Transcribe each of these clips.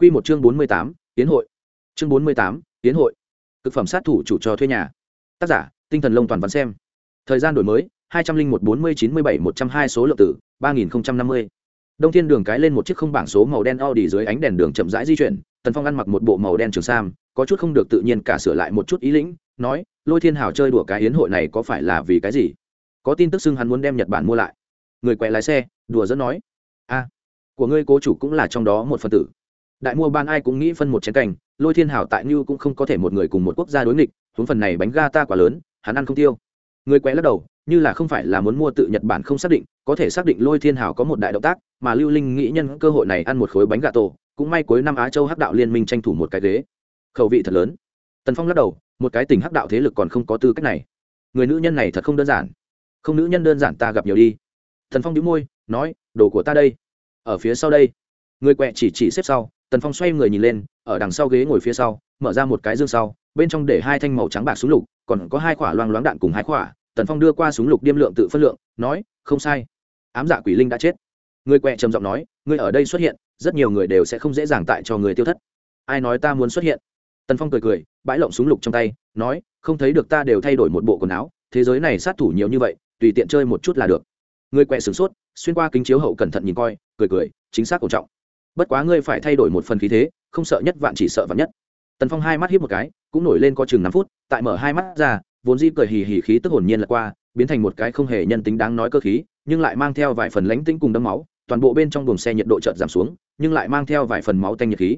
Quy một chương bốn mươi tám, tiến hội. Chương bốn mươi tám, tiến hội. Cực phẩm sát thủ chủ cho thuê nhà. Tác giả, tinh thần lông toàn văn xem. Thời gian đổi mới, hai trăm linh một bốn mươi chín mươi bảy một trăm hai số lượng tử, ba nghìn năm mươi. Đông thiên đường cái lên một chiếc không bảng số màu đen audi dưới ánh đèn đường chậm rãi di chuyển, tần phong ăn mặc một bộ màu đen trường sam, có chút không được tự nhiên cả sửa lại một chút ý lĩnh, nói, lôi thiên hào chơi đùa cái yến hội này có phải là vì cái gì? Có tin tức xưng hắn muốn đem nhật bản mua lại. Người quẹ lái xe, đùa dẫn nói, a, của ngươi cố chủ cũng là trong đó một phần tử đại mua ban ai cũng nghĩ phân một chén cành, lôi thiên Hảo tại như cũng không có thể một người cùng một quốc gia đối nghịch huống phần này bánh ga ta quá lớn hắn ăn không tiêu. Người quẹ lắc đầu như là không phải là muốn mua tự nhật bản không xác định có thể xác định lôi thiên Hảo có một đại động tác mà lưu linh nghĩ nhân cơ hội này ăn một khối bánh gà tổ cũng may cuối năm á châu hắc đạo liên minh tranh thủ một cái ghế. Khẩu vị thật lớn. Tần phong lắc đầu một cái tình hắc đạo thế lực còn không có tư cách này. Người nữ nhân này thật không đơn giản. Không nữ nhân đơn giản ta gặp nhiều đi. Thần phong đĩu môi nói đồ của ta đây. Ở phía sau đây. Người quẹ chỉ chỉ xếp sau tần phong xoay người nhìn lên, ở đằng sau ghế ngồi phía sau, mở ra một cái dương sau, bên trong để hai thanh màu trắng bạc súng lục, còn có hai quả loang loáng đạn cùng hai quả. Tần phong đưa qua súng lục điêm lượng tự phân lượng, nói, không sai. Ám dạ quỷ linh đã chết. Người quẹ trầm giọng nói, người ở đây xuất hiện, rất nhiều người đều sẽ không dễ dàng tại cho người tiêu thất. Ai nói ta muốn xuất hiện? Tần phong cười cười, bãi lộng súng lục trong tay, nói, không thấy được ta đều thay đổi một bộ quần áo, thế giới này sát thủ nhiều như vậy, tùy tiện chơi một chút là được. Người quẹ sửng sốt, xuyên qua kính chiếu hậu cẩn thận nhìn coi, cười cười, chính xác cổ trọng bất quá ngươi phải thay đổi một phần khí thế, không sợ nhất vạn chỉ sợ vạn nhất. Tần phong hai mắt hiếp một cái, cũng nổi lên có chừng năm phút, tại mở hai mắt ra, vốn di cười hì hì khí tức hồn nhiên lật qua, biến thành một cái không hề nhân tính đáng nói cơ khí, nhưng lại mang theo vài phần lánh tính cùng đấm máu, toàn bộ bên trong buồng xe nhiệt độ chợt giảm xuống, nhưng lại mang theo vài phần máu tanh nhiệt khí.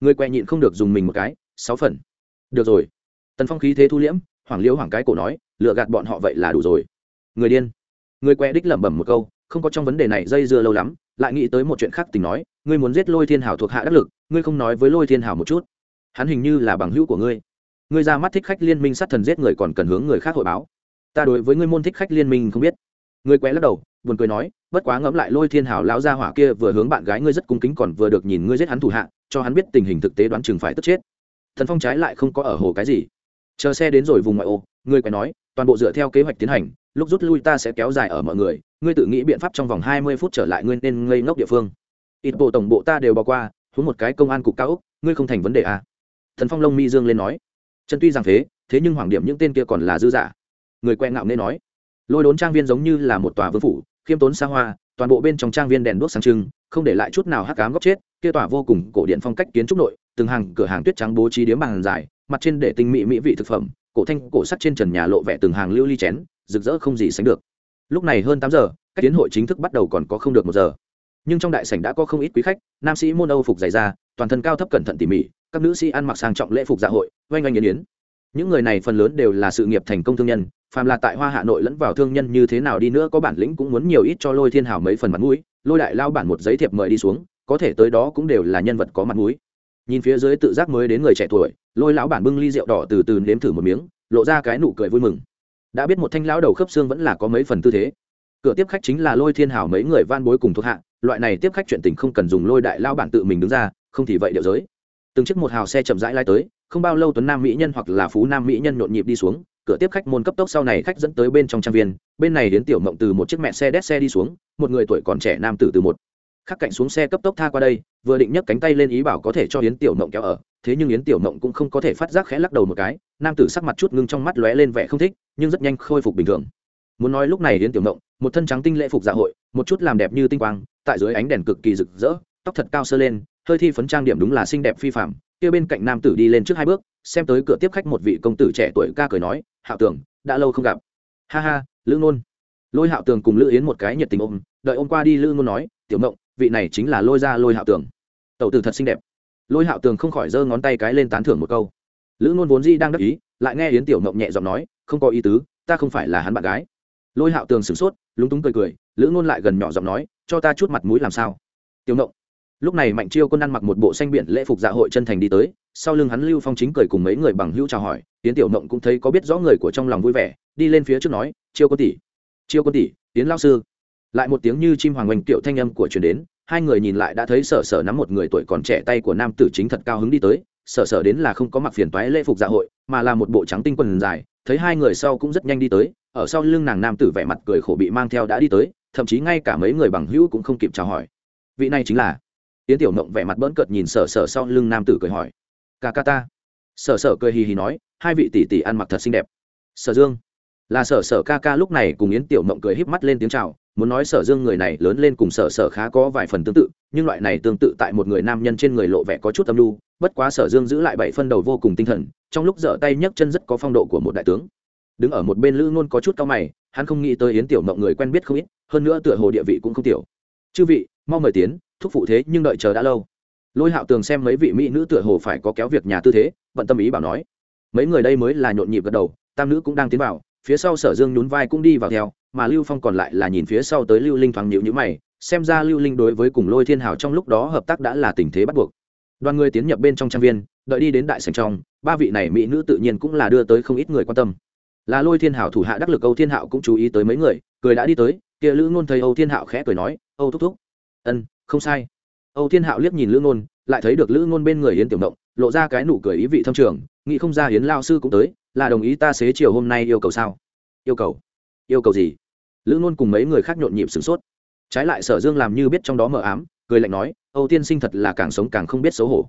Người quẹ nhịn không được dùng mình một cái, sáu phần. Được rồi. Tần phong khí thế thu liễm, hoảng liễu hoảng cái cổ nói lựa gạt bọn họ vậy là đủ rồi. Người điên. Người quẹ đích lẩm bẩm một câu, không có trong vấn đề này dây dưa lâu lắm, lại nghĩ tới một chuyện khác tình nói ngươi muốn giết lôi thiên hảo thuộc hạ đắc lực, ngươi không nói với lôi thiên hảo một chút. Hắn hình như là bằng hữu của ngươi. Ngươi ra mắt thích khách liên minh sát thần giết người còn cần hướng người khác hội báo. Ta đối với ngươi môn thích khách liên minh không biết. Ngươi quẹ lắc đầu, buồn cười nói, bất quá ngẫm lại lôi thiên hảo lão gia hỏa kia vừa hướng bạn gái ngươi rất cung kính còn vừa được nhìn ngươi giết hắn thủ hạ, cho hắn biết tình hình thực tế đoán chừng phải tất chết. Thần phong trái lại không có ở hồ cái gì. Chờ xe đến rồi vùng ngoại ô, ngươi quẹ nói, toàn bộ dựa theo kế hoạch tiến hành, lúc rút lui ta sẽ kéo dài ở mọi người, ngươi tự nghĩ biện pháp trong vòng hai mươi phút trở lại ngươi nên ngây ngốc địa phương ít bộ tổng bộ ta đều bỏ qua, huống một cái công an cục cao úc ngươi không thành vấn đề à. thần phong lông mi dương lên nói. Chân tuy rằng thế thế nhưng hoàng điểm những tên kia còn là dư giả. Người quen ngạo nên nói. Lôi đốn trang viên giống như là một tòa vương phủ, khiêm tốn xa hoa, toàn bộ bên trong trang viên đèn đuốc sáng trưng, không để lại chút nào hắc cám góc chết, kia tòa vô cùng cổ điện phong cách kiến trúc nội, từng hàng cửa hàng tuyết trắng bố trí điếm bằng dài, mặt trên để tinh mỹ mỹ vị thực phẩm, cổ thanh, cổ sắt trên trần nhà lộ vẻ từng hàng lưu ly chén, rực rỡ không gì sánh được. Lúc này hơn tám giờ các tiến hội chính thức bắt đầu còn có không được một giờ nhưng trong đại sảnh đã có không ít quý khách, nam sĩ môn âu phục dày da, toàn thân cao thấp cẩn thận tỉ mỉ, các nữ sĩ ăn mặc sang trọng lễ phục dạ hội, oanh oanh yến yến. Những người này phần lớn đều là sự nghiệp thành công thương nhân, phàm là tại hoa hạ nội lẫn vào thương nhân như thế nào đi nữa có bản lĩnh cũng muốn nhiều ít cho lôi thiên hào mấy phần mặt mũi, lôi đại lao bản một giấy thiệp mời đi xuống, có thể tới đó cũng đều là nhân vật có mặt mũi. Nhìn phía dưới tự giác mới đến người trẻ tuổi, lôi lão bản bưng ly rượu đỏ từ từ nếm thử một miếng, lộ ra cái nụ cười vui mừng. Đã biết một thanh lão đầu khớp xương vẫn là có mấy phần tư thế cửa tiếp khách chính là lôi thiên hào mấy người van bối cùng thuộc hạ, loại này tiếp khách chuyện tình không cần dùng lôi đại lao bản tự mình đứng ra, không thì vậy điệu giới. Từng chiếc một hào xe chậm rãi lai tới, không bao lâu tuấn nam mỹ nhân hoặc là phú nam mỹ nhân nhộn nhịp đi xuống, cửa tiếp khách môn cấp tốc sau này khách dẫn tới bên trong trang viên, bên này đến tiểu mộng từ một chiếc mẹ xe đét xe đi xuống, một người tuổi còn trẻ nam tử từ một. Khắc cạnh xuống xe cấp tốc tha qua đây, vừa định nhấc cánh tay lên ý bảo có thể cho yến tiểu mộng kéo ở, thế nhưng yến tiểu mộng cũng không có thể phát giác khẽ lắc đầu một cái, nam tử sắc mặt chút ngưng trong mắt lóe lên vẻ không thích, nhưng rất nhanh khôi phục bình thường. Muốn nói lúc này yến tiểu mộng một thân trắng tinh lễ phục dạ hội, một chút làm đẹp như tinh quang, tại dưới ánh đèn cực kỳ rực rỡ, tóc thật cao sơ lên, hơi thi phấn trang điểm đúng là xinh đẹp phi phạm kia bên cạnh nam tử đi lên trước hai bước, xem tới cửa tiếp khách một vị công tử trẻ tuổi ca cười nói, hạo tưởng đã lâu không gặp. Ha ha, lữ nôn lôi hạo tường cùng lữ yến một cái nhiệt tình ôm, đợi ôm qua đi lữ nôn nói, tiểu mộng vị này chính là lôi ra lôi hạo tường. Tẩu tử thật xinh đẹp. Lôi hạo tường không khỏi giơ ngón tay cái lên tán thưởng một câu. Lữ nôn vốn di đang đắc ý, lại nghe yến tiểu mộng nhẹ giọng nói, không có ý tứ, ta không phải là hắn bạn gái. Lôi hạo tường sửng sốt lúng túng cười cười, lữ nôn lại gần nhỏ giọng nói, cho ta chút mặt mũi làm sao? Tiểu ngộng. Lúc này mạnh chiêu quân ăn mặc một bộ xanh biển lễ phục dạ hội chân thành đi tới, sau lưng hắn lưu phong chính cười cùng mấy người bằng hữu chào hỏi tiến tiểu ngộng cũng thấy có biết rõ người của trong lòng vui vẻ, đi lên phía trước nói, chiêu quân tỷ, chiêu quân tỷ tiến lao sư. Lại một tiếng như chim hoàng oanh tiểu thanh âm của truyền đến, hai người nhìn lại đã thấy sở sở nắm một người tuổi còn trẻ tay của nam tử chính thật cao hứng đi tới, sở sở đến là không có mặc phiền toái lễ phục dạ hội, mà là một bộ trắng tinh quần dài thấy hai người sau cũng rất nhanh đi tới, ở sau lưng nàng nam tử vẻ mặt cười khổ bị mang theo đã đi tới, thậm chí ngay cả mấy người bằng hữu cũng không kịp chào hỏi. Vị này chính là yến tiểu mộng vẻ mặt bỡn cợt nhìn sở sở sau lưng nam tử cười hỏi. Ca ca ta. Sở sở cười hì hì nói, hai vị tỷ tỷ ăn mặc thật xinh đẹp. Sở dương. Là sở sở ca ca lúc này cùng yến tiểu mộng cười híp mắt lên tiếng chào, muốn nói sở dương người này lớn lên cùng sở sở khá có vài phần tương tự, nhưng loại này tương tự tại một người nam nhân trên người lộ vẻ có chút âm lưu bất quá sở dương giữ lại bảy phân đầu vô cùng tinh thần, trong lúc dở tay nhấc chân rất có phong độ của một đại tướng. Đứng ở một bên lữ ngôn có chút cao mày, hắn không nghĩ tới yến tiểu mộng người quen biết không ít, hơn nữa tựa hồ địa vị cũng không tiểu. Chư vị, mau mời tiến, thúc phụ thế nhưng đợi chờ đã lâu. Lôi hạo tường xem mấy vị mỹ nữ tựa hồ phải có kéo việc nhà tư thế vận tâm ý bảo nói. Mấy người đây mới là nhộn nhịp gật đầu, tam nữ cũng đang tiến vào, phía sau sở dương nhún vai cũng đi vào theo, mà lưu phong còn lại là nhìn phía sau tới lưu linh thoáng nhịu nhữ mày, xem ra lưu linh đối với cùng lôi thiên hào trong lúc đó hợp tác đã là tình thế bắt buộc đoàn người tiến nhập bên trong trang viên, đợi đi đến đại sành trong, ba vị này mỹ nữ tự nhiên cũng là đưa tới không ít người quan tâm. Là lôi thiên hảo thủ hạ đắc lực âu thiên hạo cũng chú ý tới mấy người, cười đã đi tới, kia lữ ngôn thấy âu thiên hạo khẽ cười nói, âu thúc thúc. Ân, không sai. Âu thiên hạo liếc nhìn lữ ngôn, lại thấy được lữ ngôn bên người yến tiểu động lộ ra cái nụ cười ý vị thâm trường, nghĩ không ra yến lao sư cũng tới, là đồng ý ta xế chiều hôm nay yêu cầu sao? Yêu cầu. Yêu cầu gì? Lữ ngôn cùng mấy người khác nhộn nhịp sửng sốt. Trái lại sở dương làm như biết trong đó mờ ám, cười lạnh nói âu tiên sinh thật là càng sống càng không biết xấu hổ.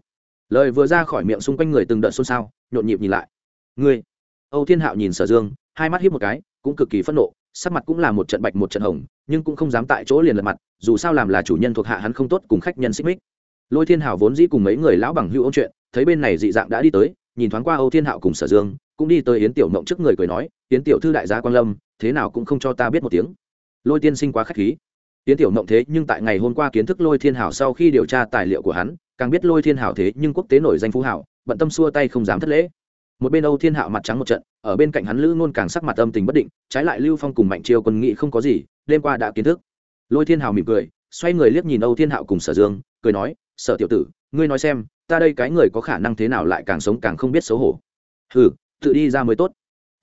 Lời vừa ra khỏi miệng xung quanh người từng đợt xôn xao, nhộn nhịp nhìn lại. Ngươi. Âu thiên hạo nhìn sở dương, hai mắt hiếp một cái, cũng cực kỳ phẫn nộ, sắc mặt cũng là một trận bạch một trận hồng, nhưng cũng không dám tại chỗ liền lật mặt, dù sao làm là chủ nhân thuộc hạ hắn không tốt cùng khách nhân xích mích. Lôi thiên hảo vốn dĩ cùng mấy người lão bằng hữu ôn chuyện, thấy bên này dị dạng đã đi tới, nhìn thoáng qua âu thiên hạo cùng sở dương, cũng đi tới yến tiểu mộng trước người cười nói, yến tiểu thư đại gia quan lâm, thế nào cũng không cho ta biết một tiếng. Lôi tiên sinh quá k h á c h khí tiến tiểu mộng thế nhưng tại ngày hôm qua kiến thức lôi thiên hảo sau khi điều tra tài liệu của hắn, càng biết lôi thiên hảo thế nhưng quốc tế nổi danh phú hảo, bận tâm xua tay không dám thất lễ. Một bên âu thiên hạo mặt trắng một trận, ở bên cạnh hắn lữ ngôn càng sắc mặt âm tình bất định, trái lại lưu phong cùng mạnh chiêu quân nghị không có gì, đêm qua đã kiến thức. Lôi thiên hào mỉm cười, xoay người liếc nhìn âu thiên hạo cùng sở dương, cười nói, sở tiểu tử, ngươi nói xem, ta đây cái người có khả năng thế nào lại càng sống càng không biết xấu hổ. Hừ, tự đi ra mới tốt.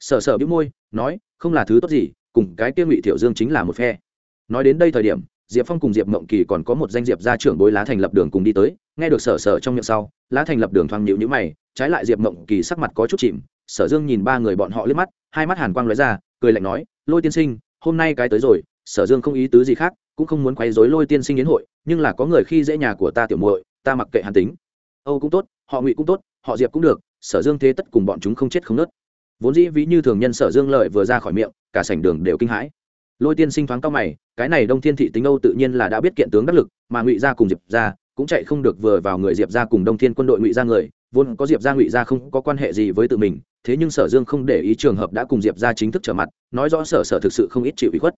Sở sở bĩu môi, nói, không là thứ tốt gì, cùng cái kia ngụy tiểu dương chính là một phe nói đến đây thời điểm, diệp phong cùng diệp mộng kỳ còn có một danh diệp ra trưởng bối lá thành lập đường cùng đi tới, nghe được sở sở trong miệng sau, lá thành lập đường thoáng nhịu nhữ mày, trái lại diệp mộng kỳ sắc mặt có chút chìm, sở dương nhìn ba người bọn họ liếc mắt, hai mắt hàn quang lóe ra, cười lạnh nói, lôi tiên sinh, hôm nay cái tới rồi, sở dương không ý tứ gì khác, cũng không muốn quấy dối lôi tiên sinh yến hội, nhưng là có người khi dễ nhà của ta tiểu muội, ta mặc kệ hàn tính. Âu cũng tốt, họ ngụy cũng tốt, họ diệp cũng được, sở dương thế tất cùng bọn chúng không chết không nớt vốn dĩ ví như thường nhân sở dương lợi vừa ra khỏi miệng, cả sảnh đường đều kinh hãi lôi tiên sinh thoáng cao mày, cái này đông thiên thị tính âu tự nhiên là đã biết kiện tướng đắc lực, mà ngụy gia cùng diệp gia cũng chạy không được vừa vào người diệp gia cùng đông thiên quân đội ngụy gia người, vốn có diệp gia ngụy gia không có quan hệ gì với tự mình, thế nhưng sở dương không để ý trường hợp đã cùng diệp gia chính thức trở mặt, nói rõ sở sở thực sự không ít chịu ý khuất.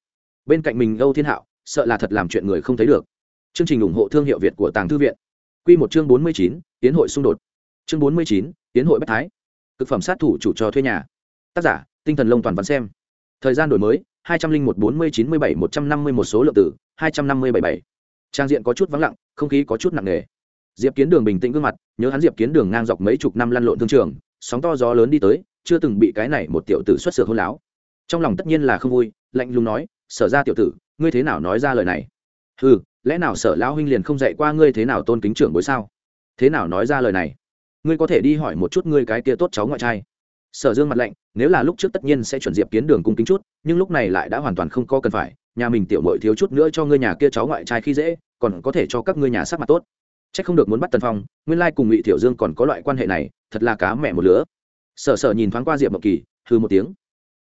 Bên cạnh mình âu thiên hạo, sợ là thật làm chuyện người không thấy được. Chương trình ủng hộ thương hiệu việt của tàng thư viện. Q một chương bốn mươi chín tiến hội xung đột. Chương bốn mươi chín tiến hội bách thái. Thực phẩm sát thủ chủ cho thuê nhà. Tác giả, tinh thần lông toàn văn xem. Thời gian đổi mới hai trăm linh một bốn mươi chín mươi bảy một trăm năm mươi một số lượng tử hai trăm năm mươi bảy bảy. Trang diện có chút vắng lặng, không khí có chút nặng nề. Diệp kiến đường bình tĩnh gương mặt, nhớ hắn diệp kiến đường ngang dọc mấy chục năm lăn lộn thương trường, sóng to gió lớn đi tới, chưa từng bị cái này một tiểu tử xuất sửa hôn láo. Trong lòng tất nhiên là không vui, lạnh lùng nói, sở ra tiểu tử, ngươi thế nào nói ra lời này? Ừ lẽ nào sở lão huynh liền không dạy qua ngươi thế nào tôn kính trưởng bối sao? Thế nào nói ra lời này? Ngươi có thể đi hỏi một chút ngươi cái kia tốt cháu ngoại trai sở dương mặt lạnh, nếu là lúc trước tất nhiên sẽ chuẩn diệp kiến đường cung kính chút, nhưng lúc này lại đã hoàn toàn không có cần phải, nhà mình tiểu mội thiếu chút nữa cho ngươi nhà kia cháu ngoại trai khi dễ, còn có thể cho các ngươi nhà sắc mặt tốt. C h ắ c không được muốn bắt tần phong, nguyên lai cùng ngụy tiểu dương còn có loại quan hệ này, thật là cá mẹ một lứa. Sở sở nhìn thoáng qua diệp mộng kỳ hư một tiếng.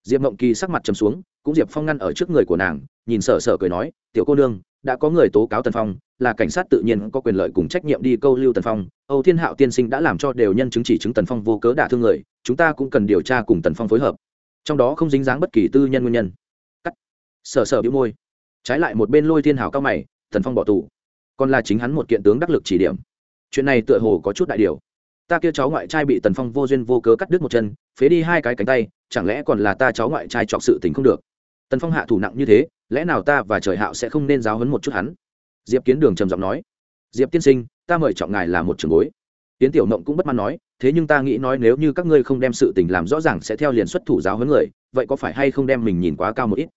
Diệp mộng kỳ sắc mặt trầm xuống, cũng diệp phong ngăn ở trước người của nàng, nhìn sở sở cười nói, tiểu cô nương đã có người tố cáo tần phong, là cảnh sát tự nhiên có quyền lợi cùng trách nhiệm đi câu lưu tần phong. Âu thiên hạo tiên sinh đã làm cho đều nhân chứng chỉ chứng tần phong vô cớ đả thương người, chúng ta cũng cần điều tra cùng tần phong phối hợp. Trong đó không dính dáng bất kỳ tư nhân nguyên nhân. Cắt. Sở sở bĩu môi. Trái lại một bên lôi thiên hào cao mày, tần phong bỏ tù. Còn là chính hắn một kiện tướng đắc lực chỉ điểm. Chuyện này tựa hồ có chút đại điều. Ta kia cháu ngoại trai bị tần phong vô duyên vô cớ cắt đứt một chân, phế đi hai cái cánh tay, chẳng lẽ còn là ta cháu ngoại trai chọc sự tình không được? Tần phong hạ thủ nặng như thế, lẽ nào ta và trời hạo sẽ không nên giáo hấn một chút hắn? Diệp kiến đường trầm giọng nói. Diệp tiên sinh, ta mời trọng ngài là một trường bối. Tiến tiểu mộng cũng bất mãn nói, thế nhưng ta nghĩ nói nếu như các ngươi không đem sự tình làm rõ ràng sẽ theo liền xuất thủ giáo huấn người, vậy có phải hay không đem mình nhìn quá cao một ít?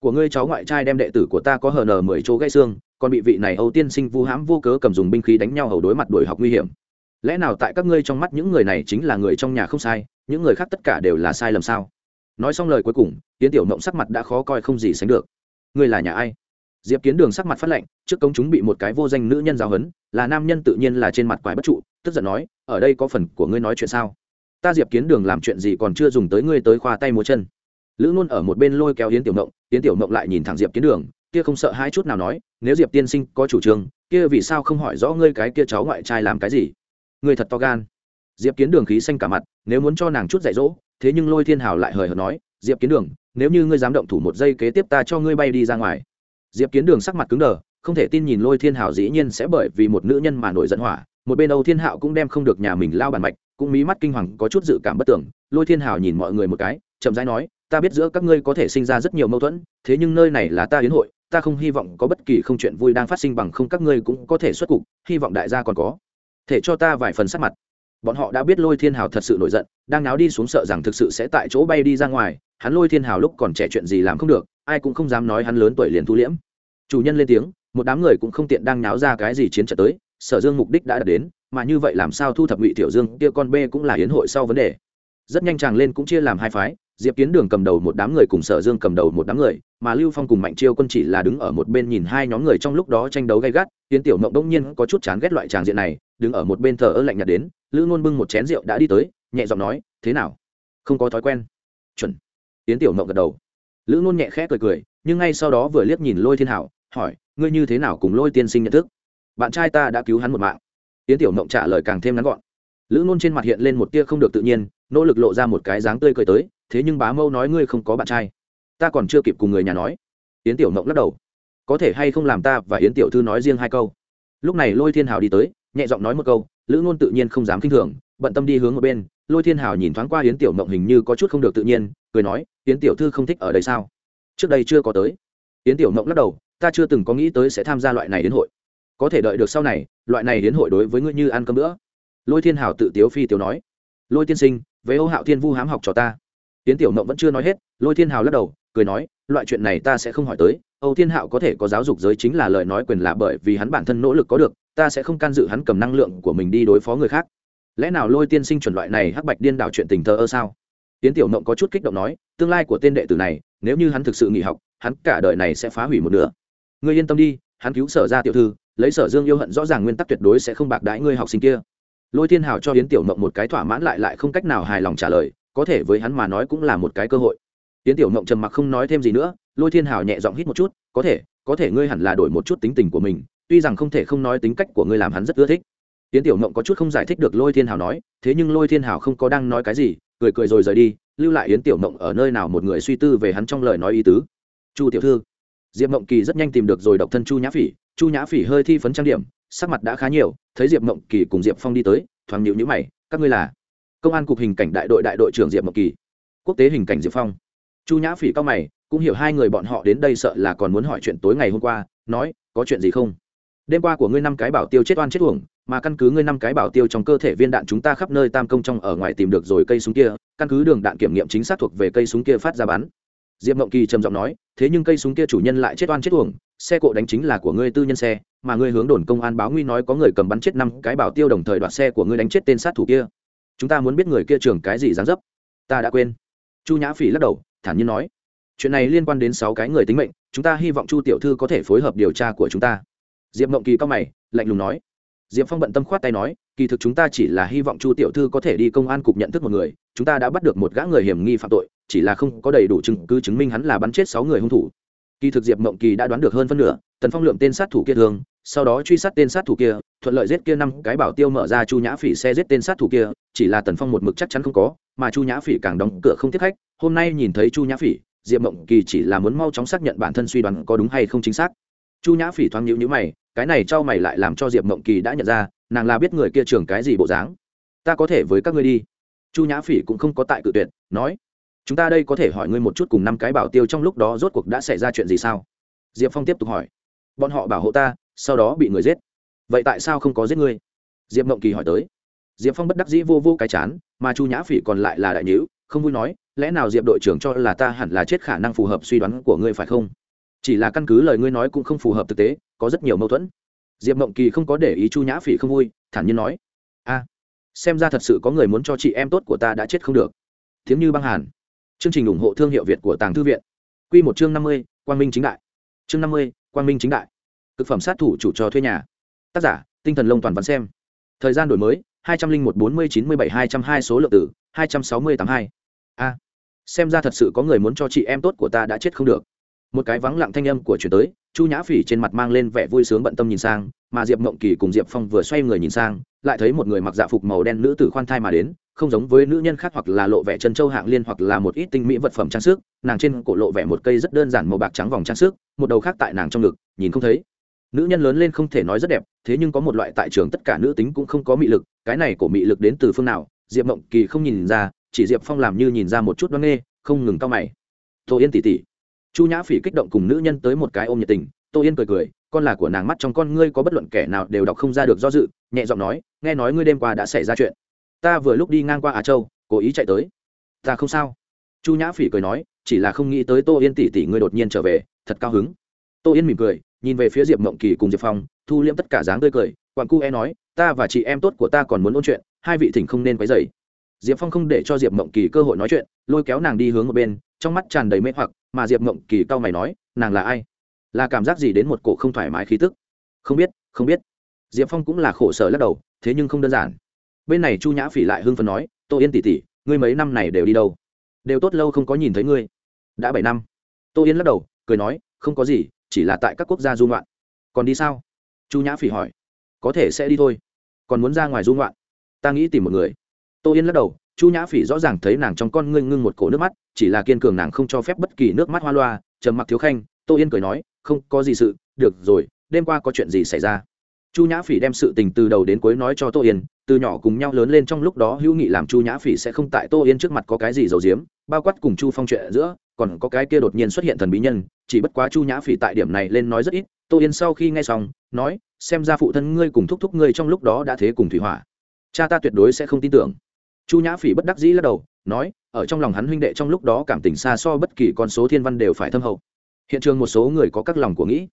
Của ngươi cháu ngoại trai đem đệ tử của ta có hờ nờ mười chỗ gãy xương, còn bị vị này âu tiên sinh vu hãm vô cớ cầm dùng binh khí đánh nhau hầu đối mặt đuổi học nguy hiểm. Lẽ nào tại các ngươi trong mắt những người này chính là người trong nhà không sai, những người khác tất cả đều là sai lầm sao? Nói xong lời cuối cùng tiến tiểu mộng sắc mặt đã khó coi không gì sánh được. Ngươi là nhà ai? Diệp kiến đường sắc mặt phát lệnh, trước công chúng bị một cái vô danh nữ nhân giáo hấn là nam nhân tự nhiên là trên mặt quái bất trụ tức giận nói ở đây có phần của ngươi nói chuyện sao? Ta diệp kiến đường làm chuyện gì còn chưa dùng tới ngươi tới khoa tay múa chân? Lữ ngôn ở một bên lôi kéo yến tiểu mộng yến tiểu mộng lại nhìn thẳng diệp kiến đường kia không sợ hai chút nào nói nếu diệp tiên sinh có chủ trương kia vì sao không hỏi rõ ngươi cái kia cháu ngoại trai làm cái gì? Ngươi thật to gan. Diệp kiến đường khí xanh cả mặt nếu muốn cho nàng chút dạy dỗ thế nhưng lôi thiên hào lại hời hợt nói, diệp kiến đường, nếu như ngươi dám động thủ một giây kế tiếp ta cho ngươi bay đi ra ngoài. Diệp kiến đường sắc mặt cứng đờ, không thể tin nhìn lôi thiên hào dĩ nhiên sẽ bởi vì một nữ nhân mà nổi giận hỏa, một bên âu thiên hạo cũng đem không được nhà mình lao bàn mạch, cũng mí mắt kinh hoàng, có chút dự cảm bất tưởng lôi thiên hào nhìn mọi người một cái, chậm rãi nói, ta biết giữa các ngươi có thể sinh ra rất nhiều mâu thuẫn, thế nhưng nơi này là ta hiến hội, ta không hy vọng có bất kỳ không chuyện vui đang phát sinh bằng không các ngươi cũng có thể xuất cục, hy vọng đại gia còn có thể cho ta vài phần sắc mặt bọn họ đã biết lôi thiên hào thật sự nổi giận, đang náo đi xuống sợ rằng thực sự sẽ tại chỗ bay đi ra ngoài, hắn lôi thiên hào lúc còn trẻ chuyện gì làm không được, ai cũng không dám nói hắn lớn tuổi liền thu liễm. Chủ nhân lên tiếng, một đám người cũng không tiện đang náo ra cái gì chiến trận tới, sở dương mục đích đã đạt đến, mà như vậy làm sao thu thập ngụy tiểu dương, kia con b cũng là hiến hội sau vấn đề. Rất nhanh chàng lên cũng chia làm hai phái, diệp kiến đường cầm đầu một đám người cùng sở dương cầm đầu một đám người, mà lưu phong cùng mạnh chiêu quân chỉ là đứng ở một bên nhìn hai nhóm người trong lúc đó tranh đấu gay gắt tiến tiểu mộng đông nhiên có chút chán ghét loại tràng diện này đứng ở một bên thờ ơ lạnh nhạt đến, lữ ngôn bưng một chén rượu đã đi tới, nhẹ giọng nói, thế nào? Không có thói quen. Chuẩn. Tiến tiểu mộng gật đầu. Lữ ngôn nhẹ khẽ cười cười, nhưng ngay sau đó vừa liếc nhìn lôi thiên hảo, hỏi, ngươi như thế nào cùng lôi tiên sinh nhận thức? Bạn trai ta đã cứu hắn một mạng. Tiến tiểu mộng trả lời càng thêm ngắn gọn. Lữ ngôn trên mặt hiện lên một tia không được tự nhiên, nỗ lực lộ ra một cái dáng tươi cười tới, thế nhưng bá mâu nói ngươi không có bạn trai. Ta còn chưa kịp cùng người nhà nói. Yến tiểu mộng lắc đầu. Có thể hay không làm ta và yến tiểu thư nói riêng hai câu? Lúc này lôi thiên hào đi tới nhẹ giọng nói một câu lữ ngôn tự nhiên không dám k i n h thường bận tâm đi hướng một bên. Lôi thiên hào nhìn thoáng qua yến tiểu mộng hình như có chút không được tự nhiên cười nói yến tiểu thư không thích ở đây sao? Trước đây chưa có tới. Yến tiểu mộng lắc đầu ta chưa từng có nghĩ tới sẽ tham gia loại này đến hội. Có thể đợi được sau này loại này đến hội đối với ngươi như ăn cơm nữa lôi thiên hào tự tiếu phi tiếu nói lôi tiên sinh với Âu Hạo Thiên Vu hám học cho ta. yến Tiểu Mộng vẫn chưa nói hết, Lôi Thiên Hào lắc đầu, cười nói, loại chuyện này ta sẽ không hỏi tới, Âu Thiên Hạo có thể có giáo dục giới chính là lời nói quyền là bởi vì hắn bản thân nỗ lực có được, ta sẽ không can dự hắn cầm năng lượng của mình đi đối phó người khác. Lẽ nào Lôi Tiên Sinh chuẩn loại này hắc bạch điên đảo chuyện tình thơ ơ sao? Tiến Tiểu Mộng có chút kích động nói, tương lai của tên đệ tử này, nếu như hắn thực sự nghỉ học, hắn cả đời này sẽ phá hủy một nửa. Ngươi yên tâm đi, hắn cứu Sở ra tiểu thư, lấy Sở Dương yêu hận rõ ràng nguyên tắc tuyệt đối sẽ không bạc đãi ngươi học sinh kia lôi thiên hào cho yến tiểu mộng một cái thỏa mãn lại lại không cách nào hài lòng trả lời có thể với hắn mà nói cũng là một cái cơ hội yến tiểu mộng trầm mặc không nói thêm gì nữa lôi thiên hào nhẹ giọng hít một chút có thể có thể ngươi hẳn là đổi một chút tính tình của mình tuy rằng không thể không nói tính cách của ngươi làm hắn rất ưa thích. Yến tiểu mộng có chút không giải thích được lôi thiên hào nói, thế nhưng lôi thiên hào không có đang nói cái gì, cười cười rồi rời đi, lưu lại yến tiểu mộng ở nơi nào một người suy tư về hắn trong lời nói ý tứ. Chu tiểu thư, diệp mộng kỳ rất nhanh tìm được rồi độc thân chu nhã phỉ, chu nhã phỉ hơi thi phấn trang điểm, sắc mặt đã khá nhiều, thấy diệp mộng kỳ cùng diệp phong đi tới, thoáng nhịu nhữ mày, các ngươi là công an cục hình cảnh đại đội đại đội trưởng diệp mộng kỳ, quốc tế hình cảnh diệp phong. Chu nhã phỉ cao mày, cũng hiểu hai người bọn họ đến đây sợ là còn muốn hỏi chuyện tối ngày hôm qua, nói, có chuyện gì không? Đêm qua của ngươi năm cái bảo tiêu chết oan chết uổng, mà căn cứ ngươi năm cái bảo tiêu trong cơ thể viên đạn chúng ta khắp nơi tam công trong ở ngoài tìm được rồi cây súng kia, căn cứ đường đạn kiểm nghiệm chính xác thuộc về cây súng kia phát ra bắn. Diệp mộng kỳ trầm giọng nói, thế nhưng cây súng kia chủ nhân lại chết oan chết uổng, xe cộ đánh chính là của ngươi tư nhân xe, mà ngươi hướng đồn công an báo nguy nói có người cầm bắn chết năm cái bảo tiêu đồng thời đoạt xe của ngươi đánh chết tên sát thủ kia. Chúng ta muốn biết người kia trường cái gì dáng dấp. Ta đã quên. Chu nhã phỉ lắc đầu, thản nhiên nói, chuyện này liên quan đến sáu cái người tính mệnh, chúng ta hy vọng chu tiểu thư có thể phối hợp điều tra của chúng ta diệp mộng kỳ cao mày, lạnh lùng nói. Diệp phong bận tâm khoát tay nói, kỳ thực chúng ta chỉ là hy vọng chu tiểu thư có thể đi công an cục nhận thức một người, chúng ta đã bắt được một gã người hiểm nghi phạm tội, chỉ là không có đầy đủ chứng cứ chứng minh hắn là bắn chết sáu người hung thủ. Kỳ thực diệp mộng kỳ đã đoán được hơn phân nửa, tần phong lượm tên sát thủ kia thường, sau đó truy sát tên sát thủ kia, thuận lợi giết kia năm cái bảo tiêu mở ra chu nhã phỉ xe giết tên sát thủ kia, chỉ là tần phong một mực chắc chắn không có, mà chu nhã phỉ càng đóng cửa không tiếp khách. Hôm nay nhìn thấy chu nhã phỉ, diệp mộng kỳ chỉ là muốn mau chóng xác nhận bản thân suy đoán có đúng hay không chính xác chu nhã phỉ thoáng nhữ nhữ mày, cái này cho mày lại làm cho diệp mộng kỳ đã nhận ra, nàng là biết người kia trường cái gì bộ dáng. Ta có thể với các ngươi đi. Chu nhã phỉ cũng không có tại cự tuyệt, nói, chúng ta đây có thể hỏi ngươi một chút cùng năm cái bảo tiêu trong lúc đó rốt cuộc đã xảy ra chuyện gì sao? Diệp phong tiếp tục hỏi, bọn họ bảo hộ ta, sau đó bị người giết. Vậy tại sao không có giết ngươi? Diệp mộng kỳ hỏi tới. Diệp phong bất đắc dĩ vô vô cái chán, mà chu nhã phỉ còn lại là đại nhữ không vui nói, lẽ nào diệp đội trưởng cho là ta hẳn là chết khả năng phù hợp suy đoán của ngươi phải không? Chỉ là căn cứ lời ngươi nói cũng không phù hợp thực tế, có rất nhiều mâu thuẫn. Diệp mộng kỳ không có để ý chu nhã phỉ không vui, thản nhiên nói, a, xem ra thật sự có người muốn cho chị em tốt của ta đã chết không được. Thiếm như băng hàn. Chương trình ủng hộ thương hiệu việt của tàng thư viện. Q một chương năm mươi, quang minh chính đại. Chương năm mươi, quang minh chính đại. Thực phẩm sát thủ chủ trò thuê nhà. Tác giả, tinh thần lông toàn văn xem. Thời gian đổi mới, hai trăm linh một bốn mươi chín mươi bảy hai trăm hai số lượng tử hai trăm sáu mươi tám hai. A, xem ra thật sự có người muốn cho chị em tốt của ta đã chết không được một cái vắng lặng thanh âm của chuyển tới, chu nhã phỉ trên mặt mang lên vẻ vui sướng bận tâm nhìn sang, mà diệp mộng kỳ cùng diệp phong vừa xoay người nhìn sang, lại thấy một người mặc dạ phục màu đen nữ tử khoan thai mà đến, không giống với nữ nhân khác hoặc là lộ vẻ chân châu hạng liên hoặc là một ít tinh mỹ vật phẩm trang sức, nàng trên cổ lộ vẻ một cây rất đơn giản màu bạc trắng vòng trang sức, một đầu khác tại nàng trong ngực, nhìn không thấy. Nữ nhân lớn lên không thể nói rất đẹp, thế nhưng có một loại tại trường tất cả nữ tính cũng không có mị lực, cái này của mị lực đến từ phương nào, diệp mộng kỳ không nhìn ra, chỉ diệp phong làm như nhìn ra một chút đoan nghê, không ngừng cao mày. Tô yên tỉ tỉ chu nhã phỉ kích động cùng nữ nhân tới một cái ôm nhiệt tình, tô yên cười cười, con là của nàng mắt trong con, ngươi có bất luận kẻ nào đều đọc không ra được do dự. Nhẹ giọng nói, nghe nói ngươi đêm qua đã xảy ra chuyện. Ta vừa lúc đi ngang qua á châu, cố ý chạy tới. Ta không sao. Chu nhã phỉ cười nói, chỉ là không nghĩ tới tô yên tỷ tỷ ngươi đột nhiên trở về, thật cao hứng. Tô yên mỉm cười, nhìn về phía diệp mộng kỳ cùng diệp phong, thu liễm tất cả dáng tươi cười quặng cu e nói, ta và chị em tốt của ta còn muốn ôn chuyện, hai vị thỉnh không nên quấy dày diệp phong không để cho diệp mộng kỳ cơ hội nói chuyện, lôi kéo nàng đi hướng một bên trong mắt tràn đầy mê hoặc, mà diệp mộng kỳ cau mày nói, nàng là ai? Là cảm giác gì đến một cổ không thoải mái khí tức? Không biết không biết. Diệp phong cũng là khổ sở lắc đầu, thế nhưng không đơn giản. Bên này chu nhã phỉ lại hưng phấn nói, tô yên tỉ tỉ ngươi mấy năm này đều đi đâu? Đều tốt lâu không có nhìn thấy ngươi. Đã bảy năm. Tô yên lắc đầu, cười nói, không có gì, chỉ là tại các quốc gia du ngoạn. Còn đi sao? Chu nhã phỉ hỏi. Có thể sẽ đi thôi. Còn muốn ra ngoài du ngoạn? Ta nghĩ tìm một người. Tô yên lắc đầu chu nhã phỉ rõ ràng thấy nàng trong con ngươi ngưng một cổ nước mắt, chỉ là kiên cường nàng không cho phép bất kỳ nước mắt hoa loa, trầm mặc thiếu khanh, tô yên cười nói, không có gì sự, được rồi, đêm qua có chuyện gì xảy ra? Chu nhã phỉ đem sự tình từ đầu đến cuối nói cho tô yên, từ nhỏ cùng nhau lớn lên trong lúc đó hữu nghị làm chu nhã phỉ sẽ không tại tô yên trước mặt có cái gì giấu giếm, bao quát cùng chu phong chuyện giữa, còn có cái kia đột nhiên xuất hiện thần bí nhân, chỉ bất quá chu nhã phỉ tại điểm này lên nói rất ít, tô yên sau khi nghe xong, nói, xem ra phụ thân ngươi cùng thúc thúc ngươi trong lúc đó đã thế cùng thủy hỏa. Cha ta tuyệt đối sẽ không tin tưởng chu nhã phỉ bất đắc dĩ lắc đầu, nói, ở trong lòng hắn huynh đệ trong lúc đó cảm tình xa so bất kỳ con số thiên văn đều phải thâm hậu. Hiện trường một số người có các lòng của nghĩ.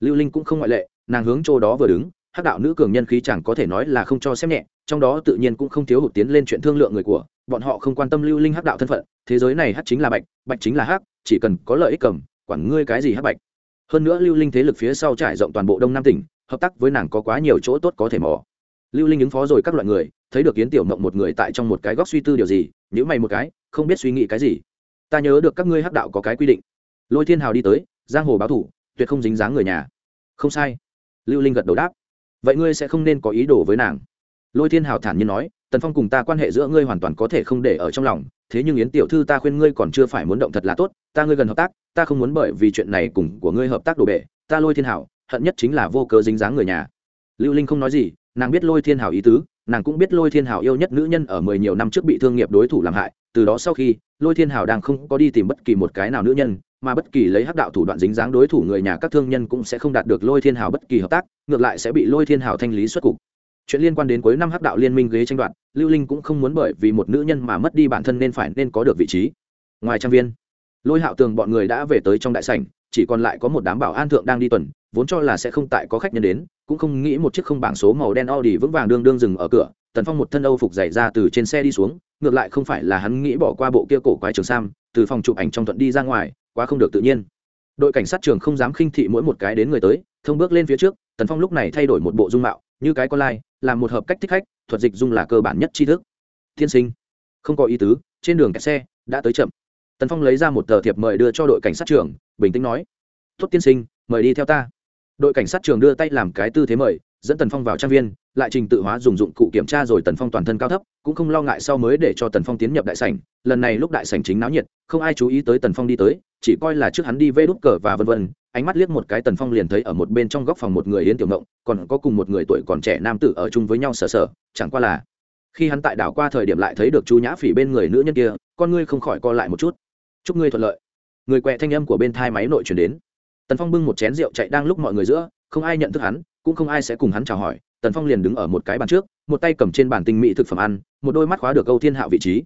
Lưu linh cũng không ngoại lệ, nàng hướng chỗ đó vừa đứng, hắc đạo nữ cường nhân khí chẳng có thể nói là không cho xem nhẹ, trong đó tự nhiên cũng không thiếu hụt tiến lên chuyện thương lượng người của, bọn họ không quan tâm lưu linh hắc đạo thân phận, thế giới này hắc chính là bạch bạch chính là hắc, chỉ cần có lợi ích cầm, quản ngươi cái gì hắc bạch. Hơn nữa lưu linh thế lực phía sau trải rộng toàn bộ đông nam tỉnh, hợp tác với nàng có quá nhiều chỗ tốt có thể mò. Lưu linh ứng phó rồi các loại người thấy được yến tiểu mộng một người tại trong một cái góc suy tư điều gì nhữ mày một cái, không biết suy nghĩ cái gì. Ta nhớ được các ngươi hắc đạo có cái quy định. Lôi thiên hào đi tới, giang hồ báo thủ, tuyệt không dính dáng người nhà. Không sai. Lưu linh gật đầu đáp. Vậy ngươi sẽ không nên có ý đồ với nàng. Lôi thiên hào thản nhiên nói, tần phong cùng ta quan hệ giữa ngươi hoàn toàn có thể không để ở trong lòng, thế nhưng yến tiểu thư ta khuyên ngươi còn chưa phải muốn động thật là tốt, ta ngươi gần hợp tác, ta không muốn bởi vì chuyện này cùng của ngươi hợp tác đổ bể, ta lôi thiên hào, hận nhất chính là vô cớ dính dáng người nhà. Lưu linh không nói gì, nàng biết lôi thiên hào ý tứ nàng cũng biết lôi thiên hào yêu nhất nữ nhân ở mười nhiều năm trước bị thương nghiệp đối thủ làm hại, từ đó sau khi, lôi thiên hào đang không có đi tìm bất kỳ một cái nào nữ nhân, mà bất kỳ lấy hắc đạo thủ đoạn dính dáng đối thủ người nhà các thương nhân cũng sẽ không đạt được lôi thiên hào bất kỳ hợp tác, ngược lại sẽ bị lôi thiên hào thanh lý xuất cục. Chuyện liên quan đến cuối năm hắc đạo liên minh ghế tranh đoạt, lưu linh cũng không muốn bởi vì một nữ nhân mà mất đi bản thân nên phải nên có được vị trí. Ngoài trang viên, lôi hạo tường bọn người đã về tới trong đại sảnh chỉ còn lại có một đám bảo an thượng đang đi tuần, vốn cho là sẽ không tại có khách nhân đến, cũng không nghĩ một chiếc không bảng số màu đen Audi vững vàng đương đương dừng ở cửa, tần phong một thân âu phục dày ra từ trên xe đi xuống, ngược lại không phải là hắn nghĩ bỏ qua bộ kia cổ quái trường sam, từ phòng chụp ảnh trong thuận đi ra ngoài, quá không được tự nhiên. Đội cảnh sát trường không dám khinh thị mỗi một cái đến người tới, thông bước lên phía trước, tần phong lúc này thay đổi một bộ dung mạo, như cái con lai, làm một hợp cách thích khách, thuật dịch dung là cơ bản nhất tri thức. Tiên sinh, không có ý tứ, trên đường kẹt xe, đã tới chậm tần phong lấy ra một tờ thiệp mời đưa cho đội cảnh sát trưởng, bình tĩnh nói tốt tiên sinh mời đi theo ta. Đội cảnh sát trường đưa tay làm cái tư thế mời dẫn tần phong vào trang viên lại trình tự hóa dùng dụng cụ kiểm tra rồi tần phong toàn thân cao thấp cũng không lo ngại sau mới để cho tần phong tiến nhập đại sảnh. Lần này lúc đại sảnh chính náo nhiệt không ai chú ý tới tần phong đi tới chỉ coi là trước hắn đi vê đút cờ và vân vân ánh mắt liếc một cái tần phong liền thấy ở một bên trong góc phòng một người yến tiểu ngộng còn có cùng một người tuổi còn trẻ nam tử ở chung với nhau sờ sờ chẳng qua là khi hắn tại đảo qua thời điểm lại thấy được chu nhã phỉ bên người nữ nhân kia con ngươi không khỏi co lại một chút chúc ngươi thuận lợi. Người quẹ thanh âm của bên thai máy nội chuyển đến. Tần phong bưng một chén rượu chạy đang lúc mọi người giữa, không ai nhận thức hắn, cũng không ai sẽ cùng hắn chào hỏi. Tần phong liền đứng ở một cái bàn trước, một tay cầm trên bàn tinh mỹ thực phẩm ăn, một đôi mắt khóa được âu thiên hạo vị trí.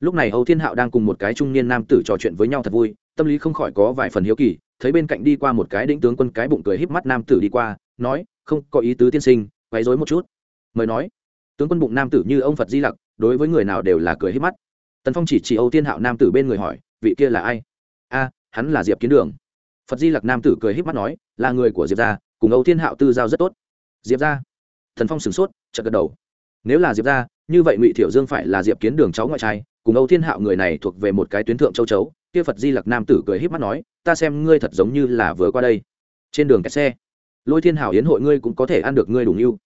Lúc này âu thiên hạo đang cùng một cái trung niên nam tử trò chuyện với nhau thật vui, tâm lý không khỏi có vài phần hiếu kỳ, thấy bên cạnh đi qua một cái đĩnh tướng quân cái bụng cười híp mắt nam tử đi qua, nói, không, có ý tứ tiên sinh, quấy rối một chút. Mời nói. Tướng quân bụng nam tử như ông phật di lặc, đối với người nào đều là cười híp mắt. Tần phong chỉ chỉ âu thiên hạo nam tử bên người hỏi vị kia là ai? A, hắn là diệp kiến đường. Phật di lặc nam tử cười híp mắt nói, là người của diệp gia, cùng âu thiên hạo tư giao rất tốt. Diệp gia. Thần phong sửng sốt, chợt gật đầu. Nếu là diệp gia, như vậy ngụy thiểu dương phải là diệp kiến đường cháu ngoại trai, cùng âu thiên hạo người này thuộc về một cái tuyến thượng châu chấu, kia phật di lặc nam tử cười híp mắt nói, ta xem ngươi thật giống như là vừa qua đây. Trên đường kẹt xe, lôi thiên hảo yến hội ngươi cũng có thể ăn được ngươi đủ yêu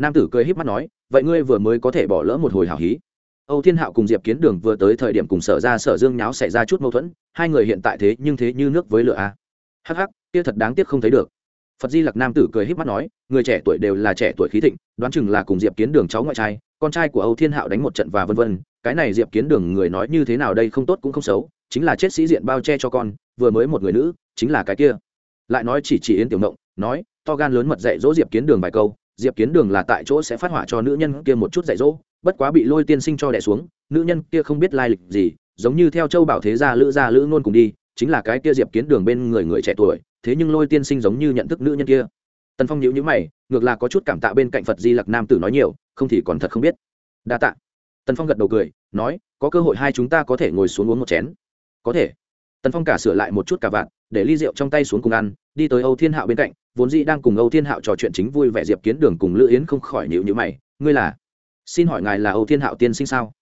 nam tử cười híp mắt nói, vậy ngươi vừa mới có thể bỏ lỡ một hồi hảo hí âu thiên hạo cùng diệp kiến đường vừa tới thời điểm cùng sở ra sở dương nháo xảy ra chút mâu thuẫn hai người hiện tại thế nhưng thế như nước với lửa a. Hắc hắc kia thật đáng tiếc không thấy được. Phật di lặc nam tử cười híp mắt nói người trẻ tuổi đều là trẻ tuổi khí thịnh đoán chừng là cùng diệp kiến đường cháu ngoại trai con trai của âu thiên hạo đánh một trận và vân vân cái này diệp kiến đường người nói như thế nào đây không tốt cũng không xấu chính là chết sĩ diện bao che cho con vừa mới một người nữ chính là cái kia. Lại nói chỉ chỉ yến tiểu Ngộng, nói to gan lớn mật dạy dỗ diệp kiến đường vài câu diệp kiến đường là tại chỗ sẽ phát hỏa cho nữ nhân kia một chút dạy dỗ bất quá bị lôi tiên sinh cho đẻ xuống, nữ nhân kia không biết lai lịch gì, giống như theo châu bảo thế gia lữ gia lữ nôn cùng đi, chính là cái kia diệp kiến đường bên người người trẻ tuổi, thế nhưng lôi tiên sinh giống như nhận thức nữ nhân kia. Tần phong nhíu nhíu mày, ngược là có chút cảm tạ bên cạnh phật di lặc nam tử nói nhiều, không thì còn thật không biết. Đa tạ. Tần phong gật đầu cười, nói, có cơ hội hai chúng ta có thể ngồi xuống uống một chén. Có thể. Tần phong cả sửa lại một chút cả vạn để ly rượu trong tay xuống cùng ăn, đi tới âu thiên hạo bên cạnh, vốn dĩ đang cùng âu thiên hạo trò chuyện chính vui vẻ diệp kiến đường cùng lữ yến không khỏi nhịu nhữ mày, ngươi là? Xin hỏi ngài là âu thiên hạo tiên sinh sao?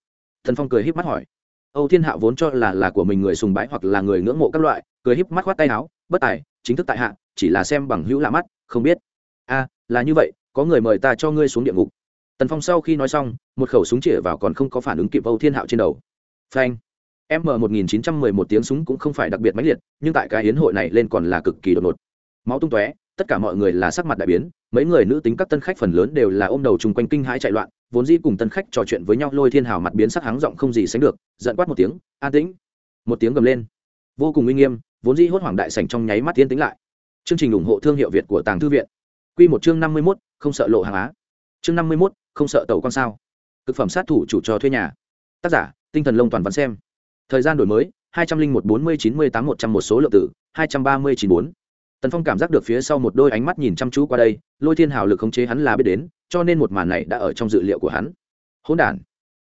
Thần phong cười híp mắt hỏi. Âu thiên hạo vốn cho là là của mình người sùng bái hoặc là người ngưỡng mộ các loại, cười híp mắt khoát tay áo, bất tài, chính thức tại hạ, chỉ là xem bằng hữu lạ mắt, không biết. A, là như vậy, có người mời ta cho ngươi xuống địa ngục. Tần phong sau khi nói xong, một khẩu súng chĩa vào còn không có phản ứng kịp âu thiên hạo trên đầu. Phanh! M một nghìn chín trăm mười một tiếng súng cũng không phải đặc biệt mãnh liệt, nhưng tại cái hiến hội này lên còn là cực kỳ đột ngột. Máu tung tóe tất cả mọi người là sắc mặt đại biến, mấy người nữ tính các tân khách phần lớn đều là ôm đầu chung quanh kinh hãi chạy loạn, vốn dĩ cùng tân khách trò chuyện với nhau lôi thiên hào mặt biến sắc hắng giọng không gì sánh được, giận quát một tiếng, an tĩnh. Một tiếng gầm lên. Vô cùng uy nghiêm, vốn dĩ hốt hoảng đại sảnh trong nháy mắt tiến tính lại. Chương trình ủng hộ thương hiệu việt của tàng thư viện. Q một chương năm mươi mốt, không sợ lộ hàng á. Chương năm mươi mốt, không sợ tàu con sao. Thực phẩm sát thủ chủ trò thuê nhà. Tác giả, tinh thần lông toàn văn xem. Thời gian đổi mới, hai trăm linh một bốn mươi chín mươi tám một trăm một số lượng tử, hai trăm ba mươi chín bốn tần phong cảm giác được phía sau một đôi ánh mắt nhìn chăm chú qua đây, lôi thiên hào lực khống chế hắn là biết đến, cho nên một màn này đã ở trong dự liệu của hắn. Hỗn đản.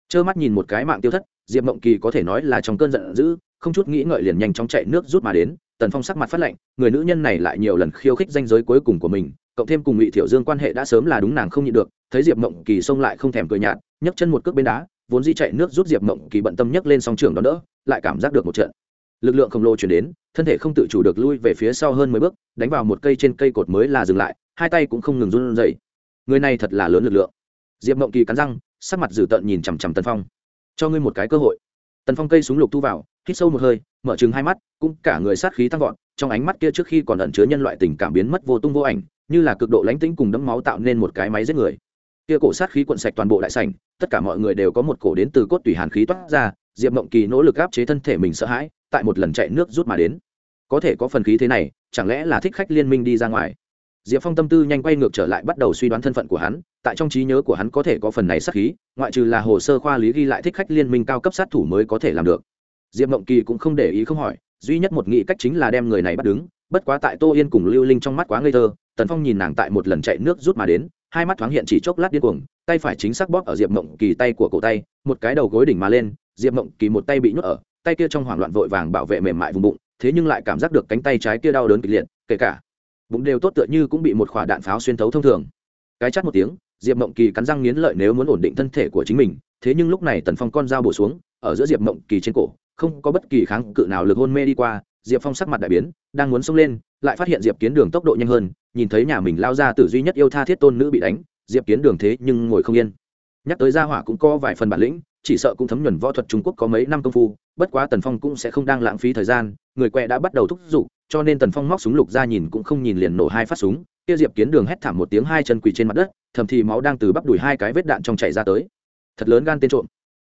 Trơ mắt nhìn một cái mạng tiêu thất, diệp mộng kỳ có thể nói là trong cơn giận dữ, không chút nghĩ ngợi liền nhanh chóng chạy nước rút mà đến, tần phong sắc mặt phát lệnh người nữ nhân này lại nhiều lần khiêu khích danh giới cuối cùng của mình, cộng thêm cùng ngụy thiểu dương quan hệ đã sớm là đúng nàng không nhịn được, thấy diệp mộng kỳ xông lại không thèm cười nhạt, nhấc chân một cước bên đá, vốn di chạy nước rút diệp mộng kỳ bận tâm nhấc lên song trường đó đỡ, lại cảm giác được một trận lực lượng khổng lồ chuyển đến, thân thể không tự chủ được lui về phía sau hơn mười bước, đánh vào một cây trên cây cột mới là dừng lại, hai tay cũng không ngừng run rẩy. Người này thật là lớn lực lượng. Diệp mộng kỳ cắn răng, sắc mặt dữ tợn nhìn chằm chằm tân phong. Cho ngươi một cái cơ hội. Tần phong cây súng lục thu vào, hít sâu một hơi, mở chừng hai mắt, cũng cả người sát khí tăng vọt, trong ánh mắt kia trước khi còn ẩn chứa nhân loại tình cảm biến mất vô tung vô ảnh, như là cực độ lánh tĩnh cùng đấm máu tạo nên một cái máy giết người. Kia cổ sát khí cuộn sạch toàn bộ đại sảnh, tất cả mọi người đều có một cổ đến từ cốt tủy hàn khí toát ra, diệp mộng kỳ nỗ lực áp chế thân thể mình sợ hãi tại một lần chạy nước rút mà đến. Có thể có phần khí thế này, chẳng lẽ là thích khách liên minh đi ra ngoài? Diệp phong tâm tư nhanh quay ngược trở lại bắt đầu suy đoán thân phận của hắn, tại trong trí nhớ của hắn có thể có phần này sát khí, ngoại trừ là hồ sơ khoa lý ghi lại thích khách liên minh cao cấp sát thủ mới có thể làm được. Diệp mộng kỳ cũng không để ý không hỏi, duy nhất một nghĩ cách chính là đem người này bắt đứng, bất quá tại tô yên cùng lưu linh trong mắt quá ngây thơ, tần phong nhìn nàng tại một lần chạy nước rút mà đến, hai mắt thoáng hiện chỉ chốc lát điên cuồng, tay phải chính xác bóp ở diệp mộng kỳ tay của cổ tay, một cái đầu gối đỉnh mà lên, diệp mộng kỳ một tay bị nhốt ở tay kia trong hoảng loạn vội vàng bảo vệ mềm mại vùng bụng, thế nhưng lại cảm giác được cánh tay trái kia đau đớn kịch liệt, kể cả bụng đều tốt tựa như cũng bị một quả đạn pháo xuyên thấu thông thường. Cái chát một tiếng, diệp mộng kỳ cắn răng nghiến lợi nếu muốn ổn định thân thể của chính mình, thế nhưng lúc này tần phong con dao bổ xuống, ở giữa diệp mộng kỳ trên cổ, không có bất kỳ kháng cự nào lực hôn mê đi qua, diệp phong sắc mặt đại biến, đang muốn xông lên, lại phát hiện diệp kiến đường tốc độ nhanh hơn, nhìn thấy nhà mình lao ra từ duy nhất yêu tha thiết tôn nữ bị đánh, diệp kiến đường thế nhưng ngồi không yên. Nhắc tới gia hỏa cũng có vài phần bản lĩnh, chỉ sợ cũng thấm nhuần võ thuật trung quốc có mấy năm công phu bất quá tần phong cũng sẽ không đang lãng phí thời gian, người quẹ đã bắt đầu thúc giục, cho nên tần phong móc súng lục ra nhìn cũng không nhìn liền nổ hai phát súng. Kia diệp kiến đường hét thảm một tiếng hai chân quỳ trên mặt đất, thầm thì máu đang từ bắp đùi hai cái vết đạn trong chảy ra tới. Thật lớn gan tên trộm.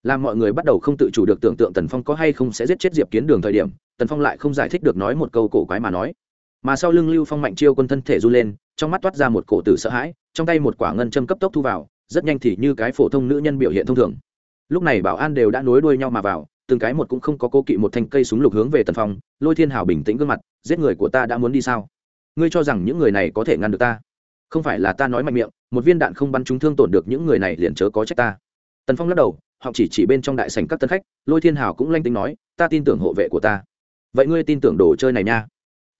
Làm mọi người bắt đầu không tự chủ được tưởng tượng tần phong có hay không sẽ giết chết diệp kiến đường thời điểm, tần phong lại không giải thích được nói một câu cổ quái mà nói. Mà sau lưng lưu phong mạnh chiêu quân thân thể run lên, trong mắt toát ra một cổ tử sợ hãi, trong tay một quả ngân châm cấp tốc thu vào, rất nhanh thì như cái phổ thông nữ nhân biểu hiện thông thường. Lúc này bảo an đều đã nối đuôi nhau mà vào từng cái một cũng không có cố kỵ một thanh cây súng lục hướng về tần phong, lôi thiên hào bình tĩnh gương mặt, giết người của ta đã muốn đi sao? Ngươi cho rằng những người này có thể ngăn được ta? Không phải là ta nói mạnh miệng, một viên đạn không bắn chúng thương tổn được những người này liền chớ có trách ta. Tần phong lắc đầu họ chỉ chỉ bên trong đại sảnh các tân khách, lôi thiên hào cũng lanh tính nói, ta tin tưởng hộ vệ của ta. Vậy ngươi tin tưởng đồ chơi này nha?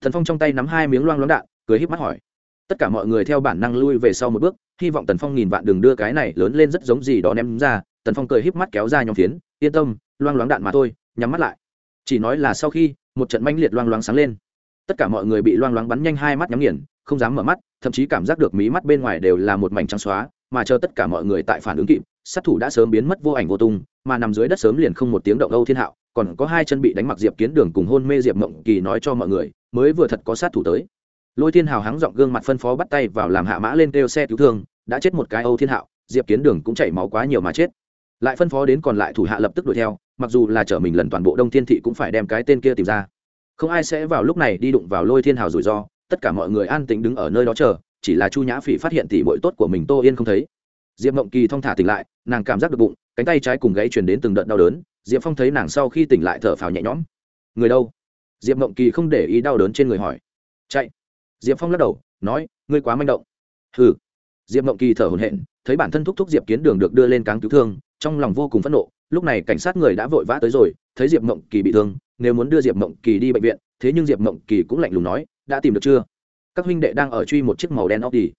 Thần phong trong tay nắm hai miếng loang loáng đạn, cười híp mắt hỏi. Tất cả mọi người theo bản năng lui về sau một bước, hy vọng tần phong nghìn vạn đường đưa cái này lớn lên rất giống gì đó ném ra. Tần phong cười híp mắt kéo ra nhóm phiến, yên tâm loang loáng đạn mà thôi, nhắm mắt lại. Chỉ nói là sau khi, một trận manh liệt loang loáng sáng lên. Tất cả mọi người bị loang loáng bắn nhanh hai mắt nhắm nghiền, không dám mở mắt, thậm chí cảm giác được mí mắt bên ngoài đều là một mảnh trắng xóa, mà chờ tất cả mọi người tại phản ứng kịp, sát thủ đã sớm biến mất vô ảnh vô tung, mà nằm dưới đất sớm liền không một tiếng động âu thiên hạo, còn có hai chân bị đánh mặc diệp kiến đường cùng hôn mê diệp mộng kỳ nói cho mọi người, mới vừa thật có sát thủ tới. Lôi thiên hào hắng dọn gương mặt phân phó bắt tay vào làm hạ mã lên kêu xe cứu thương, đã chết một cái âu thiên hạo, diệp kiến đường cũng chảy máu quá nhiều mà chết lại phân phó đến còn lại thủ hạ lập tức đuổi theo, mặc dù là chở mình lần toàn bộ đông thiên thị cũng phải đem cái tên kia tìm ra. Không ai sẽ vào lúc này đi đụng vào lôi thiên hào rủi ro, tất cả mọi người an tĩnh đứng ở nơi đó chờ, chỉ là chu nhã phỉ phát hiện tỷ bội tốt của mình tô yên không thấy. Diệp mộng kỳ thong thả tỉnh lại, nàng cảm giác được bụng, cánh tay trái cùng gãy truyền đến từng đợt đau đớn, diệp phong thấy nàng sau khi tỉnh lại thở phào nhẹ nhõm. Người đâu? Diệp mộng kỳ không để ý đau đớn trên người hỏi. Chạy. Diệp phong lắc đầu, nói, ngươi quá manh động. Hừ. Diệp mộng kỳ thở hổn hển, thấy bản thân thúc thúc diệp kiến đường được đưa lên cáng cứu thương trong lòng vô cùng phẫn nộ, lúc này cảnh sát người đã vội vã tới rồi, thấy diệp mộng kỳ bị thương, nếu muốn đưa diệp mộng kỳ đi bệnh viện, thế nhưng diệp mộng kỳ cũng lạnh lùng nói, đã tìm được chưa? Các huynh đệ đang ở truy một chiếc màu đen óc đi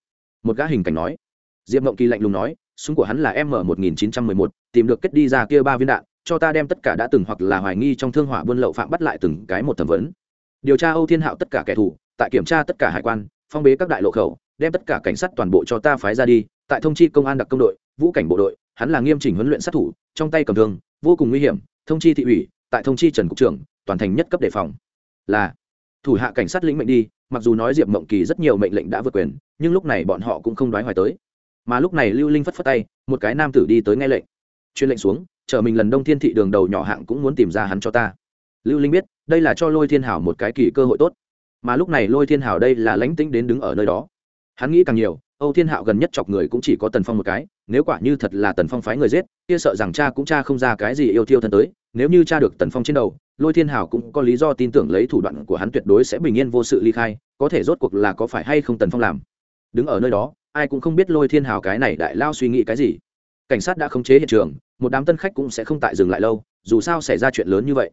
một gã hình cảnh nói. Diệp mộng kỳ lạnh lùng nói, súng của hắn là m một nghìn chín trăm mười một tìm được kết đi ra kia ba viên đạn, cho ta đem tất cả đã từng hoặc là hoài nghi trong thương hỏa buôn lậu phạm bắt lại từng cái một thẩm vấn. Điều tra âu thiên hạo tất cả kẻ thù, tại kiểm tra tất cả hải quan, phong bế các đại lộ khẩu, đem tất cả cảnh sát toàn bộ cho ta phái ra đi, tại thông chi công an đặc công đội, vũ cảnh bộ đội hắn là nghiêm chỉnh huấn luyện sát thủ, trong tay cầm thương, vô cùng nguy hiểm, thông chi thị ủy, tại thông chi trần cục trưởng, toàn thành nhất cấp đề phòng. Là, thủ hạ cảnh sát lĩnh mệnh đi, mặc dù nói diệp mộng kỳ rất nhiều mệnh lệnh đã vượt quyền, nhưng lúc này bọn họ cũng không đoái hoài tới. Mà lúc này lưu linh phất phất tay, một cái nam tử đi tới nghe lệnh. Chuyên lệnh xuống, chờ mình lần đông thiên thị đường đầu nhỏ hạng cũng muốn tìm ra hắn cho ta. Lưu linh biết, đây là cho lôi thiên hảo một cái kỳ cơ hội tốt. Mà lúc này lôi thiên hảo đây là lánh tĩnh đến đứng ở nơi đó. Hắn nghĩ càng nhiều âu thiên hạo gần nhất chọc người cũng chỉ có tần phong một cái, nếu quả như thật là tần phong phái người giết, kia sợ rằng cha cũng cha không ra cái gì yêu thiêu thân tới, nếu như cha được tần phong trên đầu, lôi thiên hảo cũng có lý do tin tưởng lấy thủ đoạn của hắn tuyệt đối sẽ bình yên vô sự ly khai, có thể rốt cuộc là có phải hay không tần phong làm. Đứng ở nơi đó, ai cũng không biết lôi thiên hảo cái này đại lao suy nghĩ cái gì. Cảnh sát đã khống chế hiện trường, một đám tân khách cũng sẽ không tại dừng lại lâu, dù sao xảy ra chuyện lớn như vậy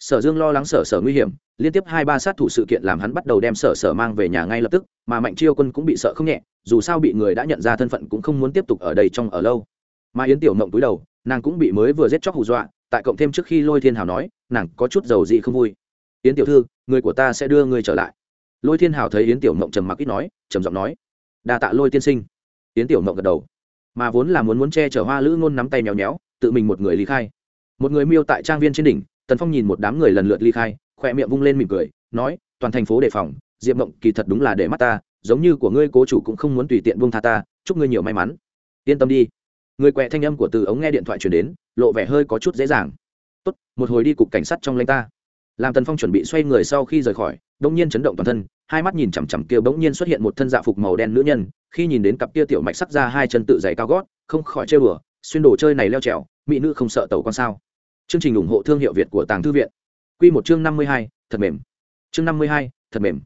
sở dương lo lắng sở sở nguy hiểm, liên tiếp hai ba sát thủ sự kiện làm hắn bắt đầu đem sở sở mang về nhà ngay lập tức, mà mạnh chiêu quân cũng bị sợ không nhẹ, dù sao bị người đã nhận ra thân phận cũng không muốn tiếp tục ở đây trong ở lâu. Mà yến tiểu mộng túi đầu, nàng cũng bị mới vừa giết chóc hù dọa, tại cộng thêm trước khi lôi thiên hào nói, nàng có chút dầu dị không vui. Yến tiểu thư, người của ta sẽ đưa người trở lại. Lôi thiên hào thấy yến tiểu mộng trầm mặc ít nói, trầm giọng nói, đa tạ lôi tiên sinh. Yến tiểu mộng gật đầu. Mà vốn là muốn muốn che chở hoa lữ ngôn nắm tay nhéo nhéo, tự mình một người lý khai. Một người miêu tại trang viên trên đỉnh tần phong nhìn một đám người lần lượt ly khai, khỏe miệng vung lên mỉm cười, nói, toàn thành phố đề phòng, diệp mộng kỳ thật đúng là để mắt ta, giống như của ngươi cố chủ cũng không muốn tùy tiện buông tha ta, chúc ngươi nhiều may mắn. Yên tâm đi. Người quẹ thanh âm của từ ống nghe điện thoại chuyển đến, lộ vẻ hơi có chút dễ dàng. Tốt, một hồi đi cục cảnh sát trong lanh ta. Làm tần phong chuẩn bị xoay người sau khi rời khỏi đông nhiên chấn động toàn thân, hai mắt nhìn chằm chằm kia bỗng nhiên xuất hiện một thân dạ phục màu đen nữ nhân, khi nhìn đến cặp kia tiểu mạch sắc ra hai chân tự dày cao gót, không khỏi chơi bừa xuyên đồ chơi này leo trèo, mỹ nữ không sợ tàu con sao? Chương trình ủng hộ thương hiệu việt của tàng thư viện. Quy một chương năm mươi hai, thật mềm. Chương năm mươi hai, thật mềm.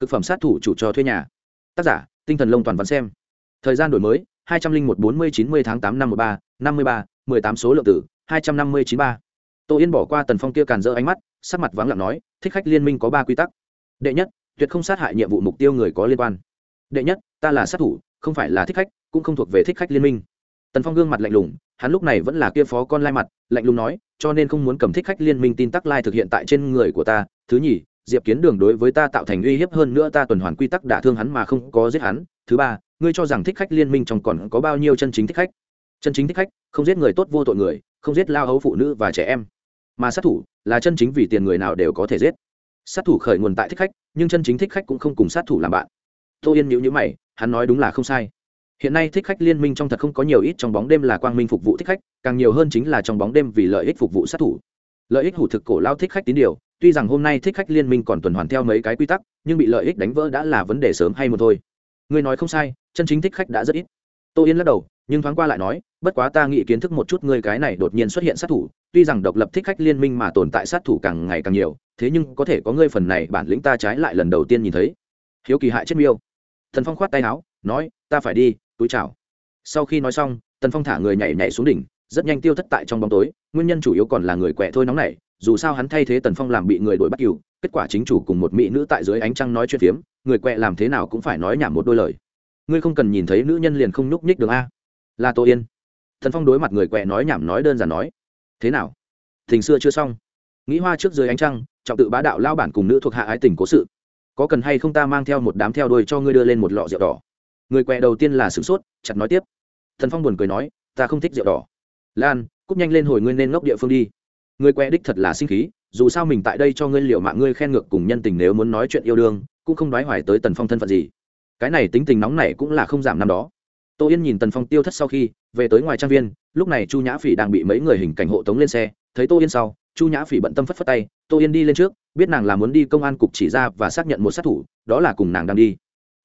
Thực phẩm sát thủ chủ cho thuê nhà. Tác giả, tinh thần lông toàn văn xem. Thời gian đổi mới, hai trăm linh một bốn mươi chín mươi tháng tám năm một ba, năm mươi ba, mười tám số lượng tử, hai trăm năm mươi chín ba. Tô yên bỏ qua tần phong kia càn rỡ ánh mắt, sắc mặt vắng lặng nói, thích khách liên minh có ba quy tắc. Đệ nhất, tuyệt không sát hại nhiệm vụ mục tiêu người có liên quan. Đệ nhất, ta là sát thủ, không phải là thích khách, cũng không thuộc về thích khách liên minh tần phong gương mặt lạnh lùng, hắn lúc này vẫn là kia phó con lai mặt, lạnh lùng nói, cho nên không muốn cầm thích khách liên minh tin tắc lai thực hiện tại trên người của ta, thứ nhì, diệp kiến đường đối với ta tạo thành uy hiếp hơn nữa ta tuần hoàn quy tắc đả thương hắn mà không có giết hắn, thứ ba, ngươi cho rằng thích khách liên minh trong còn có bao nhiêu chân chính thích khách? Chân chính thích khách, không giết người tốt vô tội người, không giết lao hấu phụ nữ và trẻ em. Mà sát thủ, là chân chính vì tiền người nào đều có thể giết. Sát thủ khởi nguồn tại thích khách, nhưng chân chính thích khách cũng không cùng sát thủ làm bạn. Tô yên nhữ nhữ mày, hắn nói đúng là không sai hiện nay thích khách liên minh trong thật không có nhiều ít trong bóng đêm là quang minh phục vụ thích khách, càng nhiều hơn chính là trong bóng đêm vì lợi ích phục vụ sát thủ. Lợi ích hủ thực cổ lao thích khách tín điều, tuy rằng hôm nay thích khách liên minh còn tuần hoàn theo mấy cái quy tắc, nhưng bị lợi ích đánh vỡ đã là vấn đề sớm hay một thôi. Ngươi nói không sai, chân chính thích khách đã rất ít. Tô yên lắc đầu, nhưng thoáng qua lại nói, bất quá ta nghĩ kiến thức một chút ngươi cái này đột nhiên xuất hiện sát thủ, tuy rằng độc lập thích khách liên minh mà tồn tại sát thủ càng ngày càng nhiều, thế nhưng có thể có ngươi phần này bản lĩnh ta trái lại lần đầu tiên nhìn thấy. Hiếu kỳ hại chết miêu. Thần phong khoát tay áo, nói, ta phải đi túi chào. Sau khi nói xong, tần phong thả người nhảy nhảy xuống đỉnh, rất nhanh tiêu thất tại trong bóng tối, nguyên nhân chủ yếu còn là người quẹ thôi nóng này, dù sao hắn thay thế tần phong làm bị người đuổi bắt cừu, kết quả chính chủ cùng một mỹ nữ tại dưới ánh trăng nói chuyện phiếm, người quẹ làm thế nào cũng phải nói nhảm một đôi lời. Ngươi không cần nhìn thấy nữ nhân liền không nhúc nhích được a. Là tô yên. Thần phong đối mặt người quẹ nói nhảm nói đơn giản nói. Thế nào? Thình xưa chưa xong. Nghĩ hoa trước dưới ánh trăng, trọng tự bá đạo lao bản cùng nữ thuộc hạ ái tình cố sự. Có cần hay không ta mang theo một đám theo đuôi cho ngươi đưa lên một lọ rượu đỏ người quẹ đầu tiên là sửng sốt, chặt nói tiếp. Thần phong buồn cười nói, ta không thích rượu đỏ. Lan cúp nhanh lên hồi ngươi nên ngốc địa phương đi. Người quẹ đích thật là sinh khí, dù sao mình tại đây cho ngươi liệu mạng ngươi khen ngược cùng nhân tình nếu muốn nói chuyện yêu đương, cũng không nói hoài tới tần phong thân phận gì. Cái này tính tình nóng này cũng là không giảm năm đó. Tô yên nhìn tần phong tiêu thất sau khi, về tới ngoài trang viên, lúc này chu nhã phỉ đang bị mấy người hình cảnh hộ tống lên xe, thấy tô yên sau, chu nhã phỉ bận tâm phất phất tay, tô yên đi lên trước, biết nàng là muốn đi công an cục chỉ ra và xác nhận một sát thủ, đó là cùng nàng đang đi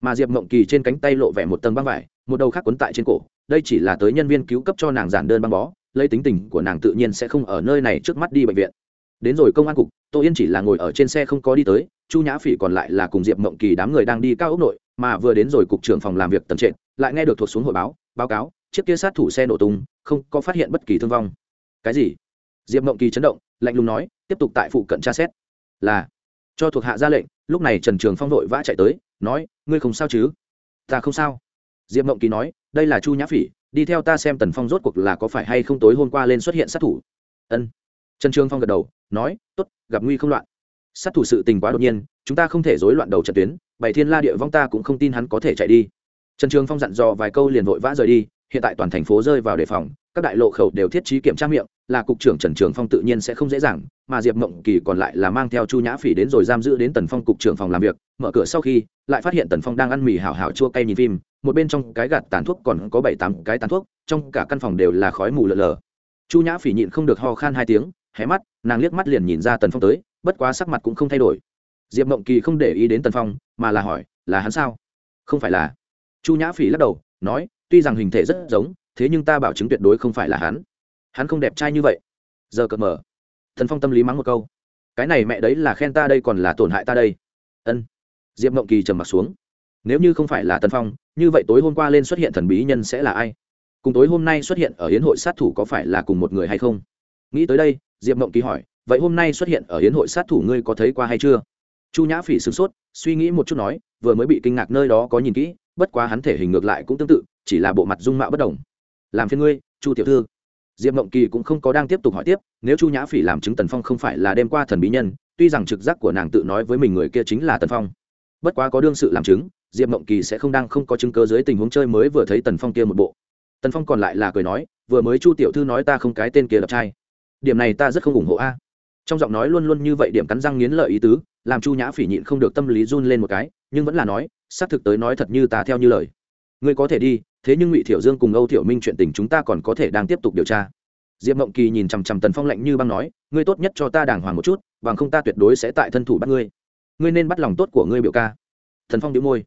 mà diệp mộng kỳ trên cánh tay lộ vẻ một tầng băng vải, một đầu khác quấn tại trên cổ, đây chỉ là tới nhân viên cứu cấp cho nàng giản đơn băng bó, lấy tính tình của nàng tự nhiên sẽ không ở nơi này trước mắt đi bệnh viện. Đến rồi công an cục, tô yên chỉ là ngồi ở trên xe không có đi tới, chu nhã phỉ còn lại là cùng diệp mộng kỳ đám người đang đi cao ốc nội, mà vừa đến rồi cục trưởng phòng làm việc tầm trệ lại nghe được thuộc xuống hội báo báo cáo, chiếc kia sát thủ xe nổ tung, không có phát hiện bất kỳ thương vong. Cái gì? Diệp mộng kỳ chấn động, lạnh lùng nói, tiếp tục tại phụ cận tra xét. Là, cho thuộc hạ ra lệnh, lúc này trần trường phong vội vã chạy tới nói, ngươi không sao chứ? Ta không sao. Diệp mộng kỳ nói, đây là chu nhã phỉ, đi theo ta xem tần phong rốt cuộc là có phải hay không tối hôm qua lên xuất hiện sát thủ. Ân. Trần trường phong gật đầu, nói, tốt, gặp nguy không loạn. Sát thủ sự tình quá đột nhiên, chúng ta không thể rối loạn đầu trận tuyến bảy thiên la địa vong ta cũng không tin hắn có thể chạy đi. Trần trường phong dặn dò vài câu liền vội vã rời đi hiện tại toàn thành phố rơi vào đề phòng, các đại lộ khẩu đều thiết trí kiểm tra miệng, là cục trưởng trần trường phong tự nhiên sẽ không dễ dàng, mà diệp mộng kỳ còn lại là mang theo chu nhã phỉ đến rồi giam giữ đến tần phong cục trưởng phòng làm việc, mở cửa sau khi, lại phát hiện tần phong đang ăn mì hào hào chua cay nhìn phim, một bên trong cái gạt tàn thuốc còn có bảy tám cái tàn thuốc, trong cả căn phòng đều là khói mù lờ lờ chu nhã phỉ nhịn không được ho khan hai tiếng, hé mắt, nàng liếc mắt liền nhìn ra tần phong tới, bất quá sắc mặt cũng không thay đổi. Diệp mộng kỳ không để ý đến tần phong, mà là hỏi, là hắn sao? Không phải là. Chu nhã phỉ lắc đầu, nói tuy rằng hình thể rất giống, thế nhưng ta bảo chứng tuyệt đối không phải là hắn. Hắn không đẹp trai như vậy. Giờ cợt mở thần phong tâm lý mắng một câu. Cái này mẹ đấy là khen ta đây còn là tổn hại ta đây. Ân. Diệp mộng kỳ trầm m ặ t xuống. Nếu như không phải là tân phong, như vậy tối hôm qua lên xuất hiện thần bí nhân sẽ là ai? Cùng tối hôm nay xuất hiện ở hiến hội sát thủ có phải là cùng một người hay không? Nghĩ tới đây, diệp mộng kỳ hỏi, vậy hôm nay xuất hiện ở hiến hội sát thủ ngươi có thấy qua hay chưa? Chu nhã phỉ sửng sốt, suy nghĩ một chút nói, vừa mới bị kinh ngạc nơi đó có nhìn kỹ, bất quá hắn thể hình ngược lại cũng tương tự chỉ là bộ mặt dung mạo bất đồng. Làm phiên ngươi, chu tiểu thư. Diệp mộng kỳ cũng không có đang tiếp tục hỏi tiếp, nếu chu nhã phỉ làm chứng tần phong không phải là đêm qua thần bí nhân, tuy rằng trực giác của nàng tự nói với mình người kia chính là tần phong. Bất quá có đương sự làm chứng, diệp mộng kỳ sẽ không đang không có chứng cơ dưới tình huống chơi mới vừa thấy tần phong kia một bộ. Tần phong còn lại là cười nói, vừa mới chu tiểu thư nói ta không cái tên kia đập trai điểm này ta rất không ủng hộ a. Trong giọng nói luôn luôn như vậy điểm cắn răng nghiến lợi ý tứ, làm chu nhã phỉ nhịn không được tâm lý run lên một cái, nhưng vẫn là nói, xác thực tới nói thật như ta theo như lời. Ngươi có thể đi thế nhưng ngụy thiểu dương cùng âu thiểu minh chuyện tình chúng ta còn có thể đang tiếp tục điều tra. Diệp mộng kỳ nhìn chằm chằm tần phong lạnh như băng nói, ngươi tốt nhất cho ta đàng hoàng một chút, bằng không ta tuyệt đối sẽ tại thân thủ bắt ngươi. Ngươi nên bắt lòng tốt của ngươi biểu ca. Thần phong đĩu môi.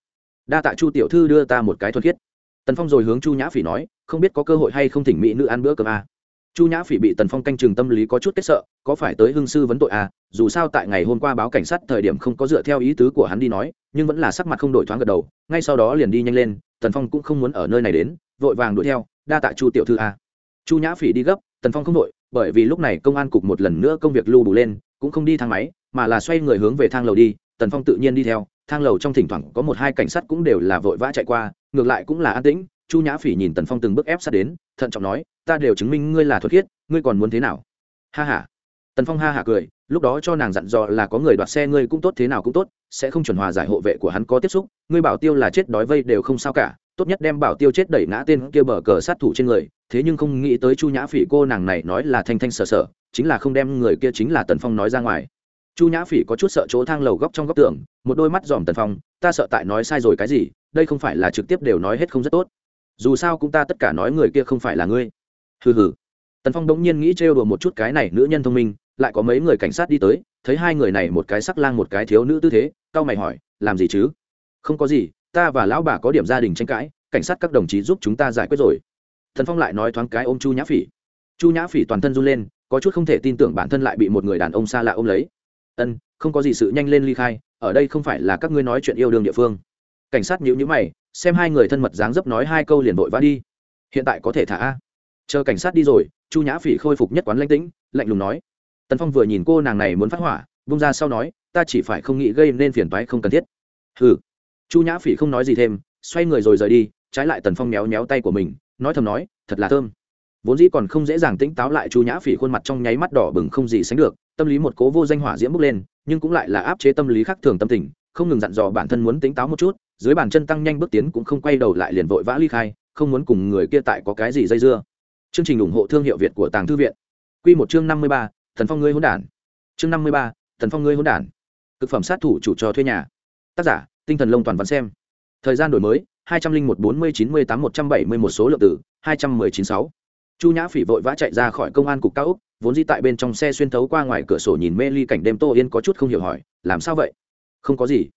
Đa tạ chu tiểu thư đưa ta một cái thuật khiết. Tần phong rồi hướng chu nhã phỉ nói, không biết có cơ hội hay không thỉnh mỹ nữ ăn bữa cơm à? Chu nhã phỉ bị tần phong canh chừng tâm lý có chút kết sợ, có phải tới hương sư vấn tội à? Dù sao tại ngày hôm qua báo cảnh sát thời điểm không có dựa theo ý tứ của hắn đi nói, nhưng vẫn là sắc mặt không đổi thoáng gật đầu, ngay sau đó liền đi nhanh lên, tần phong cũng không muốn ở nơi này đến, vội vàng đuổi theo, đa tạ chu tiểu thư a chu nhã phỉ đi gấp, tần phong không đội bởi vì lúc này công an cục một lần nữa công việc lưu bù lên, cũng không đi thang máy, mà là xoay người hướng về thang lầu đi, tần phong tự nhiên đi theo, thang lầu trong thỉnh thoảng có một hai cảnh sát cũng đều là vội vã chạy qua, ngược lại cũng là an tĩnh chu nhã phỉ nhìn tần phong từng bước ép sát đến, thận trọng nói, ta đều chứng minh ngươi là thuật khiết, ngươi còn muốn thế nào? Ha h a tần phong ha hả cười, lúc đó cho nàng dặn dò là có người đoạt xe ngươi cũng tốt, thế nào cũng tốt, sẽ không chuẩn hòa giải hộ vệ của hắn có tiếp xúc, ngươi bảo tiêu là chết đói vây đều không sao cả, tốt nhất đem bảo tiêu chết đẩy ngã tên kia bờ cờ sát thủ trên người, thế nhưng không nghĩ tới chu nhã phỉ cô nàng này nói là thanh thanh sờ sờ chính là không đem người kia chính là tần phong nói ra ngoài. Chu nhã phỉ có chút sợ chỗ thang lầu góc trong góc tường, một đôi mắt dòm tần phong, ta sợ tại nói sai rồi cái gì, đây không phải là trực tiếp đều nói hết không rất tốt dù sao cũng ta tất cả nói người kia không phải là ngươi. Hừ hừ. Tần phong đống nhiên nghĩ trêu đùa một chút cái này nữ nhân thông minh, lại có mấy người cảnh sát đi tới, thấy hai người này một cái sắc lang một cái thiếu nữ tư thế cao mày hỏi, làm gì chứ? Không có gì, ta và lão bà có điểm gia đình tranh cãi, cảnh sát các đồng chí giúp chúng ta giải quyết rồi. Thần phong lại nói thoáng cái ôm chu nhã phỉ. Chu nhã phỉ toàn thân run lên, có chút không thể tin tưởng bản thân lại bị một người đàn ông xa lạ ôm lấy. Ân, không có gì sự nhanh lên ly khai, ở đây không phải là các ngươi nói chuyện yêu đương địa phương. Cảnh sát nhíu nhíu mày xem hai người thân mật dáng dấp nói hai câu liền vội vã đi. Hiện tại có thể thả a. Chờ cảnh sát đi rồi, chu nhã phỉ khôi phục nhất quán lãnh tĩnh, lạnh lùng nói. Tần phong vừa nhìn cô nàng này muốn phát hỏa, vung ra sau nói, ta chỉ phải không nghĩ gây nên phiền toái không cần thiết. Hừ. Chu nhã phỉ không nói gì thêm, xoay người rồi rời đi, trái lại tần phong méo méo tay của mình, nói thầm nói, thật là thơm. Vốn dĩ còn không dễ dàng tĩnh táo lại chu nhã phỉ khuôn mặt trong nháy mắt đỏ bừng không gì sánh được, tâm lý một cố vô danh hỏa diễm bốc lên, nhưng cũng lại là áp chế tâm lý khác thường tâm tình, không ngừng dặn dò bản thân muốn tính táo một chút dưới bàn chân tăng nhanh bước tiến cũng không quay đầu lại liền vội vã ly khai, không muốn cùng người kia tại có cái gì dây dưa. Chương trình ủng hộ thương hiệu việt của tàng thư viện. Q một chương năm mươi ba, thần phong ngươi hỗn đản. Chương năm mươi ba, thần phong ngươi hỗn đản. Thực phẩm sát thủ chủ cho thuê nhà. Tác giả, tinh thần lông toàn văn xem. Thời gian đổi mới, hai trăm linh một bốn mươi chín mươi tám một trăm bảy mươi một số lượng tử hai trăm mười chín sáu. Chu nhã phỉ vội vã chạy ra khỏi công an cục cao úc vốn di tại bên trong xe xuyên thấu qua ngoài cửa sổ nhìn mê ly cảnh đêm tô yên có chút không hiểu hỏi, làm sao vậy? Không có gì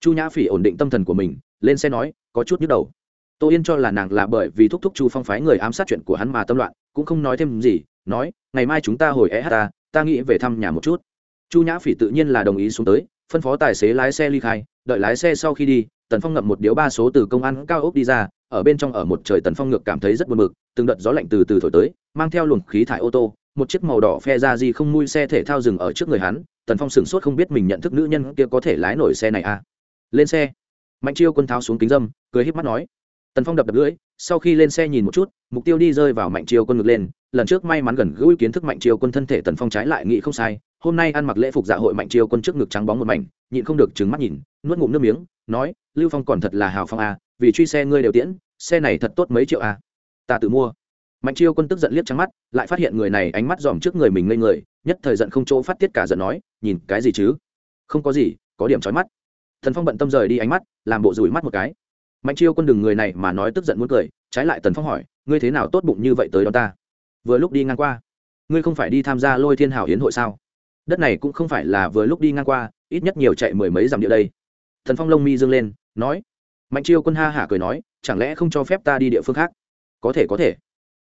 chu nhã phỉ ổn định tâm thần của mình lên xe nói có chút nhức đầu. Tô yên cho là nàng là bởi vì thúc thúc chu phong phái người ám sát chuyện của hắn mà tâm loạn cũng không nói thêm gì nói ngày mai chúng ta hồi e ta ta nghĩ về thăm nhà một chút. Chu nhã phỉ tự nhiên là đồng ý xuống tới phân phó tài xế lái xe ly khai đợi lái xe sau khi đi tần phong ngậm một điếu ba số từ công an cao ốc đi ra ở bên trong ở một trời tần phong ngược cảm thấy rất buồn mực, từng đợt gió lạnh từ từ thổi tới mang theo luồng khí thải ô tô một chiếc màu đỏ phe ra gì không mui xe thể thao dừng ở trước người hắn tần phong sửng sốt không biết mình nhận thức nữ nhân kia có thể lái nổi xe này à lên xe. Mạnh chiêu quân tháo xuống kính dâm, cười híp mắt nói, tần phong đập đập lưỡi, sau khi lên xe nhìn một chút, mục tiêu đi rơi vào mạnh chiêu quân ngược lên, lần trước may mắn gần gũi kiến thức mạnh chiêu quân thân thể tần phong trái lại nghĩ không sai, hôm nay ăn mặc lễ phục dạ hội mạnh chiêu quân trước ngực trắng bóng một mảnh, nhịn không được trừng mắt nhìn, nuốt ngụm nước miếng, nói, lưu phong còn thật là hào phong à vì truy xe ngươi đều tiễn, xe này thật tốt mấy triệu à. Ta tự mua. Mạnh chiêu quân tức giận liếc trắng mắt, lại phát hiện người này ánh mắt dòm trước người mình ngây người, nhất thời giận không chỗ phát tiết cả giận nói, nhìn cái gì chứ? Không có gì, có điểm trói mắt thần phong bận tâm rời đi ánh mắt, làm bộ rủi mắt một cái. Mạnh chiêu quân đừng người này mà nói tức giận muốn cười, trái lại tần phong hỏi, ngươi thế nào tốt bụng như vậy tới đó ta? Vừa lúc đi ngang qua. Ngươi không phải đi tham gia lôi thiên hảo hiến hội sao? Đất này cũng không phải là vừa lúc đi ngang qua, ít nhất nhiều chạy mười mấy dặm địa đây. Thần phong lông mi dương lên, nói. Mạnh chiêu quân ha hả cười nói, chẳng lẽ không cho phép ta đi địa phương khác? Có thể có thể.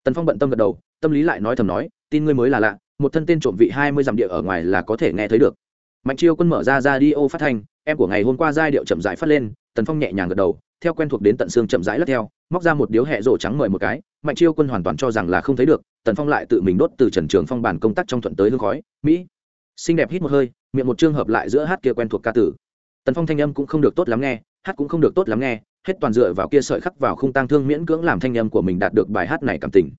Tần phong bận tâm gật đầu, tâm lý lại nói thầm nói, tin ngươi mới là lạ, một thân tên trộm vị hai mươi dặm địa ở ngoài là có thể nghe thấy được. Mạnh chiêu quân mở ra ra đi ô phát thanh em của ngày hôm qua giai điệu chậm rãi phát lên, tần phong nhẹ nhàng gật đầu, theo quen thuộc đến tận xương chậm rãi lướt theo, móc ra một điếu hẹ rổ trắng mời một cái, mạnh chiêu quân hoàn toàn cho rằng là không thấy được, tần phong lại tự mình đốt từ trần trường phong bản công tác trong thuận tới hương khói, mỹ. Xinh đẹp hít một hơi, miệng một chương hợp lại giữa hát kia quen thuộc ca tử. Tần phong thanh âm cũng không được tốt lắm nghe, hát cũng không được tốt lắm nghe, hết toàn dựa vào kia sợi khắc vào khung tăng thương miễn cưỡng làm thanh âm của mình đạt được bài hát này cảm tình.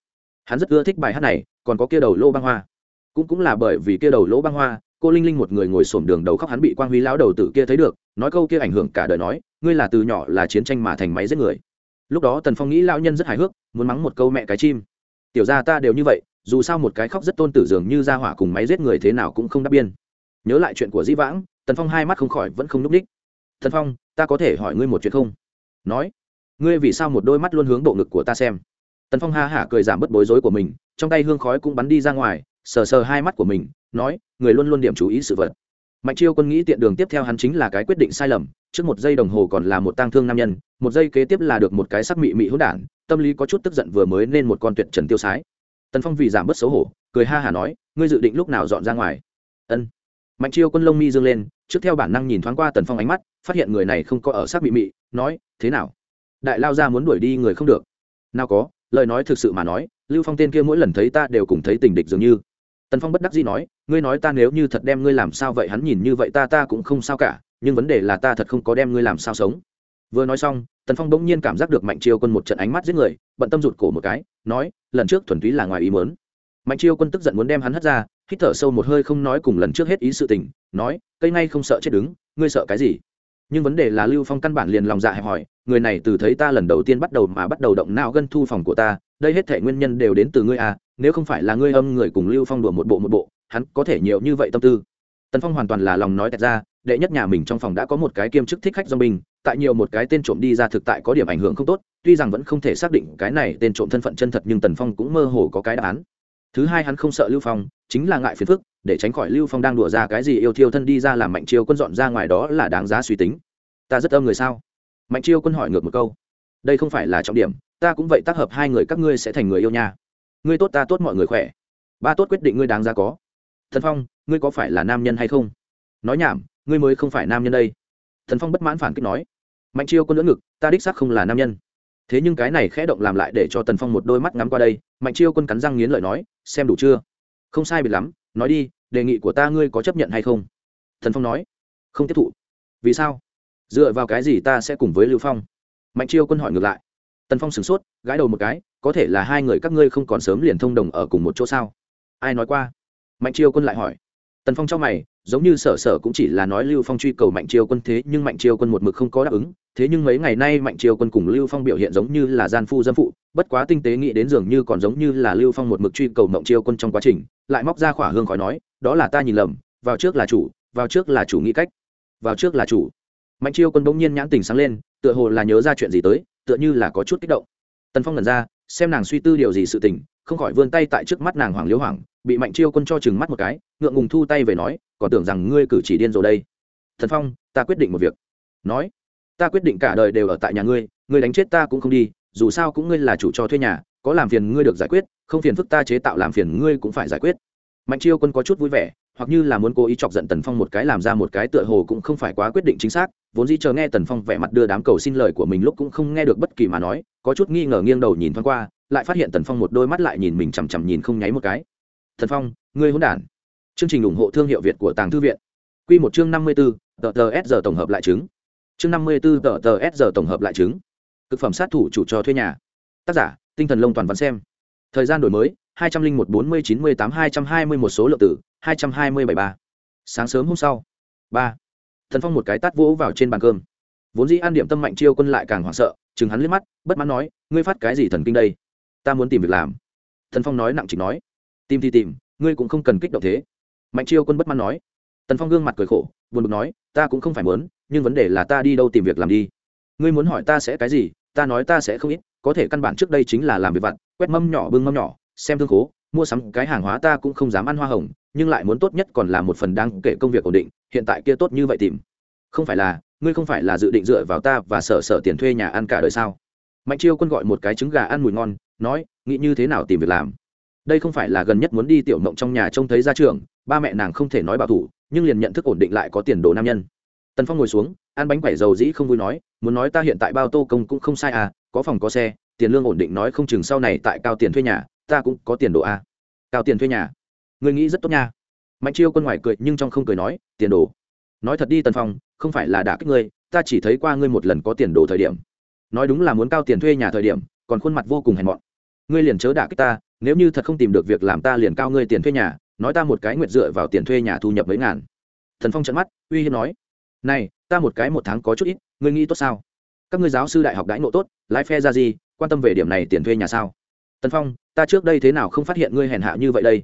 Hắn rất ưa thích bài hát này, còn có kia đầu lô băng hoa. Cũng cũng là bởi vì kia đầu lỗ băng hoa cô linh linh một người ngồi xổm đường đầu khóc hắn bị quang huy lão đầu tử kia thấy được, nói câu kia ảnh hưởng cả đời nói, ngươi là từ nhỏ là chiến tranh mà thành máy giết người. Lúc đó tần phong nghĩ lão nhân rất hài hước, muốn mắng một câu mẹ cái chim. Tiểu ra ta đều như vậy, dù sao một cái khóc rất tôn tử dường như ra hỏa cùng máy giết người thế nào cũng không đáp biên. Nhớ lại chuyện của dĩ vãng, tần phong hai mắt không khỏi vẫn không n ú c ních. Tần phong, ta có thể hỏi ngươi một chuyện không? Nói. Ngươi vì sao một đôi mắt luôn hướng bộ ngực của ta xem? Tần phong ha hả cười giảm bớt bối rối của mình, trong tay hương khói cũng bắn đi ra ngoài, sờ sờ hai mắt của mình nói, người luôn luôn điểm chú ý sự vật. Mạnh chiêu quân nghĩ tiện đường tiếp theo hắn chính là cái quyết định sai lầm, trước một giây đồng hồ còn là một tang thương nam nhân, một giây kế tiếp là được một cái sắc mị mị hỗn đản, tâm lý có chút tức giận vừa mới nên một con tuyệt trần tiêu sái. Tần phong vì giảm bớt xấu hổ, cười ha hả nói, ngươi dự định lúc nào dọn ra ngoài? Ân. Mạnh chiêu quân lông mi dương lên, trước theo bản năng nhìn thoáng qua tần phong ánh mắt, phát hiện người này không có ở sắc mị mị, nói, thế nào? Đại lao ra muốn đuổi đi người không được. Nào có, lời nói thực sự mà nói, lưu phong tên kia mỗi lần thấy ta đều cùng thấy tình địch dường như tần phong bất đắc dĩ nói, ngươi nói ta nếu như thật đem ngươi làm sao vậy? Hắn nhìn như vậy ta ta cũng không sao cả, nhưng vấn đề là ta thật không có đem ngươi làm sao sống. Vừa nói xong, tần phong bỗng nhiên cảm giác được mạnh chiêu quân một trận ánh mắt giết người, bận tâm rụt cổ một cái, nói, lần trước thuần túy là ngoài ý mớn mạnh chiêu quân tức giận muốn đem hắn hất ra, hít thở sâu một hơi không nói cùng lần trước hết ý sự tình, nói, cây ngay không sợ chết đứng, ngươi sợ cái gì? Nhưng vấn đề là lưu phong căn bản liền lòng dạ hẹp hỏi người này từ thấy ta lần đầu tiên bắt đầu mà bắt đầu động não gân thu phòng của ta, đây hết thể nguyên nhân đều đến từ ngươi à nếu không phải là ngươi âm người cùng lưu phong đùa một bộ một bộ, hắn có thể nhiều như vậy tâm tư. Tần phong hoàn toàn là lòng nói tẹt ra, đệ nhất nhà mình trong phòng đã có một cái kiêm chức thích khách do mình, tại nhiều một cái tên trộm đi ra thực tại có điểm ảnh hưởng không tốt, tuy rằng vẫn không thể xác định cái này tên trộm thân phận chân thật nhưng tần phong cũng mơ hồ có cái đáp án. Thứ hai hắn không sợ lưu phong, chính là ngại phiền phức, để tránh khỏi lưu phong đang đùa ra cái gì yêu thiêu thân đi ra làm mạnh chiêu quân dọn ra ngoài đó là đáng giá suy tính. Ta rất âm người sao? Mạnh chiêu quân hỏi ngược một câu. Đây không phải là trọng điểm, ta cũng vậy tác hợp hai người các ngươi sẽ thành người yêu nha ngươi tốt ta tốt mọi người khỏe. Ba tốt quyết định ngươi đáng ra có. Thần phong, ngươi có phải là nam nhân hay không? Nói nhảm, ngươi mới không phải nam nhân đây. Thần phong bất mãn phản kích nói. Mạnh chiêu quân lưỡng ngực, ta đích xác không là nam nhân. Thế nhưng cái này khẽ động làm lại để cho tần phong một đôi mắt ngắm qua đây, mạnh chiêu quân cắn răng nghiến lợi nói, xem đủ chưa? Không sai biệt lắm, nói đi, đề nghị của ta ngươi có chấp nhận hay không? Thần phong nói, không tiếp thụ. Vì sao? Dựa vào cái gì ta sẽ cùng với lưu phong? Mạnh chiêu quân hỏi ngược lại tần phong sửng sốt, gãi đầu một cái, có thể là hai người các ngươi không còn sớm liền thông đồng ở cùng một chỗ sao? Ai nói qua? Mạnh chiêu quân lại hỏi. Tần phong trong mày, giống như sở sở cũng chỉ là nói lưu phong truy cầu mạnh chiêu quân thế, nhưng mạnh chiêu quân một mực không có đáp ứng. Thế nhưng mấy ngày nay mạnh chiêu quân cùng lưu phong biểu hiện giống như là gian phu dân phụ, bất quá tinh tế nghĩ đến dường như còn giống như là lưu phong một mực truy cầu mộng chiêu quân trong quá trình, lại móc ra khỏa hương khỏi nói, đó là ta nhìn lầm, vào trước là chủ, vào trước là chủ nghĩ cách, vào trước là chủ. Mạnh chiêu quân bỗng nhiên nhãn tình sáng lên, tựa hồ là nhớ ra chuyện gì tới tựa như là có chút kích động. Tần phong lần ra, xem nàng suy tư điều gì sự tình, không khỏi vươn tay tại trước mắt nàng hoàng liễu hoàng, bị mạnh chiêu quân cho chừng mắt một cái, ngượng ngùng thu tay về nói, còn tưởng rằng ngươi cử chỉ điên rồi đây. Thần phong, ta quyết định một việc. Nói. Ta quyết định cả đời đều ở tại nhà ngươi ngươi đánh chết ta cũng không đi, dù sao cũng ngươi là chủ cho thuê nhà, có làm phiền ngươi được giải quyết, không phiền phức ta chế tạo làm phiền ngươi cũng phải giải quyết. Mạnh chiêu quân có chút vui vẻ, hoặc như là muốn cố ý chọc giận tần phong một cái làm ra một cái tựa hồ cũng không phải quá quyết định chính xác vốn dĩ chờ nghe tần phong vẻ mặt đưa đám cầu xin lời của mình lúc cũng không nghe được bất kỳ mà nói, có chút nghi ngờ nghiêng đầu nhìn thoáng qua, lại phát hiện tần phong một đôi mắt lại nhìn mình chằm chằm nhìn không nháy một cái. Thần phong, ngươi hôn đản. Chương trình ủng hộ thương hiệu việt của tàng thư viện. Q một chương năm mươi bốn tờ tờ s giờ tổng hợp lại chứng. Chương năm mươi bốn tờ tờ s giờ tổng hợp lại chứng. Thực phẩm sát thủ chủ cho thuê nhà. Tác giả, tinh thần lông toàn văn xem. Thời gian đổi mới, hai trăm linh một bốn mươi chín mươi tám hai trăm hai mươi một số lượng tử, hai trăm hai mươi bảy ba. Sáng sớm hôm sau. Ba thần phong một cái tát vỗ vào trên bàn cơm. Vốn dĩ an điểm tâm mạnh chiêu quân lại càng hoảng sợ chừng hắn liếc mắt, bất mãn nói, ngươi phát cái gì thần kinh đây? Ta muốn tìm việc làm. Thần phong nói nặng trịch nói, tìm thì tìm, ngươi cũng không cần kích động thế. Mạnh chiêu quân bất mãn nói. Tần phong gương mặt cười khổ, buồn bực nói, ta cũng không phải muốn, nhưng vấn đề là ta đi đâu tìm việc làm đi. Ngươi muốn hỏi ta sẽ cái gì, ta nói ta sẽ không ít, có thể căn bản trước đây chính là làm việc vặt, quét mâm nhỏ bưng mâm nhỏ, xem thương khố, mua sắm cái hàng hóa ta cũng không dám ăn hoa hồng nhưng lại muốn tốt nhất còn là một phần đáng kể công việc ổn định, hiện tại kia tốt như vậy tìm. Không phải là, ngươi không phải là dự định dựa vào ta và sở sở tiền thuê nhà ăn cả đời sao? Mạnh chiêu quân gọi một cái trứng gà ăn mùi ngon, nói, nghĩ như thế nào tìm việc làm? Đây không phải là gần nhất muốn đi tiểu mộng trong nhà trông thấy ra trường ba mẹ nàng không thể nói bảo thủ, nhưng liền nhận thức ổn định lại có tiền đồ nam nhân. Tần phong ngồi xuống, ăn bánh quẩy dầu dĩ không vui nói, muốn nói ta hiện tại bao tô công cũng không sai à có phòng có xe, tiền lương ổn định nói không chừng sau này tại cao tiền thuê nhà, ta cũng có tiền đồ à. cao tiền thuê nhà? Ngươi nghĩ rất tốt nha. Mạnh chiêu quân ngoài cười nhưng trong không cười nói, tiền đồ, nói thật đi tần phong, không phải là đả kích ngươi, ta chỉ thấy qua ngươi một lần có tiền đồ thời điểm. Nói đúng là muốn cao tiền thuê nhà thời điểm, còn khuôn mặt vô cùng hèn mọn. Ngươi liền chớ đả kích ta, nếu như thật không tìm được việc làm ta liền cao ngươi tiền thuê nhà, nói ta một cái nguyệt dựa vào tiền thuê nhà thu nhập mấy ngàn. Thần phong trận mắt, uy hiếp nói, này, ta một cái một tháng có chút ít, ngươi nghĩ tốt sao? Các ngươi giáo sư đại học đãi ngộ tốt, lái phe ra gì, quan tâm về điểm này tiền thuê nhà sao? Tần phong, ta trước đây thế nào không phát hiện ngươi hèn hạ như vậy đây?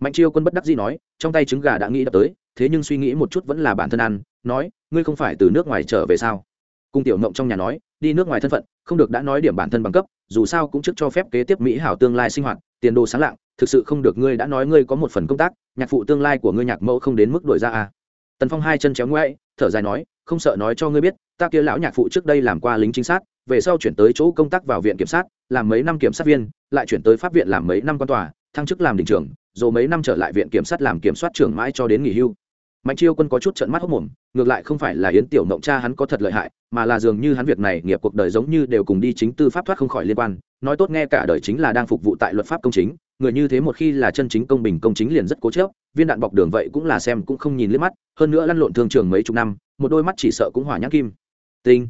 Mạnh chiêu quân bất đắc dĩ nói, trong tay trứng gà đã nghĩ đập tới, thế nhưng suy nghĩ một chút vẫn là bản thân ăn, nói, ngươi không phải từ nước ngoài trở về sao cung tiểu mộng trong nhà nói, đi nước ngoài thân phận, không được đã nói điểm bản thân bằng cấp, dù sao cũng trước cho phép kế tiếp mỹ hảo tương lai sinh hoạt, tiền đồ sáng lạng, thực sự không được ngươi đã nói ngươi có một phần công tác, nhạc phụ tương lai của ngươi nhạc mẫu không đến mức đổi ra à. tần phong hai chân chéo ngoại thở dài nói, không sợ nói cho ngươi biết, ta kia lão nhạc phụ trước đây làm qua lính chính sát, về sau chuyển tới chỗ công tác vào viện kiểm sát, làm mấy năm kiểm sát viên, lại chuyển tới pháp viện làm mấy năm quan tòa, thăng chức làm đình trưởng rồi mấy năm trở lại viện kiểm sát làm kiểm soát trưởng mãi cho đến nghỉ hưu. Mạnh chiêu quân có chút trận mắt hốc mồm, ngược lại không phải là yến tiểu mộng cha hắn có thật lợi hại, mà là dường như hắn việc này nghiệp cuộc đời giống như đều cùng đi chính tư pháp thoát không khỏi liên quan, nói tốt nghe cả đời chính là đang phục vụ tại luật pháp công chính, người như thế một khi là chân chính công bình công chính liền rất cố chớp viên đạn bọc đường vậy cũng là xem cũng không nhìn liếc mắt, hơn nữa lăn lộn thương trường mấy chục năm, một đôi mắt chỉ sợ cũng hỏa nhãn kim. Tinh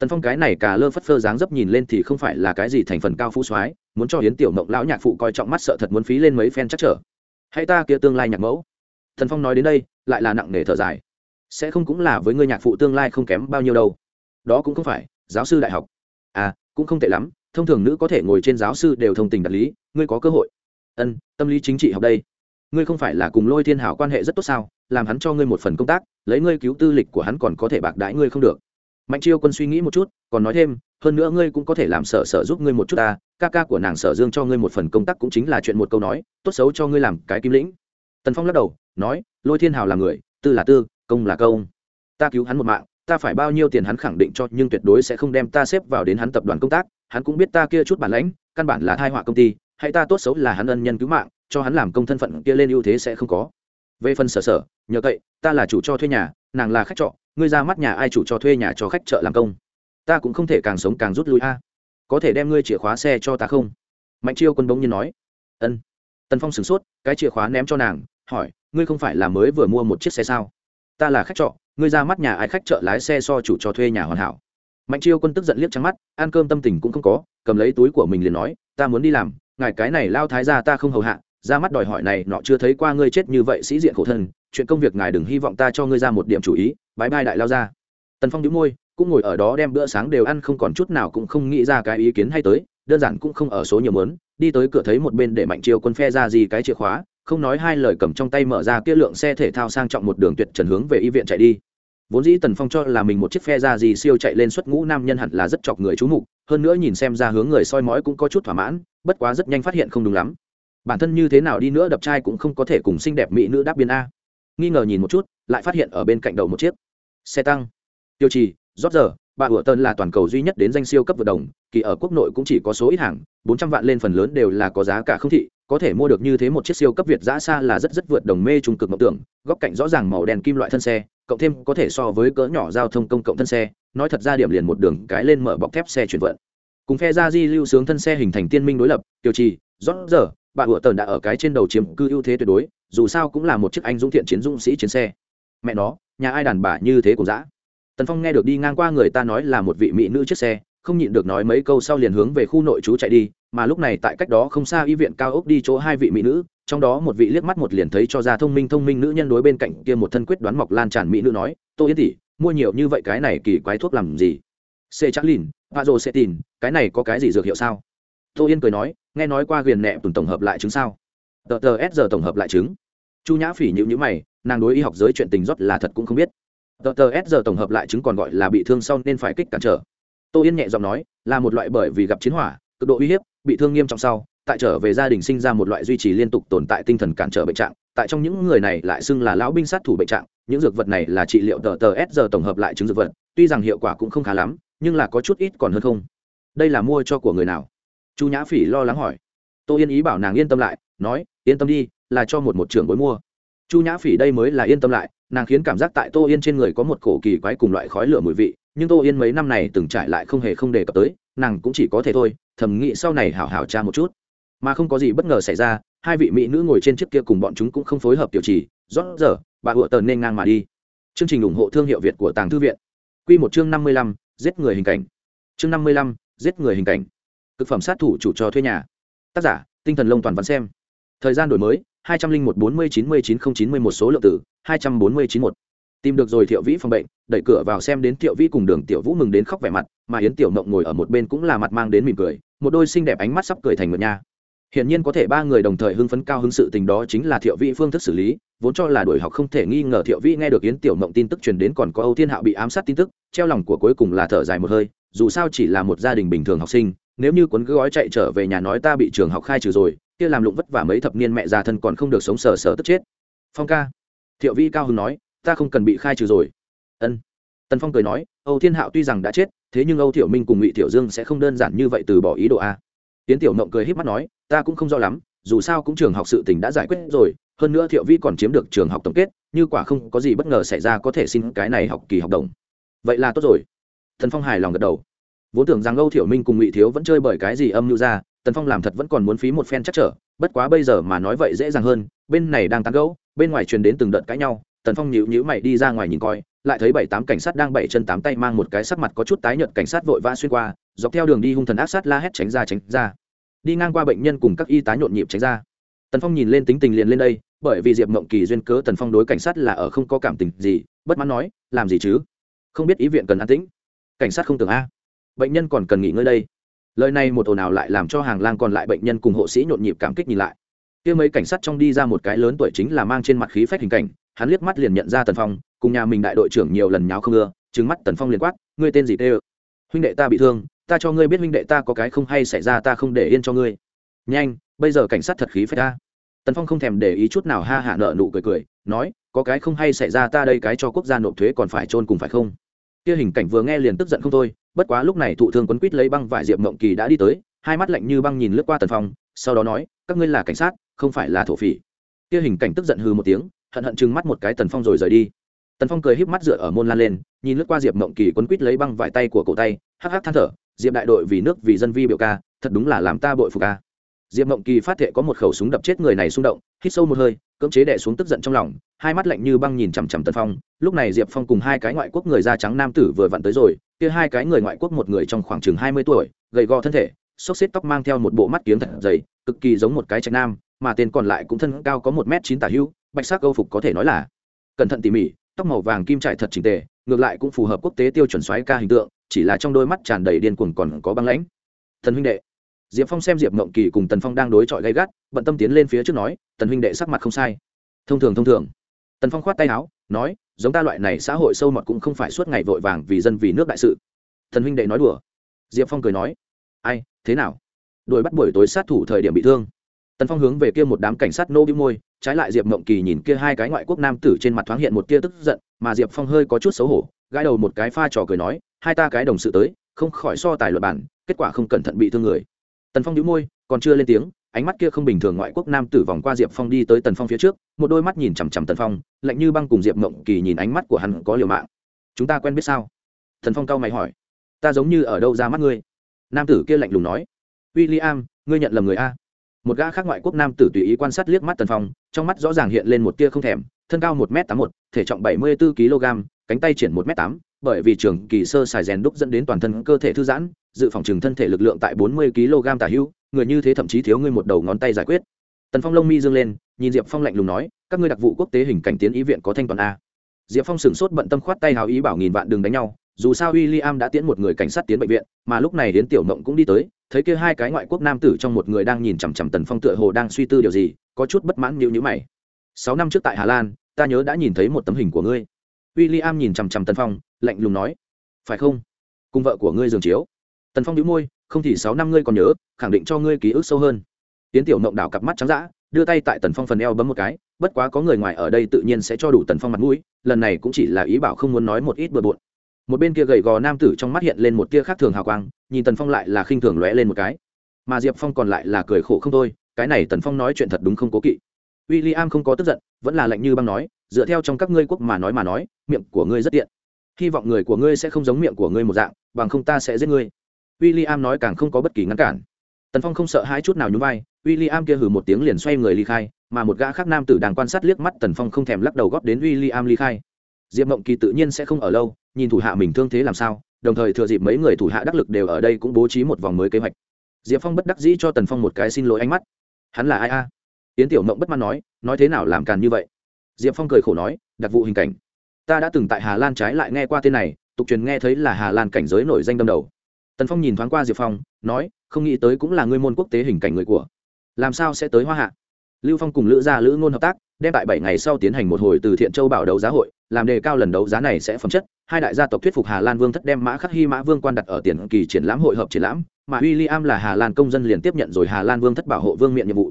tần phong cái này cả lơ phất phơ dáng dấp nhìn lên thì không phải là cái gì thành phần cao phú soái, muốn cho hiến tiểu mộng lão nhạc phụ coi trọng mắt sợ thật muốn phí lên mấy phen chắc trở. Hay ta kia tương lai nhạc mẫu. Thần phong nói đến đây, lại là nặng nề thở dài. Sẽ không cũng là với người nhạc phụ tương lai không kém bao nhiêu đâu. Đó cũng không phải, giáo sư đại học. À cũng không tệ lắm, thông thường nữ có thể ngồi trên giáo sư đều thông tình đạt lý, ngươi có cơ hội. Ân, tâm lý chính trị học đây. Ngươi không phải là cùng lôi thiên hảo quan hệ rất tốt sao, làm hắn cho ngươi một phần công tác, lấy ngươi cứu tư lịch của hắn còn có thể bạc đãi ngươi không được mạnh chiêu quân suy nghĩ một chút, còn nói thêm, hơn nữa ngươi cũng có thể làm sở sở giúp ngươi một chút ta, ca ca của nàng sở dương cho ngươi một phần công tác cũng chính là chuyện một câu nói, tốt xấu cho ngươi làm cái kim lĩnh. Tần phong lắc đầu, nói, lôi thiên hào là người, tư là tư, công là công. Ta cứu hắn một mạng, ta phải bao nhiêu tiền hắn khẳng định cho, nhưng tuyệt đối sẽ không đem ta xếp vào đến hắn tập đoàn công tác. Hắn cũng biết ta kia chút bản lãnh, căn bản là thai họa công ty, hay ta tốt xấu là hắn ân nhân cứu mạng, cho hắn làm công thân phận kia lên ưu thế sẽ không có. Về phần sở sở, nhờ cậy, ta là chủ cho thuê nhà nàng là khách trọ, ngươi ra mắt nhà ai chủ cho thuê nhà cho khách chợ làm công. Ta cũng không thể càng sống càng rút lui a. Có thể đem ngươi chìa khóa xe cho ta không? Mạnh chiêu quân bỗng nhiên nói. Ân. Tần phong sửng sốt, cái chìa khóa ném cho nàng, hỏi, ngươi không phải là mới vừa mua một chiếc xe sao? Ta là khách trọ, ngươi ra mắt nhà ai khách trợ lái xe so chủ cho thuê nhà hoàn hảo. Mạnh chiêu quân tức giận liếc trắng mắt, ăn cơm tâm tình cũng không có, cầm lấy túi của mình liền nói, ta muốn đi làm, ngài cái này lao thái ra ta không hầu hạ ra mắt đòi hỏi này, nọ chưa thấy qua ngươi chết như vậy, sĩ diện khổ thân, chuyện công việc ngài đừng hy vọng ta cho ngươi ra một điểm chủ ý bãi bai đại lao ra. Tần phong đĩu môi, cũng ngồi ở đó đem bữa sáng đều ăn không còn chút nào cũng không nghĩ ra cái ý kiến hay tới, đơn giản cũng không ở số nhiều mớn, đi tới cửa thấy một bên để mạnh chiêu quân phe ra gì cái chìa khóa, không nói hai lời cầm trong tay mở ra kia lượng xe thể thao sang trọng một đường tuyệt trần hướng về y viện chạy đi. Vốn dĩ tần phong cho là mình một chiếc phe ra gì siêu chạy lên xuất ngũ nam nhân hẳn là rất chọc người chú mục, hơn nữa nhìn xem ra hướng người soi mói cũng có chút thỏa mãn, bất quá rất nhanh phát hiện không đúng lắm bản thân như thế nào đi nữa đập trai cũng không có thể cùng xinh đẹp mỹ nữ đáp biên a. Nghi ngờ nhìn một chút, lại phát hiện ở bên cạnh đầu một chiếc xe tăng. Tiêu trì, rót giờ, bà ủa tân là toàn cầu duy nhất đến danh siêu cấp vượt đồng kỳ ở quốc nội cũng chỉ có số ít hàng, bốn trăm vạn lên phần lớn đều là có giá cả không thị, có thể mua được như thế một chiếc siêu cấp việt giã xa là rất rất vượt đồng mê trung cực mộng tưởng, góc cạnh rõ ràng màu đen kim loại thân xe, cộng thêm có thể so với cỡ nhỏ giao thông công cộng thân xe, nói thật ra điểm liền một đường cái lên mở bọc thép xe chuyển vận. Cùng phe ra di lưu sướng thân xe hình thành tiên minh đối lập, tiêu trì, rót giờ bà ủa tần đã ở cái trên đầu chiếm cư ưu thế tuyệt đối, dù sao cũng là một chiếc anh dũng thiện chiến dũng sĩ chiến xe. Mẹ nó, nhà ai đàn bà như thế cũng dã? Tần phong nghe được đi ngang qua người ta nói là một vị mỹ nữ chiếc xe, không nhịn được nói mấy câu sau liền hướng về khu nội trú chạy đi, mà lúc này tại cách đó không xa y viện cao ốc đi chỗ hai vị mỹ nữ, trong đó một vị liếc mắt một liền thấy cho ra thông minh thông minh nữ nhân đối bên cạnh kia một thân quyết đoán mọc lan tràn mỹ nữ nói tôi yên tỉ mua nhiều như vậy cái này kỳ quái thuốc làm gì? C chắc lìn pa dô sẽ tin cái này có cái gì dược hiệu sao? Tô yên cười nói, nghe nói qua ghiền nẹ tùng tổng hợp lại chứng sao? Tờ tờ s giờ tổng hợp lại chứng. Chu nhã phỉ nhịu nhữ mày, nàng đối y học giới chuyện tình rót là thật cũng không biết. Tờ tờ s giờ tổng hợp lại chứng còn gọi là bị thương sau nên phải kích cản trở. Tô yên nhẹ giọng nói, là một loại bởi vì gặp chiến hỏa, cực độ uy hiếp, bị thương nghiêm trọng sau, tại trở về gia đình sinh ra một loại duy trì liên tục tồn tại tinh thần cản trở bệnh trạng. Tại trong những người này lại xưng là lão binh sát thủ bệnh trạng, những dược vật này là trị liệu tờ tờ s giờ tổng hợp lại chứng dược vật, tuy rằng hiệu quả cũng không khá lắm, nhưng là có chút ít còn hơn không. Đây là mua cho của người nào? Chu nhã phỉ lo lắng hỏi. Tô yên ý bảo nàng yên tâm lại, nói, yên tâm đi, là cho một một trưởng bối mua. Chu nhã phỉ đây mới là yên tâm lại, nàng khiến cảm giác tại tô yên trên người có một cổ kỳ quái cùng loại khói lửa mùi vị, nhưng tô yên mấy năm này từng trải lại không hề không đề cập tới, nàng cũng chỉ có thể thôi, thầm nghĩ sau này hảo hảo tra một chút. Mà không có gì bất ngờ xảy ra, hai vị mỹ nữ ngồi trên chiếc kia cùng bọn chúng cũng không phối hợp tiểu trì, rót giờ, bà hụa tờn nên ngang mà đi. Chương trình ủng hộ thương hiệu việt của tàng thư viện. Q một chương năm mươi lăm, giết người hình cảnh. Chương năm mươi lăm, giết người hình cảnh thực phẩm sát thủ chủ cho thuê nhà. Tác giả, tinh thần lông toàn văn xem. Thời gian đổi mới, hai trăm linh một bốn mươi chín mươi chín không chín mươi một số lượng tử hai trăm bốn mươi chín một tìm được rồi thiệu vĩ phòng bệnh, đẩy cửa vào xem đến thiệu vĩ cùng đường tiểu vũ mừng đến khóc vẻ mặt, mà yến tiểu mộng ngồi ở một bên cũng là mặt mang đến mỉm cười, một đôi xinh đẹp ánh mắt sắp cười thành ngược nha. Hiển nhiên có thể ba người đồng thời hưng phấn cao hứng sự tình đó chính là thiệu vĩ phương thức xử lý, vốn cho là đuổi học không thể nghi ngờ thiệu vĩ nghe được yến tiểu mộng tin tức truyền đến còn có âu thiên hạo bị ám sát tin tức, treo lòng của cuối cùng là thở dài một hơi, dù sao chỉ là một gia đình bình thường học sinh nếu như cuốn gói chạy trở về nhà nói ta bị trường học khai trừ rồi, kia làm lụng vất vả mấy thập niên mẹ già thân còn không được sống sờ sờ tức chết. Phong ca. Thiệu vi cao hưng nói, ta không cần bị khai trừ rồi. Ân. Tần phong cười nói, âu thiên hạo tuy rằng đã chết, thế nhưng âu thiệu minh cùng ngụy thiệu dương sẽ không đơn giản như vậy từ bỏ ý đồ a. Tiến tiểu mộng cười h í p mắt nói, ta cũng không rõ lắm, dù sao cũng trường học sự t ì n h đã giải quyết rồi, hơn nữa thiệu vi còn chiếm được trường học tổng kết, như quả không có gì bất ngờ xảy ra có thể xin cái này học kỳ học đồng. Vậy là tốt rồi. Thần phong hài lòng gật đầu vốn tưởng rằng âu thiểu minh cùng ngụy thiếu vẫn chơi bởi cái gì âm mưu ra, tần phong làm thật vẫn còn muốn phí một phen chắc trở, bất quá bây giờ mà nói vậy dễ dàng hơn, bên này đang tán gẫu, bên ngoài truyền đến từng đợt cãi nhau, tần phong nhịu nhữ mày đi ra ngoài nhìn coi, lại thấy bảy tám cảnh sát đang bảy chân tám tay mang một cái sắc mặt có chút tái nhợt cảnh sát vội vã xuyên qua, dọc theo đường đi hung thần áp sát la hét tránh ra tránh ra. Đi ngang qua bệnh nhân cùng các y tá nhộn nhịp tránh ra. Tần phong nhìn lên tính tình liền lên đây, bởi vì diệp mộng kỳ duyên cớ tần phong đối cảnh sát là ở không có cảm tình gì, bất mãn nói, làm gì chứ? Không biết ý viện cần an tĩnh. Cảnh sát không tưởng a bệnh nhân còn cần nghỉ ngơi đây. Lời này một ồn nào lại làm cho hàng lang còn lại bệnh nhân cùng hộ sĩ nhộn nhịp cảm kích nhìn lại. Kia mấy cảnh sát trong đi ra một cái lớn tuổi chính là mang trên mặt khí phách hình cảnh, hắn liếc mắt liền nhận ra tần phong, cùng nhà mình đại đội trưởng nhiều lần nháo không ưa trứng mắt tần phong liền quát, ngươi tên gì tê ơ huynh đệ ta bị thương, ta cho ngươi biết huynh đệ ta có cái không hay xảy ra, ta không để yên cho ngươi. Nhanh, bây giờ cảnh sát thật khí phách ta. Tần phong không thèm để ý chút nào, ha hạ nợ nụ cười cười, nói, có cái không hay xảy ra, ta đây cái cho quốc gia nộp thuế còn phải trôn cùng phải không? Kia hình cảnh vừa nghe liền tức giận không thôi, bất quá lúc này thụ thương quấn quýt lấy băng vải diệp mộng kỳ đã đi tới, hai mắt lạnh như băng nhìn lướt qua tần phong, sau đó nói, các ngươi là cảnh sát, không phải là thổ phỉ. Kia hình cảnh tức giận hư một tiếng, hận hận chừng mắt một cái tần phong rồi rời đi. Tần phong cười híp mắt dựa ở môn lan lên, nhìn lướt qua diệp mộng kỳ quấn quít lấy băng vải tay của cổ tay, hắc hắc than thở, diệp đại đội vì nước vì dân vi biểu ca, thật đúng là làm ta bội phục ca diệp mộng kỳ phát thệ có một khẩu súng đập chết người này xung động, hít sâu một hơi, cưỡng chế đè xuống tức giận trong lòng, hai mắt lạnh như băng nhìn chằm chằm tần phong. Lúc này diệp phong cùng hai cái ngoại quốc người da trắng nam tử vừa vặn tới rồi, kia hai cái người ngoại quốc một người trong khoảng chừng hai mươi tuổi, gầy gò thân thể, xốc xếp tóc mang theo một bộ mắt kiếm thật dày, cực kỳ giống một cái trạch nam, mà tên còn lại cũng thân cao có một m chín tả hữu, bạch sắc câu phục có thể nói là cẩn thận tỉ mỉ, tóc màu vàng kim trải thật trình tề, ngược lại cũng phù hợp quốc tế tiêu chuẩn xoáy ca hình tượng, chỉ là trong đôi mắt tràn đầy điên cuồng còn có băng lãnh. Thần huynh đệ diệp phong xem diệp mộng kỳ cùng tần phong đang đối chọi gay gắt, bận tâm tiến lên phía trước nói, tần huynh đệ sắc mặt không sai. Thông thường thông thường. Tần phong khoát tay áo, nói, giống ta loại này xã hội sâu mọt cũng không phải suốt ngày vội vàng vì dân vì nước đại sự. Thần huynh đệ nói đùa. Diệp phong cười nói, ai, thế nào? Đuổi bắt buổi tối sát thủ thời điểm bị thương. Tần phong hướng về kia một đám cảnh sát nô bĩu môi, trái lại diệp mộng kỳ nhìn kia hai cái ngoại quốc nam tử trên mặt thoáng hiện một tia tức giận, mà diệp phong hơi có chút xấu hổ, gãi đầu một cái pha trò cười nói, hai ta cái đồng sự tới, không khỏi so tài luật bản, kết quả không cẩn thận bị thương người tần phong đĩu môi, còn chưa lên tiếng, ánh mắt kia không bình thường ngoại quốc nam tử vòng qua diệp phong đi tới tần phong phía trước, một đôi mắt nhìn chằm chằm tần phong, lạnh như băng cùng diệp mộng kỳ nhìn ánh mắt của hắn có liều mạng. Chúng ta quen biết sao? Tần phong cao mày hỏi. Ta giống như ở đâu ra mắt ngươi? Nam tử kia lạnh lùng nói. W i l l i am ngươi nhận lầm người a. Một gã khác ngoại quốc nam tử tùy ý quan sát liếc mắt tần phong, trong mắt rõ ràng hiện lên một tia không thèm, thân cao một m tám một, thể trọng bảy mươi bốn kg cánh tay triển một m tám, bởi vì trường kỳ sơ xài rèn đúc dẫn đến toàn thân cơ thể thư giãn dự phòng chừng thân thể lực lượng tại bốn mươi kg tả hữu, người như thế thậm chí thiếu ngươi một đầu ngón tay giải quyết. Tần phong lông mi dương lên, nhìn diệp phong lạnh lùng nói, các ngươi đặc vụ quốc tế hình cảnh tiến ý viện có thanh toàn a. Diệp phong sửng sốt bận tâm khoát tay hào ý bảo nghìn vạn đường đánh nhau, dù sao w i l l i am đã tiễn một người cảnh sát tiến bệnh viện, mà lúc này đến tiểu mộng cũng đi tới, thấy kia hai cái ngoại quốc nam tử trong một người đang nhìn chằm chằm tần phong tựa hồ đang suy tư điều gì, có chút bất mãn nhịu nhữ mày. Sáu năm trước tại hà lan, ta nhớ đã nhìn thấy một tấm hình của ngươi. W i l l i am nhìn chằm chằm tần phong, lạnh lùng nói, phải không? Cùng vợ của ngươi giường chiếu tần phong đĩu môi, không thì sáu năm ngươi còn nhớ, khẳng định cho ngươi ký ức sâu hơn. Tiến tiểu mộng đảo cặp mắt trắng d đưa tay tại tần phong phần eo bấm một cái, bất quá có người ngoài ở đây tự nhiên sẽ cho đủ tần phong mặt mũi, lần này cũng chỉ là ý bảo không muốn nói một ít bừa bộn. Một bên kia gầy gò nam tử trong mắt hiện lên một tia khác thường hào quang, nhìn tần phong lại là khinh thường lóe lên một cái. Mà diệp phong còn lại là cười khổ không thôi, cái này tần phong nói chuyện thật đúng không cố kỵ. W i l l i am không có tức giận, vẫn là lạnh như băng nói, dựa theo trong các ngươi quốc mà nói mà nói, miệng của ngươi rất tiện. Hy vọng người của ngươi sẽ không giống miệng của ngươi một dạng, bằng không ta sẽ giết ngươi w i l l i am nói càng không có bất kỳ ngăn cản. Tần phong không sợ hai chút nào nhún vai w i l l i am kia hừ một tiếng liền xoay người ly khai, mà một gã khác nam tử đang quan sát liếc mắt tần phong không thèm lắc đầu góp đến w i l l i am ly khai. Diệp mộng kỳ tự nhiên sẽ không ở lâu, nhìn thủ hạ mình thương thế làm sao, đồng thời thừa dịp mấy người thủ hạ đắc lực đều ở đây cũng bố trí một vòng mới kế hoạch. Diệp phong bất đắc dĩ cho tần phong một cái xin lỗi ánh mắt. Hắn là ai a? Yến tiểu mộng bất mãn nói nói thế nào làm càn như vậy? Diệp phong cười khổ nói, đặc vụ hình cảnh. Ta đã từng tại hà lan trái lại nghe qua tên này, tục truyền nghe thấy là hà lan cảnh giới nổi danh đâm đầu tần phong nhìn thoáng qua diệp phong, nói, không nghĩ tới cũng là ngươi môn quốc tế hình cảnh người của. Làm sao sẽ tới hoa hạ? Lưu phong cùng lữ gia lữ ngôn hợp tác, đem tại bảy ngày sau tiến hành một hồi từ thiện châu bảo đấu giá hội, làm đề cao lần đấu giá này sẽ phẩm chất. Hai đại gia tộc thuyết phục hà lan vương thất đem mã khắc hy, mã vương quan đặt ở tiền kỳ triển lãm hội hợp triển lãm, mà w i l l i am là hà lan công dân liền tiếp nhận rồi hà lan vương thất bảo hộ vương miện nhiệm vụ.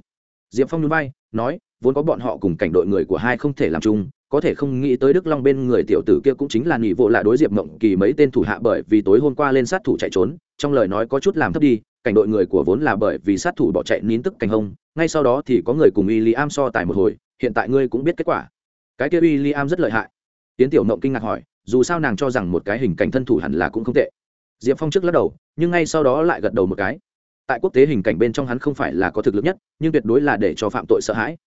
Diệp phong núi bay nói, vốn có bọn họ cùng cảnh đội người của hai không thể làm chung có thể không nghĩ tới đức long bên người tiểu tử kia cũng chính là nghỉ vụ lại đối diệp mộng kỳ mấy tên thủ hạ bởi vì tối hôm qua lên sát thủ chạy trốn, trong lời nói có chút làm thấp đi, cảnh đội người của vốn là bởi vì sát thủ bỏ chạy nín tức cảnh hông, ngay sau đó thì có người cùng y li am so tài một hồi, hiện tại ngươi cũng biết kết quả. Cái kia y li am rất lợi hại. Tiến tiểu mộng kinh ngạc hỏi, dù sao nàng cho rằng một cái hình cảnh thân thủ hẳn là cũng không tệ. Diệp phong trước lắc đầu, nhưng ngay sau đó lại gật đầu một cái. Tại quốc tế hình cảnh bên trong hắn không phải là có thực lực nhất, nhưng tuyệt đối là để cho phạm tội sợ hãi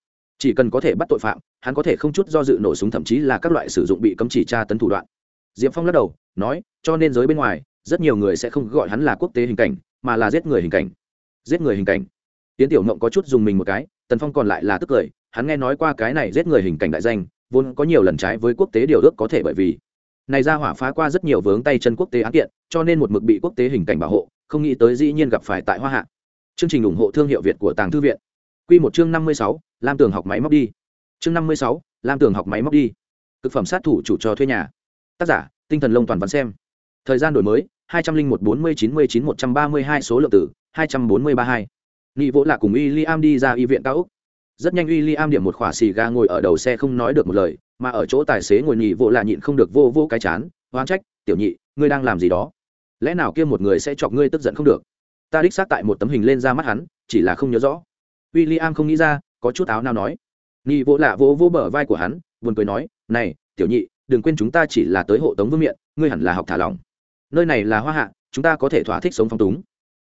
chỉ cần có thể bắt tội phạm, hắn có thể không chút do dự nổ súng, thậm chí là các loại sử dụng bị cấm chỉ tra tấn thủ đoạn. Diệp phong lắc đầu, nói, cho nên giới bên ngoài, rất nhiều người sẽ không gọi hắn là quốc tế hình cảnh, mà là giết người hình cảnh. Giết người hình cảnh. Tiến tiểu mộng có chút dùng mình một cái, tần phong còn lại là tức cười, hắn nghe nói qua cái này giết người hình cảnh đại danh, vốn có nhiều lần trái với quốc tế điều ước có thể bởi vì này ra hỏa phá qua rất nhiều vướng tay chân quốc tế án kiện, cho nên một mực bị quốc tế hình cảnh bảo hộ, không nghĩ tới dĩ nhiên gặp phải tại hoa hạ. Chương trình ủng hộ thương hiệu việt của tàng thư viện. Quy một chương năm mươi sáu, lam tường học máy móc đi. Chương năm mươi sáu, lam tường học máy móc đi. Cực phẩm sát thủ chủ cho thuê nhà. Tác giả, tinh thần lông toàn văn xem. Thời gian đổi mới, hai trăm linh một bốn mươi chín mươi chín một trăm ba mươi hai số lượng tử hai trăm bốn mươi ba hai. Nghị vỗ là cùng William đi ra y viện cao ốc. rất nhanh William điểm một khỏa xì ga ngồi ở đầu xe không nói được một lời, mà ở chỗ tài xế ngồi nhị vỗ là nhịn không được vô vô cái chán oán trách, tiểu nhị, ngươi đang làm gì đó? Lẽ nào kia một người sẽ chọc ngươi tức giận không được? Ta đích xác tại một tấm hình lên ra mắt hắn, chỉ là không nhớ rõ w i l l i am không nghĩ ra, có chút áo nào nói. Nhị vỗ lạ vỗ vô bờ vai của hắn, buồn cười nói, này, tiểu nhị, đừng quên chúng ta chỉ là tới hộ tống vương miện, ngươi hẳn là học thả lỏng. nơi này là hoa hạ, chúng ta có thể thỏa thích sống phong túng.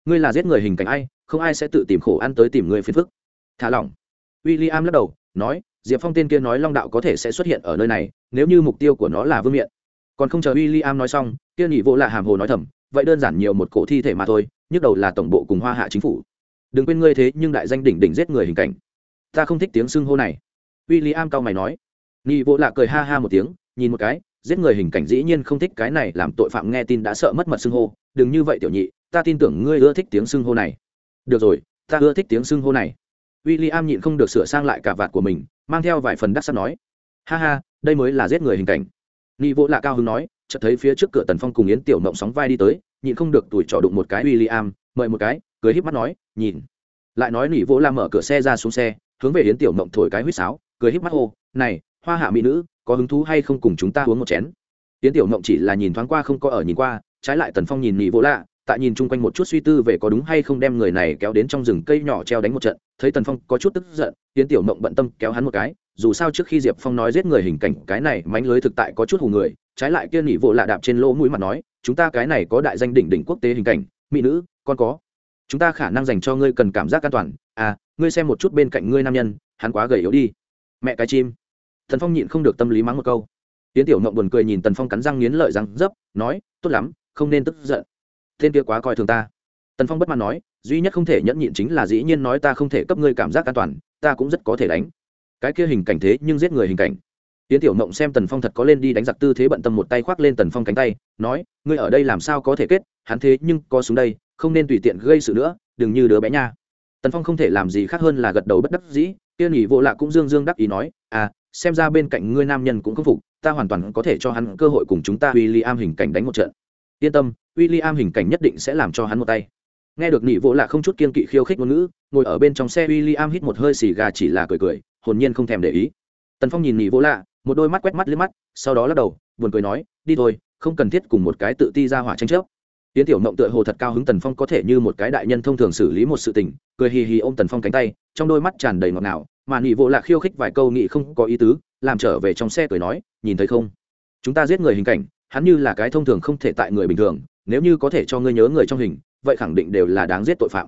Ngươi là giết người hình cảnh ai, không ai sẽ tự tìm khổ ăn tới tìm ngươi phiền phức. Thả lỏng. W i l l i am lắc đầu, nói, diệp phong tên kia nói long đạo có thể sẽ xuất hiện ở nơi này, nếu như mục tiêu của nó là vương miện. Còn không chờ w i l l i am nói xong, kia nhị vô lạ hàm hồ nói thầm, vậy đơn giản nhiều một cổ thi thể mà thôi, nhức đầu là tổng bộ cùng hoa hạ chính phủ đừng quên ngươi thế nhưng đại danh đỉnh đỉnh giết người hình cảnh. Ta không thích tiếng xưng hô này. W i l l i am cao mày nói. Nhị vô lạ cười ha ha một tiếng, nhìn một cái, giết người hình cảnh dĩ nhiên không thích cái này làm tội phạm nghe tin đã sợ mất mật xưng hô. Đừng như vậy tiểu nhị, ta tin tưởng ngươi ưa thích tiếng xưng hô này. Được rồi, ta ưa thích tiếng xưng hô này. W i l l i am nhịn không được sửa sang lại cả vạt của mình, mang theo vài phần đắc sắt nói. Ha ha, đây mới là giết người hình cảnh. Nghị vỗ lạ cao hứng nói, chợt thấy phía trước cửa tần phong cùng yến tiểu mộng sóng vai đi tới, nhịn không được tuổi trọ đụng một cái w i l l i am mời một cái cười híp mắt nói, nhìn. Lại nói nỉ vỗ la mở cửa xe ra xuống xe, hướng về yến tiểu mộng thổi cái huýt sáo, cười híp mắt hô, này, hoa hạ mỹ nữ, có hứng thú hay không cùng chúng ta uống một chén? Yến tiểu mộng chỉ là nhìn thoáng qua không có ở nhìn qua, trái lại tần phong nhìn nỉ vỗ lạ tại nhìn chung quanh một chút suy tư về có đúng hay không đem người này kéo đến trong rừng cây nhỏ treo đánh một trận, thấy tần phong có chút tức giận, yến tiểu mộng bận tâm kéo hắn một cái, dù sao trước khi diệp phong nói giết người hình cảnh, cái này mánh lưới thực tại có chút hù người, trái lại kia nỉ vỗ lạ đạp trên lỗ mũi mặt nói, chúng ta cái này có đại danh đỉnh đỉnh quốc tế hình cảnh, mỹ nữ, con có chúng ta khả năng dành cho ngươi cần cảm giác an toàn. À ngươi xem một chút bên cạnh ngươi nam nhân, hắn quá gầy yếu đi. Mẹ cái chim. Thần phong nhịn không được tâm lý mắng một câu. Tiến tiểu mộng buồn cười nhìn tần phong cắn răng nghiến lợi răng dấp, nói, tốt lắm, không nên tức giận. Tên kia quá coi thường ta. Tần phong bất mãn nói, duy nhất không thể nhẫn nhịn chính là dĩ nhiên nói ta không thể cấp ngươi cảm giác an toàn, ta cũng rất có thể đánh. Cái kia hình cảnh thế nhưng giết người hình cảnh tiến tiểu mộng xem tần phong thật có lên đi đánh giặc tư thế bận tâm một tay khoác lên tần phong cánh tay, nói, ngươi ở đây làm sao có thể kết? Hắn thế nhưng có xuống đây, không nên tùy tiện gây sự nữa, đừng như đứa bé nha. Tần phong không thể làm gì khác hơn là gật đầu bất đắc dĩ tiên nghỉ vô lạ cũng dương dương đắc ý nói à xem ra bên cạnh ngươi nam nhân cũng không phục, ta hoàn toàn có thể cho hắn cơ hội cùng chúng ta w i l l i am hình cảnh đánh một trận. Yên tâm w i l l i am hình cảnh nhất định sẽ làm cho hắn một tay. Nghe được nị vô lạ không chút kiên kỵ khiêu khích ngôn ngữ, ngồi ở bên trong xe w i l l i am hít một hơi xì gà chỉ là cười cười, hồn nhiên không thèm để ý. Tần phong nhìn nị vô lạ một đôi mắt quét mắt liếc mắt, sau đó lắc đầu, buồn cười nói, đi thôi, không cần thiết cùng một cái tự ti ra hỏa tranh chấp. Tiến tiểu mộng tựa hồ thật cao hứng tần phong có thể như một cái đại nhân thông thường xử lý một sự tình, cười hì hì ôm tần phong cánh tay, trong đôi mắt tràn đầy ngọt ngào, mà nghị vô lạc khiêu khích vài câu nghị không có ý tứ, làm trở về trong xe cười nói, nhìn thấy không? Chúng ta giết người hình cảnh, hắn như là cái thông thường không thể tại người bình thường, nếu như có thể cho ngươi nhớ người trong hình, vậy khẳng định đều là đáng giết tội phạm.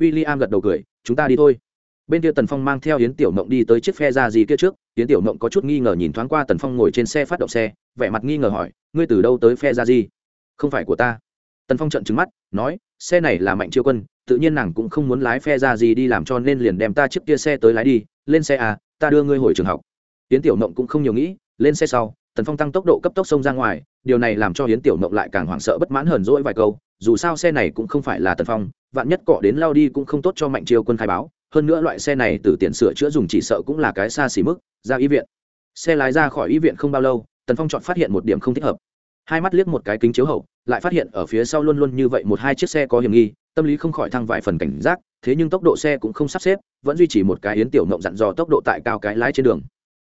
W i l l i am gật đầu cười, chúng ta đi thôi bên kia tần phong mang theo yến tiểu mộng đi tới chiếc phe ra gì kia trước yến tiểu mộng có chút nghi ngờ nhìn thoáng qua tần phong ngồi trên xe phát động xe vẻ mặt nghi ngờ hỏi ngươi từ đâu tới phe ra gì không phải của ta tần phong trận trứng mắt nói xe này là mạnh chiêu quân tự nhiên nàng cũng không muốn lái phe ra gì đi làm cho nên liền đem ta chiếc kia xe tới lái đi lên xe à ta đưa ngươi hồi trường học yến tiểu mộng cũng không nhiều nghĩ lên xe sau tần phong tăng tốc độ cấp tốc xông ra ngoài điều này làm cho yến tiểu mộng lại càng hoảng sợ bất mãn hờn dỗi vài câu dù sao xe này cũng không phải là tần phong vạn nhất cọ đến lao đi cũng không tốt cho mạnh chiêu quân khai báo hơn nữa loại xe này từ tiền sửa chữa dùng chỉ sợ cũng là cái xa xỉ mức, ra y viện. Xe lái ra khỏi y viện không bao lâu, tần phong chọn phát hiện một điểm không thích hợp. Hai mắt liếc một cái kính chiếu hậu, lại phát hiện ở phía sau luôn luôn như vậy một hai chiếc xe có hiểm nghi, tâm lý không khỏi thăng vài phần cảnh giác, thế nhưng tốc độ xe cũng không sắp xếp, vẫn duy trì một cái yến tiểu mộng dặn dò tốc độ tại cao cái lái trên đường.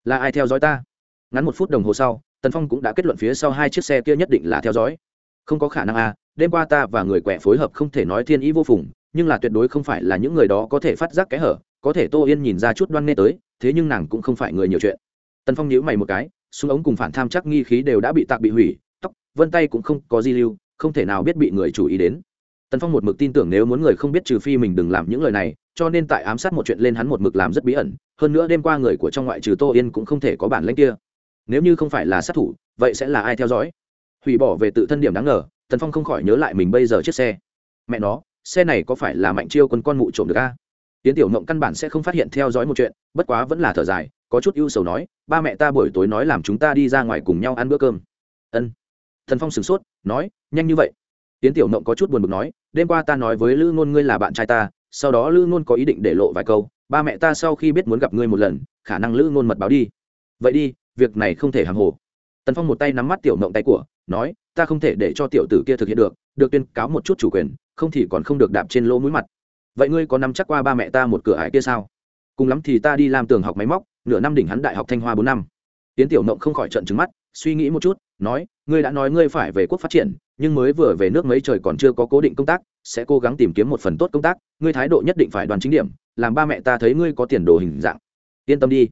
Là ai theo dõi ta? Ngắn một phút đồng hồ sau, tần phong cũng đã kết luận phía sau hai chiếc xe kia nhất định là theo dõi. Không có khả năng à đêm qua ta và người quẹ phối hợp không thể nói thiên ý vô phùng nhưng là tuyệt đối không phải là những người đó có thể phát giác cái hở, có thể tô yên nhìn ra chút đoan nghe tới, thế nhưng nàng cũng không phải người nhiều chuyện. Tần phong nhíu mày một cái, súng ống cùng phản tham chắc nghi khí đều đã bị tạc bị hủy, tóc, vân tay cũng không có di lưu, không thể nào biết bị người chủ ý đến. Tần phong một mực tin tưởng nếu muốn người không biết trừ phi mình đừng làm những lời này, cho nên tại ám sát một chuyện lên hắn một mực làm rất bí ẩn, hơn nữa đêm qua người của trong ngoại trừ tô yên cũng không thể có bản lãnh kia. Nếu như không phải là sát thủ, vậy sẽ là ai theo dõi? Hủy bỏ về tự thân điểm đáng ngờ, tần phong không khỏi nhớ lại mình bây giờ chiếc xe. Mẹ nó xe này có phải là mạnh chiêu quân con mụ trộm được a? Tiến tiểu mộng căn bản sẽ không phát hiện theo dõi một chuyện, bất quá vẫn là thở dài, có chút ưu sầu nói, ba mẹ ta buổi tối nói làm chúng ta đi ra ngoài cùng nhau ăn bữa cơm. Ân. Thần phong sửng sốt, nói, nhanh như vậy. Tiến tiểu mộng có chút buồn bực nói, đêm qua ta nói với lữ ngôn ngươi là bạn trai ta, sau đó lữ ngôn có ý định để lộ vài câu, ba mẹ ta sau khi biết muốn gặp ngươi một lần, khả năng lữ ngôn mật báo đi. Vậy đi, việc này không thể hàng hồ. Tần phong một tay nắm mắt tiểu mộng tay của, nói, ta không thể để cho tiểu tử kia thực hiện được được tuyên cáo một chút chủ quyền, không thì còn không được đạp trên lỗ mũi mặt. Vậy ngươi có nắm chắc qua ba mẹ ta một cửa ải kia sao? Cùng lắm thì ta đi làm tường học máy móc, nửa năm đỉnh hắn đại học thanh hoa bốn năm. Tiến tiểu mộng không khỏi trận trứng mắt, suy nghĩ một chút, nói, ngươi đã nói ngươi phải về quốc phát triển, nhưng mới vừa về nước mấy trời còn chưa có cố định công tác, sẽ cố gắng tìm kiếm một phần tốt công tác, ngươi thái độ nhất định phải đoàn chính điểm, làm ba mẹ ta thấy ngươi có tiền đồ hình dạng. Yên tâm đi.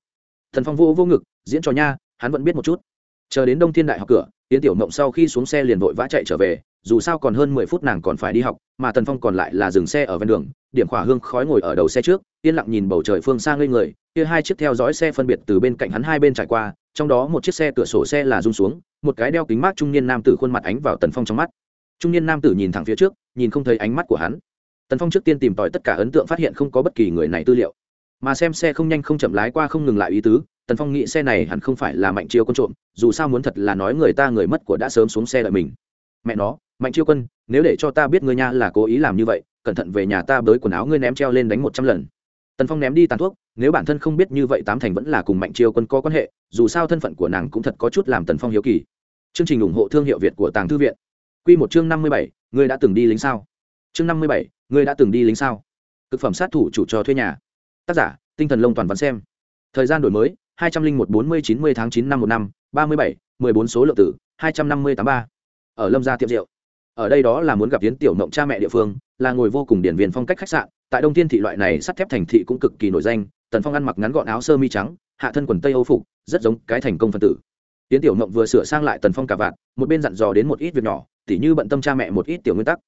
Thần phong vô vô ngực, diễn trò nha, hắn vẫn biết một chút. Chờ đến đông thiên đại học cửa tiến tiểu mộng sau khi xuống xe liền vội vã chạy trở về dù sao còn hơn mười phút nàng còn phải đi học, mà tần phong còn lại là dừng xe ở ven đường, điểm khỏa hương khói ngồi ở đầu xe trước, yên lặng nhìn bầu trời phương xa ngây người, kia hai chiếc theo dõi xe phân biệt từ bên cạnh hắn hai bên trải qua, trong đó một chiếc xe cửa sổ xe là rung xuống, một cái đeo kính mát trung niên nam tử khuôn mặt ánh vào tần phong trong mắt. Trung niên nam tử nhìn thẳng phía trước, nhìn không thấy ánh mắt của hắn. Tần phong trước tiên tìm tòi tất cả ấn tượng phát hiện không có bất kỳ người này tư liệu. Mà xem xe không nhanh không chậm lái qua không ngừng lại ý tứ, tần phong nghĩ xe này hẳn không phải là mạnh chiêu con trộm, dù sao muốn thật là nói người ta người mất của đã sớm xuống xe đợi mình. Mẹ nó mạnh chiêu quân, nếu để cho ta biết ngươi nha là cố ý làm như vậy, cẩn thận về nhà ta bới quần áo ngươi ném treo lên đánh một trăm lần. Tần phong ném đi tàn thuốc, nếu bản thân không biết như vậy tám thành vẫn là cùng mạnh chiêu quân có quan hệ, dù sao thân phận của nàng cũng thật có chút làm tần phong hiếu kỳ. Chương trình ủng hộ thương hiệu việt của tàng thư viện. Q một chương năm mươi bảy, ngươi đã từng đi lính sao? Chương năm mươi bảy, ngươi đã từng đi lính sao? Thực phẩm sát thủ chủ cho thuê nhà. Tác giả, tinh thần lông toàn văn xem. Thời gian đổi mới, hai trăm linh một bốn mươi chín mươi tháng chín năm một năm, ba mươi bảy, mười bốn số lượng tử, hai trăm năm mươi tám ba. Ở lâm gia tiệm rượu ở đây đó là muốn gặp yến tiểu mộng cha mẹ địa phương, là ngồi vô cùng điển viên phong cách khách sạn. Tại đông thiên thị loại này sắt thép thành thị cũng cực kỳ nổi danh, tần phong ăn mặc ngắn gọn áo sơ mi trắng, hạ thân quần tây âu phục, rất giống cái thành công phân tử. Yến tiểu mộng vừa sửa sang lại tần phong cả vạn một bên dặn dò đến một ít việc nhỏ, tỉ như bận tâm cha mẹ một ít tiểu nguyên tắc.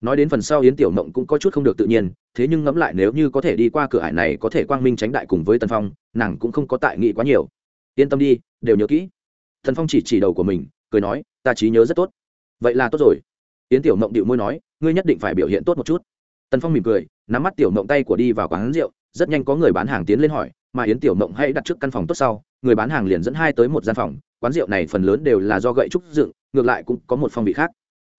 Nói đến phần sau yến tiểu mộng cũng có chút không được tự nhiên, thế nhưng ngẫm lại nếu như có thể đi qua cửa hải này có thể quang minh tránh đại cùng với tần phong, nàng cũng không có tại nghị quá nhiều. Yên tâm đi, đều nhớ kỹ. Tần phong chỉ chỉ đầu của mình, cười nói, ta trí nhớ rất tốt. Vậy là tốt rồi yến tiểu mộng điệu môi nói, ngươi nhất định phải biểu hiện tốt một chút. Tần phong mỉm cười, nắm mắt tiểu mộng tay của đi vào quán rượu, rất nhanh có người bán hàng tiến lên hỏi, mà yến tiểu mộng hãy đặt trước căn phòng tốt sau, người bán hàng liền dẫn hai tới một gian phòng, quán rượu này phần lớn đều là do gậy trúc dựng, ngược lại cũng có một phong vị khác.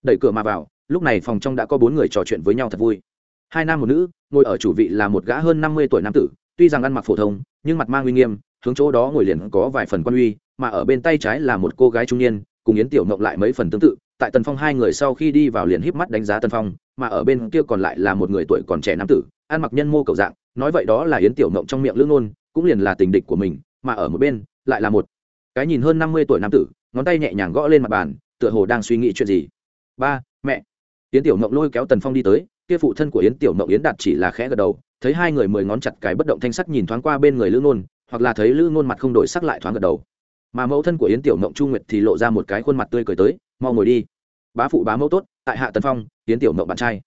Đẩy cửa mà vào, lúc này phòng trong đã có bốn người trò chuyện với nhau thật vui. Hai nam một nữ, ngồi ở chủ vị là một gã hơn năm mươi tuổi nam tử, tuy rằng ăn mặc phổ thông, nhưng mặt mang uy nghiêm, hướng chỗ đó ngồi liền có vài phần quan uy, mà ở bên tay trái là một cô gái trung niên, cùng yến tiểu mộng lại mấy phần tương tự tại tần phong hai người sau khi đi vào liền híp mắt đánh giá tần phong, mà ở bên kia còn lại là một người tuổi còn trẻ nam tử, ăn mặc nhân mô cầu dạng, nói vậy đó là yến tiểu mộng trong miệng lương ngôn, cũng liền là tình địch của mình, mà ở một bên lại là một cái nhìn hơn năm mươi tuổi nam tử, ngón tay nhẹ nhàng gõ lên mặt bàn, tựa hồ đang suy nghĩ chuyện gì. Ba, mẹ. Yến tiểu mộng lôi kéo tần phong đi tới, kia phụ thân của yến tiểu mộng yến đạt chỉ là khẽ gật đầu, thấy hai người mười ngón chặt cái bất động thanh sắc nhìn thoáng qua bên người lữ nôn hoặc là thấy lữ nôn mặt không đổi sắc lại thoáng gật đầu. Mà mẫu thân của yến tiểu mộng chu nguyệt thì lộ ra một cái khuôn mặt tươi cười tới mau ngồi đi. Bá phụ bá mẫu tốt, tại hạ tần phong tiến tiểu mộng bạn trai.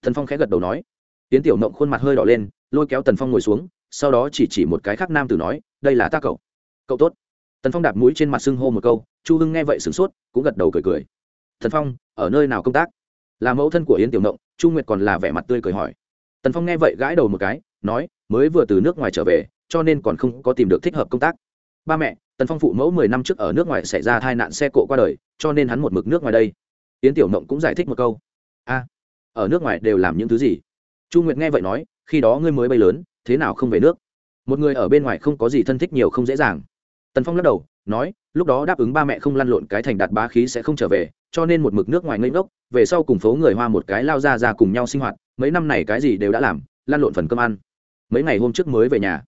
Tần phong khẽ gật đầu nói. Tiến tiểu mộng khuôn mặt hơi đỏ lên, lôi kéo tần phong ngồi xuống, sau đó chỉ chỉ một cái khác nam tử nói, đây là ta cậu. Cậu tốt. Tần phong đạp mũi trên mặt sưng hô một câu, chu hưng nghe vậy sửng sốt, cũng gật đầu cười cười. Tần phong, ở nơi nào công tác? Là mẫu thân của yến tiểu mộng chu nguyệt còn là vẻ mặt tươi cười hỏi. Tần phong nghe vậy gãi đầu một cái, nói, mới vừa từ nước ngoài trở về, cho nên còn không có tìm được thích hợp công tác ba mẹ, tần phong phụ mẫu mười năm trước ở nước ngoài xảy ra tai nạn xe cộ qua đời, cho nên hắn một mực nước ngoài đây. Yến tiểu mộng cũng giải thích một câu. A, ở nước ngoài đều làm những thứ gì? Chu nguyệt nghe vậy nói, khi đó ngươi mới bay lớn, thế nào không về nước? Một người ở bên ngoài không có gì thân thích nhiều không dễ dàng. Tần phong lắc đầu, nói, lúc đó đáp ứng ba mẹ không lăn lộn cái thành đạt bá khí sẽ không trở về, cho nên một mực nước ngoài ngây ngốc, về sau cùng phố người hoa một cái lao ra ra cùng nhau sinh hoạt, mấy năm này cái gì đều đã làm, lăn lộn phần cơm ăn. Mấy ngày hôm trước mới về nhà.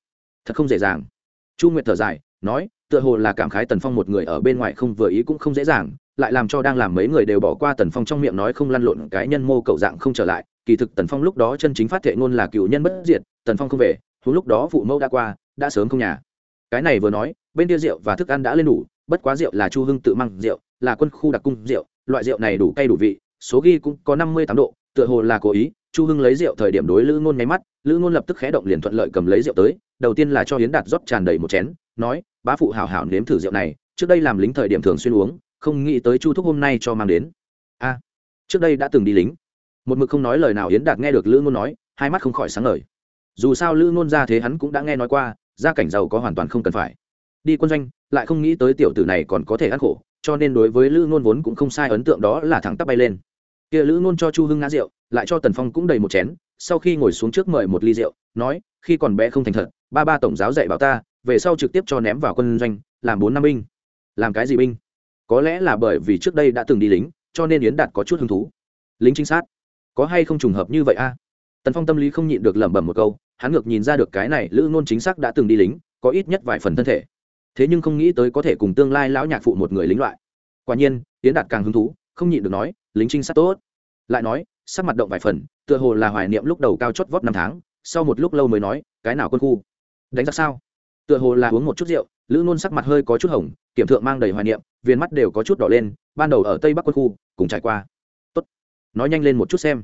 Thật không dễ dàng. Chu nguyệt thở dài nói, tựa hồ là cảm khái tần phong một người ở bên ngoài không vừa ý cũng không dễ dàng, lại làm cho đang làm mấy người đều bỏ qua tần phong trong miệng nói không lăn lộn cái nhân mô cậu dạng không trở lại. Kỳ thực tần phong lúc đó chân chính phát thệ ngôn là cựu nhân bất diệt, tần phong không về hôm lúc đó phụ mẫu đã qua, đã sớm không nhà. Cái này vừa nói, bên tia rượu và thức ăn đã lên đủ, bất quá rượu là chu hưng tự mang rượu, là quân khu đặc cung rượu, loại rượu này đủ cay đủ vị, số ghi cũng có năm mươi tám độ, tựa hồ là cố ý, chu hưng lấy rượu thời điểm đối lữ ngôn nháy mắt, lữ ngôn lập tức khé động liền thuận lợi cầm lấy rượu tới, đầu tiên là cho hiến đạt rót tràn đầy một chén, nói bá phụ hảo hảo nếm thử rượu này, trước đây làm lính thời điểm thường xuyên uống, không nghĩ tới chu thúc hôm nay cho mang đến. A, trước đây đã từng đi lính. Một mực không nói lời nào Yến đạt nghe được lữ ngôn nói, hai mắt không khỏi sáng ngời. Dù sao lữ ngôn ra thế hắn cũng đã nghe nói qua, gia cảnh giàu có hoàn toàn không cần phải. Đi quân doanh, lại không nghĩ tới tiểu tử này còn có thể ăn khổ, cho nên đối với lữ ngôn vốn cũng không sai ấn tượng đó là thẳng tắp bay lên. Kia lữ ngôn cho chu hưng ngã rượu, lại cho tần phong cũng đầy một chén, sau khi ngồi xuống trước mời một ly rượu, nói, khi còn bé không thành thật, ba ba tổng giáo dạy bảo ta về sau trực tiếp cho ném vào quân doanh, làm bốn năm binh. Làm cái gì binh? Có lẽ là bởi vì trước đây đã từng đi lính, cho nên yến đạt có chút hứng thú. Lính trinh sát, có hay không trùng hợp như vậy a? Tần phong tâm lý không nhịn được lẩm bẩm một câu, hắn ngược nhìn ra được cái này lữ ngôn chính xác đã từng đi lính, có ít nhất vài phần thân thể. Thế nhưng không nghĩ tới có thể cùng tương lai lão nhạc phụ một người lính loại. Quả nhiên, yến đạt càng hứng thú, không nhịn được nói, lính trinh sát tốt. Lại nói, sắc mặt động vài phần, tựa hồ là hoài niệm lúc đầu cao chót vót năm tháng, sau một lúc lâu mới nói, cái nào quân khu? Đánh giặc sao? Tựa hồ là uống một chút rượu, lữ nôn sắc mặt hơi có chút hồng, kiểm thượng mang đầy hoài niệm viên mắt đều có chút đỏ lên, ban đầu ở tây bắc quân khu, cùng trải qua. Tốt. nói nhanh lên một chút xem.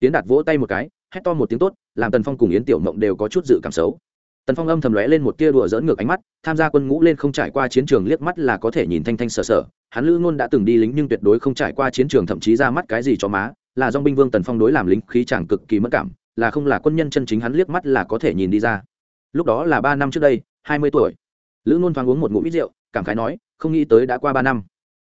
Tiến đạt vỗ tay một cái, hét to một tiếng tốt, làm tần phong cùng yến tiểu mộng đều có chút dự cảm xấu. Tần phong âm thầm lóe lên một tia đùa dỡn ngược ánh mắt, tham gia quân ngũ lên không trải qua chiến trường liếc mắt là có thể nhìn thanh thanh sờ sờ hắn lữ ngôn đã từng đi lính nhưng tuyệt đối không trải qua chiến trường thậm chí ra mắt cái gì cho má, là dong binh vương tần phong đối làm lính khí chàng cực kỳ mất cảm, là không là quân nhân chân chính hắn liếc mắt là có thể nhìn đi ra. Lúc đó là ba năm trước đây hai mươi tuổi. Lữ ngôn thoáng uống một ngụm ít rượu, cảm khái nói, không nghĩ tới đã qua ba năm.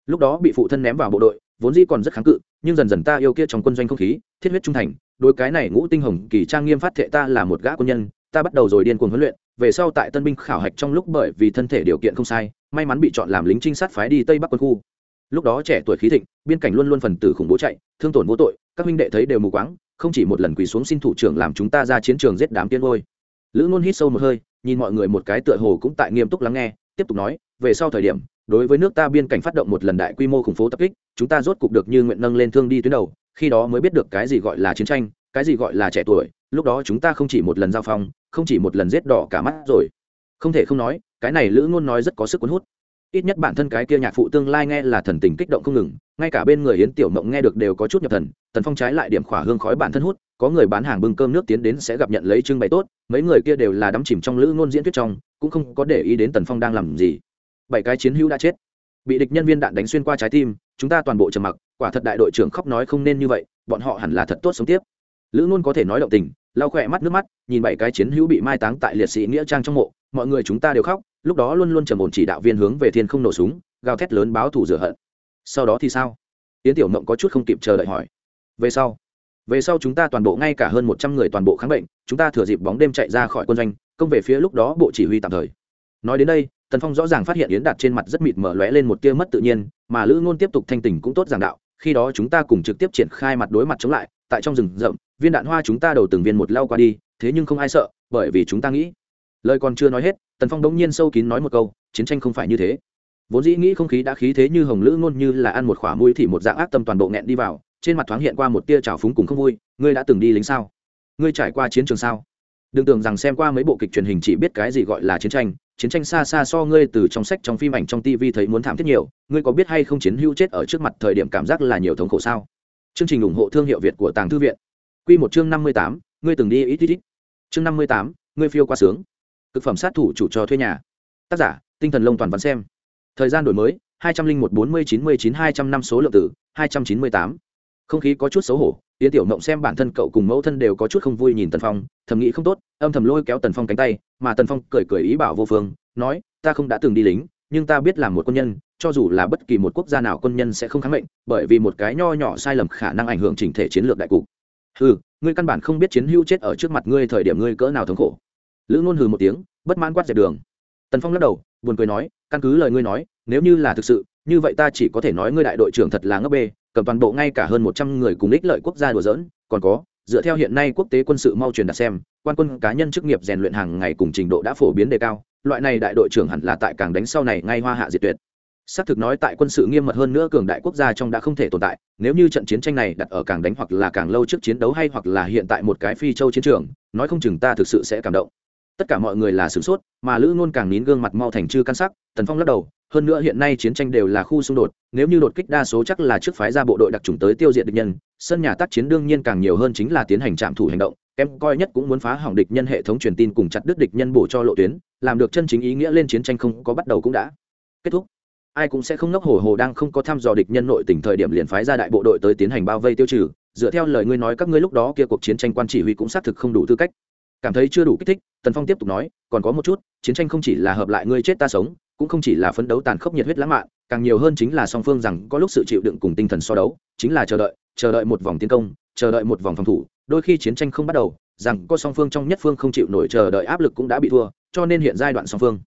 Lúc đó bị phụ thân ném vào bộ đội, vốn dĩ còn rất kháng cự, nhưng dần dần ta yêu kia trong quân doanh không khí, thiết huyết trung thành đôi cái này ngũ tinh hồng kỳ trang nghiêm phát thệ ta là một gã quân nhân, ta bắt đầu rồi điên cuồng huấn luyện, về sau tại tân binh khảo hạch trong lúc bởi vì thân thể điều kiện không sai, may mắn bị chọn làm lính trinh sát phái đi tây bắc quân khu. Lúc đó trẻ tuổi khí thịnh, biên cảnh luôn luôn phần tử khủng bố chạy, thương tổn vô tội, các huynh đệ thấy đều mù quáng, không chỉ một lần quỳ xuống xin thủ trưởng làm chúng ta ra chiến trường giết đám tiên ngôi. Lữ ngôn hít sâu một hơi nhìn mọi người một cái tựa hồ cũng tại nghiêm túc lắng nghe, tiếp tục nói, về sau thời điểm, đối với nước ta biên cảnh phát động một lần đại quy mô khủng phố tập kích, chúng ta rốt cục được như nguyện nâng lên thương đi tuyến đầu, khi đó mới biết được cái gì gọi là chiến tranh, cái gì gọi là trẻ tuổi, lúc đó chúng ta không chỉ một lần giao phong, không chỉ một lần giết đỏ cả mắt rồi. Không thể không nói, cái này lữ ngôn nói rất có sức cuốn hút ít nhất bản thân cái kia nhạc phụ tương lai nghe là thần tình kích động không ngừng, ngay cả bên người yến tiểu mộng nghe được đều có chút nhập thần, tần phong trái lại điểm khỏa hương khói bản thân hút, có người bán hàng bưng cơm nước tiến đến sẽ gặp nhận lấy trưng bày tốt, mấy người kia đều là đắm chìm trong lữ ngôn diễn thuyết trong, cũng không có để ý đến tần phong đang làm gì. Bảy cái chiến hữu đã chết. Bị địch nhân viên đạn đánh xuyên qua trái tim, chúng ta toàn bộ trầm mặc, quả thật đại đội trưởng khóc nói không nên như vậy, bọn họ hẳn là thật tốt sống tiếp. Lữ ngôn có thể nói động tình, lau khỏe mắt nước mắt, nhìn bảy cái chiến hữu bị mai táng tại liệt sĩ nghĩa trang trong mộ, mọi người chúng ta đều khóc lúc đó luôn luôn trầm ổn chỉ đạo viên hướng về thiên không nổ súng, gào thét lớn báo thù rửa hận. Sau đó thì sao? Yến tiểu mộng có chút không kịp chờ đợi hỏi. Về sau. Về sau chúng ta toàn bộ ngay cả hơn một trăm người toàn bộ kháng bệnh, chúng ta thừa dịp bóng đêm chạy ra khỏi quân doanh, công về phía lúc đó bộ chỉ huy tạm thời. Nói đến đây, tần phong rõ ràng phát hiện yến đạt trên mặt rất mịt mở lóe lên một tia mất tự nhiên, mà lữ ngôn tiếp tục thanh tình cũng tốt giảng đạo, khi đó chúng ta cùng trực tiếp triển khai mặt đối mặt chống lại, tại trong rừng rậm, viên đạn hoa chúng ta đầu từng viên một lao qua đi, thế nhưng không ai sợ, bởi vì chúng ta nghĩ lời còn chưa nói hết, tần phong đống nhiên sâu kín nói một câu, chiến tranh không phải như thế. Vốn dĩ nghĩ không khí đã khí thế như hồng lữ ngôn như là ăn một khỏa mũi thì một dạng ác tâm toàn bộ nghẹn đi vào, trên mặt thoáng hiện qua một tia trào phúng cùng không vui, ngươi đã từng đi lính sao? Ngươi trải qua chiến trường sao? Đừng tưởng rằng xem qua mấy bộ kịch truyền hình chỉ biết cái gì gọi là chiến tranh chiến tranh xa xa so ngươi từ trong sách, trong phim ảnh, trong tv thấy muốn thảm thiết nhiều. Ngươi có biết hay không chiến hữu chết ở trước mặt thời điểm cảm giác là nhiều thống khổ sao? Chương trình ủng hộ thương hiệu việt của tàng thư viện. Q một chương năm mươi tám, ngươi từng đi ít ít ít. Chương năm mươi tám, ngươi phiêu qua sướng cực phẩm sát thủ chủ cho thuê nhà. Tác giả, tinh thần lông toàn văn xem. Thời gian đổi mới, hai trăm linh một bốn mươi chín mươi chín hai trăm năm số lượng tử hai trăm chín mươi tám. Không khí có chút xấu hổ, yến tiểu mộng xem bản thân cậu cùng mẫu thân đều có chút không vui nhìn tần phong, thầm nghĩ không tốt, âm thầm lôi kéo tần phong cánh tay, mà tần phong cười cười ý bảo vô phương, nói, ta không đã từng đi lính, nhưng ta biết là một quân nhân, cho dù là bất kỳ một quốc gia nào quân nhân sẽ không kháng mệnh, bởi vì một cái nho nhỏ sai lầm khả năng ảnh hưởng chỉnh thể chiến lược đại cục. Ừ ngươi căn bản không biết chiến hữu chết ở trước mặt ngươi thời điểm ngươi cỡ nào thống khổ lữ ngôn hừ một tiếng, bất mãn quát dẹp đường. Tần phong lắc đầu, buồn cười nói, căn cứ lời ngươi nói, nếu như là thực sự, như vậy ta chỉ có thể nói ngươi đại đội trưởng thật là ngấp bê, cầm toàn bộ ngay cả hơn một trăm người cùng ích lợi quốc gia đùa dỡn còn có, dựa theo hiện nay quốc tế quân sự mau truyền đạt xem, quan quân cá nhân chức nghiệp rèn luyện hàng ngày cùng trình độ đã phổ biến đề cao, loại này đại đội trưởng hẳn là tại càng đánh sau này ngay hoa hạ diệt tuyệt. Xác thực nói tại quân sự nghiêm mật hơn nữa cường đại quốc gia trong đã không thể tồn tại, nếu như trận chiến tranh này đặt ở càng đánh hoặc là càng lâu trước chiến đấu hay hoặc là hiện tại một cái phi châu chiến trường, nói không chừng ta thực sự sẽ cảm động tất cả mọi người là sửng sốt, mà lữ ngôn càng nín gương mặt mau thành chư căn sắc, tần phong lắc đầu, hơn nữa hiện nay chiến tranh đều là khu xung đột, nếu như đột kích đa số chắc là trước phái ra bộ đội đặc trùng tới tiêu diệt địch nhân, sân nhà tác chiến đương nhiên càng nhiều hơn chính là tiến hành trạm thủ hành động, kém coi nhất cũng muốn phá hỏng địch nhân hệ thống truyền tin cùng chặt đứt địch nhân bổ cho lộ tuyến, làm được chân chính ý nghĩa lên chiến tranh không có bắt đầu cũng đã kết thúc. Ai cũng sẽ không ngốc hồ hồ đang không có thăm dò địch nhân nội tỉnh thời điểm liền phái ra đại bộ đội tới tiến hành bao vây tiêu trừ, dựa theo lời ngươi nói các ngươi lúc đó kia cuộc chiến tranh quan chỉ huy cũng xác thực không đủ tư cách cảm thấy chưa đủ kích thích, tần phong tiếp tục nói, còn có một chút, chiến tranh không chỉ là hợp lại ngươi chết ta sống, cũng không chỉ là phấn đấu tàn khốc nhiệt huyết lãng mạn, càng nhiều hơn chính là song phương rằng có lúc sự chịu đựng cùng tinh thần so đấu, chính là chờ đợi chờ đợi một vòng tiến công, chờ đợi một vòng phòng thủ, đôi khi chiến tranh không bắt đầu, rằng có song phương trong nhất phương không chịu nổi chờ đợi áp lực cũng đã bị thua, cho nên hiện giai đoạn song phương.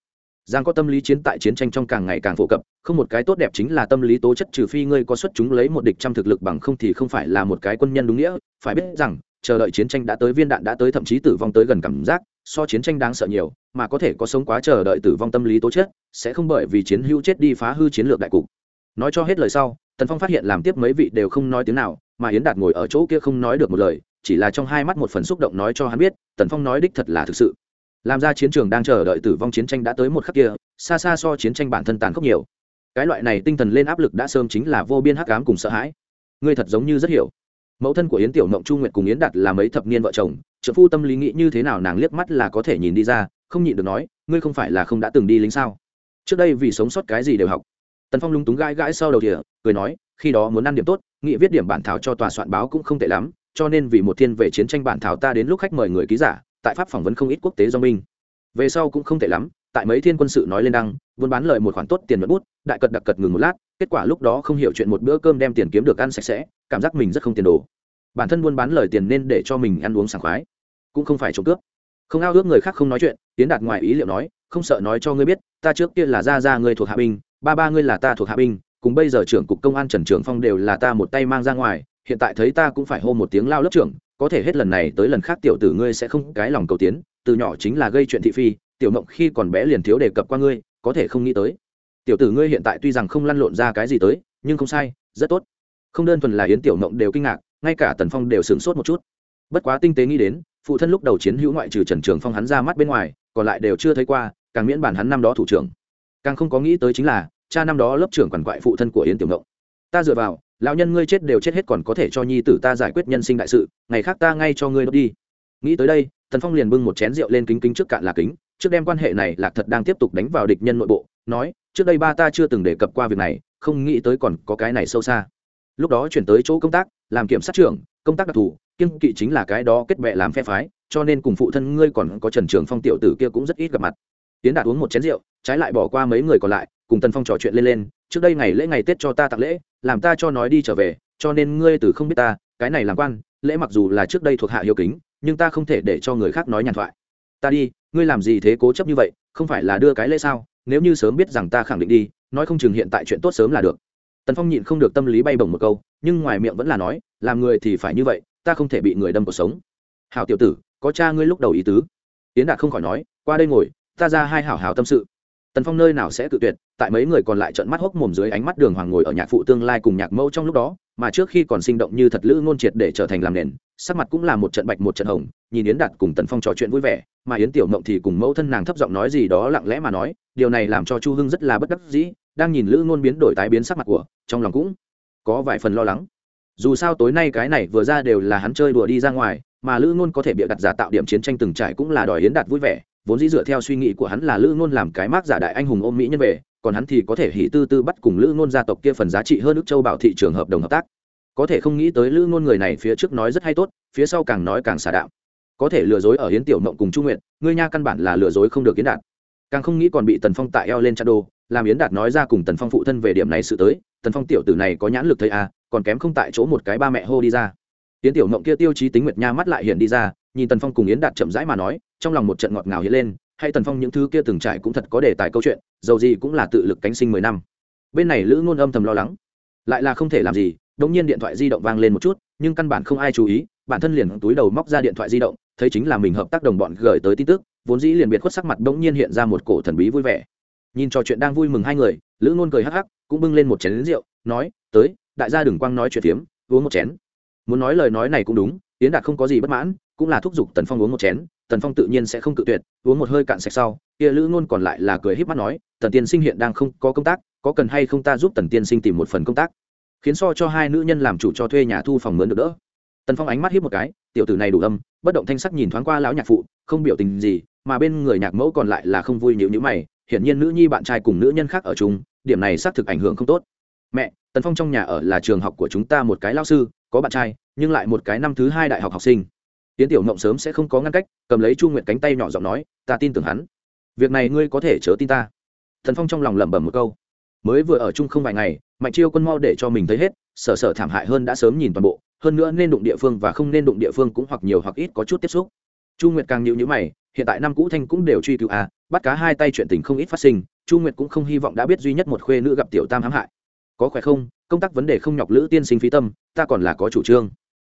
Rằng có tâm lý chiến tại chiến tranh trong càng ngày càng phổ cập, không một cái tốt đẹp chính là tâm lý tố chất trừ phi ngươi có xuất chúng lấy một địch trăm thực lực bằng không thì không phải là một cái quân nhân đúng nghĩa, phải biết rằng chờ đợi chiến tranh đã tới viên đạn đã tới thậm chí tử vong tới gần cảm giác, so chiến tranh đáng sợ nhiều, mà có thể có sống quá chờ đợi tử vong tâm lý tố chết sẽ không bởi vì chiến hữu chết đi phá hư chiến lược đại cục. Nói cho hết lời sau, tần phong phát hiện làm tiếp mấy vị đều không nói tiếng nào, mà yến đạt ngồi ở chỗ kia không nói được một lời, chỉ là trong hai mắt một phần xúc động nói cho hắn biết, tần phong nói đích thật là thực sự. Làm ra chiến trường đang chờ đợi tử vong chiến tranh đã tới một khắc kia, xa xa so chiến tranh bản thân tàn khốc nhiều. Cái loại này tinh thần lên áp lực đã sớm chính là vô biên hắc ám cùng sợ hãi. Ngươi thật giống như rất hiểu mẫu thân của yến tiểu mộng chu nguyệt cùng yến đạt là mấy thập niên vợ chồng trợ phu tâm lý nghĩ như thế nào nàng liếc mắt là có thể nhìn đi ra, không nhịn được nói, ngươi không phải là không đã từng đi lính sao? Trước đây vì sống sót cái gì đều học. Tần phong lúng túng gãi gãi sau đầu thìa, cười nói, khi đó muốn ăn điểm tốt, nghị viết điểm bản thảo cho tòa soạn báo cũng không tệ lắm, cho nên vì một thiên về chiến tranh bản thảo ta đến lúc khách mời người ký giả, tại pháp phỏng vấn không ít quốc tế do minh. Về sau cũng không tệ lắm tại mấy thiên quân sự nói lên đăng, buôn bán lời một khoản tốt tiền mất bút, đại cật đặc cật ngừng một lát, kết quả lúc đó không hiểu chuyện một bữa cơm đem tiền kiếm được ăn sạch sẽ, cảm giác mình rất không tiền đồ. Bản thân buôn bán lời tiền nên để cho mình ăn uống sảng khoái, cũng không phải trộm cướp. Không ao ước người khác không nói chuyện tiến đạt ngoài ý liệu nói, không sợ nói cho ngươi biết, ta trước kia là gia gia ngươi thuộc hạ binh, ba ba ngươi là ta thuộc hạ binh, cùng bây giờ trưởng cục công an trần trường phong đều là ta một tay mang ra ngoài, hiện tại thấy ta cũng phải hô một tiếng lao lớp trưởng, có thể hết lần này tới lần khác tiểu tử ngươi sẽ không cái lòng cầu tiến, từ nhỏ chính là gây chuyện thị phi tiểu mộng khi còn bé liền thiếu đề cập qua ngươi, có thể không nghĩ tới. Tiểu tử ngươi hiện tại tuy rằng không lăn lộn ra cái gì tới, nhưng không sai, rất tốt. Không đơn thuần là yến tiểu mộng đều kinh ngạc, ngay cả tần phong đều sửng sốt một chút. Bất quá tinh tế nghĩ đến, phụ thân lúc đầu chiến hữu ngoại trừ trần trường phong hắn ra mắt bên ngoài, còn lại đều chưa thấy qua, càng miễn bản hắn năm đó thủ trưởng. Càng không có nghĩ tới chính là, cha năm đó lớp trưởng quản quại phụ thân của yến tiểu mộng. Ta dựa vào, lão nhân ngươi chết đều chết hết còn có thể cho nhi tử ta giải quyết nhân sinh đại sự, ngày khác ta ngay cho ngươi đốt đi. Nghĩ tới đây, tần phong liền bưng một chén rượu lên kính kính trước cạn là kính trước đem quan hệ này lạc thật đang tiếp tục đánh vào địch nhân nội bộ, nói, trước đây ba ta chưa từng đề cập qua việc này, không nghĩ tới còn có cái này sâu xa. Lúc đó chuyển tới chỗ công tác, làm kiểm sát trưởng, công tác đặc thù kiên kỵ chính là cái đó kết bệ làm phe phái, cho nên cùng phụ thân ngươi còn có trần trường phong tiểu tử kia cũng rất ít gặp mặt. Tiến đạt uống một chén rượu, trái lại bỏ qua mấy người còn lại, cùng tần phong trò chuyện lên lên, trước đây ngày lễ ngày tết cho ta tặng lễ, làm ta cho nói đi trở về, cho nên ngươi từ không biết ta, cái này làm quan, lễ mặc dù là trước đây thuộc hạ hiếu kính, nhưng ta không thể để cho người khác nói nhàn thoại. Ta đi ngươi làm gì thế cố chấp như vậy, không phải là đưa cái lễ sao? Nếu như sớm biết rằng ta khẳng định đi, nói không chừng hiện tại chuyện tốt sớm là được. Tần phong nhịn không được tâm lý bay bổng một câu, nhưng ngoài miệng vẫn là nói, làm người thì phải như vậy, ta không thể bị người đâm cuộc sống. Hảo tiểu tử, có cha ngươi lúc đầu ý tứ. Tiến đạt không khỏi nói, qua đây ngồi, ta ra hai hảo hảo tâm sự. Tần phong nơi nào sẽ tự tuyệt, tại mấy người còn lại trận mắt hốc mồm dưới ánh mắt đường hoàng ngồi ở nhạc phụ tương lai cùng nhạc mẫu trong lúc đó mà trước khi còn sinh động như thật lữ ngôn triệt để trở thành làm nền, sắc mặt cũng là một trận bạch, một trận hồng, nhìn yến đạt cùng tần phong trò chuyện vui vẻ, mà yến tiểu mộng thì cùng mẫu thân nàng thấp giọng nói gì đó lặng lẽ mà nói, điều này làm cho chu hưng rất là bất đắc dĩ, đang nhìn lữ ngôn biến đổi tái biến sắc mặt của, trong lòng cũng có vài phần lo lắng. Dù sao tối nay cái này vừa ra đều là hắn chơi đùa đi ra ngoài, mà lữ ngôn có thể bịa đặt giả tạo điểm chiến tranh từng trải cũng là đòi yến đạt vui vẻ, vốn dĩ dựa theo suy nghĩ của hắn là lữ ngôn làm cái mác giả đại anh hùng ôm mỹ nhân về còn hắn thì có thể hỉ tư tư bắt cùng lữ ngôn gia tộc kia phần giá trị hơn ước châu bảo thị trường hợp đồng hợp tác. Có thể không nghĩ tới lữ ngôn người này phía trước nói rất hay tốt, phía sau càng nói càng xả đạo có thể lừa dối ở hiến tiểu mộng cùng trung nguyện ngươi nha căn bản là lừa dối không được yến đạt. Càng không nghĩ còn bị tần phong tại eo lên chặt đồ, làm yến đạt nói ra cùng tần phong phụ thân về điểm này sự tới, tần phong tiểu tử này có nhãn lực thấy à còn kém không tại chỗ một cái ba mẹ hô đi ra. Yến tiểu mộng kia tiêu chí tính nguyệt nha mắt lại hiện đi ra, nhìn tần phong cùng yến đạt chậm rãi mà nói, trong lòng một trận ngọt ngào hiện lên hay tần phong những thứ kia từng trải cũng thật có đề tài câu chuyện, dầu gì cũng là tự lực cánh sinh mười năm. Bên này lữ ngôn âm thầm lo lắng. Lại là không thể làm gì đống nhiên điện thoại di động vang lên một chút, nhưng căn bản không ai chú ý, bản thân liền túi đầu móc ra điện thoại di động, thấy chính là mình hợp tác đồng bọn gửi tới tin tức, vốn dĩ liền biệt khuất sắc mặt đống nhiên hiện ra một cổ thần bí vui vẻ. Nhìn trò chuyện đang vui mừng hai người, lữ ngôn cười hắc hắc, cũng bưng lên một chén lính rượu, nói, tới, đại gia đừng quang nói chuyện tiếm uống một chén. Muốn nói lời nói này cũng đúng tiến đạt không có gì bất mãn, cũng là thúc giục tần phong uống một chén tần phong tự nhiên sẽ không cự tuyệt, uống một hơi cạn sạch sau, kia lữ ngôn còn lại là cười híp mắt nói, tần tiên sinh hiện đang không có công tác, có cần hay không ta giúp tần tiên sinh tìm một phần công tác? Khiến so cho hai nữ nhân làm chủ cho thuê nhà thu phòng mướn được đỡ. Tần phong ánh mắt hiếp một cái, tiểu tử này đủ âm, bất động thanh sắc nhìn thoáng qua lão nhạc phụ, không biểu tình gì, mà bên người nhạc mẫu còn lại là không vui nhịu nhữ mày, hiển nhiên nữ nhi bạn trai cùng nữ nhân khác ở chung, điểm này xác thực ảnh hưởng không tốt. Mẹ, tần phong trong nhà ở là trường học của chúng ta một cái lao sư, có bạn trai, nhưng lại một cái năm thứ hai đại học học sinh tiến tiểu mộng sớm sẽ không có ngăn cách, cầm lấy chu nguyệt cánh tay nhỏ giọng nói, ta tin tưởng hắn. Việc này ngươi có thể chớ tin ta. Thần phong trong lòng lẩm bẩm một câu. Mới vừa ở chung không vài ngày, mạnh chiêu quân mau để cho mình thấy hết sở sở thảm hại hơn đã sớm nhìn toàn bộ, hơn nữa nên đụng địa phương và không nên đụng địa phương cũng hoặc nhiều hoặc ít có chút tiếp xúc. Chu nguyệt càng nhịu nhữ mày, hiện tại năm cũ thanh cũng đều truy cứu à bắt cá hai tay chuyện tình không ít phát sinh, chu nguyệt cũng không hy vọng đã biết duy nhất một khuê nữ gặp tiểu tam hãm hại. Có khỏe không? Công tác vấn đề không nhọc lữ tiên sinh phí tâm, ta còn là có chủ trương.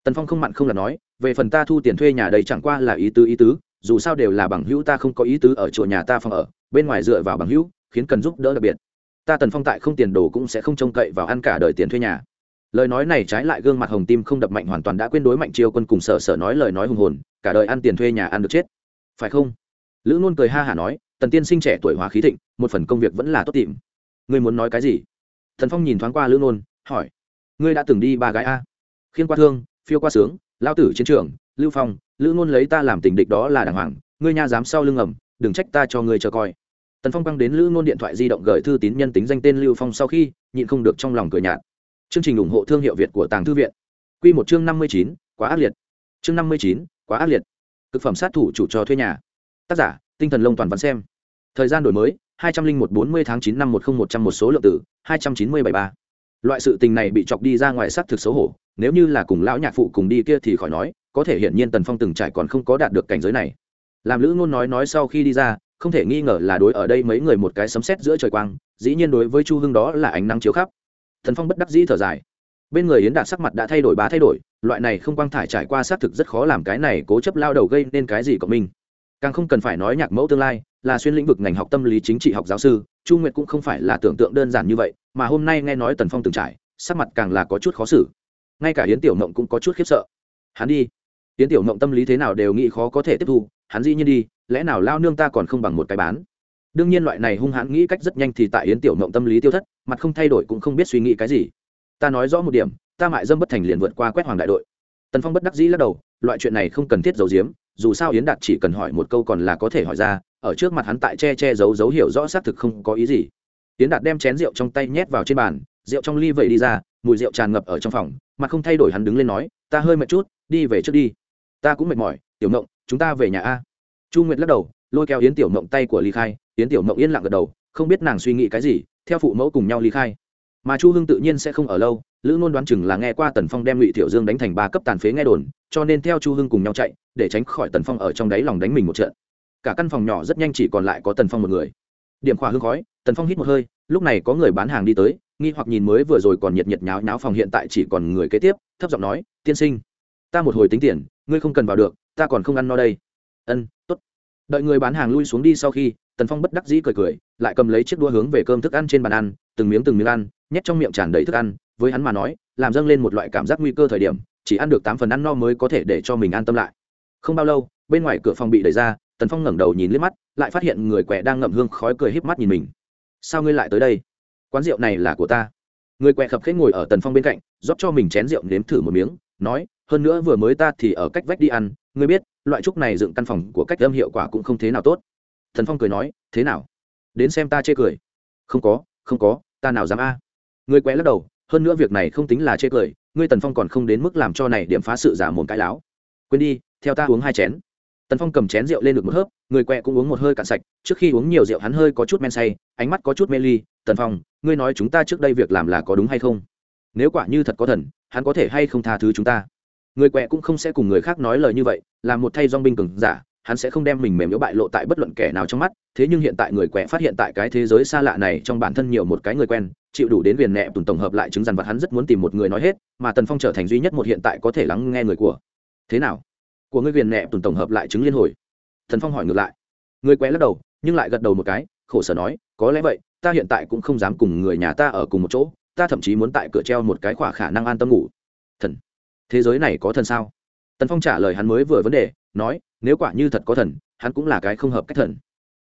Tần phong không mặn không là nói về phần ta thu tiền thuê nhà đây chẳng qua là ý tứ ý tứ, dù sao đều là bằng hữu, ta không có ý tứ ở chỗ nhà ta phòng ở, bên ngoài dựa vào bằng hữu, khiến cần giúp đỡ đặc biệt. Ta tần phong tại không tiền đồ cũng sẽ không trông cậy vào ăn cả đời tiền thuê nhà. Lời nói này trái lại gương mặt hồng tim không đập mạnh, hoàn toàn đã quên đối mạnh chiêu quân cùng sở sở nói lời nói hùng hồn, cả đời ăn tiền thuê nhà ăn được chết. Phải không? Lữ luôn cười ha hả nói, tần tiên sinh trẻ tuổi hóa khí thịnh, một phần công việc vẫn là tốt tìm. Ngươi muốn nói cái gì? Thần phong nhìn thoáng qua lữ nôn, hỏi. Ngươi đã từng đi ba gái a? Khiên qua thương, phiêu qua sướng lao tử chiến trường, lưu phong, lữ ngôn lấy ta làm tình địch đó là đàng hoàng, ngươi nha dám sau lưng ẩm đừng trách ta cho ngươi chờ coi. Tần phong băng đến lữ ngôn điện thoại di động gửi thư tín nhân tính danh tên lưu phong sau khi, nhịn không được trong lòng cười nhạt. Chương trình ủng hộ thương hiệu việt của tàng thư viện. Q một chương năm mươi chín, quá ác liệt. Chương năm mươi chín, quá ác liệt. Thực phẩm sát thủ chủ cho thuê nhà. Tác giả, tinh thần lông toàn văn xem. Thời gian đổi mới, hai trăm linh một bốn mươi tháng chín năm một nghìn một trăm một số lượng tử, hai trăm chín mươi bảy ba. Loại sự tình này bị chọc đi ra ngoài s á t thực xấu hổ nếu như là cùng lão nhạc phụ cùng đi kia thì khỏi nói, có thể hiển nhiên tần phong từng trải còn không có đạt được cảnh giới này. Làm lữ ngôn nói nói sau khi đi ra, không thể nghi ngờ là đối ở đây mấy người một cái sấm sét giữa trời quang, dĩ nhiên đối với chu hưng đó là ánh nắng chiếu khắp. Thần phong bất đắc dĩ thở dài. Bên người yến đạt sắc mặt đã thay đổi bá thay đổi, loại này không quang thải trải qua xác thực rất khó làm cái này cố chấp lao đầu gây nên cái gì của mình. Càng không cần phải nói nhạc mẫu tương lai, là xuyên lĩnh vực ngành học tâm lý chính trị học giáo sư, chu nguyệt cũng không phải là tưởng tượng đơn giản như vậy, mà hôm nay nghe nói tần phong từng trải, sắc mặt càng là có chút khó xử ngay cả yến tiểu mộng cũng có chút khiếp sợ. Hắn đi. Yến tiểu mộng tâm lý thế nào đều nghĩ khó có thể tiếp thu, hắn dĩ nhiên đi, lẽ nào lao nương ta còn không bằng một cái bán? Đương nhiên loại này hung hãn nghĩ cách rất nhanh thì tại yến tiểu mộng tâm lý tiêu thất, mặt không thay đổi cũng không biết suy nghĩ cái gì. Ta nói rõ một điểm, ta mại dâm bất thành liền vượt qua quét hoàng đại đội. Tần phong bất đắc dĩ lắc đầu, loại chuyện này không cần thiết giấu giếm, dù sao yến đạt chỉ cần hỏi một câu còn là có thể hỏi ra, ở trước mặt hắn tại che che giấu giấu hiểu rõ xác thực không có ý gì. Yến đạt đem chén rượu trong tay nhét vào trên bàn, rượu trong ly vẩy đi ra, mùi rượu tràn ngập ở trong phòng mặt không thay đổi hắn đứng lên nói, ta hơi mệt chút, đi về trước đi. Ta cũng mệt mỏi, tiểu mộng chúng ta về nhà a. Chu nguyệt lắc đầu, lôi kéo yến tiểu mộng tay của ly khai. Yến tiểu mộng yên lặng gật đầu, không biết nàng suy nghĩ cái gì, theo phụ mẫu cùng nhau ly khai. Mà chu hưng tự nhiên sẽ không ở lâu, lữ ngôn đoán chừng là nghe qua tần phong đem ngụy tiểu dương đánh thành ba cấp tàn phế nghe đồn, cho nên theo chu hưng cùng nhau chạy, để tránh khỏi tần phong ở trong đáy lòng đánh mình một trận. Cả căn phòng nhỏ rất nhanh chỉ còn lại có tần phong một người. Điểm khỏa hương khói, tần phong hít một hơi, lúc này có người bán hàng đi tới nghi hoặc nhìn mới vừa rồi còn nhiệt nhiệt nháo nháo phòng hiện tại chỉ còn người kế tiếp, thấp giọng nói, tiên sinh, ta một hồi tính tiền, ngươi không cần vào được, ta còn không ăn no đây. Ân t ố t đợi người bán hàng lui xuống đi sau khi, tần phong bất đắc dĩ cười cười, lại cầm lấy chiếc đua hướng về cơm thức ăn trên bàn ăn, từng miếng từng miếng ăn, nhét trong miệng tràn đầy thức ăn, với hắn mà nói, làm dâng lên một loại cảm giác nguy cơ thời điểm, chỉ ăn được tám phần ăn no mới có thể để cho mình an tâm lại. Không bao lâu, bên ngoài cửa phòng bị đẩy ra, tần phong ngẩng đầu nhìn liếc mắt, lại phát hiện người quẹ đang ngậm hương khói cười híp mắt nhìn mình. Sao ngươi lại tới đây? Quán rượu này là của ta. Người quẹ khập khênh ngồi ở tần phong bên cạnh, rót cho mình chén rượu nếm thử một miếng, nói, hơn nữa vừa mới ta thì ở cách vách đi ăn, ngươi biết, loại trúc này dựng căn phòng của cách âm hiệu quả cũng không thế nào tốt. Thần phong cười nói, thế nào? Đến xem ta chê cười. Không có không có, ta nào dám a? Người quẹ lắc đầu, hơn nữa việc này không tính là chê cười, ngươi tần phong còn không đến mức làm cho này điểm phá sự giả mồm cãi láo. Quên đi, theo ta uống hai chén. Tần phong cầm chén rượu lên được một hớp, người quẹ cũng uống một hơi cạn sạch, trước khi uống nhiều rượu hắn hơi có chút men say, ánh mắt có chút mê ly tần phong, ngươi nói chúng ta trước đây việc làm là có đúng hay không? Nếu quả như thật có thần, hắn có thể hay không tha thứ chúng ta? Người quẹ cũng không sẽ cùng người khác nói lời như vậy, là một thay dong binh cường giả, hắn sẽ không đem mình mềm yếu bại lộ tại bất luận kẻ nào trong mắt, thế nhưng hiện tại người quẹ phát hiện tại cái thế giới xa lạ này trong bản thân nhiều một cái người quen, chịu đủ đến viền nẹ tùn tổng hợp lại chứng dằn vật hắn rất muốn tìm một người nói hết, mà tần phong trở thành duy nhất một hiện tại có thể lắng nghe người của. Thế nào? Của người viền nẹ tùn tổng hợp lại chứng liên hồi. Thần phong hỏi ngược lại. Người quẹ lắc đầu, nhưng lại gật đầu một cái, khổ sở nói có lẽ vậy, ta hiện tại cũng không dám cùng người nhà ta ở cùng một chỗ, ta thậm chí muốn tại cửa treo một cái khỏa khả năng an tâm ngủ. Thần, thế giới này có thần sao? Tần phong trả lời hắn mới vừa vấn đề, nói, nếu quả như thật có thần, hắn cũng là cái không hợp cách thần.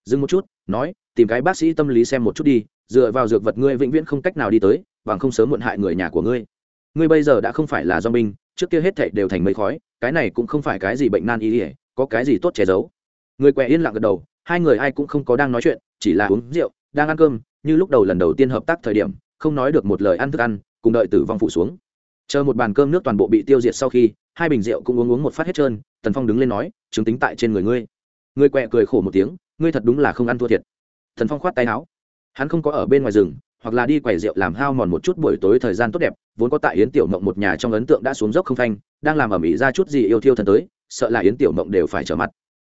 Dừng một chút, nói, tìm cái bác sĩ tâm lý xem một chút đi, dựa vào dược vật ngươi vĩnh viễn không cách nào đi tới và không sớm muộn hại người nhà của ngươi. Ngươi bây giờ đã không phải là do binh trước kia hết thảy đều thành mây khói, cái này cũng không phải cái gì bệnh nan y ỉa có cái gì tốt che giấu. Người quẹ yên lặng gật đầu, hai người ai cũng không có đang nói chuyện, chỉ là uống rượu đang ăn cơm, như lúc đầu lần đầu tiên hợp tác thời điểm, không nói được một lời ăn thức ăn, cùng đợi tử vong phụ xuống. Chờ một bàn cơm nước toàn bộ bị tiêu diệt sau khi, hai bình rượu cũng uống uống một phát hết trơn, tần phong đứng lên nói, chứng tính tại trên người ngươi. Ngươi quẹ cười khổ một tiếng, ngươi thật đúng là không ăn thua thiệt. Thần phong khoát tay áo. Hắn không có ở bên ngoài rừng, hoặc là đi quầy rượu làm hao mòn một chút buổi tối thời gian tốt đẹp, vốn có tại yến tiểu mộng một nhà trong ấn tượng đã xuống dốc không phanh, đang làm ở mỹ ra chút gì yêu thiêu thần tới, sợ là yến tiểu mộng đều phải trở mặt.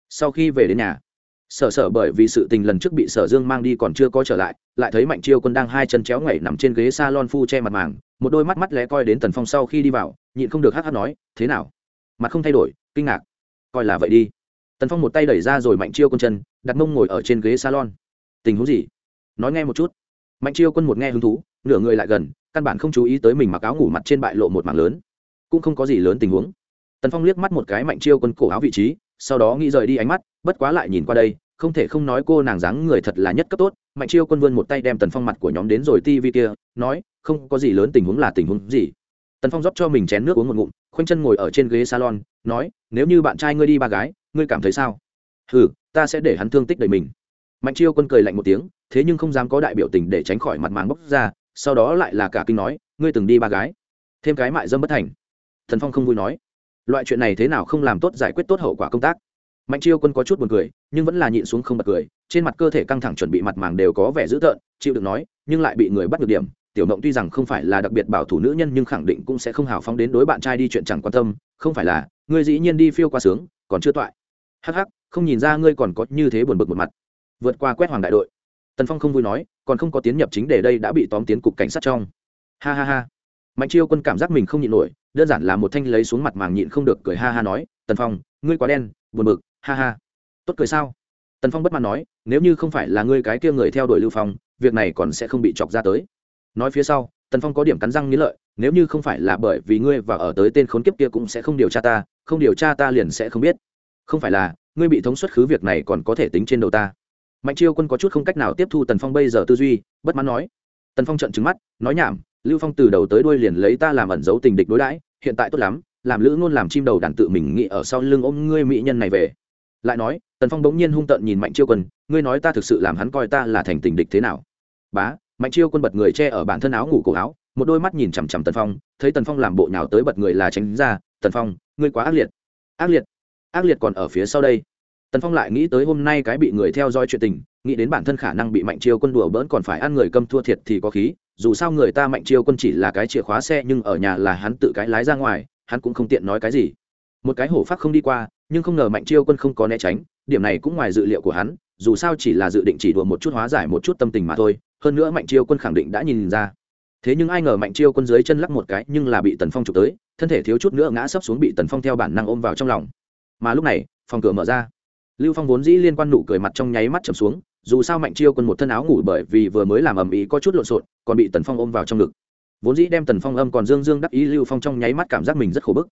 Sau khi về đến nhà sở sở bởi vì sự tình lần trước bị sở dương mang đi còn chưa có trở lại lại thấy mạnh chiêu quân đang hai chân chéo ngẩy nằm trên ghế s a lon phu che mặt màng, một đôi mắt mắt lẽ coi đến tần phong sau khi đi vào, nhịn không được hát hát nói, thế nào? Mặt không thay đổi, kinh ngạc. Coi là vậy đi. Tần phong một tay đẩy ra rồi mạnh chiêu quân chân, đặt mông ngồi ở trên ghế salon. Tình huống gì? Nói nghe một chút. Mạnh chiêu quân một nghe hứng thú, nửa người lại gần, căn bản không chú ý tới mình mặc áo ngủ mặt trên bại lộ một mảng lớn. Cũng không có gì lớn tình huống. Tần phong liếc mắt một cái mạnh chiêu quân cổ áo vị trí, sau đó nghĩ rời đi ánh mắt, bất quá lại nhìn qua đây không thể không nói cô nàng dáng người thật là nhất cấp tốt, mạnh chiêu quân vươn một tay đem tần phong mặt của nhóm đến rồi ti vi kia, nói, không có gì lớn tình huống là tình huống gì? Tần phong rót cho mình chén nước uống một ngụm, khoanh chân ngồi ở trên ghế salon, nói, nếu như bạn trai ngươi đi ba gái, ngươi cảm thấy sao? Ừ ta sẽ để hắn thương tích đầy mình. Mạnh chiêu quân cười lạnh một tiếng, thế nhưng không dám có đại biểu tình để tránh khỏi mặt màng bốc ra, sau đó lại là cả kinh nói, ngươi từng đi ba gái, thêm cái mại dâm bất thành. Thần phong không vui nói, loại chuyện này thế nào không làm tốt giải quyết tốt hậu quả công tác? Mạnh chiêu quân có chút buồn cười, nhưng vẫn là nhịn xuống không bật cười, trên mặt cơ thể căng thẳng chuẩn bị mặt màng đều có vẻ dữ tợn, chịu được nói, nhưng lại bị người bắt được điểm. Tiểu mộng tuy rằng không phải là đặc biệt bảo thủ nữ nhân nhưng khẳng định cũng sẽ không hào phóng đến đối bạn trai đi chuyện chẳng quan tâm, không phải là, ngươi dĩ nhiên đi phiêu qua sướng, còn chưa toại. Hắc hắc, không nhìn ra ngươi còn có như thế buồn bực một mặt. Vượt qua quét hoàng đại đội. Tần phong không vui nói, còn không có tiến nhập chính để đây đã bị tóm tiến cục cảnh sát trong. Ha ha ha. Mạnh chiêu quân cảm giác mình không nhịn nổi, đơn giản là một thanh lấy xuống mặt màng nhịn không được cười ha ha nói, tần phong, ngươi quá đen, buồn bực ha ha, tốt cười sao? Tần phong bất mãn nói, nếu như không phải là ngươi cái kia người theo đuổi lưu phong, việc này còn sẽ không bị chọc ra tới. Nói phía sau, tần phong có điểm cắn răng nghĩ lợi, nếu như không phải là bởi vì ngươi và ở tới tên khốn kiếp kia cũng sẽ không điều tra ta, không điều tra ta liền sẽ không biết. Không phải là, ngươi bị thống xuất khứ việc này còn có thể tính trên đầu ta. Mạnh chiêu quân có chút không cách nào tiếp thu tần phong bây giờ tư duy, bất mãn nói. Tần phong trận trứng mắt, nói nhảm, lưu phong từ đầu tới đuôi liền lấy ta làm ẩn giấu tình địch đối đãi, hiện tại tốt lắm, làm lữ ngôn làm chim đầu đàn tự mình nghĩ ở sau lưng ôm ngươi mỹ nhân này về lại nói, tần phong bỗng nhiên hung tợn nhìn mạnh chiêu quân, ngươi nói ta thực sự làm hắn coi ta là thành tình địch thế nào? Bá. Mạnh chiêu quân bật người che ở bản thân áo ngủ cổ áo, một đôi mắt nhìn chằm chằm tần phong, thấy tần phong làm bộ nhào tới bật người là tránh ra, tần phong, ngươi quá ác liệt. Ác liệt? Ác liệt còn ở phía sau đây. Tần phong lại nghĩ tới hôm nay cái bị người theo dõi chuyện tình, nghĩ đến bản thân khả năng bị mạnh chiêu quân đùa bỡn còn phải ăn người câm thua thiệt thì có khí, dù sao người ta mạnh chiêu quân chỉ là cái chìa khóa xe nhưng ở nhà là hắn tự cái lái ra ngoài, hắn cũng không tiện nói cái gì. Một cái hổ phát không đi qua nhưng không ngờ mạnh chiêu quân không có né tránh, điểm này cũng ngoài dự liệu của hắn, dù sao chỉ là dự định chỉ đùa một chút hóa giải một chút tâm tình mà thôi, hơn nữa mạnh chiêu quân khẳng định đã nhìn ra. Thế nhưng ai ngờ mạnh chiêu quân dưới chân lắc một cái nhưng là bị tần phong chụp tới, thân thể thiếu chút nữa ngã sấp xuống bị tần phong theo bản năng ôm vào trong lòng. Mà lúc này, phòng cửa mở ra. Lưu phong vốn dĩ liên quan nụ cười mặt trong nháy mắt chầm xuống, dù sao mạnh chiêu quân một thân áo ngủ bởi vì vừa mới làm ầm ĩ có chút lộn xộn, còn bị tần phong ôm vào trong ngực. Vốn dĩ đem tần phong âm còn dương dương đắc ý, lưu phong trong nháy mắt cảm giác mình rất khổ bức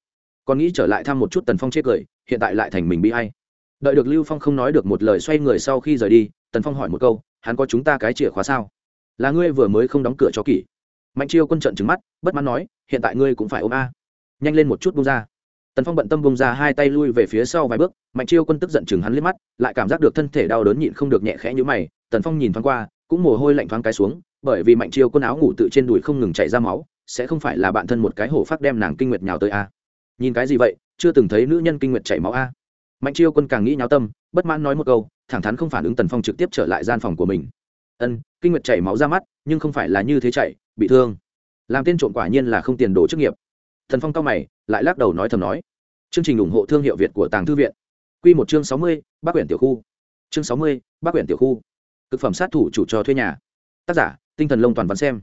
còn nghĩ trở lại thăm một chút tần phong chê cười, hiện tại lại thành mình bị hay đợi được lưu phong không nói được một lời xoay người sau khi rời đi, tần phong hỏi một câu, hắn có chúng ta cái chìa khóa sao? Là ngươi vừa mới không đóng cửa cho kỷ. Mạnh chiêu quân trận trứng mắt, bất mãn nói, hiện tại ngươi cũng phải ôm a. Nhanh lên một chút bung ra. Tần phong bận tâm bung ra hai tay lui về phía sau vài bước, mạnh chiêu quân tức giận chừng hắn liếc mắt, lại cảm giác được thân thể đau đớn nhịn không được nhẹ khẽ như mày, tần phong nhìn thoáng qua, cũng mồ hôi lạnh thoáng cái xuống, bởi vì mạnh chiêu quân áo ngủ tự trên đùi không ngừng chảy ra máu, sẽ không phải là bạn thân một cái hổ phát đem nàng kinh nguyệt nhào tới a nhìn cái gì vậy? Chưa từng thấy nữ nhân kinh nguyệt chảy máu a. Mạnh chiêu quân càng nghĩ nháo tâm, bất mãn nói một câu, thẳng thắn không phản ứng tần phong trực tiếp trở lại gian phòng của mình. Ân, kinh nguyệt chảy máu ra mắt, nhưng không phải là như thế chảy, bị thương. Làm tên trộm quả nhiên là không tiền đồ chức nghiệp. Thần phong cao mày, lại lắc đầu nói thầm nói. Chương trình ủng hộ thương hiệu việt của tàng thư viện. Q một chương sáu mươi, bác quyển tiểu khu. Chương sáu mươi, bác quyển tiểu khu. Thực phẩm sát thủ chủ cho thuê nhà. Tác giả, tinh thần lông toàn văn xem.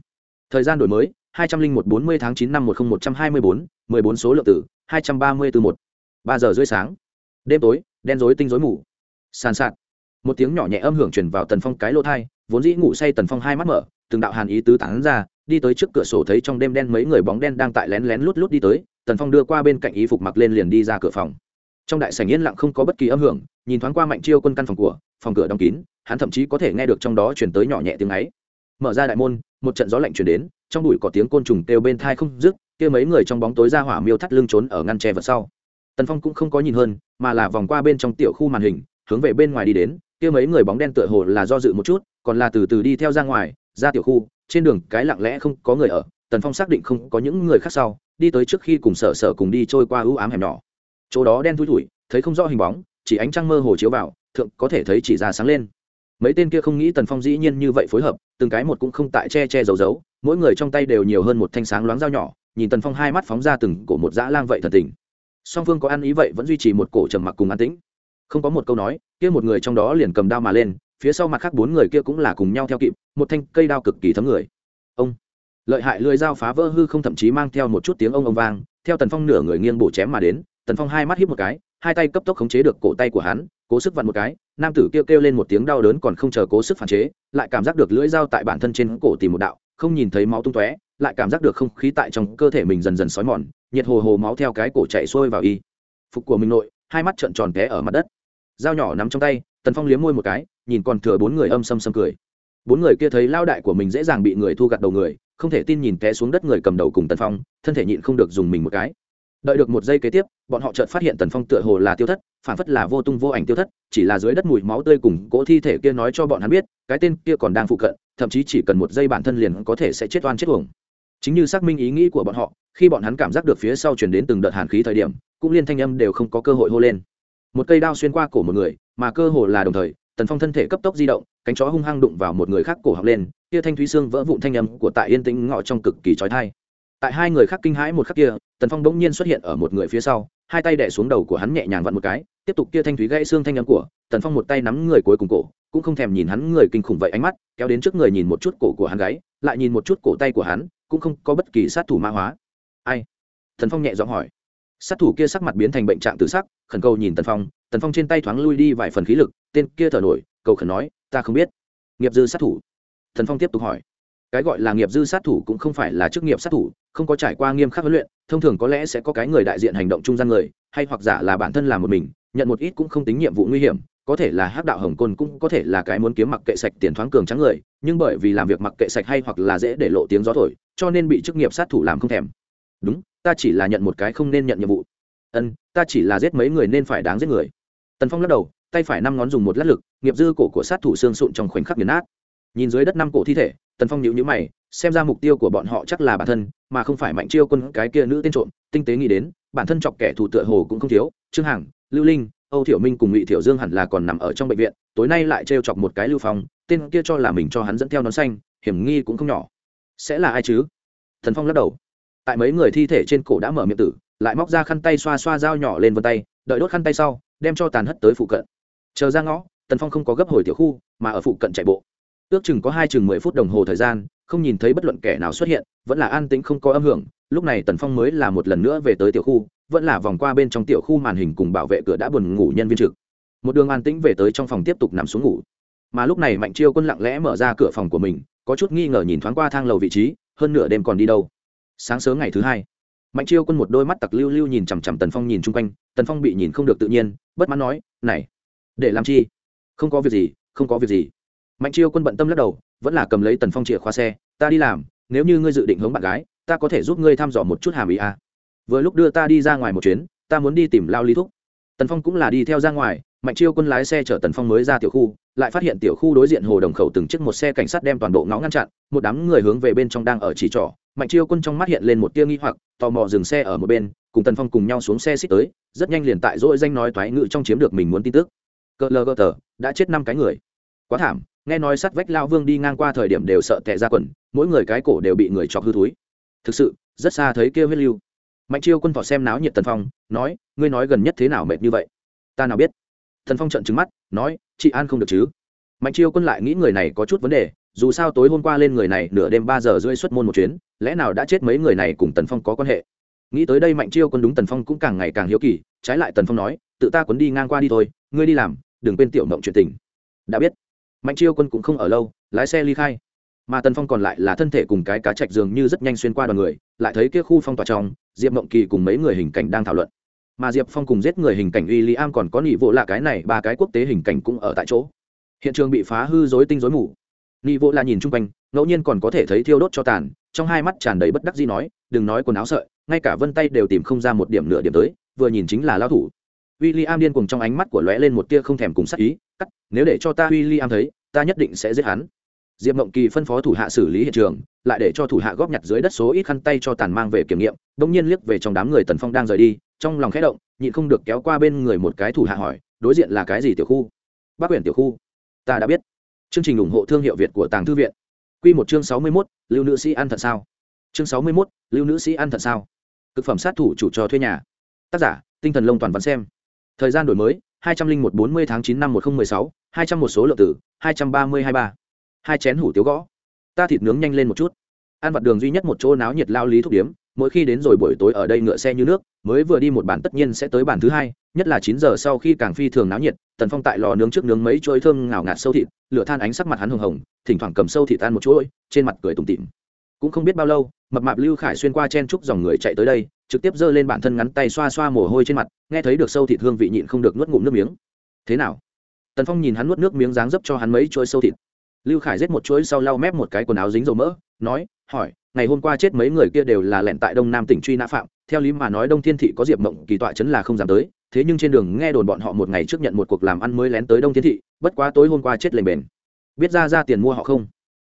Thời gian đổi mới hai trăm linh một bốn mươi tháng chín năm một nghìn một trăm hai mươi bốn, mười bốn số lượng tử hai trăm ba mươi từ một. Ba giờ rưỡi sáng. Đêm tối, đen rối tinh rối mù. Sàn sạt. Một tiếng nhỏ nhẹ âm hưởng truyền vào tần phong cái lỗ thai, vốn dĩ ngủ say tần phong hai mắt mở, từng đạo hàn ý tứ tán ra, đi tới trước cửa sổ thấy trong đêm đen mấy người bóng đen đang tại lén lén lút lút đi tới, tần phong đưa qua bên cạnh y phục mặc lên liền đi ra cửa phòng. Trong đại sảnh yên lặng không có bất kỳ âm hưởng, nhìn thoáng qua mạnh chiêu quân căn phòng của, phòng cửa đóng kín, hắn thậm chí có thể nghe được trong đó chuyển tới nhỏ nhẹ tiếng ấy. Mở ra đại môn, một trận gió lạnh chuyển đến trong bụi có tiếng côn trùng kêu bên thai không dứt, kia mấy người trong bóng tối ra hỏa miêu thắt lưng trốn ở ngăn tre vật sau. Tần phong cũng không có nhìn hơn, mà là vòng qua bên trong tiểu khu màn hình, hướng về bên ngoài đi đến, kia mấy người bóng đen tựa hồ là do dự một chút, còn là từ từ đi theo ra ngoài, ra tiểu khu, trên đường cái lặng lẽ không có người ở, tần phong xác định không có những người khác sau, đi tới trước khi cùng sở sở cùng đi trôi qua ưu ám hẻm nhỏ. Chỗ đó đen thui thủi, thấy không rõ hình bóng, chỉ ánh trăng mơ hồ chiếu vào, thượng có thể thấy chỉ ra sáng lên. Mấy tên kia không nghĩ tần phong dĩ nhiên như vậy phối hợp, từng cái một cũng không tại che che giấu giấu mỗi người trong tay đều nhiều hơn một thanh sáng loáng dao nhỏ, nhìn tần phong hai mắt phóng ra từng cổ một dã lang vậy thần tình. Song phương có ăn ý vậy vẫn duy trì một cổ trầm mặc cùng an tĩnh. Không có một câu nói, kia một người trong đó liền cầm đao mà lên, phía sau mặt khác bốn người kia cũng là cùng nhau theo kịp, một thanh cây đao cực kỳ thấm người. Ông! Lợi hại lưỡi dao phá vỡ hư không thậm chí mang theo một chút tiếng ông ông vang, theo tần phong nửa người nghiêng bổ chém mà đến, tần phong hai mắt híp một cái, hai tay cấp tốc khống chế được cổ tay của hắn, cố sức vặn một cái, nam tử kêu kêu lên một tiếng đau đớn còn không chờ cố sức phản chế, lại cảm giác được lưỡi dao tại bản thân trên cổ tìm một đạo không nhìn thấy máu tung tóe, lại cảm giác được không khí tại trong cơ thể mình dần dần xói mòn, nhiệt hồ hồ máu theo cái cổ chạy xuôi vào y. Phục của mình nội, hai mắt trợn tròn té ở mặt đất. Dao nhỏ nắm trong tay, tần phong liếm môi một cái, nhìn còn thừa bốn người âm xâm xâm cười. Bốn người kia thấy lao đại của mình dễ dàng bị người thu gặt đầu người, không thể tin nhìn té xuống đất người cầm đầu cùng tần phong, thân thể nhịn không được dùng mình một cái. Đợi được một giây kế tiếp, bọn họ chợt phát hiện tần phong tựa hồ là tiêu thất, phản phất là vô tung vô ảnh tiêu thất, chỉ là dưới đất mùi máu tươi cùng cỗ thi thể kia nói cho bọn hắn biết, cái tên kia còn đang phụ cận thậm chí chỉ cần một giây bản thân liền có thể sẽ chết oan chết uổng. Chính như xác minh ý nghĩ của bọn họ, khi bọn hắn cảm giác được phía sau chuyển đến từng đợt hàn khí thời điểm, cũng liên thanh âm đều không có cơ hội hô lên. Một cây đao xuyên qua cổ một người, mà cơ hồ là đồng thời, tần phong thân thể cấp tốc di động, cánh chó hung hăng đụng vào một người khác cổ học lên, kia thanh thúy xương vỡ vụn thanh âm của tại yên tĩnh ngọ trong cực kỳ trói thai tại hai người khác kinh hãi một khắc kia, tần phong bỗng nhiên xuất hiện ở một người phía sau, hai tay đẻ xuống đầu của hắn nhẹ nhàng vặn một cái, tiếp tục kia thanh thúy gãy xương thanh âm của tần phong một tay nắm người cuối cùng cổ cũng không thèm nhìn hắn người kinh khủng vậy ánh mắt, kéo đến trước người nhìn một chút cổ của hắn gáy lại nhìn một chút cổ tay của hắn, cũng không có bất kỳ sát thủ ma hóa. Ai? Thần phong nhẹ giọng hỏi. Sát thủ kia sắc mặt biến thành bệnh trạng tự sắc, khẩn cầu nhìn tần phong tần phong trên tay thoáng lui đi vài phần khí lực, tên kia thở nổi, cầu khẩn nói, ta không biết. Nghiệp dư sát thủ? Thần phong tiếp tục hỏi. Cái gọi là nghiệp dư sát thủ cũng không phải là chức nghiệp sát thủ, không có trải qua nghiêm khắc huấn luyện, thông thường có lẽ sẽ có cái người đại diện hành động trung gian người, hay hoặc giả là bản thân làm một mình, nhận một ít cũng không tính nhiệm vụ nguy hiểm có thể là hắc đạo hồng côn cũng có thể là cái muốn kiếm mặc kệ sạch tiền thoáng cường trắng người, nhưng bởi vì làm việc mặc kệ sạch hay hoặc là dễ để lộ tiếng gió thổi, cho nên bị chức nghiệp sát thủ làm không thèm. Đúng, ta chỉ là nhận một cái không nên nhận nhiệm vụ. Ân, ta chỉ là giết mấy người nên phải đáng giết người. Tần phong lắc đầu, tay phải năm ngón dùng một lát lực, nghiệp dư cổ của sát thủ xương sụn trong khoảnh khắc nghiền nát. Nhìn dưới đất năm cổ thi thể, tần phong nhịu nhữ mày, xem ra mục tiêu của bọn họ chắc là bản thân, mà không phải mạnh chiêu quân cái kia nữ tên trộm, tinh tế nghĩ đến, bản thân chọc kẻ thù tựa hồ cũng không thiếu. Trương hằng, lưu linh âu thiểu minh cùng ngụy thiểu dương hẳn là còn nằm ở trong bệnh viện, tối nay lại trêu chọc một cái lưu phong, tên kia cho là mình cho hắn dẫn theo nón xanh, hiểm nghi cũng không nhỏ. Sẽ là ai chứ? Thần phong lắc đầu. Tại mấy người thi thể trên cổ đã mở miệng tử, lại móc ra khăn tay xoa xoa dao nhỏ lên vân tay, đợi đốt khăn tay sau, đem cho tàn hất tới phụ cận. Chờ ra ngõ tần phong không có gấp hồi tiểu khu, mà ở phụ cận chạy bộ. Ước chừng có hai chừng mười phút đồng hồ thời gian, không nhìn thấy bất luận kẻ nào xuất hiện, vẫn là an tĩnh không có âm hưởng, lúc này tần phong mới là một lần nữa về tới tiểu khu vẫn là vòng qua bên trong tiểu khu màn hình cùng bảo vệ cửa đã buồn ngủ nhân viên trực. Một đường an tĩnh về tới trong phòng tiếp tục nằm xuống ngủ. Mà lúc này mạnh chiêu quân lặng lẽ mở ra cửa phòng của mình, có chút nghi ngờ nhìn thoáng qua thang lầu vị trí, hơn nửa đêm còn đi đâu. Sáng sớm ngày thứ hai, mạnh chiêu quân một đôi mắt tặc lưu lưu nhìn chằm chằm tần phong nhìn chung quanh, tần phong bị nhìn không được tự nhiên, bất mãn nói, này, để làm chi? Không có việc gì, không có việc gì. Mạnh chiêu quân bận tâm lắc đầu, vẫn là cầm lấy tần phong chìa khóa xe, ta đi làm, nếu như ngươi dự định hống bạn gái, ta có thể giúp ngươi thăm dò một chút hàm ý à vừa lúc đưa ta đi ra ngoài một chuyến, ta muốn đi tìm lao lý thúc. Tần phong cũng là đi theo ra ngoài, mạnh chiêu quân lái xe chở tần phong mới ra tiểu khu, lại phát hiện tiểu khu đối diện hồ đồng khẩu từng chiếc một xe cảnh sát đem toàn bộ ngõ ngăn chặn, một đám người hướng về bên trong đang ở chỉ trỏ. Mạnh chiêu quân trong mắt hiện lên một tia nghi hoặc, tò mò dừng xe ở một bên, cùng tần phong cùng nhau xuống xe xích tới, rất nhanh liền tại dỗi danh nói thoái ngự trong chiếm được mình muốn tin tức. Cỡ lơ gờ tờ, đã chết năm cái người. Quá thảm, nghe nói sắt vách lao vương đi ngang qua thời điểm đều sợ tệ ra quần, mỗi người cái cổ đều bị người chọc hư túi thực sự, rất xa thấy kêu huyết lưu mạnh chiêu quân thọ xem náo nhiệt tần phong, nói, ngươi nói gần nhất thế nào mệt như vậy? Ta nào biết. Thần phong trận trứng mắt, nói, chị an không được chứ? Mạnh chiêu quân lại nghĩ người này có chút vấn đề, dù sao tối hôm qua lên người này nửa đêm ba giờ rưỡi xuất môn một chuyến, lẽ nào đã chết mấy người này cùng tần phong có quan hệ? Nghĩ tới đây mạnh chiêu quân đúng tần phong cũng càng ngày càng hiếu kỳ, trái lại tần phong nói, tự ta quấn đi ngang qua đi thôi, ngươi đi làm, đừng quên tiểu mộng chuyện tình. Đã biết. Mạnh chiêu quân cũng không ở lâu, lái xe ly khai mà tần phong còn lại là thân thể cùng cái cá chạch dường như rất nhanh xuyên qua đoàn người, lại thấy kia khu phong tỏa trong, diệp mộng kỳ cùng mấy người hình cảnh đang thảo luận. Mà diệp phong cùng giết người hình cảnh uy lý am còn có nghị vụ là cái này, ba cái quốc tế hình cảnh cũng ở tại chỗ. Hiện trường bị phá hư dối tinh dối mù. Nghị vụ là nhìn chung quanh, ngẫu nhiên còn có thể thấy thiêu đốt cho tàn, trong hai mắt tràn đầy bất đắc gì nói, đừng nói quần áo sợi, ngay cả vân tay đều tìm không ra một điểm nửa điểm tới, vừa nhìn chính là lao thủ. W i l l i am điên cùng trong ánh mắt của lóe lên một tia không thèm cùng sắc ý, cắt, nếu để cho ta w i l l i am thấy, ta nhất định sẽ giết hắn diệp mộng kỳ phân phó thủ hạ xử lý hiện trường, lại để cho thủ hạ góp nhặt dưới đất số ít khăn tay cho tàn mang về kiểm nghiệm đ ỗ n g nhiên liếc về trong đám người tần phong đang rời đi, trong lòng khẽ động, nhịn không được kéo qua bên người một cái thủ hạ hỏi, đối diện là cái gì tiểu khu? Bác quyển tiểu khu. Ta đã biết. Chương trình ủng hộ thương hiệu việt của tàng thư viện. Q một chương sáu mươi mốt, lưu nữ sĩ ăn thật sao? Chương sáu mươi mốt, lưu nữ sĩ ăn thật sao? Thực phẩm sát thủ chủ trò thuê nhà. Tác giả, tinh thần lông toàn văn xem. Thời gian đổi mới, hai trăm linh một bốn mươi tháng chín năm một nghìn một mươi sáu, hai trăm một số lượng tử, hai trăm ba mươi hai ba hai chén hủ tiếu gõ. Ta thịt nướng nhanh lên một chút. Ăn vặt đường duy nhất một chỗ náo nhiệt lao lý thúc điếm, mỗi khi đến rồi buổi tối ở đây ngựa xe như nước, mới vừa đi một bản tất nhiên sẽ tới bản thứ hai, nhất là chín giờ sau khi càng phi thường náo nhiệt, tần phong tại lò nướng trước nướng mấy chuỗi thơm ngào ngạt sâu thịt, lửa than ánh sắc mặt hắn hồng hồng, thỉnh thoảng cầm sâu thịt tan một chuỗi, trên mặt cười tủm tỉm. Cũng không biết bao lâu, mập mạp lưu khải xuyên qua chen trúc dòng người chạy tới đây, trực tiếp giơ lên bản thân ngắn tay xoa xoa mồ hôi trên mặt, nghe thấy được sâu thịt hương vị nhịn không được nuốt ngụm nước miếng. Thế nào? Tần phong nhìn hắn nuốt nước miếng dáng dấp cho hắn mấy chuỗi sâu thịt lưu khải giết một chuỗi sau lau mép một cái quần áo dính dầu mỡ, nói, hỏi, ngày hôm qua chết mấy người kia đều là lẹn tại đông nam tỉnh truy nã phạm, theo lý mà nói đông thiên thị có diệp mộng kỳ tọa chấn là không dám tới, thế nhưng trên đường nghe đồn bọn họ một ngày trước nhận một cuộc làm ăn mới lén tới đông thiên thị, bất quá tối hôm qua chết lềnh bền. Biết ra ra tiền mua họ không?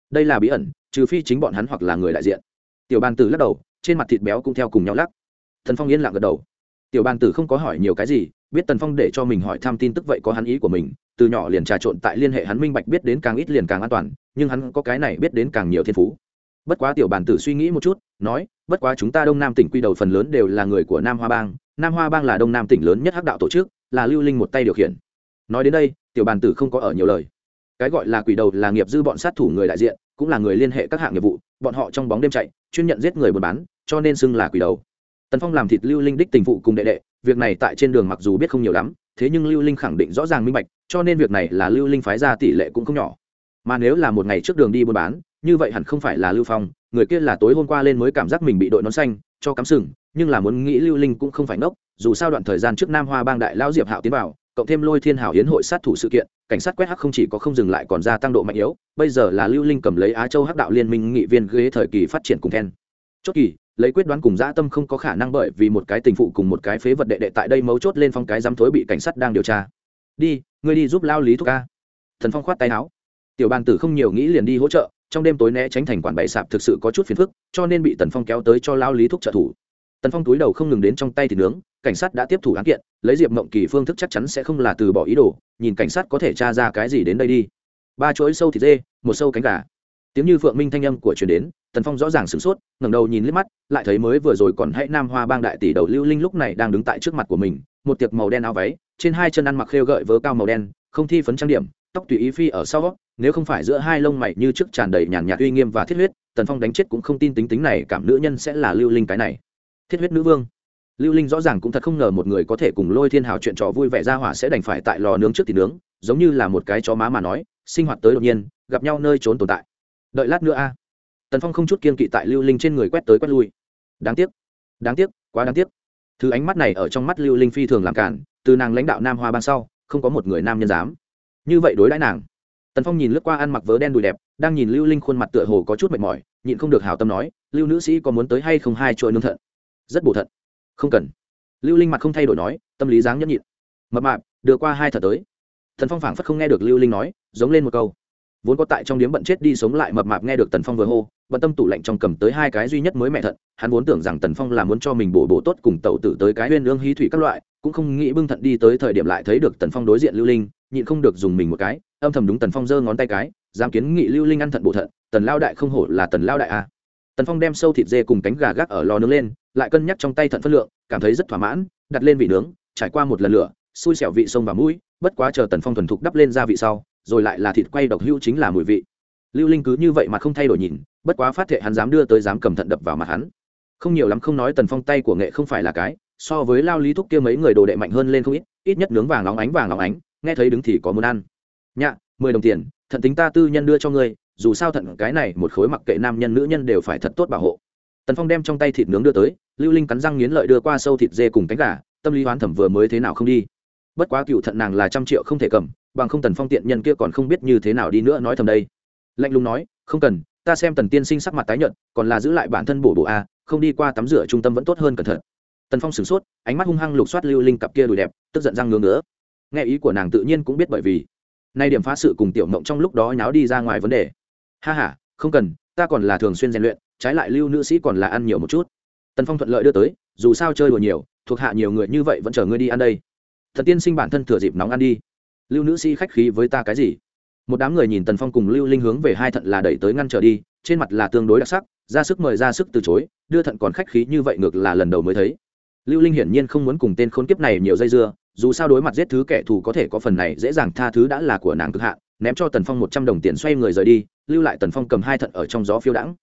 Đây là bí ẩn, trừ phi chính bọn hắn hoặc là người đại diện. Tiểu bàn tử lắc đầu, trên mặt thịt béo cũng theo cùng nhau lắc. Thần phong yên lặng gật đầu. Tiểu bàn tử không có hỏi nhiều cái gì, biết tần phong để cho mình hỏi thăm tin tức vậy có hắn ý của mình từ nhỏ liền trà trộn tại liên hệ hắn minh bạch biết đến càng ít liền càng an toàn, nhưng hắn có cái này biết đến càng nhiều thiên phú. Bất quá tiểu bản tử suy nghĩ một chút, nói, bất quá chúng ta đông nam tỉnh quy đầu phần lớn đều là người của nam hoa bang, nam hoa bang là đông nam tỉnh lớn nhất hắc đạo tổ chức, là lưu linh một tay điều khiển. Nói đến đây, tiểu bản tử không có ở nhiều lời. Cái gọi là quỷ đầu là nghiệp dư bọn sát thủ người đại diện, cũng là người liên hệ các hạng nghiệp vụ, bọn họ trong bóng đêm chạy, chuyên nhận giết người buôn bán, cho nên xưng là quỷ đầu. Tần phong làm thịt lưu linh đích tình phụ cùng đệ đệ, việc này tại trên đường mặc dù biết không nhiều lắm, thế nhưng lưu linh khẳng định rõ ràng minh bạch cho nên việc này là lưu linh phái ra tỷ lệ cũng không nhỏ. Mà nếu là một ngày trước đường đi buôn bán, như vậy hẳn không phải là lưu phong, người kia là tối hôm qua lên mới cảm giác mình bị đội nón xanh, cho cắm sừng, nhưng là muốn nghĩ lưu linh cũng không phải ngốc, dù sao đoạn thời gian trước nam hoa bang đại lão diệp hạo tiến vào, cộng thêm lôi thiên hảo hiến hội sát thủ sự kiện, cảnh sát quét hắc không chỉ có không dừng lại còn gia tăng độ mạnh yếu, bây giờ là lưu linh cầm lấy á châu hắc đạo liên minh nghị viên ghế thời kỳ phát triển cùng then. Chốt kỳ, lấy quyết đoán cùng dã tâm không có khả năng bởi vì một cái tình phụ cùng một cái phế vật đệ đệ tại đây mấu chốt lên phong cái dám thối bị cảnh sát đang điều tra. Đi ngươi đi giúp lao lý thúc ca. Thần phong khoát tay áo. Tiểu bàn tử không nhiều nghĩ liền đi hỗ trợ, trong đêm tối né tránh thành quản bày sạp thực sự có chút phiền phức, cho nên bị tần phong kéo tới cho lao lý thúc trợ thủ. Tần phong túi đầu không ngừng đến trong tay thì nướng, cảnh sát đã tiếp thủ án kiện, lấy diệp mộng kỳ phương thức chắc chắn sẽ không là từ bỏ ý đồ, nhìn cảnh sát có thể tra ra cái gì đến đây đi. Ba chuỗi sâu thịt dê, một sâu cánh gà. Tiếng như phượng minh thanh âm của truyền đến, tần phong rõ ràng sửng sốt, ngẩng đầu nhìn liếc mắt, lại thấy mới vừa rồi còn hãy nam hoa bang đại tỷ đầu lưu linh lúc này đang đứng tại trước mặt của mình, một tiệc màu đen áo váy trên hai chân ăn mặc khêu gợi vớ cao màu đen, không thi phấn trang điểm, tóc tùy ý phi ở sau nếu không phải giữa hai lông mày như trước tràn đầy nhàn nhạt uy nghiêm và thiết huyết, tần phong đánh chết cũng không tin tính tính này cảm nữ nhân sẽ là lưu linh cái này. Thiết huyết nữ vương. Lưu linh rõ ràng cũng thật không ngờ một người có thể cùng lôi thiên hào chuyện trò vui vẻ ra hỏa sẽ đành phải tại lò nướng trước thì nướng, giống như là một cái chó má mà nói, sinh hoạt tới đột nhiên, gặp nhau nơi trốn tồn tại. Đợi lát nữa a. Tần phong không chút kiên kỵ tại lưu linh trên người quét tới quét lui. Đáng tiếc. Đáng tiếc. Quá đáng tiếc. Thứ ánh mắt này ở trong mắt lưu linh phi thường làm cản từ nàng lãnh đạo nam hoa ban sau, không có một người nam nhân dám. Như vậy đối đãi nàng. Tần phong nhìn lướt qua ăn mặc vớ đen đùi đẹp, đang nhìn lưu linh khuôn mặt tựa hồ có chút mệt mỏi, nhịn không được hào tâm nói, lưu nữ sĩ có muốn tới hay không hai chuỗi nương thận? Rất bổ thận. Không cần. Lưu linh mặt không thay đổi nói, tâm lý dáng nhẫn nhịn. Mập mạp, đưa qua hai thở tới. Thần phong phảng phất không nghe được lưu linh nói, giống lên một câu. Vốn có tại trong điếm bận chết đi sống lại mập mạp nghe được tần phong vừa hô, bận tâm tủ lạnh trong cầm tới hai cái duy nhất mới mẹ thận, hắn vốn tưởng rằng tần phong là muốn cho mình bổ bổ tốt cùng tẩu tử tới cái huyên lương hí thủy các loại cũng không nghĩ bưng thận đi tới thời điểm lại thấy được tần phong đối diện lưu linh, nhịn không được dùng mình một cái, âm thầm đúng tần phong giơ ngón tay cái, dám kiến nghị lưu linh ăn thận bổ thận, tần lao đại không hổ là tần lao đại a tần phong đem sâu thịt dê cùng cánh gà gác ở lò nướng lên, lại cân nhắc trong tay thận phân lượng, cảm thấy rất thỏa mãn, đặt lên vị nướng, trải qua một lần lửa, xui xẻo vị sông và mũi, bất quá chờ tần phong thuần thục đắp lên gia vị sau, rồi lại là thịt quay độc hữu chính là mùi vị. Lưu linh cứ như vậy mà không thay đổi nhìn, bất quá phát thệ hắn dám đưa tới dám cầm thận đập vào mặt hắn. Không nhiều lắm không nói tần phong tay của nghệ không phải là cái so với lao lý thúc kia mấy người đồ đệ mạnh hơn lên không ít ít nhất nướng vàng óng ánh, vàng óng ánh, nghe thấy đứng thì có muốn ăn. Nhạ, mười đồng tiền, thận tính ta tư nhân đưa cho ngươi, dù sao thận cái này một khối mặc kệ nam nhân nữ nhân đều phải thật tốt bảo hộ. Tần phong đem trong tay thịt nướng đưa tới, lưu linh cắn răng nghiến lợi đưa qua sâu thịt dê cùng cánh gà, tâm lý hoán thẩm vừa mới thế nào không đi. Bất quá cựu thận nàng là trăm triệu không thể cầm, bằng không tần phong tiện nhân kia còn không biết như thế nào đi nữa nói thầm đây. Lạnh lùng nói, không cần, ta xem tần tiên sinh sắc mặt tái nhợt, còn là giữ lại bản thân bổ bộ a, không đi qua tắm rửa trung tâm vẫn tốt hơn cẩn thận tần phong sửng sốt, ánh mắt hung hăng lục soát lưu linh cặp kia đùi đẹp, tức giận răng ngứa ngứa. Nghe ý của nàng tự nhiên cũng biết bởi vì, nay điểm phá sự cùng tiểu mộng trong lúc đó nháo đi ra ngoài vấn đề. Ha h a không cần, ta còn là thường xuyên rèn luyện, trái lại lưu nữ sĩ còn là ăn nhiều một chút. Tần phong thuận lợi đưa tới, dù sao chơi đùa nhiều, thuộc hạ nhiều người như vậy vẫn chờ ngươi đi ăn đây. Thật tiên sinh bản thân thừa dịp nóng ăn đi. Lưu nữ sĩ khách khí với ta cái gì? Một đám người nhìn tần phong cùng lưu linh hướng về hai thận là đẩy tới ngăn trở đi, trên mặt là tương đối đặc sắc, ra sức mời ra sức từ chối, đưa thận còn khách khí như vậy ngược là lần đầu mới thấy lưu linh hiển nhiên không muốn cùng tên khốn kiếp này nhiều dây dưa, dù sao đối mặt giết thứ kẻ thù có thể có phần này dễ dàng tha thứ đã là của nàng cực hạ ném cho tần phong một trăm đồng tiền xoay người rời đi, lưu lại tần phong cầm hai thận ở trong gió phiêu đãng.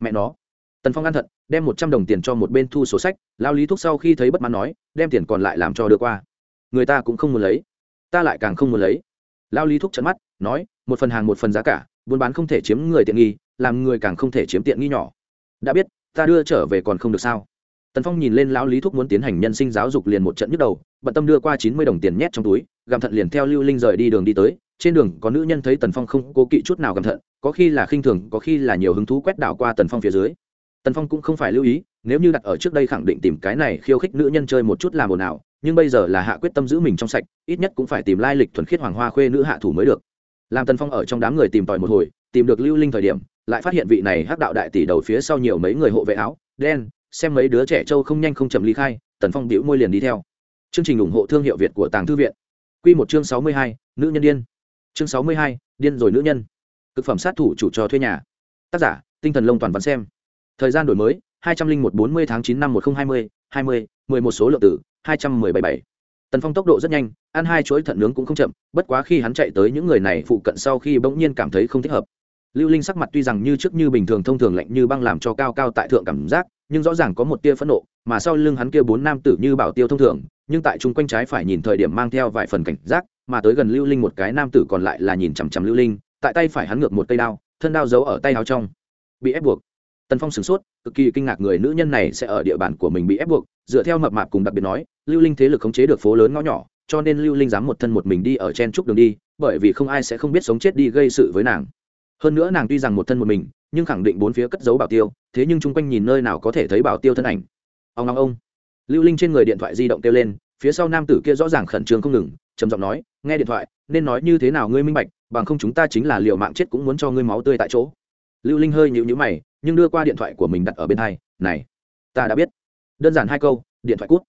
Mẹ nó. Tần phong ăn thận, đem một trăm đồng tiền cho một bên thu sổ sách, lao lý thuốc sau khi thấy bất mãn nói, đem tiền còn lại làm cho đưa qua. Người ta cũng không muốn lấy. Ta lại càng không muốn lấy. Lao lý thuốc trận mắt, nói, một phần hàng một phần giá cả, buôn bán không thể chiếm người tiện nghi, làm người càng không thể chiếm tiện nghi nhỏ. Đã biết, ta đưa trở về còn không được sao? Tần phong nhìn lên lão lý thúc muốn tiến hành nhân sinh giáo dục liền một trận nhức đầu, bận tâm đưa qua chín mươi đồng tiền nhét trong túi, gặm thận liền theo lưu linh rời đi đường đi tới. Trên đường, có nữ nhân thấy tần phong không cố kỵ chút nào gặm thận, có khi là khinh thường, có khi là nhiều hứng thú quét đảo qua tần phong phía dưới. Tần phong cũng không phải lưu ý, nếu như đặt ở trước đây khẳng định tìm cái này khiêu khích nữ nhân chơi một chút làm ồn ào, nhưng bây giờ là hạ quyết tâm giữ mình trong sạch, ít nhất cũng phải tìm lai lịch thuần khiết hoàng hoa khuê nữ hạ thủ mới được. Làm tần phong ở trong đám người tìm tòi một hồi, tìm được lưu linh thời điểm, lại phát hiện vị này hắc đạo đại tỷ đầu phía sau nhiều mấy người hộ vệ áo, đen xem mấy đứa trẻ trâu không nhanh không chậm ly khai, tần phong bĩu môi liền đi theo. Chương trình ủng hộ thương hiệu việt của tàng thư viện. Q một chương sáu mươi hai, nữ nhân điên. Chương sáu mươi hai, điên rồi nữ nhân. Thực phẩm sát thủ chủ cho thuê nhà. Tác giả, tinh thần lông toàn văn xem. Thời gian đổi mới, hai trăm linh một bốn mươi tháng chín năm một nghìn hai mươi hai mươi, mười một số lượng tử, hai trăm mười bảy bảy. Tần phong tốc độ rất nhanh, ăn hai chuỗi thận nướng cũng không chậm, bất quá khi hắn chạy tới những người này phụ cận sau khi bỗng nhiên cảm thấy không thích hợp. Lưu linh sắc mặt tuy rằng như trước như bình thường thông thường lạnh như băng làm cho cao cao tại thượng cảm giác nhưng rõ ràng có một tia phẫn nộ, mà sau lưng hắn kia bốn nam tử như bảo tiêu thông thường, nhưng tại chung quanh trái phải nhìn thời điểm mang theo vài phần cảnh giác, mà tới gần lưu linh một cái nam tử còn lại là nhìn chằm chằm lưu linh, tại tay phải hắn ngược một cây đao, thân đao giấu ở tay áo trong. Bị ép buộc. Tần phong sửng sốt, cực kỳ kinh ngạc người nữ nhân này sẽ ở địa bàn của mình bị ép buộc, dựa theo mập mạp cùng đặc biệt nói, lưu linh thế lực khống chế được phố lớn ngõ nhỏ, cho nên lưu linh dám một thân một mình đi ở trên trúc đường đi, bởi vì không ai sẽ không biết sống chết đi gây sự với nàng. Hơn nữa nàng tuy rằng một thân một mình, nhưng khẳng định bốn phía cất giấu bảo tiêu thế nhưng chung quanh nhìn nơi nào có thể thấy bảo tiêu thân ảnh. Ông ông ông. Lưu linh trên người điện thoại di động kêu lên, phía sau nam tử kia rõ ràng khẩn trương không ngừng, trầm giọng nói, nghe điện thoại, nên nói như thế nào ngươi minh bạch, bằng không chúng ta chính là liều mạng chết cũng muốn cho ngươi máu tươi tại chỗ. Lưu linh hơi nhịu nhữ mày, nhưng đưa qua điện thoại của mình đặt ở bên hai, này, ta đã biết. Đơn giản hai câu, điện thoại cút.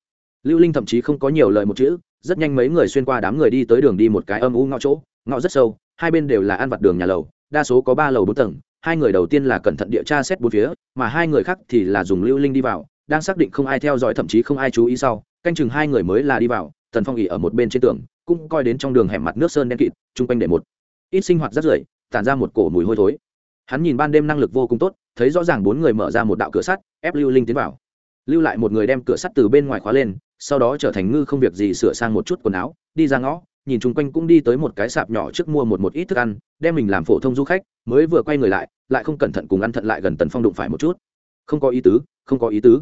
Lưu linh thậm chí không có nhiều lời một chữ, rất nhanh mấy người xuyên qua đám người đi tới đường đi một cái âm u ngõ chỗ, ngõ rất sâu, hai bên đều là ăn vặt đường nhà lầu, đa số có ba lầu bốn tầng hai người đầu tiên là cẩn thận địa tra xét bốn phía, mà hai người khác thì là dùng lưu linh đi vào, đang xác định không ai theo dõi thậm chí không ai chú ý sau, canh chừng hai người mới là đi vào, tần phong ỉ ở một bên trên tường, cũng coi đến trong đường hẻm mặt nước sơn đen kịt, chung quanh để một ít sinh hoạt rất rưởi, tản ra một cổ mùi hôi thối. Hắn nhìn ban đêm năng lực vô cùng tốt, thấy rõ ràng bốn người mở ra một đạo cửa sắt, ép lưu linh tiến vào. Lưu lại một người đem cửa sắt từ bên ngoài khóa lên, sau đó trở thành ngư không việc gì sửa sang một chút quần áo, đi ra ngõ nhìn chung quanh cũng đi tới một cái sạp nhỏ trước mua một một ít thức ăn, đem mình làm phổ thông du khách, mới vừa quay người lại lại không cẩn thận cùng ăn thận lại gần tần phong đụng phải một chút. Không có ý tứ, không có ý tứ.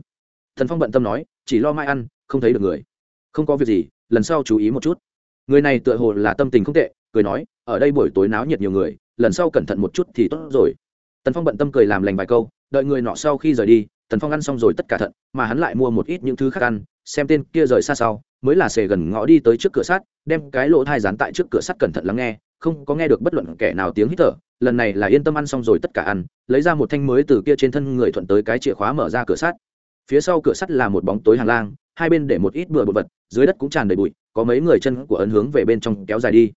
Thần phong bận tâm nói, chỉ lo mai ăn, không thấy được người. Không có việc gì, lần sau chú ý một chút. Người này tựa hồ là tâm tình không tệ, cười nói, ở đây buổi tối náo nhiệt nhiều người, lần sau cẩn thận một chút thì tốt rồi. Tần phong bận tâm cười làm lành vài câu, đợi người nọ sau khi rời đi, tần phong ăn xong rồi tất cả thận, mà hắn lại mua một ít những thứ khác ăn, xem tên kia rời xa sau mới là xề gần ngõ đi tới trước cửa sắt, đem cái lỗ thai dán tại trước cửa sắt cẩn thận lắng nghe, không có nghe được bất luận kẻ nào tiếng hít thở. Lần này là yên tâm ăn xong rồi tất cả ăn, lấy ra một thanh mới từ kia trên thân người thuận tới cái chìa khóa mở ra cửa sắt. Phía sau cửa sắt là một bóng tối hàng lang, hai bên để một ít bừa bột vật, dưới đất cũng tràn đầy bụi, có mấy người chân của ấn hướng về bên trong kéo dài đi.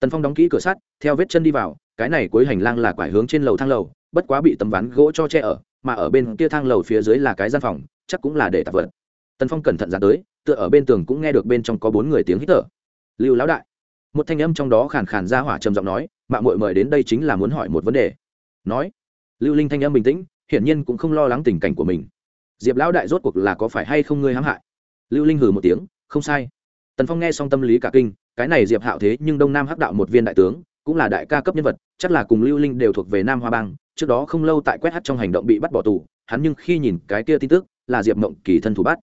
Tần phong đóng kỹ cửa sắt, theo vết chân đi vào, cái này cuối hành lang là quải hướng trên lầu thang lầu, bất quá bị tấm ván gỗ cho che ở, mà ở bên kia thang lầu phía dưới là cái gian phòng, chắc cũng là để tạp vật. Tần phong cẩn thận dán tới tựa ở bên tường cũng nghe được bên trong có bốn người tiếng hít thở. Lưu lão đại. Một thanh âm trong đó khàn khàn ra hỏa trầm giọng nói mạng mội mời đến đây chính là muốn hỏi một vấn đề. Nói, lưu linh thanh âm bình tĩnh, hiển nhiên cũng không lo lắng tình cảnh của mình. Diệp lão đại rốt cuộc là có phải hay không ngươi hãm hại? Lưu linh hừ một tiếng, không sai. Tần phong nghe xong tâm lý cả kinh, cái này diệp hạo thế nhưng đông nam hắc đạo một viên đại tướng, cũng là đại ca cấp nhân vật, chắc là cùng lưu linh đều thuộc về nam hoa bang, trước đó không lâu tại quét hát trong hành động bị bắt bỏ tù, hắn nhưng khi nhìn cái kia tin tức, là diệp mộng kỳ thân thủ bắt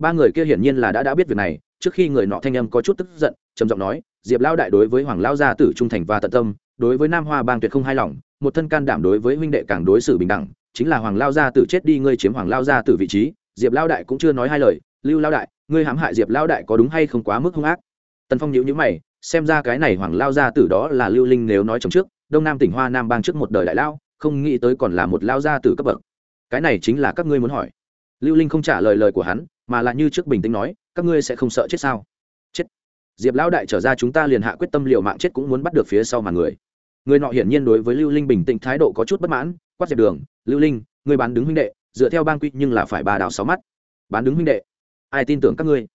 ba người kia hiển nhiên là đã đã biết việc này, trước khi người nọ thanh âm có chút tức giận, trầm giọng nói, diệp lao đại đối với hoàng lao gia tử trung thành và tận tâm, đối với nam hoa bang tuyệt không hài lòng, một thân can đảm đối với huynh đệ càng đối xử bình đẳng, chính là hoàng lao gia tử chết đi ngươi chiếm hoàng lao gia tử vị trí. Diệp lao đại cũng chưa nói hai lời, lưu lao đại, ngươi hãm hại diệp lao đại có đúng hay không quá mức hung ác? Tần phong nhíu nhíu mày, xem ra cái này hoàng lao gia tử đó là lưu linh nếu nói chồng trước, đông nam tỉnh hoa nam bang trước một đời đại lao, không nghĩ tới còn là một lao gia tử cấp bậc. Cái này chính là các ngươi muốn hỏi. Lưu linh không trả lời lời của hắn mà là như trước bình tĩnh nói, các ngươi sẽ không sợ chết sao? Chết. Diệp lão đại trở ra chúng ta liền hạ quyết tâm liều mạng chết cũng muốn bắt được phía sau mà người. Người nọ hiển nhiên đối với lưu linh bình tĩnh thái độ có chút bất mãn, quát dẹp đường, lưu linh người bán đứng huynh đệ, dựa theo bang quy nhưng là phải bà đào sáu mắt. Bán đứng huynh đệ? Ai tin tưởng các ngươi?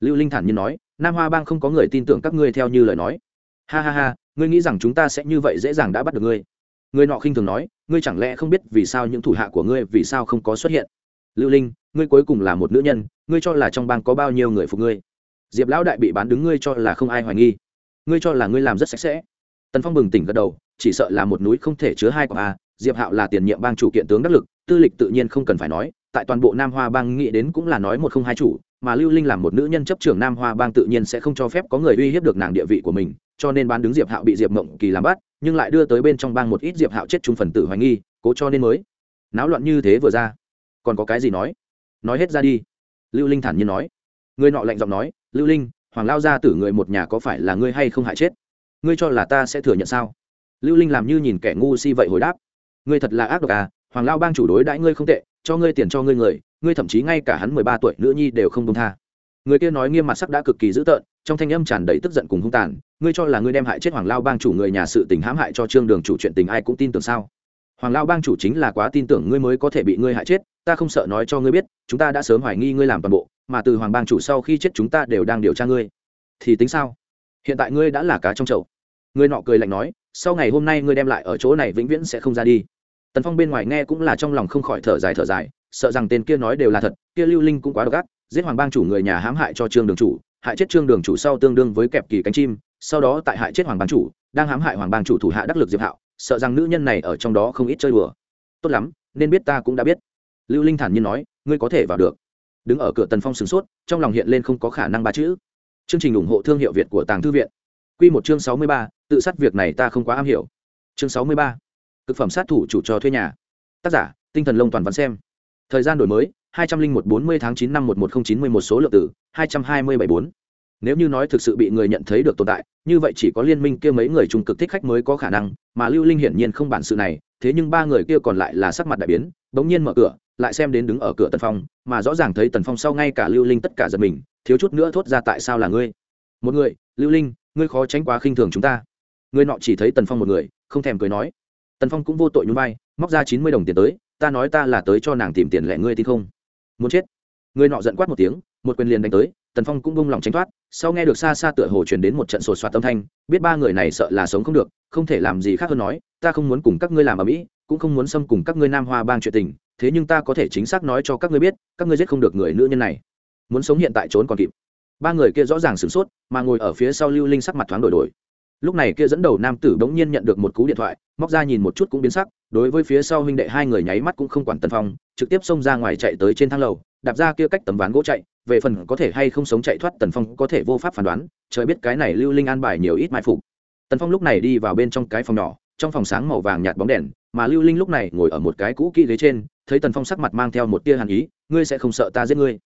Lưu linh thản nhiên nói, nam hoa bang không có người tin tưởng các ngươi theo như lời nói. Ha ha ha, ngươi nghĩ rằng chúng ta sẽ như vậy dễ dàng đã bắt được ngươi? Người nọ khinh thường nói, ngươi chẳng lẽ không biết vì sao những thủ hạ của ngươi vì sao không có xuất hiện? Lưu linh ngươi cuối cùng là một nữ nhân, ngươi cho là trong bang có bao nhiêu người phục ngươi. Diệp lão đại bị bán đứng ngươi cho là không ai hoài nghi. Ngươi cho là ngươi làm rất sạch sẽ. Tần phong bừng tỉnh gật đầu, chỉ sợ là một núi không thể chứa hai quả a, diệp hạo là tiền nhiệm bang chủ kiện tướng đắc lực, tư lịch tự nhiên không cần phải nói, tại toàn bộ nam hoa bang nghĩ đến cũng là nói một không hai chủ, mà lưu linh làm một nữ nhân chấp trưởng nam hoa bang tự nhiên sẽ không cho phép có người uy hiếp được nàng địa vị của mình, cho nên bán đứng diệp hạo bị diệp mộng kỳ làm bắt, nhưng lại đưa tới bên trong bang một ít diệp hạo chết chung phần tử hoài nghi, cố cho nên mới. Náo loạn như thế vừa ra. Còn có cái gì nói? Nói hết ra đi. Lưu linh thản nhiên nói. Người nọ lạnh giọng nói, lưu linh, hoàng lao gia tử người một nhà có phải là ngươi hay không hại chết? Ngươi cho là ta sẽ thừa nhận sao? Lưu linh làm như nhìn kẻ ngu si vậy hồi đáp. Ngươi thật là ác độc à hoàng lao bang chủ đối đãi ngươi không tệ, cho ngươi tiền cho ngươi người, ngươi thậm chí ngay cả hắn mười ba tuổi nữ nhi đều không công tha. Người kia nói nghiêm mặt sắc đã cực kỳ dữ tợn, trong thanh âm tràn đầy tức giận cùng hung tàn. Ngươi cho là ngươi đem hại chết hoàng lao bang chủ người nhà sự tình hãm hại cho trương đường chủ chuyện tình ai cũng tin tưởng sao? Hoàng lao bang chủ chính là quá tin tưởng ngươi mới có thể bị ngươi hại chết, ta không sợ nói cho ngươi biết, chúng ta đã sớm hoài nghi ngươi làm toàn bộ, mà từ hoàng bang chủ sau khi chết chúng ta đều đang điều tra ngươi. Thì tính sao? Hiện tại ngươi đã là cá trong chậu. Ngươi nọ cười lạnh nói, sau ngày hôm nay ngươi đem lại ở chỗ này vĩnh viễn sẽ không ra đi. Tần phong bên ngoài nghe cũng là trong lòng không khỏi thở dài thở dài, sợ rằng tên kia nói đều là thật, kia lưu linh cũng quá độc ác, giết hoàng bang chủ người nhà hãm hại cho trương đường chủ, hại chết trương đường chủ sau tương đương với kẹp kỳ cánh chim, sau đó tại hại chết hoàng bang chủ, đang hãm hại hoàng bang chủ thủ hạ đắc lực diệp hạo sợ rằng nữ nhân này ở trong đó không ít chơi đùa. Tốt lắm, nên biết ta cũng đã biết. Lưu linh thản nhiên nói, ngươi có thể vào được. Đứng ở cửa tần phong sửng sốt, trong lòng hiện lên không có khả năng ba chữ. Chương trình ủng hộ thương hiệu việt của tàng thư viện. Q một chương sáu mươi ba, tự sát việc này ta không quá am hiểu. Chương sáu mươi ba thực phẩm sát thủ chủ cho thuê nhà. Tác giả, tinh thần lông toàn văn xem. Thời gian đổi mới, hai trăm linh một bốn mươi tháng chín năm một một nghìn chín mươi một số lượng tử hai trăm hai mươi bảy bốn nếu như nói thực sự bị người nhận thấy được tồn tại, như vậy chỉ có liên minh kia mấy người trung cực thích khách mới có khả năng, mà lưu linh hiển nhiên không bản sự này, thế nhưng ba người kia còn lại là sắc mặt đại biến, bỗng nhiên mở cửa, lại xem đến đứng ở cửa tần phong, mà rõ ràng thấy tần phong sau ngay cả lưu linh tất cả giật mình, thiếu chút nữa thốt ra tại sao là ngươi? Một người, lưu linh, ngươi khó tránh quá khinh thường chúng ta. Ngươi nọ chỉ thấy tần phong một người, không thèm cười nói. Tần phong cũng vô tội nhún vai, móc ra chín mươi đồng tiền tới, ta nói ta là tới cho nàng tìm tiền lẻ ngươi tin không? Muốn chết. Ngươi nọ giận quát một tiếng, một quyền liền đánh tới, tần phong cũng bông lòng tránh thoát sau nghe được xa xa tựa hồ truyền đến một trận sột soạt tâm thanh, biết ba người này sợ là sống không được, không thể làm gì khác hơn nói, ta không muốn cùng các ngươi làm ở mỹ, cũng không muốn xâm cùng các ngươi nam hoa bang chuyện tình, thế nhưng ta có thể chính xác nói cho các ngươi biết, các ngươi giết không được người nữ nhân này. Muốn sống hiện tại trốn còn kịp. Ba người kia rõ ràng sửng sốt, mà ngồi ở phía sau lưu linh sắc mặt thoáng đổi đổi. Lúc này kia dẫn đầu nam tử bỗng nhiên nhận được một cú điện thoại, móc ra nhìn một chút cũng biến sắc, đối với phía sau huynh đệ hai người nháy mắt cũng không quản tân phong, trực tiếp xông ra ngoài chạy tới trên thang lầu, đạp ra kia cách tấm ván gỗ chạy về phần có thể hay không sống chạy thoát tần phong có thể vô pháp phán đoán, trời biết cái này lưu linh an bài nhiều ít mai phục. Tần phong lúc này đi vào bên trong cái phòng nhỏ, trong phòng sáng màu vàng nhạt bóng đèn, mà lưu linh lúc này ngồi ở một cái cũ kỹ ghế trên, thấy tần phong sắc mặt mang theo một tia hàn ý, ngươi sẽ không sợ ta giết ngươi?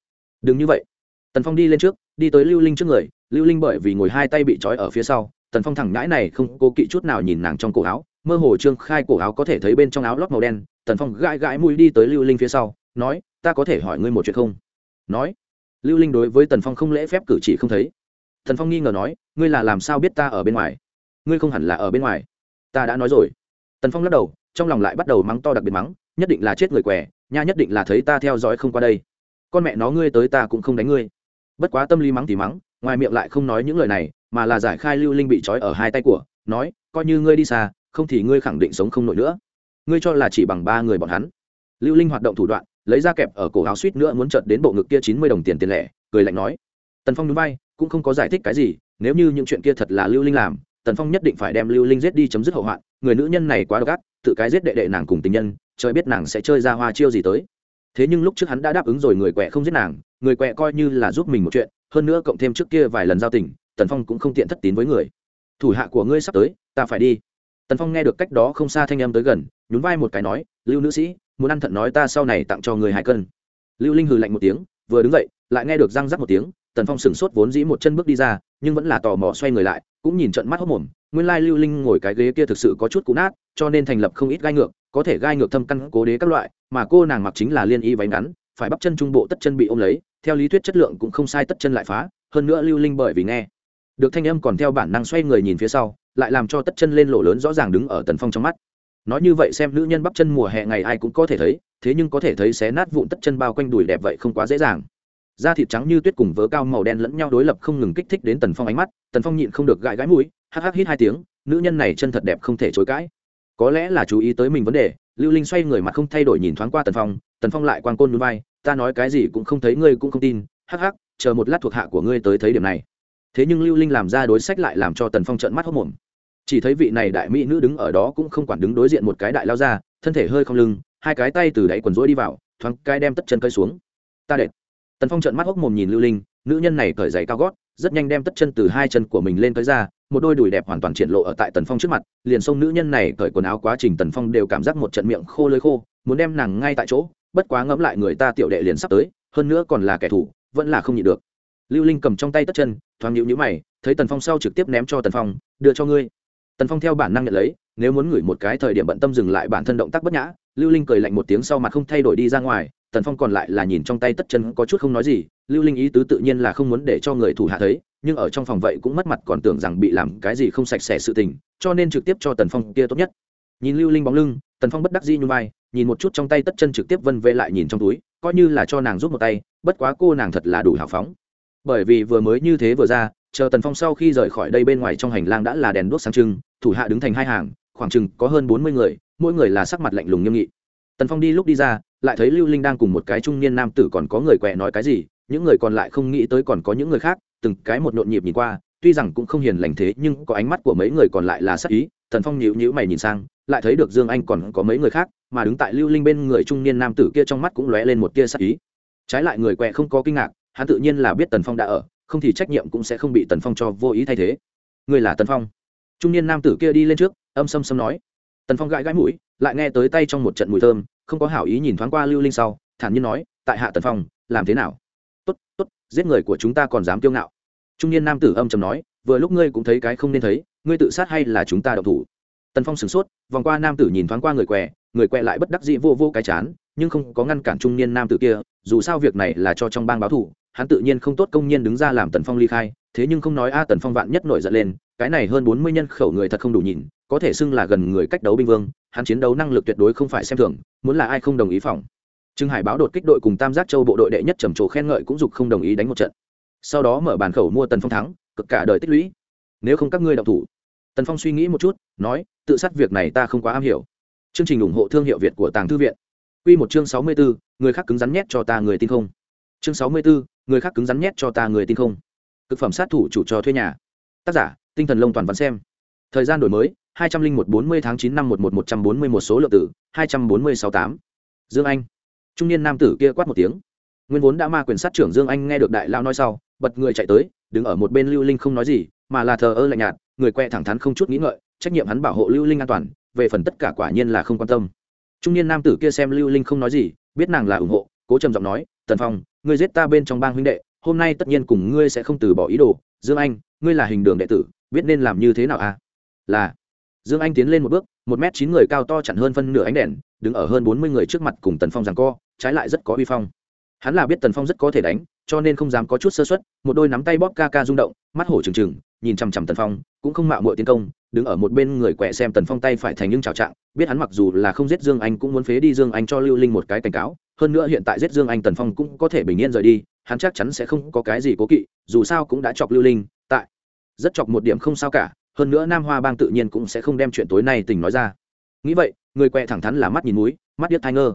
Đừng như vậy. Tần phong đi lên trước, đi tới lưu linh trước người, lưu linh bởi vì ngồi hai tay bị trói ở phía sau, tần phong thẳng ngãi này không cố kỵ chút nào nhìn nàng trong cổ áo, mơ hồ trương khai cổ áo có thể thấy bên trong áo lót màu đen, tần phong gãi gãi mũi đi tới lưu linh phía sau, nói, ta có thể hỏi ngươi một chuyện không? Nói lưu linh đối với tần phong không lễ phép cử chỉ không thấy. Tần phong nghi ngờ nói, ngươi là làm sao biết ta ở bên ngoài? Ngươi không hẳn là ở bên ngoài. Ta đã nói rồi. Tần phong lắc đầu, trong lòng lại bắt đầu mắng to đặc biệt mắng, nhất định là chết người què nha nhất định là thấy ta theo dõi không qua đây. Con mẹ nó ngươi tới ta cũng không đánh ngươi. Bất quá tâm lý mắng thì mắng, ngoài miệng lại không nói những lời này, mà là giải khai lưu linh bị trói ở hai tay của, nói, coi như ngươi đi xa, không thì ngươi khẳng định sống không nổi nữa. Ngươi cho là chỉ bằng ba người bọn hắn. Lưu linh hoạt động thủ đoạn lấy ra kẹp ở cổ áo suýt nữa muốn chợt đến bộ ngực kia chín mươi đồng tiền tiền lẻ, cười lạnh nói, tần phong núi bay cũng không có giải thích cái gì, nếu như những chuyện kia thật là lưu linh làm, tần phong nhất định phải đem lưu linh giết đi chấm dứt hậu hoạn, người nữ nhân này quá độc ác, tự cái giết đệ đệ nàng cùng tình nhân, trời biết nàng sẽ chơi ra hoa chiêu gì tới. Thế nhưng lúc trước hắn đã đáp ứng rồi người quẹ không giết nàng, người quẹ coi như là giúp mình một chuyện, hơn nữa cộng thêm trước kia vài lần giao tình, tần phong cũng không tiện thất tín với người. Thủ hạ của ngươi sắp tới, ta phải đi. Tần phong nghe được cách đó không xa thanh âm tới gần, nhún vai một cái nói, lưu nữ sĩ muốn ăn thận nói ta sau này tặng cho người hai cân. Lưu linh hừ lạnh một tiếng, vừa đứng dậy, lại nghe được răng rắc một tiếng, tần phong sửng sốt vốn dĩ một chân bước đi ra, nhưng vẫn là tò mò xoay người lại, cũng nhìn trận mắt hốc mồm, nguyên lai lưu linh ngồi cái ghế kia thực sự có chút cũ nát, cho nên thành lập không ít gai ngược, có thể gai ngược thâm căn, cố đế các loại, mà cô nàng mặc chính là liên y váy ngắn, phải bắp chân trung bộ tất chân bị ôm lấy, theo lý thuyết chất lượng cũng không sai tất chân lại phá, hơn nữa lưu linh bởi vì nghe được thanh âm còn theo bản năng xoay người nhìn phía sau, lại làm cho tất chân lên lỗ lớn rõ ràng đứng ở tần phong trong mắt nói như vậy xem nữ nhân bắp chân mùa hè ngày ai cũng có thể thấy, thế nhưng có thể thấy xé nát vụn tất chân bao quanh đùi đẹp vậy không quá dễ dàng. Da thịt trắng như tuyết cùng vớ cao màu đen lẫn nhau đối lập không ngừng kích thích đến tần phong ánh mắt, tần phong nhịn không được gãi gãi mũi, hắc hắc hít hai tiếng, nữ nhân này chân thật đẹp không thể chối cãi. Có lẽ là chú ý tới mình vấn đề, lưu linh xoay người mặt không thay đổi nhìn thoáng qua tần phong tần phong lại quang côn núi vai, ta nói cái gì cũng không thấy, ngươi cũng không tin, hắc hắc, chờ một lát thuộc hạ của ngươi tới thấy điểm này. Thế nhưng lưu linh làm ra đối sách lại làm cho tần phong trợn mắt hốc mồm chỉ thấy vị này đại mỹ nữ đứng ở đó cũng không quản đứng đối diện một cái đại lao ra, thân thể hơi không lưng, hai cái tay từ đáy quần rối đi vào, thoáng cái đem tất chân cơi xuống. Ta đệt. Tần phong trợn mắt hốc mồm nhìn lưu linh, nữ nhân này cởi giày cao gót, rất nhanh đem tất chân từ hai chân của mình lên tới ra, một đôi đùi đẹp hoàn toàn triển lộ ở tại tần phong trước mặt, liền xông nữ nhân này cởi quần áo quá trình tần phong đều cảm giác một trận miệng khô lơi khô, muốn đem nàng ngay tại chỗ, bất quá ngẫm lại người ta tiểu đệ liền sắp tới, hơn nữa còn là kẻ thù, vẫn là không nhịn được. Lưu linh cầm trong tay tất chân, thoáng nhịu nhữ mày, thấy tần phong sau trực tiếp ném cho tần phong, đưa cho ngươi tần phong theo bản năng nhận lấy, nếu muốn ngửi một cái thời điểm bận tâm dừng lại bản thân động tác bất nhã, lưu linh cười lạnh một tiếng sau mặt không thay đổi đi ra ngoài, tần phong còn lại là nhìn trong tay tất chân có chút không nói gì, lưu linh ý tứ tự nhiên là không muốn để cho người thủ hạ thấy, nhưng ở trong phòng vậy cũng mất mặt còn tưởng rằng bị làm cái gì không sạch sẽ sự tình, cho nên trực tiếp cho tần phong kia tốt nhất. Nhìn lưu linh bóng lưng, tần phong bất đắc dĩ như vai, nhìn một chút trong tay tất chân trực tiếp vân vê lại nhìn trong túi, coi như là cho nàng giúp một tay, bất quá cô nàng thật là đủ hào phóng. Bởi vì vừa mới như thế vừa ra chờ tần phong sau khi rời khỏi đây bên ngoài trong hành lang đã là đèn đuốc sáng trưng, thủ hạ đứng thành hai hàng, khoảng chừng có hơn bốn mươi người, mỗi người là sắc mặt lạnh lùng nghiêm nghị. Tần phong đi lúc đi ra, lại thấy lưu linh đang cùng một cái trung niên nam tử còn có người quẹ nói cái gì, những người còn lại không nghĩ tới còn có những người khác, từng cái một nhộn nhịp nhìn qua, tuy rằng cũng không hiền lành thế, nhưng có ánh mắt của mấy người còn lại là sắc ý, tần phong nhịu nhíu mày nhìn sang, lại thấy được dương anh còn có mấy người khác, mà đứng tại lưu linh bên người trung niên nam tử kia trong mắt cũng lóe lên một tia sắc ý. Trái lại người quẹ không có kinh ngạc, hắn tự nhiên là biết tần phong đã ở không thì trách nhiệm cũng sẽ không bị tần phong cho vô ý thay thế. Người là tần phong. Trung niên nam tử kia đi lên trước, âm xâm xâm nói. Tần phong gãi gãi mũi, lại nghe tới tay trong một trận mùi thơm, không có hảo ý nhìn thoáng qua lưu linh sau, thản nhiên nói, tại hạ tần phong, làm thế nào? Tốt tốt, giết người của chúng ta còn dám kiêu ngạo. Trung niên nam tử âm trầm nói, vừa lúc ngươi cũng thấy cái không nên thấy, ngươi tự sát hay là chúng ta đậu thủ? Tần phong sửng sốt, vòng qua nam tử nhìn thoáng qua người què người què lại bất đắc dĩ vô vô cái chán, nhưng không có ngăn cản trung niên nam tử kia, dù sao việc này là cho trong bang báo thủ hắn tự nhiên không tốt công nhiên đứng ra làm tần phong ly khai, thế nhưng không nói a tần phong vạn nhất nổi giận lên, cái này hơn bốn mươi nhân khẩu người thật không đủ nhìn, có thể xưng là gần người cách đấu binh vương, hắn chiến đấu năng lực tuyệt đối không phải xem thường, muốn là ai không đồng ý phòng. Trưng hải báo đột kích đội cùng tam giác châu bộ đội đệ nhất trầm trồ khen ngợi cũng dục không đồng ý đánh một trận. Sau đó mở bàn khẩu mua tần phong thắng, cực cả đời tích lũy. Nếu không các ngươi đọc thủ. Tần phong suy nghĩ một chút, nói, tự sát việc này ta không quá am hiểu. Chương trình ủng hộ thương hiệu việt của tàng thư viện. Quy một chương sáu mươi bốn người khác cứng rắn nhét cho ta người tin không? Chương sáu mươi bốn người khác cứng rắn nhét cho ta người tin không? Cực phẩm sát thủ chủ cho thuê nhà. Tác giả, tinh thần lông toàn văn xem. Thời gian đổi mới, hai trăm linh một bốn mươi tháng chín năm một một một trăm bốn mươi một số lượng tử, hai trăm bốn mươi sáu tám. Dương anh. Trung niên nam tử kia quát một tiếng. Nguyên vốn đã ma quyền sát trưởng dương anh nghe được đại lao nói sau, bật người chạy tới, đứng ở một bên lưu linh không nói gì, mà là thờ ơ lạnh nhạt, người que thẳng thắn không chút nghĩ ngợi, trách nhiệm hắn bảo hộ lưu linh an toàn, về phần tất cả quả nhiên là không quan tâm. Trung niên nam tử kia xem lưu linh không nói gì, biết nàng là ủng hộ, cố trầm giọng nói, tần phong ngươi giết ta bên trong bang huynh đệ, hôm nay tất nhiên cùng ngươi sẽ không từ bỏ ý đồ. Dương anh, ngươi là hình đường đệ tử, biết nên làm như thế nào à? Là. Dương anh tiến lên một bước, một m chín người cao to chặn hơn phân nửa ánh đèn, đứng ở hơn bốn mươi người trước mặt cùng tần phong rằng co, trái lại rất có uy phong. Hắn là biết tần phong rất có thể đánh, cho nên không dám có chút sơ xuất một đôi nắm tay bóp ca ca rung động, mắt hổ trừng trừng, nhìn chằm chằm tần phong, cũng không mạo mội tiến công đứng ở một bên người quẹ xem tần phong tay phải thành những trào trạng, biết hắn mặc dù là không giết dương anh cũng muốn phế đi dương anh cho lưu linh một cái cảnh cáo, hơn nữa hiện tại giết dương anh tần phong cũng có thể bình yên rời đi, hắn chắc chắn sẽ không có cái gì cố kỵ, dù sao cũng đã chọc lưu linh, tại rất chọc một điểm không sao cả, hơn nữa nam hoa bang tự nhiên cũng sẽ không đem chuyện tối nay tình nói ra. Nghĩ vậy, người quẹ thẳng thắn là mắt nhìn núi, mắt điếc thai ngơ.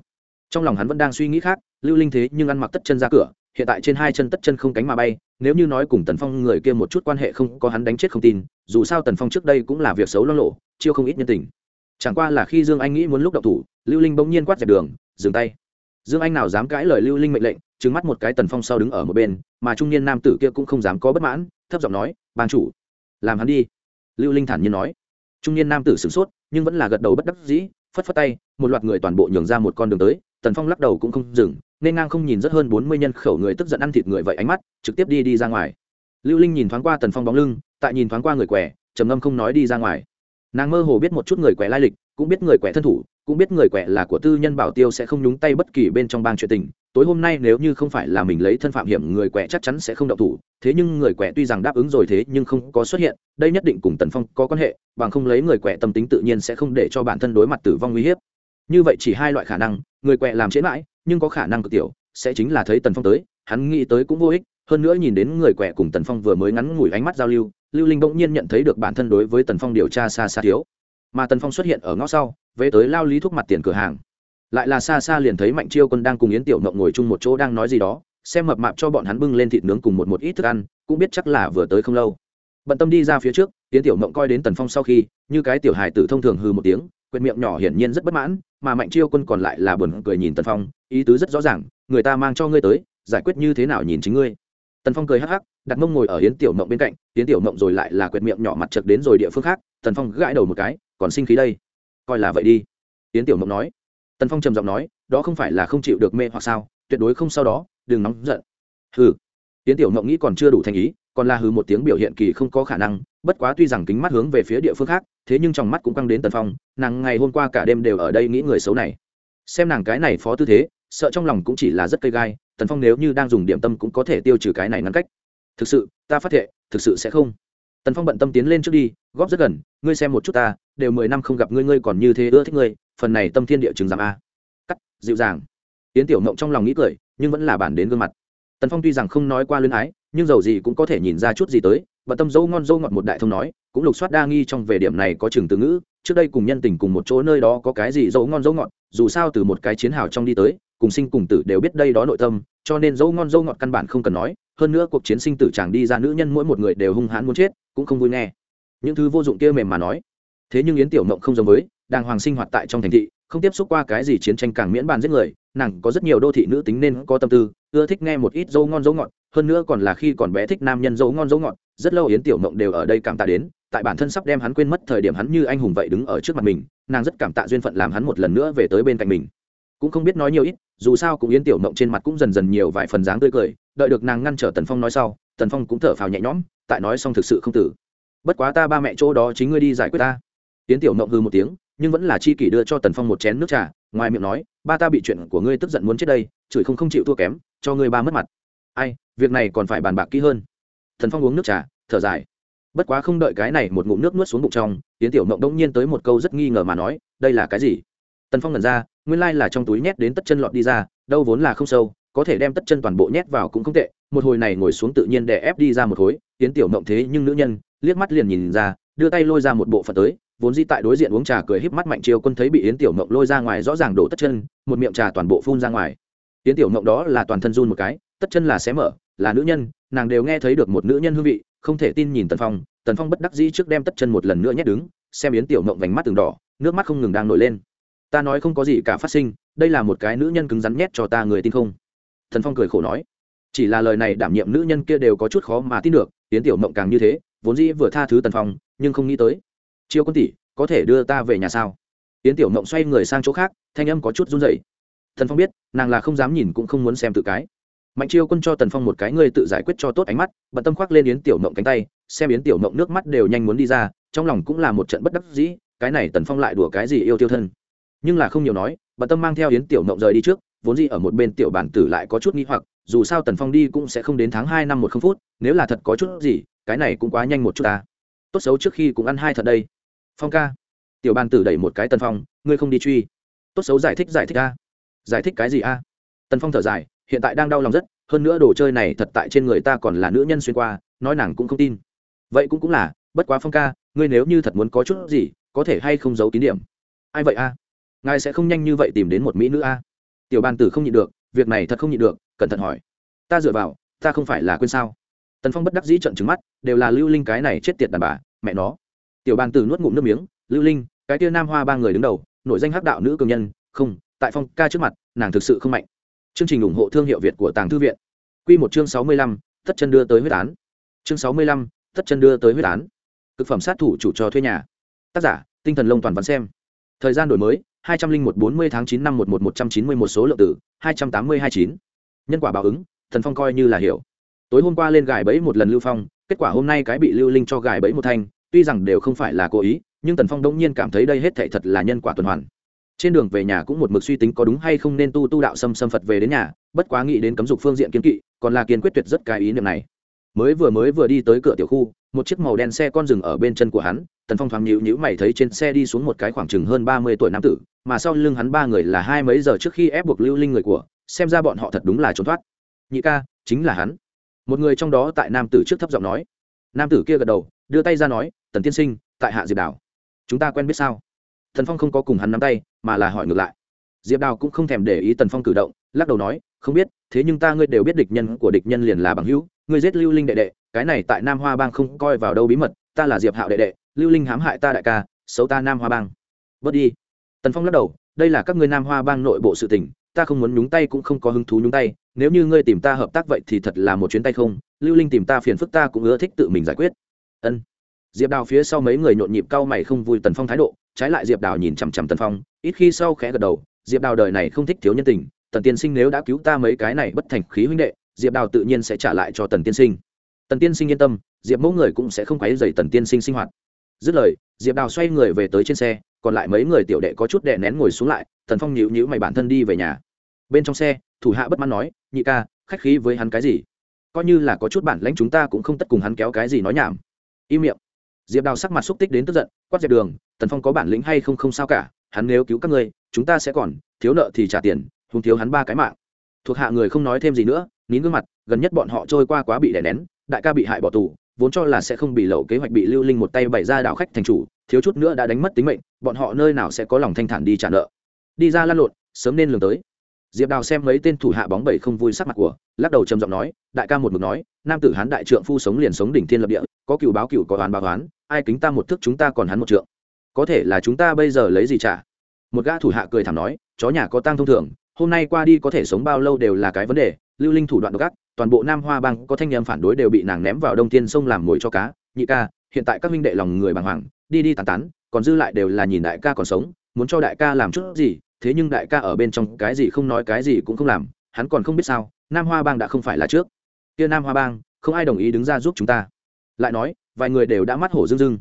Trong lòng hắn vẫn đang suy nghĩ khác, lưu linh thế nhưng ăn mặc tất chân ra cửa hiện tại trên hai chân tất chân không cánh mà bay, nếu như nói cùng tần phong người kia một chút quan hệ không có hắn đánh chết không tin, dù sao tần phong trước đây cũng là việc xấu lo lộ, chiêu không ít nhân tình. Chẳng qua là khi dương anh nghĩ muốn lúc đậu thủ, lưu linh bỗng nhiên quát dẹp đường, dừng tay. Dương anh nào dám cãi lời lưu linh mệnh lệnh trứng mắt một cái tần phong sau đứng ở một bên, mà trung niên nam tử kia cũng không dám có bất mãn, thấp giọng nói, ban chủ, làm hắn đi. Lưu linh thản nhiên nói. Trung niên nam tử sửng sốt, nhưng vẫn là gật đầu bất đắc dĩ, phất phất tay, một loạt người toàn bộ nhường ra một con đường tới, tần phong lắc đầu cũng không dừng nên ngang không nhìn rất hơn bốn mươi nhân khẩu người tức giận ăn thịt người vậy ánh mắt, trực tiếp đi đi ra ngoài. Lưu linh nhìn thoáng qua tần phong bóng lưng, tại nhìn thoáng qua người quẻ, trầm ngâm không nói đi ra ngoài. Nàng mơ hồ biết một chút người quẻ lai lịch, cũng biết người quẻ thân thủ, cũng biết người quẻ là của tư nhân bảo tiêu sẽ không nhúng tay bất kỳ bên trong bang chuyện tình. Tối hôm nay nếu như không phải là mình lấy thân phạm hiểm, người quẻ chắc chắn sẽ không động thủ. Thế nhưng người quẻ tuy rằng đáp ứng rồi thế nhưng không có xuất hiện, đây nhất định cùng tần phong có quan hệ, bằng không lấy người quẻ tâm tính tự nhiên sẽ không để cho bản thân đối mặt tử vong nguy hiểm. như vậy chỉ hai loại khả năng, người quẻ làm chế mãi nhưng có khả năng cực tiểu, sẽ chính là thấy tần phong tới, hắn nghĩ tới cũng vô ích, hơn nữa nhìn đến người quẻ cùng tần phong vừa mới ngắn ngủi ánh mắt giao lưu lưu linh bỗng nhiên nhận thấy được bản thân đối với tần phong điều tra xa xa thiếu. Mà tần phong xuất hiện ở ngõ sau, về tới lao lý thuốc mặt tiền cửa hàng. Lại là xa xa liền thấy mạnh chiêu quân đang cùng yến tiểu mộng ngồi chung một chỗ đang nói gì đó, xem mập mạp cho bọn hắn bưng lên thịt nướng cùng một một ít thức ăn, cũng biết chắc là vừa tới không lâu. Bận tâm đi ra phía trước, yến tiểu mộng coi đến tần phong sau khi, như cái tiểu hài tử thông thường hư một tiếng quyệt miệng nhỏ hiển nhiên rất bất mãn mà mạnh chiêu quân còn lại là buồn cười nhìn tần phong, ý tứ rất rõ ràng, người ta mang cho ngươi tới, giải quyết như thế nào nhìn chính ngươi. Tần phong cười hắc hắc, đặt mông ngồi ở hiến tiểu mộng bên cạnh hiến tiểu mộng rồi lại là quyệt miệng nhỏ mặt chật đến rồi địa phương khác, tần phong gãi đầu một cái, còn sinh khí đây? Coi là vậy đi. Hiến tiểu mộng nói. Tần phong trầm giọng nói, đó không phải là không chịu được mê hoặc sao, tuyệt đối không sau đó, đừng nóng giận. Hừ. Hiến tiểu mộng nghĩ còn chưa đủ thành ý còn là hừ một tiếng biểu hiện kỳ không có khả năng bất quá tuy rằng kính mắt hướng về phía địa phương khác thế nhưng trong mắt cũng căng đến tần phong nàng ngày hôm qua cả đêm đều ở đây nghĩ người xấu này. Xem nàng cái này phó tư thế sợ trong lòng cũng chỉ là rất cây gai tần phong nếu như đang dùng điểm tâm cũng có thể tiêu trừ cái này ngăn cách. Thực sự ta phát thệ, thực sự sẽ không. Tần phong bận tâm tiến lên trước đi góp rất gần ngươi xem một chút ta đều mười năm không gặp ngươi ngươi còn như thế ưa thích ngươi phần này tâm thiên địa chừng giảm a. Cắt dịu dàng. Tiến tiểu mộng trong lòng nghĩ cười nhưng vẫn là bản đến gương mặt tần phong tuy rằng không nói qua luyến ái, nhưng dầu gì cũng có thể nhìn ra chút gì tới, và tâm dâu ngon dâu ngọt một đại thông nói, cũng lục soát đa nghi trong về điểm này có chừng từ ngữ, trước đây cùng nhân tình cùng một chỗ nơi đó có cái gì dâu ngon dâu ngọt, dù sao từ một cái chiến hào trong đi tới, cùng sinh cùng tử đều biết đây đó nội tâm, cho nên dâu ngon dâu ngọt căn bản không cần nói, hơn nữa cuộc chiến sinh tử chẳng đi ra nữ nhân mỗi một người đều hung hãn muốn chết, cũng không vui nghe. Những thứ vô dụng kia mềm mà nói. Thế nhưng yến tiểu mộng không giống với đàng hoàng sinh hoạt tại trong thành thị, không tiếp xúc qua cái gì chiến tranh càng miễn bàn giết người, nàng có rất nhiều đô thị nữ tính nên có tâm tư ưa thích nghe một ít dâu ngon dấu ngọt, hơn nữa còn là khi còn bé thích nam nhân dấu ngon dấu ngọt, rất lâu yến tiểu mộng đều ở đây cảm tạ đến, tại bản thân sắp đem hắn quên mất thời điểm hắn như anh hùng vậy đứng ở trước mặt mình, nàng rất cảm tạ duyên phận làm hắn một lần nữa về tới bên cạnh mình. Cũng không biết nói nhiều ít, dù sao cũng yến tiểu mộng trên mặt cũng dần dần nhiều vài phần dáng tươi cười, đợi được nàng ngăn trở tần phong nói sau, tần phong cũng thở phào nhẹ nhõm, tại nói xong thực sự không tử. Bất quá ta ba mẹ chỗ đó chính ngươi đi giải quyết ta. Yến tiểu mộng hư một tiếng, nhưng vẫn là chi kỷ đưa cho tần phong một chén nước trà, ngoài miệng nói, ba ta bị chuyện của ngươi tức giận muốn chết đây, chửi không không chịu thua kém cho ngươi ba mất mặt. Ai, việc này còn phải bàn bạc kỹ hơn. Thần phong uống nước trà, thở dài. Bất quá không đợi cái này một ngụm nước nuốt xuống bụng trong tiến tiểu mộng đông nhiên tới một câu rất nghi ngờ mà nói, đây là cái gì? Tần phong ngẩn ra, nguyên lai là trong túi nhét đến tất chân lọt đi ra, đâu vốn là không sâu, có thể đem tất chân toàn bộ nhét vào cũng không tệ, một hồi này ngồi xuống tự nhiên để ép đi ra một khối tiến tiểu mộng thế nhưng nữ nhân, liếc mắt liền nhìn ra, đưa tay lôi ra một bộ phận tới, vốn di tại đối diện uống trà cười híp mắt mạnh chiêu quân thấy bị yến tiểu mộng lôi ra ngoài rõ ràng đổ tất chân, một miệng trà toàn bộ phun ra ngoài. Tiến tiểu mộng đó là toàn thân run một cái, tất chân là xé mở, là nữ nhân, nàng đều nghe thấy được một nữ nhân hương vị, không thể tin nhìn tần phong tần phong bất đắc dĩ trước đem tất chân một lần nữa nhét đứng, xem yến tiểu mộng vành mắt từng đỏ, nước mắt không ngừng đang nổi lên. Ta nói không có gì cả phát sinh, đây là một cái nữ nhân cứng rắn nhét cho ta người tin không? Thần phong cười khổ nói. Chỉ là lời này đảm nhiệm nữ nhân kia đều có chút khó mà tin được, yến tiểu mộng càng như thế, vốn dĩ vừa tha thứ tần phong, nhưng không nghĩ tới. Chiêu quân tỷ, có thể đưa ta về nhà sao? Yến tiểu mộng xoay người sang chỗ khác, thanh âm có chút run rẩy thần phong biết, nàng là không dám nhìn cũng không muốn xem tự cái. Mạnh chiêu quân cho tần phong một cái người tự giải quyết cho tốt ánh mắt, bận tâm khoác lên yến tiểu mộng cánh tay, xem yến tiểu mộng nước mắt đều nhanh muốn đi ra, trong lòng cũng là một trận bất đắc dĩ, cái này tần phong lại đùa cái gì yêu tiêu thân. Nhưng là không nhiều nói, bận tâm mang theo yến tiểu mộng rời đi trước, vốn gì ở một bên tiểu bản tử lại có chút nghi hoặc, dù sao tần phong đi cũng sẽ không đến tháng hai năm một không phút, nếu là thật có chút gì, cái này cũng quá nhanh một chút ta. Tốt xấu trước khi cũng ăn hai thật đây. Phong ca. Tiểu bàn tử đẩy một cái tần phong, ngươi không đi truy. Tốt xấu giải thích giải thích a giải thích cái gì a? Tần phong thở dài, hiện tại đang đau lòng rất, hơn nữa đồ chơi này thật tại trên người ta còn là nữ nhân xuyên qua, nói nàng cũng không tin. Vậy cũng cũng là, bất quá phong ca, ngươi nếu như thật muốn có chút gì, có thể hay không giấu tín điểm? Ai vậy a? Ngài sẽ không nhanh như vậy tìm đến một mỹ nữ a? Tiểu bàn tử không nhịn được, việc này thật không nhịn được, cẩn thận hỏi. Ta dựa vào, ta không phải là quên sao? Tần phong bất đắc dĩ trận trứng mắt, đều là lưu linh cái này chết tiệt đàn bà, mẹ nó. Tiểu bàn tử nuốt ngụm nước miếng, lưu linh, cái tia nam hoa ba người đứng đầu nội danh hắc đạo nữ cường nhân, không tại phong ca trước mặt, nàng thực sự không mạnh. Chương trình ủng hộ thương hiệu việt của tàng thư viện. Q một chương sáu mươi lăm tất chân đưa tới huyết án. Chương sáu mươi lăm tất chân đưa tới huyết án. Thực phẩm sát thủ chủ cho thuê nhà. Tác giả, tinh thần lông toàn văn xem. Thời gian đổi mới, hai trăm linh một bốn mươi tháng chín năm một một một trăm chín mươi một số lượng tử hai trăm tám mươi hai chín. Nhân quả báo ứng, thần phong coi như là hiểu. Tối hôm qua lên gài bẫy một lần lưu phong, kết quả hôm nay cái bị lưu linh cho gài bẫy một thanh, tuy rằng đều không phải là cố ý, nhưng tần phong đông nhiên cảm thấy đây hết thảy thật là nhân quả tuần hoàn trên đường về nhà cũng một mực suy tính có đúng hay không nên tu tu đạo xâm xâm phật về đến nhà, bất quá nghĩ đến cấm dục phương diện kiên kỵ, còn là kiên quyết tuyệt rất cái ý niệm này. Mới vừa mới vừa đi tới cửa tiểu khu, một chiếc màu đen xe con rừng ở bên chân của hắn, tần phong thoáng nhịu nhữ mày thấy trên xe đi xuống một cái khoảng chừng hơn ba mươi tuổi nam tử, mà sau lưng hắn ba người là hai mấy giờ trước khi ép buộc lưu linh người của, xem ra bọn họ thật đúng là trốn thoát. Nhị ca, chính là hắn. Một người trong đó tại nam tử trước thấp giọng nói. Nam tử kia gật đầu, đưa tay ra nói, tần tiên sinh, tại hạ diệp đảo. Chúng ta quen biết sao? Thần phong không có cùng hắn nắm tay, mà là hỏi ngược lại. Diệp đào cũng không thèm để ý tần phong cử động, lắc đầu nói, không biết, thế nhưng ta ngươi đều biết địch nhân của địch nhân liền là bằng hữu, ngươi giết lưu linh đệ đệ, cái này tại nam hoa bang không coi vào đâu bí mật, ta là diệp hạo đệ đệ, lưu linh hãm hại ta đại ca, xấu ta nam hoa bang. Bớt đi. Tần phong lắc đầu, đây là các ngươi nam hoa bang nội bộ sự tình, ta không muốn nhúng tay cũng không có hứng thú nhúng tay, nếu như ngươi tìm ta hợp tác vậy thì thật là một chuyến tay không, lưu linh tìm ta phiền phức ta cũng ưa thích tự mình giải quyết. Ân diệp đào phía sau mấy người nhộn nhịp cau mày không vui tần phong thái độ, trái lại diệp đào nhìn chằm chằm tần phong, ít khi sau khẽ gật đầu, diệp đào đời này không thích thiếu nhân tình, tần tiên sinh nếu đã cứu ta mấy cái này bất thành khí huynh đệ, diệp đào tự nhiên sẽ trả lại cho tần tiên sinh. Tần tiên sinh yên tâm, diệp mẫu người cũng sẽ không quấy dày tần tiên sinh sinh hoạt. Dứt lời, diệp đào xoay người về tới trên xe, còn lại mấy người tiểu đệ có chút đệ nén ngồi xuống lại, tần phong nhịu nhịu mày bản thân đi về nhà. Bên trong xe, thủ hạ bất mãn nói, nhị ca, khách khí với hắn cái gì? Coi như là có chút bản lãnh chúng ta cũng không tất cùng hắn kéo cái gì nói nhảm. Im miệng diệp đào sắc mặt xúc tích đến tức giận, quát dẹp đường, tần phong có bản lĩnh hay không không sao cả, hắn nếu cứu các ngươi, chúng ta sẽ còn, thiếu nợ thì trả tiền hùng thiếu hắn ba cái mạng. Thuộc hạ người không nói thêm gì nữa, nín gương mặt, gần nhất bọn họ trôi qua quá bị đè nén, đại ca bị hại bỏ tù, vốn cho là sẽ không bị lậu kế hoạch bị lưu linh một tay bày ra đạo khách thành chủ, thiếu chút nữa đã đánh mất tính mệnh, bọn họ nơi nào sẽ có lòng thanh thản đi trả nợ. Đi ra lăn lộn, sớm nên lường tới. Diệp đào xem mấy tên thủ hạ bóng bẩy không vui sắc mặt của, lắc đầu trầm giọng nói, đại ca một mực nói, nam tử hán đại trượng phu sống liền sống đỉnh thiên lập địa có cựu báo cựu có oán báo oán, ai kính ta một thức chúng ta còn hắn một trượng. Có thể là chúng ta bây giờ lấy gì trả? Một gã thủ hạ cười thảm nói, chó nhà có tang thông thường, hôm nay qua đi có thể sống bao lâu đều là cái vấn đề, lưu linh thủ đoạn độc ác, toàn bộ nam hoa bang có thanh niên phản đối đều bị nàng ném vào đông tiên sông làm mồi cho cá, nhị ca, hiện tại các minh đệ lòng người bàng hoàng, đi đi tàn tán, còn dư lại đều là nhìn đại ca còn sống, muốn cho đại ca làm chút gì, thế nhưng đại ca ở bên trong cái gì không nói cái gì cũng không làm, hắn còn không biết sao, nam hoa bang đã không phải là trước. Kia nam hoa bang, không ai đồng ý đứng ra giúp chúng ta lại nói, vài người đều đã mắt hổ dưng dưng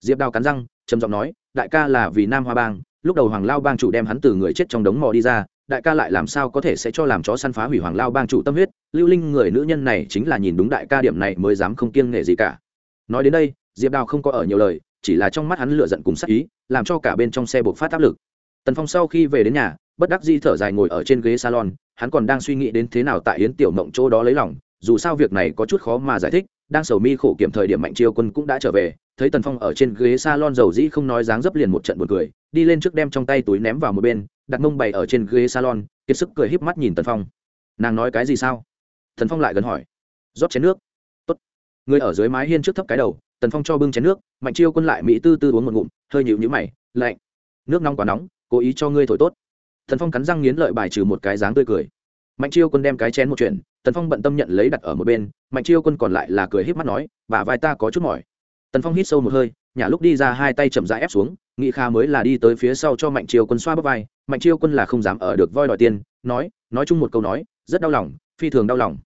diệp đào cắn răng, trầm giọng nói, đại ca là vì nam hoa bang, lúc đầu hoàng lao bang chủ đem hắn từ người chết trong đống mò đi ra, đại ca lại làm sao có thể sẽ cho làm chó săn phá hủy hoàng lao bang chủ tâm huyết, lưu linh người nữ nhân này chính là nhìn đúng đại ca điểm này mới dám không kiêng nể gì cả. Nói đến đây, diệp đào không có ở nhiều lời, chỉ là trong mắt hắn lựa giận cùng sắc ý, làm cho cả bên trong xe buộc phát áp lực. Tần phong sau khi về đến nhà, bất đắc di thở dài ngồi ở trên ghế salon, hắn còn đang suy nghĩ đến thế nào tại yến tiểu mộng chỗ đó lấy lòng, dù sao việc này có chút khó mà giải thích đang sầu mi khổ kiểm thời điểm mạnh chiêu quân cũng đã trở về, thấy tần phong ở trên ghế salon dầu dĩ không nói dáng dấp liền một trận buồn cười, đi lên trước đem trong tay túi ném vào một bên, đặt mông bày ở trên ghế salon, kiệt sức cười híp mắt nhìn tần phong. Nàng nói cái gì sao? Tần phong lại gần hỏi. Rót chén nước. Tốt. người ở dưới mái hiên trước thấp cái đầu, tần phong cho bưng chén nước, mạnh chiêu quân lại mỹ tư tư uống một ngụm, hơi nhịu nhữ mày, lạnh. Nước nóng quá nóng, cố ý cho ngươi thổi tốt. Tần phong cắn răng nghiến lợi bài trừ một cái dáng tươi cười mạnh chiêu quân đem cái chén một chuyện, tần phong bận tâm nhận lấy đặt ở một bên, mạnh chiêu quân còn lại là cười híp mắt nói bả vai ta có chút mỏi. Tần phong hít sâu một hơi nhà lúc đi ra hai tay chậm rãi ép xuống, nghị kha mới là đi tới phía sau cho mạnh chiêu quân xoa bắp vai, mạnh chiêu quân là không dám ở được voi đòi tiền, nói nói chung một câu nói, rất đau lòng, phi thường đau lòng.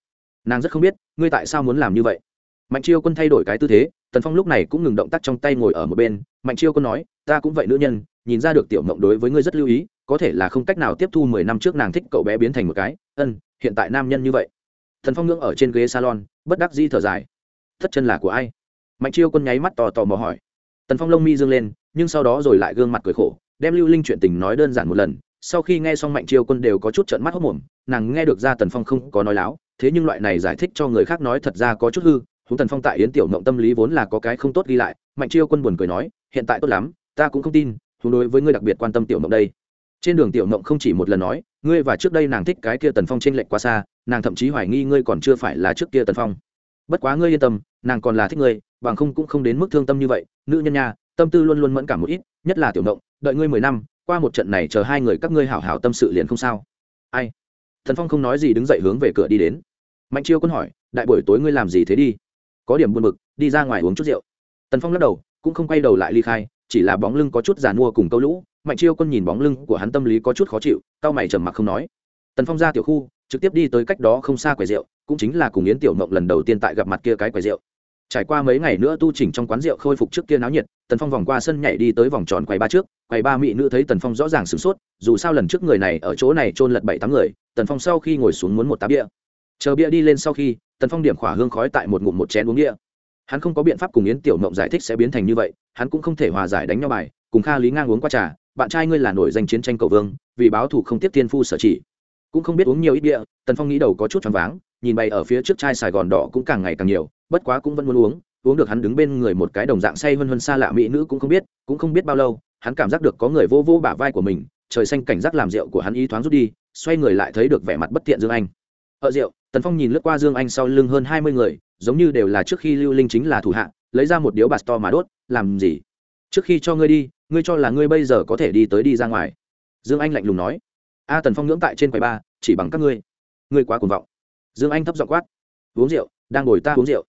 Nàng rất không biết, ngươi tại sao muốn làm như vậy? Mạnh chiêu quân thay đổi cái tư thế, tần phong lúc này cũng ngừng động tác trong tay ngồi ở một bên, mạnh chiêu quân nói, ta cũng vậy nữ nhân, nhìn ra được tiểu mộng đối với ngươi rất lưu ý có thể là không cách nào tiếp thu mười năm trước nàng thích cậu bé biến thành một cái. Ân, hiện tại nam nhân như vậy. Thần phong ngưỡng ở trên ghế salon, bất đắc di thở dài. Thất chân là của ai? Mạnh chiêu quân nháy mắt tò tò mò hỏi. Tần phong lông mi dương lên, nhưng sau đó rồi lại gương mặt cười khổ, đem lưu linh chuyện tình nói đơn giản một lần. Sau khi nghe xong mạnh chiêu quân đều có chút trận mắt hốc mồm nàng nghe được ra tần phong không có nói láo, thế nhưng loại này giải thích cho người khác nói thật ra có chút hư. Húng tần phong tại yến tiểu mộng tâm lý vốn là có cái không tốt ghi lại, mạnh chiêu quân buồn cười nói, hiện tại tốt lắm, ta cũng không tin húng đối với ngươi đặc biệt quan tâm tiểu mộng đây trên đường tiểu mộng không chỉ một lần nói, ngươi và trước đây nàng thích cái kia tần phong t r ê n lệch quá xa, nàng thậm chí hoài nghi ngươi còn chưa phải là trước kia tần phong. Bất quá ngươi yên tâm, nàng còn là thích ngươi, bằng không cũng không đến mức thương tâm như vậy. Nữ nhân nha, tâm tư luôn luôn mẫn cảm một ít, nhất là tiểu mộng đợi ngươi mười năm, qua một trận này chờ hai người các ngươi hảo hảo tâm sự liền không sao. Ai? Thần phong không nói gì đứng dậy hướng về cửa đi đến. Mạnh chiêu quân hỏi, đại buổi tối ngươi làm gì thế đi? Có điểm buồn bực, đi ra ngoài uống chút rượu. Tần phong lắc đầu, cũng không quay đầu lại ly khai, chỉ là bóng lưng có chút giàn mua cùng câu lũ mạnh chiêu quân nhìn bóng lưng của hắn tâm lý có chút khó chịu cao mày trầm mặc không nói. Tần phong ra tiểu khu, trực tiếp đi tới cách đó không xa quầy rượu, cũng chính là cùng yến tiểu mộng lần đầu tiên tại gặp mặt kia cái quầy rượu. Trải qua mấy ngày nữa tu chỉnh trong quán rượu khôi phục trước kia náo nhiệt, tần phong vòng qua sân nhảy đi tới vòng tròn quầy ba trước, quầy ba mỹ nữ thấy tần phong rõ ràng sửng sốt, dù sao lần trước người này ở chỗ này trôn lật bảy tám người, tần phong sau khi ngồi xuống muốn một tá bia. Chờ bia đi lên sau khi, tần phong điểm khỏa hương khói tại một ngụm một chén uống bia. Hắn không có biện pháp cùng yến tiểu mộng giải thích sẽ biến thành như vậy, hắn cũng không thể hòa giải đánh nhau bài, cùng kha lý ngang uống qua trà bạn trai ngươi là nổi danh chiến tranh cầu vương, vì báo thủ không tiếp thiên phu sở chỉ. Cũng không biết uống nhiều ít địa tần phong nghĩ đầu có chút choáng váng, nhìn bày ở phía trước chai sài gòn đỏ cũng càng ngày càng nhiều, bất quá cũng vẫn muốn uống uống được hắn đứng bên người một cái đồng dạng say hơn hơn xa lạ mỹ nữ cũng không biết, cũng không biết bao lâu, hắn cảm giác được có người vô vô bả vai của mình, trời xanh cảnh giác làm rượu của hắn ý thoáng rút đi, xoay người lại thấy được vẻ mặt bất thiện dương anh. Ở rượu? Tần phong nhìn lướt qua dương anh sau lưng hơn hai mươi người, giống như đều là trước khi lưu linh chính là thủ hạ, lấy ra một điếu bạt to mà đốt, làm gì? Trước khi cho ngươi đi ngươi cho là ngươi bây giờ có thể đi tới đi ra ngoài? Dương anh lạnh lùng nói. A tần phong ngưỡng tại trên quầy ba, chỉ bằng các ngươi. Ngươi quá cuồng vọng. Dương anh thấp giọng quát. Uống rượu, đang ngồi ta uống rượu.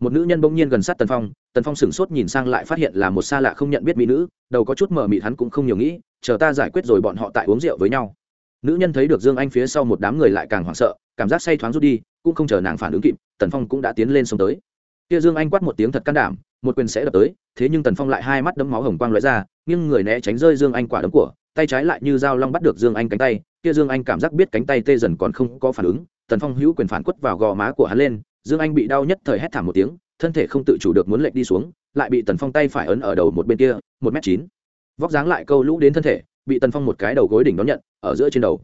Một nữ nhân bỗng nhiên gần sát tần phong tần phong sửng sốt nhìn sang lại phát hiện là một xa lạ không nhận biết mỹ nữ, đầu có chút mờ mịt hắn cũng không nhiều nghĩ, chờ ta giải quyết rồi bọn họ tại uống rượu với nhau. Nữ nhân thấy được dương anh phía sau một đám người lại càng hoảng sợ, cảm giác say thoáng rút đi, cũng không chờ nàng phản ứng kịp, tần phong cũng đã tiến lên sông tới kia dương anh quát một tiếng thật can đảm, một quyền sẽ đập tới, thế nhưng tần phong lại hai mắt đấm máu hồng quang lóe ra nhưng người né tránh rơi dương anh quả đấm của, tay trái lại như dao long bắt được dương anh cánh tay, kia dương anh cảm giác biết cánh tay tê dần còn không có phản ứng, tần phong hữu quyền phản quất vào gò má của hắn lên, dương anh bị đau nhất thời hét thảm một tiếng, thân thể không tự chủ được muốn lệch đi xuống, lại bị tần phong tay phải ấn ở đầu một bên kia, một m chín. Vóc dáng lại câu lũ đến thân thể, bị tần phong một cái đầu gối đỉnh đón nhận, ở giữa trên đầu.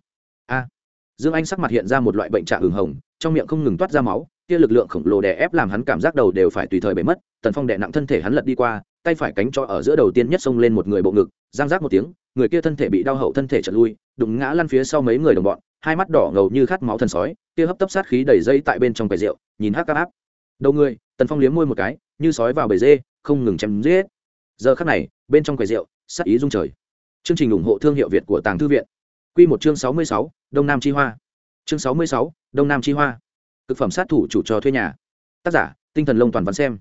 A! Dương anh sắc mặt hiện ra một loại bệnh trạng hừng hồng, trong miệng không ngừng toát ra máu kia lực lượng khổng lồ đè ép làm hắn cảm giác đầu đều phải tùy thời bể mất, tần phong đè nặng thân thể hắn lật đi qua, tay phải cánh cho ở giữa đầu tiên nhất xông lên một người bộ ngực, giang rác một tiếng, người kia thân thể bị đau hậu thân thể trật lui, đụng ngã lăn phía sau mấy người đồng bọn, hai mắt đỏ ngầu như khát máu thần sói, kia hấp tấp sát khí đầy dây tại bên trong quầy rượu, nhìn hắc áp áp đầu người, tần phong liếm môi một cái, như sói vào bể dê, không ngừng chém giết. Giờ khắc này, bên trong quầy rượu sát ý rung trời. Chương trình ủng hộ thương hiệu việt của tàng thư viện. Quy một chương sáu mươi sáu, đông nam chi hoa. Chương sáu mươi sáu, đông nam chi hoa cực phẩm sát thủ chủ cho thuê nhà. Tác giả, tinh thần lông toàn văn xem.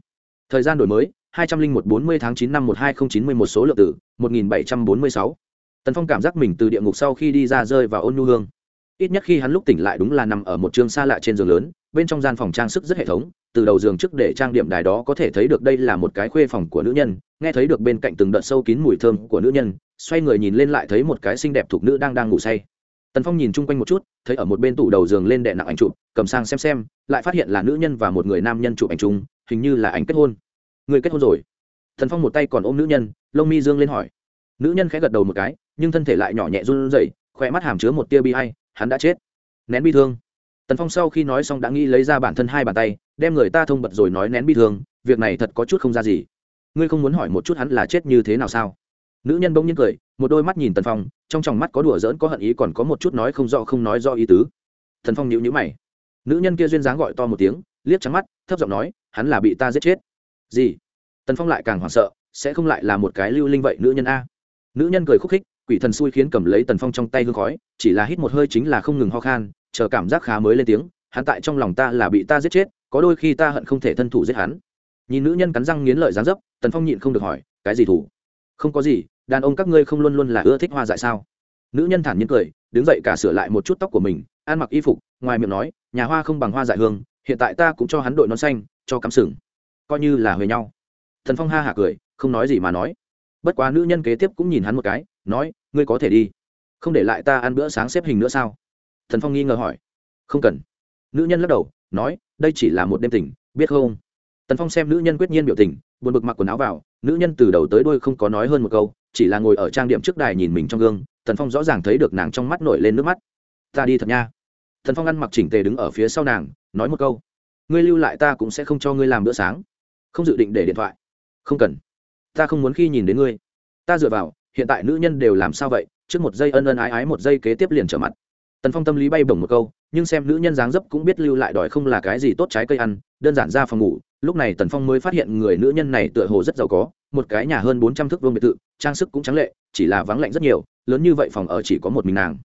Thời gian đổi mới, hai trăm linh một bốn mươi tháng chín năm một hai n chín mươi một số lượng tử một nghìn bảy trăm bốn mươi sáu. Tần phong cảm giác mình từ địa ngục sau khi đi ra rơi vào ôn nhu hương. Ít nhất khi hắn lúc tỉnh lại đúng là nằm ở một trường xa lạ trên giường lớn, bên trong gian phòng trang sức rất hệ thống, từ đầu giường trước để trang điểm đài đó có thể thấy được đây là một cái khuê phòng của nữ nhân, nghe thấy được bên cạnh từng đợt sâu kín mùi thơm của nữ nhân, xoay người nhìn lên lại thấy một cái xinh đẹp thuộc nữ đang đang ngủ say tần phong nhìn chung quanh một chút, thấy ở một bên tủ đầu giường lên đệ nặng ảnh chụp, cầm sang xem xem, lại phát hiện là nữ nhân và một người nam nhân chụp ảnh chung, hình như là ảnh kết hôn. Người kết hôn rồi. Tần phong một tay còn ôm nữ nhân, lông mi dương lên hỏi. Nữ nhân khẽ gật đầu một cái, nhưng thân thể lại nhỏ nhẹ run rẩy khỏe mắt hàm chứa một tia bi hay hắn đã chết. Nén bi thương. Tần phong sau khi nói xong đã nghĩ lấy ra bản thân hai bàn tay, đem người ta thông bật rồi nói nén bi thương, việc này thật có chút không ra gì. Ngươi không muốn hỏi một chút hắn là chết như thế nào sao? Nữ nhân bỗng nhiên cười, một đôi mắt nhìn tần phong, trong tròng mắt có đùa giỡn, có hận ý, còn có một chút nói không rõ, không nói do ý tứ. Thần phong nhíu nhíu mày. Nữ nhân kia duyên dáng gọi to một tiếng, liếc trắng mắt, thấp giọng nói, hắn là bị ta giết chết. Gì? Tần phong lại càng hoảng sợ, sẽ không lại là một cái lưu linh vậy nữ nhân a. Nữ nhân cười khúc khích, quỷ thần xui khiến cầm lấy tần phong trong tay hương khói, chỉ là hít một hơi chính là không ngừng ho khan, chờ cảm giác khá mới lên tiếng, hắn tại trong lòng ta là bị ta giết chết, có đôi khi ta hận không thể thân thủ giết hắn. Nhìn nữ nhân cắn răng nghiến lợi dáng dấp, tần phong nhịn không được hỏi, cái gì thủ? Không có gì đàn ông các ngươi không luôn luôn là ưa thích hoa dại sao? Nữ nhân thản nhiên cười, đứng dậy cả sửa lại một chút tóc của mình, ăn mặc y phục, ngoài miệng nói, nhà hoa không bằng hoa dại hương, hiện tại ta cũng cho hắn đội nón xanh, cho cắm sừng. Coi như là huề nhau. Thần phong ha hả cười, không nói gì mà nói. Bất quá nữ nhân kế tiếp cũng nhìn hắn một cái, nói, ngươi có thể đi. Không để lại ta ăn bữa sáng xếp hình nữa sao? Thần phong nghi ngờ hỏi. Không cần. Nữ nhân lắc đầu, nói, đây chỉ là một đêm tình, biết không? Tần phong xem nữ nhân quyết nhiên biểu tình buồn bực mặc quần áo vào, nữ nhân từ đầu tới đôi không có nói hơn một câu, chỉ là ngồi ở trang điểm trước đài nhìn mình trong gương, tần phong rõ ràng thấy được nàng trong mắt nổi lên nước mắt. Ta đi thật nha. Tần phong ăn mặc chỉnh tề đứng ở phía sau nàng, nói một câu. Ngươi lưu lại ta cũng sẽ không cho ngươi làm bữa sáng. Không dự định để điện thoại. Không cần. Ta không muốn khi nhìn đến ngươi. Ta dựa vào, hiện tại nữ nhân đều làm sao vậy? Trước một giây ân ân ái ái, một giây kế tiếp liền trở mặt tần phong tâm lý bay bổng một câu, nhưng xem nữ nhân dáng dấp cũng biết lưu lại đòi không là cái gì tốt trái cây ăn, đơn giản ra phòng ngủ. Lúc này tần phong mới phát hiện người nữ nhân này tựa hồ rất giàu có, một cái nhà hơn bốn trăm thước vương biệt thự, trang sức cũng trắng lệ, chỉ là vắng lạnh rất nhiều, lớn như vậy phòng ở chỉ có một mình nàng.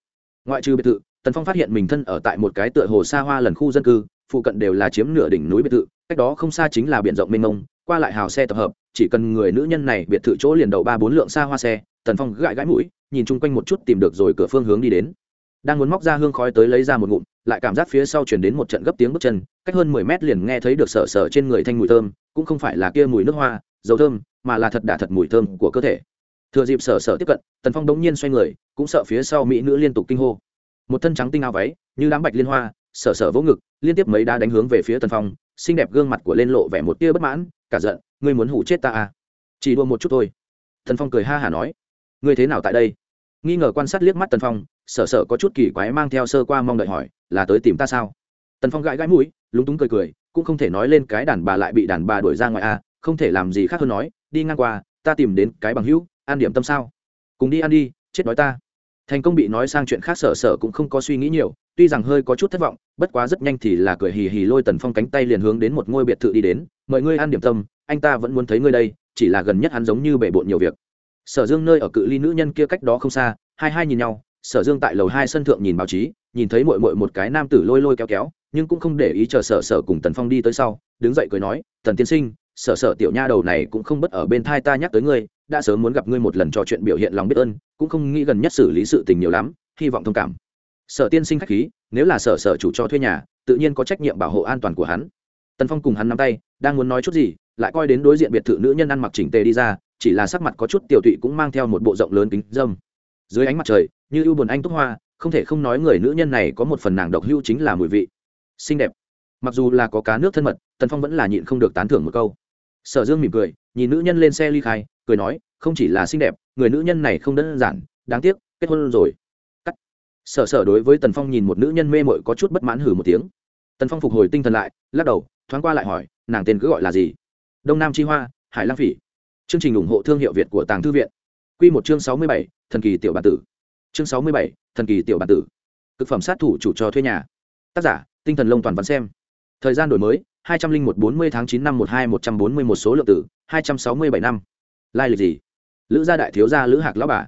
Ngoại trừ biệt thự, tần phong phát hiện mình thân ở tại một cái tựa hồ xa hoa lần khu dân cư, phụ cận đều là chiếm nửa đỉnh núi biệt thự, cách đó không xa chính là b i ể n rộng mênh mông, qua lại hào xe tập hợp, chỉ cần người nữ nhân này biệt thự chỗ liền đầu ba bốn lượng xa hoa xe, tần phong gãi gãi mũi, nhìn chung quanh một chút tìm được rồi cửa phương hướng đi đến đang muốn móc ra hương khói tới lấy ra một ngụm, lại cảm giác phía sau chuyển đến một trận gấp tiếng bước chân, cách hơn mười mét liền nghe thấy được sở sở trên người thanh mùi thơm, cũng không phải là kia mùi nước hoa, dầu thơm, mà là thật đả thật mùi thơm của cơ thể. Thừa dịp sở sở tiếp cận, tần phong đống nhiên xoay người, cũng sợ phía sau mỹ nữ liên tục kinh hô. Một thân trắng tinh áo váy, như đám bạch liên hoa, sở sở vỗ ngực, liên tiếp mấy đá đánh hướng về phía tần phong, xinh đẹp gương mặt của lên lộ vẻ một tia bất mãn, cả giận, ngươi muốn hủ chết ta à? Chỉ đua một chút thôi. Tần phong cười ha hả nói, ngươi thế nào tại đây? Nghi ngờ quan sát liếc mắt tần phong sở sở có chút kỳ quái mang theo sơ qua mong đợi hỏi, là tới tìm ta sao? Tần phong gãi gãi mũi, lúng túng cười cười, cũng không thể nói lên cái đàn bà lại bị đàn bà đuổi ra ngoài à không thể làm gì khác hơn nói, đi ngang qua, ta tìm đến cái bằng hữu, an điểm tâm sao? Cùng đi ăn đi, chết đói ta. Thành công bị nói sang chuyện khác, sở sở cũng không có suy nghĩ nhiều, tuy rằng hơi có chút thất vọng, bất quá rất nhanh thì là cười hì hì lôi tần phong cánh tay liền hướng đến một ngôi biệt thự đi đến, mời ngươi ăn điểm tâm, anh ta vẫn muốn thấy ngươi đây, chỉ là gần nhất hắn giống như bể bộn nhiều việc. Sở dương nơi ở cự ly nữ nhân kia cách đó không xa, hai hai nhìn nhau sở dương tại lầu hai sân thượng nhìn báo chí, nhìn thấy mội mội một cái nam tử lôi lôi kéo kéo, nhưng cũng không để ý chờ sở sở cùng tần phong đi tới sau, đứng dậy cười nói, tần tiên sinh, sở sở tiểu nha đầu này cũng không bất ở bên thai ta nhắc tới ngươi, đã sớm muốn gặp ngươi một lần trò chuyện biểu hiện lòng biết ơn, cũng không nghĩ gần nhất xử lý sự tình nhiều lắm, hy vọng thông cảm. Sở tiên sinh khách khí, nếu là sở sở chủ cho thuê nhà, tự nhiên có trách nhiệm bảo hộ an toàn của hắn. Tần phong cùng hắn nắm tay, đang muốn nói chút gì, lại coi đến đối diện biệt thự nữ nhân ăn mặc chỉnh tề đi ra, chỉ là sắc mặt có chút tiểu tụy cũng mang theo một bộ rộng lớn kính dâm. Dưới ánh mặt trời như ưu buồn anh túc hoa, không thể không nói người nữ nhân này có một phần nàng độc hưu chính là mùi vị. Xinh đẹp. Mặc dù là có cá nước thân mật, tần phong vẫn là nhịn không được tán thưởng một câu. Sở dương mỉm cười, nhìn nữ nhân lên xe ly khai, cười nói, không chỉ là xinh đẹp, người nữ nhân này không đơn giản, đáng tiếc, kết hôn rồi. Cắt. Sở sở đối với tần phong nhìn một nữ nhân mê mội có chút bất mãn hử một tiếng. Tần phong phục hồi tinh thần lại, lắc đầu, thoáng qua lại hỏi, nàng tên cứ gọi là gì? Đông nam chi hoa, hải lang phỉ. Chương trình ủng hộ thương hiệu việt của tàng thư viện. Q một chương sáu mươi bảy, thần kỳ tiểu bản tử chương sáu mươi bảy, thần kỳ tiểu bản tử. Thực phẩm sát thủ chủ cho thuê nhà. Tác giả, tinh thần lông toàn văn xem. Thời gian đổi mới, hai trăm linh một bốn mươi tháng chín năm một hai một trăm bốn mươi một số lượng tử, hai trăm sáu mươi bảy năm. Lai lịch gì? Lữ gia đại thiếu gia lữ hạc lão bà.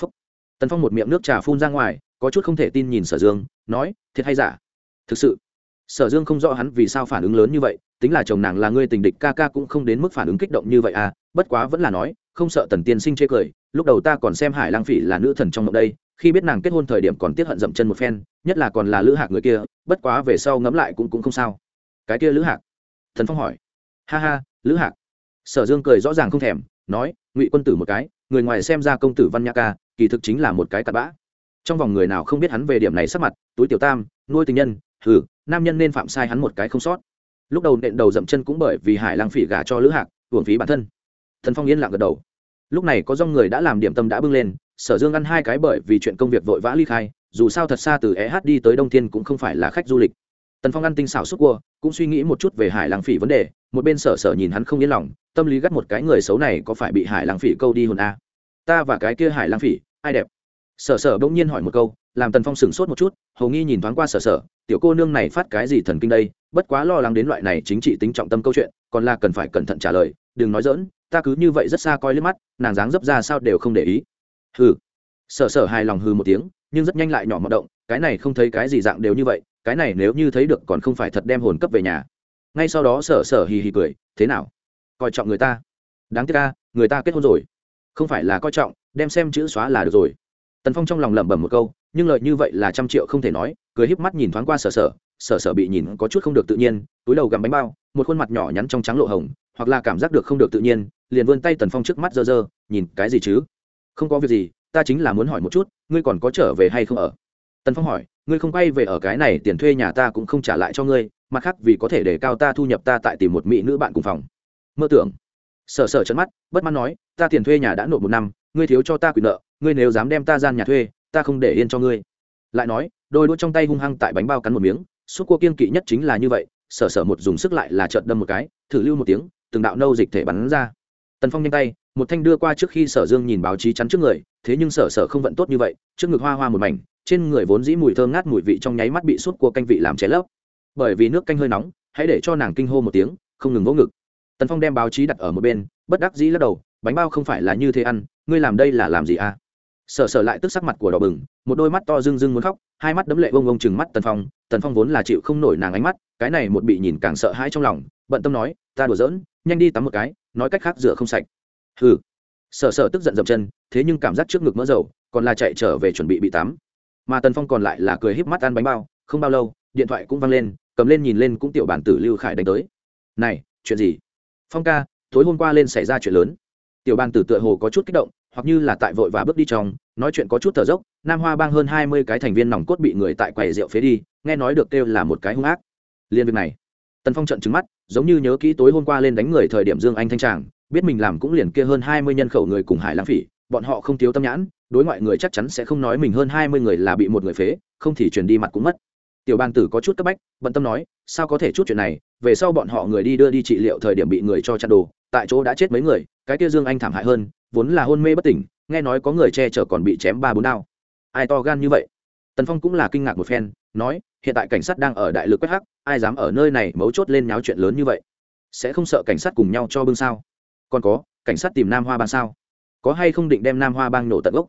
Phúc. Tần phong một miệng nước trà phun ra ngoài, có chút không thể tin nhìn sở dương, nói, thiệt hay giả? Thực sự. Sở dương không rõ hắn vì sao phản ứng lớn như vậy, tính là chồng nàng là ngươi tình địch ca ca cũng không đến mức phản ứng kích động như vậy à bất quá vẫn là nói không sợ tần tiên sinh chê cười, lúc đầu ta còn xem hải lang phỉ là nữ thần trong mộng đây, khi biết nàng kết hôn thời điểm còn tiếc hận dậm chân một phen, nhất là còn là lữ hạc người kia, bất quá về sau ngẫm lại cũng cũng không sao. Cái kia lữ hạc? Thần phong hỏi. Ha ha, lữ hạc. Sở dương cười rõ ràng không thèm, nói, ngụy quân tử một cái, người ngoài xem ra công tử văn nhã ca, kỳ thực chính là một cái tạp bã. Trong vòng người nào không biết hắn về điểm này sắc mặt, túi tiểu tam, nuôi tình nhân, hừ, nam nhân nên phạm sai hắn một cái không sót. Lúc đầu nện đầu dậm chân cũng bởi vì hải lang phỉ gả cho lữ hạc uổng phí bản thân thần phong yên lặng gật đầu. Lúc này có dòng người đã làm điểm tâm đã bưng lên, sở dương ăn hai cái bởi vì chuyện công việc vội vã ly khai, dù sao thật xa từ eh đi tới đông thiên cũng không phải là khách du lịch. Tần phong ăn tinh xảo xúc cua, cũng suy nghĩ một chút về hải lang phỉ vấn đề, một bên sở sở nhìn hắn không yên lòng, tâm lý gắt một cái người xấu này có phải bị hải lang phỉ câu đi hồn a? Ta và cái kia hải lang phỉ, ai đẹp? Sở sở bỗng nhiên hỏi một câu, làm tần phong sửng sốt một chút, hầu nghi nhìn thoáng qua sở sở, tiểu cô nương này phát cái gì thần kinh đây? Bất quá lo lắng đến loại này chính trị tính trọng tâm câu chuyện, còn là cần phải cẩn thận trả lời, đừng nói dỡn ta cứ như vậy rất xa coi lên mắt, nàng dáng dấp ra sao đều không để ý. Hừ. Sở sở hài lòng hừ một tiếng, nhưng rất nhanh lại nhỏ mọt động, cái này không thấy cái gì dạng đều như vậy, cái này nếu như thấy được còn không phải thật đem hồn cấp về nhà. Ngay sau đó sở sở hì hì cười, thế nào? Coi trọng người ta? Đáng tiếc ca người ta kết hôn rồi. Không phải là coi trọng, đem xem chữ xóa là được rồi. Tần phong trong lòng lẩm bẩm một câu, nhưng lợi như vậy là trăm triệu không thể nói, cười híp mắt nhìn thoáng qua sở sở sở sở bị nhìn có chút không được tự nhiên, túi đầu gặm bánh bao, một khuôn mặt nhỏ nhắn trong trắng lộ hồng hoặc là cảm giác được không được tự nhiên, liền vươn tay tần phong trước mắt dơ dơ nhìn, cái gì chứ? Không có việc gì, ta chính là muốn hỏi một chút, ngươi còn có trở về hay không ở? Tần phong hỏi, ngươi không quay về ở cái này, tiền thuê nhà ta cũng không trả lại cho ngươi, mặt khác vì có thể để cao ta thu nhập ta tại tìm một mỹ nữ bạn cùng phòng. Mơ tưởng. Sợ sợ chấn mắt, bất mãn nói, ta tiền thuê nhà đã nộp một năm, ngươi thiếu cho ta quyền nợ, ngươi nếu dám đem ta gian nhà thuê, ta không để yên cho ngươi. Lại nói, đôi đũa trong tay hung hăng tại bánh bao cắn một miếng, suốt cua kiên kỵ nhất chính là như vậy, sở sở một dùng sức lại là trợn đâm một cái, thử lưu một tiếng từng đạo nâu dịch thể bắn ra. Tần phong nhanh tay, một thanh đưa qua trước khi sở dương nhìn báo chí chắn trước người, thế nhưng sở sở không vận tốt như vậy, trước ngực hoa hoa một mảnh, trên người vốn dĩ mùi thơm ngát mùi vị trong nháy mắt bị suốt của canh vị làm cháy lấp. Bởi vì nước canh hơi nóng, hãy để cho nàng kinh hô một tiếng, không ngừng vỗ ngực. Tần phong đem báo chí đặt ở một bên, bất đắc dĩ lắc đầu, bánh bao không phải là như thế ăn, ngươi làm đây là làm gì à? Sở sở lại tức sắc mặt của đỏ bừng, một đôi mắt to rưng rưng muốn khóc, hai mắt đấm lệ bông bông chừng mắt tần phong tần phong vốn là chịu không nổi nàng ánh mắt, cái này một bị nhìn càng sợ hãi trong lòng, bận tâm nói, ta đùa giỡn nhanh đi tắm một cái, nói cách khác rửa không sạch. Hừ. Sở sở tức giận dậm chân, thế nhưng cảm giác trước ngực mỡ dầu, còn là chạy trở về chuẩn bị bị tắm. Mà tần phong còn lại là cười híp mắt ăn bánh bao, không bao lâu, điện thoại cũng văng lên, cầm lên nhìn lên cũng tiểu bản tử lưu khải đánh tới. Này, chuyện gì? Phong ca, tối hôm qua lên xảy ra chuyện lớn. Tiểu bàn tử tựa hồ có chút kích động, hoặc như là tại vội và bước đi trong, nói chuyện có chút thở dốc, nam hoa bang hơn hai mươi cái thành viên nòng cốt bị người tại quầy rượu phế đi, nghe nói được kêu là một cái hung ác. Liên việc này tần phong trận trứng mắt, giống như nhớ kỹ tối hôm qua lên đánh người thời điểm dương anh thanh tràng, biết mình làm cũng liền kia hơn hai mươi nhân khẩu người cùng hải lãng phỉ, bọn họ không thiếu tâm nhãn, đối ngoại người chắc chắn sẽ không nói mình hơn hai mươi người là bị một người phế, không thì truyền đi mặt cũng mất. Tiểu bàn tử có chút cấp bách, bận tâm nói, sao có thể chút chuyện này, về sau bọn họ người đi đưa đi trị liệu thời điểm bị người cho chặn đồ, tại chỗ đã chết mấy người, cái kia dương anh thảm hại hơn, vốn là hôn mê bất tỉnh, nghe nói có người che chở còn bị chém ba bốn đao. Ai to gan như vậy? Tần phong cũng là kinh ngạc một phen, nói, hiện tại cảnh sát đang ở đại lực quét hắc, ai dám ở nơi này mấu chốt lên nháo chuyện lớn như vậy? Sẽ không sợ cảnh sát cùng nhau cho bưng sao? Còn có, cảnh sát tìm nam hoa bang sao? Có hay không định đem nam hoa bang nổ tận gốc?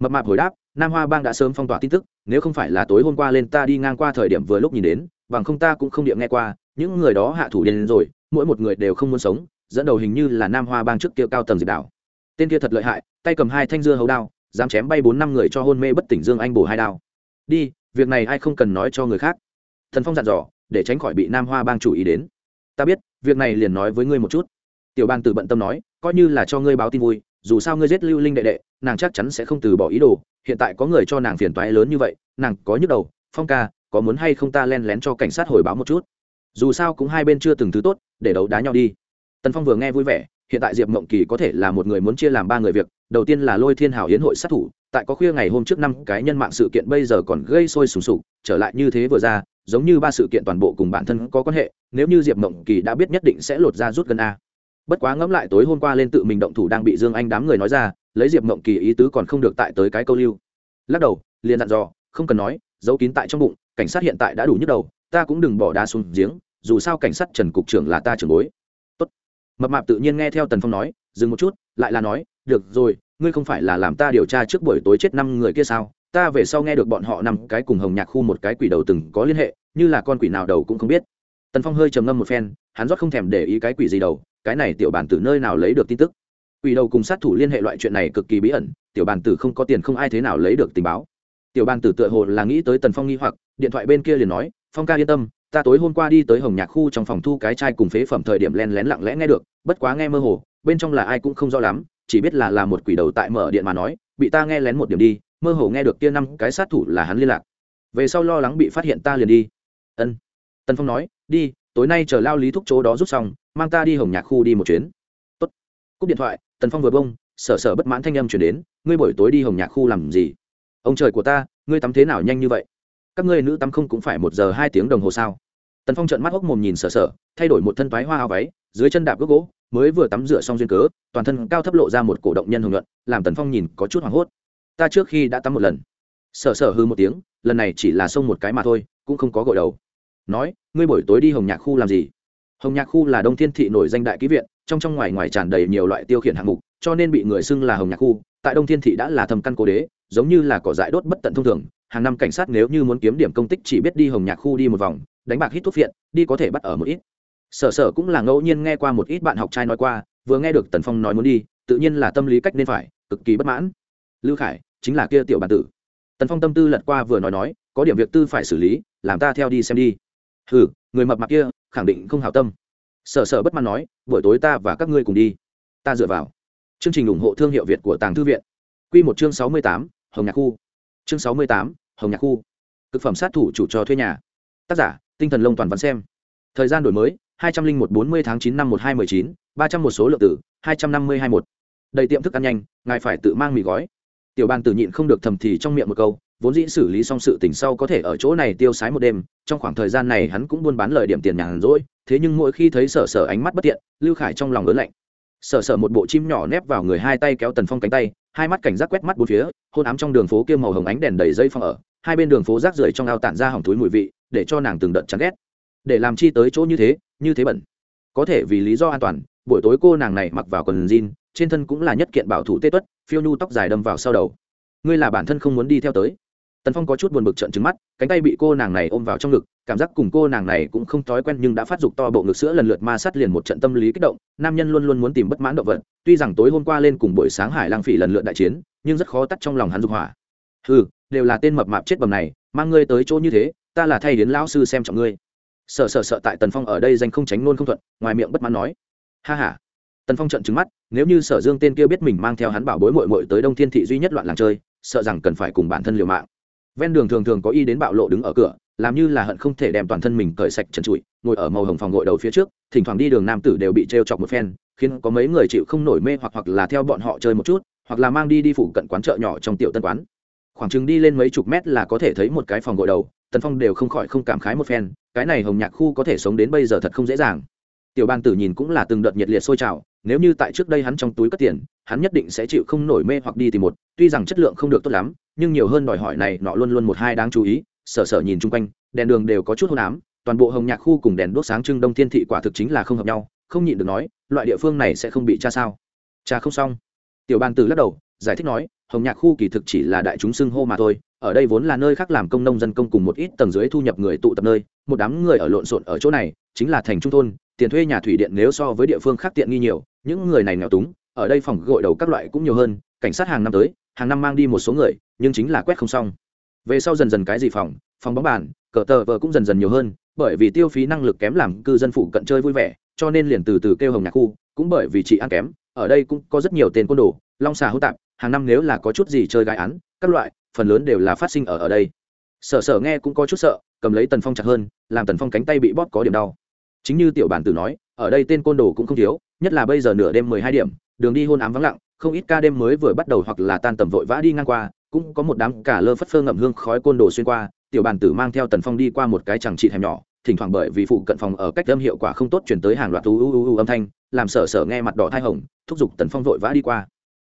Mập mạp hồi đáp, nam hoa bang đã sớm phong tỏa tin tức, nếu không phải là tối hôm qua lên ta đi ngang qua thời điểm vừa lúc nhìn đến, bằng không ta cũng không điện nghe qua, những người đó hạ thủ đến rồi, mỗi một người đều không muốn sống, dẫn đầu hình như là nam hoa bang trước kia cao tầng diệt đảo. Tên kia thật lợi hại, tay cầm hai thanh dưa hấu đao, dám chém bay bốn năm người cho hôn mê bất tỉnh dương anh bổ hai đao đi, việc này ai không cần nói cho người khác. Thần phong dặn dò, để tránh khỏi bị nam hoa bang chủ ý đến. Ta biết, việc này liền nói với ngươi một chút. Tiểu Bang từ bận tâm nói, coi như là cho ngươi báo tin vui, dù sao ngươi giết lưu linh đệ đệ, nàng chắc chắn sẽ không từ bỏ ý đồ. Hiện tại có người cho nàng phiền toái lớn như vậy, nàng có nhức đầu. Phong ca, có muốn hay không ta len lén cho cảnh sát hồi báo một chút? Dù sao cũng hai bên chưa từng thứ tốt, để đấu đá nhau đi. Tần phong vừa nghe vui vẻ hiện tại diệp mộng kỳ có thể là một người muốn chia làm ba người việc. Đầu tiên là lôi thiên hảo hiến hội sát thủ, tại có khuya ngày hôm trước năm cái nhân mạng sự kiện bây giờ còn gây sôi sùng sục, trở lại như thế vừa ra, giống như ba sự kiện toàn bộ cùng bản thân có quan hệ, nếu như diệp mộng kỳ đã biết nhất định sẽ lột ra rút gần a. Bất quá ngẫm lại tối hôm qua lên tự mình động thủ đang bị dương anh đám người nói ra, lấy diệp mộng kỳ ý tứ còn không được tại tới cái câu lưu. Lắc đầu, liền dặn dò, không cần nói, giấu kín tại trong bụng, cảnh sát hiện tại đã đủ nhức đầu, ta cũng đừng bỏ đá xuống giếng, dù sao cảnh sát trần cục trưởng là ta trưởng bối mập mạp tự nhiên nghe theo tần phong nói, dừng một chút, lại là nói, được rồi, ngươi không phải là làm ta điều tra trước buổi tối chết năm người kia sao? Ta về sau nghe được bọn họ nằm cái cùng hồng nhạc khu một cái quỷ đầu từng có liên hệ, như là con quỷ nào đầu cũng không biết. Tần phong hơi trầm ngâm một phen, hắn rót không thèm để ý cái quỷ gì đầu, cái này tiểu bản từ nơi nào lấy được tin tức? Quỷ đầu cùng sát thủ liên hệ loại chuyện này cực kỳ bí ẩn, tiểu bản tử không có tiền không ai thế nào lấy được tình báo. Tiểu bản tử tựa hồ là nghĩ tới tần phong nghi hoặc, điện thoại bên kia liền nói, phong ca yên tâm ta tối hôm qua đi tới hồng nhạc khu trong phòng thu cái chai cùng phế phẩm thời điểm len lén lặng lẽ nghe được, bất quá nghe mơ hồ, bên trong là ai cũng không rõ lắm, chỉ biết là là một quỷ đầu tại mở điện mà nói, bị ta nghe lén một điểm đi, mơ hồ nghe được kia năm cái sát thủ là hắn liên lạc. Về sau lo lắng bị phát hiện ta liền đi. Ân. Tân phong nói, đi, tối nay chờ lao lý thúc chỗ đó rút xong, mang ta đi hồng nhạc khu đi một chuyến. Tốt. cúp điện thoại, tần phong vừa bông, sở sở bất mãn thanh âm chuyển đến, ngươi buổi tối đi hồng nhạc khu làm gì? Ông trời của ta, ngươi tắm thế nào nhanh như vậy? Các ngươi nữ tắm không cũng phải một giờ hai tiếng đồng hồ sao? Tần phong trợn mắt hốc mồm nhìn sờ sờ thay đổi một thân thoái hoa áo váy, dưới chân đạp gốc gỗ, mới vừa tắm rửa xong duyên cớ, toàn thân cao thấp lộ ra một cổ động nhân hưởng luận làm tần phong nhìn có chút hoảng hốt. Ta trước khi đã tắm một lần. Sờ sờ hư một tiếng, lần này chỉ là xông một cái mà thôi, cũng không có gội đầu. Nói, ngươi buổi tối đi hồng nhạc khu làm gì? Hồng nhạc khu là đông thiên thị nổi danh đại ký viện, trong trong ngoài ngoài tràn đầy nhiều loại tiêu khiển hạng mục, cho nên bị người xưng là hồng nhạc khu, tại đông thiên thị đã là thầm căn cố đế, giống như là cỏ dại đốt bất tận thông thường hàng năm cảnh sát nếu như muốn kiếm điểm công tích chỉ biết đi hồng nhạc khu đi một vòng, đánh bạc hít thuốc phiện, đi có thể bắt ở một ít. Sở sở cũng là ngẫu nhiên nghe qua một ít bạn học trai nói qua, vừa nghe được tần phong nói muốn đi, tự nhiên là tâm lý cách nên phải, cực kỳ bất mãn. Lưu khải, chính là kia tiểu bản tử. Tần phong tâm tư lật qua vừa nói nói, có điểm việc tư phải xử lý, làm ta theo đi xem đi. Ừ người mập mặc kia, khẳng định không hào tâm. Sở sở bất mãn nói, buổi tối ta và các ngươi cùng đi. Ta dựa vào. Chương trình ủng hộ thương hiệu việt của tàng thư viện. Q một chương sáu mươi tám, hồng nhạc khu. Chương sáu mươi tám hồng nhạc khu. Cực phẩm sát thủ chủ trò thuê nhà. Tác giả, tinh thần lông toàn văn xem. Thời gian đổi mới, hai trăm linh một bốn mươi tháng chín năm một hai mười chín, ba trăm một số lượng tử, hai trăm năm mươi hai một đầy tiệm thức ăn nhanh, ngài phải tự mang mì gói. Tiểu ban tử nhịn không được thầm thì trong miệng một câu, vốn dĩ xử lý xong sự tình sau có thể ở chỗ này tiêu sái một đêm, trong khoảng thời gian này hắn cũng buôn bán lời điểm tiền nhàn rỗi, thế nhưng mỗi khi thấy sở sở ánh mắt bất tiện, lưu khải trong lòng lớn lạnh. Sở sở một bộ chim nhỏ nép vào người hai tay kéo tần phong cánh tay hai mắt cảnh giác quét mắt bốn phía, hôn ám trong đường phố kia màu hồng ánh đèn đầy dây phong ở, hai bên đường phố rác rưởi trong ao tản ra hỏng túi mùi vị, để cho nàng từng đợt chán ghét. Để làm chi tới chỗ như thế như thế bẩn. Có thể vì lý do an toàn, buổi tối cô nàng này mặc vào quần jean, trên thân cũng là nhất kiện bảo thủ tê tuất, phiêu nhu tóc dài đâm vào sau đầu. Ngươi là bản thân không muốn đi theo tới tần phong có chút buồn bực trận trứng mắt, cánh tay bị cô nàng này ôm vào trong ngực, cảm giác cùng cô nàng này cũng không thói quen nhưng đã phát dục to bộ ngực sữa lần lượt ma sát liền một trận tâm lý kích động, nam nhân luôn luôn muốn tìm bất mãn động vật, tuy rằng tối hôm qua lên cùng buổi sáng hải lang phỉ lần lượt đại chiến, nhưng rất khó tắt trong lòng hắn dục hỏa. Ừ đều là tên mập mạp chết bầm này, mang ngươi tới chỗ như thế, ta là thay đến lão sư xem trọng ngươi. Sợ sợ sợ tại tần phong ở đây danh không tránh nôn không thuận, ngoài miệng bất mãn nói. Ha ha. Tần phong trận trứng mắt, nếu như sở dương tên kia biết mình mang theo hắn bảo bối mội mội tới đông thiên thị duy nhất loạn làng chơi, sợ rằng cần phải cùng bản thân liều mạng ven đường thường thường có y đến bạo lộ đứng ở cửa, làm như là hận không thể đem toàn thân mình cởi sạch trần trụi, ngồi ở màu hồng phòng ngồi đầu phía trước, thỉnh thoảng đi đường nam tử đều bị t r e o chọc một phen, khiến có mấy người chịu không nổi mê hoặc hoặc là theo bọn họ chơi một chút, hoặc là mang đi đi phụ cận quán chợ nhỏ trong tiểu tân quán. Khoảng chừng đi lên mấy chục mét là có thể thấy một cái phòng gội đầu, tần phong đều không khỏi không cảm khái một phen, cái này hồng nhạc khu có thể sống đến bây giờ thật không dễ dàng. Tiểu ban tử nhìn cũng là từng đợt nhiệt liệt sôi trào nếu như tại trước đây hắn trong túi cất tiền, hắn nhất định sẽ chịu không nổi mê hoặc đi tìm một, tuy rằng chất lượng không được tốt lắm, nhưng nhiều hơn đòi hỏi này, nọ luôn luôn một hai đáng chú ý, sở sở nhìn chung quanh, đèn đường đều có chút hôn ám, toàn bộ hồng nhạc khu cùng đèn đốt sáng trưng đông thiên thị quả thực chính là không hợp nhau, không nhịn được nói, loại địa phương này sẽ không bị cha sao. Cha không xong. Tiểu bàn tử lắc đầu, giải thích nói hồng nhạc khu kỳ thực chỉ là đại chúng xưng hô mà thôi, ở đây vốn là nơi khác làm công nông dân công cùng một ít tầng dưới thu nhập người tụ tập nơi, một đám người ở lộn xộn ở chỗ này, chính là thành trung thôn, tiền thuê nhà thủy điện nếu so với địa phương khác tiện nghi nhiều, những người này nghèo túng, ở đây phòng gội đầu các loại cũng nhiều hơn, cảnh sát hàng năm tới, hàng năm mang đi một số người, nhưng chính là quét không xong. Về sau dần dần cái gì phòng phòng bóng bàn, cờ tờ vờ cũng dần dần nhiều hơn, bởi vì tiêu phí năng lực kém làm cư dân phụ cận chơi vui vẻ, cho nên liền từ từ kêu hồng nhạc khu, cũng bởi vì chị ăn kém, ở đây cũng có rất nhiều tên côn đồ, long xà hữu tạp hàng năm nếu là có chút gì chơi gái án, các loại, phần lớn đều là phát sinh ở ở đây. Sở sở nghe cũng có chút sợ, cầm lấy tần phong chặt hơn, làm tần phong cánh tay bị bóp có điểm đau. Chính như tiểu bản tử nói, ở đây tên côn đồ cũng không thiếu, nhất là bây giờ nửa đêm mười hai điểm, đường đi hôn ám vắng lặng, không ít ca đêm mới vừa bắt đầu hoặc là tan tầm vội vã đi ngang qua, cũng có một đám cả lơ phất phơ ngậm hương khói côn đồ xuyên qua, tiểu bản tử mang theo tần phong đi qua một cái chẳng trị thèm nhỏ, thỉnh thoảng bởi vì phụ cận phòng ở cách âm hiệu quả không tốt chuyển tới hàng loạt u u u âm thanh, làm sở sở nghe mặt đỏ thai hồng, thúc giục tần phong vội vã đi qua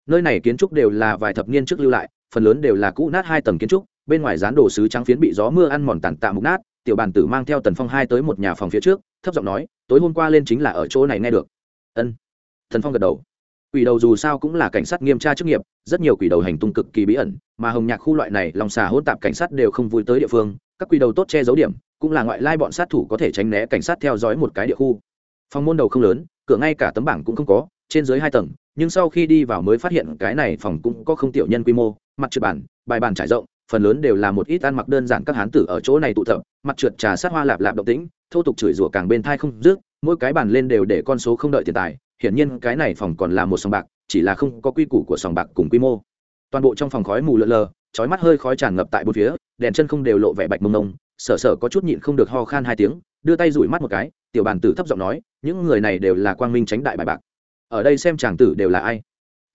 nơi này kiến trúc đều là vài thập niên trước lưu lại, phần lớn đều là cũ nát hai tầng kiến trúc, bên ngoài dán đồ sứ trắng phiến bị gió mưa ăn mòn tàn tạ mục nát, tiểu bàn tử mang theo tần phong hai tới một nhà phòng phía trước, thấp giọng nói, tối hôm qua lên chính là ở chỗ này nghe được. Ân. Thần phong gật đầu. Quỷ đầu dù sao cũng là cảnh sát nghiêm tra chức nghiệp, rất nhiều quỷ đầu hành tung cực kỳ bí ẩn, mà hồng nhạc khu loại này lòng xà hỗn tạp cảnh sát đều không vui tới địa phương, các quỷ đầu tốt che giấu điểm, cũng là ngoại lai bọn sát thủ có thể tránh né cảnh sát theo dõi một cái địa khu. Phòng môn đầu không lớn, cửa ngay cả tấm bảng cũng không có, trên dưới hai tầng nhưng sau khi đi vào mới phát hiện cái này phòng cũng có không tiểu nhân quy mô, mặt trượt bản bài bàn trải rộng, phần lớn đều là một ít ăn mặc đơn giản các hán tử ở chỗ này tụ tập, mặt trượt trà sát hoa lạp lạp động tĩnh, thô tục chửi rủa càng bên thai không rước mỗi cái bàn lên đều để con số không đợi tiền tài, hiển nhiên cái này phòng còn là một sòng bạc, chỉ là không có quy củ của sòng bạc cùng quy mô. Toàn bộ trong phòng khói mù lợn lờ trói mắt hơi khói tràn ngập tại bốn phía, đèn chân không đều lộ vẻ bạch mông nông sở sở có chút nhịn không được ho khan hai tiếng, đưa tay rủi mắt một cái, tiểu bàn tử thấp giọng nói, những người này đều là quang minh tránh đại bài bạc ở đây xem chàng tử đều là ai?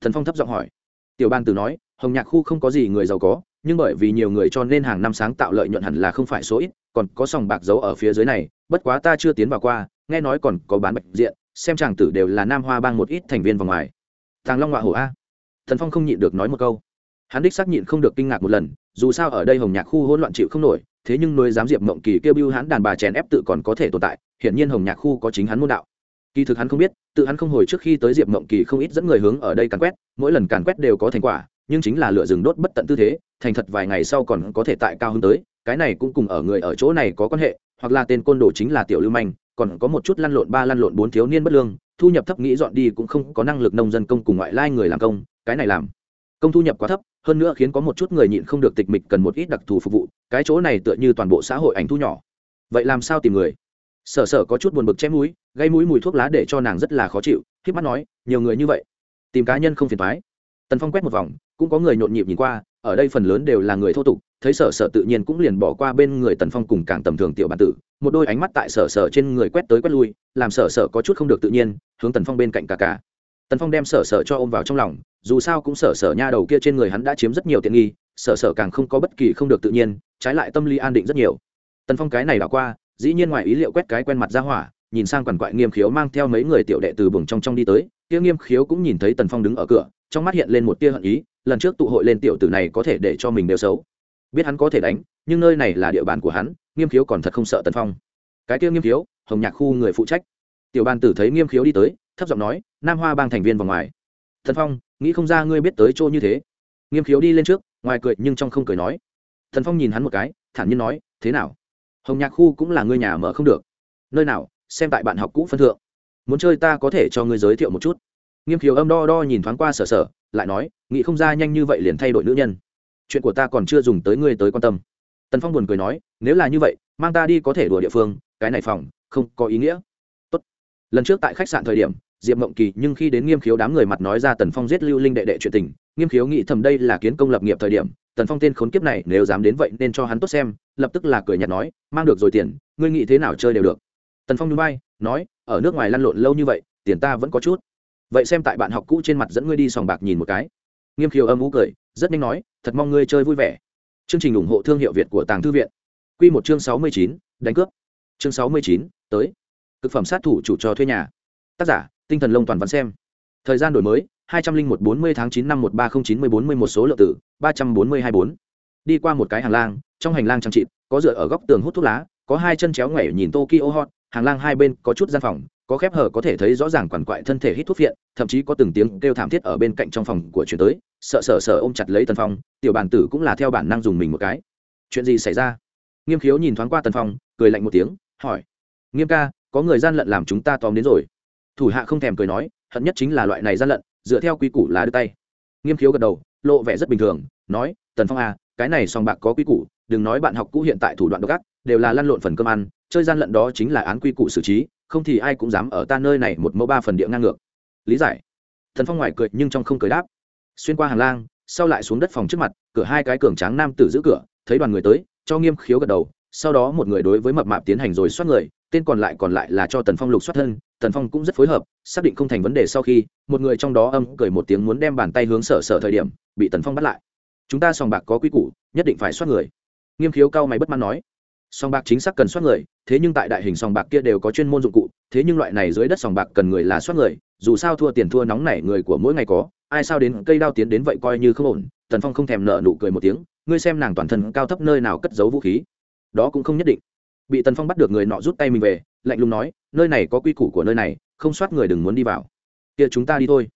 Thần phong thấp giọng hỏi. Tiểu Bang tử nói, hồng nhạc khu không có gì người giàu có, nhưng bởi vì nhiều người cho nên hàng năm sáng tạo lợi nhuận hẳn là không phải số ít, còn có sòng bạc giấu ở phía dưới này, bất quá ta chưa tiến vào qua, nghe nói còn có bán bạch diện, xem chàng tử đều là nam hoa bang một ít thành viên vào ngoài. Thằng long họa hổ a. Thần phong không nhịn được nói một câu. Hắn đích xác nhịn không được kinh ngạc một lần, dù sao ở đây hồng nhạc khu hỗn loạn chịu không nổi, thế nhưng nuôi giám diệp mộng kỳ kêu bưu hắn đàn bà chèn ép tự còn có thể tồn tại, hiển nhiên hồng nhạc khu có chính hắn môn đạo kỳ thực hắn không biết, tự hắn không hồi trước khi tới diệp mộng kỳ không ít dẫn người hướng ở đây càn quét, mỗi lần càn quét đều có thành quả, nhưng chính là lửa rừng đốt bất tận tư thế, thành thật vài ngày sau còn có thể tại cao hơn tới, cái này cũng cùng ở người ở chỗ này có quan hệ, hoặc là tên côn đồ chính là tiểu lưu manh, còn có một chút lăn lộn ba lăn lộn bốn thiếu niên bất lương, thu nhập thấp nghĩ dọn đi cũng không có năng lực nông dân công cùng ngoại lai người làm công, cái này làm. Công thu nhập quá thấp, hơn nữa khiến có một chút người nhịn không được tịch mịch cần một ít đặc thù phục vụ, cái chỗ này tựa như toàn bộ xã hội ảnh thu nhỏ. Vậy làm sao tìm người? Sở sở có chút buồn bực chém mũi gây mũi mùi thuốc lá để cho nàng rất là khó chịu k mắt nói, nhiều người như vậy, tìm cá nhân không phiền thoái tần phong quét một vòng, cũng có người nhộn nhịp nhìn qua, ở đây phần lớn đều là người thô tục, thấy sở sở tự nhiên cũng liền bỏ qua bên người tần phong cùng càng tầm thường tiểu bản tử, một đôi ánh mắt tại sở sở trên người quét tới quét lui, làm sở sở có chút không được tự nhiên, hướng tần phong bên cạnh cả cả tần phong đem sở sở cho ôm vào trong lòng, dù sao cũng sở sở nha đầu kia trên người hắn đã chiếm rất nhiều tiện nghi, sở sở càng không có bất kỳ không được tự nhiên, trái lại tâm lý an định rất nhiều. Tần phong cái này đảo qua dĩ nhiên ngoài ý liệu quét cái quen mặt ra hỏa, nhìn sang quằn quại nghiêm khiếu mang theo mấy người tiểu đệ từ buồng trong trong đi tới, kia nghiêm khiếu cũng nhìn thấy tần phong đứng ở cửa, trong mắt hiện lên một tia hận ý, lần trước tụ hội lên tiểu tử này có thể để cho mình đều xấu. Biết hắn có thể đánh, nhưng nơi này là địa bàn của hắn, nghiêm khiếu còn thật không sợ tần phong. Cái kia nghiêm khiếu, hồng nhạc khu người phụ trách. Tiểu ban tử thấy nghiêm khiếu đi tới, thấp giọng nói, nam hoa bang thành viên vào ngoài. Thần phong, nghĩ không ra ngươi biết tới chỗ như thế. Nghiêm khiếu đi lên trước, ngoài cười nhưng trong không cười nói. Thần phong nhìn hắn một cái, thản nhiên nói, thế nào? Hồng nhạc khu cũng là ngươi nhà mở không được. Nơi nào, xem tại bạn học cũ phân thượng. Muốn chơi ta có thể cho ngươi giới thiệu một chút. Nghiêm khiếu âm đo đo nhìn thoáng qua sở sở, lại nói, nghĩ không ra nhanh như vậy liền thay đổi nữ nhân. Chuyện của ta còn chưa dùng tới ngươi tới quan tâm. Tần phong buồn cười nói, nếu là như vậy, mang ta đi có thể đùa địa phương, cái này phòng, không có ý nghĩa. Tốt. lần trước tại khách sạn thời điểm, diệp mộng kỳ nhưng khi đến nghiêm khiếu đám người mặt nói ra tần phong giết lưu linh đệ đệ chuyện tình, nghiêm khiếu nghĩ thầm đây là kiến công lập nghiệp thời điểm tần phong tên khốn kiếp này nếu dám đến vậy nên cho hắn tốt xem lập tức là cười nhạt nói mang được rồi tiền ngươi nghĩ thế nào chơi đều được tần phong núi bay nói, ở nước ngoài lăn lộn lâu như vậy, tiền ta vẫn có chút. Vậy xem tại bạn học cũ trên mặt dẫn ngươi đi sòng bạc nhìn một cái. Nghiêm khiều âm ú cười, rất nhanh nói, thật mong ngươi chơi vui vẻ. Chương trình ủng hộ thương hiệu việt của tàng thư viện. Q một chương sáu mươi chín, đánh cướp. Chương sáu mươi chín, tới. Thực phẩm sát thủ chủ cho thuê nhà. Tác giả, tinh thần lông toàn văn xem. Thời gian đổi mới hai trăm linh một bốn mươi tháng chín năm một ba không chín mươi bốn mươi một số lượng tử, ba trăm bốn mươi hai bốn. Đi qua một cái hành lang, trong hành lang trang trịt, có dựa ở góc tường hút thuốc lá, có hai chân chéo ngoẻ nhìn tokyo hot hành lang hai bên có chút gian phòng, có khép hở có thể thấy rõ ràng quằn quại thân thể hít thuốc viện thậm chí có từng tiếng kêu thảm thiết ở bên cạnh trong phòng của chuyển tới, sợ sợ sợ ôm chặt lấy tần phong, tiểu bản tử cũng là theo bản năng dùng mình một cái. Chuyện gì xảy ra? Nghiêm khiếu nhìn thoáng qua tần phong, cười lạnh một tiếng, hỏi. Nghiêm ca, có người gian lận làm chúng ta tóm đến rồi. Thủ hạ không thèm cười nói, hận nhất chính là loại này gian lận dựa theo quy củ là đưa tay. Nghiêm khiếu gật đầu, lộ vẻ rất bình thường, nói, tần phong à cái này song bạc có quy củ, đừng nói bạn học cũ hiện tại thủ đoạn độc ác, đều là lăn lộn phần cơm ăn, chơi gian lận đó chính là án quy củ xử trí, không thì ai cũng dám ở ta nơi này một mẫu ba phần địa ngang ngược. Lý giải. Thần phong ngoài cười nhưng trong không cười đáp. Xuyên qua hàng lang, sau lại xuống đất phòng trước mặt, cửa hai cái cường tráng nam tử giữ cửa, thấy đoàn người tới, cho nghiêm khiếu gật đầu, sau đó một người đối với mập mạp tiến hành rồi xoát người tên còn lại còn lại là cho tần phong lục xoát thân, tần phong cũng rất phối hợp, xác định không thành vấn đề sau khi, một người trong đó âm cười một tiếng muốn đem bàn tay hướng sở sở thời điểm, bị tần phong bắt lại. Chúng ta sòng bạc có quy củ, nhất định phải xoát người. Nghiêm khiếu cao mày bất mãn nói. Sòng bạc chính xác cần xoát người, thế nhưng tại đại hình sòng bạc kia đều có chuyên môn dụng cụ, thế nhưng loại này dưới đất sòng bạc cần người là xoát người, dù sao thua tiền thua nóng nảy người của mỗi ngày có, ai sao đến cây đao tiến đến vậy coi như không ổn, tần phong không thèm nợ nụ cười một tiếng, ngươi xem nàng toàn thân cao thấp nơi nào cất giấu vũ khí. Đó cũng không nhất định bị tần phong bắt được người nọ rút tay mình về, lạnh lùng nói, nơi này có quy củ của nơi này, không soát người đừng muốn đi vào. Kia chúng ta đi thôi.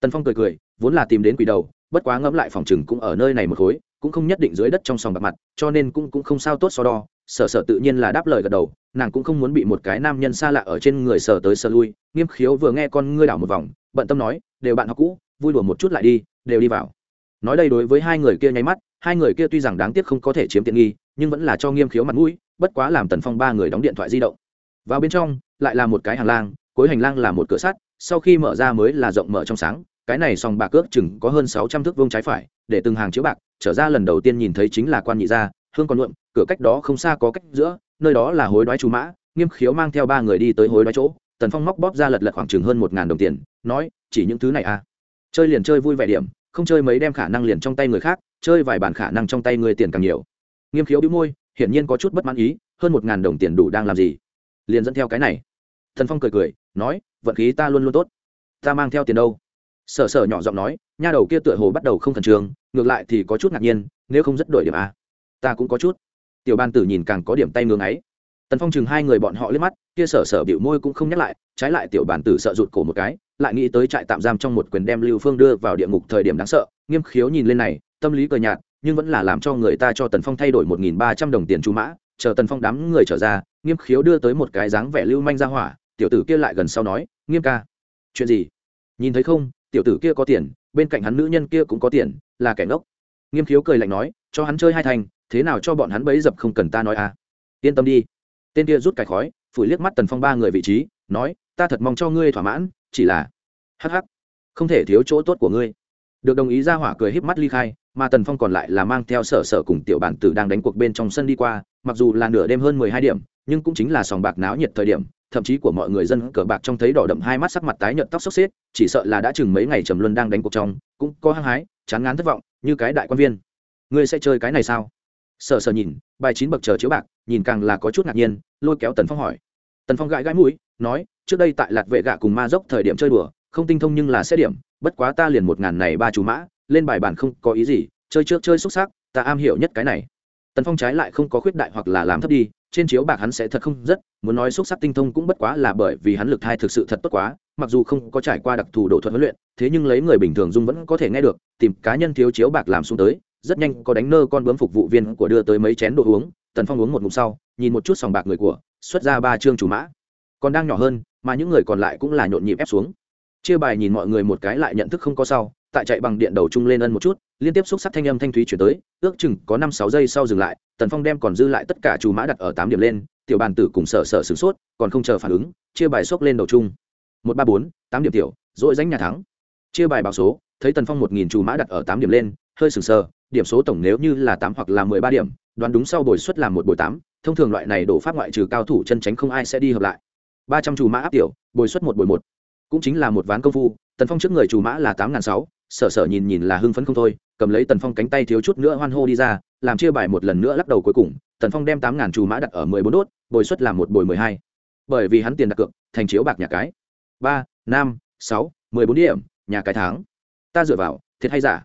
Tần phong cười cười, vốn là tìm đến quỷ đầu, bất quá ngẫm lại phòng chừng cũng ở nơi này một khối, cũng không nhất định dưới đất trong sòng bạc mặt, cho nên cũng cũng không sao tốt so đo, sở sở tự nhiên là đáp lời gật đầu, nàng cũng không muốn bị một cái nam nhân xa lạ ở trên người sở tới sở lui, nghiêm khiếu vừa nghe con ngươi đảo một vòng, bận tâm nói, đều bạn học cũ, vui đùa một chút lại đi, đều đi vào. Nói đây đối với hai người kia nháy mắt, hai người kia tuy rằng đáng tiếc không có thể chiếm tiện nghi nhưng vẫn là cho nghiêm khiếu mặt mũi, bất quá làm tần phong ba người đóng điện thoại di động. Vào bên trong, lại là một cái hành lang, cuối hành lang là một cửa sắt, sau khi mở ra mới là rộng mở trong sáng, cái này sòng bạc ước chừng có hơn sáu trăm thước vuông trái phải, để từng hàng chiếu bạc, trở ra lần đầu tiên nhìn thấy chính là quan nhị gia, hương còn luộm, cửa cách đó không xa có cách giữa, nơi đó là hối đoái chú mã, nghiêm khiếu mang theo ba người đi tới hối đoái chỗ, tần phong móc bóp ra lật lật khoảng chừng hơn một ngàn đồng tiền, nói, chỉ những thứ này à. Chơi liền chơi vui vẻ điểm, không chơi mấy đem khả năng liền trong tay người khác, chơi vài bản khả năng trong tay người tiền càng nhiều nghiêm khiếu đĩu môi, hiển nhiên có chút bất mãn ý, hơn một ngàn đồng tiền đủ đang làm gì? Liền dẫn theo cái này. Thần phong cười cười, nói, vận khí ta luôn luôn tốt. Ta mang theo tiền đâu? Sở sở nhỏ giọng nói, nha đầu kia tựa hồ bắt đầu không khẩn trương, ngược lại thì có chút ngạc nhiên, nếu không rất đổi điểm a. Ta cũng có chút. Tiểu ban tử nhìn càng có điểm tay ngưng ấy. Tần phong chừng hai người bọn họ liếc mắt, kia sở sở bịu môi cũng không nhắc lại, trái lại tiểu bản tử sợ rụt cổ một cái, lại nghĩ tới trại tạm giam trong một quyền đem lưu phương đưa vào địa ngục thời điểm đáng sợ, nghiêm khiếu nhìn lên này, tâm lý cờ nhạt nhưng vẫn là làm cho người ta cho tần phong thay đổi một nghìn ba trăm đồng tiền chú mã, chờ tần phong đám người trở ra, nghiêm khiếu đưa tới một cái dáng vẻ lưu manh ra hỏa, tiểu tử kia lại gần sau nói, nghiêm ca, chuyện gì? Nhìn thấy không, tiểu tử kia có tiền, bên cạnh hắn nữ nhân kia cũng có tiền, là kẻ ngốc. Nghiêm khiếu cười lạnh nói, cho hắn chơi hai thành, thế nào cho bọn hắn bấy dập không cần ta nói à? Yên tâm đi. Tên kia rút cái khói, phủi liếc mắt tần phong ba người vị trí, nói, ta thật mong cho ngươi thỏa mãn, chỉ là hh không thể thiếu chỗ tốt của ngươi được đồng ý ra hỏa cười híp mắt ly khai, mà tần phong còn lại là mang theo sở sở cùng tiểu bản tử đang đánh cuộc bên trong sân đi qua, mặc dù là nửa đêm hơn mười hai điểm, nhưng cũng chính là sòng bạc náo nhiệt thời điểm, thậm chí của mọi người dân cờ bạc trong thấy đỏ đậm hai mắt sắc mặt tái nhợt tóc xốc xếp, chỉ sợ là đã chừng mấy ngày trầm luân đang đánh cuộc trong, cũng có hăng hái, chán ngán thất vọng, như cái đại quan viên. Ngươi sẽ chơi cái này sao? Sở sở nhìn, bài chín bậc chờ chiếu bạc, nhìn càng là có chút ngạc nhiên, lôi kéo tần phong hỏi. Tần phong gãi gãi mũi, nói, trước đây tại lạt vệ gạ cùng ma dốc thời điểm chơi đùa, không tinh thông nhưng là xét điểm bất quá ta liền một ngàn này ba chú mã, lên bài bản không có ý gì, chơi trước chơi xúc xác ta am hiểu nhất cái này. Tần phong trái lại không có khuyết đại hoặc là làm thấp đi, trên chiếu bạc hắn sẽ thật không rất, muốn nói xúc sắc tinh thông cũng bất quá là bởi vì hắn lực thai thực sự thật tốt quá, mặc dù không có trải qua đặc thù độ thuật huấn luyện, thế nhưng lấy người bình thường dung vẫn có thể nghe được, tìm cá nhân thiếu chiếu bạc làm xuống tới, rất nhanh có đánh nơ con bướm phục vụ viên của đưa tới mấy chén đồ uống, tần phong uống một ngụm sau, nhìn một chút sòng bạc người của, xuất ra ba chương chủ mã. Còn đang nhỏ hơn, mà những người còn lại cũng là nhộn nhịp ép xuống chia bài nhìn mọi người một cái lại nhận thức không có sau, tại chạy bằng điện đầu chung lên ân một chút, liên tiếp xúc sắc thanh âm thanh thúy chuyển tới, ước chừng có năm sáu giây sau dừng lại, tần phong đem còn dư lại tất cả chú mã đặt ở tám điểm lên, tiểu bàn tử cùng sợ sợ sửng sốt, còn không chờ phản ứng, chia bài xốc lên đầu chung. Một ba bốn, tám điểm tiểu, dội danh nhà thắng. Chia bài báo số, thấy tần phong một nghìn chú mã đặt ở tám điểm lên, hơi sừng sờ, điểm số tổng nếu như là tám hoặc là mười ba điểm, đoán đúng sau bồi suất là một bồi tám, thông thường loại này đổ pháp ngoại trừ cao thủ chân tránh không ai sẽ đi hợp lại. Ba trăm chú mã áp tiểu, bồi suất một bồi một cũng chính là một ván công phu, tần phong trước người chủ mã là tám n g h n sáu, sở sở nhìn nhìn là hưng phấn không thôi, cầm lấy tần phong cánh tay thiếu chút nữa hoan hô đi ra, làm chia bài một lần nữa lắc đầu cuối cùng, tần phong đem tám ngàn trù mã đặt ở mười bốn đốt, bồi suất làm một bồi mười hai. Bởi vì hắn tiền đặt cược, thành chiếu bạc nhà cái. Ba, năm, sáu, mười bốn điểm, nhà cái tháng. Ta dựa vào, thiệt hay giả?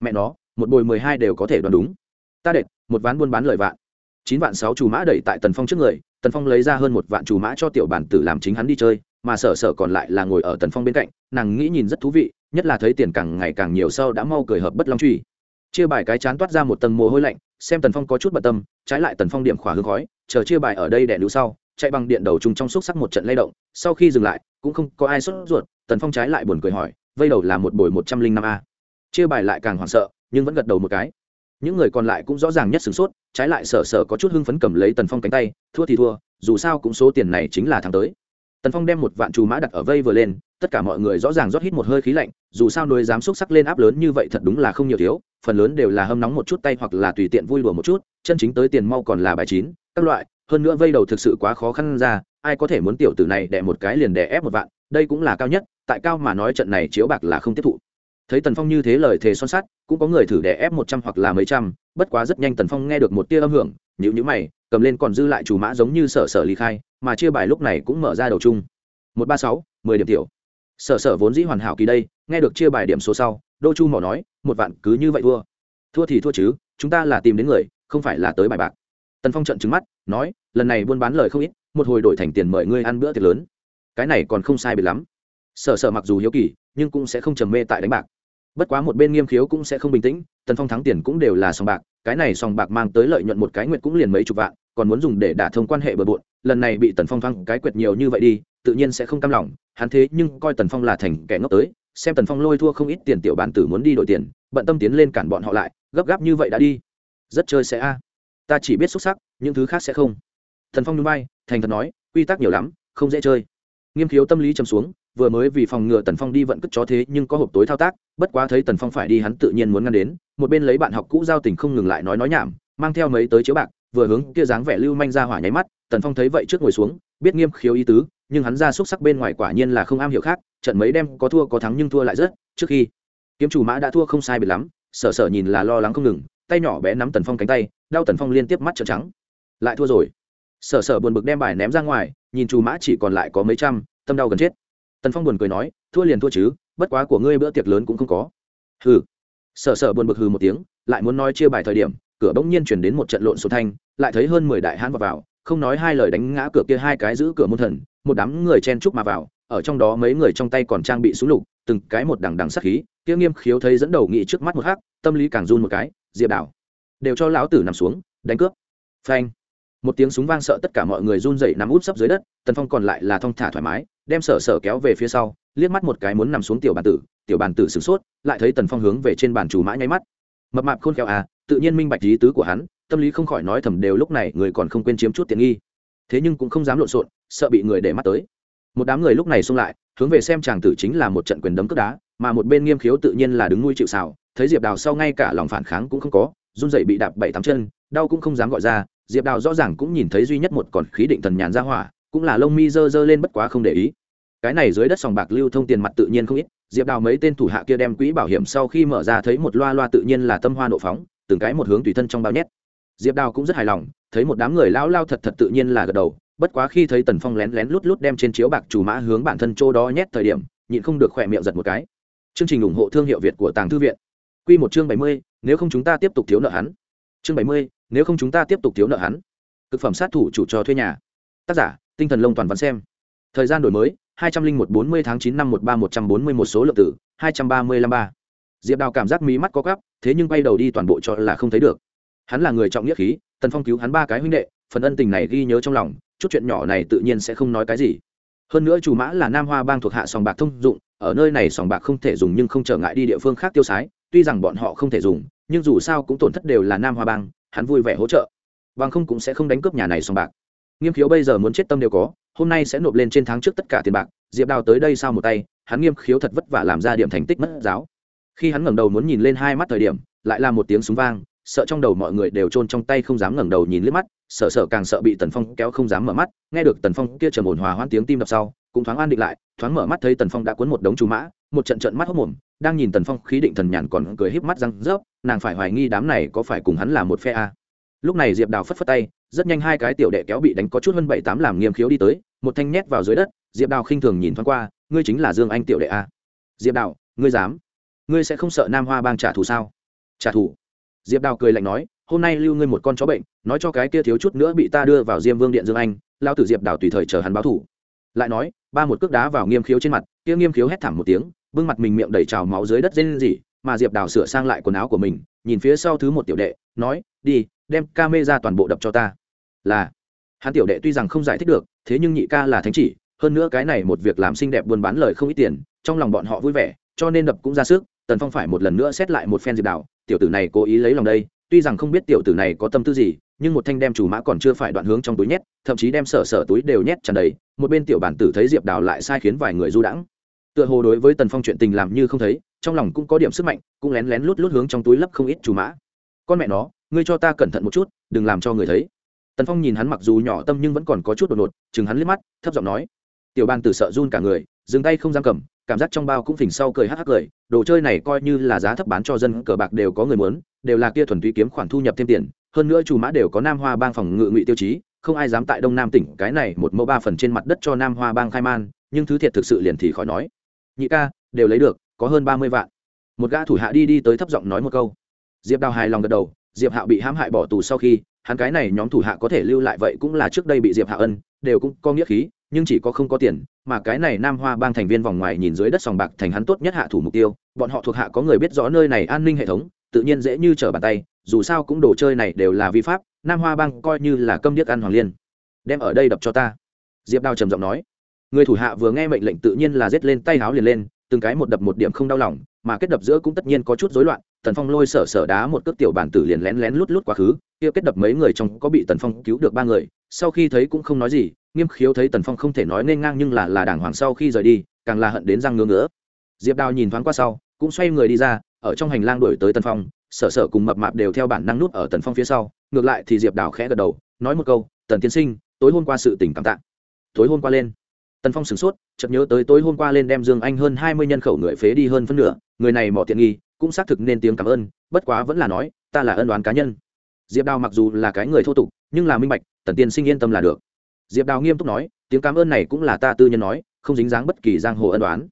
Mẹ nó, một bồi mười hai đều có thể đoán đúng. Ta đệt, một ván buôn bán lời vạn. Chín vạn sáu chủ mã đẩy tại tần phong trước người, tần phong lấy ra hơn một vạn chủ mã cho tiểu bản tử làm chính hắn đi chơi mà sở sở còn lại là ngồi ở tần phong bên cạnh, nàng nghĩ nhìn rất thú vị, nhất là thấy tiền càng ngày càng nhiều sau đã mau cười hợp bất long truy. Chia bài cái chán toát ra một tầng mồ hôi lạnh, xem tần phong có chút bận tâm, trái lại tần phong điểm khỏa hương khói, chờ chia bài ở đây đẻ nữ sau, chạy bằng điện đầu chung trong xúc sắc một trận lay động, sau khi dừng lại, cũng không có ai sốt ruột, tần phong trái lại buồn cười hỏi, vây đầu là một buổi một trăm linh năm a. Chia bài lại càng hoảng sợ, nhưng vẫn gật đầu một cái. Những người còn lại cũng rõ ràng nhất sửng sốt, trái lại sở sở có chút hưng phấn cầm lấy tần phong cánh tay, thua thì thua, dù sao cũng số tiền này chính là tháng tới tần phong đem một vạn trù mã đặt ở vây vừa lên, tất cả mọi người rõ ràng rót hít một hơi khí lạnh, dù sao nuôi dám xúc sắc lên áp lớn như vậy thật đúng là không nhiều thiếu, phần lớn đều là hâm nóng một chút tay hoặc là tùy tiện vui đùa một chút, chân chính tới tiền mau còn là bài chín, các loại, hơn nữa vây đầu thực sự quá khó khăn ra, ai có thể muốn tiểu tử này đẻ một cái liền đẻ ép một vạn, đây cũng là cao nhất, tại cao mà nói trận này chiếu bạc là không tiếp thụ. Thấy tần phong như thế lời thề son sắt, cũng có người thử đẻ ép một trăm hoặc là mấy trăm, bất quá rất nhanh tần phong nghe được một tia âm hưởng nhữ nhữ mày, cầm lên còn dư lại chủ mã giống như sở sở ly khai mà chia bài lúc này cũng mở ra đầu chung. Một ba sáu, mười điểm tiểu. Sở sở vốn dĩ hoàn hảo kỳ đây, nghe được chia bài điểm số sau, đô chu mỏ nói, một vạn cứ như vậy thua. Thua thì thua chứ, chúng ta là tìm đến người, không phải là tới bài bạc. Tần phong trận trứng mắt, nói, lần này buôn bán lời không ít, một hồi đổi thành tiền mời ngươi ăn bữa tiệc lớn. Cái này còn không sai biệt lắm. Sở sở mặc dù hiếu kỳ, nhưng cũng sẽ không trầm mê tại đánh bạc. Bất quá một bên nghiêm khiếu cũng sẽ không bình tĩnh, tần phong thắng tiền cũng đều là sòng bạc, cái này sòng bạc mang tới lợi nhuận một cái nguyện cũng liền mấy chục vạn, còn muốn dùng để đả thông quan hệ bờ bộn lần này bị tần phong văng cái quyệt nhiều như vậy đi, tự nhiên sẽ không cam lòng, hắn thế nhưng coi tần phong là thành kẻ ngốc tới, xem tần phong lôi thua không ít tiền tiểu bản tử muốn đi đổi tiền, bận tâm tiến lên cản bọn họ lại, gấp gáp như vậy đã đi. Rất chơi sẽ a. À. Ta chỉ biết xuất sắc, những thứ khác sẽ không. Thần phong núi bay thành thật nói, quy tắc nhiều lắm, không dễ chơi. Nghiêm khiếu tâm lý chầm xuống, vừa mới vì phòng ngừa tần phong đi vận cất chó thế nhưng có hộp tối thao tác, bất quá thấy tần phong phải đi hắn tự nhiên muốn ngăn đến, một bên lấy bạn học cũ giao tình không ngừng lại nói nói nhảm, mang theo mấy tới chiếu bạc, vừa hướng kia dáng vẻ lưu manh ra hỏa nháy mắt tần phong thấy vậy trước ngồi xuống biết nghiêm khiếu ý tứ nhưng hắn ra xúc sắc bên ngoài quả nhiên là không am hiểu khác trận mấy đêm có thua có thắng nhưng thua lại rất trước khi kiếm chủ mã đã thua không sai biệt lắm sở sở nhìn là lo lắng không ngừng tay nhỏ bé nắm tần phong cánh tay đau tần phong liên tiếp mắt trợn trắng. Lại thua rồi. Sở sở buồn bực đem bài ném ra ngoài nhìn chủ mã chỉ còn lại có mấy trăm tâm đau gần chết. Tần phong buồn cười nói thua liền thua chứ bất quá của ngươi bữa tiệc lớn cũng không có. Hừ. Sở sở buồn bực hừ một tiếng lại muốn nói chia bài thời điểm cửa bỗng nhiên chuyển đến một trận lộn xộn thanh lại thấy hơn mười đại hãn vào, vào không nói hai lời đánh ngã cửa kia hai cái giữ cửa môn thần, một đám người chen chúc mà vào, ở trong đó mấy người trong tay còn trang bị súng lục, từng cái một đằng đằng sát khí, kia nghiêm khiếu thấy dẫn đầu nghị trước mắt một hắc, tâm lý càng run một cái, diệp đảo, đều cho lão tử nằm xuống, đánh cướp. Phanh. Một tiếng súng vang sợ tất cả mọi người run dậy nằm út sấp dưới đất, tần phong còn lại là thong thả thoải mái, đem sở sở kéo về phía sau, liếc mắt một cái muốn nằm xuống tiểu bàn tử, tiểu bàn tử sửng sốt, lại thấy tần phong hướng về trên bàn chủ mã nháy mắt. Mập mạp khôn khéo à tự nhiên minh bạch lý tứ của hắn tâm lý không khỏi nói thầm đều lúc này người còn không quên chiếm chút tiện nghi. Thế nhưng cũng không dám lộn xộn, sợ bị người để mắt tới. Một đám người lúc này xông lại, hướng về xem chàng tử chính là một trận quyền đấm cướp đá, mà một bên nghiêm khiếu tự nhiên là đứng nuôi chịu xào thấy diệp đào sau ngay cả lòng phản kháng cũng không có, run dậy bị đạp bảy tám chân, đau cũng không dám gọi ra, diệp đào rõ ràng cũng nhìn thấy duy nhất một còn khí định thần nhàn ra hỏa, cũng là lông mi dơ dơ lên bất quá không để ý. Cái này dưới đất sòng bạc lưu thông tiền mặt tự nhiên không ít, diệp đào mấy tên thủ hạ kia đem quỹ bảo hiểm sau khi mở ra thấy một loa loa tự nhiên là tâm hoa nộ phóng, từng cái một hướng tùy thân trong bao nhét diệp đào cũng rất hài lòng, thấy một đám người lao lao thật thật tự nhiên là gật đầu, bất quá khi thấy tần phong lén lén lút lút đem trên chiếu bạc chủ mã hướng bản thân chỗ đó nhét thời điểm, nhịn không được khỏe miệng giật một cái. Chương trình ủng hộ thương hiệu việt của tàng thư viện. Q một chương bảy mươi, nếu không chúng ta tiếp tục thiếu nợ hắn. Chương bảy mươi, nếu không chúng ta tiếp tục thiếu nợ hắn. Thực phẩm sát thủ chủ cho thuê nhà. Tác giả, tinh thần lông toàn văn xem. Thời gian đổi mới, hai trăm linh một bốn mươi tháng chín năm một ba một trăm bốn mươi một số lượng tử hai trăm ba mươi năm ba. Diệp đào cảm giác mí mắt có gắp, thế nhưng bay đầu đi toàn bộ cho là không thấy được hắn là người trọng nghĩa khí, tần phong cứu hắn ba cái huynh đệ, phần ân tình này ghi nhớ trong lòng, chút chuyện nhỏ này tự nhiên sẽ không nói cái gì. Hơn nữa chủ mã là nam hoa bang thuộc hạ sòng bạc thông dụng, ở nơi này sòng bạc không thể dùng nhưng không trở ngại đi địa phương khác tiêu sái, tuy rằng bọn họ không thể dùng, nhưng dù sao cũng tổn thất đều là nam hoa bang, hắn vui vẻ hỗ trợ. Bằng không cũng sẽ không đánh cướp nhà này sòng bạc. Nghiêm khiếu bây giờ muốn chết tâm đều có, hôm nay sẽ nộp lên trên tháng trước tất cả tiền bạc, diệp đào tới đây sau một tay, hắn nghiêm khiếu thật vất vả làm ra điểm thành tích mất giáo. Khi hắn ngẩng đầu muốn nhìn lên hai mắt thời điểm, lại là một tiếng súng vang sợ trong đầu mọi người đều trôn trong tay không dám ngẩng đầu nhìn liếc mắt, sợ sợ càng sợ bị tần phong kéo không dám mở mắt, nghe được tần phong kia trầm ổn hòa hoãn tiếng tim đập sau, cũng thoáng an định lại, thoáng mở mắt thấy tần phong đã cuốn một đống chú mã, một trận trận mắt hốt mồm, đang nhìn tần phong khí định thần nhàn còn cười híp mắt răng rớp, nàng phải hoài nghi đám này có phải cùng hắn là một phe a. Lúc này diệp đào phất phất tay, rất nhanh hai cái tiểu đệ kéo bị đánh có chút hơn bảy tám làm nghiêm khiếu đi tới, một thanh nhét vào dưới đất, diệp đào khinh thường nhìn thoáng qua, ngươi chính là dương anh tiểu đệ a. Diệp đào, ngươi dám? Ngươi sẽ không sợ nam hoa bang trả thù sao? Trả thù? Diệp đào cười lạnh nói, hôm nay lưu ngươi một con chó bệnh, nói cho cái kia thiếu chút nữa bị ta đưa vào diêm vương điện dương anh. Lao tử diệp đào tùy thời chờ hắn báo thủ. Lại nói, ba một cước đá vào nghiêm khiếu trên mặt, kia nghiêm khiếu hét thảm một tiếng vương mặt mình miệng đầy trào máu dưới đất rên rỉ, mà diệp đào sửa sang lại quần áo của mình, nhìn phía sau thứ một tiểu đệ, nói, đi, đem ca mê ra toàn bộ đập cho ta. Là, hắn tiểu đệ tuy rằng không giải thích được, thế nhưng nhị ca là thánh chỉ, hơn nữa cái này một việc làm xinh đẹp buôn bán lời không ít tiền, trong lòng bọn họ vui vẻ, cho nên đập cũng ra sức, tần phong phải một lần nữa xét lại một phen diệp đào tiểu tử này cố ý lấy lòng đây, tuy rằng không biết tiểu tử này có tâm tư gì, nhưng một thanh đem chủ mã còn chưa phải đoạn hướng trong túi nhét, thậm chí đem sở sở túi đều nhét tràn đầy, một bên tiểu bản tử thấy diệp đào lại sai khiến vài người du đãng. Tựa hồ đối với tần phong chuyện tình làm như không thấy, trong lòng cũng có điểm sức mạnh, cũng lén lén lút lút hướng trong túi lấp không ít chủ mã. Con mẹ nó, ngươi cho ta cẩn thận một chút, đừng làm cho người thấy. Tần phong nhìn hắn mặc dù nhỏ tâm nhưng vẫn còn có chút đột ngột, chừng hắn liếc mắt, thấp giọng nói. Tiểu bản tử sợ run cả người, dừng tay không giam cầm cảm giác trong bao cũng phình sau cười hắc hắc cười, đồ chơi này coi như là giá thấp bán cho dân cờ bạc đều có người muốn, đều là kia thuần túy kiếm khoản thu nhập thêm tiền, hơn nữa chủ mã đều có nam hoa bang phòng ngự ngụy tiêu chí, không ai dám tại đông nam tỉnh, cái này một mẫu ba phần trên mặt đất cho nam hoa bang khai man, nhưng thứ thiệt thực sự liền thì khỏi nói. Nhị ca, đều lấy được, có hơn ba mươi vạn. Một gã thủ hạ đi đi tới thấp giọng nói một câu. Diệp đào hài lòng gật đầu, diệp hạo bị hãm hại bỏ tù sau khi, hắn cái này nhóm thủ hạ có thể lưu lại vậy cũng là trước đây bị diệp hạo ân, đều cũng có nghĩa khí nhưng chỉ có không có tiền, mà cái này nam hoa bang thành viên vòng ngoài nhìn dưới đất sòng bạc thành hắn tốt nhất hạ thủ mục tiêu, bọn họ thuộc hạ có người biết rõ nơi này an ninh hệ thống, tự nhiên dễ như trở bàn tay, dù sao cũng đồ chơi này đều là vi pháp, nam hoa bang coi như là câm điếc ăn hoàng liên. Đem ở đây đập cho ta. Diệp đao trầm giọng nói. Người thủ hạ vừa nghe mệnh lệnh tự nhiên là giết lên tay háo liền lên, từng cái một đập một điểm không đau lòng, mà kết đập giữa cũng tất nhiên có chút rối loạn, tần phong lôi sở sở đá một cước tiểu bản tử liền lén lén lút lút quá khứ, kia kết đập mấy người trong có bị tần phong cứu được ba người, sau khi thấy cũng không nói gì nghiêm khiếu thấy tần phong không thể nói nên ngang nhưng là là đàng hoàng sau khi rời đi, càng là hận đến răng ngứa ngứa. Diệp đào nhìn thoáng qua sau, cũng xoay người đi ra, ở trong hành lang đuổi tới tần phong, sở sở cùng mập mạp đều theo bản năng nút ở tần phong phía sau, ngược lại thì diệp đào khẽ gật đầu, nói một câu, tần tiên sinh, tối hôm qua sự tình cảm tạ. Tối hôm qua lên, tần phong sửng sốt, chợt nhớ tới tối hôm qua lên đem dương anh hơn hai mươi nhân khẩu người phế đi hơn phân nửa, người này mỏ tiện nghi, cũng xác thực nên tiếng cảm ơn, bất quá vẫn là nói, ta là ân đoán cá nhân. Diệp đào mặc dù là cái người thô tục, nhưng là minh bạch, tần tiên sinh yên tâm là được diệp đào nghiêm túc nói, tiếng cảm ơn này cũng là ta tư nhân nói, không dính dáng bất kỳ giang hồ ân đoán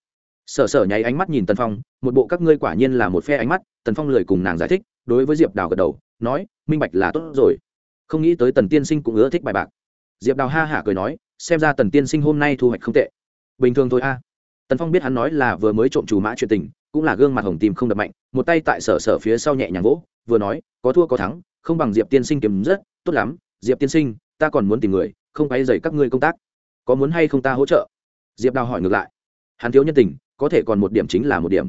sở sở nháy ánh mắt nhìn tần phong, một bộ các ngươi quả nhiên là một phe ánh mắt. Tần phong lười cùng nàng giải thích, đối với diệp đào gật đầu, nói, minh bạch là tốt rồi. Không nghĩ tới tần tiên sinh cũng ưa thích bài bạc. Diệp đào ha hả cười nói, xem ra tần tiên sinh hôm nay thu hoạch không tệ. Bình thường thôi a. Tần phong biết hắn nói là vừa mới trộm chủ mã chuyện tình, cũng là gương mặt hồng tìm không đập mạnh, một tay tại sở sở phía sau nhẹ nhàng vỗ, vừa nói, có thua có thắng, không bằng diệp tiên sinh kiếm rất, tốt lắm. Diệp tiên sinh, ta còn muốn tìm người không quay dày các ngươi công tác. Có muốn hay không ta hỗ trợ? Diệp đào hỏi ngược lại. Hắn thiếu nhân tình, có thể còn một điểm chính là một điểm.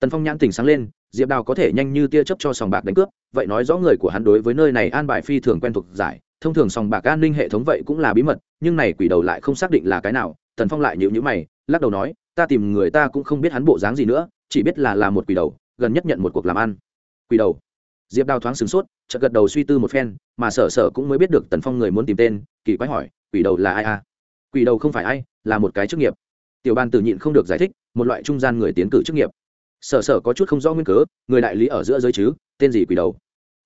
Tần phong nhãn tình sáng lên, diệp đào có thể nhanh như tia chấp cho sòng bạc đánh cướp, vậy nói rõ người của hắn đối với nơi này an bài phi thường quen thuộc giải, thông thường sòng bạc an ninh hệ thống vậy cũng là bí mật, nhưng này quỷ đầu lại không xác định là cái nào, tần phong lại nhịu nhữ mày, lắc đầu nói, ta tìm người ta cũng không biết hắn bộ dáng gì nữa, chỉ biết là là một quỷ đầu, gần nhất nhận một cuộc làm ăn. Quỷ đầu diệp đào thoáng sửng sốt, chợt gật đầu suy tư một phen, mà sở sở cũng mới biết được tần phong người muốn tìm tên, kỳ quái hỏi, quỷ đầu là ai a? À? quỷ đầu không phải ai, là một cái chức nghiệp. Tiểu ban tử nhịn không được giải thích, một loại trung gian người tiến cử chức nghiệp. Sở sở có chút không rõ nguyên cớ, người đại lý ở giữa giới chứ, tên gì quỷ đầu?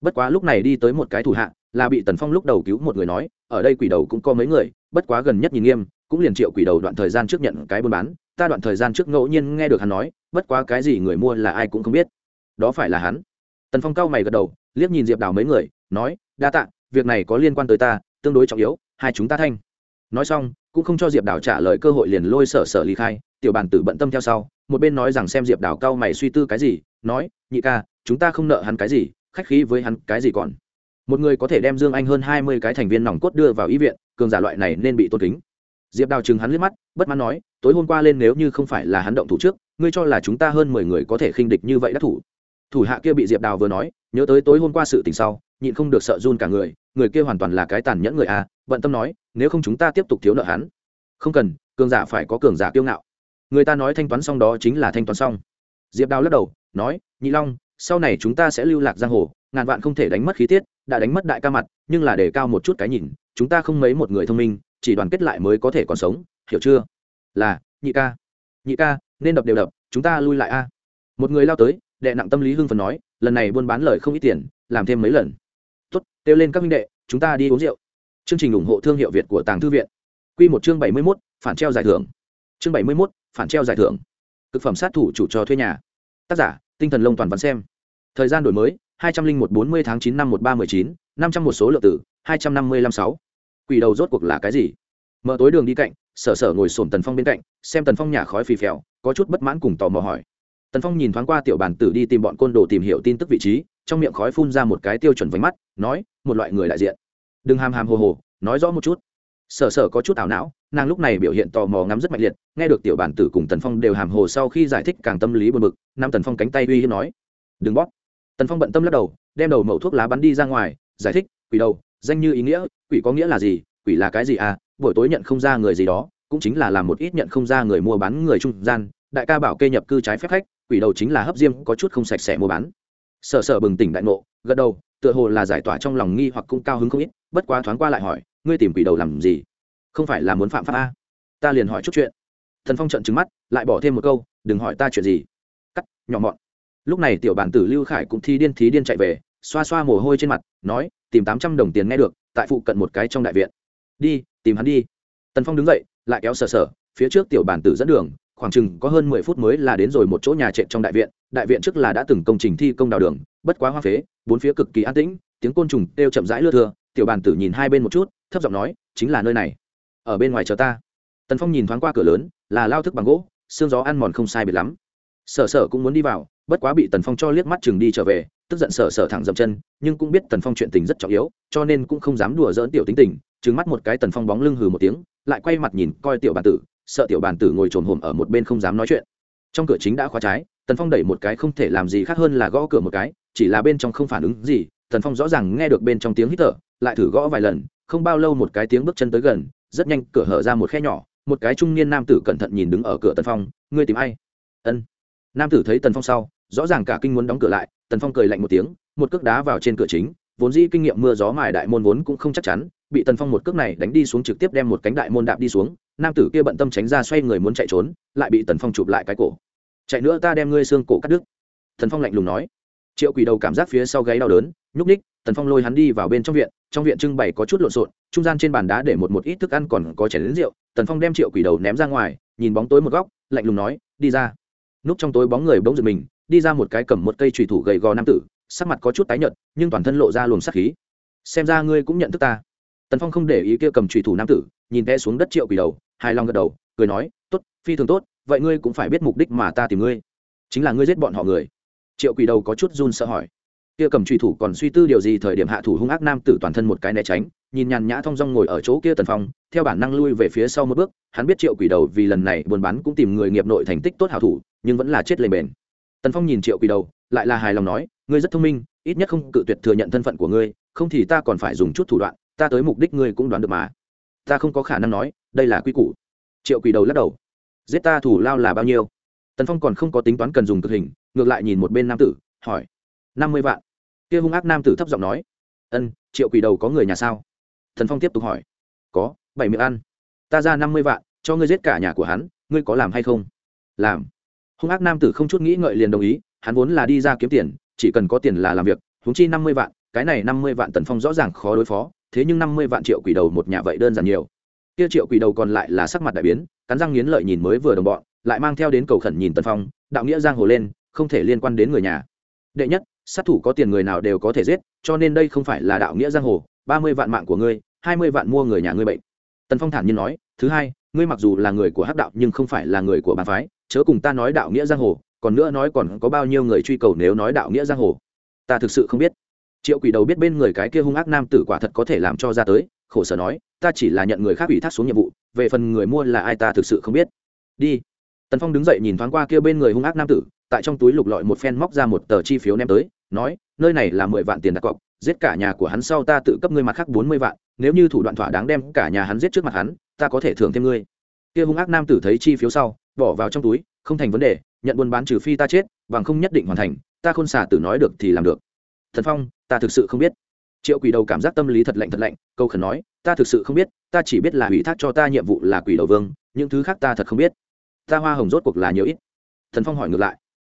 Bất quá lúc này đi tới một cái thủ hạ, là bị tần phong lúc đầu cứu một người nói, ở đây quỷ đầu cũng có mấy người, bất quá gần nhất nhìn nghiêm, cũng liền triệu quỷ đầu đoạn thời gian trước nhận cái buôn bán, ta đoạn thời gian trước ngẫu nhiên nghe được hắn nói, bất quá cái gì người mua là ai cũng không biết. Đó phải là hắn tần phong cao mày gật đầu, liếc nhìn diệp đào mấy người, nói, đa tạ, việc này có liên quan tới ta, tương đối trọng yếu, hai chúng ta thanh. Nói xong, cũng không cho diệp đào trả lời cơ hội liền lôi sở sở ly khai, tiểu bản tử bận tâm theo sau, một bên nói rằng xem diệp đào cao mày suy tư cái gì, nói, nhị ca, chúng ta không nợ hắn cái gì, khách khí với hắn cái gì còn. Một người có thể đem dương anh hơn hai mươi cái thành viên nòng cốt đưa vào y viện, cường giả loại này nên bị tôn kính. Diệp đào chừng hắn liếc mắt, bất mãn nói, tối hôm qua lên nếu như không phải là hắn động thủ trước, ngươi cho là chúng ta hơn mười người có thể khinh địch như vậy đắc thủ thủ hạ kia bị diệp đào vừa nói, nhớ tới tối hôm qua sự tình sau, nhịn không được sợ run cả người người kia hoàn toàn là cái tàn nhẫn người à bận tâm nói, nếu không chúng ta tiếp tục thiếu nợ hắn. Không cần, cường giả phải có cường giả kiêu ngạo. Người ta nói thanh toán xong đó chính là thanh toán xong. Diệp đào lắc đầu, nói, nhị long, sau này chúng ta sẽ lưu lạc giang hồ, ngàn vạn không thể đánh mất khí tiết, đã đánh mất đại ca mặt, nhưng là để cao một chút cái nhìn, chúng ta không mấy một người thông minh, chỉ đoàn kết lại mới có thể còn sống, hiểu chưa? Là, nhị ca nhị ca, nên đập đều đập, chúng ta lui lại a. Một người lao tới đệ nặng tâm lý hưng phần nói, lần này buôn bán lời không ít tiền, làm thêm mấy lần. Tốt, kêu lên các minh đệ, chúng ta đi uống rượu. Chương trình ủng hộ thương hiệu việt của tàng thư viện. Q một chương bảy mươi mốt, phản treo giải thưởng. Chương bảy mươi mốt, phản treo giải thưởng. Thực phẩm sát thủ chủ trò thuê nhà. Tác giả, tinh thần lông toàn văn xem. Thời gian đổi mới, hai trăm linh một bốn mươi tháng chín năm một ba m ư ơ i chín, năm trăm một số lượng tử, hai trăm năm mươi năm sáu. Quỷ đầu rốt cuộc là cái gì? Mở tối đường đi cạnh, sở sở ngồi sổm tần phong bên cạnh, xem tần phong nhả khói phì phèo, có chút bất mãn cùng tò mò hỏi tần phong nhìn thoáng qua tiểu bản tử đi tìm bọn côn đồ tìm hiểu tin tức vị trí, trong miệng khói phun ra một cái tiêu chuẩn vánh mắt, nói, một loại người đại diện. Đừng hàm hàm hồ hồ, nói rõ một chút. Sở sở có chút ảo não, nàng lúc này biểu hiện tò mò ngắm rất mạnh liệt, nghe được tiểu bản tử cùng tần phong đều hàm hồ sau khi giải thích càng tâm lý buồn bực nam tần phong cánh tay uy hiếp nói, đừng bóp. Tần phong bận tâm lắc đầu, đem đầu mẩu thuốc lá bắn đi ra ngoài, giải thích, quỷ đầu, danh như ý nghĩa, quỷ có nghĩa là gì, quỷ là cái gì à buổi tối nhận không ra người gì đó, cũng chính là làm một ít nhận không ra người mua bán người trung gian đại ca bảo kê nhập cư trái phép khách, quỷ đầu chính là hấp diêm, có chút không sạch sẽ mua bán. Sợ sợ bừng tỉnh đại ngộ, gật đầu, tựa hồ là giải tỏa trong lòng nghi hoặc cũng cao hứng không ít, bất quá thoáng qua lại hỏi, ngươi tìm quỷ đầu làm gì? Không phải là muốn phạm pháp a? Ta liền hỏi chút chuyện. Thần phong trận trứng mắt, lại bỏ thêm một câu, đừng hỏi ta chuyện gì. Cắt, nhỏ mọn. Lúc này tiểu bản tử lưu khải cũng thi điên thí điên chạy về, xoa xoa mồ hôi trên mặt, nói, tìm tám trăm đồng tiền nghe được, tại phụ cận một cái trong đại viện. Đi, tìm hắn đi. Tần phong đứng dậy, lại kéo sờ sờ phía trước tiểu bản tử dẫn đường khoảng chừng có hơn mười phút mới là đến rồi một chỗ nhà trệ trong đại viện đại viện trước là đã từng công trình thi công đào đường, bất quá hoa phế, bốn phía cực kỳ an tĩnh, tiếng côn trùng kêu chậm rãi lưa thưa, tiểu Bàn tử nhìn hai bên một chút, thấp giọng nói, chính là nơi này. Ở bên ngoài chờ ta. Tần phong nhìn thoáng qua cửa lớn, là lao thức bằng gỗ, xương gió ăn mòn không sai biệt lắm. Sở sở cũng muốn đi vào, bất quá bị tần phong cho liếc mắt chừng đi trở về, tức giận sở sở thẳng dậm chân, nhưng cũng biết tần phong chuyện tình rất trọng yếu, cho nên cũng không dám đùa dỡn tiểu tính tình trứng mắt một cái tần phong bóng lưng hừ một tiếng, lại quay mặt nhìn coi tiểu bàn tử sợ tiểu bàn tử ngồi trồn hồm ở một bên không dám nói chuyện. Trong cửa chính đã khóa trái, tần phong đẩy một cái không thể làm gì khác hơn là gõ cửa một cái, chỉ là bên trong không phản ứng gì, tần phong rõ ràng nghe được bên trong tiếng hít thở, lại thử gõ vài lần, không bao lâu một cái tiếng bước chân tới gần, rất nhanh cửa hở ra một khe nhỏ, một cái trung niên nam tử cẩn thận nhìn đứng ở cửa tần phong, ngươi tìm ai? Ân. Nam tử thấy tần phong sau, rõ ràng cả kinh muốn đóng cửa lại, tần phong cười lạnh một tiếng, một cước đá vào trên cửa chính, vốn dĩ kinh nghiệm mưa gió mài đại môn vốn cũng không chắc chắn, bị tần phong một cước này đánh đi xuống trực tiếp đem một cánh đại môn đạp đi xuống nam tử kia bận tâm tránh ra xoay người muốn chạy trốn, lại bị tần phong chụp lại cái cổ. Chạy nữa, ta đem ngươi xương cổ cắt đứt. Tần phong lạnh lùng nói. Triệu quỷ đầu cảm giác phía sau gáy đau đớn, nhúc ních tần phong lôi hắn đi vào bên trong viện trong viện trưng bày có chút lộn xộn, trung gian trên bàn đá để một một ít thức ăn còn có chảy đến rượu, tần phong đem triệu quỷ đầu ném ra ngoài, nhìn bóng tối một góc, lạnh lùng nói, đi ra. Núp trong tối bóng người bỗng giật mình, đi ra một cái cầm một cây trùy thủ gầy gò nam tử, sắc mặt có chút tái nhợt, nhưng toàn thân lộ ra luồng sắc khí. Xem ra ngươi cũng nhận thức ta. Tần phong không để ý kia cầm trùy thủ nam tử, nhìn té xuống đất triệu quỷ đầu hài lòng gật đầu, cười nói, tốt, phi thường tốt, vậy ngươi cũng phải biết mục đích mà ta tìm ngươi. Chính là ngươi giết bọn họ người. Triệu quỷ đầu có chút run sợ hỏi. Kia cầm truy thủ còn suy tư điều gì thời điểm hạ thủ hung ác nam tử toàn thân một cái né tránh, nhìn nhàn nhã thong dong ngồi ở chỗ kia tần phong, theo bản năng lui về phía sau một bước, hắn biết triệu quỷ đầu vì lần này buôn bán cũng tìm người nghiệp nội thành tích tốt hảo thủ, nhưng vẫn là chết lề bền. Tần phong nhìn triệu quỷ đầu, lại là hài lòng nói, ngươi rất thông minh, ít nhất không cự tuyệt thừa nhận thân phận của ngươi, không thì ta còn phải dùng chút thủ đoạn, ta tới mục đích ngươi cũng đoán được mà. Ta không có khả năng nói đây là quy củ. Triệu quỷ đầu lắc đầu. Giết ta thủ lao là bao nhiêu? Tần phong còn không có tính toán cần dùng cực hình, ngược lại nhìn một bên nam tử, hỏi. Năm mươi vạn. Kia hung ác nam tử thấp giọng nói. Ân, triệu quỷ đầu có người nhà sao? Thần phong tiếp tục hỏi. Có, bảy miệng ăn. Ta ra năm mươi vạn, cho ngươi giết cả nhà của hắn, ngươi có làm hay không? Làm. Hung ác nam tử không chút nghĩ ngợi liền đồng ý, hắn vốn là đi ra kiếm tiền, chỉ cần có tiền là làm việc húng chi năm mươi vạn, cái này năm mươi vạn tần phong rõ ràng khó đối phó, thế nhưng năm mươi vạn triệu quỷ đầu một nhà vậy đơn giản nhiều kia triệu quỷ đầu còn lại là sắc mặt đại biến, cắn răng nghiến lợi nhìn mới vừa đồng bọn, lại mang theo đến cầu khẩn nhìn tần phong, đạo nghĩa giang hồ lên, không thể liên quan đến người nhà. Đệ nhất, sát thủ có tiền người nào đều có thể giết, cho nên đây không phải là đạo nghĩa giang hồ, ba mươi vạn mạng của ngươi, hai mươi vạn mua người nhà ngươi bệnh. Tần phong thản nhiên nói, thứ hai, ngươi mặc dù là người của hắc đạo nhưng không phải là người của bàn phái, chớ cùng ta nói đạo nghĩa giang hồ, còn nữa nói còn có bao nhiêu người truy cầu nếu nói đạo nghĩa giang hồ. Ta thực sự không biết triệu quỷ đầu biết bên người cái kia hung ác nam tử quả thật có thể làm cho ra tới, khổ sở nói, ta chỉ là nhận người khác ủy thác xuống nhiệm vụ, về phần người mua là ai ta thực sự không biết. Đi. Tần phong đứng dậy nhìn thoáng qua kia bên người hung ác nam tử, tại trong túi lục lọi một phen móc ra một tờ chi phiếu ném tới, nói, nơi này là mười vạn tiền đặt cọc, giết cả nhà của hắn sau ta tự cấp ngươi mặt khác bốn mươi vạn, nếu như thủ đoạn thỏa đáng đem cả nhà hắn giết trước mặt hắn, ta có thể thưởng thêm ngươi. Kia hung ác nam tử thấy chi phiếu sau, bỏ vào trong túi, không thành vấn đề, nhận buôn bán trừ phi ta chết, bằng không nhất định hoàn thành, ta khôn xả tử nói được thì làm được thần phong, ta thực sự không biết. Triệu quỷ đầu cảm giác tâm lý thật lạnh thật lạnh, câu khẩn nói, ta thực sự không biết, ta chỉ biết là ủy thác cho ta nhiệm vụ là quỷ đầu vương, những thứ khác ta thật không biết. Ta hoa hồng rốt cuộc là nhiều ít. Thần phong hỏi ngược lại,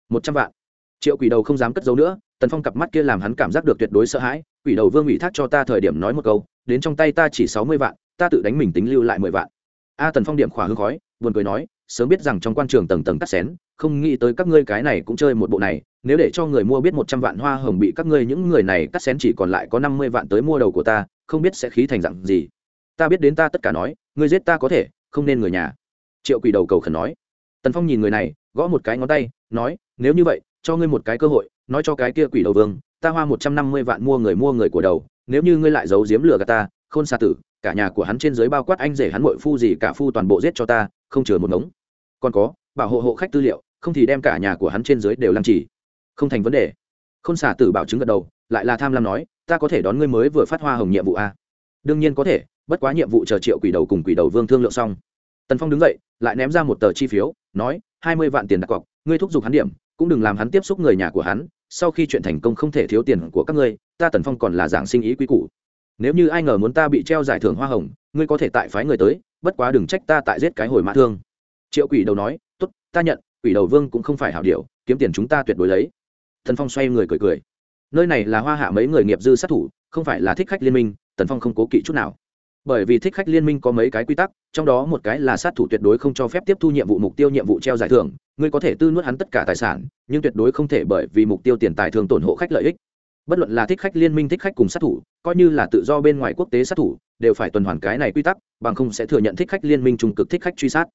một trăm vạn. Triệu quỷ đầu không dám cất giấu nữa, tần phong cặp mắt kia làm hắn cảm giác được tuyệt đối sợ hãi, quỷ đầu vương ủy thác cho ta thời điểm nói một câu, đến trong tay ta chỉ sáu mươi vạn, ta tự đánh mình tính lưu lại mười vạn. A tần phong điểm khỏa hương khói, buồn cười nói, sớm biết rằng trong quan trường tầng tầng cắt xén, không nghĩ tới các ngươi cái này cũng chơi một bộ này nếu để cho người mua biết một trăm vạn hoa hồng bị các ngươi những người này cắt xén chỉ còn lại có năm mươi vạn tới mua đầu của ta, không biết sẽ khí thành dặn gì. Ta biết đến ta tất cả nói, ngươi giết ta có thể, không nên người nhà. Triệu quỷ đầu cầu khẩn nói. Tần phong nhìn người này, gõ một cái ngón tay, nói, nếu như vậy, cho ngươi một cái cơ hội, nói cho cái kia quỷ đầu vương, ta hoa một trăm năm mươi vạn mua người mua người của đầu, nếu như ngươi lại giấu giếm lừa gạt ta, khôn xa tử, cả nhà của hắn trên dưới bao quát anh rể hắn mội phu gì cả phu toàn bộ giết cho ta, không chừa một ngống. Còn có, bảo hộ hộ khách tư liệu, không thì đem cả nhà của hắn trên dưới đều lăng trì không thành vấn đề. Khôn xả tử bảo chứng gật đầu, lại là tham lam nói, ta có thể đón ngươi mới vừa phát hoa hồng nhiệm vụ a đương nhiên có thể, bất quá nhiệm vụ chờ triệu quỷ đầu cùng quỷ đầu vương thương lượng xong. Tần phong đứng dậy, lại ném ra một tờ chi phiếu, nói, hai mươi vạn tiền đặt cọc, ngươi thúc giục hắn điểm, cũng đừng làm hắn tiếp xúc người nhà của hắn, sau khi chuyện thành công không thể thiếu tiền của các ngươi, ta tần phong còn là giảng sinh ý quý cũ nếu như ai ngờ muốn ta bị treo giải thưởng hoa hồng, ngươi có thể tại phái người tới, bất quá đừng trách ta tại giết cái hồi mã thương. Triệu quỷ đầu nói t ố t ta nhận, quỷ đầu vương cũng không phải hảo điều, kiếm tiền chúng ta tuyệt đối lấy thần phong xoay người cười cười. Nơi này là hoa hạ mấy người nghiệp dư sát thủ, không phải là thích khách liên minh, tần phong không cố kỵ chút nào. Bởi vì thích khách liên minh có mấy cái quy tắc, trong đó một cái là sát thủ tuyệt đối không cho phép tiếp thu nhiệm vụ mục tiêu nhiệm vụ treo giải thưởng, ngươi có thể tư nuốt hắn tất cả tài sản, nhưng tuyệt đối không thể bởi vì mục tiêu tiền tài thường tổn hộ khách lợi ích. Bất luận là thích khách liên minh, thích khách cùng sát thủ, coi như là tự do bên ngoài quốc tế sát thủ, đều phải tuần hoàn cái này quy tắc, bằng không sẽ thừa nhận thích khách liên minh trung cực thích khách truy sát.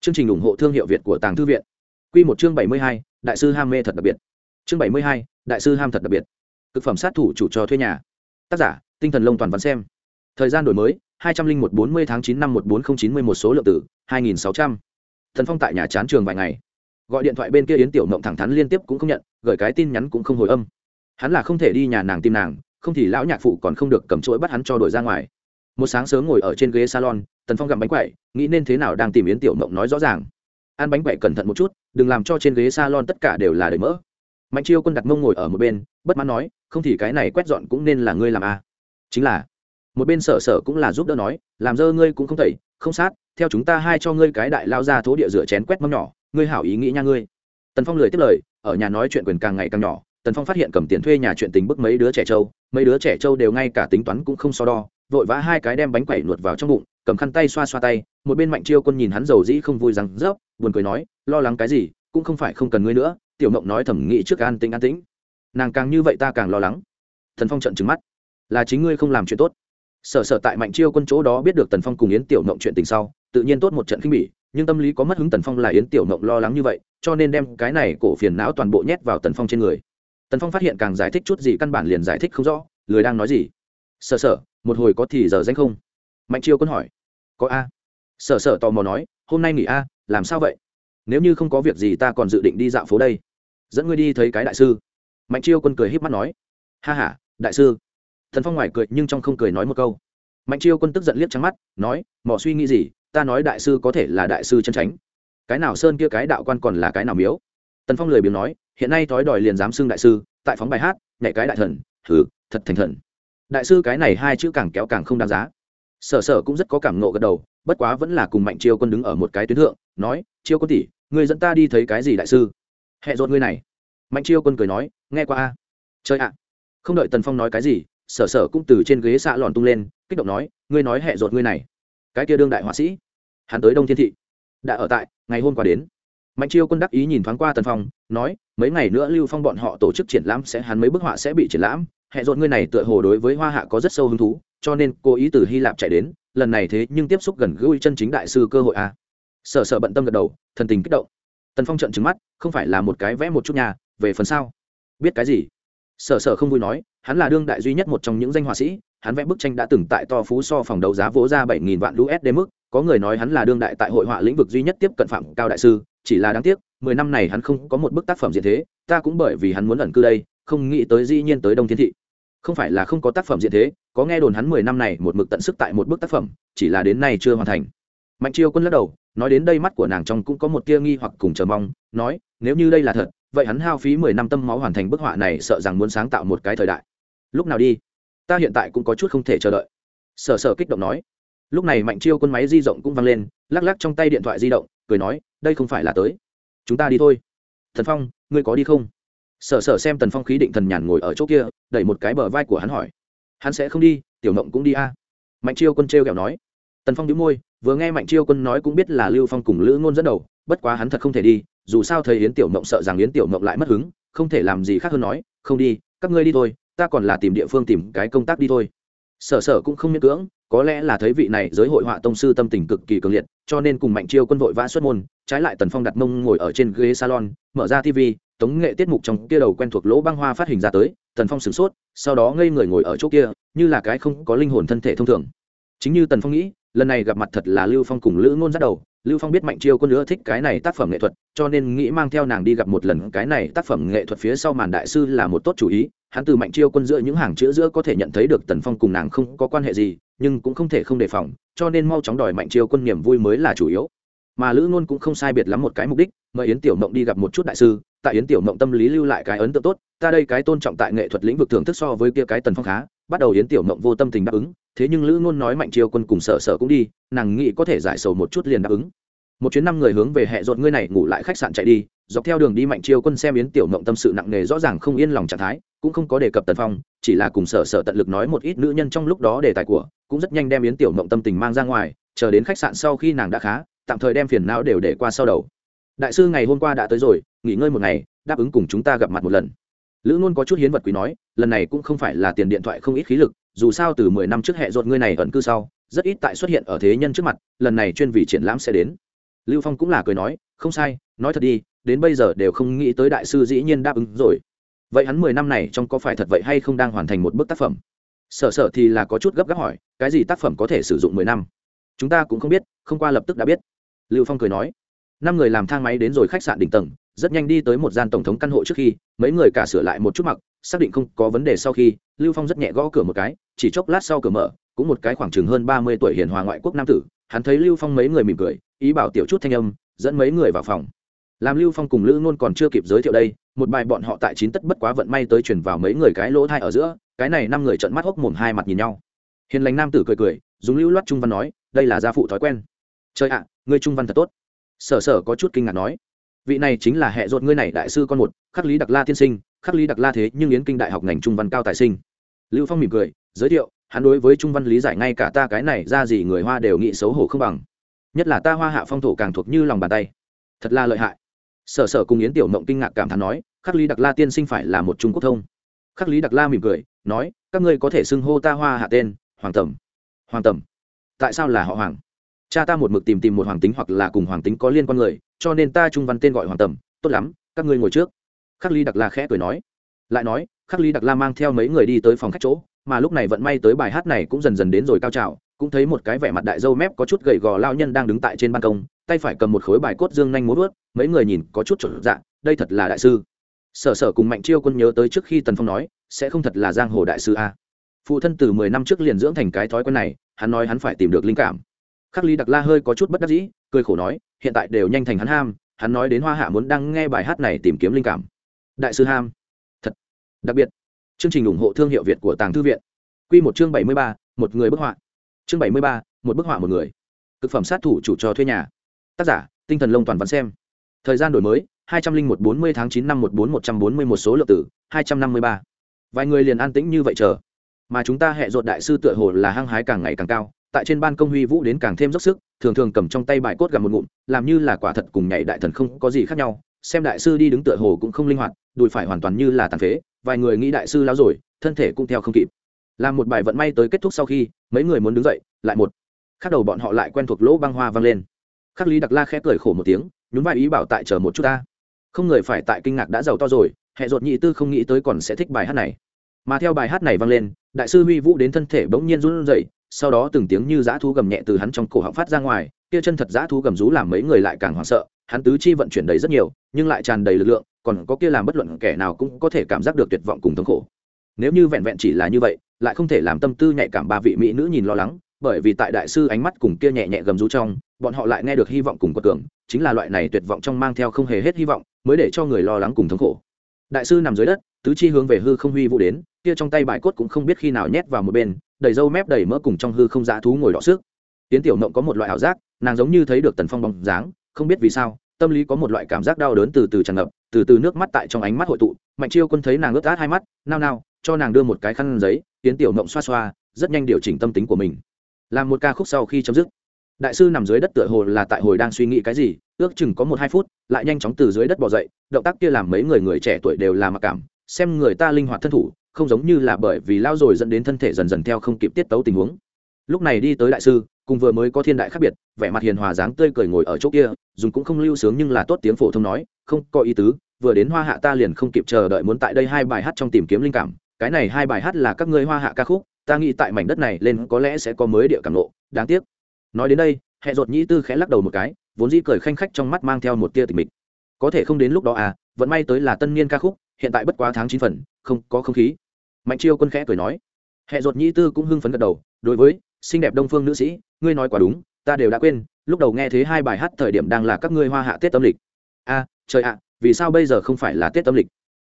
Chương trình ủng hộ thương hiệu việt của tàng thư viện. Q một chương bảy mươi hai, đại sư ham mê thật đặc biệt chương bảy mươi hai, đại sư ham thật đặc biệt. Thực phẩm sát thủ chủ cho thuê nhà. Tác giả, tinh thần lông toàn văn xem. Thời gian đổi mới, hai trăm linh một bốn mươi tháng chín năm một bốn không chín mươi một số lượng tử hai nghìn sáu trăm. Thần phong tại nhà chán trường vài ngày. Gọi điện thoại bên kia yến tiểu mộng thẳng thắn liên tiếp cũng không nhận, gửi cái tin nhắn cũng không hồi âm. Hắn là không thể đi nhà nàng tìm nàng, không thì lão nhạc phụ còn không được cầm chuỗi bắt hắn cho đổi ra ngoài. Một sáng sớm ngồi ở trên ghế salon tần phong gặm bánh quậy nghĩ nên thế nào đang tìm yến tiểu mộng nói rõ ràng. Ăn bánh quậy cẩn thận một chút, đừng làm cho trên ghế salon tất cả đều là đầy mỡ mạnh chiêu quân đặt mông ngồi ở một bên, bất mãn nói, không thì cái này quét dọn cũng nên là ngươi làm à. chính là một bên sở sở cũng là giúp đỡ nói, làm dơ ngươi cũng không tẩy, không sát, theo chúng ta hai cho ngươi cái đại lao ra thố địa rửa chén quét mâm nhỏ, ngươi hảo ý nghĩ nha ngươi tần phong lười tiếp lời, ở nhà nói chuyện quyền càng ngày càng nhỏ, tần phong phát hiện cầm tiền thuê nhà chuyện tình bức mấy đứa trẻ trâu, mấy đứa trẻ trâu đều ngay cả tính toán cũng không so đo, vội vã hai cái đem bánh quẩy nuột vào trong bụng, cầm khăn tay xoa xoa tay, một bên mạnh chiêu quân nhìn hắn dầu dĩ không vui rằng, rớp, buồn cười nói, lo lắng cái gì, cũng không phải không cần ngươi nữa tiểu mộng nói thẩm nghĩ trước an tĩnh an tĩnh. Nàng càng như vậy ta càng lo lắng. Thần phong trận trứng mắt. Là chính ngươi không làm chuyện tốt. Sở sở tại mạnh chiêu quân chỗ đó biết được tần phong cùng yến tiểu mộng chuyện tình sau, tự nhiên tốt một trận khinh bỉ, nhưng tâm lý có mất hứng tần phong là yến tiểu mộng lo lắng như vậy, cho nên đem cái này cổ phiền não toàn bộ nhét vào tần phong trên người. Tần phong phát hiện càng giải thích chút gì căn bản liền giải thích không rõ, lười đang nói gì. Sợ sợ một hồi có thì giờ danh không? Mạnh chiêu quân hỏi. Có a. Sợ sợ tò mò nói, hôm nay nghỉ a, làm sao vậy? Nếu như không có việc gì ta còn dự định đi dạo phố đây. Dẫn ngươi đi thấy cái đại sư. Mạnh chiêu quân cười h í p mắt nói. Ha h a đại sư. Thần phong ngoài cười nhưng trong không cười nói một câu. Mạnh chiêu quân tức giận liếc trắng mắt, nói, mỏ suy nghĩ gì, ta nói đại sư có thể là đại sư chân tránh cái nào sơn kia cái đạo quan còn là cái nào miếu? Tần phong lười biếng nói, hiện nay thói đòi liền dám xưng đại sư, tại phóng bài hát, nhảy cái đại thần, thử, thật thành thần. Đại sư cái này hai chữ càng kéo càng không đáng giá. Sở sở cũng rất có cảm nộ gật đầu, bất quá vẫn là cùng mạnh chiêu quân đứng ở một cái tuyến thượng, nói, chiêu quân tỷ người dẫn ta đi thấy cái gì đại sư? Hẹ dột ngươi này. Mạnh chiêu quân cười nói, nghe qua a. Chơi ạ. Không đợi tần phong nói cái gì, sở sở cũng từ trên ghế xạ lòn tung lên, kích động nói, ngươi nói hẹ dột ngươi này. Cái kia đương đại họa sĩ. Hắn tới đông thiên thị. Đã ở tại, ngày hôm qua đến. Mạnh chiêu quân đắc ý nhìn thoáng qua tần phong, nói, mấy ngày nữa lưu phong bọn họ tổ chức triển lãm sẽ, hắn mấy bức họa sẽ bị triển lãm. Hẹ dột ngươi này tựa hồ đối với hoa hạ có rất sâu hứng thú, cho nên cố ý từ hy lạp chạy đến, lần này thế nhưng tiếp xúc gần gũi chân chính đại sư cơ hội a. à sợ sợ bận tâm gật đầu, thần tình kích động. Tần phong trận trứng mắt, không phải là một cái vẽ một chút nhà, về phần sau biết cái gì? Sợ sợ không vui nói, hắn là đương đại duy nhất một trong những danh họa sĩ, hắn vẽ bức tranh đã từng tại to phú so phòng đấu giá vỗ ra bảy nghìn vạn usd mức, có người nói hắn là đương đại tại hội họa lĩnh vực duy nhất tiếp cận phạm cao đại sư, chỉ là đáng tiếc, mười năm này hắn không có một bức tác phẩm diện thế, ta cũng bởi vì hắn muốn ẩn cư đây, không nghĩ tới dĩ nhiên tới đông thiên thị. Không phải là không có tác phẩm diện thế, có nghe đồn hắn mười năm này một mực tận sức tại một bức tác phẩm, chỉ là đến nay chưa hoàn thành. Mạnh chiêu quân lắc đầu nói đến đây mắt của nàng trong cũng có một tia nghi hoặc cùng chờ mong, nói, nếu như đây là thật, vậy hắn hao phí mười năm tâm máu hoàn thành bức họa này sợ rằng muốn sáng tạo một cái thời đại. Lúc nào đi? Ta hiện tại cũng có chút không thể chờ đợi. Sở sở kích động nói. Lúc này mạnh chiêu quân máy di động cũng văng lên, lắc lắc trong tay điện thoại di động, cười nói, đây không phải là tới. Chúng ta đi thôi. Thần phong, ngươi có đi không? Sở sở xem tần phong khí định thần nhàn ngồi ở chỗ kia, đẩy một cái bờ vai của hắn hỏi. Hắn sẽ không đi, tiểu mộng cũng đi a. À. mạnh chiêu quân t r e o kẹo nói. Tần phong đĩu môi vừa nghe mạnh chiêu quân nói cũng biết là lưu phong cùng lữ ngôn dẫn đầu, bất quá hắn thật không thể đi, dù sao thấy yến tiểu mộng sợ rằng yến tiểu mộng lại mất hứng, không thể làm gì khác hơn nói, không đi, các ngươi đi thôi, ta còn là tìm địa phương tìm cái công tác đi thôi. Sở sở cũng không miễn cưỡng, có lẽ là thấy vị này giới hội họa tông sư tâm tình cực kỳ cường liệt, cho nên cùng mạnh chiêu quân vội vã xuất môn, trái lại tần phong đặt mông ngồi ở trên ghế salon, mở ra tv tống nghệ tiết mục trong kia đầu quen thuộc lỗ băng hoa phát hình ra tới, tần phong sửng sốt, sau đó ngây người ngồi ở chỗ kia, như là cái không có linh hồn thân thể thông thường. Chính như tần phong nghĩ lần này gặp mặt thật là lưu phong cùng lữ ngôn dắt đầu. Lưu phong biết mạnh chiêu quân nữa thích cái này tác phẩm nghệ thuật, cho nên nghĩ mang theo nàng đi gặp một lần cái này tác phẩm nghệ thuật phía sau màn đại sư là một tốt chủ ý. Hắn từ mạnh chiêu quân giữa những hàng chữ giữa có thể nhận thấy được tần phong cùng nàng không có quan hệ gì, nhưng cũng không thể không đề phòng, cho nên mau chóng đòi mạnh chiêu quân niềm vui mới là chủ yếu. Mà lữ ngôn cũng không sai biệt lắm một cái mục đích, mời yến tiểu mộng đi gặp một chút đại sư. Tại yến tiểu mộng tâm lý lưu lại cái ấn tượng tốt, ta đây cái tôn trọng tại nghệ thuật lĩnh vực thưởng thức so với kia cái tần phong khá bắt đầu yến tiểu mộng vô tâm tình đáp ứng, thế nhưng lữ ngôn nói mạnh chiêu quân cùng sở sở cũng đi, nàng nghĩ có thể giải sầu một chút liền đáp ứng. Một chuyến năm người hướng về hệ dột ngươi này ngủ lại khách sạn chạy đi, dọc theo đường đi mạnh chiêu quân xem yến tiểu mộng tâm sự nặng nề rõ ràng không yên lòng trạng thái, cũng không có đề cập tần phong, chỉ là cùng sở sở tận lực nói một ít nữ nhân trong lúc đó đề tài của, cũng rất nhanh đem yến tiểu mộng tâm tình mang ra ngoài, chờ đến khách sạn sau khi nàng đã khá, tạm thời đem phiền não đều để qua sau đầu. Đại sư ngày hôm qua đã tới rồi, nghỉ ngơi một ngày, đáp ứng cùng chúng ta gặp mặt một lần. Lữ ngôn có chút hiến vật quý nói lần này cũng không phải là tiền điện thoại không ít khí lực, dù sao từ mười năm trước hệ ruột ngươi này ẩn cư sau, rất ít tại xuất hiện ở thế nhân trước mặt, lần này chuyên vì triển lãm sẽ đến. Lưu phong cũng là cười nói, không sai, nói thật đi, đến bây giờ đều không nghĩ tới đại sư dĩ nhiên đáp ứng rồi. Vậy hắn mười năm này trong có phải thật vậy hay không đang hoàn thành một bức tác phẩm? Sở sở thì là có chút gấp gáp hỏi, cái gì tác phẩm có thể sử dụng mười năm? Chúng ta cũng không biết, không qua lập tức đã biết. Lưu phong cười nói, năm người làm thang máy đến rồi khách sạn đỉnh tầng, rất nhanh đi tới một gian tổng thống căn hộ trước khi, mấy người cả sửa lại một chút mặc xác định không có vấn đề sau khi, lưu phong rất nhẹ gõ cửa một cái, chỉ chốc lát sau cửa mở, cũng một cái khoảng chừng hơn ba mươi tuổi hiền hòa ngoại quốc nam tử, hắn thấy lưu phong mấy người mỉm cười, ý bảo tiểu chút thanh âm, dẫn mấy người vào phòng. Làm lưu phong cùng lữ ngôn còn chưa kịp giới thiệu đây, một bài bọn họ tại chín tất bất quá vận may tới chuyển vào mấy người cái lỗ thai ở giữa, cái này năm người trận mắt hốc mồm hai mặt nhìn nhau. Hiền lành nam tử cười cười, dùng lưu loát trung văn nói, đây là gia phụ thói quen. Trời ạ ngươi trung văn thật tốt. Sở sở có chút kinh ngạc nói, vị này chính là hệ ruột ngươi này đại sư con một, khắc lý đặc la tiên sinh khắc lý đặc la thế nhưng yến kinh đại học ngành trung văn cao tài sinh. Lưu phong mỉm cười, giới thiệu, hắn đối với trung văn lý giải ngay cả ta cái này ra gì người hoa đều nghĩ xấu hổ không bằng. Nhất là ta hoa hạ phong thổ càng thuộc như lòng bàn tay. Thật là lợi hại. Sở sở cùng yến tiểu mộng kinh ngạc cảm thán nói, khắc lý đặc la tiên sinh phải là một trung quốc thông. Khắc lý đặc la mỉm cười, nói, các ngươi có thể xưng hô ta hoa hạ tên, hoàng tầm hoàng tầm tại sao là họ hoàng? Cha ta một mực tìm tìm một hoàng tính hoặc là cùng hoàng tính có liên quan người, cho nên ta trung văn tên gọi hoàng tầm tốt lắm, các ngươi ngồi trước khắc ly đặc la khẽ cười nói. Lại nói, khắc ly đặc la mang theo mấy người đi tới phòng khách chỗ, mà lúc này vận may tới bài hát này cũng dần dần đến rồi cao trào, cũng thấy một cái vẻ mặt đại dâu mép có chút gầy gò lao nhân đang đứng tại trên ban công, tay phải cầm một khối bài cốt dương nhanh muốn vớt mấy người nhìn có chút trộn dạ đây thật là đại sư. Sở sở cùng mạnh chiêu quân nhớ tới trước khi tần phong nói, sẽ không thật là giang hồ đại sư a. Phụ thân từ mười năm trước liền dưỡng thành cái thói quen này, hắn nói hắn phải tìm được linh cảm. Khắc ly đặc la hơi có chút bất đắc dĩ, cười khổ nói, hiện tại đều nhanh thành hắn ham, hắn nói đến hoa hạ muốn đang nghe bài hát này tìm kiếm linh cảm đại sư ham. Thật. Đặc biệt. Chương trình ủng hộ thương hiệu việt của tàng thư viện. Q một chương bảy mươi ba, một người bức họa. Chương bảy mươi ba, một bức họa một người. Thực phẩm sát thủ chủ cho thuê nhà. Tác giả, tinh thần lông toàn văn xem. Thời gian đổi mới, hai trăm linh một bốn mươi tháng chín năm một bốn một trăm bốn mươi một số lượng tử, hai trăm năm mươi ba. Vài người liền an tĩnh như vậy chờ. Mà chúng ta hệ ruột đại sư tựa hồ là hăng hái càng ngày càng cao, tại trên ban công huy vũ đến càng thêm dốc sức, thường thường cầm trong tay bài cốt gặp một ngụm, làm như là quả thật cùng nhảy đại thần không có gì khác nhau xem đại sư đi đứng tựa hồ cũng không linh hoạt, đùi phải hoàn toàn như là tàn phế, vài người nghĩ đại sư lao rồi, thân thể cũng theo không kịp. Làm một bài vận may tới kết thúc sau khi, mấy người muốn đứng dậy, lại một. Khắc đầu bọn họ lại quen thuộc lỗ băng hoa vang lên. Khắc lý đặc la khẽ cười khổ một tiếng, nhún vai ý bảo tại chờ một chút ta. Không người phải tại kinh ngạc đã giàu to rồi, hệ ruột nhị tư không nghĩ tới còn sẽ thích bài hát này. Mà theo bài hát này vang lên, đại sư huy vũ đến thân thể bỗng nhiên run rẩy, sau đó từng tiếng như dã thú gầm nhẹ từ hắn trong cổ họng phát ra ngoài, kia chân thật dã thú gầm rú làm mấy người lại càng hoảng sợ hắn tứ chi vận chuyển đầy rất nhiều, nhưng lại tràn đầy lực lượng, còn có kia làm bất luận kẻ nào cũng có thể cảm giác được tuyệt vọng cùng thống khổ. Nếu như vẹn vẹn chỉ là như vậy, lại không thể làm tâm tư nhạy cảm ba vị mỹ nữ nhìn lo lắng, bởi vì tại đại sư ánh mắt cùng kia nhẹ nhẹ gầm rú trong, bọn họ lại nghe được hy vọng cùng quật cường, chính là loại này tuyệt vọng trong mang theo không hề hết hy vọng, mới để cho người lo lắng cùng thống khổ. Đại sư nằm dưới đất, tứ chi hướng về hư không huy vũ đến, kia trong tay bãi cốt cũng không biết khi nào nhét vào một bên, đầy râu mép đầy mỡ cùng trong hư không dã thú ngồi đỏ sức. Tiến tiểu mộng có một loại ảo giác, nàng giống như thấy được tần phong bóng dáng không biết vì sao, tâm lý có một loại cảm giác đau đớn từ từ tràn ngập, từ từ nước mắt tại trong ánh mắt hội tụ. Mạnh chiêu quân thấy nàng ướt át hai mắt, nao nao, cho nàng đưa một cái khăn giấy, tiến tiểu mộng xoa xoa, rất nhanh điều chỉnh tâm tính của mình. Làm một ca khúc sau khi chấm dứt, đại sư nằm dưới đất tựa hồ là tại hồi đang suy nghĩ cái gì, ước chừng có một hai phút, lại nhanh chóng từ dưới đất bỏ dậy, động tác kia làm mấy người người trẻ tuổi đều là mặc cảm, xem người ta linh hoạt thân thủ, không giống như là bởi vì lao rồi dẫn đến thân thể dần dần theo không kịp tiết tấu tình huống lúc này đi tới đại sư, cùng vừa mới có thiên đại khác biệt, vẻ mặt hiền hòa dáng tươi cười ngồi ở chỗ kia, dùng cũng không lưu sướng nhưng là tốt tiếng phổ thông nói, không, có ý tứ, vừa đến hoa hạ ta liền không kịp chờ đợi muốn tại đây hai bài hát trong tìm kiếm linh cảm, cái này hai bài hát là các ngươi hoa hạ ca khúc, ta nghĩ tại mảnh đất này lên có lẽ sẽ có mới địa cảm lộ, đáng tiếc. Nói đến đây hệ ruột nhĩ tư khẽ lắc đầu một cái, vốn dĩ cười khanh khách trong mắt mang theo một tia tịch mịch. Có thể không đến lúc đó à vẫn may tới là tân niên ca khúc, hiện tại bất quá tháng chín phần, không, có không khí. Mạnh chiêu quân khẽ cười nói. Hệ ruột nhĩ tư cũng hưng phấn gật đầu, đối với xinh đẹp đông phương nữ sĩ, ngươi nói quả đúng, ta đều đã quên, lúc đầu nghe thấy hai bài hát thời điểm đang là các ngươi hoa hạ tết âm lịch. A, trời ạ, vì sao bây giờ không phải là tết âm lịch?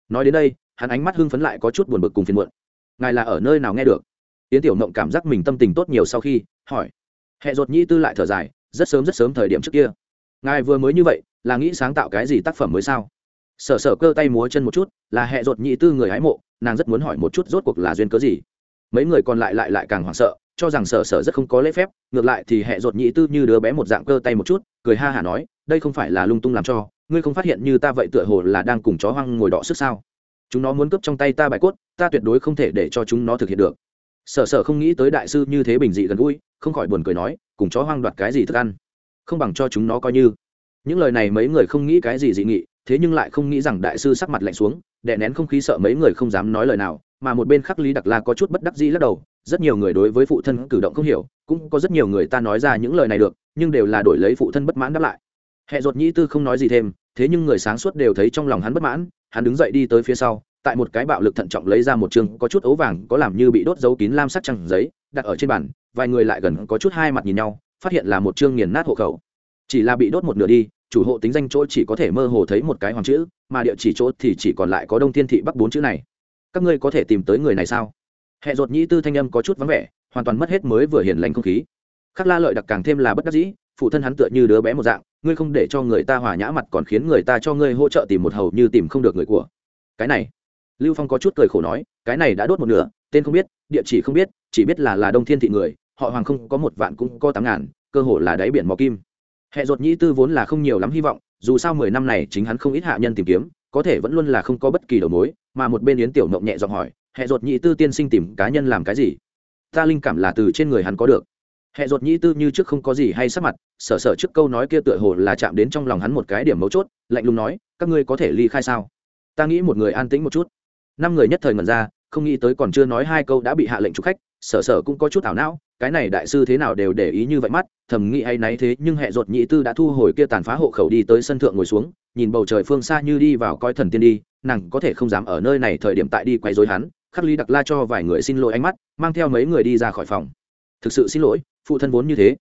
Nói đến đây, hắn ánh mắt hưng phấn lại có chút buồn bực cùng phiền muộn. Ngài là ở nơi nào nghe được? Yến tiểu mộng cảm giác mình tâm tình tốt nhiều sau khi hỏi. Hệ ruột nhi tư lại thở dài, rất sớm rất sớm thời điểm trước kia. Ngài vừa mới như vậy, là nghĩ sáng tạo cái gì tác phẩm mới sao? Sở sở cơ tay múa chân một chút, là hệ ruột nhị tư người hái mộ, nàng rất muốn hỏi một chút rốt cuộc là duyên cớ gì. Mấy người còn lại lại lại càng hoảng sợ cho rằng sở sở rất không có lễ phép, ngược lại thì hệ ruột nhị tư như đứa bé một dạng cơ tay một chút, cười ha hả nói, đây không phải là lung tung làm cho, ngươi không phát hiện như ta vậy tựa hồ là đang cùng chó hoang ngồi đỏ sức sao? Chúng nó muốn cướp trong tay ta bài cốt, ta tuyệt đối không thể để cho chúng nó thực hiện được. Sở sở không nghĩ tới đại sư như thế bình dị gần gũi, không khỏi buồn cười nói, cùng chó hoang đoạt cái gì thức ăn? Không bằng cho chúng nó coi như. Những lời này mấy người không nghĩ cái gì dị nghị, thế nhưng lại không nghĩ rằng đại sư sắc mặt lạnh xuống, đè nén không khí sợ mấy người không dám nói lời nào, mà một bên khắc lý đặc la có chút bất đắc dĩ lắc đầu rất nhiều người đối với phụ thân cử động không hiểu, cũng có rất nhiều người ta nói ra những lời này được, nhưng đều là đổi lấy phụ thân bất mãn đáp lại. Hệ ruột nhĩ tư không nói gì thêm, thế nhưng người sáng suốt đều thấy trong lòng hắn bất mãn, hắn đứng dậy đi tới phía sau, tại một cái bạo lực thận trọng lấy ra một chương có chút ấu vàng, có làm như bị đốt dấu kín lam sắc trăng giấy, đặt ở trên bàn, vài người lại gần có chút hai mặt nhìn nhau, phát hiện là một chương nghiền nát hộ khẩu. Chỉ là bị đốt một nửa đi, chủ hộ tính danh chỗ chỉ có thể mơ hồ thấy một cái hoàng chữ, mà địa chỉ chỗ thì chỉ còn lại có đông thiên thị bắc bốn chữ này. Các ngươi có thể tìm tới người này sao? Hệ ruột nhĩ tư thanh âm có chút vắng vẻ, hoàn toàn mất hết mới vừa hiền lành không khí. Khắc la lợi đặc càng thêm là bất đắc dĩ, phụ thân hắn tựa như đứa bé một dạng, ngươi không để cho người ta hòa nhã mặt còn khiến người ta cho ngươi hỗ trợ tìm một hầu như tìm không được người của. Cái này, lưu phong có chút cười khổ nói, cái này đã đốt một nửa, tên không biết, địa chỉ không biết, chỉ biết là là đông thiên thị người, họ hoàng không có một vạn cũng có tám ngàn, cơ hồ là đáy biển mò kim. Hệ ruột nhĩ tư vốn là không nhiều lắm hy vọng, dù sao mười năm này chính hắn không ít hạ nhân tìm kiếm, có thể vẫn luôn là không có bất kỳ đầu mối, mà một bên yến tiểu mộng nhẹ giọng hỏi hệ ruột nhị tư tiên sinh tìm cá nhân làm cái gì? Ta linh cảm là từ trên người hắn có được. Hệ ruột nhị tư như trước không có gì hay sắc mặt, sở sở trước câu nói kia tựa hồ là chạm đến trong lòng hắn một cái điểm mấu chốt, lạnh lùng nói, các ngươi có thể ly khai sao? Ta nghĩ một người an tĩnh một chút. Năm người nhất thời ngẩn ra, không nghĩ tới còn chưa nói hai câu đã bị hạ lệnh chủ khách, sở sở cũng có chút ảo não, cái này đại sư thế nào đều để ý như vậy mắt, thầm nghĩ hay náy thế, nhưng hệ ruột nhị tư đã thu hồi kia tàn phá hộ khẩu đi tới sân thượng ngồi xuống, nhìn bầu trời phương xa như đi vào coi thần tiên đi, nàng có thể không dám ở nơi này thời điểm tại đi quay dối hắn khắc lý đặc la cho vài người xin lỗi ánh mắt, mang theo mấy người đi ra khỏi phòng. Thực sự xin lỗi, phụ thân vốn như thế.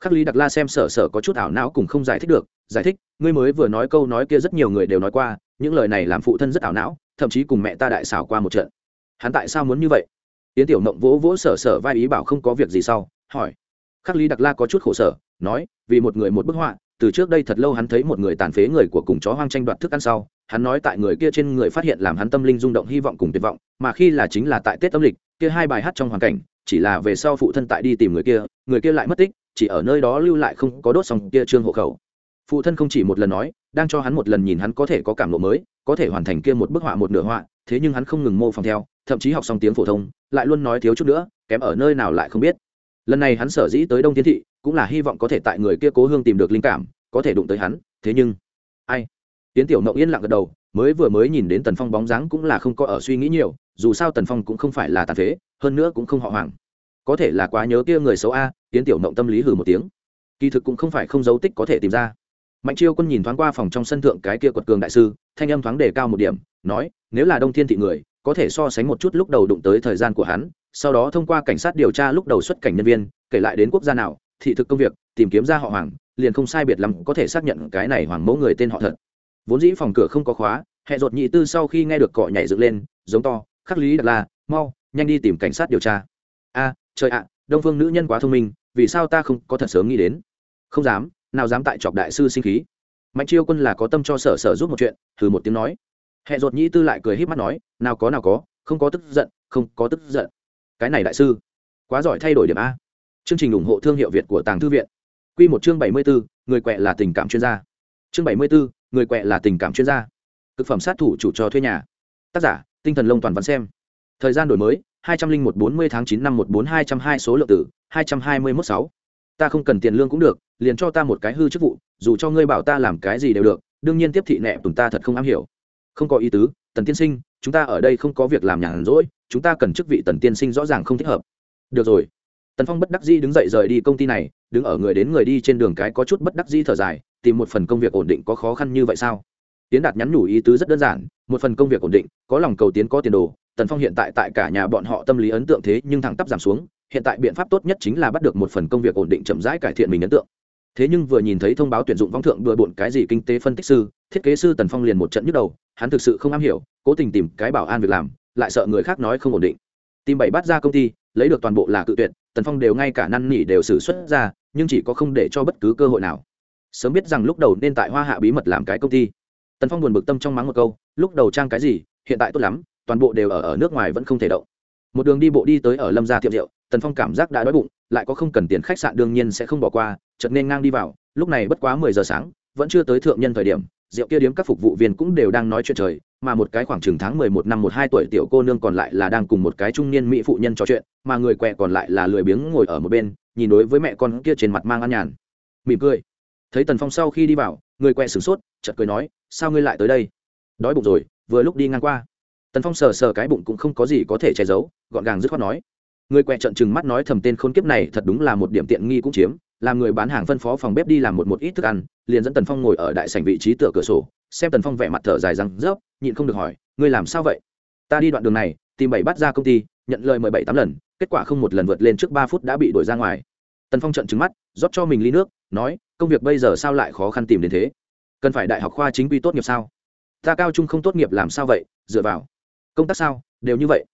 Khắc lý đặc la xem sở sở có chút ảo não cùng không giải thích được, giải thích, ngươi mới vừa nói câu nói kia rất nhiều người đều nói qua, những lời này làm phụ thân rất ảo não, thậm chí cùng mẹ ta đại xảo qua một trận. Hắn tại sao muốn như vậy? Yến tiểu mộng vỗ vỗ sở sở vai ý bảo không có việc gì sau, hỏi. Khắc lý đặc la có chút khổ sở, nói, vì một người một bức họa từ trước đây thật lâu hắn thấy một người tàn phế người của cùng chó hoang tranh đoạt thức ăn sau, hắn nói tại người kia trên người phát hiện làm hắn tâm linh rung động hy vọng cùng tuyệt vọng, mà khi là chính là tại tết âm lịch, kia hai bài hát trong hoàn cảnh, chỉ là về sau phụ thân tại đi tìm người kia người kia lại mất tích, chỉ ở nơi đó lưu lại không có đốt xong kia trương hộ khẩu. Phụ thân không chỉ một lần nói, đang cho hắn một lần nhìn hắn có thể có cảm lộ mới, có thể hoàn thành kia một bức họa một nửa họa, thế nhưng hắn không ngừng mô phỏng theo, thậm chí học xong tiếng phổ thông, lại luôn nói thiếu chút nữa, kém ở nơi nào lại không biết lần này hắn sở dĩ tới đông thiên thị, cũng là hy vọng có thể tại người kia cố hương tìm được linh cảm, có thể đụng tới hắn, thế nhưng, ai? Tiến tiểu mộng yên lặng gật đầu, mới vừa mới nhìn đến tần phong bóng dáng cũng là không có ở suy nghĩ nhiều, dù sao tần phong cũng không phải là tàn phế, hơn nữa cũng không họ hoàng. Có thể là quá nhớ kia người xấu a tiến tiểu mộng tâm lý hừ một tiếng. Kỳ thực cũng không phải không dấu tích có thể tìm ra. Mạnh chiêu quân nhìn thoáng qua phòng trong sân thượng cái kia quật cường đại sư, thanh âm thoáng đề cao một điểm, nói, nếu là đông thiên thị người, có thể so sánh một chút lúc đầu đụng tới thời gian của hắn sau đó thông qua cảnh sát điều tra lúc đầu xuất cảnh nhân viên, kể lại đến quốc gia nào, thị thực công việc, tìm kiếm ra họ hoàng, liền không sai biệt lắm có thể xác nhận cái này hoàng mẫu người tên họ thật. Vốn dĩ phòng cửa không có khóa hệ ruột nhị tư sau khi nghe được cọ nhảy dựng lên, giống to, khắc lý đặt là, mau, nhanh đi tìm cảnh sát điều tra. A, trời ạ, đông phương nữ nhân quá thông minh, vì sao ta không có thật sớm nghĩ đến? Không dám, nào dám tại chọc đại sư sinh khí. Mạnh chiêu quân là có tâm cho sở sở giúp một chuyện, thử một tiếng nói. Hệ ruột nhị tư lại cười h í p mắt nói, nào có nào có, không có tức giận, không có tức giận cái này đại sư, quá giỏi thay đổi điểm a. Chương trình ủng hộ thương hiệu việt của tàng thư viện. Q một chương bảy mươi bốn người quẹ là tình cảm chuyên gia. Chương bảy mươi bốn người quẹ là tình cảm chuyên gia. Thực phẩm sát thủ chủ cho thuê nhà. Tác giả, tinh thần lông toàn văn xem. Thời gian đổi mới, hai trăm linh một bốn mươi tháng chín năm một bốn hai trăm hai số lượng tử, hai trăm hai mươi mốt sáu. Ta không cần tiền lương cũng được, liền cho ta một cái hư chức vụ, dù cho ngươi bảo ta làm cái gì đều được, đương nhiên tiếp thị nẹ tùng ta thật không am hiểu không có ý tứ, tần tiên sinh, chúng ta ở đây không có việc làm nhàn rỗi, chúng ta cần chức vị tần tiên sinh rõ ràng không thích hợp. Được rồi. Tần phong bất đắc dĩ đứng dậy rời đi công ty này, đứng ở người đến người đi trên đường cái có chút bất đắc dĩ thở dài, tìm một phần công việc ổn định có khó khăn như vậy sao? Tiến đạt nhắn nhủ ý tứ rất đơn giản, một phần công việc ổn định, có lòng cầu tiến có tiền đồ, tần phong hiện tại tại cả nhà bọn họ tâm lý ấn tượng thế nhưng thẳng tắp giảm xuống, hiện tại biện pháp tốt nhất chính là bắt được một phần công việc ổn định chậm rãi cải thiện mình ấn tượng thế nhưng vừa nhìn thấy thông báo tuyển dụng vong thượng bừa bộn cái gì kinh tế phân tích sư, thiết kế sư tần phong liền một trận nhức đầu, hắn thực sự không am hiểu, cố tình tìm cái bảo an việc làm, lại sợ người khác nói không ổn định. Tìm bảy bắt ra công ty, lấy được toàn bộ là cự tuyệt, tần phong đều ngay cả năn nỉ đều xử xuất ra, nhưng chỉ có không để cho bất cứ cơ hội nào. Sớm biết rằng lúc đầu nên tại hoa hạ bí mật làm cái công ty. Tần phong buồn bực tâm trong mắng một câu, lúc đầu trang cái gì, hiện tại tốt lắm, toàn bộ đều ở ở nước ngoài vẫn không thể động. Một đường đi bộ đi tới ở lâm gia tiệm rượu, tần phong cảm giác đã đói bụng lại có không cần tiền khách sạn đương nhiên sẽ không bỏ qua, chợt nên ngang đi vào, lúc này bất quá mười giờ sáng, vẫn chưa tới thượng nhân thời điểm, rượu kia điếm các phục vụ viên cũng đều đang nói chuyện trời, mà một cái khoảng chừng tháng mười một năm một hai tuổi tiểu cô nương còn lại là đang cùng một cái trung niên mỹ phụ nhân trò chuyện, mà người quẹ còn lại là lười biếng ngồi ở một bên, nhìn đối với mẹ con kia trên mặt mang ăn nhàn. Mỉm cười. Thấy tần phong sau khi đi vào, người quẹ sửng sốt, chợt cười nói, sao ngươi lại tới đây? Đói bụng rồi, vừa lúc đi ngang qua. Tần phong sờ sờ cái bụng cũng không có gì có thể che giấu, gọn gàng dứt khoát nói người quẹ trận chừng mắt nói thầm tên khôn kiếp này thật đúng là một điểm tiện nghi cũng chiếm, làm người bán hàng phân phó phòng bếp đi làm một một ít thức ăn, liền dẫn tần phong ngồi ở đại sảnh vị trí tựa cửa sổ, xem tần phong vẻ mặt thở dài răng rớp, nhịn không được hỏi, ngươi làm sao vậy? Ta đi đoạn đường này, tìm bảy bắt ra công ty, nhận lời mười bảy tám lần, kết quả không một lần vượt lên trước ba phút đã bị đuổi ra ngoài. Tần phong trận trứng mắt, rót cho mình ly nước, nói, công việc bây giờ sao lại khó khăn tìm đến thế? Cần phải đại học khoa chính quy tốt nghiệp sao? Ta cao trung không tốt nghiệp làm sao vậy? Dựa vào công tác sao? Đều như vậy.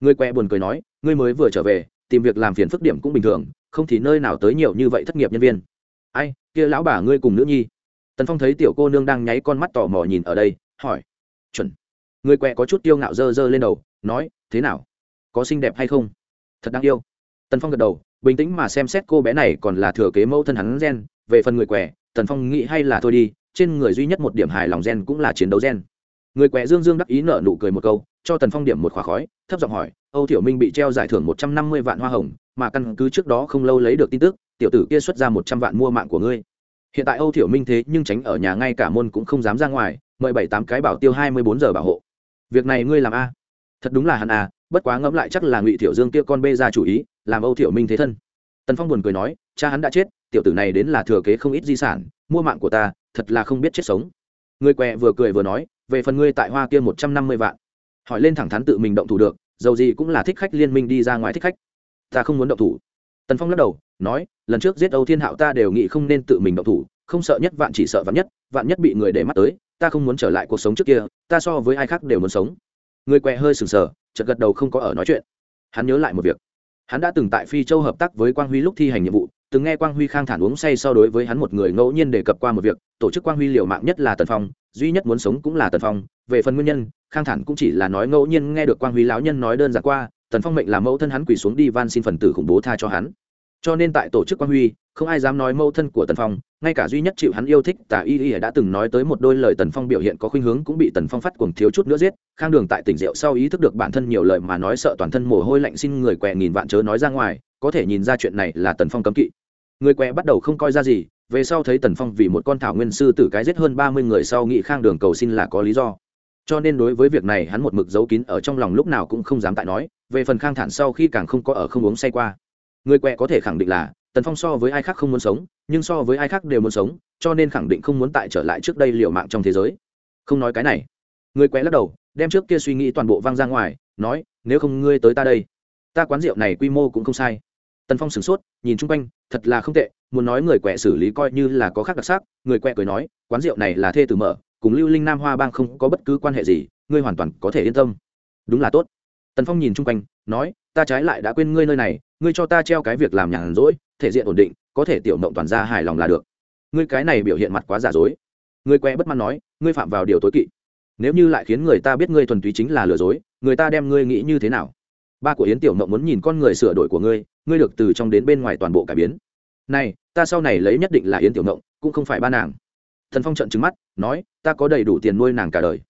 Người quẹ buồn cười nói ngươi mới vừa trở về, tìm việc làm phiền phức điểm cũng bình thường, không thì nơi nào tới nhiều như vậy thất nghiệp nhân viên. Ai, kia lão bà ngươi cùng nữ nhi. Tần phong thấy tiểu cô nương đang nháy con mắt tò mò nhìn ở đây, hỏi. Chuẩn. Người quẹ có chút tiêu ngạo dơ dơ lên đầu, nói, thế nào? Có xinh đẹp hay không? Thật đáng yêu. Tần phong gật đầu, bình tĩnh mà xem xét cô bé này còn là thừa kế mẫu thân hắn gen. Về phần người quẹ, tần phong nghĩ hay là thôi đi, trên người duy nhất một điểm hài lòng gen cũng là chiến đấu gen người quẹ dương dương đắc ý nợ nụ cười một câu cho tần phong điểm một khỏa khói thấp giọng hỏi âu thiểu minh bị treo giải thưởng một trăm năm mươi vạn hoa hồng mà căn cứ trước đó không lâu lấy được tin tức tiểu tử kia xuất ra một trăm vạn mua mạng của ngươi. Hiện tại âu thiểu minh thế nhưng tránh ở nhà ngay cả môn cũng không dám ra ngoài mời bảy tám cái bảo tiêu hai mươi bốn giờ bảo hộ. Việc này ngươi làm a? Thật đúng là hắn à, bất quá ngẫm lại chắc là ngụy thiểu dương kia con bê ra chủ ý làm âu thiểu minh thế thân. Tần phong buồn cười nói cha hắn đã chết tiểu tử này đến là thừa kế không ít di sản mua mạng của ta thật là không biết chết sống. Người què vừa cười vừa nói về phần ngươi tại hoa kia một trăm năm mươi vạn. Hỏi lên thẳng thắn tự mình động thủ được, dầu gì cũng là thích khách liên minh đi ra ngoài thích khách. Ta không muốn động thủ. Tần phong lắc đầu, nói, lần trước giết âu thiên hạo ta đều nghĩ không nên tự mình động thủ, không sợ nhất vạn chỉ sợ vạn nhất vạn nhất bị người để mắt tới, ta không muốn trở lại cuộc sống trước kia, ta so với ai khác đều muốn sống. Người quẹ hơi sừng sờ, chợt gật đầu không có ở nói chuyện. Hắn nhớ lại một việc. Hắn đã từng tại phi châu hợp tác với quang huy lúc thi hành nhiệm vụ, từng nghe quang huy khang thản uống say so đối với hắn một người ngẫu nhiên đề cập qua một việc, tổ chức quang huy liều mạng nhất là tần phong duy nhất muốn sống cũng là tần phong. Về phần nguyên nhân, khang thản cũng chỉ là nói ngẫu nhiên nghe được quang huy lão nhân nói đơn giản qua, tần phong mệnh là mẫu thân hắn quỳ xuống đi van xin phần tử khủng bố tha cho hắn. Cho nên tại tổ chức quang huy, không ai dám nói mẫu thân của tần phong, ngay cả duy nhất chịu hắn yêu thích tả y y đã từng nói tới một đôi lời tần phong biểu hiện có khuynh hướng cũng bị tần phong phát cuồng thiếu chút nữa giết. Khang đường tại tỉnh rượu sau ý thức được bản thân nhiều lời mà nói sợ toàn thân mồ hôi lạnh xin người què nghìn vạn chớ nói ra ngoài, có thể nhìn ra chuyện này là tần phong cấm kỵ. Người què bắt đầu không coi ra gì về sau thấy tần phong vì một con thảo nguyên sư tử cái giết hơn ba mươi người sau nghị khang đường cầu xin là có lý do. Cho nên đối với việc này hắn một mực giấu kín ở trong lòng lúc nào cũng không dám tại nói, về phần khang thản sau khi càng không có ở không uống say qua. Người quẹ có thể khẳng định là, tần phong so với ai khác không muốn sống, nhưng so với ai khác đều muốn sống, cho nên khẳng định không muốn tại trở lại trước đây liều mạng trong thế giới. Không nói cái này. Người quẹ lắc đầu, đem trước kia suy nghĩ toàn bộ vang ra ngoài, nói, nếu không ngươi tới ta đây, ta quán rượu này quy mô cũng không sai. Tần phong sửng sốt, nhìn chung quanh thật là không tệ, muốn nói người quẹ xử lý coi như là có khác đặc sắc, người quẹ cười nói, quán rượu này là thê tử mở, cùng lưu linh nam hoa bang không có bất cứ quan hệ gì, ngươi hoàn toàn có thể yên tâm. Đúng là tốt. Tần phong nhìn chung quanh, nói, ta trái lại đã quên ngươi nơi này, ngươi cho ta treo cái việc làm nhàn rỗi, thể diện ổn định, có thể tiểu mộng toàn ra hài lòng là được. Ngươi cái này biểu hiện mặt quá giả dối. Ngươi que bất mãn nói, ngươi phạm vào điều tối kỵ. Nếu như lại khiến người ta biết ngươi thuần túy chính là lừa dối, người ta đem ngươi nghĩ như thế nào? Ba của yến tiểu mộng muốn nhìn con người sửa đổi của ngươi ngươi được từ trong đến bên ngoài toàn bộ cải biến. Này, ta sau này lấy nhất định là yến tiểu ngộng, cũng không phải ba nàng. Thần phong trận trứng mắt, nói, ta có đầy đủ tiền nuôi nàng cả đời.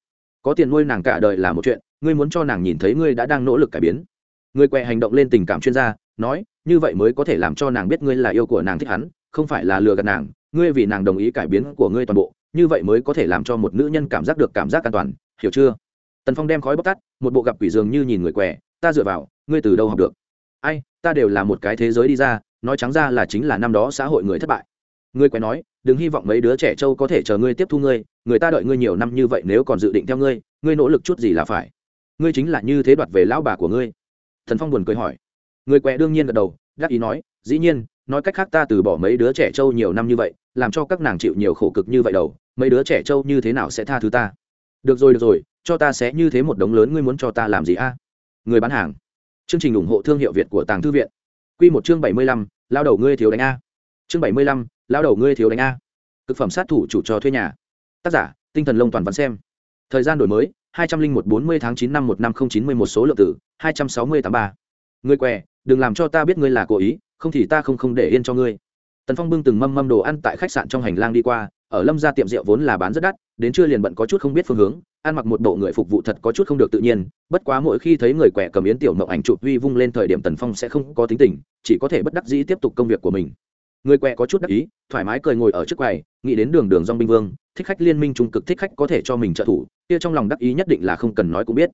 Có tiền nuôi nàng cả đời là một chuyện, ngươi muốn cho nàng nhìn thấy ngươi đã đang nỗ lực cải biến. Người quẹ hành động lên tình cảm chuyên gia, nói, như vậy mới có thể làm cho nàng biết ngươi là yêu của nàng thích hắn, không phải là lừa gạt nàng. Ngươi vì nàng đồng ý cải biến của ngươi toàn bộ, như vậy mới có thể làm cho một nữ nhân cảm giác được cảm giác an toàn, hiểu chưa? Tần phong đem khói bóc tắt, một bộ gặp quỷ dường như nhìn người què. ta dựa vào, ngươi từ đâu học được? Ai ta đều là một cái thế giới đi ra, nói trắng ra là chính là năm đó xã hội người thất bại. Ngươi quẻ nói, đừng hy vọng mấy đứa trẻ trâu có thể chờ ngươi tiếp thu ngươi, người ta đợi ngươi nhiều năm như vậy nếu còn dự định theo ngươi ngươi nỗ lực chút gì là phải. Ngươi chính là như thế đoạt về lão bà của ngươi. Thần phong buồn cười hỏi. Người quẹ đương nhiên gật đầu gác ý nói, dĩ nhiên, nói cách khác ta từ bỏ mấy đứa trẻ trâu nhiều năm như vậy, làm cho các nàng chịu nhiều khổ cực như vậy đâu mấy đứa trẻ trâu như thế nào sẽ tha thứ ta? Được rồi được rồi, cho ta sẽ như thế một đống lớn ngươi muốn cho ta làm gì a? Người bán hàng chương trình ủng hộ thương hiệu việt của tàng thư viện. Quy một chương bảy mươi lăm, lao đầu ngươi thiếu đánh a. Chương bảy mươi lăm, lao đầu ngươi thiếu đánh a. Cực phẩm sát thủ chủ cho thuê nhà. Tác giả, tinh thần lông toàn văn xem. Thời gian đổi mới, hai trăm linh một bốn mươi tháng chín năm một năm không chín mươi một số lượng tử, hai trăm sáu mươi tám ba. Ngươi què, đừng làm cho ta biết ngươi là cố ý, không thì ta không không để yên cho ngươi tần phong bưng từng mâm mâm đồ ăn tại khách sạn trong hành lang đi qua, ở lâm ra tiệm rượu vốn là bán rất đắt, đến trưa liền bận có chút không biết phương hướng, ăn mặc một bộ người phục vụ thật có chút không được tự nhiên, bất quá mỗi khi thấy người quẻ cầm yến tiểu mộng ảnh chụp huy vung lên thời điểm tần phong sẽ không có tính tình, chỉ có thể bất đắc dĩ tiếp tục công việc của mình. Người quẹ có chút đắc ý, thoải mái cười ngồi ở trước quầy, nghĩ đến đường đường dong binh vương, thích khách liên minh trung cực thích khách có thể cho mình trợ thủ, kia trong lòng đắc ý nhất định là không cần nói cũng biết.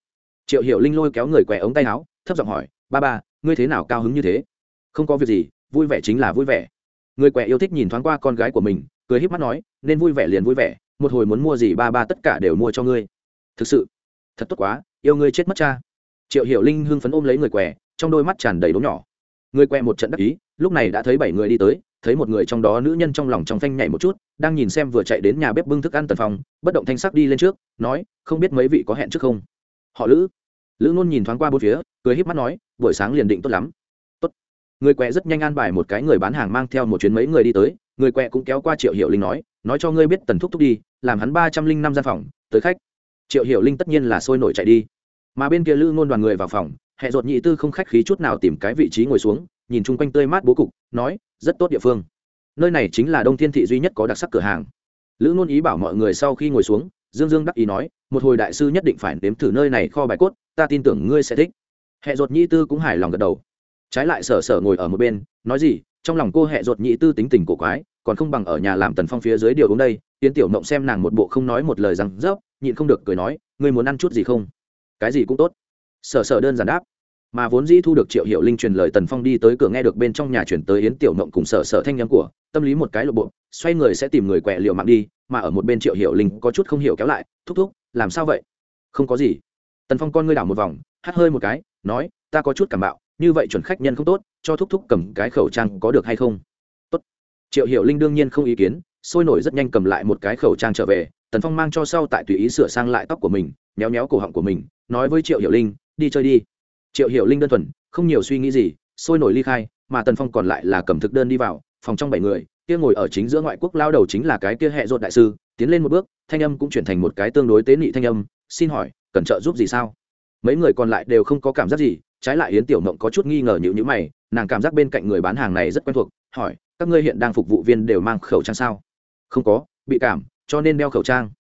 Triệu hiểu linh lôi kéo người quẹ ống tay áo, thấp giọng hỏi, ba ba, ngươi thế nào cao hứng như thế? Không có việc gì, vui vẻ chính là vui vẻ người quẹ yêu thích nhìn thoáng qua con gái của mình, cười híp mắt nói, nên vui vẻ liền vui vẻ, một hồi muốn mua gì ba ba tất cả đều mua cho ngươi. Thực sự? Thật tốt quá, yêu ngươi chết mất cha. Triệu hiểu linh hưng phấn ôm lấy người què trong đôi mắt tràn đầy đốm nhỏ. Người què một trận đắc ý, lúc này đã thấy bảy người đi tới, thấy một người trong đó nữ nhân trong lòng trong phanh nhảy một chút, đang nhìn xem vừa chạy đến nhà bếp bưng thức ăn tần phòng bất động thanh sắc đi lên trước, nói, không biết mấy vị có hẹn trước không? Họ lữ. Lữ ngôn nhìn thoáng qua bốn phía, cười híp mắt nói, buổi sáng liền định tốt lắm người quẹ rất nhanh an bài một cái người bán hàng mang theo một chuyến mấy người đi tới, người quẹ cũng kéo qua triệu hiệu linh nói nói cho ngươi biết tần thúc thúc đi, làm hắn ba trăm linh năm gian phòng, tới khách. Triệu hiệu linh tất nhiên là sôi nổi chạy đi. Mà bên kia lữ ngôn đoàn người vào phòng hệ ruột nhị tư không khách khí chút nào tìm cái vị trí ngồi xuống, nhìn chung quanh tươi mát bố cục, nói, rất tốt địa phương. Nơi này chính là đông thiên thị duy nhất có đặc sắc cửa hàng. Lữ ngôn ý bảo mọi người sau khi ngồi xuống, dương dương đắc ý nói, một hồi đại sư nhất định phải nếm thử nơi này kho bài cốt, ta tin tưởng ngươi sẽ thích. Hệ ruột nhị tư cũng hài lòng gật đầu trái lại sở sở ngồi ở một bên, nói gì, trong lòng cô hẹ ruột nhị tư tính tình cổ quái, còn không bằng ở nhà làm tần phong phía dưới điều uống đây tiến tiểu mộng xem nàng một bộ không nói một lời rằng dốc nhịn không được cười nói, ngươi muốn ăn chút gì không? Cái gì cũng tốt. Sở sở đơn giản đáp. Mà vốn dĩ thu được triệu hiệu linh truyền lời tần phong đi tới cửa nghe được bên trong nhà chuyển tới yến tiểu mộng cùng sở sở thanh nhắm của, tâm lý một cái lộ bộ, xoay người sẽ tìm người quẹ liệu mạng đi, mà ở một bên triệu hiệu linh có chút không hiểu kéo lại, thúc thúc, làm sao vậy? Không có gì. Tần phong con ngươi đảo một vòng, hắt hơi một cái, nói, ta có chút cảm bạo như vậy chuẩn khách nhân không tốt, cho thúc thúc cầm cái khẩu trang có được hay không? Tốt. Triệu hiệu linh đương nhiên không ý kiến, sôi nổi rất nhanh cầm lại một cái khẩu trang trở về, tần phong mang cho sau tại tùy ý sửa sang lại tóc của mình, méo méo cổ họng của mình, nói với triệu hiệu linh, đi chơi đi. Triệu hiệu linh đơn thuần, không nhiều suy nghĩ gì, sôi nổi ly khai, mà tần phong còn lại là cầm thực đơn đi vào, phòng trong bảy người, kia ngồi ở chính giữa ngoại quốc lao đầu chính là cái kia hệ ruột đại sư, tiến lên một bước, thanh âm cũng chuyển thành một cái tương đối tế nị thanh âm, xin hỏi, cần trợ giúp gì sao? Mấy người còn lại đều không có cảm giác gì trái lại yến tiểu mộng có chút nghi ngờ nhữ nhữ mày, nàng cảm giác bên cạnh người bán hàng này rất quen thuộc, hỏi, các ngươi hiện đang phục vụ viên đều mang khẩu trang sao? Không có, bị cảm, cho nên đeo khẩu trang.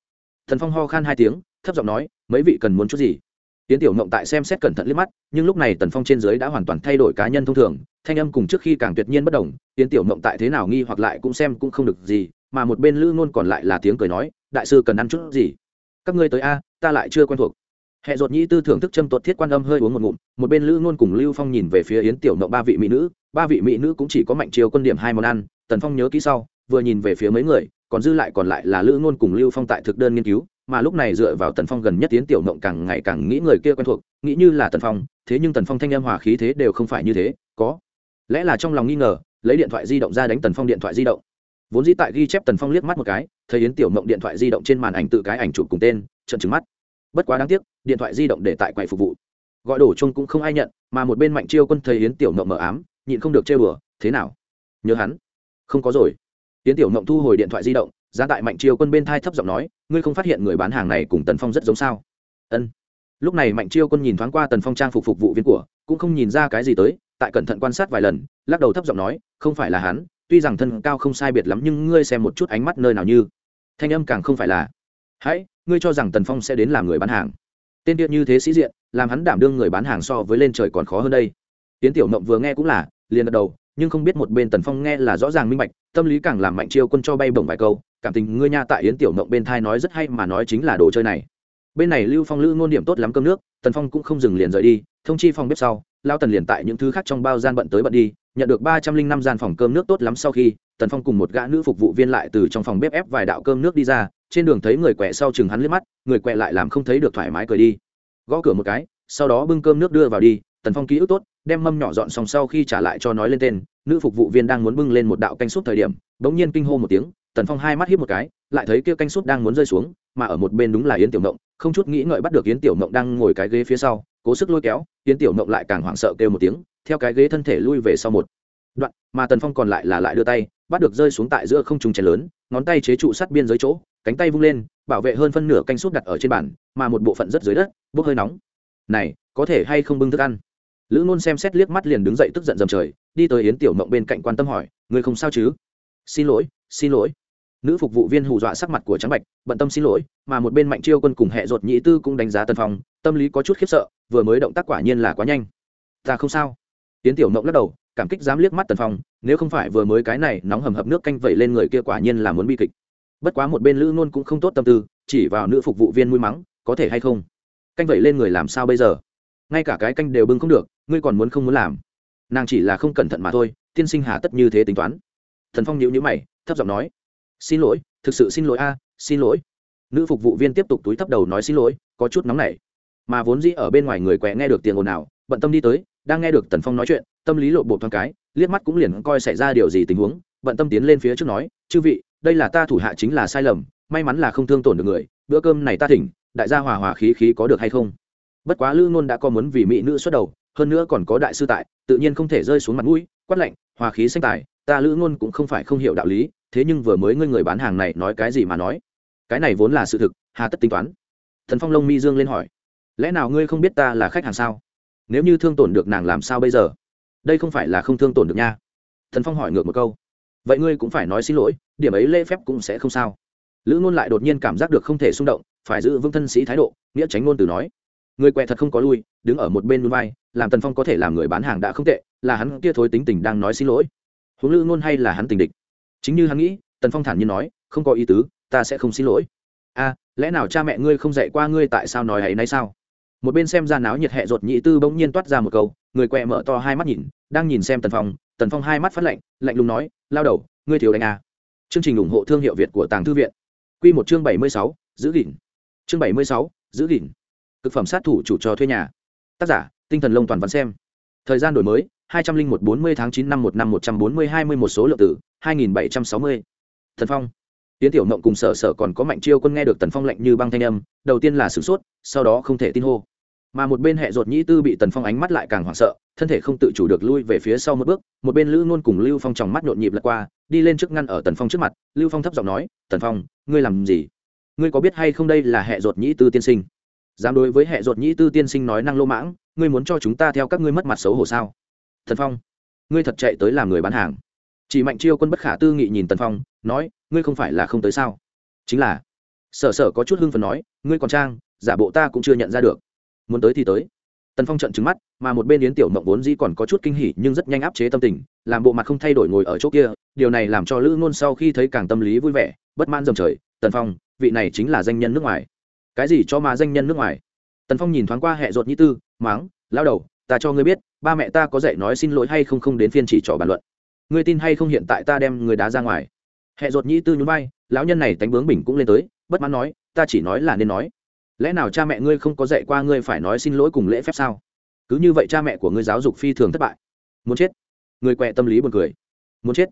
Thần phong ho khan hai tiếng, thấp giọng nói, mấy vị cần muốn chút gì? Yến tiểu mộng tại xem xét cẩn thận liếc mắt, nhưng lúc này tần phong trên dưới đã hoàn toàn thay đổi cá nhân thông thường, thanh âm cùng trước khi càng tuyệt nhiên bất đồng, Yến tiểu mộng tại thế nào nghi hoặc lại cũng xem cũng không được gì, mà một bên lữ ngôn còn lại là tiếng cười nói, đại sư cần ăn chút gì? Các ngươi tới a, ta lại chưa quen thuộc hệ ruột nhĩ tư thưởng thức châm tuột thiết quan âm hơi uống một ngụm, một bên lữ ngôn cùng lưu phong nhìn về phía yến tiểu mộng ba vị mỹ nữ, ba vị mỹ nữ cũng chỉ có mạnh chiều quân điểm hai món ăn, tần phong nhớ kỹ sau, vừa nhìn về phía mấy người, còn dư lại còn lại là lữ ngôn cùng lưu phong tại thực đơn nghiên cứu, mà lúc này dựa vào tần phong gần nhất tiến tiểu mộng càng ngày càng nghĩ người kia quen thuộc, nghĩ như là tần phong, thế nhưng tần phong thanh em hòa khí thế đều không phải như thế, có. Lẽ là trong lòng nghi ngờ, lấy điện thoại di động ra đánh tần phong điện thoại di động. Vốn dĩ tại ghi chép tần phong liếc mắt một cái, thấy yến tiểu mộng điện thoại di động trên màn ảnh tự cái ảnh chụp cùng tên trận trứng mắt. Bất quá đáng tiếc điện thoại di động để tại quầy phục vụ. Gọi đổ chung cũng không ai nhận, mà một bên mạnh chiêu quân thấy yến tiểu mộng mờ ám, nhịn không được chơi bừa thế nào? Nhớ hắn? Không có rồi. Yến tiểu mộng thu hồi điện thoại di động, giá tại mạnh chiêu quân bên thai thấp giọng nói, ngươi không phát hiện người bán hàng này cùng tần phong rất giống sao? Ân. Lúc này mạnh chiêu quân nhìn thoáng qua tần phong trang phục phục vụ viên của, cũng không nhìn ra cái gì tới, tại cẩn thận quan sát vài lần, lắc đầu thấp giọng nói, không phải là hắn, tuy rằng thân cao không sai biệt lắm nhưng ngươi xem một chút ánh mắt nơi nào như. Thanh âm càng không phải là, hãy, ngươi cho rằng tần phong sẽ đến làm người bán hàng tên tiết như thế sĩ diện, làm hắn đảm đương người bán hàng so với lên trời còn khó hơn đây. Tiến tiểu mộng vừa nghe cũng là, liền gật đầu, nhưng không biết một bên tần phong nghe là rõ ràng minh bạch, tâm lý càng làm mạnh chiêu quân cho bay bổng vài câu, cảm tình ngươi nha tại yến tiểu mộng bên thai nói rất hay mà nói chính là đồ chơi này. Bên này lưu phong lữ ngôn điểm tốt lắm cơm nước, tần phong cũng không dừng liền rời đi, thông chi phòng bếp sau lao tần liền tại những thứ khác trong bao gian bận tới bận đi, nhận được ba trăm linh năm gian phòng cơm nước tốt lắm sau khi, tần phong cùng một gã nữ phục vụ viên lại từ trong phòng bếp ép vài đạo cơm nước đi ra trên đường thấy người quẹ sau chừng hắn liếc mắt, người quẹ lại làm không thấy được thoải mái cười đi. Gõ cửa một cái, sau đó bưng cơm nước đưa vào đi, tần phong ký ức tốt, đem mâm nhỏ dọn xong sau khi trả lại cho nói lên tên, nữ phục vụ viên đang muốn bưng lên một đạo canh súp thời điểm, bỗng nhiên kinh hô một tiếng, tần phong hai mắt hiếp một cái, lại thấy kia canh súp đang muốn rơi xuống, mà ở một bên đúng là yến tiểu mộng không chút nghĩ ngợi bắt được yến tiểu mộng đang ngồi cái ghế phía sau, cố sức lôi kéo, yến tiểu mộng lại càng hoảng sợ kêu một tiếng, theo cái ghế thân thể lui về sau một đoạn, mà tần phong còn lại là lại đưa tay bắt được rơi xuống tại giữa không trung chén lớn, ngón tay chế trụ sát biên giới chỗ, cánh tay vung lên, bảo vệ hơn phân nửa canh súp đặt ở trên bàn, mà một bộ phận rất dưới đất, bốc hơi nóng. Này, có thể hay không bưng thức ăn? Lữ ngôn xem xét liếc mắt liền đứng dậy tức giận dầm trời, đi tới yến tiểu mộng bên cạnh quan tâm hỏi, người không sao chứ? Xin lỗi xin lỗi. Nữ phục vụ viên hù dọa sắc mặt của trắng bạch, bận tâm xin lỗi, mà một bên mạnh chiêu quân cùng hệ ruột nhị tư cũng đánh giá tân phong, tâm lý có chút khiếp sợ, vừa mới động tác quả nhiên là quá nhanh. Ta không sao. Tiến tiểu mộng lắc đầu cảm kích dám liếc mắt tần phong, nếu không phải vừa mới cái này nóng hầm hập nước canh vẩy lên người kia quả nhiên là muốn bi kịch. Bất quá một bên lữ nôn cũng không tốt tâm tư, chỉ vào nữ phục vụ viên mũi mắng, có thể hay không? Canh vẩy lên người làm sao bây giờ? Ngay cả cái canh đều bưng không được, ngươi còn muốn không muốn làm? Nàng chỉ là không cẩn thận mà thôi, tiên sinh hà tất như thế tính toán. Thần phong nhíu nhíu mày, thấp giọng nói, xin lỗi, thực sự xin lỗi a, xin lỗi. Nữ phục vụ viên tiếp tục túi thấp đầu nói xin lỗi, có chút nóng nảy. Mà vốn dĩ ở bên ngoài người quẹ nghe được tiền ồn ào, bận tâm đi tới đang nghe được tần phong nói chuyện, tâm lý lộ bộ thoáng cái, liếc mắt cũng liền coi xảy ra điều gì tình huống, bận tâm tiến lên phía trước nói, chư vị, đây là ta thủ hạ chính là sai lầm, may mắn là không thương tổn được người, bữa cơm này ta thỉnh, đại gia hòa hòa khí khí có được hay không? Bất quá lư ngôn đã có muốn vì mỹ nữ xuất đầu, hơn nữa còn có đại sư tại, tự nhiên không thể rơi xuống mặt mũi, quát lạnh, hòa khí xanh tài, ta lữ ngôn cũng không phải không hiểu đạo lý, thế nhưng vừa mới ngươi người bán hàng này nói cái gì mà nói? Cái này vốn là sự thực, hà tất tính toán. Thần phong lông mi dương lên hỏi, lẽ nào ngươi không biết ta là khách hàng sao? Nếu như thương tổn được nàng làm sao bây giờ? Đây không phải là không thương tổn được nha. Thần phong hỏi ngược một câu. Vậy ngươi cũng phải nói xin lỗi, điểm ấy lễ phép cũng sẽ không sao. Lữ ngôn lại đột nhiên cảm giác được không thể xung động, phải giữ vững thân sĩ thái độ, nghĩa tránh ngôn từ nói. Người quẹ thật không có lui, đứng ở một bên núi vai, làm tần phong có thể làm người bán hàng đã không tệ, là hắn kia thối tính tình đang nói xin lỗi. Huống lữ ngôn hay là hắn tình địch? Chính như hắn nghĩ, tần phong thản nhiên nói, không có ý tứ, ta sẽ không xin lỗi. A lẽ nào cha mẹ ngươi không dạy qua ngươi tại sao nói hay nay sao? Một bên xem ra náo nhiệt hẹ ruột nhị tư bỗng nhiên toát ra một câu, người quẹ mở to hai mắt nhìn, đang nhìn xem tần phong. Tần phong hai mắt phát lạnh lạnh lùng nói, lao đầu, ngươi thiếu đánh à? chương trình ủng hộ thương hiệu việt của tàng thư viện. Q một chương bảy mươi sáu, giữ gìn. Chương bảy mươi sáu, giữ gìn. Thực phẩm sát thủ chủ trò thuê nhà. Tác giả, tinh thần lông toàn văn xem. Thời gian đổi mới, hai trăm linh một bốn mươi tháng chín năm một năm một trăm bốn mươi hai mươi một số lượng tử hai nghìn bảy trăm sáu mươi. Thần phong. Tiến tiểu mộng cùng sở sở còn có mạnh chiêu quân nghe được tần phong lạnh như băng thanh âm, đầu tiên là sửng sốt, sau đó không thể tin hô mà một bên hệ ruột nhĩ tư bị tần phong ánh mắt lại càng hoảng sợ, thân thể không tự chủ được lui về phía sau một bước, một bên lữ ngôn cùng lưu phong tròng mắt nhộn nhịp lật qua, đi lên trước ngăn ở tần phong trước mặt. Lưu phong thấp giọng nói, tần phong, ngươi làm gì? Ngươi có biết hay không đây là hệ ruột nhĩ tư tiên sinh? Dám đối với hệ ruột nhĩ tư tiên sinh nói năng lô mãng, ngươi muốn cho chúng ta theo các ngươi mất mặt xấu hổ sao? Tần phong, ngươi thật chạy tới làm người bán hàng. Chỉ mạnh chiêu quân bất khả tư nghị nhìn tần phong, nói, ngươi không phải là không tới sao? Chính là. Sở sở có chút hưng phần nói, ngươi còn trang, giả bộ ta cũng chưa nhận ra được muốn tới thì tới. Tần phong trận trứng mắt, mà một bên yến tiểu mộng vốn dĩ còn có chút kinh hỉ, nhưng rất nhanh áp chế tâm tình, làm bộ mặt không thay đổi ngồi ở chỗ kia, điều này làm cho lữ ngôn sau khi thấy càng tâm lý vui vẻ, bất mãn dầm trời, tần phong, vị này chính là danh nhân nước ngoài. Cái gì cho mà danh nhân nước ngoài? Tần phong nhìn thoáng qua hệ ruột nhĩ tư, máng lao đầu, ta cho ngươi biết, ba mẹ ta có dạy nói xin lỗi hay không không đến phiên chỉ trò bàn luận. Ngươi tin hay không hiện tại ta đem người đá ra ngoài. Hệ ruột nhĩ tư nhún vai, lão nhân này tánh bướng bình cũng lên tới, bất mãn nói, ta chỉ nói là nên nói lẽ nào cha mẹ ngươi không có dạy qua ngươi phải nói xin lỗi cùng lễ phép sao? Cứ như vậy cha mẹ của ngươi giáo dục phi thường thất bại. Muốn chết. Người quẹ tâm lý buồn cười. Muốn chết.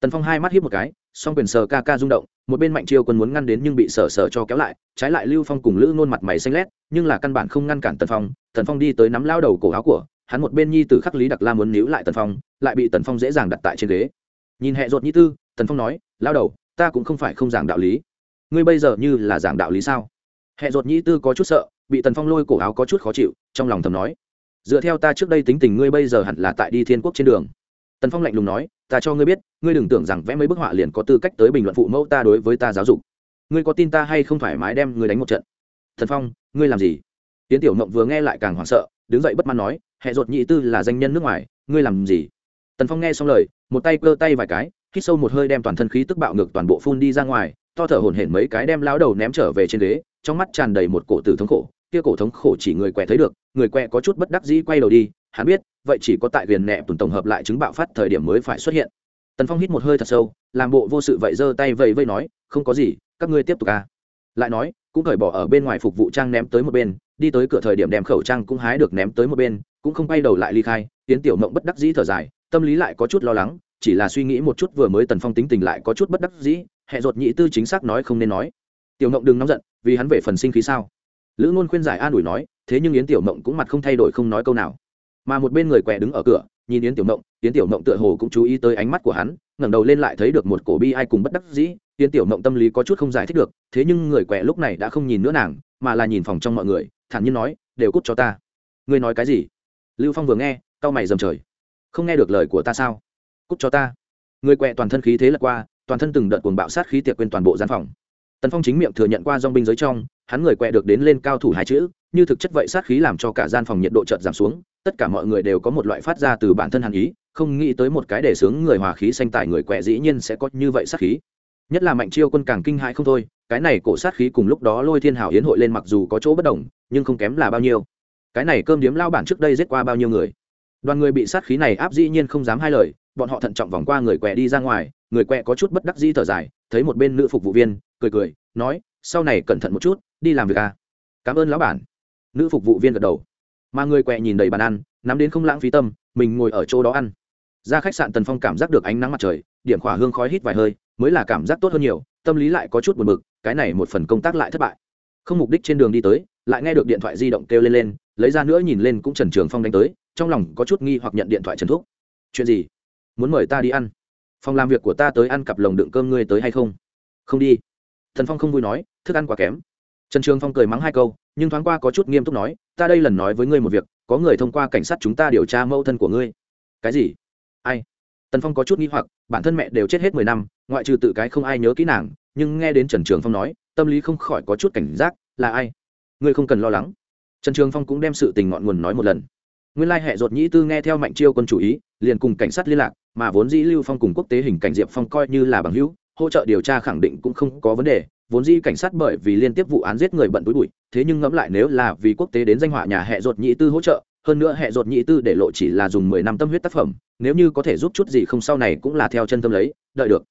Tần phong hai mắt hiếp một cái, song quyền sờ ca ca rung động, một bên mạnh chiêu quân muốn ngăn đến nhưng bị sở sở cho kéo lại, trái lại lưu phong cùng lữ nôn mặt mày xanh lét, nhưng là căn bản không ngăn cản tần phong. Tần phong đi tới nắm lao đầu cổ áo của, hắn một bên nhi t khắc lý đặc la muốn níu lại tần phong, lại bị tần phong dễ dàng đặt tại trên ghế. Nhìn hệ ruột nhi tư, tần phong nói, lao đầu, ta cũng không phải không giảng đạo lý. Ngươi bây giờ như là giảng đạo lý sao? Hệ ruột nhĩ tư có chút sợ, bị tần phong lôi cổ áo có chút khó chịu, trong lòng thầm nói, dựa theo ta trước đây tính tình ngươi bây giờ hẳn là tại đi thiên quốc trên đường. Tần phong lạnh lùng nói, ta cho ngươi biết, ngươi đừng tưởng rằng vẽ mấy bức họa liền có tư cách tới bình luận phụ mẫu ta đối với ta giáo dục. Ngươi có tin ta hay không thoải mái đem ngươi đánh một trận? Thần phong, ngươi làm gì? Tiến tiểu mộng vừa nghe lại càng hoảng sợ, đứng dậy bất mãn nói, hệ ruột nhị tư là danh nhân nước ngoài, ngươi làm gì? Tần phong nghe xong lời, một tay cơ tay vài cái, hít sâu một hơi đem toàn thân khí tức bạo ngược toàn bộ phun đi ra ngoài to thở hổn hển mấy cái đem lão đầu ném trở về trên ghế, trong mắt tràn đầy một cổ tử thống khổ kia cổ thống khổ chỉ người quẹ thấy được, người quẹ có chút bất đắc dĩ quay đầu đi, hắn biết, vậy chỉ có tại viền nẹ tuần tổng hợp lại chứng bạo phát thời điểm mới phải xuất hiện tần phong hít một hơi thật sâu, làm bộ vô sự vậy giơ tay vẫy vẫy nói, không có gì, các ngươi tiếp tục ca à. lại nói, cũng cởi bỏ ở bên ngoài phục vụ trang ném tới một bên, đi tới cửa thời điểm đem khẩu trang cũng hái được ném tới một bên, cũng không quay đầu lại ly khai tiến tiểu mộng bất đắc dĩ thở dài, tâm lý lại có chút lo lắng, chỉ là suy nghĩ một chút vừa mới tần phong tính tình lại có chút bất đắc dĩ hệ ruột nhị tư chính xác nói không nên nói. Tiểu mộng đừng nóng giận, vì hắn về phần sinh khí sao? Lữ ngôn khuyên giải an ủi nói, thế nhưng yến tiểu mộng cũng mặt không thay đổi không nói câu nào. Mà một bên người quẹ đứng ở cửa, nhìn yến tiểu mộng, yến tiểu mộng tựa hồ cũng chú ý tới ánh mắt của hắn, ngẩng đầu lên lại thấy được một cổ bi ai cùng bất đắc dĩ, yến tiểu mộng tâm lý có chút không giải thích được, thế nhưng người quẹ lúc này đã không nhìn nữa nàng, mà là nhìn phòng trong mọi người, thản nhiên nói, đều cút cho ta. Ngươi nói cái gì? Lưu phong vừa nghe, cau mày dầm trời. Không nghe được lời của ta sao? Cút cho ta. Người quẹ toàn thân khí thế lật qua toàn thân từng đợt cuồng bạo sát khí tiệc quên toàn bộ gian phòng. Tần phong chính miệng thừa nhận qua dong binh giới trong, hắn người quẹ được đến lên cao thủ hai chữ, như thực chất vậy sát khí làm cho cả gian phòng nhiệt độ chợt giảm xuống, tất cả mọi người đều có một loại phát ra từ bản thân hàn ý, không nghĩ tới một cái để sướng người hòa khí xanh tài người quẹ dĩ nhiên sẽ có như vậy sát khí. Nhất là mạnh chiêu quân càng kinh hãi không thôi, cái này cổ sát khí cùng lúc đó lôi thiên hảo yến hội lên mặc dù có chỗ bất đồng, nhưng không kém là bao nhiêu. Cái này cơm điếm lao bản trước đây giết qua bao nhiêu người. Đoàn người bị sát khí này áp dĩ nhiên không dám hai lời bọn họ thận trọng vòng qua người quẹ đi ra ngoài, người quẹ có chút bất đắc dĩ thở dài, thấy một bên nữ phục vụ viên, cười cười, nói, sau này cẩn thận một chút, đi làm việc à? Cảm ơn lão bản. Nữ phục vụ viên gật đầu. Mà người quẹ nhìn đầy bàn ăn, nắm đến không lãng phí tâm, mình ngồi ở chỗ đó ăn. Ra khách sạn tần phong cảm giác được ánh nắng mặt trời, điểm khỏa hương khói hít vài hơi, mới là cảm giác tốt hơn nhiều, tâm lý lại có chút buồn bực, cái này một phần công tác lại thất bại. Không mục đích trên đường đi tới, lại nghe được điện thoại di động kêu lên lên, lấy ra nữa nhìn lên cũng trần trường phong đánh tới, trong lòng có chút nghi hoặc nhận điện thoại trần thúc. Chuyện gì? Muốn mời ta đi ăn. Phòng làm việc của ta tới ăn cặp lồng đựng cơm ngươi tới hay không? Không đi. Thần phong không vui nói, thức ăn quá kém. Trần trường phong cười mắng hai câu, nhưng thoáng qua có chút nghiêm túc nói, ta đây lần nói với ngươi một việc, có người thông qua cảnh sát chúng ta điều tra mâu thân của ngươi. Cái gì? Ai? Tần phong có chút nghi hoặc, bản thân mẹ đều chết hết mười năm, ngoại trừ tự cái không ai nhớ kỹ nàng, nhưng nghe đến trần trường phong nói, tâm lý không khỏi có chút cảnh giác, là ai? Ngươi không cần lo lắng. Trần trường phong cũng đem sự tình ngọn nguồn nói một lần nguyên lai hệ ruột nhĩ tư nghe theo mạnh chiêu quân chủ ý, liền cùng cảnh sát liên lạc, mà vốn dĩ lưu phong cùng quốc tế hình cảnh diệp phong coi như là bằng hữu, hỗ trợ điều tra khẳng định cũng không có vấn đề. Vốn dĩ cảnh sát bởi vì liên tiếp vụ án giết người bận túi bụi, thế nhưng ngẫm lại nếu là vì quốc tế đến danh họa nhà hệ ruột nhĩ tư hỗ trợ, hơn nữa hệ ruột nhĩ tư để lộ chỉ là dùng mười năm tâm huyết tác phẩm, nếu như có thể giúp chút gì không sau này cũng là theo chân tâm lấy, đợi được.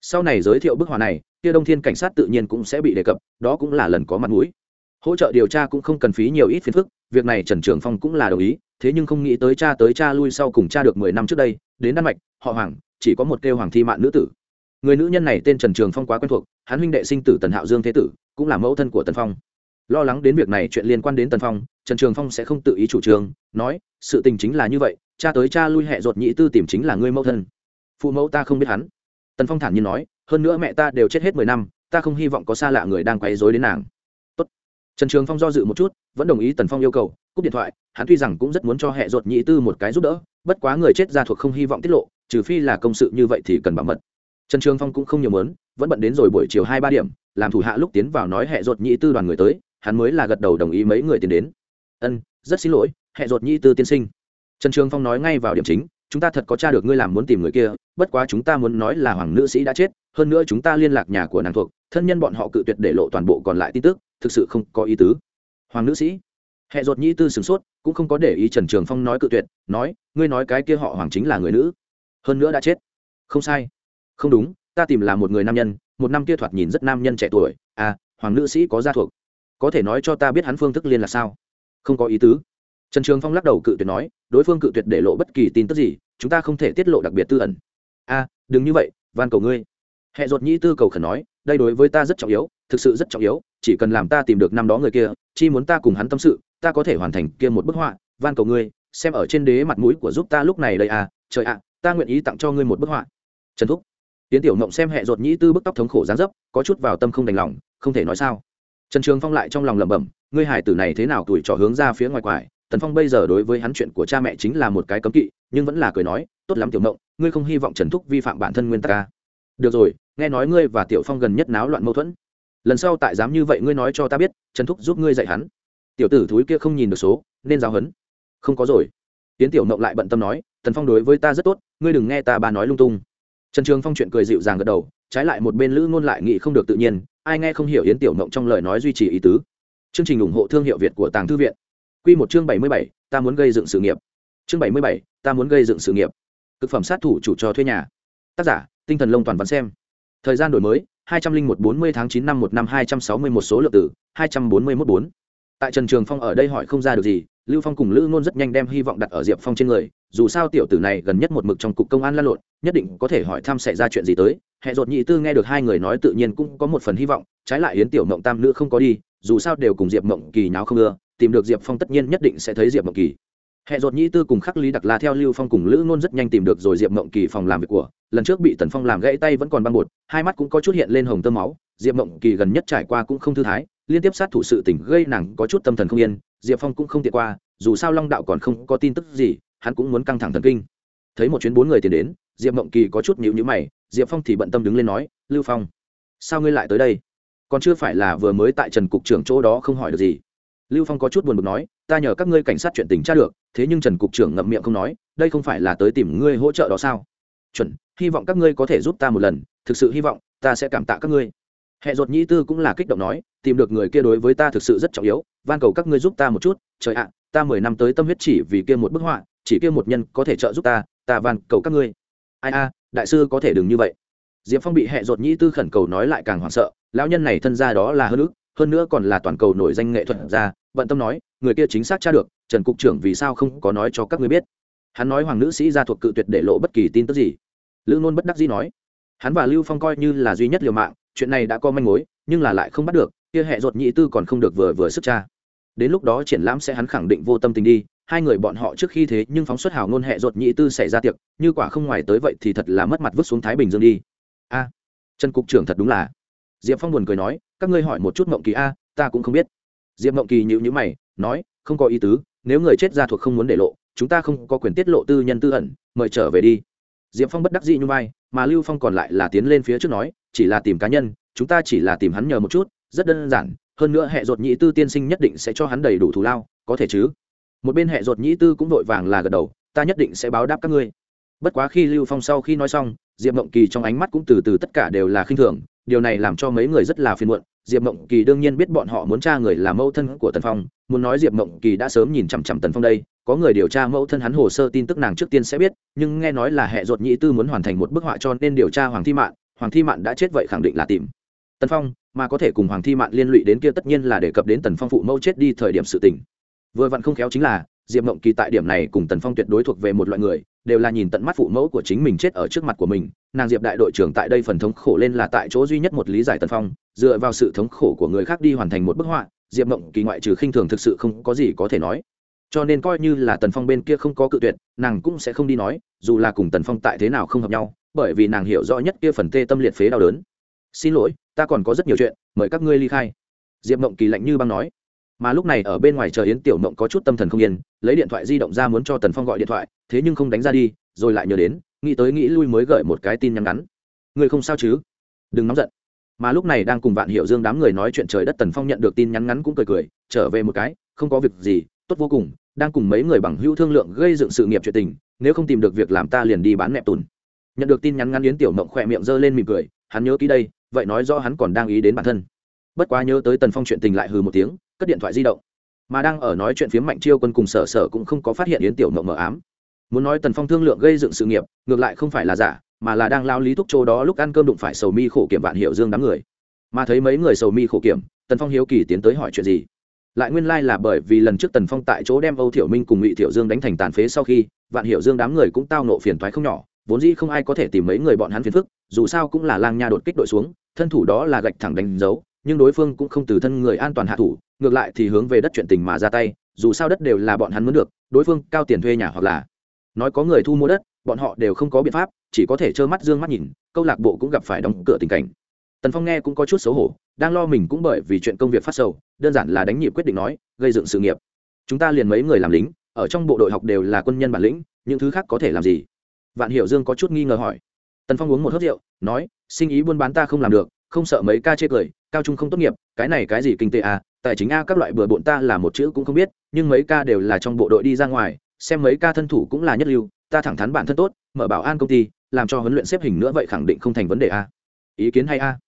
Sau này giới thiệu bức họa này, kia đông thiên cảnh sát tự nhiên cũng sẽ bị đề cập, đó cũng là lần có mặt mũi. Hỗ trợ điều tra cũng không cần phí nhiều ít phiền phức việc này trần trường phong cũng là đồng ý, thế nhưng không nghĩ tới cha tới cha lui sau cùng cha được mười năm trước đây, đến đan mạch, họ hoàng, chỉ có một kêu hoàng thi mạn nữ tử. Người nữ nhân này tên trần trường phong quá quen thuộc, hắn huynh đệ sinh tử tần hạo dương thế tử, cũng là mẫu thân của tần phong. Lo lắng đến việc này chuyện liên quan đến tần phong, trần trường phong sẽ không tự ý chủ trương, nói, sự tình chính là như vậy, cha tới cha lui hẹ ruột nhị tư tìm chính là ngươi mẫu thân. Phụ mẫu ta không biết hắn. Tần phong thản nhiên nói, hơn nữa mẹ ta đều chết hết mười năm, ta không hy vọng có xa lạ người đang quấy dối đến nàng trần trường phong do dự một chút, vẫn đồng ý tần phong yêu cầu, cúp điện thoại, hắn tuy rằng cũng rất muốn cho hệ ruột nhị tư một cái giúp đỡ, bất quá người chết ra thuộc không hy vọng tiết lộ, trừ phi là công sự như vậy thì cần bảo mật. Trần trường phong cũng không nhiều mớn vẫn bận đến rồi buổi chiều hai ba điểm, làm thủ hạ lúc tiến vào nói hệ ruột nhị tư đoàn người tới, hắn mới là gật đầu đồng ý mấy người tiến đến. Ân, rất xin lỗi hệ ruột nhị tư tiên sinh. Trần trường phong nói ngay vào điểm chính, chúng ta thật có t r a được ngươi làm muốn tìm người kia, bất quá chúng ta muốn nói là hoàng nữ sĩ đã chết, hơn nữa chúng ta liên lạc nhà của nàng thuộc, thân nhân bọn họ cự tuyệt để lộ toàn bộ còn lại tin tức thực sự không có ý tứ. Hoàng nữ sĩ. Hệ ruột nhị tư sửng sốt cũng không có để ý trần trường phong nói cự tuyệt nói ngươi nói cái kia họ hoàng chính là người nữ. Hơn nữa đã chết. Không sai. Không đúng ta tìm là một người nam nhân một năm kia thoạt nhìn rất nam nhân trẻ tuổi. À hoàng nữ sĩ có gia thuộc. Có thể nói cho ta biết hắn phương thức liên là sao? Không có ý tứ. Trần trường phong lắc đầu cự tuyệt nói đối phương cự tuyệt để lộ bất kỳ tin tức gì chúng ta không thể tiết lộ đặc biệt tư ẩn. A à, đừng như vậy van cầu ngươi. Hệ ruột nhi tư cầu khẩn nói đây đối với ta rất trọng yếu thực sự rất trọng yếu, chỉ cần làm ta tìm được năm đó người kia, chi muốn ta cùng hắn tâm sự, ta có thể hoàn thành kia một bức họa, van cầu ngươi, xem ở trên đế mặt mũi của giúp ta lúc này đây à trời ạ, ta nguyện ý tặng cho ngươi một bức họa. Trần thúc tiến tiểu mộng xem hệ ruột nhĩ tư bức tóc thống khổ gián dấp, có chút vào tâm không đành lòng, không thể nói sao. Trần trường phong lại trong lòng lẩm bẩm, ngươi hải tử này thế nào tuổi trò hướng ra phía ngoài quải, tần phong bây giờ đối với hắn chuyện của cha mẹ chính là một cái cấm kỵ, nhưng vẫn là cười nói, tốt lắm tiểu mộng ngươi không hy vọng trần thúc vi phạm bản thân nguyên tắc ca được rồi, nghe nói ngươi và tiểu phong gần nhất náo loạn mâu thuẫn lần sau tại dám như vậy ngươi nói cho ta biết, trần thúc giúp ngươi dạy hắn. Tiểu tử thúi kia không nhìn được số, nên giáo hấn không có rồi. Tiến tiểu mộng lại bận tâm nói, tần phong đối với ta rất tốt, ngươi đừng nghe ta bà nói lung tung. Trần trường phong chuyện cười dịu dàng gật đầu, trái lại một bên lữ ngôn lại nghị không được tự nhiên, ai nghe không hiểu yến tiểu mộng trong lời nói duy trì ý tứ. Chương trình ủng hộ thương hiệu việt của tàng thư viện. Q một chương bảy mươi bảy, ta muốn gây dựng sự nghiệp. Chương bảy mươi bảy, ta muốn gây dựng sự nghiệp. Thực phẩm sát thủ chủ cho thuê nhà. Tác giả, tinh thần lông toàn văn xem. Thời gian đổi mới hai trăm linh một bốn mươi tháng chín năm một năm hai trăm sáu mươi một số lượng tử hai trăm bốn mươi mốt bốn. Tại trần trường phong ở đây hỏi không ra được gì, lưu phong cùng lữ ngôn rất nhanh đem hy vọng đặt ở diệp phong trên người, dù sao tiểu tử này gần nhất một mực trong cục công an lăn lộn, nhất định có thể hỏi thăm xảy ra chuyện gì tới. Hệ dột nhị tư nghe được hai người nói tự nhiên cũng có một phần hy vọng, trái lại yến tiểu mộng tam nữ không có đi, dù sao đều cùng diệp mộng kỳ nháo không ưa, tìm được diệp phong tất nhiên nhất định sẽ thấy diệp mộng kỳ hệ dột nhị tư cùng khắc lý đặc la theo lưu phong cùng lữ ngôn rất nhanh tìm được rồi diệp mộng kỳ phòng làm việc của. Lần trước bị tần phong làm gãy tay vẫn còn băng bột, hai mắt cũng có chút hiện lên hồng tơ máu. Diệp mộng kỳ gần nhất trải qua cũng không thư thái, liên tiếp sát thủ sự tỉnh gây nàng có chút tâm thần không yên. Diệp phong cũng không tiện qua, dù sao long đạo còn không có tin tức gì, hắn cũng muốn căng thẳng thần kinh. Thấy một chuyến bốn người tiền đến, diệp mộng kỳ có chút nhịu nhữ mày, diệp phong thì bận tâm đứng lên nói, lưu phong, sao ngươi lại tới đây? Còn chưa phải là vừa mới tại trần cục trưởng chỗ đó không hỏi được gì. Lưu phong có chút buồn bực nói ta nhờ các ngươi cảnh sát chuyện tình tra được, thế nhưng trần cục trưởng ngậm miệng không nói, đây không phải là tới tìm ngươi hỗ trợ đó sao? Chuẩn, hy vọng các ngươi có thể giúp ta một lần, thực sự hy vọng, ta sẽ cảm tạ các ngươi. Hệ ruột nhĩ tư cũng là kích động nói, tìm được người kia đối với ta thực sự rất trọng yếu, van cầu các ngươi giúp ta một chút, trời ạ, ta mười năm tới tâm huyết chỉ vì kia một bức họa, chỉ kia một nhân có thể trợ giúp ta ta van cầu các ngươi. Ai a, đại sư có thể đừng như vậy. Diệp phong bị hệ ruột nhĩ tư khẩn cầu nói lại càng hoảng sợ, lão nhân này thân ra đó là hơn ước hơn nữa còn là toàn cầu nổi danh nghệ thuật ra Vận tâm nói người kia chính xác tra được, trần cục trưởng vì sao không có nói cho các người biết? Hắn nói hoàng nữ sĩ ra thuộc cự tuyệt để lộ bất kỳ tin tức gì. Lữ nôn bất đắc dĩ nói, hắn và lưu phong coi như là duy nhất liều mạng, chuyện này đã có manh mối, nhưng là lại không bắt được, kia hệ ruột nhị tư còn không được vừa vừa sức cha đến lúc đó triển lãm sẽ hắn khẳng định vô tâm tình đi, hai người bọn họ trước khi thế nhưng phóng xuất hào ngôn hệ ruột nhị tư xảy ra tiệc, như quả không ngoài tới vậy thì thật là mất mặt vứt xuống thái bình dương đi. A, trần cục trưởng thật đúng là. Diệp phong buồn cười nói, các ngươi hỏi một chút mộng kỳ a, ta cũng không biết. Diệp mộng kỳ nhịu nhữ mày nói, không có ý tứ, nếu người chết ra thuộc không muốn để lộ, chúng ta không có quyền tiết lộ tư nhân tư ẩn, mời trở về đi. Diệp phong bất đắc dĩ như vai, mà lưu phong còn lại là tiến lên phía trước nói, chỉ là tìm cá nhân, chúng ta chỉ là tìm hắn nhờ một chút, rất đơn giản, hơn nữa hệ ruột nhị tư tiên sinh nhất định sẽ cho hắn đầy đủ thù lao, có thể chứ? Một bên hệ ruột nhị tư cũng vội vàng là gật đầu, ta nhất định sẽ báo đáp các ngươi. Bất quá khi lưu phong sau khi nói xong, diệp mộng kỳ trong ánh mắt cũng từ từ tất cả đều là khinh thường, điều này làm cho mấy người rất là phiền muộn diệp mộng kỳ đương nhiên biết bọn họ muốn tra người là mẫu thân của tần phong, muốn nói diệp mộng kỳ đã sớm nhìn chằm chằm tần phong đây, có người điều tra mẫu thân hắn hồ sơ tin tức nàng trước tiên sẽ biết, nhưng nghe nói là hệ ruột nhị tư muốn hoàn thành một bức họa cho nên điều tra hoàng thi mạn, hoàng thi mạn đã chết vậy khẳng định là tìm tần phong, mà có thể cùng hoàng thi mạn liên lụy đến kia tất nhiên là đề cập đến tần phong phụ mẫu chết đi thời điểm sự tình. Vừa vặn không khéo chính là, diệp mộng kỳ tại điểm này cùng tần phong tuyệt đối thuộc về một loại người đều là nhìn tận mắt phụ mẫu của chính mình chết ở trước mặt của mình. Nàng diệp đại đội trưởng tại đây phần thống khổ lên là tại chỗ duy nhất một lý giải tần phong, dựa vào sự thống khổ của người khác đi hoàn thành một bức họa, diệp mộng kỳ ngoại trừ khinh thường thực sự không có gì có thể nói. Cho nên coi như là tần phong bên kia không có cự tuyệt, nàng cũng sẽ không đi nói, dù là cùng tần phong tại thế nào không hợp nhau, bởi vì nàng hiểu rõ nhất kia phần tê tâm liệt phế đau đớn. Xin lỗi, ta còn có rất nhiều chuyện, mời các ngươi ly khai. Diệp mộng kỳ lạnh như băng nói mà lúc này ở bên ngoài chờ yến tiểu mộng có chút tâm thần không yên, lấy điện thoại di động ra muốn cho tần phong gọi điện thoại, thế nhưng không đánh ra đi, rồi lại nhớ đến, nghĩ tới nghĩ lui mới gửi một cái tin nhắn ngắn. Người không sao chứ? Đừng nóng giận. Mà lúc này đang cùng vạn hiệu dương đám người nói chuyện trời đất, tần phong nhận được tin nhắn ngắn cũng cười cười, trở về một cái, không có việc gì, tốt vô cùng, đang cùng mấy người bằng hữu thương lượng gây dựng sự nghiệp chuyện tình, nếu không tìm được việc làm ta liền đi bán nẹp tùn. Nhận được tin nhắn ngắn, yến tiểu mộng khỏe miệng giơ lên mỉm cười, hắn nhớ ký đây, vậy nói do hắn còn đang ý đến bản thân. Bất quá nhớ tới tần phong chuyện tình lại hừ một tiếng cất điện thoại di động. Mà đang ở nói chuyện phía mạnh chiêu quân cùng sở sở cũng không có phát hiện yến tiểu mộng mờ ám. Muốn nói tần phong thương lượng gây dựng sự nghiệp, ngược lại không phải là giả, mà là đang lao lý thúc châu đó lúc ăn cơm đụng phải sầu mi khổ kiểm vạn hiệu dương đám người. Mà thấy mấy người sầu mi khổ kiểm, tần phong hiếu kỳ tiến tới hỏi chuyện gì. Lại nguyên lai là bởi vì lần trước tần phong tại chỗ đem âu thiểu minh cùng ngụy thiểu dương đánh thành tàn phế sau khi, vạn hiệu dương đám người cũng tao nộ phiền thoái không nhỏ, vốn dĩ không ai có thể tìm mấy người bọn hắn phiền phức, dù sao cũng là lang nha đột kích đội xuống, thân thủ đó là gạch thẳng đánh dấu nhưng đối phương cũng không từ thân người an toàn hạ thủ, ngược lại thì hướng về đất chuyện tình mà ra tay, dù sao đất đều là bọn hắn muốn được, đối phương cao tiền thuê nhà hoặc là nói có người thu mua đất, bọn họ đều không có biện pháp, chỉ có thể trơ mắt d ư ơ n g mắt nhìn, câu lạc bộ cũng gặp phải đóng cửa tình cảnh. Tần phong nghe cũng có chút xấu hổ, đang lo mình cũng bởi vì chuyện công việc phát sầu, đơn giản là đánh nhịp quyết định nói, gây dựng sự nghiệp. Chúng ta liền mấy người làm lính, ở trong bộ đội học đều là quân nhân bản lĩnh, những thứ khác có thể làm gì? Vạn hiểu dương có chút nghi ngờ hỏi. Tần phong uống một hớt rượu, nói, sinh ý buôn bán ta không làm được không sợ mấy ca chê cười, cao trung không tốt nghiệp, cái này cái gì kinh tế à tài chính a, các loại bừa bộn ta là một chữ cũng không biết, nhưng mấy ca đều là trong bộ đội đi ra ngoài, xem mấy ca thân thủ cũng là nhất lưu, ta thẳng thắn bản thân tốt, mở bảo an công ty, làm cho huấn luyện xếp hình nữa vậy khẳng định không thành vấn đề a. Ý kiến hay a.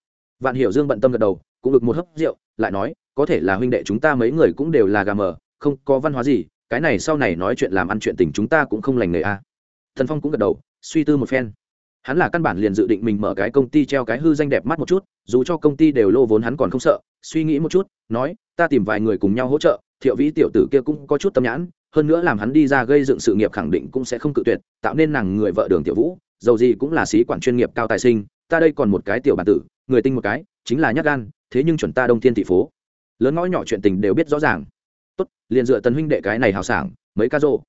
Vạn hiểu dương bận tâm gật đầu, cũng được một hớp rượu, lại nói, có thể là huynh đệ chúng ta mấy người cũng đều là gà mờ, không có văn hóa gì, cái này sau này nói chuyện làm ăn chuyện tình chúng ta cũng không lành nghề a. Thần phong cũng gật đầu, suy tư một phen hắn là căn bản liền dự định mình mở cái công ty treo cái hư danh đẹp mắt một chút, dù cho công ty đều lô vốn hắn còn không sợ, suy nghĩ một chút, nói, ta tìm vài người cùng nhau hỗ trợ, thiệu vĩ tiểu tử kia cũng có chút tâm nhãn, hơn nữa làm hắn đi ra gây dựng sự nghiệp khẳng định cũng sẽ không cự tuyệt, tạo nên nàng người vợ đường tiểu vũ dầu gì cũng là sĩ quản chuyên nghiệp cao tài sinh, ta đây còn một cái tiểu bản tử, người tinh một cái, chính là nhát gan, thế nhưng chuẩn ta đông thiên thị phố. Lớn ngõ nhỏ chuyện tình đều biết rõ ràng. Tốt, liền dựa tần huynh đệ cái này hào sảng, mấy ca rô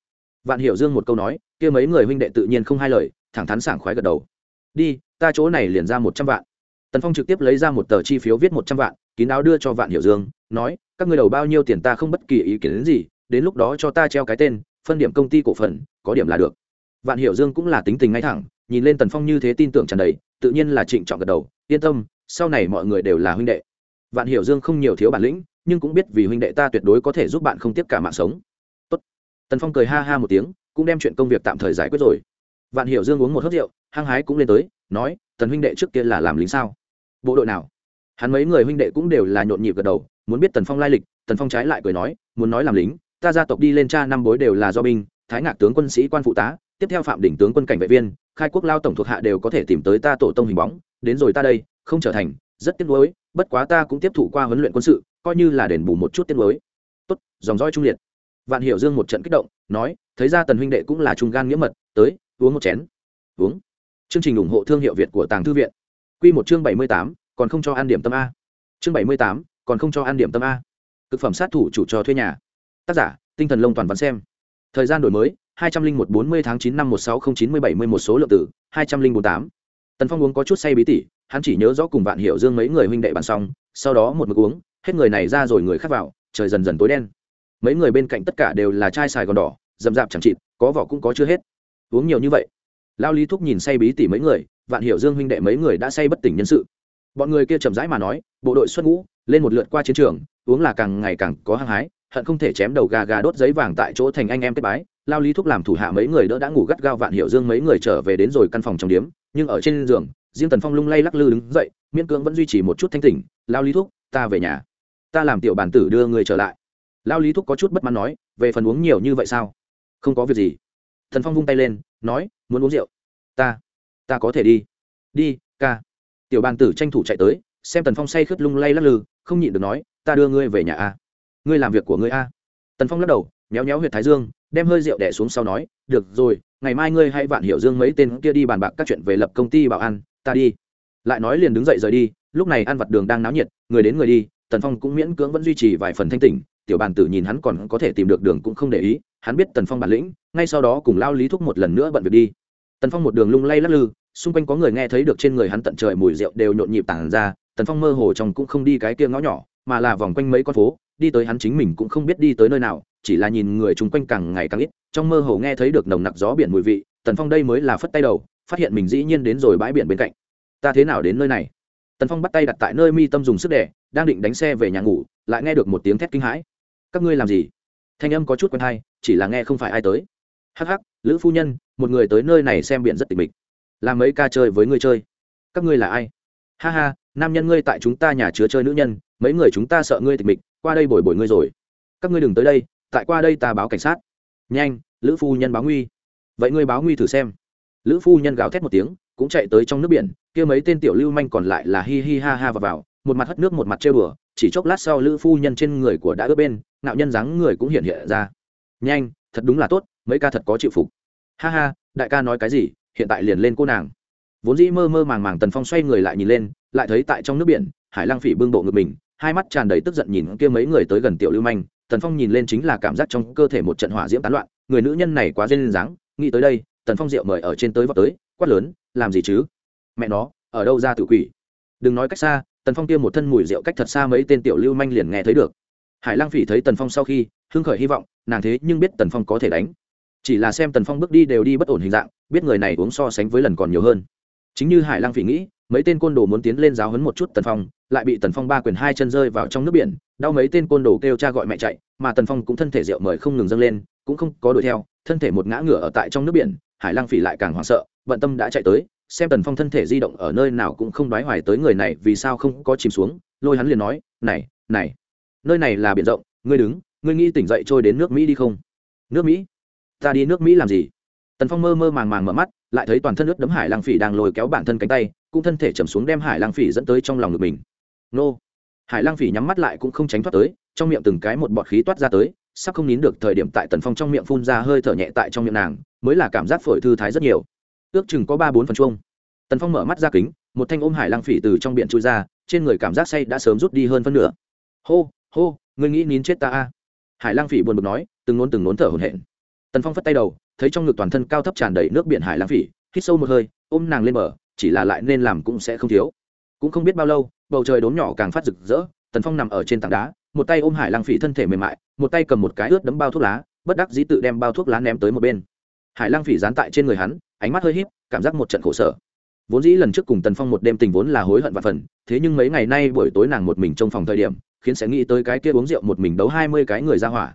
vạn hiểu dương một câu nói, kia mấy người huynh đệ tự nhiên không hai lời thẳng thắn sảng khoái gật đầu. Đi, ta chỗ này liền ra một trăm vạn. Tần phong trực tiếp lấy ra một tờ chi phiếu viết một trăm vạn, kín áo đưa cho vạn hiểu dương, nói, các người đầu bao nhiêu tiền ta không bất kỳ ý kiến đến gì, đến lúc đó cho ta treo cái tên, phân điểm công ty cổ phần, có điểm là được. Vạn hiểu dương cũng là tính tình ngay thẳng, nhìn lên tần phong như thế tin tưởng tràn đầy, tự nhiên là trịnh trọng gật đầu, yên tâm, sau này mọi người đều là huynh đệ. Vạn hiểu dương không nhiều thiếu bản lĩnh, nhưng cũng biết vì huynh đệ ta tuyệt đối có thể giúp bạn không tiếp cả mạng sống. Tốt. tần phong cười ha ha một tiếng, cũng đem chuyện công việc tạm thời giải quyết rồi vạn hiểu dương uống một hớt rượu, hăng hái cũng lên tới, nói, tần huynh đệ trước kia là làm lính sao? Bộ đội nào? Hắn mấy người huynh đệ cũng đều là nhộn nhịp gật đầu, muốn biết tần phong lai lịch, tần phong trái lại cười nói, muốn nói làm lính, ta gia tộc đi lên cha năm bối đều là do binh, thái ngạc tướng quân sĩ quan phụ tá, tiếp theo phạm đỉnh tướng quân cảnh vệ viên, khai quốc lao tổng thuộc hạ đều có thể tìm tới ta tổ tông hình bóng, đến rồi ta đây, không trở thành, rất tiếc nuối, bất quá ta cũng tiếp thụ qua huấn luyện quân sự, coi như là đền bù một chút tiếc nuối. Tốt, dòng dõi trung liệt. Vạn hiểu dương một trận kích động, nói, thấy ra tần huynh đệ cũng là trung gan nghĩa mật, tới uống một chén. Uống. Chương trình ủng hộ thương hiệu việt của tàng thư viện. Quy một chương bảy mươi tám, còn không cho ăn điểm tâm a. Chương bảy mươi tám, còn không cho ăn điểm tâm a. Cực phẩm sát thủ chủ cho thuê nhà. Tác giả, tinh thần lông toàn văn xem. Thời gian đổi mới, hai trăm linh một bốn mươi tháng chín năm một sáu không chín mươi bảy mươi một số lượng tử hai trăm linh bốn tám. Tần phong uống có chút say bí tỉ, hắn chỉ nhớ rõ cùng vạn hiệu dương mấy người huynh đệ bàn xong, sau đó một mực uống, hết người này ra rồi người khác vào, trời dần dần tối đen. Mấy người bên cạnh tất cả đều là chai sài gòn đỏ dầm dạp chẳng chịt, có vỏ cũng có chưa hết uống nhiều như vậy. Lao lý thúc nhìn say bí tỉ mấy người, vạn Hiểu dương huynh đệ mấy người đã say bất tỉnh nhân sự. Bọn người kia chậm rãi mà nói, bộ đội xuất ngũ, lên một lượt qua chiến trường, uống là càng ngày càng có hăng hái, hận không thể chém đầu gà gà đốt giấy vàng tại chỗ thành anh em kết bái. Lao lý thúc làm thủ hạ mấy người đỡ đã ngủ gắt gao, vạn hiệu dương mấy người trở về đến rồi căn phòng trong điếm, nhưng ở trên giường, riêng tần phong lung lay lắc lư đứng dậy, miễn cưỡng vẫn duy trì một chút thanh tỉnh. Lao lý thúc, ta về nhà. Ta làm tiểu bản tử đưa người trở lại. Lao lý thúc có chút bất mãn nói, về phần uống nhiều như vậy sao? Không có việc gì thần phong vung tay lên, nói, muốn uống rượu? Ta ta có thể đi. Đi, ca. Tiểu bàn tử tranh thủ chạy tới, xem tần phong say khướt lung lay lắc lư, không nhịn được nói, ta đưa ngươi về nhà a. Ngươi làm việc của ngươi a. Tần phong lắc đầu, méo méo huyệt thái dương, đem hơi rượu đẻ xuống sau nói, được rồi, ngày mai ngươi hãy vạn hiểu dương mấy tên kia đi bàn bạc các chuyện về lập công ty bảo ăn ta đi. Lại nói liền đứng dậy rời đi, lúc này ăn vặt đường đang náo nhiệt, người đến người đi, tần phong cũng miễn cưỡng vẫn duy trì vài phần thanh tỉnh tiểu bàn tử nhìn hắn còn có thể tìm được đường cũng không để ý, hắn biết tần phong bản lĩnh, ngay sau đó cùng lao lý thúc một lần nữa bận việc đi. Tần phong một đường lung lay lắc lư, xung quanh có người nghe thấy được trên người hắn tận trời mùi rượu đều nhộn nhịp tản ra, tần phong mơ hồ trong cũng không đi cái kia ngõ nhỏ, mà là vòng quanh mấy con phố, đi tới hắn chính mình cũng không biết đi tới nơi nào, chỉ là nhìn người chung quanh càng ngày càng ít, trong mơ hồ nghe thấy được nồng nặc gió biển mùi vị, tần phong đây mới là phất tay đầu, phát hiện mình dĩ nhiên đến rồi bãi biển bên cạnh. Ta thế nào đến nơi này? Tần phong bắt tay đặt tại nơi mi tâm dùng sức đẻ đang định đánh xe về nhà ngủ, lại nghe được một tiếng thét kinh hãi các ngươi làm gì? Thanh âm có chút quen hay, chỉ là nghe không phải ai tới. Hắc hắc, lữ phu nhân, một người tới nơi này xem biển rất tịch mịch. Làm mấy ca chơi với ngươi chơi. Các ngươi là ai? Ha ha, nam nhân ngươi tại chúng ta nhà chứa chơi nữ nhân, mấy người chúng ta sợ ngươi tịch mịch, qua đây bồi bồi ngươi rồi. Các ngươi đừng tới đây, tại qua đây ta báo cảnh sát. Nhanh, lữ phu nhân báo nguy. Vậy ngươi báo nguy thử xem. Lữ phu nhân gào thét một tiếng, cũng chạy tới trong nước biển, kia mấy tên tiểu lưu manh còn lại là hi hi ha ha và vào một mặt hất nước một mặt trêu đùa, chỉ chốc lát sau lữ phu nhân trên người của đã ướp bên nạo nhân dáng người cũng hiện hiện ra. Nhanh, thật đúng là tốt, mấy ca thật có chịu phục. Ha ha, đại ca nói cái gì, hiện tại liền lên cô nàng. Vốn dĩ mơ mơ màng màng tần phong xoay người lại nhìn lên, lại thấy tại trong nước biển, hải lang phỉ bưng bộ ngực mình, hai mắt tràn đầy tức giận nhìn kia mấy người tới gần tiểu lưu manh. Tần phong nhìn lên chính là cảm giác trong cơ thể một trận hỏa diễm tán loạn, người nữ nhân này quá duyên dáng, nghĩ tới đây, tần phong rượu mời ở trên tới vọt tới, quát lớn, làm gì chứ? Mẹ nó, ở đâu ra tự quỷ? Đừng nói cách xa tần phong kia một thân mùi rượu cách thật xa mấy tên tiểu lưu manh liền nghe thấy được. Hải lang phỉ thấy tần phong sau khi, hưng khởi hy vọng, nàng thế nhưng biết tần phong có thể đánh. Chỉ là xem tần phong bước đi đều đi bất ổn hình dạng, biết người này uống so sánh với lần còn nhiều hơn. Chính như hải lang phỉ nghĩ, mấy tên côn đồ muốn tiến lên giáo hấn một chút tần phong, lại bị tần phong ba quyền hai chân rơi vào trong nước biển, đau mấy tên côn đồ kêu cha gọi mẹ chạy, mà tần phong cũng thân thể rượu mời không ngừng dâng lên, cũng không có đuổi theo, thân thể một ngã ngửa ở tại trong nước biển, hải lang phỉ lại càng hoảng sợ, bận tâm đã chạy tới xem tần phong thân thể di động ở nơi nào cũng không đoái hoài tới người này, vì sao không có chìm xuống? Lôi hắn liền nói, này này, nơi này là biển rộng, ngươi đứng, ngươi nghĩ tỉnh dậy trôi đến nước mỹ đi không? Nước mỹ? Ta đi nước mỹ làm gì? Tần phong mơ mơ màng màng mở mắt, lại thấy toàn thân nước đấm hải lang phỉ đang lôi kéo bản thân cánh tay, cũng thân thể chầm xuống đem hải lang phỉ dẫn tới trong lòng ngực mình. Nô! Hải lang phỉ nhắm mắt lại cũng không tránh thoát tới, trong miệng từng cái một bọt khí toát ra tới, sắp không nín được thời điểm tại tần phong trong miệng phun ra hơi thở nhẹ tại trong miệng nàng, mới là cảm giác phổi thư thái rất nhiều ước chừng có ba bốn phần chuông. Tần phong mở mắt ra kính, một thanh ôm hải lang phỉ từ trong biển trôi ra, trên người cảm giác say đã sớm rút đi hơn phân nửa. Hô hô, ngươi nghĩ nín chết ta a? Hải lang phỉ buồn bực nói, từng nôn từng nôn thở hổn hển. Tần phong phất tay đầu, thấy trong ngực toàn thân cao thấp tràn đầy nước biển hải lang phỉ, hít sâu một hơi, ôm nàng lên bờ, chỉ là lại nên làm cũng sẽ không thiếu. Cũng không biết bao lâu, bầu trời đốm nhỏ càng phát rực rỡ, tần phong nằm ở trên tảng đá, một tay ôm hải lang phỉ thân thể mềm mại, một tay cầm một cái ướt đấm bao thuốc lá, bất đắc dĩ tự đem bao thuốc lá ném tới một bên. Hải lang phỉ dán tại trên người hắn ánh mắt hơi híp, cảm giác một trận khổ sở. Vốn dĩ lần trước cùng tần phong một đêm tình vốn là hối hận và phần, thế nhưng mấy ngày nay buổi tối nàng một mình trong phòng thời điểm, khiến sẽ nghĩ tới cái kia uống rượu một mình đấu hai mươi cái người ra hỏa.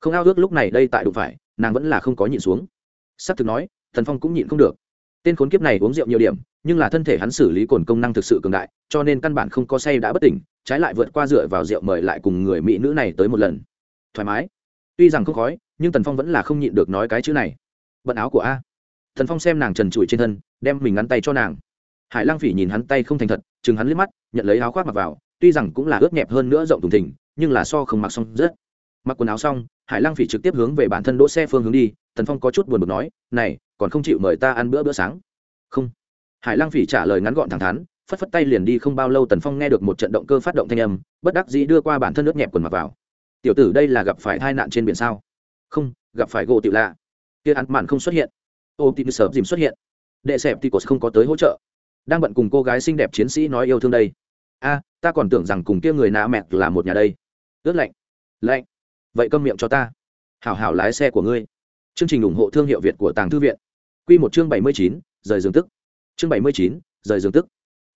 Không ao ước lúc này đây tại đụng phải, nàng vẫn là không có nhịn xuống. S ắ c thực nói, tần phong cũng nhịn không được. Tên khốn kiếp này uống rượu nhiều điểm, nhưng là thân thể hắn xử lý cồn công năng thực sự cường đại, cho nên căn bản không có say đã bất tỉnh, trái lại vượt qua dựa vào rượu mời lại cùng người mỹ nữ này tới một lần. Thoải mái. Tuy rằng không khói, nhưng tần phong vẫn là không nhịn được nói cái chữ này. Bận áo của a thần phong xem nàng trần trụi trên thân, đem mình ngắn tay cho nàng. Hải Lang phỉ nhìn hắn tay không thành thật chừng hắn liếc mắt, nhận lấy áo khoác mặc vào, tuy rằng cũng là ướt nhẹp hơn nữa rộng thùng thình, nhưng là so không mặc xong rất. Mặc quần áo xong, hải Lang phỉ trực tiếp hướng về bản thân đỗ xe phương hướng đi Thần phong có chút buồn bực nói, này, còn không chịu mời ta ăn bữa bữa sáng? Không. Hải Lang phỉ trả lời ngắn gọn thẳng thắn, phất phất tay liền đi không bao lâu tần phong nghe được một trận động cơ phát động thanh âm, bất đắc dĩ đưa qua bản thân nước nhẹp quần mặc vào. Tiểu tử đây là gặp phải tai nạn trên biển sao? Không, gặp phải gỗ tiểu lạ. Kia ăn mạn không xuất hiện ôm tìm sớm dìm xuất hiện. Đệ sẹp thì cột không có tới hỗ trợ. Đang bận cùng cô gái xinh đẹp chiến sĩ nói yêu thương đây. A, ta còn tưởng rằng cùng kia người nạ mẹt là một nhà đây. Ướt lạnh. Lạnh. Vậy câm miệng cho ta. Hảo hảo lái xe của ngươi. Chương trình ủng hộ thương hiệu việt của tàng thư viện. Q một chương bảy mươi chín, rời dương tức. Chương bảy mươi chín, rời dương tức.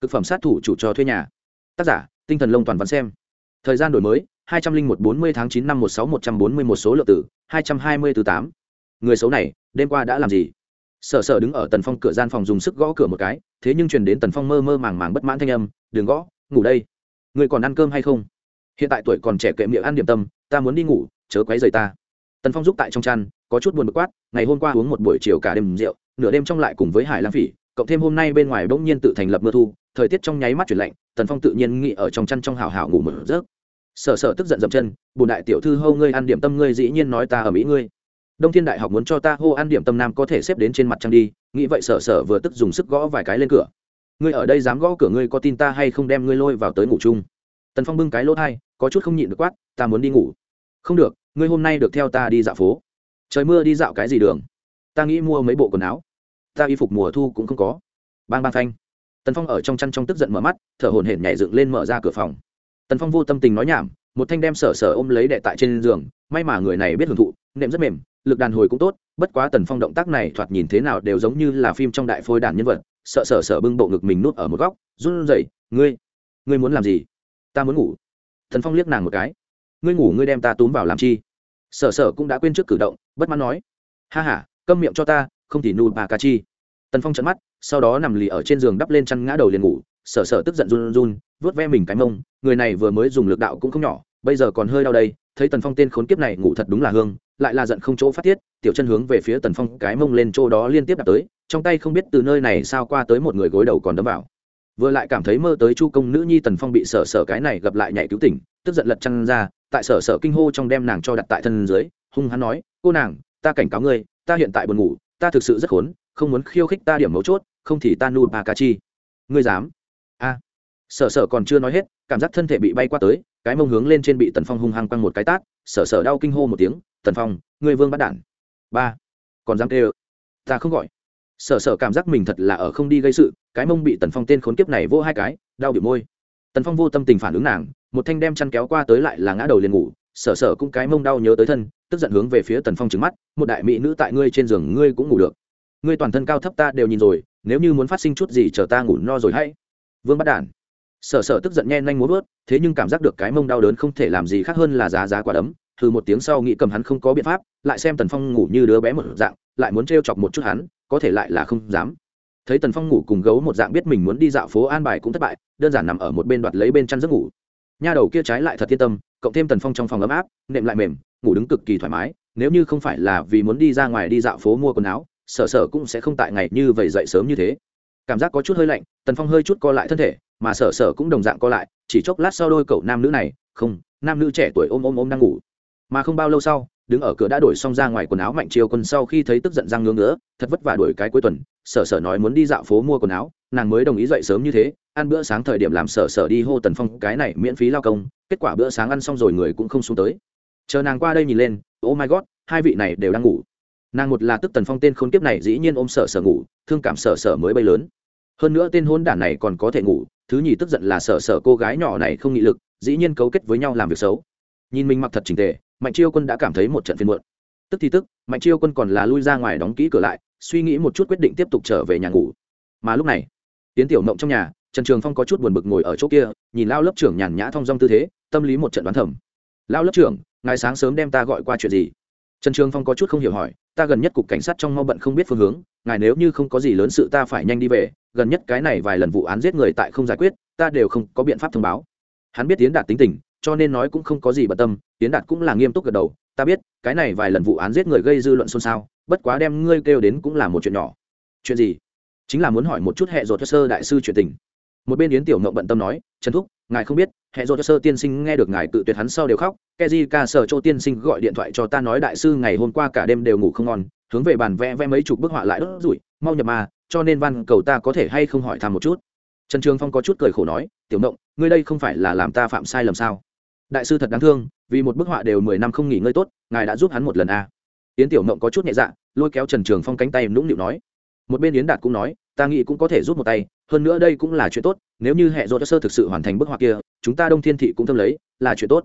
Thực phẩm sát thủ chủ cho thuê nhà. Tác giả, tinh thần lông toàn văn xem. Thời gian đổi mới, hai trăm linh một bốn mươi tháng chín năm một sáu một trăm bốn mươi một số lượng tử hai trăm hai mươi từ tám. Người xấu này, đêm qua đã làm gì? Sở sở đứng ở tần phong cửa gian phòng dùng sức gõ cửa một cái, thế nhưng truyền đến tần phong mơ mơ màng màng bất mãn thanh âm, đừng gõ, ngủ đây. Người còn ăn cơm hay không? Hiện tại tuổi còn trẻ kệ miệng ăn điểm tâm, ta muốn đi ngủ, chớ quấy rầy ta. Tần phong giúp tại trong chăn, có chút buồn bực quát, ngày hôm qua uống một buổi chiều cả đêm rượu, nửa đêm trong lại cùng với hải lam phỉ, cộng thêm hôm nay bên ngoài bỗng nhiên tự thành lập mưa thu, thời tiết trong nháy mắt chuyển lạnh, tần phong tự nhiên nghĩ ở trong chăn trong hào hào ngủ một giấc. Sở sở tức giận dậm chân, bùn đại tiểu thư hâu ngươi ăn điểm tâm ngươi dĩ nhiên nói ta ở mỹ ngươi đông thiên đại học muốn cho ta hô ăn điểm tâm nam có thể xếp đến trên mặt trăng đi, nghĩ vậy sở sở vừa tức dùng sức gõ vài cái lên cửa. Ngươi ở đây dám gõ cửa ngươi có tin ta hay không đem ngươi lôi vào tới ngủ chung? Tần phong bưng cái lỗ thai, có chút không nhịn được quát, ta muốn đi ngủ. Không được, ngươi hôm nay được theo ta đi dạo phố. Trời mưa đi dạo cái gì đường? Ta nghĩ mua mấy bộ quần áo. Ta y phục mùa thu cũng không có. Bang bang phanh. Tần phong ở trong chăn trong tức giận mở mắt, thở hổn hển nhảy dựng lên mở ra cửa phòng. Tần phong vô tâm tình nói nhảm, một thanh đem sở sở ôm lấy đệ tại trên giường, may mà người này biết hưởng thụ, nệm rất mềm lực đàn hồi cũng tốt, bất quá tần phong động tác này thoạt nhìn thế nào đều giống như là phim trong đại phôi đàn nhân vật, sợ sợ sợ bưng bộ ngực mình nuốt ở một góc, run rẩy, ngươi ngươi muốn làm gì? Ta muốn ngủ. Thần phong liếc nàng một cái. Ngươi ngủ, ngươi đem ta túm vào làm chi? Sở sở cũng đã quên trước cử động, bất mãn nói. Ha h a câm miệng cho ta, không thì nụ bà ca chi. Tần phong trận mắt, sau đó nằm lì ở trên giường đắp lên chăn ngã đầu liền ngủ sở sở tức giận run run vớt ve mình cái mông. Người này vừa mới dùng lực đạo cũng không nhỏ, bây giờ còn hơi đau đây, thấy tần phong tên khốn kiếp này ngủ thật đúng là hương lại là giận không chỗ phát tiết, tiểu chân hướng về phía tần phong cái mông lên chỗ đó liên tiếp đạp tới, trong tay không biết từ nơi này sao qua tới một người gối đầu còn đấm vào. Vừa lại cảm thấy mơ tới chu công nữ nhi tần phong bị sở sở cái này gặp lại nhảy cứu tỉnh, tức giận lật chăn ra, tại sở sở kinh hô trong đem nàng cho đặt tại thân dưới, hung hắn nói, cô nàng, ta cảnh cáo ngươi, ta hiện tại buồn ngủ, ta thực sự rất khốn, không muốn khiêu khích ta điểm mấu chốt, không thì ta nu ba ca chi. Ngươi dám? A. Sở sở còn chưa nói hết, cảm giác thân thể bị bay qua tới, cái mông hướng lên trên bị tần phong hung hăng quăng một cái tát, sở sở đau kinh hô một tiếng tần phong, ngươi vương bắt đản ba. Còn dám kêu? Ta không gọi. Sở sở cảm giác mình thật là ở không đi gây sự, cái mông bị tần phong tên khốn kiếp này vô hai cái, đau bị môi. Tần phong vô tâm tình phản ứng nàng, một thanh đem chăn kéo qua tới lại là ngã đầu liền ngủ, sở sở cũng cái mông đau nhớ tới thân, tức giận hướng về phía tần phong trứng mắt, một đại mỹ nữ tại ngươi trên giường ngươi cũng ngủ được. Ngươi toàn thân cao thấp ta đều nhìn rồi, nếu như muốn phát sinh chút gì chờ ta ngủ no rồi hay vương bắt đản sở sở tức giận nhen nhanh muốn vớt, thế nhưng cảm giác được cái mông đau đớn không thể làm gì khác hơn là giá giá quả đấm thử một tiếng sau nghĩ cầm hắn không có biện pháp, lại xem tần phong ngủ như đứa bé một dạng, lại muốn trêu chọc một chút hắn, có thể lại là không dám. Thấy tần phong ngủ cùng gấu một dạng biết mình muốn đi dạo phố an bài cũng thất bại, đơn giản nằm ở một bên đoạt lấy bên chăn giấc ngủ. Nha đầu kia trái lại thật yên tâm, cộng thêm tần phong trong phòng ấm áp, nệm lại mềm, ngủ đứng cực kỳ thoải mái, nếu như không phải là vì muốn đi ra ngoài đi dạo phố mua quần áo sở sở cũng sẽ không tại ngày như vậy dậy sớm như thế. Cảm giác có chút hơi lạnh, tần phong hơi chút co lại thân thể, mà sở sở cũng đồng dạng co lại, chỉ chốc lát sau đôi cậu nam nữ này, không, nam nữ trẻ tuổi ôm ôm ôm đang ngủ mà không bao lâu sau, đứng ở cửa đã đổi xong ra ngoài quần áo mạnh chiều quân sau khi thấy tức giận răng ngưỡng ngứa, thật vất vả đổi cái cuối tuần, sở sở nói muốn đi dạo phố mua quần áo, nàng mới đồng ý dậy sớm như thế, ăn bữa sáng thời điểm làm sở sở đi hô tần phong cái này miễn phí lao công, kết quả bữa sáng ăn xong rồi người cũng không xuống tới. Chờ nàng qua đây nhìn lên oh my god, hai vị này đều đang ngủ. Nàng một là tức tần phong tên khốn kiếp này dĩ nhiên ôm sở sở ngủ, thương cảm sở sở mới bay lớn. Hơn nữa tên hôn đản này còn có thể ngủ, thứ nhì tức giận là sở sở cô gái nhỏ này không nghị lực, dĩ nhiên cấu kết với nhau làm việc xấu. Nhìn mình mặc thật trình tề mạnh chiêu quân đã cảm thấy một trận phiên muộn. Tức thì tức, mạnh chiêu quân còn là lui ra ngoài đóng kỹ cửa lại, suy nghĩ một chút quyết định tiếp tục trở về nhà ngủ. Mà lúc này tiến tiểu mộng trong nhà, trần trường phong có chút buồn bực ngồi ở chỗ kia, nhìn lao lớp trưởng nhàn nhã thong dong tư thế, tâm lý một trận đoán thẩm lao lớp trưởng, ngài sáng sớm đem ta gọi qua chuyện gì? Trần trường phong có chút không hiểu hỏi, ta gần nhất cục cảnh sát trong mau bận không biết phương hướng, ngài nếu như không có gì lớn sự ta phải nhanh đi về, gần nhất cái này vài lần vụ án giết người tại không giải quyết, ta đều không có biện pháp thông báo. Hắn biết tiến đạt tính tình cho nên nói cũng không có gì bận tâm tiến đạt cũng là nghiêm túc gật đầu, ta biết, cái này vài lần vụ án giết người gây dư luận xôn xao, bất quá đem ngươi kêu đến cũng là một chuyện nhỏ. Chuyện gì? Chính là muốn hỏi một chút hệ dột cho sơ đại sư chuyện tình. Một bên yến tiểu ngộng bận tâm nói, trần thúc, ngài không biết, hệ dột cho sơ tiên sinh nghe được ngài tự tuyệt hắn sau đều khóc keji ca sở châu tiên sinh gọi điện thoại cho ta nói đại sư ngày hôm qua cả đêm đều ngủ không ngon, hướng về bàn vẽ vẽ mấy chục bức họa lại đốt rủi, mau nhập mà, cho nên văn cầu ta có thể hay không hỏi thăm một chút? Trần trường phong có chút cười khổ nói, tiểu ngộng, ngươi đây không phải là làm ta phạm sai lầm sao? Đại sư thật đáng thương, vì một bức họa đều mười năm không nghỉ ngơi tốt, ngài đã giúp hắn một lần a à. yến tiểu mộng có chút nhẹ dạ lôi kéo trần trường phong cánh tay nũng nịu nói một bên yến đạt cũng nói, ta nghĩ cũng có thể giúp một tay, hơn nữa đây cũng là chuyện tốt, nếu như hệ dô sơ thực sự hoàn thành bức họa kia, chúng ta đông thiên thị cũng thâm lấy, là chuyện tốt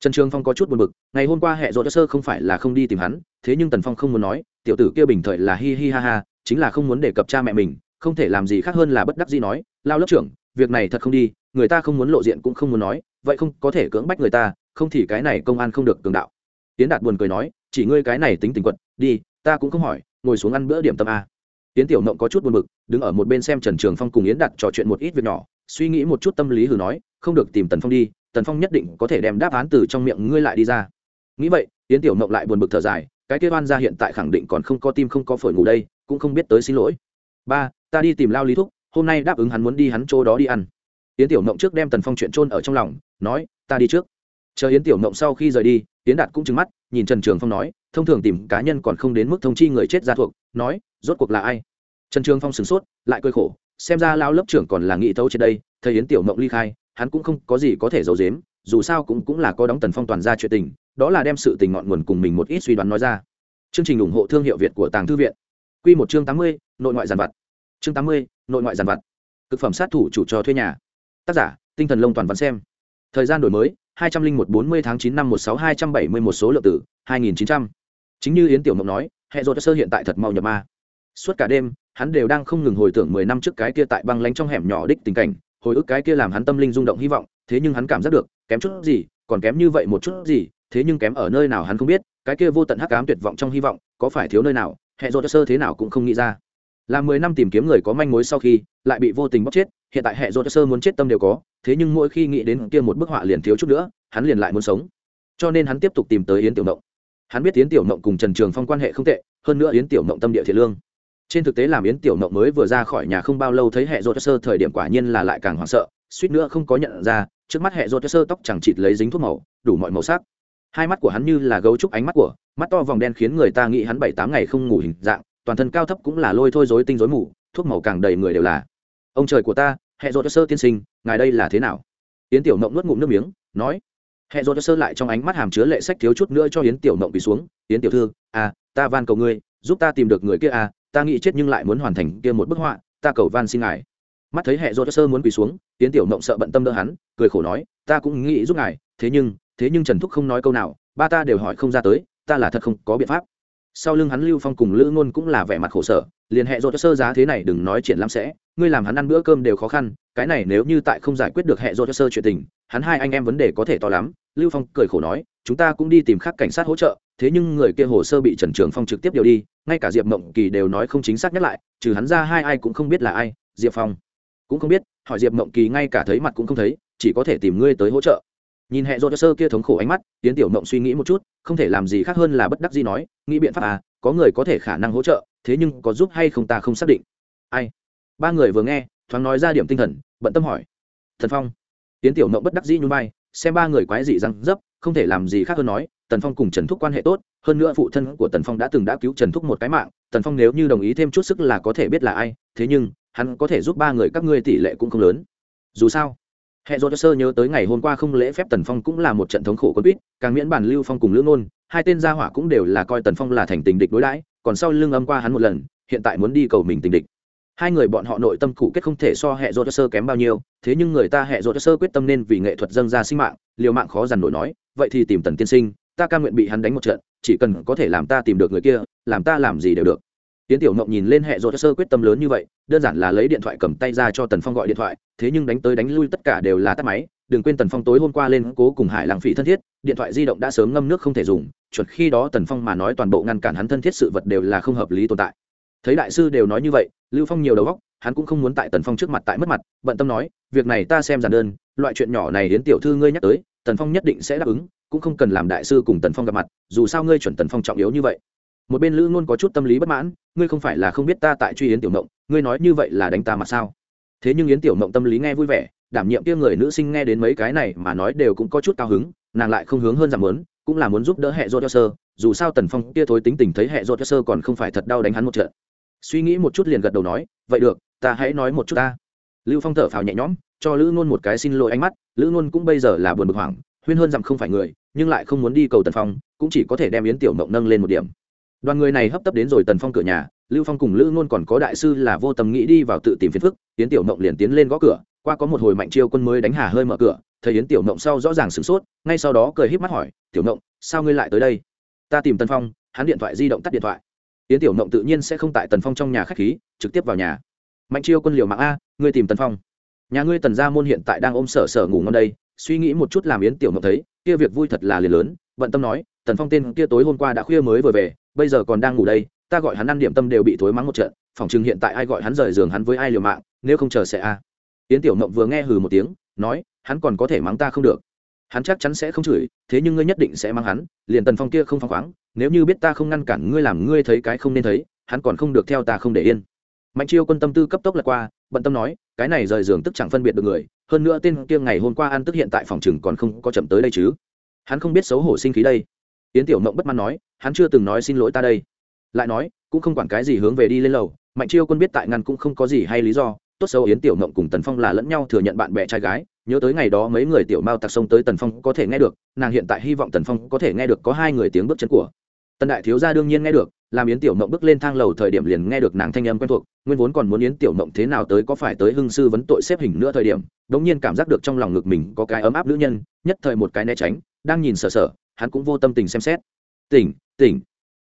trần trường phong có chút buồn bực, ngày hôm qua hệ dô sơ không phải là không đi tìm hắn, thế nhưng tần phong không muốn nói, tiểu tử kia bình thời là hi hi ha ha, chính là không muốn đề cập cha mẹ mình, không thể làm gì khác hơn là bất đắc dĩ nói, lao lớp trưởng, việc này thật không đi, người ta không muốn lộ diện cũng không muốn nói vậy không có thể cưỡng bách người ta, không thì cái này công an không được cường đạo. Tiến đạt buồn cười nói, chỉ ngươi cái này tính tình quật, đi, ta cũng không hỏi, ngồi xuống ăn bữa điểm tâm a. Tiến tiểu mộng có chút buồn bực, đứng ở một bên xem trần trường phong cùng yến đạt trò chuyện một ít việc nhỏ, suy nghĩ một chút tâm lý hừ nói, không được tìm tần phong đi, tần phong nhất định có thể đem đáp án từ trong miệng ngươi lại đi ra. Nghĩ vậy, yến tiểu mộng lại buồn bực thở dài, cái kế oan ra hiện tại khẳng định còn không có tim không có phổi ngủ đây, cũng không biết tới xin lỗi. Ba, ta đi tìm lao lý thúc, hôm nay đáp ứng hắn muốn đi hắn chỗ đó đi ăn yến tiểu mộng trước đem tần phong chuyện trôn ở trong lòng, nói, ta đi trước. Chờ yến tiểu mộng sau khi rời đi, yến đạt cũng trừng mắt, nhìn trần trường phong nói, thông thường tìm cá nhân còn không đến mức thông chi người chết ra thuộc. Nói, rốt cuộc là ai? Trần trường phong sửng sốt, lại cơi khổ, xem ra lao lớp trưởng còn là nghị thấu trên đây thầy yến tiểu mộng ly khai, hắn cũng không có gì có thể giấu giếm, dù sao cũng cũng là có đóng tần phong toàn ra chuyện tình, đó là đem sự tình ngọn nguồn cùng mình một ít suy đoán nói ra. Chương trình ủng hộ thương hiệu việt của tàng thư viện. Q một chương tám mươi, nội ngoại giàn vặt. Chương tám mươi, nội ngoại giàn vặt. Thực phẩm sát thủ chủ cho thuê nhà tác giả, tinh thần lông toàn văn xem. Thời gian đổi mới, hai trăm linh một bốn mươi tháng chín năm một sáu hai trăm bảy mươi một số lượng tử hai nghìn chín trăm. Chính như yến tiểu mộng nói, hệ dột sơ hiện tại thật mau nhập ma. Suốt cả đêm, hắn đều đang không ngừng hồi tưởng mười năm trước cái kia tại băng lánh trong hẻm nhỏ đích tình cảnh, hồi ức cái kia làm hắn tâm linh rung động hy vọng, thế nhưng hắn cảm giác được, kém chút gì, còn kém như vậy một chút gì, thế nhưng kém ở nơi nào hắn không biết, cái kia vô tận hắc ám tuyệt vọng trong hy vọng, có phải thiếu nơi nào, hệ dột sơ thế nào cũng không nghĩ ra. Là mười năm tìm kiếm người có manh mối sau khi, lại bị vô tình bóc chết hiện tại hệ dột sơ muốn chết tâm đều có, thế nhưng mỗi khi nghĩ đến kia một bức họa liền thiếu chút nữa, hắn liền lại muốn sống. Cho nên hắn tiếp tục tìm tới yến tiểu mộng hắn biết yến tiểu mộng cùng trần trường phong quan hệ không tệ, hơn nữa yến tiểu mộng tâm địa thiện lương. Trên thực tế làm yến tiểu mộng mới vừa ra khỏi nhà không bao lâu thấy hệ dột sơ thời điểm quả nhiên là lại càng hoảng sợ, suýt nữa không có nhận ra, trước mắt hệ dột sơ tóc chẳng chịt lấy dính thuốc màu, đủ mọi màu sắc. Hai mắt của hắn như là gấu trúc ánh mắt của, mắt to vòng đen khiến người ta nghĩ hắn bảy tám ngày không ngủ hình dạng, toàn thân cao thấp cũng là lôi thôi dối tinh dối mù, thuốc màu càng đầy người đều là ông trời của ta hệ dột sơ tiên sinh, ngài đây là thế nào? Yến tiểu mộng nuốt ngụm nước miếng, nói hệ dột sơ lại trong ánh mắt hàm chứa lệ sách thiếu chút nữa cho yến tiểu mộng bị xuống. Yến tiểu thư à ta van cầu ngươi, giúp ta tìm được người kia à ta nghĩ chết nhưng lại muốn hoàn thành kia một bức họa, ta cầu van xin ngài. Mắt thấy hệ dột sơ muốn quỳ xuống, yến tiểu mộng sợ bận tâm đỡ hắn, cười khổ nói, ta cũng nghĩ giúp ngài, thế nhưng thế nhưng trần thúc không nói câu nào, ba ta đều hỏi không ra tới, ta là thật không có biện pháp sau lưng hắn lưu phong cùng lữ ngôn cũng là vẻ mặt khổ sở, liền hệ dột cho sơ giá thế này đừng nói chuyện lắm sẽ, ngươi làm hắn ăn bữa cơm đều khó khăn, cái này nếu như tại không giải quyết được hệ dột cho sơ chuyện tình, hắn hai anh em vấn đề có thể to lắm. Lưu phong cười khổ nói, chúng ta cũng đi tìm khắc cảnh sát hỗ trợ, thế nhưng người kia hồ sơ bị trần trường phong trực tiếp điều đi, ngay cả diệp mộng kỳ đều nói không chính xác nhắc lại, trừ hắn ra hai ai cũng không biết là ai, diệp phong cũng không biết, hỏi diệp mộng kỳ ngay cả thấy mặt cũng không thấy, chỉ có thể tìm ngươi tới hỗ trợ nhìn hệ dỗ cho sơ kia thống khổ ánh mắt tiến tiểu mộng suy nghĩ một chút, không thể làm gì khác hơn là bất đắc gì nói, nghĩ biện pháp à có người có thể khả năng hỗ trợ, thế nhưng có giúp hay không ta không xác định. Ai? Ba người vừa nghe, thoáng nói ra điểm tinh thần, bận tâm hỏi. Thần phong. Tiến tiểu mộng bất đắc dĩ nhún vai, xem ba người quái dị răng dấp, không thể làm gì khác hơn nói, tần phong cùng trần thúc quan hệ tốt, hơn nữa phụ thân của tần phong đã từng đã cứu trần thúc một cái mạng, tần phong nếu như đồng ý thêm chút sức là có thể biết là ai, thế nhưng, hắn có thể giúp ba người các ngươi tỷ lệ cũng không lớn. Dù sao hệ dỗ sơ nhớ tới ngày hôm qua không lễ phép tần phong cũng là một trận thống khổ quân quýt càng miễn bản lưu phong cùng lưỡng nôn hai tên gia hỏa cũng đều là coi tần phong là thành tình địch đối đãi, còn sau lưng âm qua hắn một lần, hiện tại muốn đi cầu mình tình địch. Hai người bọn họ nội tâm cụ kết không thể so hệ dỗ sơ kém bao nhiêu, thế nhưng người ta hệ dỗ sơ quyết tâm nên vì nghệ thuật dâng ra sinh mạng, liều mạng khó dằn nổi nói, vậy thì tìm tần tiên sinh, ta ca nguyện bị hắn đánh một trận, chỉ cần có thể làm ta tìm được người kia, làm ta làm gì đều được tiến tiểu mộng nhìn lên hệ dỗ sơ quyết tâm lớn như vậy, đơn giản là lấy điện thoại cầm tay ra cho tần phong gọi điện thoại, thế nhưng đánh tới đánh lui tất cả đều là tắt máy. Đừng quên tần phong tối hôm qua lên cố cùng hải lãng phỉ thân thiết, điện thoại di động đã sớm ngâm nước không thể dùng, chuẩn khi đó tần phong mà nói toàn bộ ngăn cản hắn thân thiết sự vật đều là không hợp lý tồn tại. Thấy đại sư đều nói như vậy, lưu phong nhiều đầu góc hắn cũng không muốn tại tần phong trước mặt tại mất mặt, bận tâm nói, việc này ta xem giản đơn, loại chuyện nhỏ này đến tiểu thư ngươi nhắc tới, tần phong nhất định sẽ đáp ứng, cũng không cần làm đại sư cùng tần phong gặp mặt, dù sao ngươi chuẩn tần phong trọng yếu như vậy một bên lữ ngôn có chút tâm lý bất mãn, ngươi không phải là không biết ta tại truy yến tiểu mộng, ngươi nói như vậy là đánh ta mà sao? Thế nhưng yến tiểu mộng tâm lý nghe vui vẻ, đảm nhiệm kia người nữ sinh nghe đến mấy cái này mà nói đều cũng có chút cao hứng, nàng lại không hướng hơn giảm lớn cũng là muốn giúp đỡ hệ do cho sơ dù sao tần phong kia thối tính tình thấy hệ do cho sơ còn không phải thật đau đánh hắn một trận. Suy nghĩ một chút liền gật đầu nói, vậy được, ta hãy nói một chút ta. Lưu phong thở phào nhẹ nhõm, cho lữ ngôn một cái xin lỗi ánh mắt, lữ ngôn cũng bây giờ là buồn bực hoảng, huyên hơn dặm không phải người, nhưng lại không muốn đi cầu tần phong, cũng chỉ có thể đem yến tiểu mộng nâng lên một điểm đoàn người này hấp tấp đến rồi tần phong cửa nhà, lưu phong cùng lữ ngôn còn có đại sư là vô tầm nghĩ đi vào tự tìm phiền phức, yến tiểu mộng liền tiến lên gõ cửa, qua có một hồi mạnh chiêu quân mới đánh hà hơi mở cửa, thấy yến tiểu mộng sau rõ ràng sửng sốt, ngay sau đó cười híp mắt hỏi, tiểu mộng, sao ngươi lại tới đây? Ta tìm tần phong, hắn điện thoại di động tắt điện thoại. Yến tiểu mộng tự nhiên sẽ không tại tần phong trong nhà khách khí, trực tiếp vào nhà. Mạnh chiêu quân liều mạng a, ngươi tìm tần phong. Nhà ngươi tần gia môn hiện tại đang ôm sở sở ngủ ngon đây, suy nghĩ một chút làm yến tiểu mộng thấy, kia việc vui thật là liền lớn, bận tâm nói, tần phong tên kia tối hôm qua đã khuya mới vừa về bây giờ còn đang ngủ đây, ta gọi hắn ăn điểm tâm đều bị thối mắng một trận, phòng chừng hiện tại ai gọi hắn rời giường hắn với ai liều mạng, nếu không chờ sẽ a. Yến tiểu mộng vừa nghe hừ một tiếng, nói, hắn còn có thể mắng ta không được. Hắn chắc chắn sẽ không chửi, thế nhưng ngươi nhất định sẽ mắng hắn, liền tần phong kia không phăng khoáng, nếu như biết ta không ngăn cản ngươi làm ngươi thấy cái không nên thấy, hắn còn không được theo ta không để yên. Mạnh chiêu quân tâm tư cấp tốc lật qua, bận tâm nói, cái này rời giường tức chẳng phân biệt được người, hơn nữa tên kia ngày hôm qua ăn tức hiện tại phòng chừng còn không có chậm tới đây chứ. Hắn không biết xấu hổ sinh khí đây. Yến tiểu mộng bất mãn nói hắn chưa từng nói xin lỗi ta đây. Lại nói cũng không quản cái gì hướng về đi lên lầu mạnh chiêu quân biết tại ngăn cũng không có gì hay lý do tốt xấu yến tiểu mộng cùng tần phong là lẫn nhau thừa nhận bạn bè trai gái nhớ tới ngày đó mấy người tiểu mao tặc sông tới tần phong có thể nghe được nàng hiện tại hy vọng tần phong có thể nghe được có hai người tiếng bước chân của. Tần đại thiếu gia đương nhiên nghe được làm yến tiểu mộng bước lên thang lầu thời điểm liền nghe được nàng thanh âm quen thuộc nguyên vốn còn muốn yến tiểu mộng thế nào tới có phải tới hưng sư vấn tội xếp hình nữa thời điểm đống nhiên cảm giác được trong lòng ngực mình có cái ấm áp nữ nhân nhất thời một cái né tránh đang nhìn sờ sờ, hắn cũng vô tâm tình xem xét tỉnh tỉnh.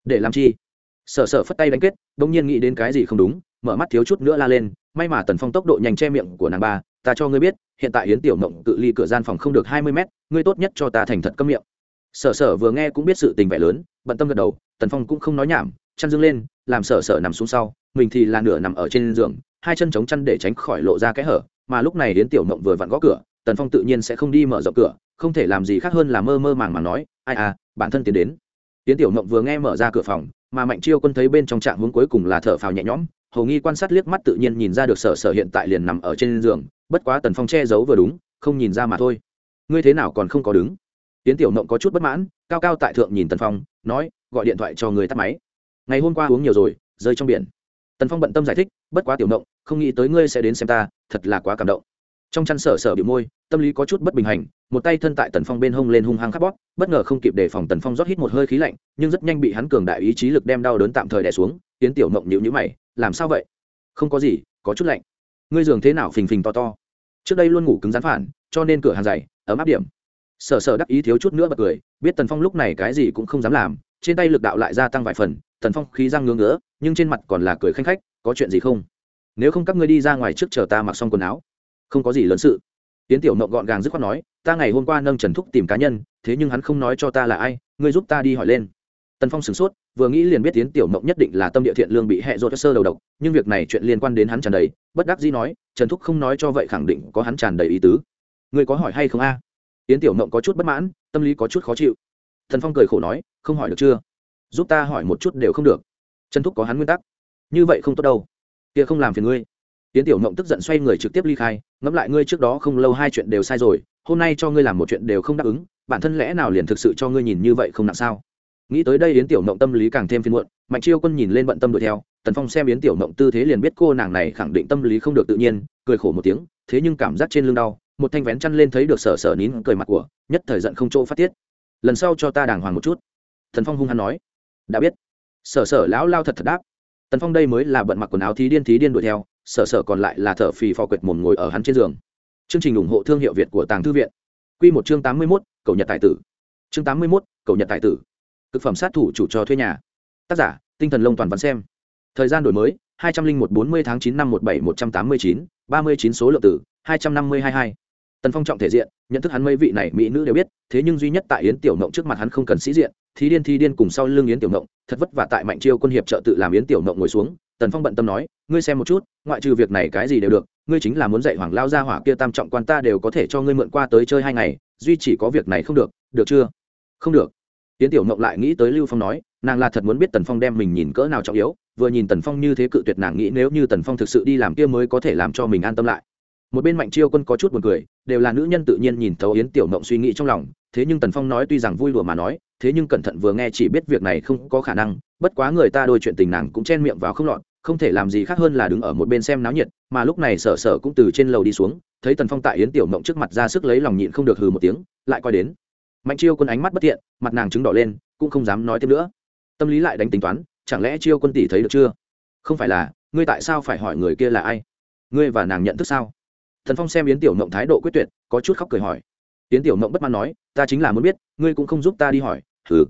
Để làm chi? Sở sở phất tay đánh kết đống nhiên nghĩ đến cái gì không đúng, mở mắt thiếu chút nữa la lên, may mà tần phong tốc độ nhanh che miệng của nàng ba, ta cho ngươi biết, hiện tại yến tiểu mộng cự ly cửa gian phòng không được hai mươi mét, ngươi tốt nhất cho ta thành thật câm miệng. Sở sở vừa nghe cũng biết sự tình vẻ lớn, bận tâm gật đầu, tần phong cũng không nói nhảm, chăn dưng lên, làm sở sở nằm xuống sau, mình thì là nửa nằm ở trên giường, hai chân chống chăn để tránh khỏi lộ ra cái hở, mà lúc này hiến tiểu mộng vừa vặn gõ cửa, tần phong tự nhiên sẽ không đi mở rộng cửa, không thể làm gì khác hơn là mơ mơ màng màng nói, ai à bản thân tiến đến tiến tiểu mộng vừa nghe mở ra cửa phòng, mà mạnh chiêu quân thấy bên trong trạng hướng cuối cùng là thở phào nhẹ nhõm hầu nghi quan sát liếc mắt tự nhiên nhìn ra được sở sở hiện tại liền nằm ở trên giường, bất quá tần phong che giấu vừa đúng, không nhìn ra mà thôi. Ngươi thế nào còn không có đứng? Tiến tiểu mộng có chút bất mãn, cao cao tại thượng nhìn tần phong, nói, gọi điện thoại cho người tắt máy. Ngày hôm qua uống nhiều rồi, rơi trong biển. Tần phong bận tâm giải thích, bất quá tiểu mộng, không nghĩ tới ngươi sẽ đến xem ta, thật là quá cảm động trong chăn sở sở bị môi, tâm lý có chút bất bình hành, một tay thân tại tần phong bên hông lên hung hăng khắp bóp, bất ngờ không kịp đề phòng tần phong rót hít một hơi khí lạnh, nhưng rất nhanh bị hắn cường đại ý chí lực đem đau đớn tạm thời đè xuống tiến tiểu mộng nhịu nhữ mày, làm sao vậy? Không có gì, có chút lạnh. Ngươi giường thế nào phình phình to to? Trước đây luôn ngủ cứng rắn phản, cho nên cửa hàng dày, ấm áp điểm. Sở sở đắc ý thiếu chút nữa bật cười, biết tần phong lúc này cái gì cũng không dám làm, trên tay lực đạo lại gia tăng vài phần, tần phong khí răng ngứa ngứa, nhưng trên mặt còn là cười khanh khách, có chuyện gì không? Nếu không các ngươi đi ra ngoài trước chờ ta mặc xong quần áo không có gì lớn sự. Tiến tiểu mộng gọn gàng dứt khoát nói, ta ngày hôm qua nâng trần thúc tìm cá nhân, thế nhưng hắn không nói cho ta là ai, ngươi giúp ta đi hỏi lên. Tần phong sửng sốt, vừa nghĩ liền biết tiến tiểu mộng nhất định là tâm địa thiện lương bị hẹ dột sơ đầu độc, nhưng việc này chuyện liên quan đến hắn tràn đầy, bất đắc dĩ nói, trần thúc không nói cho vậy khẳng định có hắn tràn đầy ý tứ. Ngươi có hỏi hay không a? Tiến tiểu mộng có chút bất mãn, tâm lý có chút khó chịu. Tần phong cười khổ nói, không hỏi được chưa? Giúp ta hỏi một chút đều không được. Trần thúc có hắn nguyên tắc. Như vậy không tốt đâu. Kia không làm phiền ngươi tiến tiểu mộng tức giận xoay người trực tiếp ly khai, ngẫm lại ngươi trước đó không lâu hai chuyện đều sai rồi, hôm nay cho ngươi làm một chuyện đều không đáp ứng, bản thân lẽ nào liền thực sự cho ngươi nhìn như vậy không nặng sao? Nghĩ tới đây yến tiểu mộng tâm lý càng thêm phiên muộn, mạnh chiêu quân nhìn lên bận tâm đuổi theo, tần phong xem yến tiểu mộng tư thế liền biết cô nàng này khẳng định tâm lý không được tự nhiên, cười khổ một tiếng, thế nhưng cảm giác trên lưng đau, một thanh vén chăn lên thấy được sở sở nín cười mặt của, nhất thời giận không chỗ phát tiết. Lần sau cho ta đàng hoàng một chút. Thần phong hung hăng nói. Đã biết. Sở sở lão lao thật thật đáp. Tần phong đây mới là bận mặc quần áo thí điên thí điên đuổi theo sở sở còn lại là thở phì phò quệt mồm ngồi ở hắn trên giường. Chương trình ủng hộ thương hiệu việt của tàng thư viện. Q một chương tám mươi mốt, cầu nhật tài tử. Chương tám mươi mốt, cầu nhật tài tử. Cực phẩm sát thủ chủ cho thuê nhà. Tác giả, tinh thần lông toàn văn xem. Thời gian đổi mới, hai trăm linh một bốn mươi tháng chín năm một bảy một trăm tám mươi chín, ba mươi chín số lượng tử hai trăm năm mươi hai hai. Tần phong trọng thể diện, nhận thức hắn mấy vị này mỹ nữ đều biết, thế nhưng duy nhất tại yến tiểu mộng trước mặt hắn không cần sĩ diện thí điên thi điên cùng sau lưng yến tiểu mộng thật vất vả tại mạnh chiêu quân hiệp trợ tự làm yến tiểu mộng ngồi xuống tần phong bận tâm nói, ngươi xem một chút, ngoại trừ việc này cái gì đều được, ngươi chính là muốn dạy hoàng lao gia hỏa kia tam trọng quan ta đều có thể cho ngươi mượn qua tới chơi hai ngày, duy chỉ có việc này không được được chưa? Không được. Yến tiểu mộng lại nghĩ tới lưu phong nói, nàng là thật muốn biết tần phong đem mình nhìn cỡ nào trọng yếu, vừa nhìn tần phong như thế cự tuyệt nàng nghĩ nếu như tần phong thực sự đi làm kia mới có thể làm cho mình an tâm lại. Một bên mạnh chiêu quân có chút buồn cười, đều là nữ nhân tự nhiên nhìn thấu yến tiểu mộng suy nghĩ trong lòng, thế nhưng tần phong nói tuy rằng vui đùa mà nói, thế nhưng cẩn thận vừa nghe chỉ biết việc này không có khả năng, bất quá người ta đôi chuyện tình nàng cũng chen miệng vào không lọt không thể làm gì khác hơn là đứng ở một bên xem náo nhiệt, mà lúc này sở sở cũng từ trên lầu đi xuống, thấy tần phong tại yến tiểu mộng trước mặt ra sức lấy lòng nhịn không được hừ một tiếng, lại coi đến. Mạnh chiêu quân ánh mắt bất thiện, mặt nàng chứng đỏ lên, cũng không dám nói thêm nữa. Tâm lý lại đánh tính toán, chẳng lẽ chiêu quân tỷ thấy được chưa? Không phải là, ngươi tại sao phải hỏi người kia là ai? Ngươi và nàng nhận thức sao? Thần phong xem yến tiểu mộng thái độ quyết tuyệt, có chút khóc cười hỏi. Yến tiểu mộng bất mãn nói, ta chính là muốn biết, ngươi cũng không giúp ta đi hỏi. Thử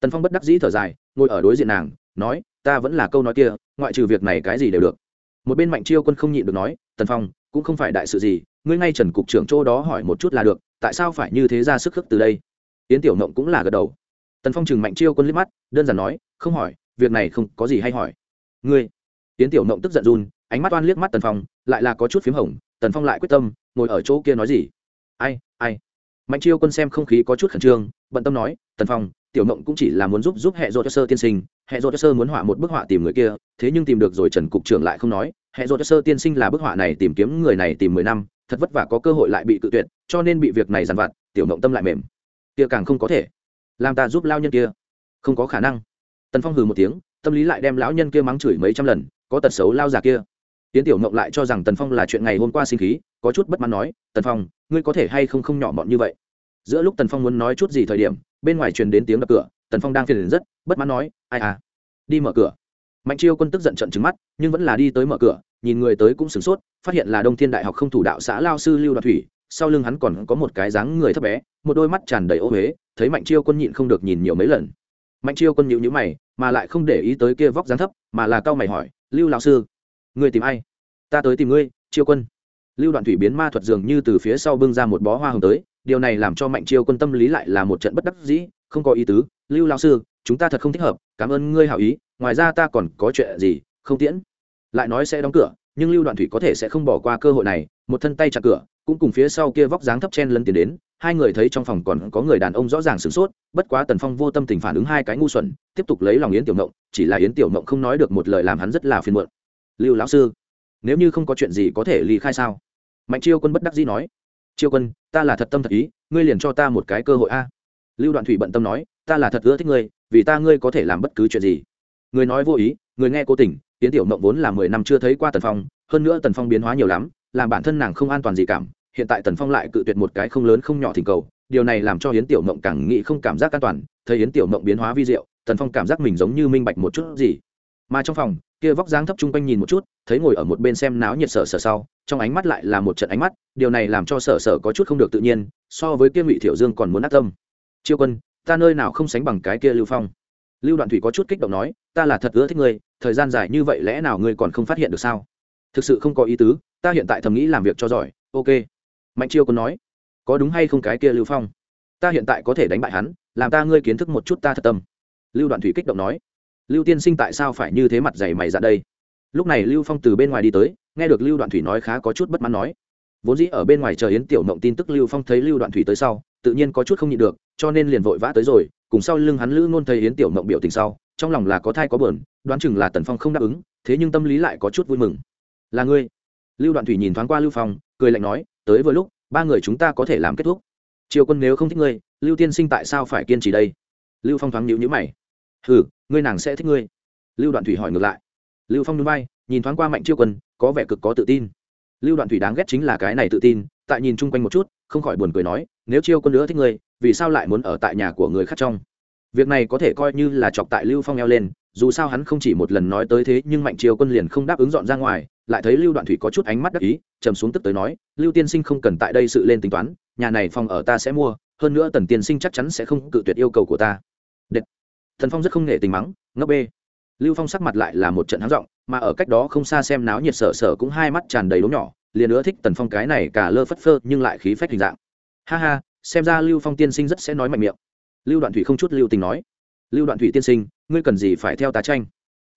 tần phong bất đắc dĩ thở dài, ngồi ở đối diện nàng, nói ta vẫn là câu nói kia, ngoại trừ việc này cái gì đều được. Một bên mạnh chiêu quân không nhịn được nói, tần phong, cũng không phải đại sự gì, ngươi ngay trần cục trưởng chỗ đó hỏi một chút là được, tại sao phải như thế ra sức khước từ đây? Yến tiểu mộng cũng là gật đầu. Tần phong chừng mạnh chiêu quân liếc mắt, đơn giản nói, không hỏi, việc này không có gì hay hỏi. Ngươi? Yến tiểu mộng tức giận run, ánh mắt oan liếc mắt tần phong, lại là có chút p h í m hồng, tần phong lại quyết tâm, ngồi ở chỗ kia nói gì? Ai ai? Mạnh chiêu quân xem không khí có chút khẩn trương, bận tâm nói, tần phong tiểu mộng cũng chỉ là muốn giúp giúp hệ dô cho sơ tiên sinh hệ dô cho sơ muốn họa một bức họa tìm người kia, thế nhưng tìm được rồi trần cục trưởng lại không nói hệ dô cho sơ tiên sinh là bức họa này tìm kiếm người này tìm mười năm, thật vất vả có cơ hội lại bị cự tuyệt, cho nên bị việc này dằn vặt, tiểu mộng tâm lại mềm. Kia càng không có thể. Làm ta giúp lao nhân kia. Không có khả năng. Tần phong hừ một tiếng, tâm lý lại đem lão nhân kia mắng chửi mấy trăm lần, có tật xấu lao già kia. Tiến tiểu mộng lại cho rằng tần phong là chuyện ngày hôm qua sinh khí, có chút bất mãn nói, tần phong, ngươi có thể hay không không nhỏ mọn như vậy? Giữa lúc tần phong muốn nói chút gì thời điểm bên ngoài truyền đến tiếng đập cửa, tần phong đang phiền rất, bất mãn nói, ai à đi mở cửa. Mạnh chiêu quân tức giận trận trứng mắt, nhưng vẫn là đi tới mở cửa, nhìn người tới cũng sửng sốt, phát hiện là đông thiên đại học không thủ đạo xã lao sư lưu đoạt thủy, sau lưng hắn còn có một cái dáng người thấp bé, một đôi mắt tràn đầy ô huế thấy mạnh chiêu quân nhịn không được nhìn nhiều mấy lần. Mạnh chiêu quân nhịu nhữ mày, mà lại không để ý tới kia vóc dáng thấp, mà là cao mày hỏi, lưu lao sư, người tìm ai? Ta tới tìm ngươi, chiêu quân. Lưu đoạn thủy biến ma thuật dường như từ phía sau bưng ra một bó hoa hồng tới điều này làm cho mạnh chiêu quân tâm lý lại là một trận bất đắc dĩ, không có ý tứ. Lưu lao sư, chúng ta thật không thích hợp, cảm ơn ngươi hảo ý, ngoài ra ta còn có chuyện gì, không tiễn. Lại nói sẽ đóng cửa, nhưng lưu đoạn thủy có thể sẽ không bỏ qua cơ hội này, một thân tay chặt cửa, cũng cùng phía sau kia vóc dáng thấp chen lấn tiến đến, hai người thấy trong phòng còn có người đàn ông rõ ràng sửng sốt, bất quá tần phong vô tâm tình phản ứng hai cái ngu xuẩn, tiếp tục lấy lòng yến tiểu mộng chỉ là yến tiểu mộng không nói được một lời làm hắn rất là phiền muộn. Lưu lão sư, nếu như không có chuyện gì có thể ly khai sao? Mạnh chiêu quân bất đắc dĩ nói chiêu quân, ta là thật tâm thật ý, ngươi liền cho ta một cái cơ hội a. Lưu đoạn thủy bận tâm nói, ta là thật ưa thích ngươi, vì ta ngươi có thể làm bất cứ chuyện gì. Người nói vô ý người nghe cố tình tiến tiểu mộng vốn là mười năm chưa thấy qua tần phong, hơn nữa tần phong biến hóa nhiều lắm, làm bản thân nàng không an toàn gì cảm, hiện tại tần phong lại cự tuyệt một cái không lớn không nhỏ thỉnh cầu, điều này làm cho hiến tiểu mộng càng nghĩ không cảm giác an toàn, thấy hiến tiểu mộng biến hóa vi diệu, tần phong cảm giác mình giống như minh bạch một chút gì. Mà trong phòng, kia vóc dáng thấp chung quanh nhìn một chút, thấy ngồi ở một bên xem náo nhiệt sở sở sau trong ánh mắt lại là một trận ánh mắt, điều này làm cho sở sở có chút không được tự nhiên, so với kia ngụy thiểu dương còn muốn ác tâm. Chiêu quân, ta nơi nào không sánh bằng cái kia lưu phong? Lưu đoạn thủy có chút kích động nói, ta là thật ưa thích ngươi, thời gian dài như vậy lẽ nào ngươi còn không phát hiện được sao? Thực sự không có ý tứ, ta hiện tại thầm nghĩ làm việc cho giỏi, ok. Mạnh chiêu Quân nói, có đúng hay không cái kia lưu phong? Ta hiện tại có thể đánh bại hắn, làm ta ngươi kiến thức một chút ta thật tâm. Lưu đoạn thủy kích động nói, lưu tiên sinh tại sao phải như thế mặt dày mày ra đây? Lúc này lưu phong từ bên ngoài đi tới, nghe được lưu đoạn thủy nói khá có chút bất mãn nói. Vốn dĩ ở bên ngoài chờ yến tiểu mộng tin tức lưu phong thấy lưu đoạn thủy tới sau, tự nhiên có chút không nhịn được, cho nên liền vội vã tới rồi, cùng sau lưng hắn lữ ngôn thấy yến tiểu mộng biểu tình sau, trong lòng là có thai có bờn đoán chừng là tần phong không đáp ứng, thế nhưng tâm lý lại có chút vui mừng. Là ngươi? Lưu đoạn thủy nhìn thoáng qua lưu phong, cười lạnh nói, tới vừa lúc, ba người chúng ta có thể làm kết thúc. Triều quân nếu không thích ngươi, lưu tiên sinh tại sao phải kiên trì đây? Lưu phong thoáng nhíu nhíu mày. Hừ, ngươi nàng sẽ thích ngươi. Lưu đoạn thủy hỏi ngược lại lưu phong núi bay nhìn thoáng qua mạnh chiêu quân, có vẻ cực có tự tin. Lưu đoạn thủy đáng ghét chính là cái này tự tin, tại nhìn chung quanh một chút, không khỏi buồn cười nói, nếu chiêu quân nữa thích ngươi, vì sao lại muốn ở tại nhà của người khác trong? Việc này có thể coi như là chọc tại lưu phong eo lên, dù sao hắn không chỉ một lần nói tới thế, nhưng mạnh chiêu quân liền không đáp ứng dọn ra ngoài, lại thấy lưu đoạn thủy có chút ánh mắt đắc ý, trầm xuống tức tới nói, lưu tiên sinh không cần tại đây sự lên tính toán, nhà này phòng ở ta sẽ mua, hơn nữa tần tiên sinh chắc chắn sẽ không cự tuyệt yêu cầu của ta. Đệt. thần phong rất không nể tình mắng, ngốc bê lưu phong sắc mặt lại là một trận háng rộng mà ở cách đó không xa xem náo nhiệt sở sở cũng hai mắt tràn đầy đốm nhỏ, liền ưa thích tần phong cái này cả lơ phất phơ nhưng lại khí phách hình dạng. Ha ha, xem ra lưu phong tiên sinh rất sẽ nói mạnh miệng. Lưu đoạn thủy không chút lưu tình nói. Lưu đoạn thủy tiên sinh, ngươi cần gì phải theo tá tranh?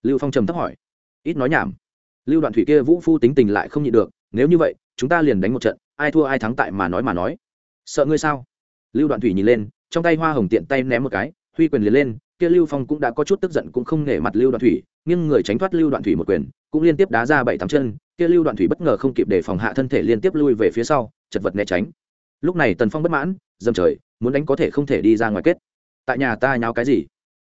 Lưu phong trầm thấp hỏi. Ít nói nhảm. Lưu đoạn thủy kia vũ phu tính tình lại không nhịn được, nếu như vậy, chúng ta liền đánh một trận, ai thua ai thắng tại mà nói mà nói. Sợ ngươi sao? Lưu đoạn thủy nhìn lên, trong tay hoa hồng tiện tay ném một cái, huy quyền liền lên kia lưu phong cũng đã có chút tức giận cũng không nể mặt lưu đoạn thủy nhưng người tránh thoát lưu đoạn thủy một quyền, cũng liên tiếp đá ra bảy tám chân, kia lưu đoạn thủy bất ngờ không kịp để phòng hạ thân thể liên tiếp lui về phía sau, chật vật né tránh. Lúc này tần phong bất mãn, dầm trời, muốn đánh có thể không thể đi ra ngoài kết. Tại nhà ta nháo cái gì?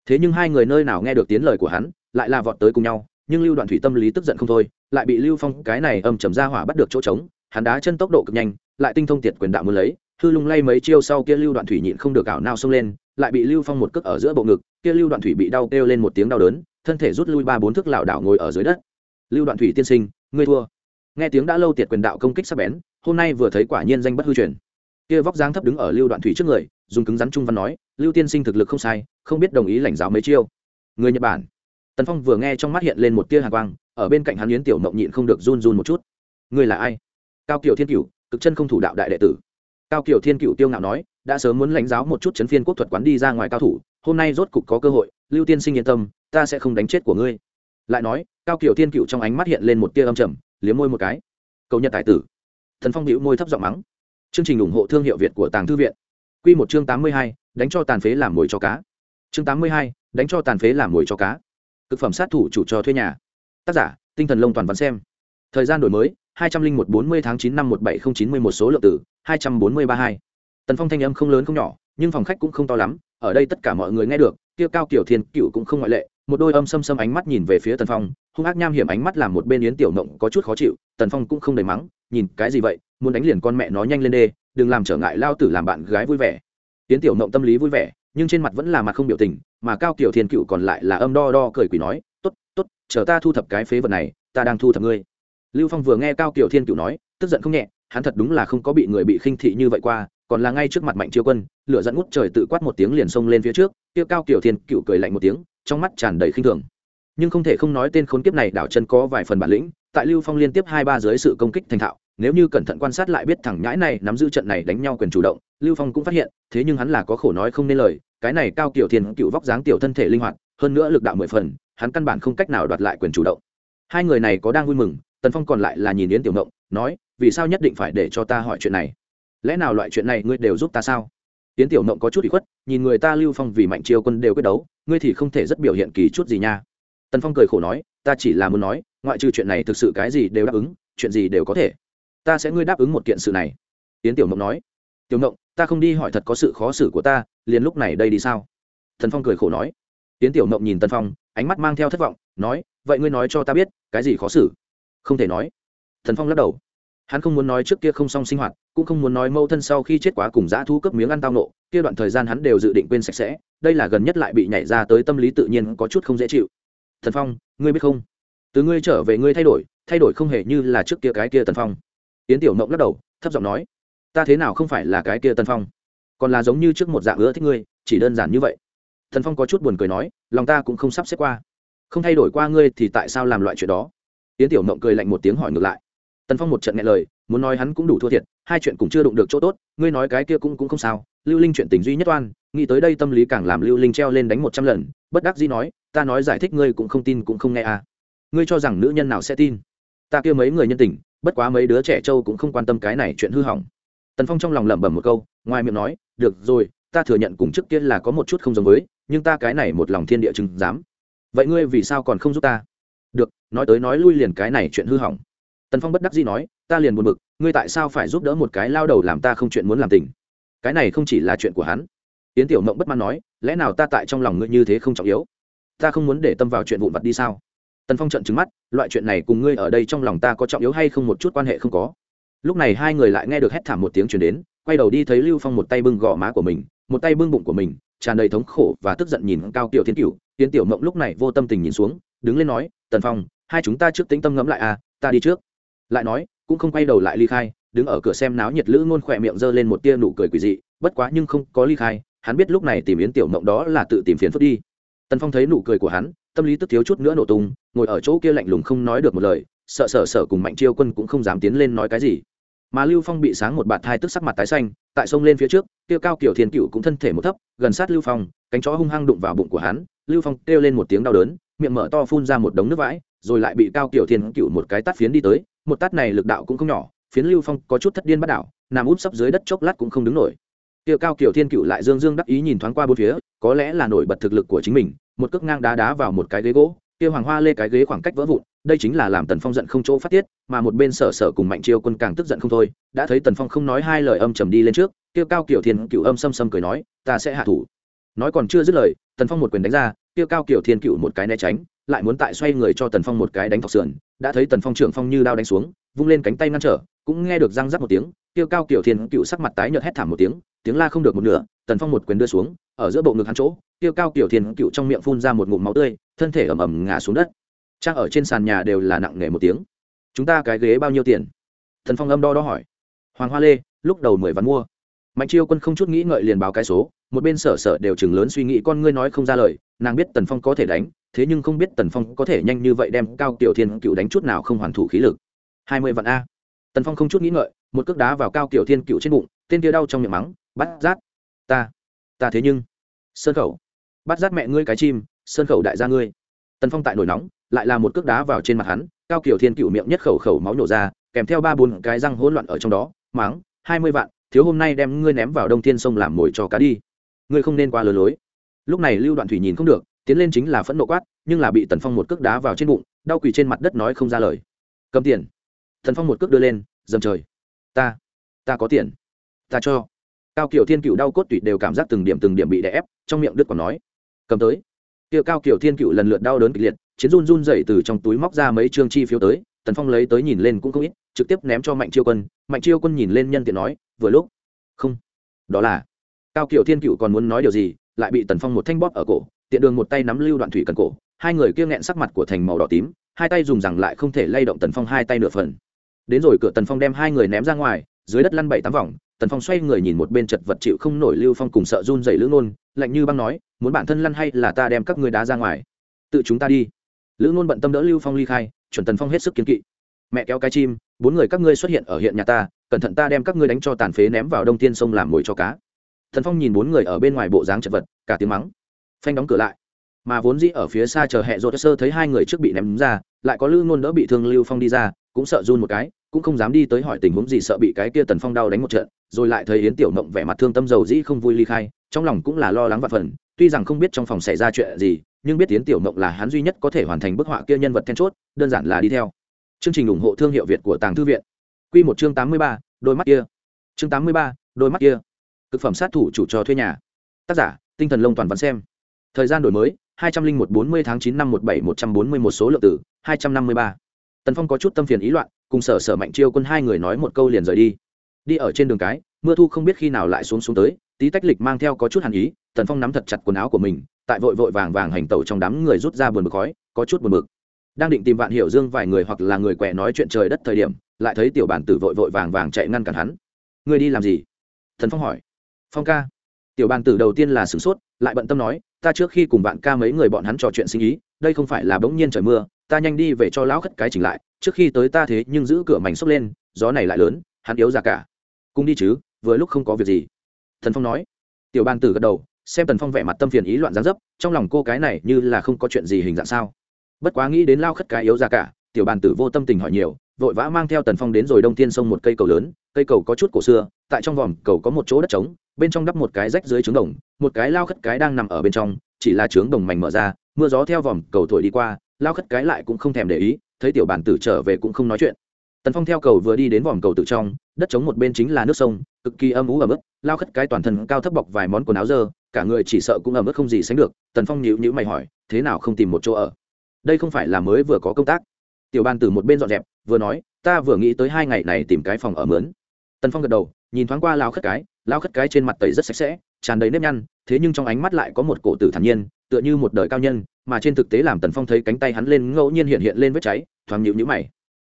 Thế nhưng hai người nơi nào nghe được tiếng lời của hắn, lại là vọt tới cùng nhau, nhưng lưu đoạn thủy tâm lý tức giận không thôi, lại bị lưu phong cái này âm trầm ra hỏa bắt được chỗ trống, hắn đá chân tốc độ cực nhanh, lại tinh thông tiệt quyền đạo muốn lấy, hư lung lay mấy chiêu sau kia lưu đoạn thủy nhịn không được ảo nao xông lên lại bị lưu phong một cước ở giữa bộ ngực, kia lưu đoạn thủy bị đau kêu lên một tiếng đau đớn, thân thể rút lui ba bốn thước lảo đảo ngồi ở dưới đất. Lưu đoạn thủy tiên sinh, ngươi thua. Nghe tiếng đã lâu tiệt quyền đạo công kích sắc bén, hôm nay vừa thấy quả nhiên danh bất hư truyền. Kia vóc dáng thấp đứng ở lưu đoạn thủy trước người, dùng cứng rắn trung văn nói, lưu tiên sinh thực lực không sai, không biết đồng ý lãnh giáo mấy chiêu. Người nhật bản. Tần phong vừa nghe trong mắt hiện lên một tia hàng quang, ở bên cạnh hắn yến tiểu mộng nhịn không được run run một chút. Người là ai? Cao kiều thiên cửu, cực chân không thủ đạo đại đệ tử. Cao kiều thiên cửu tiêu ngạo nói đã sớm muốn lãnh giáo một chút chấn phiên quốc thuật quán đi ra ngoài cao thủ, hôm nay rốt cục có cơ hội, lưu tiên sinh yên tâm, ta sẽ không đánh chết của ngươi. Lại nói, cao kiều thiên cựu trong ánh mắt hiện lên một tia âm trầm, liếm môi một cái. Cầu nhật tài tử. Thần phong hữu môi thấp giọng mắng. Chương trình ủng hộ thương hiệu việt của tàng thư viện. Q một chương tám mươi hai, đánh cho tàn phế làm mồi cho cá. Chương tám mươi hai, đánh cho tàn phế làm mồi cho cá. Thực phẩm sát thủ chủ cho thuê nhà. Tác giả, tinh thần lông toàn văn xem. Thời gian đổi mới, hai trăm linh một bốn mươi tháng chín năm một bảy không chín mươi một số lượng tử hai trăm bốn mươi ba hai tần phong thanh âm không lớn không nhỏ, nhưng phòng khách cũng không to lắm, ở đây tất cả mọi người nghe được, kia cao kiểu thiên cựu cũng không ngoại lệ, một đôi âm xâm xâm ánh mắt nhìn về phía tần phong, hung ác nham hiểm ánh mắt làm một bên yến tiểu mộng có chút khó chịu, tần phong cũng không đầy mắng, nhìn cái gì vậy, muốn đánh liền con mẹ nó nhanh lên đê, đừng làm trở ngại lao tử làm bạn gái vui vẻ. Yến tiểu mộng tâm lý vui vẻ, nhưng trên mặt vẫn là mặt không biểu tình, mà cao kiểu thiên cựu còn lại là âm đo đo cười quỷ nói t ố t t ố t chờ ta thu thập cái phế vật này, ta đang thu thập ngươi. Lưu phong vừa nghe cao kiểu thiên cựu nói, tức giận không nhẹ, hắn thật đúng là không có bị người bị khinh thị như vậy qua còn là ngay trước mặt mạnh chiêu quân, lửa dẫn ngút trời tự quát một tiếng liền xông lên phía trước tiêu cao kiểu thiên cựu cười lạnh một tiếng, trong mắt tràn đầy khinh thường. Nhưng không thể không nói tên khốn kiếp này đảo chân có vài phần bản lĩnh, tại lưu phong liên tiếp hai ba dưới sự công kích thành thạo, nếu như cẩn thận quan sát lại biết thằng nhãi này nắm giữ trận này đánh nhau quyền chủ động, lưu phong cũng phát hiện, thế nhưng hắn là có khổ nói không nên lời, cái này cao kiểu thiên cựu vóc dáng tiểu thân thể linh hoạt, hơn nữa lực đạo mười phần, hắn căn bản không cách nào đoạt lại quyền chủ động. Hai người này có đang vui mừng, tần phong còn lại là nhìn yến tiểu động nói, vì sao nhất định phải để cho ta hỏi chuyện này? Lẽ nào loại chuyện này ngươi đều giúp ta sao? Tiến tiểu mộng có chút bị khuất, nhìn người ta lưu phong vì mạnh chiêu quân đều quyết đấu, ngươi thì không thể rất biểu hiện kỳ chút gì nha. Tần phong cười khổ nói, ta chỉ là muốn nói, ngoại trừ chuyện này thực sự cái gì đều đáp ứng, chuyện gì đều có thể. Ta sẽ ngươi đáp ứng một kiện sự này. Tiến tiểu mộng nói, tiểu mộng ta không đi hỏi thật có sự khó xử của ta, liền lúc này đây đi sao? Thần phong cười khổ nói. Tiến tiểu mộng nhìn tần phong, ánh mắt mang theo thất vọng, nói, vậy ngươi nói cho ta biết, cái gì khó xử? Không thể nói. Thần phong lắc đầu hắn không muốn nói trước kia không xong sinh hoạt, cũng không muốn nói mâu thân sau khi chết quá cùng dã thu cấp miếng ăn tao nộ, kia đoạn thời gian hắn đều dự định quên sạch sẽ, đây là gần nhất lại bị nhảy ra tới tâm lý tự nhiên có chút không dễ chịu. Thần phong, ngươi biết không? Từ ngươi trở về ngươi thay đổi thay đổi không hề như là trước kia cái kia tần phong. Yến tiểu mộng lắc đầu, thấp giọng nói, ta thế nào không phải là cái kia tần phong? Còn là giống như trước một dạng ưa thích ngươi, chỉ đơn giản như vậy. Thần phong có chút buồn cười nói, lòng ta cũng không sắp xếp qua. Không thay đổi qua ngươi thì tại sao làm loại chuyện đó? Yến tiểu mộng cười lạnh một tiếng hỏi ngược lại tần phong một trận nghe lời, muốn nói hắn cũng đủ thua thiệt, hai chuyện cũng chưa đụng được chỗ tốt, ngươi nói cái kia cũng cũng không sao, lưu linh chuyện tình duy nhất oan, nghĩ tới đây tâm lý càng làm lưu linh treo lên đánh một trăm lần, bất đắc dĩ nói, ta nói giải thích ngươi cũng không tin cũng không nghe à. Ngươi cho rằng nữ nhân nào sẽ tin? Ta kia mấy người nhân tình, bất quá mấy đứa trẻ trâu cũng không quan tâm cái này chuyện hư hỏng. Tần phong trong lòng lẩm bẩm một câu, ngoài miệng nói, được rồi, ta thừa nhận cùng trước kia là có một chút không giống với, nhưng ta cái này một lòng thiên địa chừng dám. Vậy ngươi vì sao còn không giúp ta? Được, nói tới nói lui liền cái này chuyện hư hỏng tần phong bất đắc dĩ nói, ta liền buồn bực, ngươi tại sao phải giúp đỡ một cái lao đầu làm ta không chuyện muốn làm tình? Cái này không chỉ là chuyện của hắn. Yến tiểu mộng bất mãn nói, lẽ nào ta tại trong lòng ngươi như thế không trọng yếu? Ta không muốn để tâm vào chuyện vụn vặt đi sao? Tần phong trận trứng mắt, loại chuyện này cùng ngươi ở đây trong lòng ta có trọng yếu hay không một chút quan hệ không có. Lúc này hai người lại nghe được hét thảm một tiếng chuyển đến, quay đầu đi thấy lưu phong một tay bưng gò má của mình, một tay bưng bụng của mình, tràn đầy thống khổ và tức giận nhìn cao tiểu thiên cửu. Tiến tiểu mộng lúc này vô tâm tình nhìn xuống, đứng lên nói, tần phong, hai chúng ta trước tính tâm ngẫm lại à ta đi trước lại nói, cũng không quay đầu lại ly khai, đứng ở cửa xem náo nhiệt lữ ngôn khỏe miệng giơ lên một tia nụ cười quỳ dị, bất quá nhưng không có ly khai, hắn biết lúc này tìm yến tiểu mộng đó là tự tìm phiền phức đi. Tần phong thấy nụ cười của hắn, tâm lý tức thiếu chút nữa nổ tung, ngồi ở chỗ kia lạnh lùng không nói được một lời, sợ sợ sợ cùng mạnh chiêu quân cũng không dám tiến lên nói cái gì. Mà lưu phong bị sáng một bạt thai tức sắc mặt tái xanh, tại sông lên phía trước kêu cao kiểu thiên cựu cũng thân thể một thấp, gần sát lưu phong, cánh chó hung hăng đụng vào bụng của hắn, lưu phong kêu lên một tiếng đau đớn, miệng mở to phun ra một đống nước vãi, rồi lại bị cao kiểu thiên cựu một cái tát phiến đi tới một tát này lực đạo cũng không nhỏ, phiến lưu phong có chút thất điên bắt đảo, nằm úp sấp dưới đất chốc lát cũng không đứng nổi. Tiêu cao kiểu thiên cựu lại dương dương đắc ý nhìn thoáng qua bốn phía, có lẽ là nổi bật thực lực của chính mình, một cước ngang đá đá vào một cái ghế gỗ Tiêu hoàng hoa lê cái ghế khoảng cách vỡ vụn, đây chính là làm tần phong giận không chỗ phát tiết, mà một bên sở sở cùng mạnh chiêu quân càng tức giận không thôi, đã thấy tần phong không nói hai lời âm trầm đi lên trước Tiêu cao kiểu thiên cựu âm xâm xâm cười nói, ta sẽ hạ thủ. Nói còn chưa dứt lời, tần phong một quyền đánh ra Tiêu cao kiểu thiên cựu một cái né tránh, lại muốn tại xoay người cho tần phong một cái đánh thọc sườn đã thấy tần phong trưởng phong như đao đánh xuống, vung lên cánh tay ngăn trở, cũng nghe được răng rắc một tiếng tiêu cao kiểu thiên cựu sắc mặt tái nhợt hét thảm một tiếng tiếng la không được một nửa, tần phong một quyền đưa xuống, ở giữa bộ ngực hắn chỗ tiêu cao kiểu thiên cựu trong miệng phun ra một ngụm máu tươi, thân thể ầm ầm ngã xuống đất. Trang ở trên sàn nhà đều là nặng nề một tiếng. Chúng ta cái ghế bao nhiêu tiền? Tần phong âm đo đo hỏi. Hoàng hoa lê, lúc đầu mười ván mua. Mạnh chiêu quân không chút nghĩ ngợi liền báo cái số, một bên sở sở đều chừng lớn suy nghĩ con ngươi nói không ra lời, nàng biết tần phong có thể đánh thế nhưng không biết tần phong có thể nhanh như vậy đem cao kiểu thiên cựu đánh chút nào không hoàn thủ khí lực. Hai mươi vạn a. Tần phong không chút nghĩ ngợi, một cước đá vào cao kiểu thiên cựu trên bụng, tên kia đau trong miệng mắng, bắt rát. Ta ta thế nhưng, sơn khẩu, bắt rát mẹ ngươi cái chim, sơn khẩu đại gia ngươi. Tần phong tại nổi nóng, lại là một cước đá vào trên mặt hắn, cao kiểu thiên cựu miệng nhất khẩu khẩu máu nổ ra, kèm theo ba bốn cái răng hỗn loạn ở trong đó máng hai mươi vạn, thiếu hôm nay đem ngươi ném vào đông thiên sông làm mồi cho cá đi. Ngươi không nên qua lừa lối. Lúc này lưu đoạn thủy nhìn không được tiến lên chính là phẫn nộ quát, nhưng là bị tần phong một cước đá vào trên bụng, đau quỳ trên mặt đất nói không ra lời. Cầm tiền. Tần phong một cước đưa lên, dầm trời. Ta ta có tiền. Ta cho. Cao kiểu thiên cựu đau cốt tụy đều cảm giác từng điểm từng điểm bị đè ép, trong miệng đức còn nói. Cầm tới. Kia cao kiểu thiên cựu lần lượt đau đớn kịch liệt, chiến run run dậy từ trong túi móc ra mấy trương chi phiếu tới, tần phong lấy tới nhìn lên cũng không ít, trực tiếp ném cho mạnh chiêu quân, mạnh chiêu quân nhìn lên nhân tiện nói, vừa lúc. Không. Đó là. Cao kiểu thiên cựu còn muốn nói điều gì, lại bị tần phong một thanh bóp ở cổ tiện đường một tay nắm lưu đoạn thủy cần cổ, hai người kia nghẹn sắc mặt của thành màu đỏ tím, hai tay dùng rằng lại không thể lay động tần phong hai tay nửa phần. Đến rồi cửa tần phong đem hai người ném ra ngoài, dưới đất lăn bảy tám vòng, tần phong xoay người nhìn một bên chật vật chịu không nổi lưu phong cùng sợ run dày lữ nôn lạnh như băng nói, muốn bản thân lăn hay là ta đem các người đá ra ngoài? Tự chúng ta đi. Lữ nôn bận tâm đỡ lưu phong ly khai, chuẩn tần phong hết sức kiến kỵ. Mẹ kéo cái chim, bốn người các ngươi xuất hiện ở hiện nhà ta, cẩn thận ta đem các ngươi đánh cho tàn phế ném vào đông tiên sông làm mồi cho cá. Thần phong nhìn bốn người ở bên ngoài bộ dáng chật vật, cả tiếng mắng phanh đóng cửa lại. Mà vốn dĩ ở phía xa chờ hẹ rột sơ thấy hai người trước bị ném ra, lại có lữ ngôn đỡ bị thương lưu phong đi ra, cũng sợ run một cái, cũng không dám đi tới hỏi tình huống gì sợ bị cái kia tần phong đau đánh một trận, rồi lại thấy yến tiểu mộng vẻ mặt thương tâm dầu dĩ không vui ly khai, trong lòng cũng là lo lắng và phần, tuy rằng không biết trong phòng xảy ra chuyện gì, nhưng biết yến tiểu mộng là hắn duy nhất có thể hoàn thành bức họa kia nhân vật then chốt, đơn giản là đi theo. Chương trình ủng hộ thương hiệu việt của tàng thư viện. Q một chương tám mươi ba, đôi mắt kia. Chương tám mươi ba, đôi mắt kia. Cực phẩm sát thủ chủ trò thuê nhà. Tác giả, tinh thần lông toàn văn xem thời gian đổi mới, hai trăm linh một bốn mươi tháng chín năm một bảy một trăm bốn mươi một số lượng tử hai trăm năm mươi ba. Tần phong có chút tâm phiền ý loạn, cùng sở sở mạnh chiêu quân hai người nói một câu liền rời đi. Đi ở trên đường cái, mưa thu không biết khi nào lại xuống xuống tới, tí tách lịch mang theo có chút hàn ý, tần phong nắm thật chặt quần áo của mình, tại vội vội vàng vàng hành tẩu trong đám người rút ra buồn bực khói, có chút buồn bực. Đang định tìm vạn hiểu dương vài người hoặc là người quẻ nói chuyện trời đất thời điểm, lại thấy tiểu bản tử vội vội vàng vàng chạy ngăn cản hắn. Người đi làm gì? Thần phong hỏi. Phong ca. Tiểu bản tử đầu tiên là sửng sốt, lại bận tâm nói ta trước khi cùng bạn ca mấy người bọn hắn trò chuyện sinh ý, đây không phải là bỗng nhiên trời mưa, ta nhanh đi về cho lão khất cái chỉnh lại, trước khi tới ta thế nhưng giữ cửa mảnh xốc lên, gió này lại lớn, hắn yếu ra cả. Cùng đi chứ, vừa lúc không có việc gì. Thần phong nói. Tiểu ban tử gật đầu, xem tần phong vẻ mặt tâm phiền ý loạn gián dấp, trong lòng cô cái này như là không có chuyện gì hình dạng sao. Bất quá nghĩ đến lao khất cái yếu ra cả, tiểu bàn tử vô tâm tình hỏi nhiều, vội vã mang theo tần phong đến rồi đông thiên sông một cây cầu lớn, cây cầu có chút cổ xưa, tại trong vòm cầu có một chỗ đất trống bên trong đắp một cái rách dưới trứng đồng, một cái lao khất cái đang nằm ở bên trong, chỉ là trứng đồng mảnh mở ra, mưa gió theo vòm cầu thổi đi qua, lao khất cái lại cũng không thèm để ý, thấy tiểu bản tử trở về cũng không nói chuyện. Tần phong theo cầu vừa đi đến vòm cầu tự trong, đất trống một bên chính là nước sông, cực kỳ âm ú ẩm ướt, lao khất cái toàn thân cao thấp bọc vài món quần áo dơ, cả người chỉ sợ cũng ẩm ướt không gì sánh được, tần phong nhịu nhữ mày hỏi, thế nào không tìm một chỗ ở? Đây không phải là mới vừa có công tác. Tiểu bàn tử một bên dọn dẹp, vừa nói, ta vừa nghĩ tới hai ngày này tìm cái phòng ở mướn. Tần phong gật đầu, nhìn thoáng qua lao khất cái lao khất cái trên mặt tẩy rất sạch sẽ, tràn đầy nếp nhăn, thế nhưng trong ánh mắt lại có một cổ tử thản nhiên, tựa như một đời cao nhân, mà trên thực tế làm tần phong thấy cánh tay hắn lên ngẫu nhiên hiện hiện lên vết cháy, thoáng nhịu nhữ mày.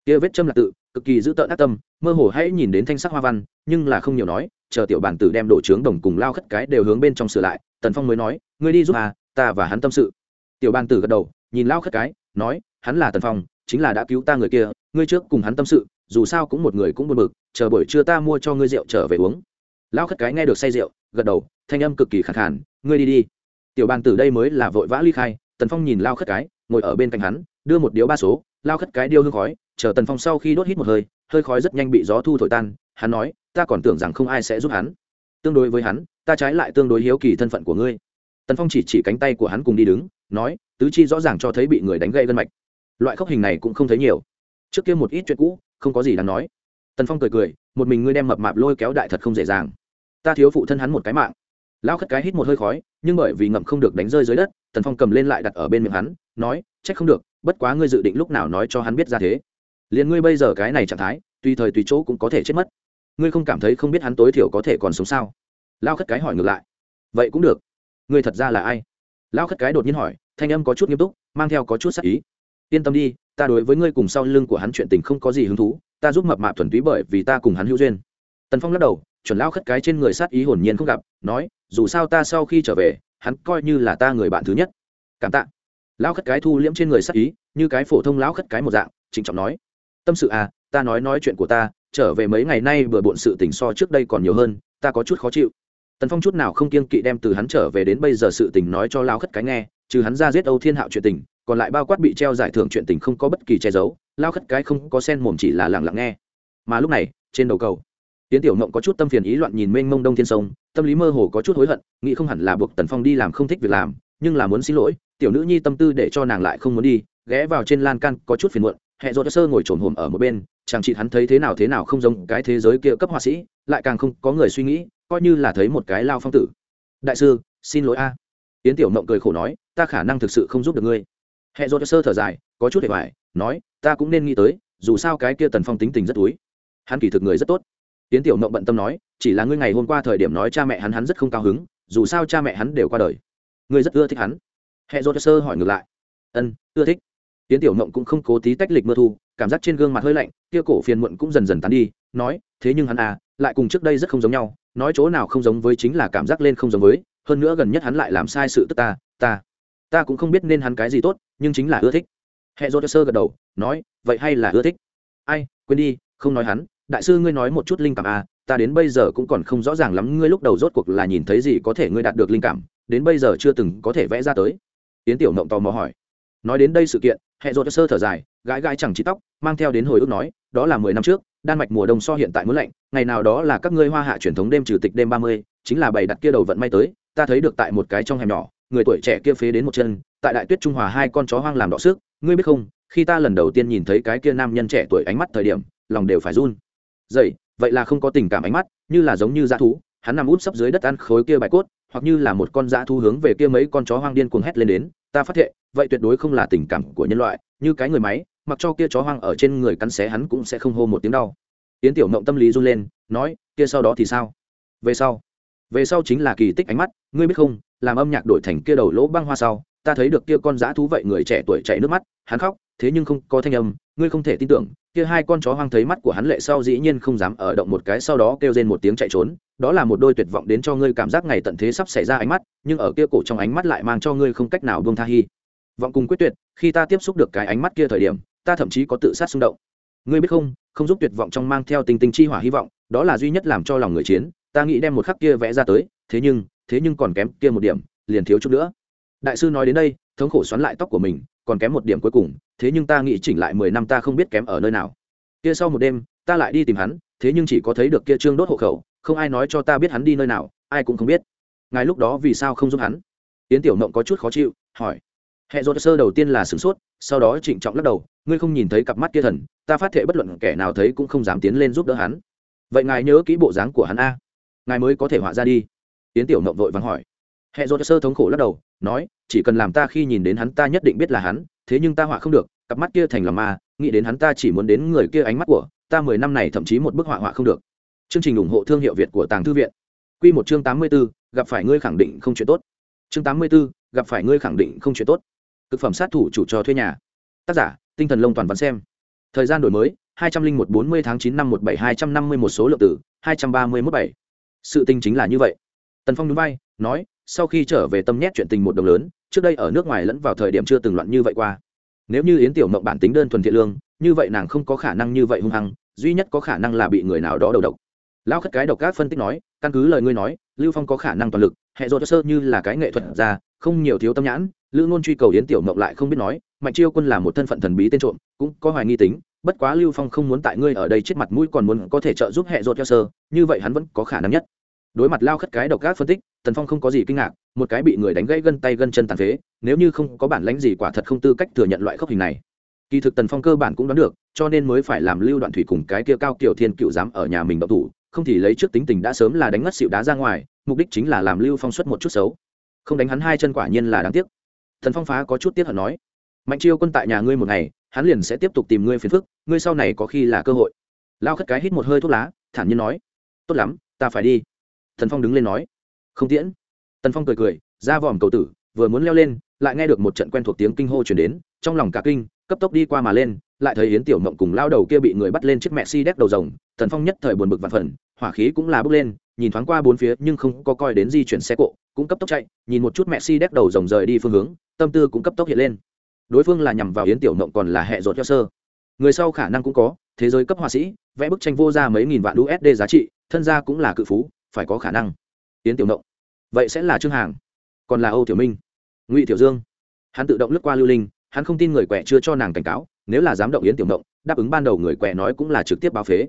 Kia vết châm là tự, cực kỳ dữ tợn ác tâm, mơ hồ hãy nhìn đến thanh sắc hoa văn, nhưng là không nhiều nói, chờ tiểu bản tử đem đổ trướng đồng cùng lao khất cái đều hướng bên trong sửa lại, tần phong mới nói, ngươi đi giúp à ta và hắn tâm sự. Tiểu bản tử gật đầu, nhìn lao khất cái, nói, hắn là tần phong, chính là đã cứu ta người kia, ngươi trước cùng hắn tâm sự, dù sao cũng một người cũng buồn bực, chờ buổi trưa ta mua cho ngươi rượu trở về uống lao khất cái nghe được say rượu, gật đầu, thanh âm cực kỳ khẳng khản ngươi đi đi. Tiểu bàn tử đây mới là vội vã ly khai, tần phong nhìn lao khất cái, ngồi ở bên cạnh hắn, đưa một điếu ba số, lao khất cái điêu hương khói, chờ tần phong sau khi đốt hít một hơi hơi khói rất nhanh bị gió thu thổi tan, hắn nói, ta còn tưởng rằng không ai sẽ giúp hắn. Tương đối với hắn, ta trái lại tương đối hiếu kỳ thân phận của ngươi. Tần phong chỉ chỉ cánh tay của hắn cùng đi đứng, nói, tứ chi rõ ràng cho thấy bị người đánh gây gân mạch. Loại khóc hình này cũng không thấy nhiều. Trước kia một ít chuyện cũ, không có gì đáng nói. Tần phong cười cười, một mình ngươi đem mập mạp lôi kéo đại thật không dễ dàng ta thiếu phụ thân hắn một cái mạng. Lao khất cái hít một hơi khói, nhưng bởi vì ngậm không được đánh rơi dưới đất, tần phong cầm lên lại đặt ở bên miệng hắn, nói, trách không được, bất quá ngươi dự định lúc nào nói cho hắn biết ra thế. Liền ngươi bây giờ cái này trạng thái, tùy thời tùy chỗ cũng có thể chết mất. Ngươi không cảm thấy không biết hắn tối thiểu có thể còn sống sao? Lao khất cái hỏi ngược lại, vậy cũng được. Ngươi thật ra là ai? Lao khất cái đột nhiên hỏi, thanh âm có chút nghiêm túc, mang theo có chút sắc ý. Yên tâm đi, ta đối với ngươi cùng sau lưng của hắn chuyện tình không có gì hứng thú, ta giúp mập mạp thuần túy bởi vì ta cùng hắn hữu duyên. Tần phong lắc đầu chuẩn lao khất cái trên người sát ý hồn nhiên không gặp, nói, dù sao ta sau khi trở về, hắn coi như là ta người bạn thứ nhất. Cảm tạ. Lão khất cái thu liễm trên người sát ý, như cái phổ thông lão khất cái một dạng, trịnh trọng nói. Tâm sự à ta nói nói chuyện của ta, trở về mấy ngày nay vừa bộn sự tình so trước đây còn nhiều hơn, ta có chút khó chịu. Tần phong chút nào không kiên kỵ đem từ hắn trở về đến bây giờ sự tình nói cho lao khất cái nghe, trừ hắn ra giết âu thiên hạo chuyện tình, còn lại bao quát bị treo giải thưởng chuyện tình không có bất kỳ che giấu lao khất cái không có sen mồm chỉ là lẳng lặng nghe. Mà lúc này, trên đầu cầu tiến tiểu mộng có chút tâm phiền ý loạn nhìn mênh mông đông thiên sông tâm lý mơ hồ có chút hối hận nghĩ không hẳn là buộc tần phong đi làm không thích việc làm nhưng là muốn xin lỗi tiểu nữ nhi tâm tư để cho nàng lại không muốn đi ghé vào trên lan can có chút phiền muộn hệ dỗ sơ ngồi trồn hồm ở một bên chàng chị hắn thấy thế nào thế nào không giống cái thế giới kia cấp họa sĩ lại càng không có người suy nghĩ coi như là thấy một cái lao phong tử. Đại sư xin lỗi a. Tiễn tiểu mộng cười khổ nói ta khả năng thực sự không giúp được ngươi. Hệ dỗ sơ thở dài có chút để vải, nói ta cũng nên nghĩ tới dù sao cái kia tần phong tính tình rất túi. Hắn kỳ thực người rất tốt tiến tiểu mộng bận tâm nói, chỉ là ngươi ngày hôm qua thời điểm nói cha mẹ hắn hắn rất không cao hứng, dù sao cha mẹ hắn đều qua đời. Ngươi rất ưa thích hắn. Hệ dô sơ hỏi ngược lại. Ân, ưa thích. Tiến tiểu mộng cũng không cố tí tách lịch mưa thu, cảm giác trên gương mặt hơi lạnh, kia cổ phiền muộn cũng dần dần tán đi, nói, thế nhưng hắn à lại cùng trước đây rất không giống nhau, nói chỗ nào không giống với chính là cảm giác lên không giống với, hơn nữa gần nhất hắn lại làm sai sự tức ta ta ta cũng không biết nên hắn cái gì tốt, nhưng chính là ưa thích. Hệ dô sơ gật đầu, nói, vậy hay là ưa thích? Ai, quên đi, không nói hắn đại sư ngươi nói một chút linh cảm à ta đến bây giờ cũng còn không rõ ràng lắm, ngươi lúc đầu rốt cuộc là nhìn thấy gì có thể ngươi đạt được linh cảm, đến bây giờ chưa từng có thể vẽ ra tới. Tiến tiểu mộng tò mò hỏi. Nói đến đây sự kiện, hệ dột sơ thở dài, gãi gãi chẳng chỉ tóc, mang theo đến hồi ức nói, đó là mười năm trước, đan mạch mùa đông so hiện tại muốn lạnh, ngày nào đó là các ngươi hoa hạ truyền thống đêm trừ tịch đêm ba mươi, chính là bày đặt kia đầu vận may tới, ta thấy được tại một cái trong hẻm nhỏ, người tuổi trẻ kia phế đến một chân, tại đại tuyết trung hòa hai con chó hoang làm đỏ sức ngươi biết không, khi ta lần đầu tiên nhìn thấy cái kia nam nhân trẻ tuổi ánh mắt thời điểm, lòng đều phải run dậy, vậy là không có tình cảm ánh mắt, như là giống như dã thú, hắn nằm út sấp dưới đất ăn khối kia bài cốt, hoặc như là một con dã thú hướng về kia mấy con chó hoang điên cuồng hét lên đến, ta phát hiện vậy tuyệt đối không là tình cảm của nhân loại, như cái người máy, mặc cho kia chó hoang ở trên người cắn xé hắn cũng sẽ không hô một tiếng đau. Yến tiểu mộng tâm lý run lên, nói, kia sau đó thì sao? Về sau. Về sau chính là kỳ tích ánh mắt, ngươi biết không, làm âm nhạc đổi thành kia đầu lỗ băng hoa sau, ta thấy được kia con dã thú vậy người trẻ tuổi chạy nước mắt, hắn khóc, thế nhưng không có thanh âm ngươi không thể tin tưởng, kia hai con chó hoang thấy mắt của hắn lệ sau dĩ nhiên không dám ở động một cái sau đó kêu lên một tiếng chạy trốn, đó là một đôi tuyệt vọng đến cho ngươi cảm giác ngày tận thế sắp xảy ra ánh mắt, nhưng ở kia cổ trong ánh mắt lại mang cho ngươi không cách nào buông tha hy vọng cùng quyết tuyệt, khi ta tiếp xúc được cái ánh mắt kia thời điểm, ta thậm chí có tự sát xung động. Ngươi biết không không giúp tuyệt vọng trong mang theo tình tình chi hỏa hy vọng, đó là duy nhất làm cho lòng người chiến, ta nghĩ đem một khắc kia vẽ ra tới, thế nhưng thế nhưng còn kém kia một điểm, liền thiếu chút nữa. Đại sư nói đến đây thống khổ xoắn lại tóc của mình, còn kém một điểm cuối cùng, thế nhưng ta nghĩ chỉnh lại mười năm ta không biết kém ở nơi nào. Kia sau một đêm, ta lại đi tìm hắn, thế nhưng chỉ có thấy được kia trương đốt hộ khẩu, không ai nói cho ta biết hắn đi nơi nào, ai cũng không biết. Ngài lúc đó vì sao không giúp hắn? Yến tiểu mộng có chút khó chịu, hỏi. Hệ dột sơ đầu tiên là sửng sốt, sau đó trịnh trọng lắc đầu, ngươi không nhìn thấy cặp mắt kia thần, ta phát thệ bất luận kẻ nào thấy cũng không dám tiến lên giúp đỡ hắn. Vậy ngài nhớ kỹ bộ dáng của hắn a. Ngài mới có thể họa ra đi. Yến tiểu mộng vội vàng hỏi hệ dột sơ thống khổ lắc đầu, nói, chỉ cần làm ta khi nhìn đến hắn ta nhất định biết là hắn, thế nhưng ta họa không được, cặp mắt kia thành lòng ma, nghĩ đến hắn ta chỉ muốn đến người kia ánh mắt của ta mười năm này thậm chí một bức họa họa không được. Chương trình ủng hộ thương hiệu việt của tàng thư viện. Q một chương tám mươi b ố gặp phải ngươi khẳng định không chuyện tốt. Chương tám mươi b ố gặp phải ngươi khẳng định không chuyện tốt. Thực phẩm sát thủ chủ trò thuê nhà. Tác giả, tinh thần lông toàn văn xem. Thời gian đổi mới, hai trăm linh một bốn mươi tháng chín năm một bảy hai trăm năm mươi một số lượng tử hai trăm ba mươi mốt bảy. Sự tình chính là như vậy. Tần phong núi bay nói sau khi trở về tâm nhét chuyện tình một đồng lớn, trước đây ở nước ngoài lẫn vào thời điểm chưa từng loạn như vậy qua. Nếu như yến tiểu mộng bản tính đơn thuần thiện lương, như vậy nàng không có khả năng như vậy hung hăng, duy nhất có khả năng là bị người nào đó đầu độc. Lão khất cái độc các phân tích nói, căn cứ lời ngươi nói, lưu phong có khả năng toàn lực, hệ dột sơ như là cái nghệ thuật ra, không nhiều thiếu tâm nhãn lữ ngôn truy cầu yến tiểu mộng lại không biết nói, mạnh chiêu quân là một thân phận thần bí tên trộm, cũng có hoài nghi tính, bất quá lưu phong không muốn tại ngươi ở đây chết mặt mũi còn muốn có thể trợ giúp hệ dột cho sơ, như vậy hắn vẫn có khả năng nhất đối mặt lao khất cái độc ác phân tích, tần phong không có gì kinh ngạc, một cái bị người đánh gãy gân tay gân chân tàn phế, nếu như không có bản lãnh gì quả thật không tư cách thừa nhận loại khốc hình này. Kỳ thực tần phong cơ bản cũng đoán được, cho nên mới phải làm lưu đoạn thủy cùng cái kia cao kiểu thiên cựu dám ở nhà mình đậu thủ, không thì lấy trước tính tình đã sớm là đánh ngất xịu đá ra ngoài, mục đích chính là làm lưu phong suất một chút xấu. Không đánh hắn hai chân quả nhiên là đáng tiếc. Thần phong phá có chút tiếc hận nói, mạnh chiêu quân tại nhà ngươi một ngày, hắn liền sẽ tiếp tục tìm ngươi phiền phức, ngươi sau này có khi là cơ hội. Lao khất cái hít một hơi thuốc lá, thản nhiên nói, tốt lắm, ta phải đi thần phong đứng lên nói, không tiễn. Tần phong cười cười, ra vòm cầu tử, vừa muốn leo lên, lại nghe được một trận quen thuộc tiếng kinh hô chuyển đến, trong lòng cả kinh, cấp tốc đi qua mà lên, lại thấy yến tiểu mộng cùng lao đầu kia bị người bắt lên chiếc mẹ si đét đầu rồng, tần phong nhất thời buồn bực và phần, hỏa khí cũng là bước lên, nhìn thoáng qua bốn phía nhưng không có coi đến di chuyển xe cộ, cũng cấp tốc chạy, nhìn một chút mẹ si đét đầu rồng rời đi phương hướng, tâm tư cũng cấp tốc hiện lên. Đối phương là nhằm vào yến tiểu mộng còn là hệ rột cho sơ. Người sau khả năng cũng có, thế giới cấp họa sĩ, vẽ bức tranh vô ra mấy nghìn vạn usd giá trị, thân gia cũng là cự phú phải có khả năng. Yến tiểu động vậy sẽ là trương hàng, còn là âu tiểu minh, ngụy tiểu dương. Hắn tự động lướt qua lưu linh, hắn không tin người quẹ chưa cho nàng cảnh cáo, nếu là dám động yến tiểu động đáp ứng ban đầu người quẹ nói cũng là trực tiếp báo phế.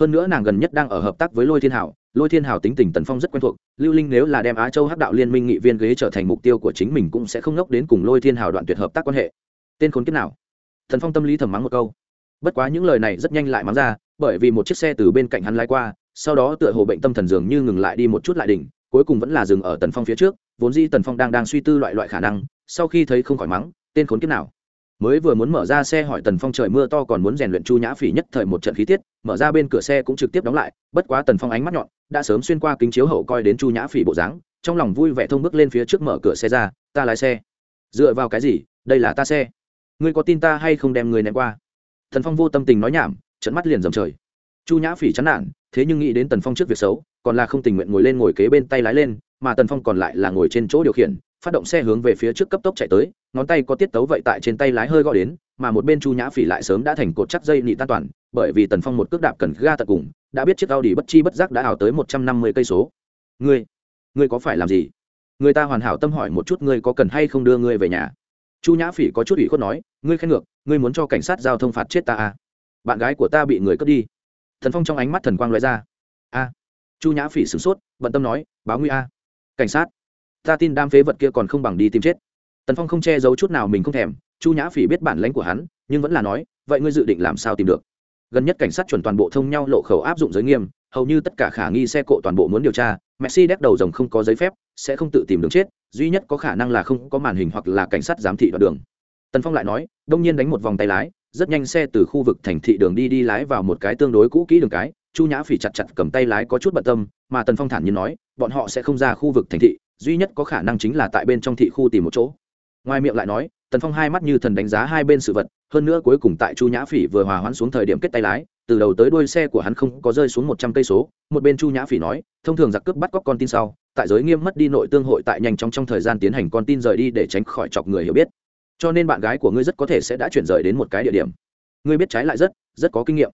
Hơn nữa nàng gần nhất đang ở hợp tác với lôi thiên hảo, lôi thiên hảo tính tình tần phong rất quen thuộc, lưu linh nếu là đem á châu hắc đạo liên minh nghị viên ghế trở thành mục tiêu của chính mình cũng sẽ không ngốc đến cùng lôi thiên hảo đoạn tuyệt hợp tác quan hệ. Tên khốn kiếp nào? Thần phong tâm lý thầm mắng một câu. Bất quá những lời này rất nhanh lại mắng ra, bởi vì một chiếc xe từ bên cạnh hắn lái qua sau đó tựa hồ bệnh tâm thần dường như ngừng lại đi một chút lại đỉnh, cuối cùng vẫn là dừng ở tần phong phía trước, vốn di tần phong đang đang suy tư loại loại khả năng, sau khi thấy không khỏi mắng, tên khốn kiếp nào. Mới vừa muốn mở ra xe hỏi tần phong trời mưa to còn muốn rèn luyện chu nhã phỉ nhất thời một trận khí tiết, mở ra bên cửa xe cũng trực tiếp đóng lại, bất quá tần phong ánh mắt nhọn, đã sớm xuyên qua kính chiếu hậu coi đến chu nhã phỉ bộ dáng, trong lòng vui vẻ thông bước lên phía trước mở cửa xe ra, ta lái xe. Dựa vào cái gì? Đây là ta xe. Ngươi có tin ta hay không đem người ném qua? Tần phong vô tâm tình nói nhảm, trận mắt liền dầm trời chu nhã phỉ chán nản, thế nhưng nghĩ đến tần phong trước việc xấu, còn là không tình nguyện ngồi lên ngồi kế bên tay lái lên, mà tần phong còn lại là ngồi trên chỗ điều khiển, phát động xe hướng về phía trước cấp tốc chạy tới, ngón tay có tiết tấu vậy tại trên tay lái hơi gọi đến, mà một bên chu nhã phỉ lại sớm đã thành cột chắc dây nị tan toàn, bởi vì tần phong một cước đạp cần ga tận cùng, đã biết chiếc a u bất chi bất giác đã ảo tới một trăm năm mươi cây số. Ngươi ngươi có phải làm gì? Người ta hoàn hảo tâm hỏi một chút ngươi có cần hay không đưa ngươi về nhà. Chu nhã phỉ có chút ủy khuất nói, ngươi khen ngược, ngươi muốn cho cảnh sát giao thông phạt chết ta à? Bạn gái của ta bị người cướp đi thần phong trong ánh mắt thần quang loại ra. A, chu nhã phỉ sửng sốt, bận tâm nói, báo nguy a. Cảnh sát, ta tin đam phế vật kia còn không bằng đi tìm chết. Tần phong không che giấu chút nào mình không thèm, chu nhã phỉ biết bản lãnh của hắn, nhưng vẫn là nói, vậy ngươi dự định làm sao tìm được? Gần nhất cảnh sát chuẩn toàn bộ thông nhau lộ khẩu áp dụng giới nghiêm, hầu như tất cả khả nghi xe cộ toàn bộ muốn điều tra messi đắc đầu rồng không có giấy phép, sẽ không tự tìm đường chết, duy nhất có khả năng là không có màn hình hoặc là cảnh sát giám thị đoạn đường. Tần phong lại nói, đông nhiên đánh một vòng tay lái rất nhanh xe từ khu vực thành thị đường đi đi lái vào một cái tương đối cũ kỹ đường cái, chu nhã phỉ chặt chặt cầm tay lái có chút bận tâm, mà tần phong thản nhiên nói, bọn họ sẽ không ra khu vực thành thị, duy nhất có khả năng chính là tại bên trong thị khu tìm một chỗ. Ngoài miệng lại nói, tần phong hai mắt như thần đánh giá hai bên sự vật, hơn nữa cuối cùng tại chu nhã phỉ vừa hòa hoãn xuống thời điểm kết tay lái, từ đầu tới đuôi xe của hắn không có rơi xuống một trăm cây số, một bên chu nhã phỉ nói, thông thường giặc cướp bắt cóc con tin sau, tại giới nghiêm mất đi nội tương hội tại nhanh chóng trong thời gian tiến hành con tin rời đi để tránh khỏi chọc người hiểu biết cho nên bạn gái của ngươi rất có thể sẽ đã chuyển rời đến một cái địa điểm. Ngươi biết trái lại rất rất có kinh nghiệm.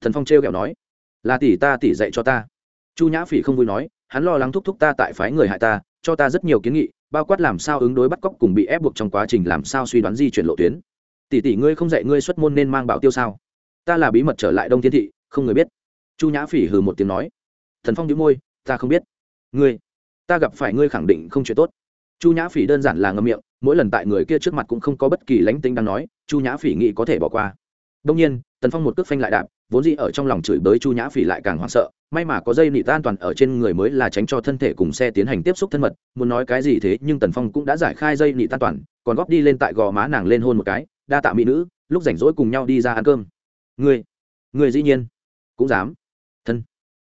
Thần phong t r kẹo nói. Là tỷ ta, tỷ dạy cho ta. Chu nhã phỉ không vui nói, hắn lo lắng thúc thúc ta tại phái người hại ta, cho ta rất nhiều kiến nghị, bao quát làm sao ứng đối bắt cóc cùng bị ép buộc trong quá trình làm sao suy đoán di chuyển lộ tuyến. Tỷ tỷ ngươi không dạy ngươi xuất môn nên mang bảo tiêu sao? Ta là bí mật trở lại đông thiên thị, không người biết. Chu nhã phỉ hừ một tiếng nói. Thần phong đĩu môi, ta không biết. Ngươi, ta gặp phải ngươi khẳng định không chuyện tốt. Chu nhã phỉ đơn giản là ngâm miệng mỗi lần tại người kia trước mặt cũng không có bất kỳ lánh tinh đang nói, chu nhã phỉ nghĩ có thể bỏ qua. Đông nhiên, tần phong một cước phanh lại đạp, vốn dĩ ở trong lòng chửi bới chu nhã phỉ lại càng hoảng sợ, may mà có dây nị tan toàn ở trên người mới là tránh cho thân thể cùng xe tiến hành tiếp xúc thân mật, muốn nói cái gì thế nhưng tần phong cũng đã giải khai dây nị tan toàn, còn góp đi lên tại gò má nàng lên hôn một cái, đa tạ mỹ nữ, lúc rảnh rỗi cùng nhau đi ra ăn cơm. Người người dĩ nhiên, cũng dám. Thân.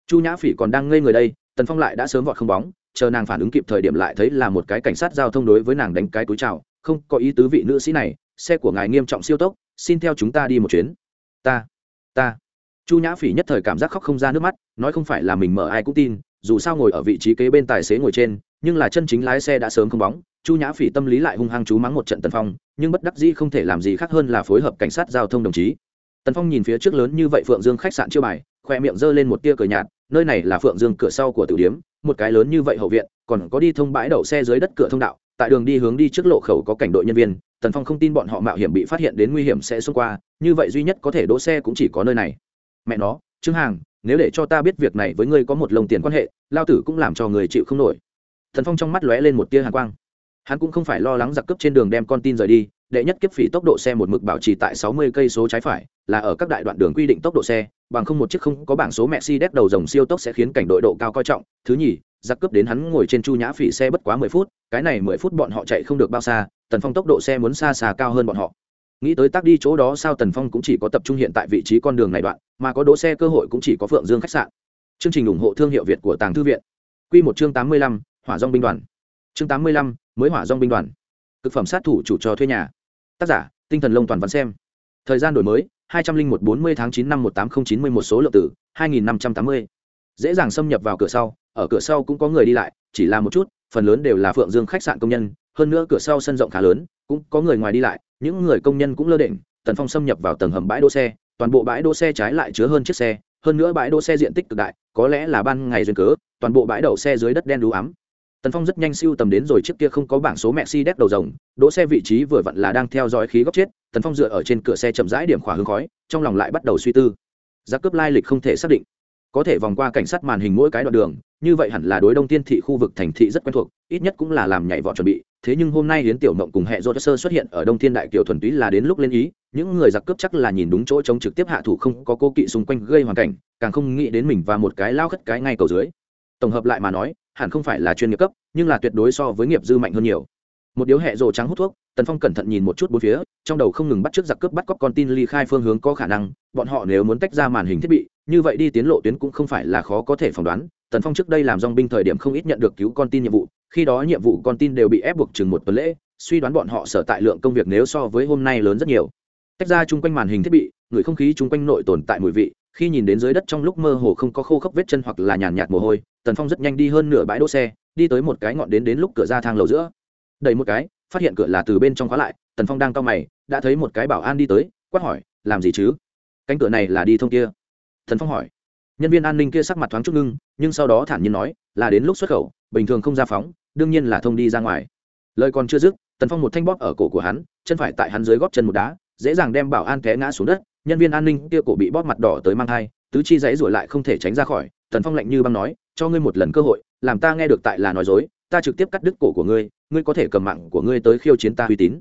Chu nhã phỉ còn đang ngây người đây, tần phong lại đã sớm vọt không bóng chờ nàng phản ứng kịp thời điểm lại thấy là một cái cảnh sát giao thông đối với nàng đánh cái túi chào, không có ý tứ vị nữ sĩ này, xe của ngài nghiêm trọng siêu tốc, xin theo chúng ta đi một chuyến. Ta ta. Chu nhã phỉ nhất thời cảm giác khóc không ra nước mắt, nói không phải là mình mở ai cũng tin, dù sao ngồi ở vị trí kế bên tài xế ngồi trên, nhưng là chân chính lái xe đã sớm không bóng. Chu nhã phỉ tâm lý lại hung hăng chú mắng một trận tần phong, nhưng bất đắc dĩ không thể làm gì khác hơn là phối hợp cảnh sát giao thông đồng chí. Tần phong nhìn phía trước lớn như vậy phượng dương khách sạn chưa bài, khoe miệng g lên một tia cờ nhạt nơi này là phượng dương cửa sau của tử điếm, một cái lớn như vậy hậu viện, còn có đi thông bãi đậu xe dưới đất cửa thông đạo, tại đường đi hướng đi trước lộ khẩu có cảnh đội nhân viên, tần phong không tin bọn họ mạo hiểm bị phát hiện đến nguy hiểm sẽ xông qua, như vậy duy nhất có thể đỗ xe cũng chỉ có nơi này. Mẹ nó, trương hàng, nếu để cho ta biết việc này với ngươi có một lồng tiền quan hệ, lao tử cũng làm cho người chịu không nổi. Thần phong trong mắt lóe lên một tia hàng quang. Hắn cũng không phải lo lắng giặc cướp trên đường đem con tin rời đi, đệ nhất kiếp phỉ tốc độ xe một mực bảo trì tại sáu mươi cây số trái phải, là ở các đại đoạn đường quy định tốc độ xe bằng không một chiếc không có bảng số mẹ si đét đầu dòng siêu tốc sẽ khiến cảnh đội độ cao coi trọng. Thứ nhì, giặc cướp đến hắn ngồi trên chu nhã phỉ xe bất quá mười phút, cái này mười phút bọn họ chạy không được bao xa, tần phong tốc độ xe muốn xa xa cao hơn bọn họ. Nghĩ tới tác đi chỗ đó sao tần phong cũng chỉ có tập trung hiện tại vị trí con đường này đoạn, mà có đỗ xe cơ hội cũng chỉ có phượng dương khách sạn. Chương trình ủng hộ thương hiệu việt của tàng thư viện. Q một chương tám mươi lăm, hỏa dong binh đoàn. Chương tám mươi lăm, mới hỏa dong binh đoàn. Thực phẩm sát thủ chủ trò thuê nhà. Tác giả, tinh thần lông toàn văn xem. Thời gian đổi mới hai trăm linh một bốn mươi tháng chín năm một tám nghìn chín mươi một số lượng tử hai nghìn năm trăm tám mươi. Dễ dàng xâm nhập vào cửa sau, ở cửa sau cũng có người đi lại, chỉ là một chút, phần lớn đều là phượng dương khách sạn công nhân, hơn nữa cửa sau sân rộng khá lớn, cũng có người ngoài đi lại, những người công nhân cũng lơ định tần phong xâm nhập vào tầng hầm bãi đỗ xe, toàn bộ bãi đỗ xe trái lại chứa hơn chiếc xe, hơn nữa bãi đỗ xe diện tích cực đại, có lẽ là ban ngày duyên cớ, toàn bộ bãi đậu xe dưới đất đen đú ám tần phong rất nhanh siêu tầm đến rồi chiếc kia không có bảng số mẹ si đầu rồng, đỗ xe vị trí vừa vặn là đang theo dõi khí góc chết, tần phong dựa ở trên cửa xe chậm rãi điểm khỏa hướng khói, trong lòng lại bắt đầu suy tư. Giá cướp lai lịch không thể xác định. Có thể vòng qua cảnh sát màn hình mỗi cái đoạn đường, như vậy hẳn là đối đông tiên thị khu vực thành thị rất quen thuộc, ít nhất cũng là làm nhảy vọt chuẩn bị. Thế nhưng hôm nay Yến tiểu mộng cùng hệ dô sơ xuất hiện ở đông thiên đại kiều thuần túy là đến lúc lên ý, những người giặc cướp chắc là nhìn đúng chỗ chống trực tiếp hạ thủ không có cô kỵ xung quanh gây hoàn cảnh, càng không nghĩ đến mình và một cái lao khất cái ngay cầu dưới. Tổng hợp lại mà nói hẳn không phải là chuyên nghiệp cấp, nhưng là tuyệt đối so với nghiệp dư mạnh hơn nhiều. Một điếu hẹ rồ trắng hút thuốc, tần phong cẩn thận nhìn một chút bốn phía, trong đầu không ngừng bắt trước giặc cướp bắt cóc con tin ly khai phương hướng có khả năng, bọn họ nếu muốn tách ra màn hình thiết bị, như vậy đi tiến lộ tuyến cũng không phải là khó có thể phỏng đoán. Tần phong trước đây làm dong binh thời điểm không ít nhận được cứu con tin nhiệm vụ, khi đó nhiệm vụ con tin đều bị ép buộc chừng một tuần lễ, suy đoán bọn họ sở tại lượng công việc nếu so với hôm nay lớn rất nhiều. Tách ra chung quanh màn hình thiết bị, người không khí chung quanh nội tồn tại mùi vị khi nhìn đến dưới đất trong lúc mơ hồ không có khô khốc vết chân hoặc là nhàn nhạt mồ hôi, tần phong rất nhanh đi hơn nửa bãi đỗ xe, đi tới một cái ngọn đến đến lúc cửa ra thang lầu giữa. Đẩy một cái, phát hiện cửa là từ bên trong khóa lại, tần phong đang cau mày, đã thấy một cái bảo an đi tới, quát hỏi, làm gì chứ? Cánh cửa này là đi thông kia. Tần phong hỏi. Nhân viên an ninh kia sắc mặt thoáng chút ngưng, nhưng sau đó thản nhiên nói, là đến lúc xuất khẩu, bình thường không ra phóng, đương nhiên là thông đi ra ngoài. Lời còn chưa dứt, tần phong một thanh bóp ở cổ của hắn, chân phải tại hắn dưới góp chân một đá, dễ dàng đem bảo an té ngã xuống đất nhân viên an ninh kia cổ bị bóp mặt đỏ tới mang thai, tứ chi dãy ruổi lại không thể tránh ra khỏi. Tần phong lạnh như băng nói, cho ngươi một lần cơ hội, làm ta nghe được tại là nói dối, ta trực tiếp cắt đứt cổ của ngươi ngươi có thể cầm mạng của ngươi tới khiêu chiến ta uy tín.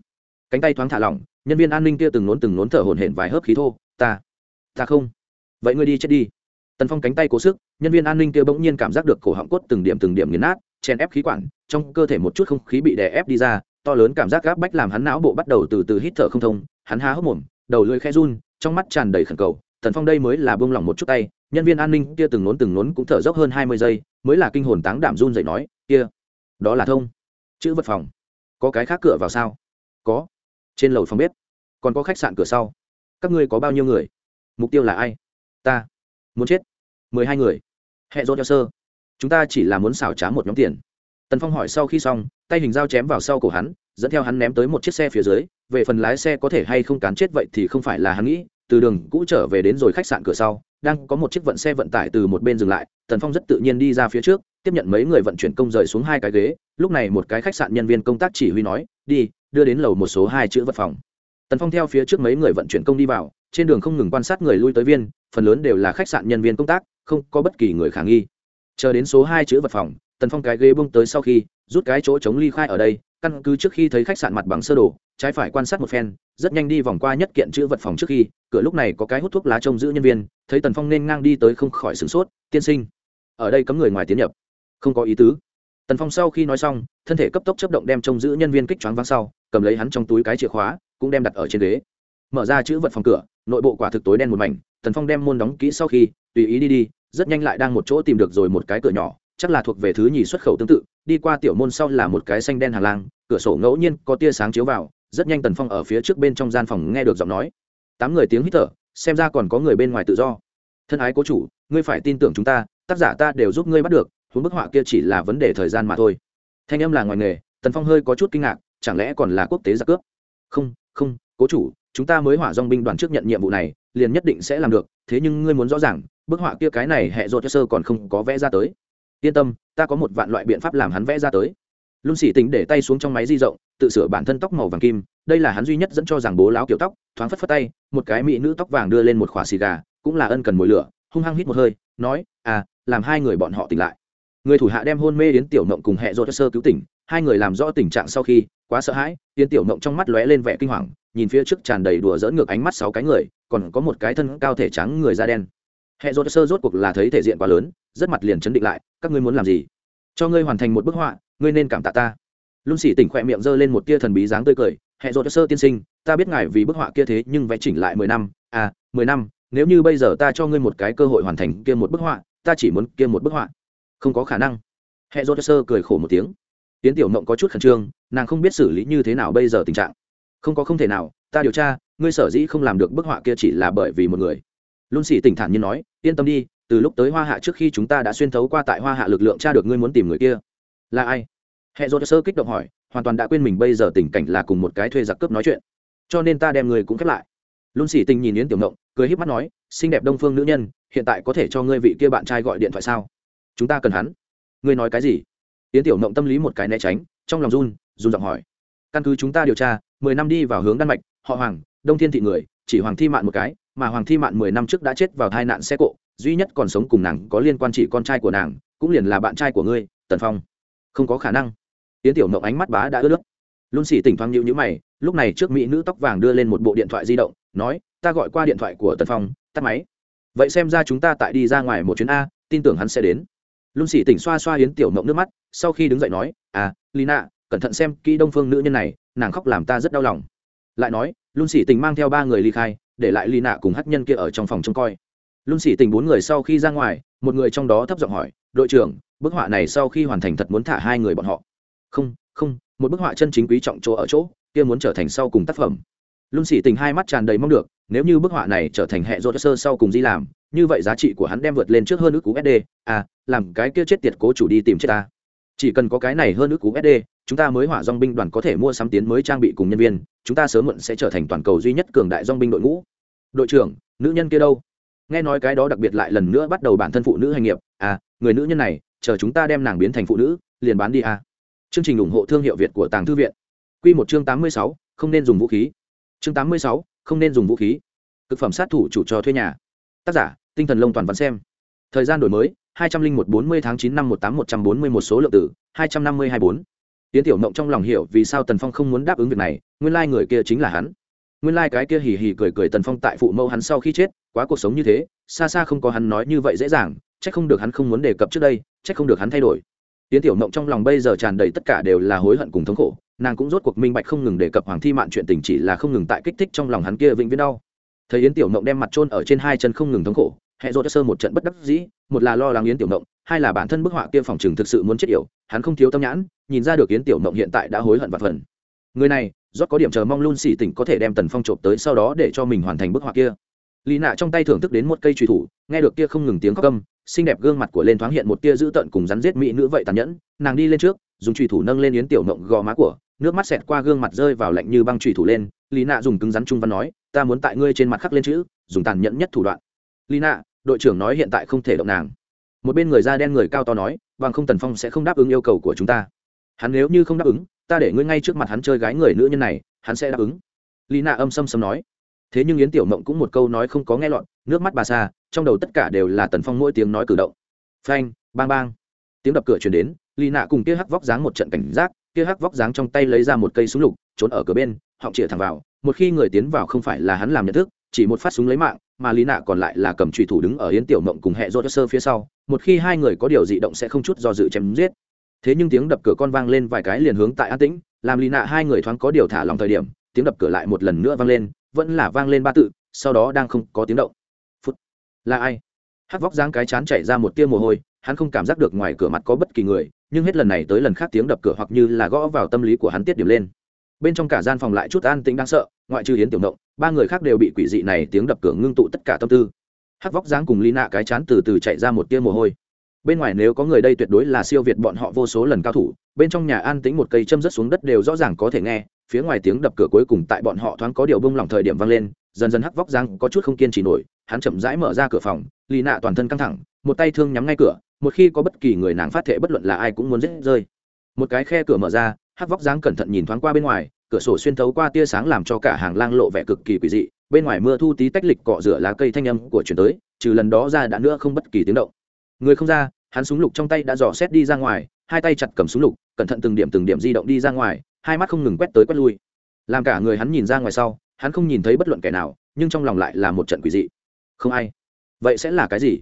Cánh tay thoáng thả lỏng, nhân viên an ninh kia từng nốn từng nốn thở hổn hển vài hớp khí thô, ta ta không. Vậy ngươi đi chết đi. Tần phong cánh tay cố sức, nhân viên an ninh kia bỗng nhiên cảm giác được cổ họng cốt từng điểm từng điểm nghiền nát, chèn ép khí quản, trong cơ thể một chút không khí bị đè ép đi ra, to lớn cảm giác gáp bách làm hắn não bộ bắt đầu từ từ hít thở không thông, hắn há hốc mồm, đầu lưỡi khe run trong mắt tràn đầy khẩn cầu, tần phong đây mới là buông lỏng một chút tay, nhân viên an ninh kia từng nốn từng nốn cũng thở dốc hơn hai mươi giây, mới là kinh hồn táng đảm run dậy nói, kia, đó là thông, chữ vật phòng, có cái khác cửa vào sao? Có, trên lầu phòng bếp, còn có khách sạn cửa sau, các ngươi có bao nhiêu người, mục tiêu là ai? Ta, muốn chết, mười hai người hệ dỗ cho sơ, chúng ta chỉ là muốn xảo trá một nhóm tiền. Tần phong hỏi sau khi xong, tay hình dao chém vào sau cổ hắn dẫn theo hắn ném tới một chiếc xe phía dưới, về phần lái xe có thể hay không cán chết vậy thì không phải là hắn nghĩ, từ đường cũ trở về đến rồi khách sạn cửa sau, đang có một chiếc vận xe vận tải từ một bên dừng lại, tần phong rất tự nhiên đi ra phía trước, tiếp nhận mấy người vận chuyển công rời xuống hai cái ghế, lúc này một cái khách sạn nhân viên công tác chỉ huy nói, đi, đưa đến lầu một số hai chữ vật phòng. Tần phong theo phía trước mấy người vận chuyển công đi vào, trên đường không ngừng quan sát người lui tới viên, phần lớn đều là khách sạn nhân viên công tác, không có bất kỳ người khả nghi. Chờ đến số hai chữ vật phòng tần phong cái ghế bông tới sau khi, rút cái chỗ chống ly khai ở đây, căn cứ trước khi thấy khách sạn mặt bằng sơ đồ, trái phải quan sát một phen, rất nhanh đi vòng qua nhất kiện chữ vật phòng trước khi, cửa lúc này có cái hút thuốc lá trông giữ nhân viên, thấy tần phong nên ngang đi tới không khỏi sửng sốt, tiên sinh, ở đây cấm người ngoài tiến nhập. Không có ý tứ. Tần phong sau khi nói xong, thân thể cấp tốc chấp động đem trông giữ nhân viên kích choáng văng sau, cầm lấy hắn trong túi cái chìa khóa, cũng đem đặt ở trên ghế. Mở ra chữ vật phòng cửa, nội bộ quả thực tối đen một mảnh, tần phong đem môn đóng kỹ sau khi, tùy ý đi đi, rất nhanh lại đang một chỗ tìm được rồi một cái cửa nhỏ chắc là thuộc về thứ nhì xuất khẩu tương tự, đi qua tiểu môn sau là một cái xanh đen hàng lang, cửa sổ ngẫu nhiên có tia sáng chiếu vào, rất nhanh tần phong ở phía trước bên trong gian phòng nghe được giọng nói. Tám người tiếng hít thở, xem ra còn có người bên ngoài tự do. Thân ái cố chủ, ngươi phải tin tưởng chúng ta, tác giả ta đều giúp ngươi bắt được, huống bức họa kia chỉ là vấn đề thời gian mà thôi. Thanh âm là ngoài nghề, tần phong hơi có chút kinh ngạc, chẳng lẽ còn là quốc tế giặc cướp? Không không, cố chủ, chúng ta mới hỏa dong binh đoàn trước nhận nhiệm vụ này, liền nhất định sẽ làm được, thế nhưng ngươi muốn rõ ràng, bức họa kia cái này hệ rột cho sơ còn không có vẽ ra tới yên tâm, ta có một vạn loại biện pháp làm hắn vẽ ra tới. Luôn xỉ tình để tay xuống trong máy di rộng tự sửa bản thân tóc màu vàng kim, đây là hắn duy nhất dẫn cho rằng bố láo kiểu tóc, thoáng phất phất tay, một cái mỹ nữ tóc vàng đưa lên một khỏa xì gà, cũng là ân cần mồi lửa, hung hăng hít một hơi, nói à làm hai người bọn họ tỉnh lại. Người thủ hạ đem hôn mê đến tiểu mộng cùng hệ rột sơ cứu tỉnh, hai người làm rõ tình trạng sau khi, quá sợ hãi tiến tiểu mộng trong mắt lóe lên vẻ kinh hoàng, nhìn phía trước tràn đầy đùa dỡn ngược ánh mắt sáu cái người, còn có một cái thân cao thể trắng người da đen. Hệ rột sơ rốt cuộc là thấy thể diện quá lớn rất mặt liền chấn định lại, các ngươi muốn làm gì? Cho ngươi hoàn thành một bức họa, ngươi nên cảm tạ ta. Lung xỉ tỉnh khỏe miệng giơ lên một tia thần bí dáng tươi cười hệ rột sơ tiên sinh, ta biết ngài vì bức họa kia thế nhưng vẽ chỉnh lại mười năm à mười năm, nếu như bây giờ ta cho ngươi một cái cơ hội hoàn thành kia một bức họa, ta chỉ muốn kia một bức họa. Không có khả năng. Hệ rột sơ cười khổ một tiếng. Tiến tiểu mộng có chút khẩn trương, nàng không biết xử lý như thế nào bây giờ tình trạng. Không có không thể nào, ta điều tra, ngươi sở dĩ không làm được bức họa kia chỉ là bởi vì một người. Luôn xỉ tỉnh thản như nói, yên tâm đi từ lúc tới hoa hạ trước khi chúng ta đã xuyên thấu qua tại hoa hạ lực lượng tra được ngươi muốn tìm người kia. Là ai? Hệ dô sơ kích động hỏi, hoàn toàn đã quên mình bây giờ tình cảnh là cùng một cái thuê giặc cướp nói chuyện. Cho nên ta đem người cũng khép lại. Luôn xỉ tình nhìn yến tiểu ngộng, cười h í p mắt nói, xinh đẹp đông phương nữ nhân, hiện tại có thể cho ngươi vị kia bạn trai gọi điện thoại sao? Chúng ta cần hắn. Ngươi nói cái gì? Yến tiểu ngộng tâm lý một cái né tránh, trong lòng run run giọng hỏi. Căn cứ chúng ta điều tra, mười năm đi vào hướng đan mạch, họ hoàng, đông thiên thị người, chỉ hoàng thi mạn một cái, mà hoàng thi mạn mười năm trước đã chết vào tai nạn xe cộ duy nhất còn sống cùng nàng có liên quan chỉ con trai của nàng, cũng liền là bạn trai của ngươi, tần phong. Không có khả năng. Yến tiểu mộng ánh mắt bá đã ướt nước. Luôn xỉ tỉnh thoáng nhịu nhữ mày, lúc này trước mỹ nữ tóc vàng đưa lên một bộ điện thoại di động, nói, ta gọi qua điện thoại của tần phong, tắt máy. Vậy xem ra chúng ta tại đi ra ngoài một chuyến a, tin tưởng hắn sẽ đến. Luôn xỉ tỉnh xoa xoa yến tiểu mộng nước mắt, sau khi đứng dậy nói à lina, cẩn thận xem kỹ đông phương nữ nhân này, nàng khóc làm ta rất đau lòng. Lại nói luôn xỉ tình mang theo ba người ly khai, để lại lina cùng hát nhân kia ở trong phòng trông coi luôn xỉ tình bốn người sau khi ra ngoài, một người trong đó thấp giọng hỏi, đội trưởng, bức họa này sau khi hoàn thành thật muốn thả hai người bọn họ? Không không, một bức họa chân chính quý trọng chỗ ở chỗ, kia muốn trở thành sau cùng tác phẩm. Luôn xỉ tình hai mắt tràn đầy mong được, nếu như bức họa này trở thành hệ rô sơ sau cùng di làm, như vậy giá trị của hắn đem vượt lên trước hơn ước cú sd à làm cái kia chết tiệt cố chủ đi tìm chết ta. Chỉ cần có cái này hơn ước cú sd chúng ta mới hỏa dong binh đoàn có thể mua sắm tiến mới trang bị cùng nhân viên, chúng ta sớm muộn sẽ trở thành toàn cầu duy nhất cường đại dong binh đội ngũ. Đội trưởng, nữ nhân kia đâu? Nghe nói cái đó đặc biệt lại lần nữa bắt đầu bản thân phụ nữ hành nghiệp. À người nữ nhân này, chờ chúng ta đem nàng biến thành phụ nữ, liền bán đi à. Chương trình ủng hộ thương hiệu việt của tàng thư viện. Q một chương tám mươi sáu, không nên dùng vũ khí. Chương tám mươi sáu, không nên dùng vũ khí. Thực phẩm sát thủ chủ cho thuê nhà. Tác giả, tinh thần lông toàn văn xem. Thời gian đổi mới, hai trăm linh một bốn mươi tháng chín năm một tám một trăm bốn mươi một số lượng tử hai trăm năm mươi hai bốn. Tiến tiểu mộng trong lòng hiểu vì sao tần phong không muốn đáp ứng việc này, nguyên lai、like、người kia chính là hắn. Nguyên lai、like、cái kia hì hì cười cười tần phong tại phụ mẫu hắn sau khi chết quá cuộc sống như thế, xa xa không có hắn nói như vậy dễ dàng c h ắ c không được hắn không muốn đề cập trước đây c h ắ c không được hắn thay đổi. Tiến tiểu mộng trong lòng bây giờ tràn đầy tất cả đều là hối hận cùng thống khổ, nàng cũng rốt cuộc minh bạch không ngừng đề cập hoàng thi mạn chuyện tình chỉ là không ngừng tại kích thích trong lòng hắn kia vĩnh viễn đau. Thấy yến tiểu mộng đem mặt trôn ở trên hai chân không ngừng thống khổ hệ dỗ sơ một trận bất đắc dĩ, một là lo lắng yến tiểu mộng, hai là bản thân bức họa kia phòng chừng thực sự muốn chết yểu, hắn không thiếu tâm nhãn, nhìn ra được yến tiểu mộng hiện tại đã hối hận và phần. Người này rót có điểm chờ mong luôn xỉ tỉnh có thể đem tần phong trộm tới sau đó để cho mình hoàn thành bức họa kia lý nạ trong tay thưởng thức đến một cây truy thủ, nghe được kia không ngừng tiếng khóc câm xinh đẹp gương mặt của lên thoáng hiện một tia dữ tợn cùng rắn giết mỹ nữ vậy tàn nhẫn, nàng đi lên trước, dùng truy thủ nâng lên yến tiểu mộng gò má của, nước mắt xẹt qua gương mặt rơi vào lạnh như băng truy thủ lên, lý nạ dùng cứng rắn trung văn nói, ta muốn tại ngươi trên mặt khắc lên chữ, dùng tàn nhẫn nhất thủ đoạn. Lý nạ, đội trưởng nói hiện tại không thể động nàng. Một bên người da đen người cao to nói bằng không tần phong sẽ không đáp ứng yêu cầu của chúng ta. Hắn nếu như không đáp ứng, ta để ngươi ngay trước mặt hắn chơi gái người nữ nhân này, hắn sẽ đáp ứng. Lý nạ âm xâm xâm nói thế nhưng yến tiểu mộng cũng một câu nói không có nghe lọn nước mắt bà xa, trong đầu tất cả đều là tần phong mỗi tiếng nói cử động. Phanh, bang bang. Tiếng đập cửa chuyển đến, lý nạ cùng kia hắc vóc dáng một trận cảnh giác, kia hắc vóc dáng trong tay lấy ra một cây súng lục, trốn ở cửa bên, họng chĩa thẳng vào, một khi người tiến vào không phải là hắn làm nhận thức, chỉ một phát súng lấy mạng, mà lý nạ còn lại là cầm trùy thủ đứng ở yến tiểu mộng cùng hệ dô sơ phía sau, một khi hai người có điều dị động sẽ không chút do dự chém giết. Thế nhưng tiếng đập cửa con vang lên vài cái liền hướng tại an tĩnh, làm lý nạ hai người thoáng có điều thả lòng thời điểm, tiếng đập cửa lại một lần nữa vang lên vẫn là vang lên ba tự, sau đó đang không có tiếng động. Phút. Là ai? Hắc vóc dáng cái chán chảy ra một tia mồ hôi, hắn không cảm giác được ngoài cửa mặt có bất kỳ người, nhưng hết lần này tới lần khác tiếng đập cửa hoặc như là gõ vào tâm lý của hắn tiết điểm lên. Bên trong cả gian phòng lại chút an tĩnh đáng sợ, ngoại trừ hiến tiểu động ba người khác đều bị quỷ dị này tiếng đập cửa ngưng tụ tất cả tâm tư. Hắc vóc dáng cùng lý nạ cái chán từ từ chạy ra một tia mồ hôi. Bên ngoài nếu có người đây tuyệt đối là siêu việt bọn họ vô số lần cao thủ, bên trong nhà an tĩnh một cây châm rớt xuống đất đều rõ ràng có thể nghe phía ngoài tiếng đập cửa cuối cùng tại bọn họ thoáng có điều bông lỏng thời điểm vang lên, dần dần hắc vóc răng có chút không kiên trì nổi, hắn chậm rãi mở ra cửa phòng, lì nạ toàn thân căng thẳng, một tay thương nhắm ngay cửa, một khi có bất kỳ người nàng phát thệ bất luận là ai cũng muốn rết rơi. Một cái khe cửa mở ra, hắc vóc dáng cẩn thận nhìn thoáng qua bên ngoài, cửa sổ xuyên thấu qua tia sáng làm cho cả hàng lang lộ vẻ cực kỳ quỷ dị, bên ngoài mưa thu tí tách lịch cọ rửa lá cây thanh âm của chuyển tới, trừ lần đó ra đã nữa không bất kỳ tiếng động. Người không ra, hắn súng lục trong tay đã dò xét đi ra ngoài, hai tay chặt cầm súng lục, cẩn thận từng điểm từng điểm di động đi ra ngoài hai mắt không ngừng quét tới quét lui. Làm cả người hắn nhìn ra ngoài sau, hắn không nhìn thấy bất luận kẻ nào, nhưng trong lòng lại là một trận quỷ dị. Không ai. Vậy sẽ là cái gì?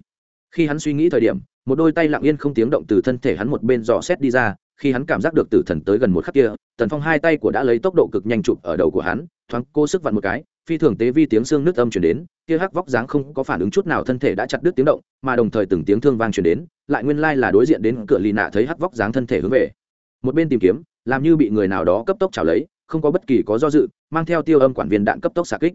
Khi hắn suy nghĩ thời điểm, một đôi tay lặng yên không tiếng động từ thân thể hắn một bên dò xét đi ra, khi hắn cảm giác được tử thần tới gần một khắc kia, tần phong hai tay của đã lấy tốc độ cực nhanh chụp ở đầu của hắn, thoáng cô sức vặn một cái, phi thường tế vi tiếng xương nước âm chuyển đến, kia hắc vóc dáng không có phản ứng chút nào thân thể đã chặt đứt tiếng động, mà đồng thời từng tiếng thương vang chuyển đến, lại nguyên lai là đối diện đến cửa lì nạ thấy hắc vóc dáng thân thể hướng về. Một bên tìm kiếm làm như bị người nào đó cấp tốc chảo lấy, không có bất kỳ có do dự, mang theo tiêu âm quản viên đạn cấp tốc xạ kích.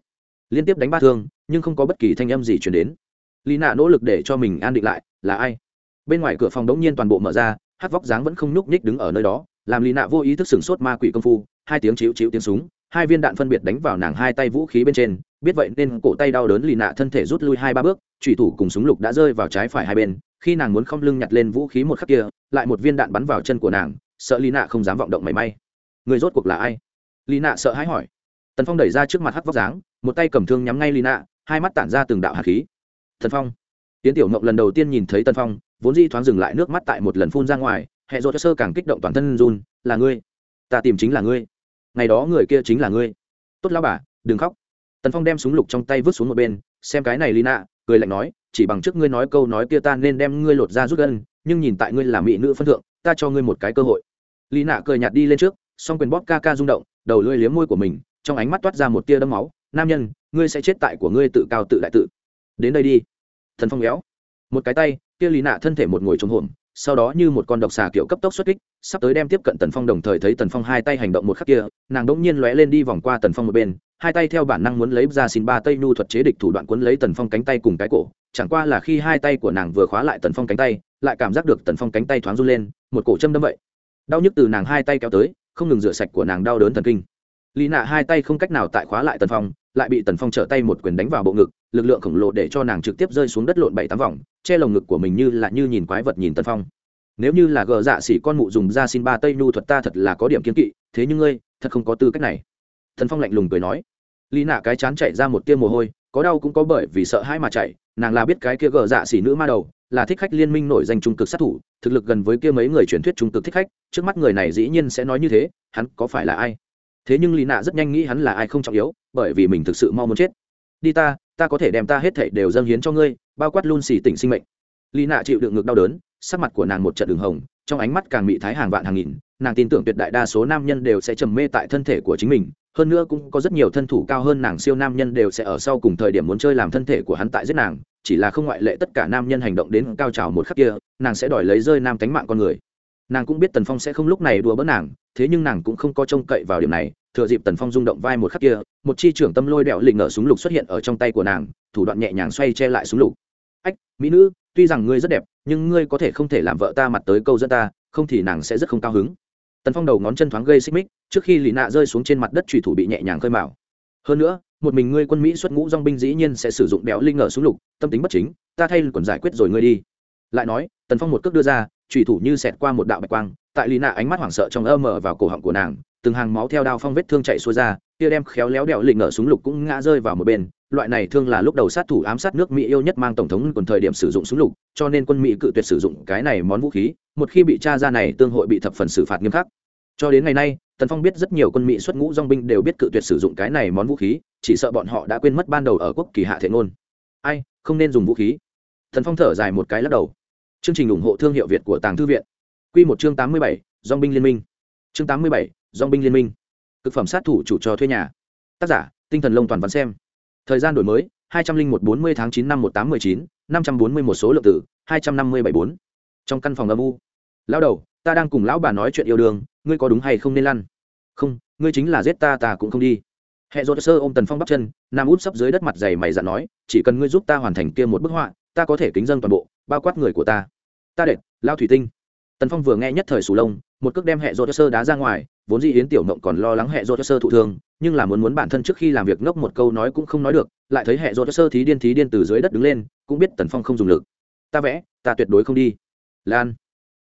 Liên tiếp đánh ba thương, nhưng không có bất kỳ thanh âm gì chuyển đến. Lì nạ nỗ lực để cho mình an định lại, là ai? Bên ngoài cửa phòng đống nhiên toàn bộ mở ra, hát vóc dáng vẫn không nhúc nhích đứng ở nơi đó, làm lì nạ vô ý thức sửng sốt ma quỷ công phu, hai tiếng chịu chịu tiếng súng, hai viên đạn phân biệt đánh vào nàng hai tay vũ khí bên trên, biết vậy nên cổ tay đau đớn lì nạ thân thể rút lui hai ba bước thủy thủ cùng súng lục đã rơi vào trái phải hai bên, khi nàng muốn không lưng nhặt lên vũ khí một khắc kia, lại một viên đạn bắn vào chân của nàng sợ Lý nạ không dám vọng động mảy may. Người rốt cuộc là ai? Lý nạ sợ hãi hỏi. Tần phong đẩy ra trước mặt hắc vóc dáng một tay cầm thương nhắm ngay Lý nạ hai mắt tản ra từng đạo hạt khí. Thần phong. Tiến tiểu mộng lần đầu tiên nhìn thấy tần phong vốn di thoáng dừng lại nước mắt tại một lần phun ra ngoài hệ dỗ cho sơ càng kích động toàn thân run là ngươi? Ta tìm chính là ngươi. Ngày đó người kia chính là ngươi. Tốt lao bà đừng khóc. Tần phong đem súng lục trong tay vứt xuống một bên xem cái này Lý Nạ, cười lạnh nói chỉ bằng trước ngươi nói câu nói kia ta nên đem ngươi lột ra rút gân nhưng nhìn tại ngươi là mỹ nữ phân thượng ta cho ngươi một cái cơ hội. Lý Nạ cười nhạt đi lên trước song quyền bóp ca ca rung động đầu lưỡi liếm môi của mình trong ánh mắt toát ra một tia đấm máu. Nam nhân ngươi sẽ chết tại của ngươi tự cao tự đại tự. Đến đây đi. Thần phong léo, một cái tay kia lý nạ thân thể một ngồi trống hồn sau đó như một con độc xà kiểu cấp tốc xuất kích sắp tới đem tiếp cận tần phong đồng thời thấy tần phong hai tay hành động một khắc kia nàng đỗng nhiên lóe lên đi vòng qua tần phong một bên hai tay theo bản năng muốn lấy ra xin ba tây nu thuật chế địch thủ đoạn quấn lấy tần phong cánh tay cùng cái cổ chẳng qua là khi hai tay của nàng vừa khóa lại tần phong cánh tay lại cảm giác được tần phong cánh tay thoáng run lên một cổ châm đâm vậy đau nhức từ nàng hai tay kéo tới, không ngừng rửa sạch của nàng đau đớn thần kinh. Lý nạ hai tay không cách nào tại khóa lại tần phong, lại bị tần phong trở tay một quyền đánh vào bộ ngực, lực lượng khổng lồ để cho nàng trực tiếp rơi xuống đất lộn bảy tám vòng, che lồng ngực của mình như là như nhìn quái vật nhìn tần phong. Nếu như là gờ dạ xỉ con mụ dùng ra xin ba tây nu thuật ta thật là có điểm kiên kỵ, thế nhưng ngươi, thật không có tư cách này. Thần phong lạnh lùng cười nói. Lý nạ cái chán chạy ra một tiêm mồ hôi, có đau cũng có bởi vì sợ hãi mà chạy, nàng là biết cái kia gờ dạ xỉ nữ ma đầu là thích khách liên minh nổi danh trung cực sát thủ, thực lực gần với kia mấy người truyền thuyết trung cực thích khách, trước mắt người này dĩ nhiên sẽ nói như thế, hắn có phải là ai? Thế nhưng lý nạ rất nhanh nghĩ hắn là ai không trọng yếu, bởi vì mình thực sự mau muốn chết. Đi ta ta có thể đem ta hết thảy đều dâng hiến cho ngươi, bao quát luôn xì tỉnh sinh mệnh. Lý nạ chịu đựng ngực đau đớn, sắc mặt của nàng một trận đường hồng, trong ánh mắt càng bị thái hàng vạn hàng nghìn, nàng tin tưởng tuyệt đại đa số nam nhân đều sẽ trầm mê tại thân thể của chính mình, hơn nữa cũng có rất nhiều thân thủ cao hơn nàng siêu nam nhân đều sẽ ở sau cùng thời điểm muốn chơi làm thân thể của hắn tại giết nàng chỉ là không ngoại lệ tất cả nam nhân hành động đến cao trào một khắc kia, nàng sẽ đòi lấy rơi nam tánh mạng con người. Nàng cũng biết tần phong sẽ không lúc này đùa bỡn nàng, thế nhưng nàng cũng không có trông cậy vào điểm này, thừa dịp tần phong rung động vai một khắc kia, một chi trưởng tâm lôi đẹo lịnh ở súng lục xuất hiện ở trong tay của nàng, thủ đoạn nhẹ nhàng xoay che lại súng lục. Ách, mỹ nữ, tuy rằng ngươi rất đẹp, nhưng ngươi có thể không thể làm vợ ta mặt tới câu dẫn ta, không thì nàng sẽ rất không cao hứng. Tần phong đầu ngón chân thoáng gây xích mích, trước khi lì nạ rơi xuống trên mặt đất trùy thủ bị nhẹ nhàng khơi mạo hơn nữa một mình ngươi quân mỹ xuất ngũ dong binh dĩ nhiên sẽ sử dụng béo linh ở súng lục, tâm tính bất chính, ta thay còn giải quyết rồi ngươi đi. Lại nói, tần phong một cước đưa ra trùy thủ như xẹt qua một đạo bạch quang, tại lì nạ ánh mắt hoảng sợ trong ơ mờ vào cổ họng của nàng, từng hàng máu theo đao phong vết thương chạy xuôi ra, kia đem khéo léo đẹo lịnh ở súng lục cũng ngã rơi vào một bên, loại này thương là lúc đầu sát thủ ám sát nước mỹ yêu nhất mang tổng thống còn thời điểm sử dụng súng lục, cho nên quân mỹ cự tuyệt sử dụng cái này món vũ khí, một khi bị tra ra này tương hội bị thập phần xử phạt nghiêm khắc. Cho đến ngày nay, tần phong biết rất nhiều quân mỹ xuất ngũ dong binh đều biết cự tuyệt sử dụng cái này món vũ khí chỉ sợ bọn họ đã quên mất ban đầu ở quốc kỳ hạ thể ngôn. Ai, không nên dùng vũ khí. Thần phong thở dài một cái lắc đầu. Chương trình ủng hộ thương hiệu việt của tàng thư viện. Q một chương tám mươi bảy dong binh liên minh. Chương tám mươi bảy dong binh liên minh. Thực phẩm sát thủ chủ trò thuê nhà. Tác giả, tinh thần lông toàn văn xem. Thời gian đổi mới, hai trăm linh một bốn mươi tháng chín năm một tám mươi chín, năm trăm bốn mươi một số lượng tử hai trăm năm mươi bảy bốn. Trong căn phòng âm u. Lão đầu, ta đang cùng lão bà nói chuyện yêu đương, ngươi có đúng hay không nên lăn? Không, ngươi chính là giết ta ta cũng không đi hệ dỗ sơ ôm tần phong bắp chân, nam út sấp dưới đất mặt dày mày dặn nói, chỉ cần ngươi giúp ta hoàn thành kia một bức họa, ta có thể kính dân toàn bộ, bao quát người của ta. Ta đệt lao thủy tinh. Tần phong vừa nghe nhất thời sù lông, một cước đem hệ dỗ sơ đá ra ngoài, vốn dĩ yến tiểu mộng còn lo lắng hệ dỗ sơ thụ thương, nhưng là muốn muốn bản thân trước khi làm việc ngốc một câu nói cũng không nói được, lại thấy hệ dỗ sơ thí điên thí điên từ dưới đất đứng lên, cũng biết tần phong không dùng lực. Ta vẽ, ta tuyệt đối không đi. Lan.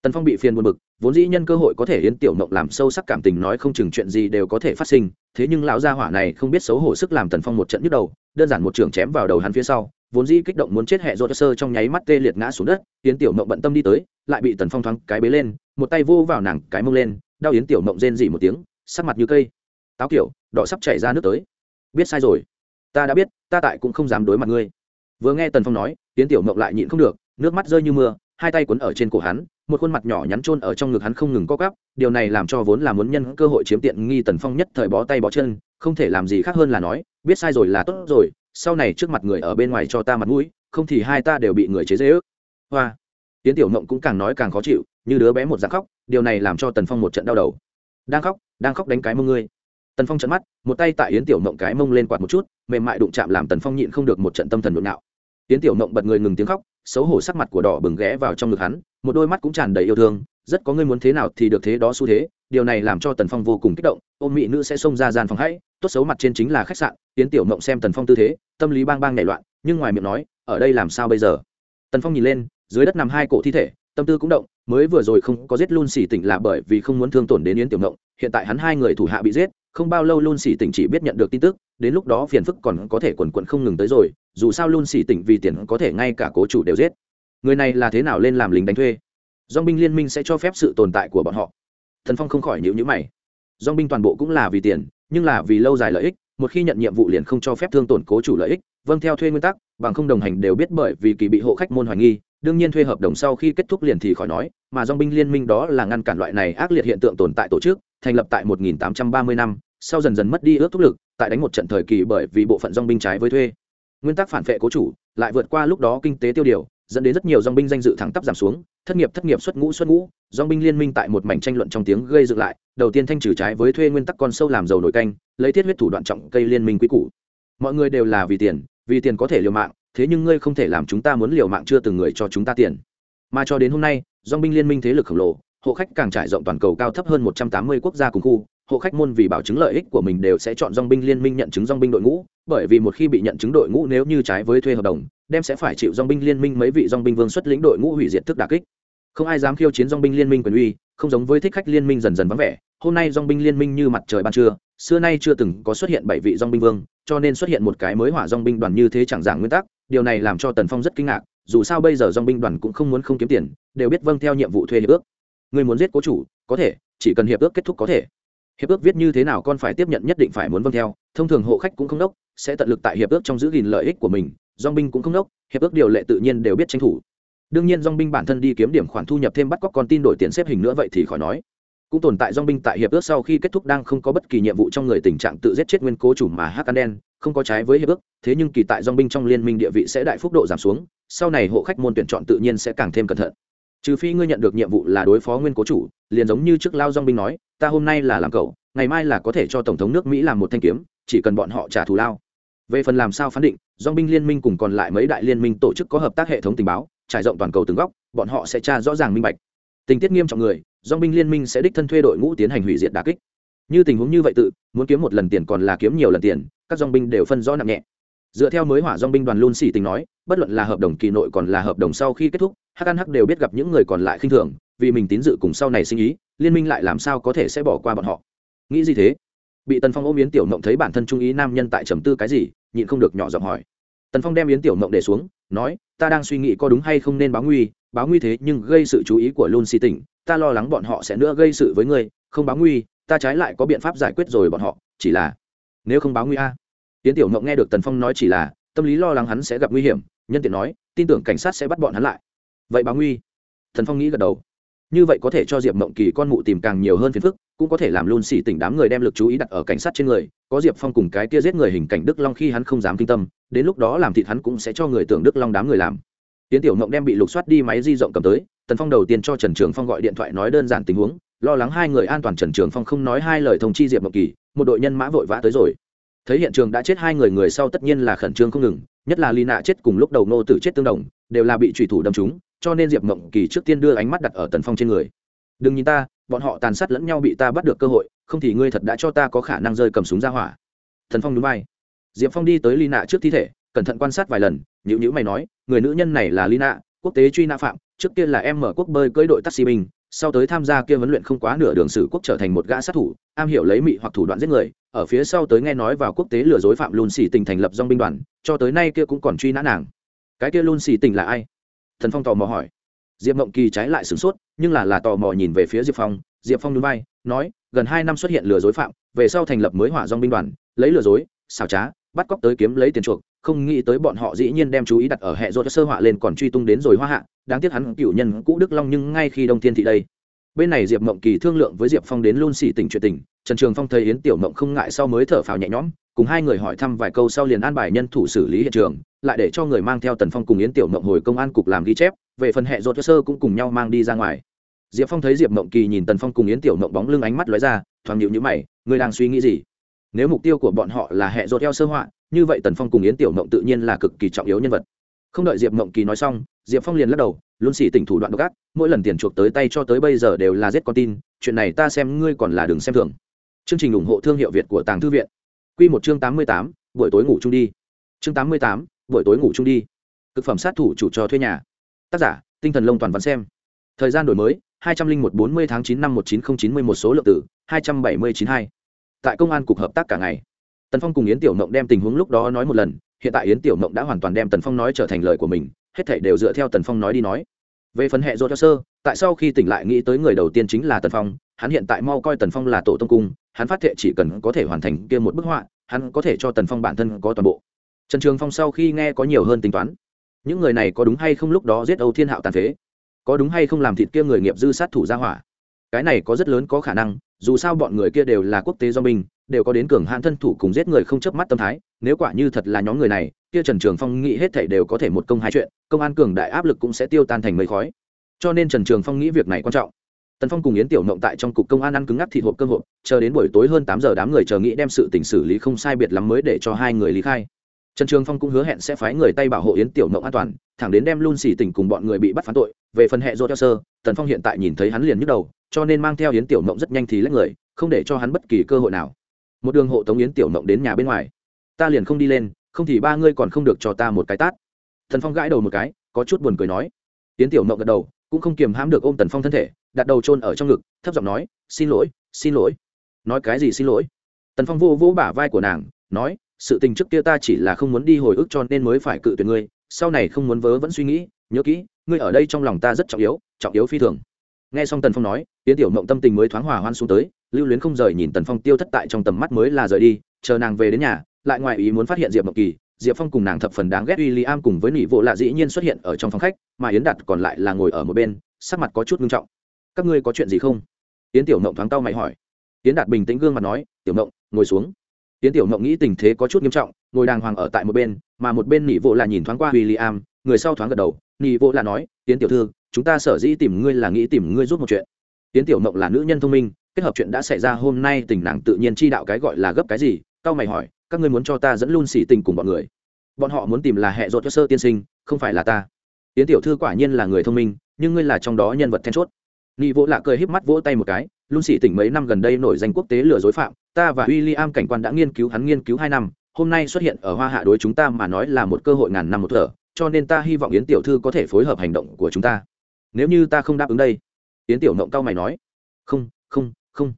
Tần phong bị phiền buồn bực vốn dĩ nhân cơ hội có thể yến tiểu mộng làm sâu sắc cảm tình nói không chừng chuyện gì đều có thể phát sinh, thế nhưng lão gia hỏa này không biết xấu hổ sức làm tần phong một trận nhức đầu, đơn giản một trường chém vào đầu hắn phía sau, vốn dĩ kích động muốn chết hệ rột sơ trong nháy mắt tê liệt ngã xuống đất, yến tiểu mộng bận tâm đi tới, lại bị tần phong thoáng cái bế lên, một tay vô vào nàng cái mông lên, đau yến tiểu mộng rên dỉ một tiếng, sắc mặt như cây. Táo kiểu, đỏ sắp chảy ra nước tới. Biết sai rồi. Ta đã biết, ta tại cũng không dám đối mặt ngươi. Vừa nghe tần phong nói, yến tiểu mộng lại nhịn không được, nước mắt rơi như mưa, hai tay quấn ở trên cổ hắn một khuôn mặt nhỏ nhắn chôn ở trong ngực hắn không ngừng co cắp điều này làm cho vốn là muốn nhân cơ hội chiếm tiện nghi tần phong nhất thời bó tay bó chân, không thể làm gì khác hơn là nói, biết sai rồi là tốt rồi, sau này trước mặt người ở bên ngoài cho ta mặt mũi, không thì hai ta đều bị người chế giễu. hoa. Tiễn tiểu mộng cũng càng nói càng khó chịu, như đứa bé một dạng khóc, điều này làm cho tần phong một trận đau đầu. Đang khóc đang khóc đánh cái mông ngươi. Tần phong trợn mắt, một tay tại yến tiểu mộng cái mông lên quạt một chút, mềm mại đụng chạm làm tần phong nhịn không được một trận tâm thần hỗn nhạo Tiến tiểu mộng bật người ngừng tiếng khóc, xấu hổ sắc mặt của đỏ bừng ghé vào trong ngực hắn, một đôi mắt cũng tràn đầy yêu thương, rất có ngươi muốn thế nào thì được thế đó xu thế, điều này làm cho tần phong vô cùng kích động ôm mỹ nữ sẽ xông ra gian phòng hãy, tốt xấu mặt trên chính là khách sạn, tiến tiểu mộng xem tần phong tư thế, tâm lý bang bang nảy loạn, nhưng ngoài miệng nói, ở đây làm sao bây giờ? Tần phong nhìn lên, dưới đất nằm hai cổ thi thể, tâm tư cũng động, mới vừa rồi không có giết luôn xỉ tỉnh là bởi vì không muốn thương tổn đến yến tiểu mộng, hiện tại hắn hai người thủ hạ bị giết không bao lâu luôn xỉ tỉnh chỉ biết nhận được tin tức, đến lúc đó phiền phức còn có thể quần quận không ngừng tới rồi, dù sao luôn xỉ tỉnh vì tiền có thể ngay cả cố chủ đều giết. Người này là thế nào lên làm lính đánh thuê? Dong binh liên minh sẽ cho phép sự tồn tại của bọn họ. Thần phong không khỏi nhữ nhữ mày. Dong binh toàn bộ cũng là vì tiền, nhưng là vì lâu dài lợi ích, một khi nhận nhiệm vụ liền không cho phép thương tổn cố chủ lợi ích. Vâng theo thuê nguyên tắc, bằng không đồng hành đều biết bởi vì kỳ bị hộ khách môn hoài nghi, đương nhiên thuê hợp đồng sau khi kết thúc liền thì khỏi nói, mà dong binh liên minh đó là ngăn cản loại này ác liệt hiện tượng tồn tại tổ chức thành lập tại 1830 năm, sau dần dần mất đi ước thúc lực, tại đánh một trận thời kỳ bởi vì bộ phận dòng binh trái với thuê. Nguyên tắc phản vệ cố chủ, lại vượt qua lúc đó kinh tế tiêu điều, dẫn đến rất nhiều dòng binh danh dự thẳng tắp giảm xuống, thất nghiệp thất nghiệp xuất ngũ xuất ngũ, dòng binh liên minh tại một mảnh tranh luận trong tiếng gây dựng lại, đầu tiên thanh trừ trái với thuê nguyên tắc con sâu làm dầu nổi canh, lấy thiết huyết thủ đoạn trọng cây liên minh quý cũ mọi người đều là vì tiền vì tiền có thể liều mạng, thế nhưng ngươi không thể làm chúng ta muốn liều mạng chưa từng người cho chúng ta tiền. Mà cho đến hôm nay, dòng binh liên minh thế lực khổng lồ hộ khách càng trải rộng toàn cầu cao thấp hơn một trăm tám mươi quốc gia cùng khu, hộ khách môn vì bảo chứng lợi ích của mình đều sẽ chọn dòng binh liên minh nhận chứng dòng binh đội ngũ, bởi vì một khi bị nhận chứng đội ngũ nếu như trái với thuê hợp đồng, đem sẽ phải chịu dòng binh liên minh mấy vị dòng binh vương xuất lĩnh đội ngũ hủy diệt tức đà kích. Không ai dám khiêu chiến dòng binh liên minh quyền uy, không giống với thích khách liên minh dần dần vắng vẻ. Hôm nay dòng binh liên minh như mặt trời ban trưa, xưa nay chưa từng có xuất hiện bảy vị dòng binh vương, cho nên xuất hiện một cái mới hỏa dòng binh đoàn như thế chẳng giảng nguyên tắc, điều này làm cho tần phong rất kinh ngạc, dù sao bây giờ dòng binh đoàn cũng không muốn không kiếm tiền, đều biết vâng theo nhiệm vụ thuê hiệp ước. Ngươi muốn giết cố chủ, có thể, chỉ cần hiệp ước kết thúc có thể. Hiệp ước viết như thế nào con phải tiếp nhận nhất định phải muốn vâng theo, thông thường hộ khách cũng không đốc, sẽ tận lực tại hiệp ước trong giữ gìn lợi ích của mình dong binh cũng không đốc, hiệp ước điều lệ tự nhiên đều biết tranh thủ. Đương nhiên dong binh bản thân đi kiếm điểm khoản thu nhập thêm bắt cóc con tin đổi tiền xếp hình nữa vậy thì khỏi nói. Cũng tồn tại dong binh tại hiệp ước sau khi kết thúc đang không có bất kỳ nhiệm vụ trong người tình trạng tự giết chết nguyên cố chủ mà hắc đen, không có trái với hiệp ước, thế nhưng kỳ tại dong binh trong liên minh địa vị sẽ đại phúc độ giảm xuống, sau này hộ khách môn tuyển chọn tự nhiên sẽ càng thêm cẩn thận trừ phi ngươi nhận được nhiệm vụ là đối phó nguyên cố chủ, liền giống như trước lao dong binh nói, ta hôm nay là làm cậu, ngày mai là có thể cho tổng thống nước mỹ làm một thanh kiếm, chỉ cần bọn họ trả thù lao. Về phần làm sao phán định dong binh liên minh cùng còn lại mấy đại liên minh tổ chức có hợp tác hệ thống tình báo, trải rộng toàn cầu từng góc, bọn họ sẽ tra rõ ràng minh bạch. Tình tiết nghiêm trọng người dong binh liên minh sẽ đích thân thuê đội ngũ tiến hành hủy diệt đà kích. Như tình huống như vậy tự, muốn kiếm một lần tiền còn là kiếm nhiều lần tiền, các dong binh đều phân rõ nặng nhẹ. Dựa theo mới hỏa dong binh đoàn luôn xỉ tình nói, bất luận là hợp đồng kỳ nội còn là hợp đồng sau khi kết thúc hắc ăn hắc đều biết gặp những người còn lại khinh thường, vì mình tín dự cùng sau này sinh ý, liên minh lại làm sao có thể sẽ bỏ qua bọn họ? Nghĩ gì thế? Bị tần phong ôm yến tiểu mộng thấy bản thân trung ý nam nhân tại trầm tư cái gì, nhịn không được nhỏ giọng hỏi. Tần phong đem yến tiểu mộng để xuống, nói, ta đang suy nghĩ có đúng hay không nên báo nguy báo nguy thế nhưng gây sự chú ý của luôn Si tỉnh, ta lo lắng bọn họ sẽ nữa gây sự với ngươi, không báo nguy, ta trái lại có biện pháp giải quyết rồi bọn họ, chỉ là nếu không báo nguy a. Yến tiểu mộng nghe được tần phong nói chỉ là, tâm lý lo lắng hắn sẽ gặp nguy hiểm, nhân tiện nói, tin tưởng cảnh sát sẽ bắt bọn hắn lại vậy báo nguy. Thần phong nghĩ gật đầu. Như vậy có thể cho diệp mộng kỳ con mụ tìm càng nhiều hơn phiền phức, cũng có thể làm luôn xỉ tỉnh đám người đem lực chú ý đặt ở cảnh sát trên người, có diệp phong cùng cái kia giết người hình cảnh đức long khi hắn không dám kinh tâm, đến lúc đó làm thịt hắn cũng sẽ cho người tưởng đức long đám người làm. Tiến tiểu mộng đem bị lục soát đi máy di rộng cầm tới, tần phong đầu tiên cho trần trường phong gọi điện thoại nói đơn giản tình huống, lo lắng hai người an toàn trần trường phong không nói hai lời thông chi diệp mộng kỳ, một đội nhân mã vội vã tới rồi. Thấy hiện trường đã chết hai người người sau tất nhiên là khẩn trương không ngừng, nhất là ly nạ chết cùng lúc đầu nô tử chết tương đồng, đều là bị trùy thủ đâm trúng cho nên diệp mộng kỳ trước tiên đưa ánh mắt đặt ở tần phong trên người. Đừng nhìn ta, bọn họ tàn sát lẫn nhau bị ta bắt được cơ hội, không thì ngươi thật đã cho ta có khả năng rơi cầm súng ra hỏa. Thần phong núi bay diệp phong đi tới ly nạ trước thi thể, cẩn thận quan sát vài lần nhữ nhữ mày nói, người nữ nhân này là ly nạ quốc tế truy nã phạm, trước kia là em mở quốc bơi cưỡi đội taxi binh, sau tới tham gia kia huấn luyện không quá nửa đường sử quốc trở thành một gã sát thủ, am hiểu lấy mị hoặc thủ đoạn giết người, ở phía sau tới nghe nói vào quốc tế lừa dối phạm lùn xì tình thành lập dong binh đoàn, cho tới nay kia cũng còn truy nã nàng. Cái kia lùn xì tình là ai? Thần phong tò mò hỏi. Diệp mộng kỳ trái lại sửng sốt, nhưng là là tò mò nhìn về phía diệp phong. Diệp phong núi bay nói, gần hai năm xuất hiện lừa dối phạm, về sau thành lập mới hỏa dong binh đoàn, lấy lừa dối, xảo trá, bắt cóc tới kiếm lấy tiền chuộc, không nghĩ tới bọn họ dĩ nhiên đem chú ý đặt ở hệ rốt sơ họa lên còn truy tung đến rồi hoa hạ, đáng tiếc hắn cựu nhân cũ đức long nhưng ngay khi đông thiên thị đây. Bên này diệp mộng kỳ thương lượng với diệp phong đến luôn xỉ tỉnh chuyện tình, trần trường phong thấy yến tiểu mộng không ngại sau mới thở phào nhẹ nhõm cùng hai người hỏi thăm vài câu sau liền an bài nhân thủ xử lý hiện trường, lại để cho người mang theo tần phong cùng yến tiểu mộng hồi công an cục làm ghi chép, về phần hệ cho sơ cũng cùng nhau mang đi ra ngoài. Diệp phong thấy diệp mộng kỳ nhìn tần phong cùng yến tiểu mộng bóng lưng ánh mắt lóe ra, thoáng nhịu nhữ mày, ngươi đang suy nghĩ gì? Nếu mục tiêu của bọn họ là hệ dột theo sơ họa, như vậy tần phong cùng yến tiểu mộng tự nhiên là cực kỳ trọng yếu nhân vật. Không đợi diệp mộng kỳ nói xong, diệp phong liền lắc đầu luôn xỉ tỉnh thủ đoạn độc ác, mỗi lần tiền chuộc tới tay cho tới bây giờ đều là giết con tin, chuyện này ta xem ngươi còn là đừng xem thường. Chương trình ủng hộ thương hiệu việt của tàng thư viện. Quy một chương tám mươi tám, buổi tối ngủ chung đi. Chương tám mươi tám, buổi tối ngủ chung đi. Cực phẩm sát thủ chủ cho thuê nhà. Tác giả, tinh thần lông toàn văn xem. Thời gian đổi mới, hai trăm linh một bốn mươi tháng chín năm một chín nghìn chín mươi một số lượng tử hai trăm bảy mươi chín hai. Tại công an cục hợp tác cả ngày, tần phong cùng yến tiểu mộng đem tình huống lúc đó nói một lần, hiện tại yến tiểu mộng đã hoàn toàn đem tần phong nói trở thành lời của mình, hết thảy đều dựa theo tần phong nói đi nói. Về phần hệ dô cho sơ, tại sau khi tỉnh lại nghĩ tới người đầu tiên chính là tần phong hắn hiện tại mau coi tần phong là tổ tông cung, hắn phát thệ chỉ cần có thể hoàn thành kia một bức họa, hắn có thể cho tần phong bản thân có toàn bộ. Trần trường phong sau khi nghe có nhiều hơn tính toán. Những người này có đúng hay không lúc đó giết âu thiên hạo tàn phế? Có đúng hay không làm thịt kia người nghiệp dư sát thủ ra hỏa? Cái này có rất lớn có khả năng, dù sao bọn người kia đều là quốc tế do mình đều có đến cường hãn thân thủ cùng giết người không chớp mắt tâm thái, nếu quả như thật là nhóm người này, kia trần trường phong nghĩ hết thảy đều có thể một công hai chuyện, công an cường đại áp lực cũng sẽ tiêu tan thành mây khói. Cho nên trần trường phong nghĩ việc này quan trọng tần phong cùng yến tiểu mộng tại trong cục công an ăn cứng ngắc thịt hộp cơ hội chờ đến buổi tối hơn tám giờ đám người chờ nghĩ đem sự tình xử lý không sai biệt lắm mới để cho hai người lý khai. Trần trường phong cũng hứa hẹn sẽ phái người tay bảo hộ yến tiểu mộng an toàn, thẳng đến đem luôn xỉ tỉnh cùng bọn người bị bắt phán tội. Về phần hệ do theo sơ, tần phong hiện tại nhìn thấy hắn liền nhức đầu, cho nên mang theo yến tiểu mộng rất nhanh thì lấy người, không để cho hắn bất kỳ cơ hội nào. Một đường hộ tống yến tiểu mộng đến nhà bên ngoài. Ta liền không đi lên, không thì ba ngươi còn không được cho ta một cái tát. Tần phong gãi đầu một cái, có chút buồn cười nói. Yến tiểu mộng gật đầu, cũng không kiềm hãm được ôm tần phong thân thể đặt đầu chôn ở trong ngực, thấp giọng nói, xin lỗi xin lỗi. Nói cái gì xin lỗi? Tần phong vô vô bả vai của nàng, nói, sự tình trước kia ta chỉ là không muốn đi hồi ức cho nên mới phải cự tuyệt ngươi, sau này không muốn vớ vẫn suy nghĩ, nhớ kỹ, ngươi ở đây trong lòng ta rất trọng yếu trọng yếu phi thường. Nghe xong tần phong nói tiến tiểu mộng tâm tình mới thoáng hòa hoan xuống tới, lưu luyến không rời nhìn tần phong tiêu thất tại trong tầm mắt mới là rời đi, chờ nàng về đến nhà, lại ngoài ý muốn phát hiện diệp mộng kỳ, diệp phong cùng nàng thập phần đáng ghét uy i am cùng với nỉ vô lạ dĩ nhiên xuất hiện ở trong phòng khách, mà yến đạt còn lại là ngồi ở một bên, sắc mặt có chút nghiêm trọng các ngươi có chuyện gì không? Tiến tiểu mộng thoáng tao mày hỏi. Tiến đạt bình tĩnh gương mặt nói, tiểu mộng ngồi xuống. Tiến tiểu mộng nghĩ tình thế có chút nghiêm trọng, ngồi đàng hoàng ở tại một bên, mà một bên nỉ vô là nhìn thoáng qua w i l l i am người sau thoáng gật đầu. Nỉ vô là nói tiến tiểu thư, chúng ta sở dĩ tìm ngươi là nghĩ tìm ngươi giúp một chuyện. Tiến tiểu mộng là nữ nhân thông minh, kết hợp chuyện đã xảy ra hôm nay, tình nàng tự nhiên chi đạo cái gọi là gấp cái gì tao mày hỏi, các ngươi muốn cho ta dẫn luôn xỉ tình cùng bọn người? Bọn họ muốn tìm là hệ dột cho sơ tiên sinh, không phải là ta. Tiến tiểu thư quả nhiên là người thông minh, nhưng ngươi là trong đó nhân vật then chốt nghị vỗ lạ cười híp mắt vỗ tay một cái luôn xỉ tỉnh mấy năm gần đây nổi danh quốc tế lừa dối phạm, ta và William cảnh quan đã nghiên cứu, hắn nghiên cứu hai năm, hôm nay xuất hiện ở hoa hạ đối chúng ta mà nói là một cơ hội ngàn năm một thở, cho nên ta hy vọng yến tiểu thư có thể phối hợp hành động của chúng ta. Nếu như ta không đáp ứng đây, yến tiểu mộng cao mày nói, không không không.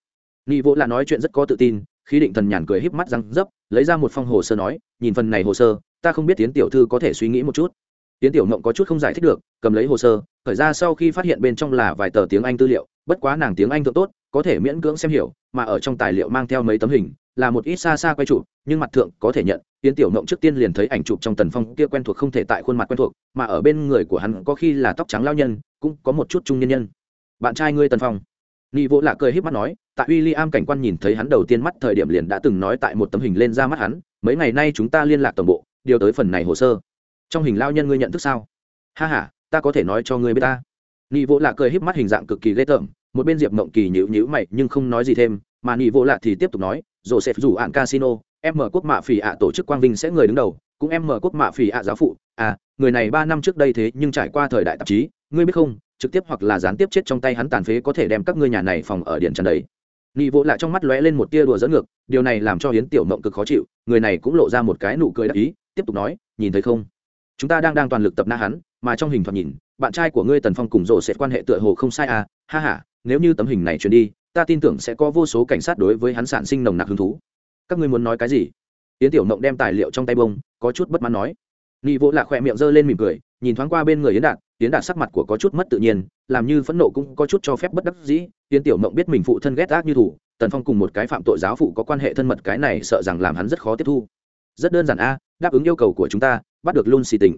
Nghị vỗ Lạ nói chuyện rất có tự tin, khí định thần nhàn cười híp mắt răng dấp, lấy ra một phong hồ sơ nói, nhìn phần này hồ sơ, ta không biết Yến tiểu thư có thể suy nghĩ một chút tiến tiểu mộng có chút không giải thích được cầm lấy hồ sơ khởi ra sau khi phát hiện bên trong là vài tờ tiếng anh tư liệu bất quá nàng tiếng anh thượng tốt có thể miễn cưỡng xem hiểu mà ở trong tài liệu mang theo mấy tấm hình là một ít xa xa quay chụp nhưng mặt thượng có thể nhận tiến tiểu mộng trước tiên liền thấy ảnh chụp trong tần phong kia quen thuộc không thể tại khuôn mặt quen thuộc mà ở bên người của hắn có khi là tóc trắng lao nhân cũng có một chút trung nhân nhân bạn trai ngươi tần phong Nị Vô Lạ cười híp mắt nói, tại William cảnh quan nhìn thấy hắn đầu tiên mắt thời điểm liền đã từng nói tại một tấm hình lên ra mắt hắn, mấy ngày nay chúng ta liên lạc tổng bộ, điều tới phần này hồ sơ. Trong hình lao nhân ngươi nhận thức sao? Ha ha, ta có thể nói cho ngươi biết ta. Nị vỗ Lạ cười híp mắt hình dạng cực kỳ ghê tởm, một bên Diệp Mộng Kỳ nhữ nhữ mày nhưng không nói gì thêm, mà Nị vỗ Lạ thì tiếp tục nói, Joseph rủ ạn casino, em mở quốc mạ phỉ ạ tổ chức quang vinh sẽ người đứng đầu, cũng em mở quốc mạ phỉ ạ giáo phụ, à, người này ba năm trước đây thế nhưng trải qua thời đại tạp chí, ngươi biết không, trực tiếp hoặc là gián tiếp chết trong tay hắn tàn phế có thể đem các ngươi nhà này phòng ở điện trần đấy nghị vỗ lạ trong mắt lóe lên một tia đùa dẫn ngược điều này làm cho hiến tiểu mộng cực khó chịu người này cũng lộ ra một cái nụ cười đắc ý tiếp tục nói nhìn thấy không chúng ta đang đang toàn lực tập na hắn, mà trong hình thoạt nhìn, bạn trai của ngươi tần phong cùng rộ sẽ quan hệ tựa hồ không sai à ha ha, nếu như tấm hình này truyền đi, ta tin tưởng sẽ có vô số cảnh sát đối với hắn sản sinh nồng nặc hứng thú. Các ngươi muốn nói cái gì? Tiến tiểu mộng đem tài liệu trong tay bông, có chút bất mãn nói. Nghị vỗ lạ khỏe miệng giơ lên mỉm cười, nhìn thoáng qua bên người yến đạt yến đạt sắc mặt của có chút mất tự nhiên, làm như phẫn nộ cũng có chút cho phép bất đắc dĩ. Yến tiểu mộng biết mình phụ thân ghét ác như thủ tần phong cùng một cái phạm tội giáo phụ có quan hệ thân mật cái này sợ rằng làm hắn rất khó tiếp thu. Rất đơn giản a, đáp ứng yêu cầu của chúng ta bắt được luôn xì tình.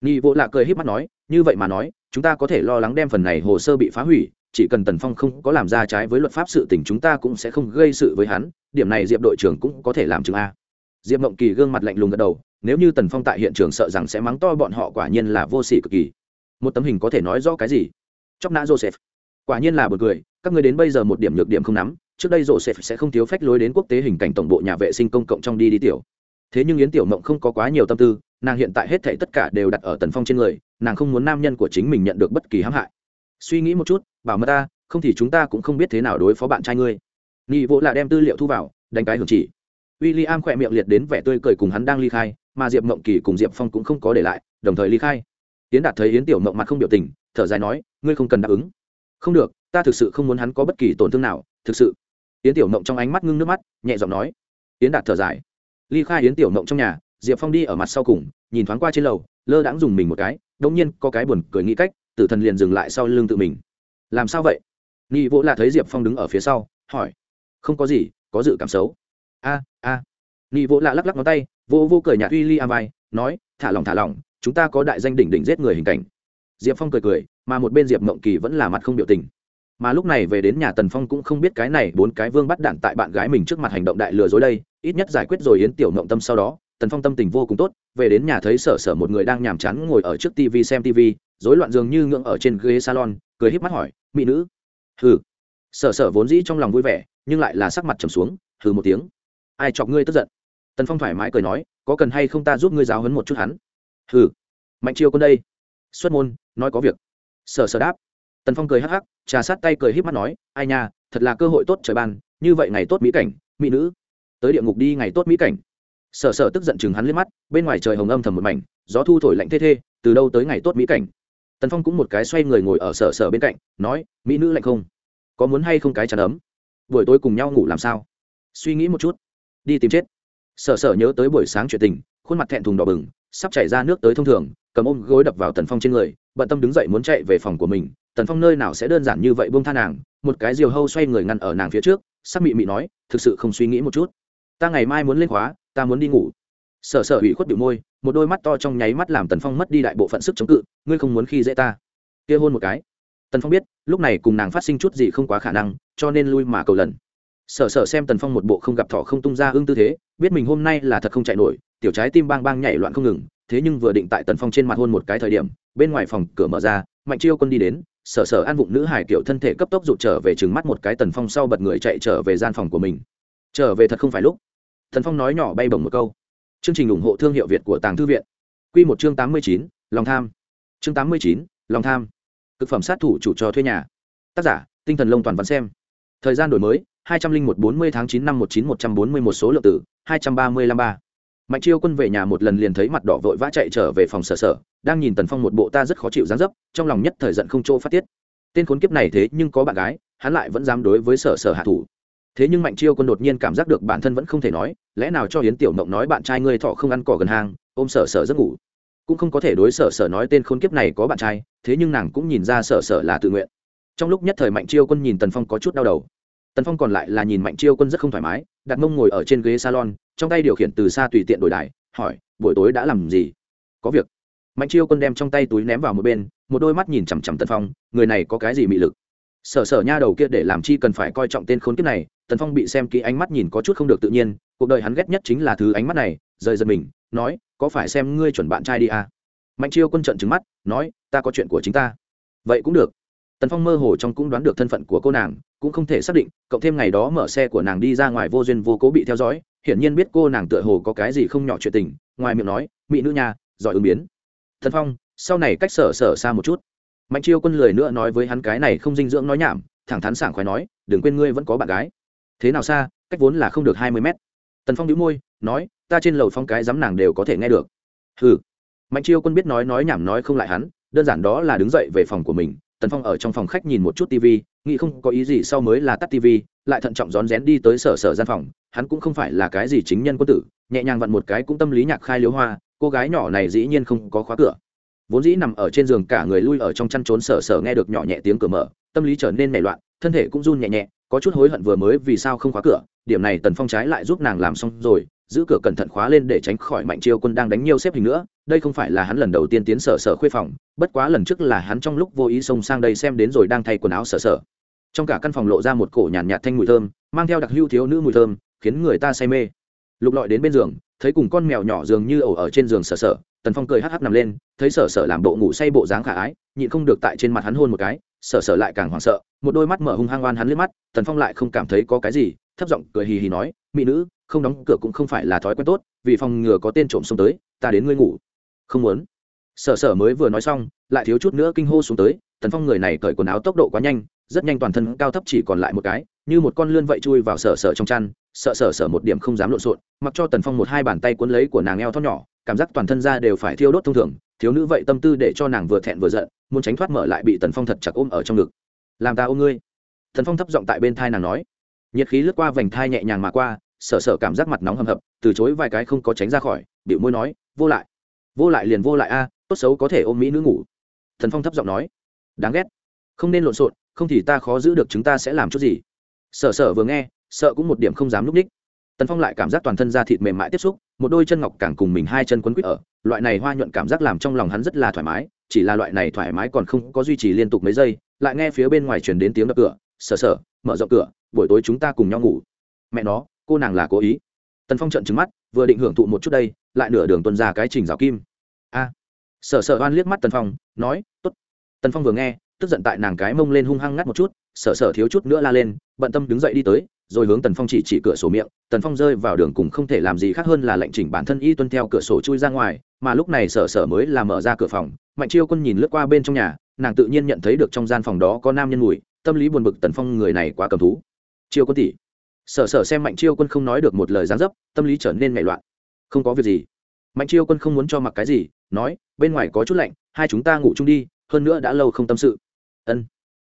Nghi vỗ lạ cười h í p mắt nói, như vậy mà nói, chúng ta có thể lo lắng đem phần này hồ sơ bị phá hủy, chỉ cần tần phong không có làm ra trái với luật pháp sự tình chúng ta cũng sẽ không gây sự với hắn, điểm này diệp đội trưởng cũng có thể làm chứng a. Diệp mộng kỳ gương mặt lạnh lùng gật đầu, nếu như tần phong tại hiện trường sợ rằng sẽ mắng to bọn họ quả nhiên là vô s ỉ cực kỳ. Một tấm hình có thể nói rõ cái gì? Chóc nã joseph. Quả nhiên là b u ồ n cười, các người đến bây giờ một điểm nhược điểm không nắm, trước đây joseph sẽ không thiếu phách lối đến quốc tế hình cảnh tổng bộ nhà vệ sinh công cộng trong đi đi tiểu. Thế nhưng yến tiểu mộng không có quá nhiều tâm tư nàng hiện tại hết thảy tất cả đều đặt ở tần phong trên người, nàng không muốn nam nhân của chính mình nhận được bất kỳ hãm hại. Suy nghĩ một chút, bảo mật ta, không thì chúng ta cũng không biết thế nào đối phó bạn trai ngươi. Nghị vỗ là đem tư liệu thu vào, đánh cái hưởng chỉ. W i l l i am khỏe miệng liệt đến vẻ tươi cười cùng hắn đang ly khai, mà diệp mộng kỳ cùng diệp phong cũng không có để lại, đồng thời ly khai. Yến đạt thấy yến tiểu mộng mặt không biểu tình, thở dài nói, ngươi không cần đáp ứng. Không được, ta thực sự không muốn hắn có bất kỳ tổn thương nào, thực sự. Yến tiểu mộng trong ánh mắt ngưng nước mắt, nhẹ giọng nói. Yến đạt thở dài. Ly khai yến tiểu mộng trong nhà diệp phong đi ở mặt sau cùng, nhìn thoáng qua trên lầu, lơ đãng dùng mình một cái đ ỗ n g nhiên có cái buồn cười nghĩ cách, tử thần liền dừng lại sau lưng tự mình. Làm sao vậy? Nghị vỗ là thấy diệp phong đứng ở phía sau, hỏi. Không có gì, có dự cảm xấu. A a. Nghị vỗ lạ lắc lắc ngón tay, vô vô cười nhạt uy ly a vai, nói, thả lỏng thả lỏng, chúng ta có đại danh đỉnh đỉnh giết người hình cảnh. Diệp phong cười cười, mà một bên diệp mộng kỳ vẫn là mặt không biểu tình. Mà lúc này về đến nhà tần phong cũng không biết cái này bốn cái vương bắt đạn tại bạn gái mình trước mặt hành động đại lừa dối đây, ít nhất giải quyết rồi yến tiểu mộng tâm sau đó tần phong tâm tình vô cùng tốt, về đến nhà thấy sở sở một người đang nhàm chán ngồi ở trước tv xem tv rối loạn dường như ngưỡng ở trên ghế salon, cười híp mắt hỏi, mỹ nữ? Hừ. Sở sở vốn dĩ trong lòng vui vẻ, nhưng lại là sắc mặt trầm xuống, hừ một tiếng. Ai chọc ngươi tức giận? Tần phong thoải mái cười nói, có cần hay không ta giúp ngươi giáo hấn một chút hắn? Hừ. Mạnh chiêu con đây. Xuất môn, nói có việc. Sở sở đáp. Tần phong cười hắc hắc, trà sát tay cười híp mắt nói, ai nha, thật là cơ hội tốt trời ban, như vậy ngày tốt mỹ cảnh, mỹ nữ. Tới địa ngục đi ngày tốt mỹ cảnh sở sở tức giận chừng hắn liếc mắt, bên ngoài trời hồng âm thầm một mảnh, gió thu thổi lạnh thê thê, từ đâu tới ngày tốt mỹ cảnh. Tần phong cũng một cái xoay người ngồi ở sở sở bên cạnh, nói, mỹ nữ lạnh không? Có muốn hay không cái chắn ấm? Buổi tối cùng nhau ngủ làm sao? Suy nghĩ một chút, đi tìm chết. Sở sở nhớ tới buổi sáng chuyện tình, khuôn mặt thẹn thùng đỏ bừng, sắp chảy ra nước tới thông thường, cầm ôm gối đập vào tần phong trên người, bận tâm đứng dậy muốn chạy về phòng của mình. Tần phong nơi nào sẽ đơn giản như vậy buông tha nàng, một cái diều hâu xoay người ngăn ở nàng phía trước, sắc mị mị nói, thực sự không suy nghĩ một chút. Ta ngày mai muốn lên khóa ta muốn đi ngủ. Sở sở ủy khuất biểu môi, một đôi mắt to trong nháy mắt làm tần phong mất đi đại bộ phận sức chống cự, ngươi không muốn khi dễ ta. Kia hôn một cái. Tần phong biết, lúc này cùng nàng phát sinh chút gì không quá khả năng, cho nên lui mà cầu lần. Sở sở xem tần phong một bộ không gặp thỏ không tung ra ưng tư thế, biết mình hôm nay là thật không chạy nổi, tiểu trái tim bang bang nhảy loạn không ngừng, thế nhưng vừa định tại tần phong trên mặt hôn một cái thời điểm, bên ngoài phòng cửa mở ra, mạnh chiêu quân đi đến, sở sở an vụng nữ hải kiểu thân thể cấp tốc rụt trở về trừng mắt một cái tần phong sau bật người chạy trở về gian phòng của mình. Trở về thật không phải lúc tần phong nói nhỏ bay bổng một câu. Chương trình ủng hộ thương hiệu việt của tàng thư viện. Q một chương tám mươi chín, lòng tham. Chương tám mươi chín, lòng tham. Thực phẩm sát thủ chủ trò thuê nhà. Tác giả, tinh thần lông toàn văn xem. Thời gian đổi mới, hai trăm linh một bốn mươi tháng chín năm một chín một trăm bốn mươi một số lượng tử, hai trăm ba mươi lăm ba. Mạnh chiêu quân về nhà một lần liền thấy mặt đỏ vội vã chạy trở về phòng sở sở, đang nhìn tần phong một bộ ta rất khó chịu dán dấp, trong lòng nhất thời giận không chỗ phát tiết. Tên khốn kiếp này thế nhưng có bạn gái, hắn lại vẫn dám đối với sở sở hạ thủ thế nhưng mạnh chiêu quân đột nhiên cảm giác được bản thân vẫn không thể nói, lẽ nào cho yến tiểu mộng nói bạn trai ngươi thọ không ăn cỏ gần hang ôm sở sở giấc ngủ. Cũng không có thể đối sở sở nói tên khốn kiếp này có bạn trai, thế nhưng nàng cũng nhìn ra sở sở là tự nguyện. Trong lúc nhất thời mạnh chiêu quân nhìn tần phong có chút đau đầu. Tần phong còn lại là nhìn mạnh chiêu quân rất không thoải mái, đặt mông ngồi ở trên ghế salon, trong tay điều khiển từ xa tùy tiện đổi đài, hỏi, buổi tối đã làm gì? Có việc. Mạnh chiêu quân đem trong tay túi ném vào một bên, một đôi mắt nhìn chằm chằm tần phong, người này có cái gì mị lực? Sở sở nha đầu kia để làm chi cần phải coi trọng tên khốn kiếp này tần phong bị xem kỹ ánh mắt nhìn có chút không được tự nhiên, cuộc đời hắn ghét nhất chính là thứ ánh mắt này, rời giật mình, nói, có phải xem ngươi chuẩn bạn trai đi à? mạnh chiêu quân trận trứng mắt, nói, ta có chuyện của chính ta. Vậy cũng được. Tần phong mơ hồ trong cũng đoán được thân phận của cô nàng, cũng không thể xác định cộng thêm ngày đó mở xe của nàng đi ra ngoài vô duyên vô cố bị theo dõi, hiển nhiên biết cô nàng tựa hồ có cái gì không nhỏ chuyện tình, ngoài miệng nói, mỹ nữ nhà giỏi ứng biến. Thần phong, sau này cách sở sở xa một chút. Mạnh chiêu quân lười nữa nói với hắn cái này không dinh dưỡng nói nhảm, thẳng thắn sảng khoái nói, đừng quên ngươi vẫn có bạn gái thế nào xa, cách vốn là không được hai mươi mét. Tần phong đĩu môi, nói, ta trên lầu phong cái dám nàng đều có thể nghe được. Ừ mạnh chiêu quân biết nói nói nhảm nói không lại hắn, đơn giản đó là đứng dậy về phòng của mình, tần phong ở trong phòng khách nhìn một chút tv nghĩ không có ý gì sau mới là tắt tv lại thận trọng rón rén đi tới sở sở gian phòng, hắn cũng không phải là cái gì chính nhân quân tử, nhẹ nhàng vặn một cái cũng tâm lý nhạc khai liếu hoa, cô gái nhỏ này dĩ nhiên không có khóa cửa. Vốn dĩ nằm ở trên giường cả người lui ở trong chăn trốn sở sở nghe được nhỏ nhẹ tiếng cửa mở, tâm lý trở nên nảy loạn, thân thể cũng run nhẹ nhẹ có chút hối hận vừa mới vì sao không khóa cửa điểm này tần phong trái lại giúp nàng làm xong rồi giữ cửa cẩn thận khóa lên để tránh khỏi mạnh chiêu quân đang đánh nhiều xếp hình nữa đây không phải là hắn lần đầu tiên tiến sở sở khuê phòng bất quá lần trước là hắn trong lúc vô ý xông sang đây xem đến rồi đang thay quần áo sở sở. Trong cả căn phòng lộ ra một cổ nhàn nhạt, nhạt thanh mùi thơm mang theo đặc hưu thiếu nữ mùi thơm khiến người ta say mê. Lục lọi đến bên giường thấy cùng con mèo nhỏ dường như ẩu ở trên giường sở sở tần phong cười hắc hắc nằm lên thấy sở sở làm bộ ngủ say bộ dáng khả ái nhịn không được tại trên mặt hắn hôn một cái sở sở lại càng hoảng sợ một đôi mắt mở hung hăng oan hắn liếc mắt, tần phong lại không cảm thấy có cái gì, thấp giọng cười hì hì nói, mỹ nữ, không đóng cửa cũng không phải là thói quen tốt, vì phòng ngừa có tên trộm xông tới, ta đến ngươi ngủ. Không muốn. Sở sở mới vừa nói xong, lại thiếu chút nữa kinh hô xuống tới, tần phong người này cởi quần áo tốc độ quá nhanh, rất nhanh toàn thân cao thấp chỉ còn lại một cái, như một con lươn vậy chui vào sở sở trong chăn sợ sở sở một điểm không dám lộn xộn, mặc cho tần phong một hai bàn tay cuốn lấy của nàng eo thon nhỏ, cảm giác toàn thân ra đều phải thiêu đốt thông thường, thiếu nữ vậy tâm tư để cho nàng vừa thẹn vừa giận, muốn tránh thoát mở lại bị tần phong thật chặt ôm ở trong ngực làm ta ôm ngươi. Thần phong thấp giọng tại bên thai nàng nói. Nhiệt khí lướt qua vành thai nhẹ nhàng mà qua, sở sở cảm giác mặt nóng hầm hập, từ chối vài cái không có tránh ra khỏi bị môi nói, vô lại vô lại liền vô lại a, tốt xấu có thể ôm mỹ nữ ngủ. Thần phong thấp giọng nói. Đáng ghét, không nên lộn xộn, không thì ta khó giữ được chúng ta sẽ làm chút gì. Sở sở vừa nghe, sợ cũng một điểm không dám núp ních. Tần phong lại cảm giác toàn thân da thịt mềm mại tiếp xúc, một đôi chân ngọc càng cùng mình hai chân quấn quýt ở, loại này hoa nhuận cảm giác làm trong lòng hắn rất là thoải mái, chỉ là loại này thoải mái còn không có duy trì liên tục mấy giây lại nghe phía bên ngoài chuyển đến tiếng đập cửa sờ sờ mở rộng cửa, buổi tối chúng ta cùng nhau ngủ. Mẹ nó, cô nàng là cố ý. Tần phong trận trứng mắt, vừa định hưởng thụ một chút đây, lại nửa đường tuân ra cái trình rào kim. A. Sờ sờ oan liếc mắt tần phong, nói t ố t tần phong vừa nghe, tức giận tại nàng cái mông lên hung hăng ngắt một chút sờ sờ thiếu chút nữa la lên, bận tâm đứng dậy đi tới, rồi hướng tần phong chỉ chỉ cửa sổ miệng, tần phong rơi vào đường cùng không thể làm gì khác hơn là lệnh chỉnh bản thân y tuân theo cửa sổ chui ra ngoài, mà lúc này sở sở mới là mở ra cửa phòng, mạnh chiêu quân nhìn lướt qua bên trong nhà nàng tự nhiên nhận thấy được trong gian phòng đó có nam nhân mùi, tâm lý buồn bực tần phong người này quá cầm thú. Chiêu quân tỷ. Sở sở xem mạnh chiêu quân không nói được một lời gián dấp, tâm lý trở nên ngại loạn. Không có việc gì. Mạnh chiêu quân không muốn cho mặc cái gì, nói, bên ngoài có chút lạnh, hai chúng ta ngủ chung đi, hơn nữa đã lâu không tâm sự. Ân.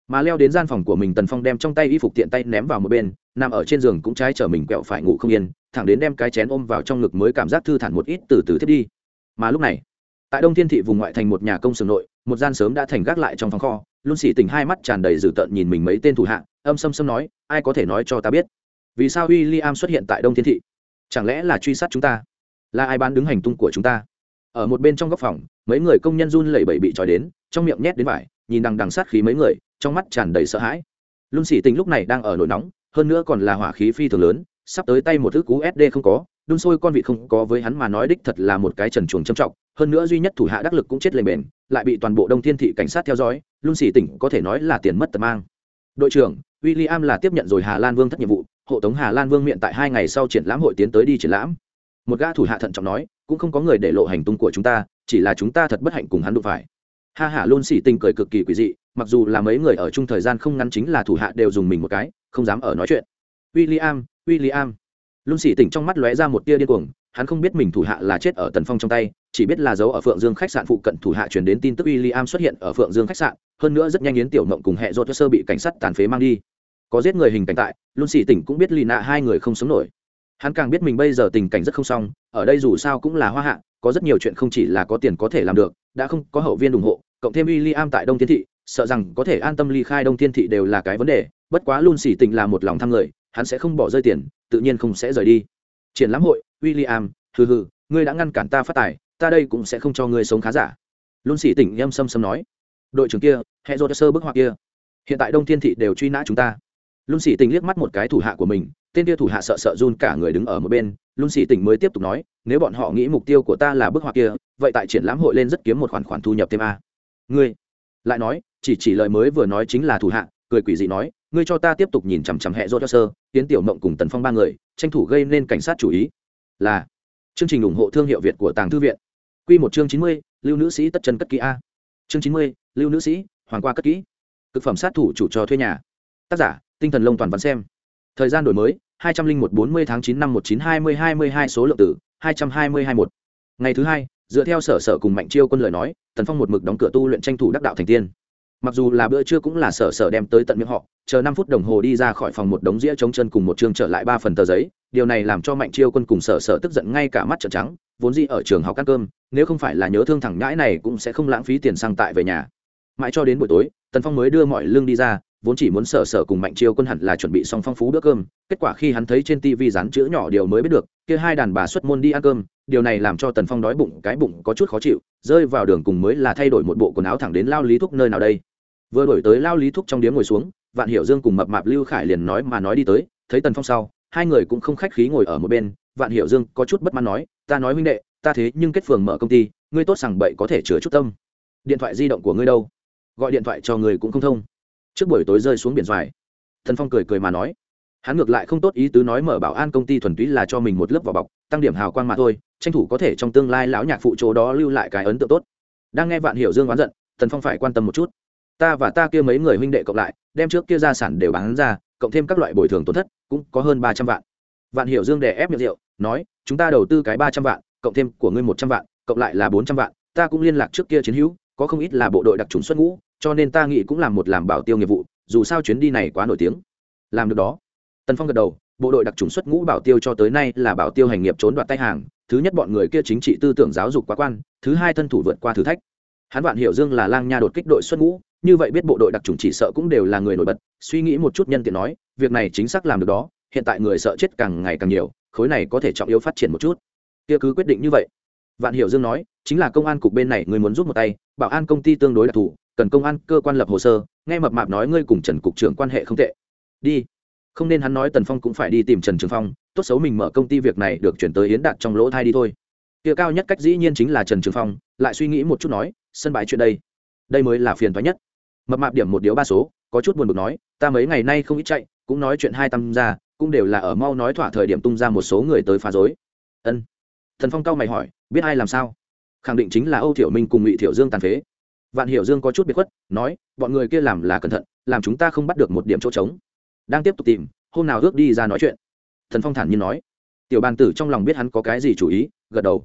Mà leo đến gian phòng của mình tần phong đem trong tay y phục tiện tay ném vào một bên, nằm ở trên giường cũng trái chở mình quẹo phải ngủ không yên, thẳng đến đem cái chén ôm vào trong ngực mới cảm giác thư thản một ít từ từ thiết đi. Mà lúc này, tại đông thiên thị vùng ngoại thành một nhà công sưởng nội một gian sớm đã thành gác lại trong phòng kho luôn xỉ tình hai mắt tràn đầy dữ tợn nhìn mình mấy tên thủ hạ, âm xâm xâm nói, ai có thể nói cho ta biết? Vì sao w i l l i am xuất hiện tại đông thiên thị? Chẳng lẽ là truy sát chúng ta? Là ai bán đứng hành tung của chúng ta? Ở một bên trong góc phòng, mấy người công nhân run lẩy bẩy bị trói đến, trong miệng nhét đến vải, nhìn đằng đằng sát khí mấy người, trong mắt tràn đầy sợ hãi. Luôn xỉ tình lúc này đang ở nỗi nóng, hơn nữa còn là hỏa khí phi thường lớn, sắp tới tay một thứ cú sd không có đun sôi con vị không có với hắn mà nói đích thật là một cái trần chuồng châm trọng hơn nữa duy nhất thủ hạ đắc lực cũng chết lên bền lại bị toàn bộ đông thiên thị cảnh sát theo dõi luôn xỉ tỉnh có thể nói là tiền mất tật mang đội trưởng William là tiếp nhận rồi Hà Lan Vương thất nhiệm vụ, hộ tống Hà Lan Vương miệng tại hai ngày sau triển lãm hội tiến tới đi triển lãm. Một gã thủ hạ thận trọng nói, cũng không có người để lộ hành tung của chúng ta, chỉ là chúng ta thật bất hạnh cùng hắn đụng phải. Ha hả luôn xỉ tình cười cực kỳ quỷ dị, mặc dù là mấy người ở chung thời gian không ngắn chính là thủ hạ đều dùng mình một cái, không dám ở nói chuyện. William, William. Luôn Sĩ tỉnh trong mắt lóe ra một tia điên cuồng, hắn không biết mình thủ hạ là chết ở Tần Phong trong tay, chỉ biết là giấu ở Phượng Dương khách sạn phụ cận thủ hạ truyền đến tin tức William xuất hiện ở Phượng Dương khách sạn, hơn nữa rất nhanh yến tiểu mộng cùng hệ rốt sơ bị cảnh sát tàn phế mang đi. Có giết người hình cảnh tại luôn Sĩ tỉnh cũng biết Lina hai người không sống nổi. Hắn càng biết mình bây giờ tình cảnh rất không xong ở đây dù sao cũng là hoa hạ có rất nhiều chuyện không chỉ là có tiền có thể làm được đã không có hậu viên ủng hộ cộng thêm William tại đông thiên thị sợ rằng có thể an tâm ly khai đông thiên thị đều là cái vấn đề bất quá Lun Sĩ tỉnh là một lòng tham người hắn sẽ không bỏ rơi tiền tự nhiên không sẽ rời đi. Triển lãm hội William, hừ hừ ngươi đã ngăn cản ta phát tài ta đây cũng sẽ không cho ngươi sống khá giả. Luôn xì tỉnh em xâm xâm nói. Đội trưởng kia hệ dô sơ bức họa kia. Hiện tại đông thiên thị đều truy nã chúng ta. Lung xì Tỉnh liếc mắt một cái thủ hạ của mình tên kia thủ hạ sợ sợ run cả người đứng ở một bên. Lung xì Tỉnh mới tiếp tục nói nếu bọn họ nghĩ mục tiêu của ta là bức họa kia vậy tại triển lãm hội lên rất kiếm một khoản khoản thu nhập thêm a. Ngươi lại nói chỉ chỉ lời mới vừa nói chính là thủ hạ cười quỷ dị nói ngươi cho ta tiếp tục nhìn chằm chằm hẹ dỗ cho sơ tiến tiểu mộng cùng tần phong ba người, tranh thủ gây nên cảnh sát chủ ý. Là, chương trình ủng hộ thương hiệu việt của tàng thư viện. Q một chương chín mươi, lưu nữ sĩ tất chân cất kỹ a. Chương chín mươi, lưu nữ sĩ, hoàng qua cất kỹ. Thực phẩm sát thủ chủ cho thuê nhà. Tác giả, tinh thần lông toàn văn xem. Thời gian đổi mới, hai trăm linh một bốn mươi tháng chín năm một chín hai mươi hai mươi hai số lượng tử, hai trăm hai mươi hai một. Ngày thứ hai, dựa theo sở sở cùng mạnh chiêu quân lời nói, tần phong một mực đóng cửa tu luyện tranh thủ đắc đạo thành tiên mặc dù là bữa trưa cũng là sở sở đem tới tận miệng họ, chờ năm phút đồng hồ đi ra khỏi phòng một đống dĩa trống chân cùng một chương trở lại ba phần tờ giấy, điều này làm cho mạnh chiêu quân cùng sở sở tức giận ngay cả mắt trợn trắng, vốn dĩ ở trường học ăn cơm, nếu không phải là nhớ thương thẳng nhãi này cũng sẽ không lãng phí tiền sang tại về nhà. Mãi cho đến buổi tối, tần phong mới đưa mọi lương đi ra, vốn chỉ muốn sở sở cùng mạnh chiêu quân hẳn là chuẩn bị xong phong phú bữa cơm, kết quả khi hắn thấy trên tv dán chữ nhỏ điều mới biết được, kia hai đàn bà xuất môn đi ăn cơm điều này làm cho tần phong đói bụng, cái bụng có chút khó chịu, rơi vào đường cùng mới là thay đổi một bộ quần áo thẳng đến lao lý thúc nơi nào đây. Vừa đổi tới lao lý thúc trong điếm ngồi xuống, vạn hiểu dương cùng mập mạp lưu khải liền nói mà nói đi tới, thấy tần phong sau, hai người cũng không khách khí ngồi ở một bên, vạn hiểu dương có chút bất mãn nói, ta nói huynh đệ, ta thế nhưng kết phường mở công ty, ngươi tốt sằng bậy có thể chứa chút tâm. Điện thoại di động của ngươi đâu? Gọi điện thoại cho người cũng không thông. Trước buổi tối rơi xuống biển xoài thần phong cười cười mà nói hắn ngược lại không tốt ý tứ nói mở bảo an công ty thuần túy là cho mình một lớp vỏ bọc, tăng điểm hào quang mà thôi, tranh thủ có thể trong tương lai lão nhạc phụ chỗ đó lưu lại cái ấn tượng tốt. Đang nghe vạn hiểu dương oán giận thần phong phải quan tâm một chút. Ta và ta kia mấy người huynh đệ cộng lại, đem trước kia gia sản đều bán ra, cộng thêm các loại bồi thường tổn thất, cũng có hơn ba trăm vạn. Vạn hiểu dương đè ép miệng rượu, nói, chúng ta đầu tư cái ba trăm vạn, cộng thêm của ngươi một trăm vạn, cộng lại là bốn trăm vạn, ta cũng liên lạc trước kia chiến hữu, có không ít là bộ đội đặc trùng xuất ngũ, cho nên ta nghĩ cũng làm một làm bảo tiêu nghiệp vụ, dù sao chuyến đi này quá nổi tiếng. Làm được đó tần phong gật đầu, bộ đội đặc trùng xuất ngũ bảo tiêu cho tới nay là bảo tiêu hành nghiệp trốn đoạt tay hàng, thứ nhất bọn người kia chính trị tư tưởng giáo dục quá quan, thứ hai thân thủ vượt qua thử thách. Hắn vạn hiểu dương là lang nha đột kích đội xuất ngũ, như vậy biết bộ đội đặc trùng chỉ sợ cũng đều là người nổi bật, suy nghĩ một chút nhân tiện nói, việc này chính xác làm được đó, hiện tại người sợ chết càng ngày càng nhiều, khối này có thể trọng yếu phát triển một chút. Kia cứ quyết định như vậy. Vạn hiểu dương nói, chính là công an cục bên này người muốn rút một tay, bảo an công ty tương đối đặc thù, cần công an cơ quan lập hồ sơ, nghe mập mạp nói ngươi cùng trần cục trưởng quan hệ không tệ. Đi không nên hắn nói tần phong cũng phải đi tìm trần trường phong tốt xấu mình mở công ty việc này được chuyển tới yến đạt trong lỗ thai đi thôi kia cao nhất cách dĩ nhiên chính là trần trường phong lại suy nghĩ một chút nói sân bãi chuyện đây đây mới là phiền thoái nhất mập mạp điểm một điếu ba số có chút buồn bực nói ta mấy ngày nay không ít chạy cũng nói chuyện hai tam ra cũng đều là ở mau nói thỏa thời điểm tung ra một số người tới phá dối ân thần phong cao mày hỏi biết ai làm sao khẳng định chính là âu thiểu minh cùng ngụy thiểu dương tàn phế vạn hiểu dương có chút biệt khuất nói bọn người kia làm là cẩn thận làm chúng ta không bắt được một điểm chỗ trống đang tiếp tục tìm, hôm nào ước đi ra nói chuyện. Thần phong thản nhiên nói. Tiểu bàn tử trong lòng biết hắn có cái gì chủ ý, gật đầu.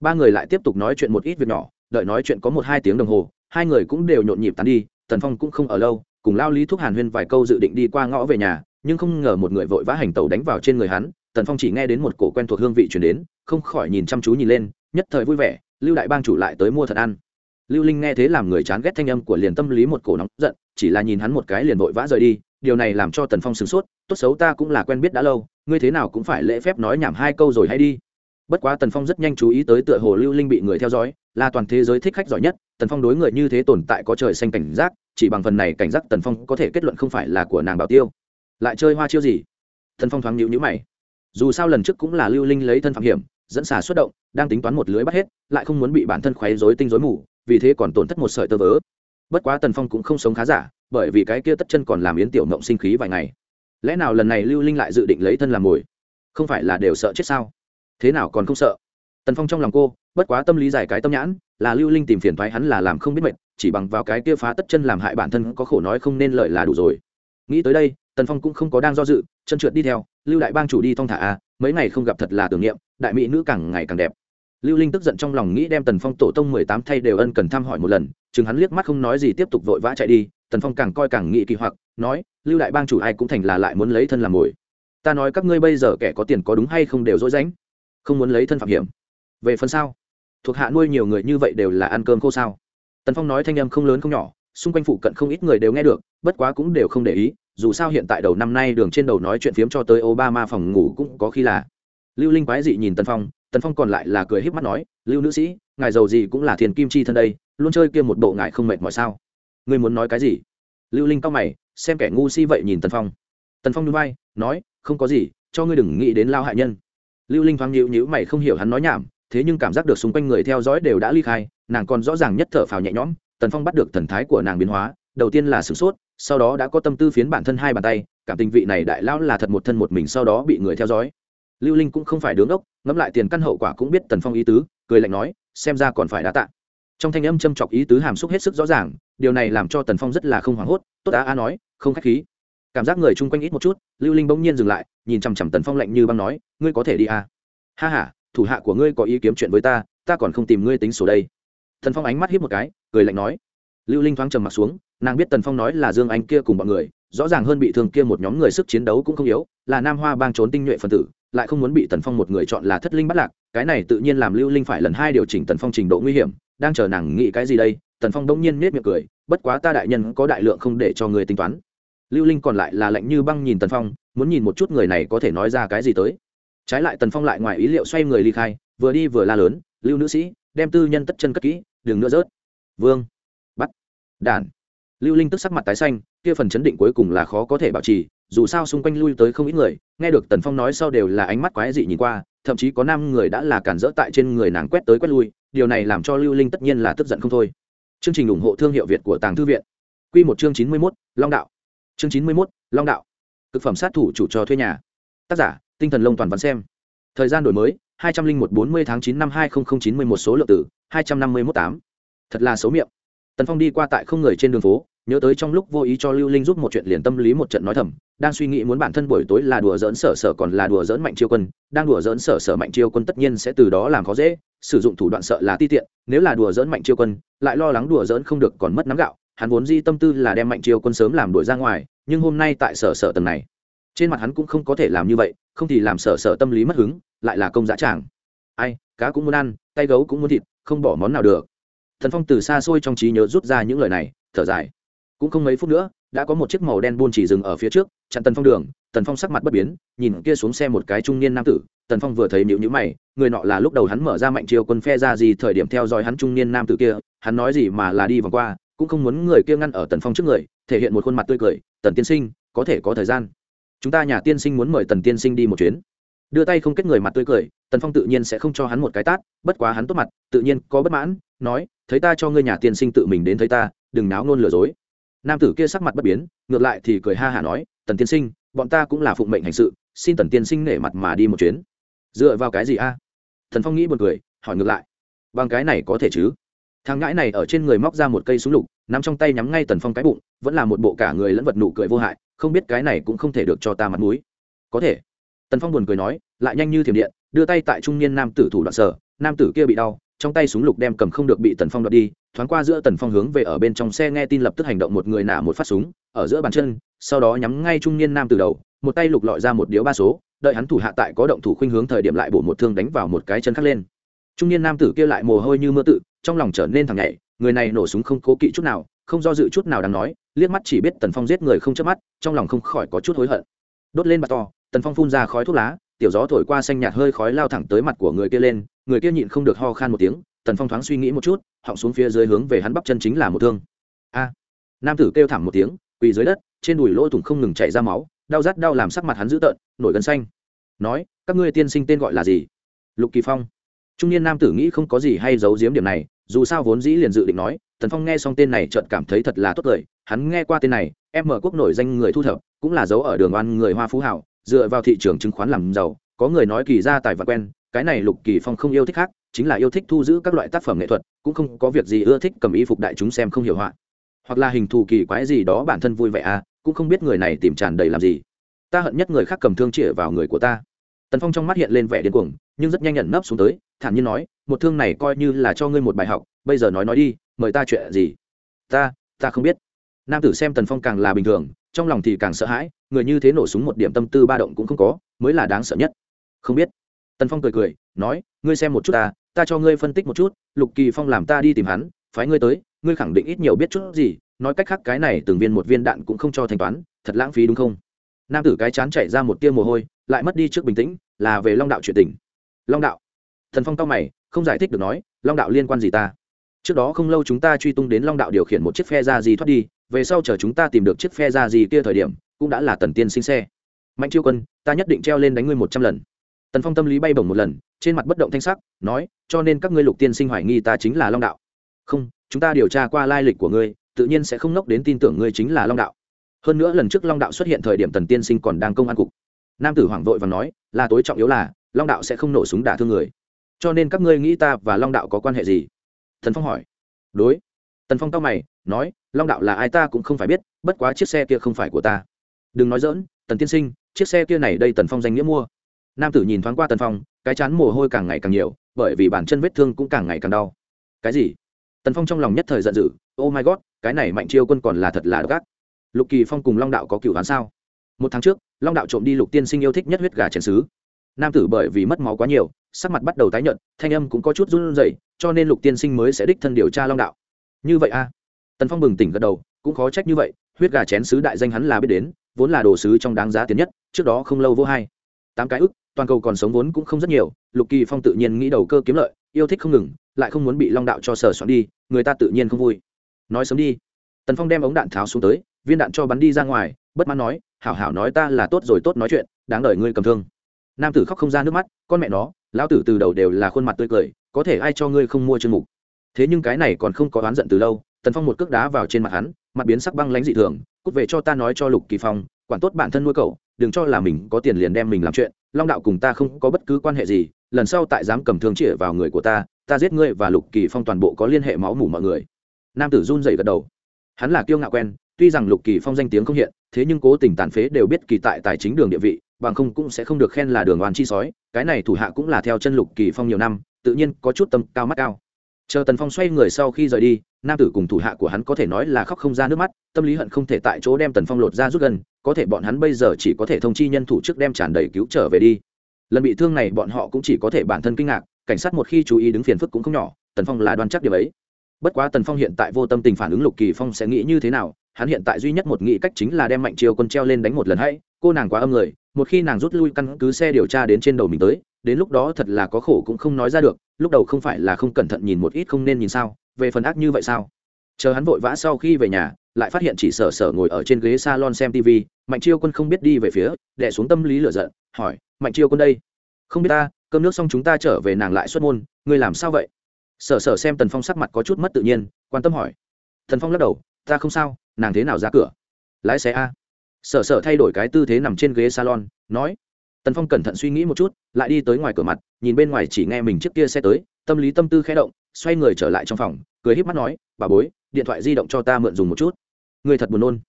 Ba người lại tiếp tục nói chuyện một ít việc nhỏ, đợi nói chuyện có một hai tiếng đồng hồ, hai người cũng đều nhộn nhịp tán đi tần phong cũng không ở lâu, cùng lao lý thúc hàn huyên vài câu dự định đi qua ngõ về nhà, nhưng không ngờ một người vội vã hành tàu đánh vào trên người hắn tần phong chỉ nghe đến một cổ quen thuộc hương vị chuyển đến, không khỏi nhìn chăm chú nhìn lên, nhất thời vui vẻ, lưu đại bang chủ lại tới mua thật ăn. Lưu linh nghe thế làm người chán ghét thanh âm của liền tâm lý một cổ nóng giận, chỉ là nhìn hắn một cái liền vội vã rời đi điều này làm cho tần phong sửng sốt, tốt xấu ta cũng là quen biết đã lâu, ngươi thế nào cũng phải lễ phép nói nhảm hai câu rồi hay đi. Bất quá tần phong rất nhanh chú ý tới tựa hồ lưu linh bị người theo dõi, là toàn thế giới thích khách giỏi nhất, tần phong đối người như thế tồn tại có trời xanh cảnh giác, chỉ bằng phần này cảnh giác tần phong có thể kết luận không phải là của nàng bảo tiêu. Lại chơi hoa chiêu gì? Tần phong thoáng nhịu nhữ mày. Dù sao lần trước cũng là lưu linh lấy thân phạm hiểm, dẫn xà xuất động, đang tính toán một lưới bắt hết, lại không muốn bị bản thân khoáy rối tinh rối mù, vì thế còn tổn thất một sợi tơ vớ bất quá tần phong cũng không sống khá giả, bởi vì cái kia tất chân còn làm yến tiểu mộng sinh khí vài ngày. Lẽ nào lần này lưu linh lại dự định lấy thân làm mồi? Không phải là đều sợ chết sao? Thế nào còn không sợ? Tần phong trong lòng cô, bất quá tâm lý giải cái tâm nhãn, là lưu linh tìm phiền thoái hắn là làm không biết mệt, chỉ bằng vào cái kia phá tất chân làm hại bản thân có khổ nói không nên lợi là đủ rồi. Nghĩ tới đây, tần phong cũng không có đang do dự, chân trượt đi theo, lưu đại bang chủ đi thong thả a mấy ngày không gặp thật là tưởng niệm, đại mỹ nữ càng ngày càng đẹp. Lưu linh tức giận trong lòng nghĩ đem tần phong tổ tông mười tám thay đều ân cần thăm hỏi một lần chừng hắn liếc mắt không nói gì tiếp tục vội vã chạy đi, tần phong càng coi càng nghĩ kỳ hoặc, nói, lưu đại bang chủ ai cũng thành là lại muốn lấy thân làm mồi. Ta nói các ngươi bây giờ kẻ có tiền có đúng hay không đều dối ránh không muốn lấy thân phạm hiểm. Về phần sau thuộc hạ nuôi nhiều người như vậy đều là ăn cơm khô sao? Tần phong nói thanh âm không lớn không nhỏ, xung quanh phụ cận không ít người đều nghe được, bất quá cũng đều không để ý, dù sao hiện tại đầu năm nay đường trên đầu nói chuyện phiếm cho tới obama phòng ngủ cũng có khi là. Lưu linh quái dị nhìn tần phong tần phong còn lại là cười híp mắt nói, lưu nữ sĩ, ngài giàu gì cũng là thiền kim chi thân đây, luôn chơi kia một bộ ngài không mệt mỏi sao? Ngươi muốn nói cái gì? Lưu linh cao mày, xem kẻ ngu si vậy nhìn tần phong. Tần phong núi bay nói, không có gì, cho ngươi đừng nghĩ đến lao hại nhân. Lưu linh thoáng nhịu nhữ mày không hiểu hắn nói nhảm, thế nhưng cảm giác được xung quanh người theo dõi đều đã ly khai, nàng còn rõ ràng nhất thở phào nhẹ nhõm, tần phong bắt được thần thái của nàng biến hóa, đầu tiên là sửng sốt, sau đó đã có tâm tư phiến bản thân hai bàn tay, cảm tình vị này đại lão là thật một thân một mình sau đó bị người theo dõi lưu linh cũng không phải đứng ốc ngẫm lại tiền căn hậu quả cũng biết tần phong ý tứ, cười lạnh nói, xem ra còn phải đá tạ. Trong thanh âm châm chọc ý tứ hàm xúc hết sức rõ ràng, điều này làm cho tần phong rất là không hoảng hốt, tốt đã a nói, không khách khí. Cảm giác người chung quanh ít một chút, lưu linh bỗng nhiên dừng lại, nhìn chằm chằm tần phong lạnh như băng nói, ngươi có thể đi à. ha h a thủ hạ của ngươi có ý kiếm chuyện với ta ta còn không tìm ngươi tính sổ đây. Tần phong ánh mắt hiếp một cái, cười lạnh nói. Lưu linh thoáng trầm m ặ t xuống, nàng biết tần phong nói là dương anh kia cùng bọn người, rõ ràng hơn bị thương kia một nhóm người sức chiến đấu cũng không yếu, là nam hoa bang trốn tinh nhuệ phần tử lại không muốn bị tần phong một người chọn là thất linh bắt lạc, cái này tự nhiên làm lưu linh phải lần hai điều chỉnh tần phong trình độ nguy hiểm, đang chờ nàng nghĩ cái gì đây, tần phong đông nhiên nết miệng cười, bất quá ta đại nhân có đại lượng không để cho người tính toán. Lưu linh còn lại là lạnh như băng nhìn tần phong, muốn nhìn một chút người này có thể nói ra cái gì tới. Trái lại tần phong lại ngoài ý liệu xoay người ly khai, vừa đi vừa la lớn, lưu nữ sĩ, đem tư nhân tất chân cất kỹ, đừng nữa rớt. Vương, bắt đản lưu linh tức sắc mặt tái xanh, kia phần chấn định cuối cùng là khó có thể bảo trì dù sao xung quanh lui tới không ít người, nghe được tần phong nói sau đều là ánh mắt quái dị nhìn qua, thậm chí có năm người đã là cản rỡ tại trên người nàng quét tới quét lui, điều này làm cho lưu linh tất nhiên là tức giận không thôi. Chương trình ủng hộ thương hiệu việt của tàng thư viện. Q một chương chín mươi mốt, long đạo. Chương chín mươi mốt, long đạo. Thực phẩm sát thủ chủ cho thuê nhà. Tác giả, tinh thần lông toàn văn xem. Thời gian đổi mới, hai trăm linh một bốn mươi tháng chín năm hai nghìn chín mươi một số lượng tử hai trăm năm mươi mốt tám. Thật là xấu miệng. Tần phong đi qua tại không người trên đường phố nhớ tới trong lúc vô ý cho lưu linh giúp một chuyện liền tâm lý một trận nói thầm, đang suy nghĩ muốn bản thân buổi tối là đùa dỡn sở sở còn là đùa dỡn mạnh chiêu quân, đang đùa dỡn sở sở mạnh chiêu quân tất nhiên sẽ từ đó làm khó dễ, sử dụng thủ đoạn sợ là ti tiện, nếu là đùa dỡn mạnh chiêu quân, lại lo lắng đùa dỡn không được còn mất nắm gạo, hắn vốn di tâm tư là đem mạnh chiêu quân sớm làm đuổi ra ngoài, nhưng hôm nay tại sở sở tầng này, trên mặt hắn cũng không có thể làm như vậy, không thì làm sở sở tâm lý mất hứng, lại là công giá tràng. Ai, cá cũng muốn ăn, tay gấu cũng muốn thịt, không bỏ món nào được. Thần phong từ xa xôi trong trí nhớ rút ra những lời này, thở dài cũng không mấy phút nữa, đã có một chiếc màu đen buôn chỉ dừng ở phía trước, chặn tần phong đường, tần phong sắc mặt bất biến, nhìn kia xuống xe một cái trung niên nam tử, tần phong vừa thấy nhịu nhữ mày, người nọ là lúc đầu hắn mở ra mạnh chiều quân phe ra gì, thời điểm theo dõi hắn trung niên nam tử kia, hắn nói gì mà là đi vòng qua, cũng không muốn người kia ngăn ở tần phong trước người, thể hiện một khuôn mặt tươi cười, tần tiên sinh, có thể có thời gian. Chúng ta nhà tiên sinh muốn mời tần tiên sinh đi một chuyến. Đưa tay không kết người mặt tươi cười, tần phong tự nhiên sẽ không cho hắn một cái tát, bất quá hắn tốt mặt, tự nhiên có bất mãn, nói, thấy ta cho ngươi nhà tiên sinh tự mình đến thấy ta, đừng náo nôn lừa dối nam tử kia sắc mặt bất biến ngược lại thì cười ha hả nói tần tiên sinh bọn ta cũng là phụng mệnh hành sự xin tần tiên sinh nể mặt mà đi một chuyến. Dựa vào cái gì a? Thần phong nghĩ một cười, hỏi ngược lại bằng cái này có thể chứ? Thằng ngãi này ở trên người móc ra một cây súng lục nắm trong tay nhắm ngay tần phong cái bụng vẫn là một bộ cả người lẫn vật nụ cười vô hại không biết cái này cũng không thể được cho ta mặt mũi. Có thể. Tần phong buồn cười nói lại nhanh như thiểm điện đưa tay tại trung niên nam tử thủ đoạn sở nam tử kia bị đau trong tay súng lục đem cầm không được bị tần phong đoạt đi thoáng qua giữa tần phong hướng về ở bên trong xe nghe tin lập tức hành động một người nả một phát súng, ở giữa bàn chân, sau đó nhắm ngay trung niên nam từ đầu, một tay lục lọi ra một điếu ba số, đợi hắn thủ hạ tại có động thủ khuynh hướng thời điểm lại bổ một thương đánh vào một cái chân khác lên. Trung niên nam tử kia lại mồ hôi như mưa tự, trong lòng trở nên thằng nhảy, người này nổ súng không cố kỵ chút nào, không do dự chút nào đáng nói, liếc mắt chỉ biết tần phong giết người không chớp mắt, trong lòng không khỏi có chút hối hận. Đốt lên mặt to, tần phong phun ra khói thuốc lá, tiểu gió thổi qua xanh nhạt hơi khói lao thẳng tới mặt của người kia lên, người kia nhịn không được ho khan một tiếng tần phong thoáng suy nghĩ một chút, họng xuống phía dưới hướng về hắn bắp chân chính là một thương. A! Nam tử kêu thảm một tiếng, quỳ dưới đất, trên đùi lỗ thủng không ngừng chảy ra máu, đau rát đau làm sắc mặt hắn dữ tợn, nổi gân xanh. Nói, các ngươi tiên sinh tên gọi là gì? Lục kỳ phong. Trung niên nam tử nghĩ không có gì hay giấu giếm điểm này, dù sao vốn dĩ liền dự định nói, tần phong nghe xong tên này chợt cảm thấy thật là tốt lời hắn nghe qua tên này, em mở quốc nổi danh người thu thập, cũng là dấu ở đường oan người hoa phú hảo, dựa vào thị trường chứng khoán làm giàu, có người nói kỳ ra tài vật quen, cái này lục kỳ phong không yêu thích khác chính là yêu thích thu giữ các loại tác phẩm nghệ thuật, cũng không có việc gì ưa thích cầm y phục đại chúng xem không hiểu họa. Hoặc là hình thù kỳ quái gì đó bản thân vui vẻ à cũng không biết người này tìm tràn đầy làm gì. Ta hận nhất người khác cầm thương chĩa vào người của ta. Tần phong trong mắt hiện lên vẻ điên cuồng, nhưng rất nhanh nhận nấp xuống tới, thản nhiên nói, một thương này coi như là cho ngươi một bài học, bây giờ nói nói đi, mời ta chuyện gì? Ta ta không biết. Nam tử xem tần phong càng là bình thường, trong lòng thì càng sợ hãi, người như thế nổ súng một điểm tâm tư ba động cũng không có, mới là đáng sợ nhất. Không biết. Tần phong cười cười, nói, ngươi xem một chút ta ta cho ngươi phân tích một chút, lục kỳ phong làm ta đi tìm hắn, phái ngươi tới, ngươi khẳng định ít nhiều biết chút gì, nói cách khác cái này từng viên một viên đạn cũng không cho thanh toán, thật lãng phí đúng không? Nam tử cái chán chạy ra một tia mồ hôi, lại mất đi trước bình tĩnh, là về long đạo chuyện tình. Long đạo. Thần phong cao mày, không giải thích được nói, long đạo liên quan gì ta? Trước đó không lâu chúng ta truy tung đến long đạo điều khiển một chiếc phe ra gì thoát đi, về sau chờ chúng ta tìm được chiếc phe ra gì kia thời điểm, cũng đã là tần tiên sinh xe. Mạnh chiêu quân, ta nhất định treo lên đánh ngươi một trăm lần tần phong tâm lý bay bổng một lần trên mặt bất động thanh sắc nói cho nên các ngươi lục tiên sinh hoài nghi ta chính là long đạo không chúng ta điều tra qua lai lịch của ngươi tự nhiên sẽ không nốc đến tin tưởng ngươi chính là long đạo hơn nữa lần trước long đạo xuất hiện thời điểm tần tiên sinh còn đang công an cục nam tử hoảng vội và nói là tối trọng yếu là long đạo sẽ không nổ súng đả thương người cho nên các ngươi nghĩ ta và long đạo có quan hệ gì thần phong hỏi đối tần phong tao mày nói long đạo là ai ta cũng không phải biết bất quá chiếc xe kia không phải của ta đừng nói dỡn tần tiên sinh chiếc xe kia này đây tần phong danh nghĩa mua nam tử nhìn thoáng qua tần phong, cái chán mồ hôi càng ngày càng nhiều, bởi vì bản chân vết thương cũng càng ngày càng đau. Cái gì? Tần phong trong lòng nhất thời giận dữ oh my god, cái này mạnh chiêu quân còn là thật là gác lục kỳ phong cùng long đạo có cựu hắn sao? Một tháng trước, long đạo trộm đi lục tiên sinh yêu thích nhất huyết gà chén xứ. Nam tử bởi vì mất máu quá nhiều, sắc mặt bắt đầu tái nhợt, thanh âm cũng có chút run rẩy, cho nên lục tiên sinh mới sẽ đích thân điều tra long đạo. Như vậy a? À? tần phong bừng tỉnh gật đầu, cũng khó trách như vậy, huyết gà chén sứ đại danh hắn là biết đến, vốn là đồ sứ trong đáng giá tiền nhất, trước đó không lâu vô hai tám cái ức, toàn cầu còn sống vốn cũng không rất nhiều, lục kỳ phong tự nhiên nghĩ đầu cơ kiếm lợi, yêu thích không ngừng, lại không muốn bị long đạo cho sở soạn đi, người ta tự nhiên không vui. Nói sớm đi. Tần phong đem ống đạn tháo xuống tới, viên đạn cho bắn đi ra ngoài, bất mãn nói, hảo hảo nói ta là tốt rồi tốt nói chuyện, đáng đợi ngươi cầm thương. Nam tử khóc không ra nước mắt, con mẹ nó, lão tử từ đầu đều là khuôn mặt tươi cười, có thể ai cho ngươi không mua chương mục? Thế nhưng cái này còn không có oán giận từ lâu, tần phong một cước đá vào trên mặt hắn, mặt biến sắc băng lãnh dị thường, cút về cho ta nói cho lục kỳ phong, quản tốt bản thân nuôi cậu đừng cho là mình có tiền liền đem mình làm chuyện, long đạo cùng ta không có bất cứ quan hệ gì, lần sau tại dám cầm thương chĩa vào người của ta ta giết ngươi và lục kỳ phong toàn bộ có liên hệ máu mủ mọi người. Nam tử run dậy gật đầu. Hắn là kiêu ngạo quen, tuy rằng lục kỳ phong danh tiếng không hiện, thế nhưng cố tình tàn phế đều biết kỳ tại tài chính đường địa vị, bằng không cũng sẽ không được khen là đường oan chi sói, cái này thủ hạ cũng là theo chân lục kỳ phong nhiều năm, tự nhiên có chút tâm cao mắt cao chờ tần phong xoay người sau khi rời đi, nam tử cùng thủ hạ của hắn có thể nói là khóc không ra nước mắt, tâm lý hận không thể tại chỗ đem tần phong lột ra rút gần, có thể bọn hắn bây giờ chỉ có thể thông chi nhân thủ trước đem tràn đầy cứu trở về đi. Lần bị thương này bọn họ cũng chỉ có thể bản thân kinh ngạc, cảnh sát một khi chú ý đứng phiền phức cũng không nhỏ, tần phong là đoan chắc điều ấy. Bất quá tần phong hiện tại vô tâm tình phản ứng lục kỳ phong sẽ nghĩ như thế nào, hắn hiện tại duy nhất một nghĩ cách chính là đem mạnh chiều quân treo lên đánh một lần hay, cô nàng quá âm người, một khi nàng rút lui căn cứ xe điều tra đến trên đầu mình tới đến lúc đó thật là có khổ cũng không nói ra được, lúc đầu không phải là không cẩn thận nhìn một ít không nên nhìn sao, về phần ác như vậy sao? Chờ hắn vội vã sau khi về nhà, lại phát hiện chỉ sở sở ngồi ở trên ghế salon xem tv mạnh chiêu quân không biết đi về phía đẻ xuống tâm lý lửa giận, hỏi, mạnh chiêu quân đây? Không biết ta, cơm nước xong chúng ta trở về nàng lại xuất môn, ngươi làm sao vậy? Sở sở xem tần phong sắc mặt có chút mất tự nhiên, quan tâm hỏi. Thần phong lắc đầu, ta không sao, nàng thế nào ra cửa? Lái xe a. Sở sở thay đổi cái tư thế nằm trên ghế salon, nói tần phong cẩn thận suy nghĩ một chút, lại đi tới ngoài cửa mặt, nhìn bên ngoài chỉ nghe mình trước kia xe tới, tâm lý tâm tư khẽ động, xoay người trở lại trong phòng, cười híp mắt nói, bà bối, điện thoại di động cho ta mượn dùng một chút. Người thật buồn nôn.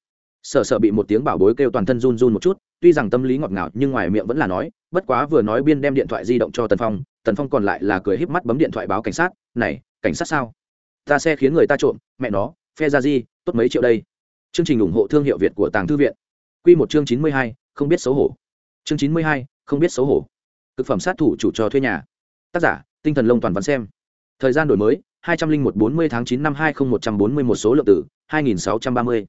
Sợ sợ bị một tiếng bảo bối kêu toàn thân run run một chút, tuy rằng tâm lý ngọt ngào, nhưng ngoài miệng vẫn là nói, bất quá vừa nói biên đem điện thoại di động cho tần phong tần phong còn lại là cười híp mắt bấm điện thoại báo cảnh sát, này, cảnh sát sao? Ta xe khiến người ta trộm, mẹ nó, phe ra di tốt mấy triệu đây. Chương trình ủng hộ thương hiệu việt của tàng thư viện. Q một chương chín mươi hai, không biết xấu hổ chương chín mươi hai, không biết xấu hổ. Thực phẩm sát thủ chủ trò thuê nhà. Tác giả, tinh thần lông toàn văn xem. Thời gian đổi mới, hai trăm linh một bốn mươi tháng chín năm hai nghìn một trăm bốn mươi một số lượng tử, hai nghìn sáu trăm ba mươi.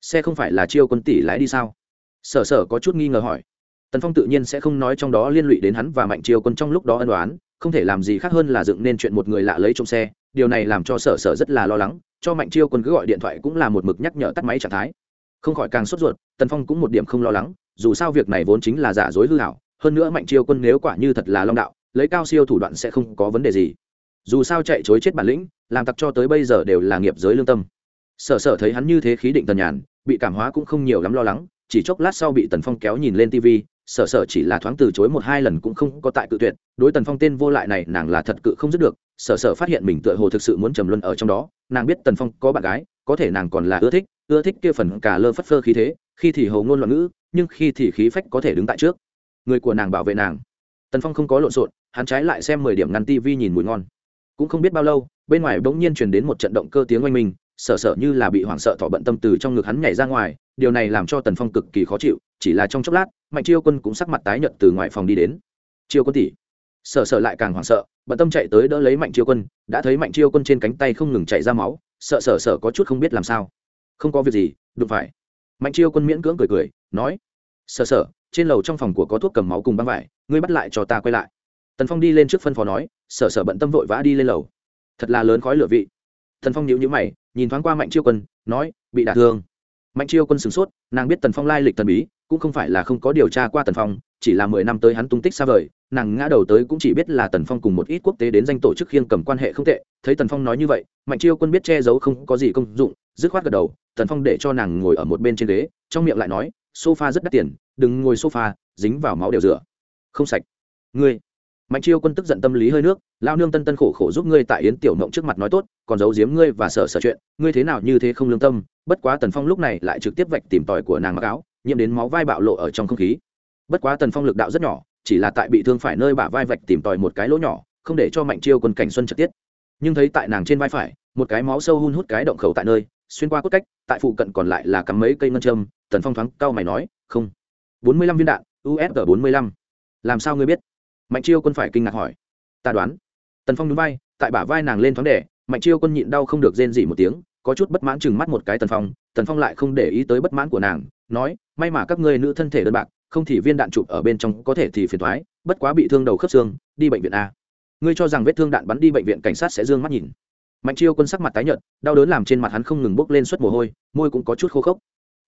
Xe không phải là chiêu quân tỷ lái đi sao? Sở sở có chút nghi ngờ hỏi. Tần phong tự nhiên sẽ không nói trong đó liên lụy đến hắn và mạnh chiêu quân trong lúc đó ân đoán không thể làm gì khác hơn là dựng nên chuyện một người lạ lấy trong xe. Điều này làm cho sở sở rất là lo lắng, cho mạnh chiêu quân cứ gọi điện thoại cũng là một mực nhắc nhở tắt máy trạng thái. Không khỏi càng sốt ruột, tần phong cũng một điểm không lo lắng dù sao việc này vốn chính là giả dối hư hảo, hơn nữa mạnh chiêu quân nếu quả như thật là long đạo, lấy cao siêu thủ đoạn sẽ không có vấn đề gì. Dù sao chạy chối chết bản lĩnh, làm tặc cho tới bây giờ đều là nghiệp giới lương tâm. Sở sở thấy hắn như thế khí định tần nhàn, bị cảm hóa cũng không nhiều lắm lo lắng, chỉ chốc lát sau bị tần phong kéo nhìn lên tv sở sở chỉ là thoáng từ chối một hai lần cũng không có tại cự tuyệt, đối tần phong tên vô lại này nàng là thật cự không dứt được, sở sở phát hiện mình tựa hồ thực sự muốn trầm luân ở trong đó, nàng biết tần phong có bạn gái, có thể nàng còn là ưa thích ưa thích kia phần cả lơ phất phơ khí thế, khi thì hầu ngôn loạn ngữ nhưng khi thì khí phách có thể đứng tại trước. Người của nàng bảo vệ nàng. Tần phong không có lộn xộn, hắn trái lại xem mười điểm ngăn tv nhìn mùi ngon. Cũng không biết bao lâu, bên ngoài bỗng nhiên truyền đến một trận động cơ tiếng oanh minh, sở sở như là bị hoảng sợ thọ bận tâm từ trong ngực hắn nhảy ra ngoài, điều này làm cho tần phong cực kỳ khó chịu, chỉ là trong chốc lát, mạnh chiêu quân cũng sắc mặt tái nhợt từ ngoài phòng đi đến. Chiêu quân tỷ. Sở sở lại càng hoảng sợ, bận tâm chạy tới đỡ lấy mạnh chiêu quân, đã thấy mạnh chiêu quân trên cánh tay không ngừng chạy ra máu, sợ sở sở có chút không biết làm sao. Không có việc gì, đụng phải. Mạnh chiêu quân miễn cưỡng cười cười nói, sở sở, trên lầu trong phòng của có thuốc cầm máu cùng băng vải, ngươi bắt lại cho ta quay lại. Tần phong đi lên trước phân phó nói, sở sở bận tâm vội vã đi lên lầu. Thật là lớn khói lửa vị. Tần phong nhíu nhíu mày, nhìn thoáng qua mạnh chiêu quân, nói, bị đả thương. Mạnh chiêu quân sửng sốt, nàng biết tần phong lai lịch thần bí, cũng không phải là không có điều tra qua tần phong, chỉ là mười năm tới hắn tung tích xa vời, nàng ngã đầu tới cũng chỉ biết là tần phong cùng một ít quốc tế đến danh tổ chức khiêng cầm quan hệ không tệ, thấy tần phong nói như vậy, mạnh chiêu quân biết che giấu không có gì công dụng, dứt khoát gật đầu, tần phong để cho nàng ngồi ở một bên trên ghế, trong miệng lại nói sofa rất đắt tiền, đừng ngồi sofa, dính vào máu đều rửa. Không sạch. Ngươi. Mạnh chiêu quân tức giận tâm lý hơi nước lao nương tân tân khổ khổ giúp ngươi tại yến tiểu mộng trước mặt nói tốt, còn giấu giếm ngươi và sợ sợ chuyện, ngươi thế nào như thế không lương tâm, bất quá tần phong lúc này lại trực tiếp vạch tìm tòi của nàng mặc áo, nhiễm đến máu vai bạo lộ ở trong không khí. Bất quá tần phong lực đạo rất nhỏ, chỉ là tại bị thương phải nơi bả vai vạch tìm tòi một cái lỗ nhỏ, không để cho mạnh chiêu quân cảnh xuân trực tiếp nhưng thấy tại nàng trên vai phải, một cái máu sâu hun hút cái động khẩu tại nơi, xuyên qua cốt cách tại phụ cận còn lại là cắm mấy cây ngân châm, tần phong thoáng cao mày nói, không. Bốn mươi lăm viên đạn usg bốn mươi lăm. Làm sao ngươi biết? Mạnh chiêu quân phải kinh ngạc hỏi. Ta đoán. Tần phong núi vai, tại bả vai nàng lên thoáng đẻ mạnh chiêu quân nhịn đau không được rên dỉ một tiếng, có chút bất mãn chừng mắt một cái tần phong tần phong lại không để ý tới bất mãn của nàng, nói, may mà các ngươi nữ thân thể đơn bạc, không thì viên đạn chụp ở bên trong có thể thì phiền thoái, bất quá bị thương đầu khớp xương, đi bệnh viện a. Ngươi cho rằng vết thương đạn bắn đi bệnh viện cảnh sát sẽ d ư ơ n g mắt nhìn mạnh chiêu quân sắc mặt tái nhợt, đau đớn làm trên mặt hắn không ngừng bốc lên suất mồ hôi, môi cũng có chút khô khốc.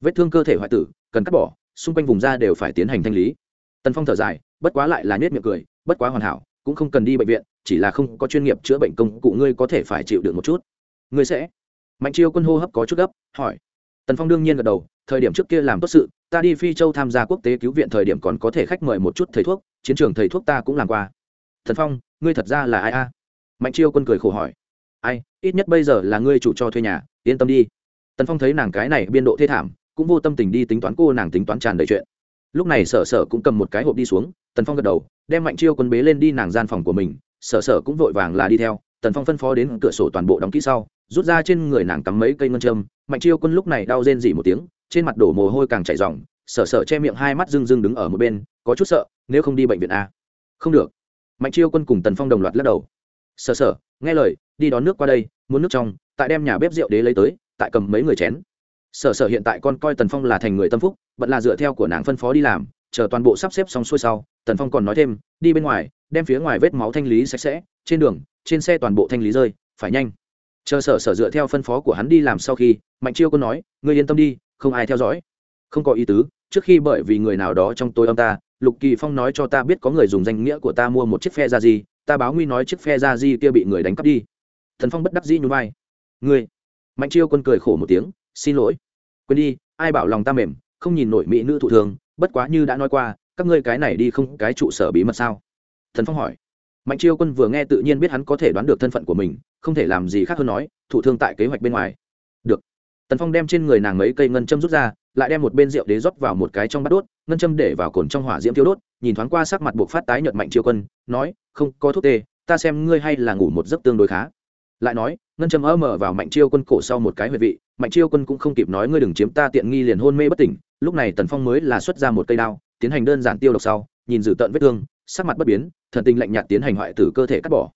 Vết thương cơ thể hoại tử, cần cắt bỏ, xung quanh vùng da đều phải tiến hành thanh lý. Tần phong thở dài, bất quá lại là nhét miệng cười, bất quá hoàn hảo, cũng không cần đi bệnh viện, chỉ là không có chuyên nghiệp chữa bệnh công cụ ngươi có thể phải chịu được một chút. Ngươi sẽ? Mạnh chiêu quân hô hấp có chút gấp, hỏi. Tần phong đương nhiên gật đầu, thời điểm trước kia làm tốt sự, ta đi phi châu tham gia quốc tế cứu viện thời điểm còn có thể khách mời một chút thầy thuốc, chiến trường thầy thuốc ta cũng làm qua. Thần phong, ngươi thật ra là ai a? Mạnh chiêu quân cười khổ hỏi ai, ít nhất bây giờ là ngươi chủ cho thuê nhà, yên tâm đi. Tần phong thấy nàng cái này biên độ thê thảm, cũng vô tâm tình đi tính toán cô nàng tính toán tràn đầy chuyện. Lúc này sở sở cũng cầm một cái hộp đi xuống, tần phong gật đầu, đem mạnh chiêu quân bế lên đi nàng gian phòng của mình, sở sở cũng vội vàng là đi theo. Tần phong phân phó đến cửa sổ toàn bộ đóng kỹ sau, rút ra trên người nàng cắm mấy cây ngân châm, mạnh chiêu quân lúc này đau rên dỉ một tiếng, trên mặt đổ mồ hôi càng chảy ròng, sở sở che miệng hai mắt rưng rưng đứng ở một bên, có chút sợ, nếu không đi bệnh viện a. Không được. Mạnh chiêu quân cùng tần phong đồng loạt lắc đầu. Sở sở, nghe lời đi đón nước qua đây, muốn nước trong, tại đem nhà bếp rượu đế lấy tới, tại cầm mấy người chén. Sở sở hiện tại con coi tần phong là thành người tâm phúc, vẫn là dựa theo của nàng phân phó đi làm, chờ toàn bộ sắp xếp xong xuôi sau, tần phong còn nói thêm, đi bên ngoài, đem phía ngoài vết máu thanh lý sạch sẽ, trên đường, trên xe toàn bộ thanh lý rơi, phải nhanh. Chờ sở sở dựa theo phân phó của hắn đi làm sau khi, mạnh chiêu quân nói, ngươi yên tâm đi, không ai theo dõi. Không có ý tứ, trước khi bởi vì người nào đó trong tôi âm ta, lục kỳ phong nói cho ta biết có người dùng danh nghĩa của ta mua một chiếc phe ra gì ta báo nguy nói chiếc phe ra gì kia bị người đánh cắp đi thần phong bất đắc dĩ nhún vai. Ngươi, mạnh chiêu quân cười khổ một tiếng, xin lỗi. Quên đi, ai bảo lòng ta mềm, không nhìn nổi mỹ nữ thụ thường, bất quá như đã nói qua, các ngươi cái này đi không cái trụ sở bí mật sao? Thần phong hỏi. Mạnh chiêu quân vừa nghe tự nhiên biết hắn có thể đoán được thân phận của mình, không thể làm gì khác hơn nói, thụ thương tại kế hoạch bên ngoài. Được. Tần phong đem trên người nàng mấy cây ngân châm rút ra, lại đem một bên rượu đế rót vào một cái trong bát đốt, ngân châm để vào cồn trong hỏa diễm thiếu đốt, nhìn thoáng qua sắc mặt buộc phát tái nhợt mạnh chiêu quân, nói, không, có thuốc tê, ta xem ngươi hay là ngủ một giấc tương đối khá lại nói, ngân châm ơ mở vào mạnh chiêu quân cổ sau một cái huyệt vị, mạnh chiêu quân cũng không kịp nói ngươi đừng chiếm ta tiện nghi liền hôn mê bất tỉnh, lúc này tần phong mới là xuất ra một cây đao, tiến hành đơn giản tiêu độc sau, nhìn dự tận vết thương, sắc mặt bất biến, thần tình lạnh nhạt tiến hành hoại tử cơ thể cắt bỏ.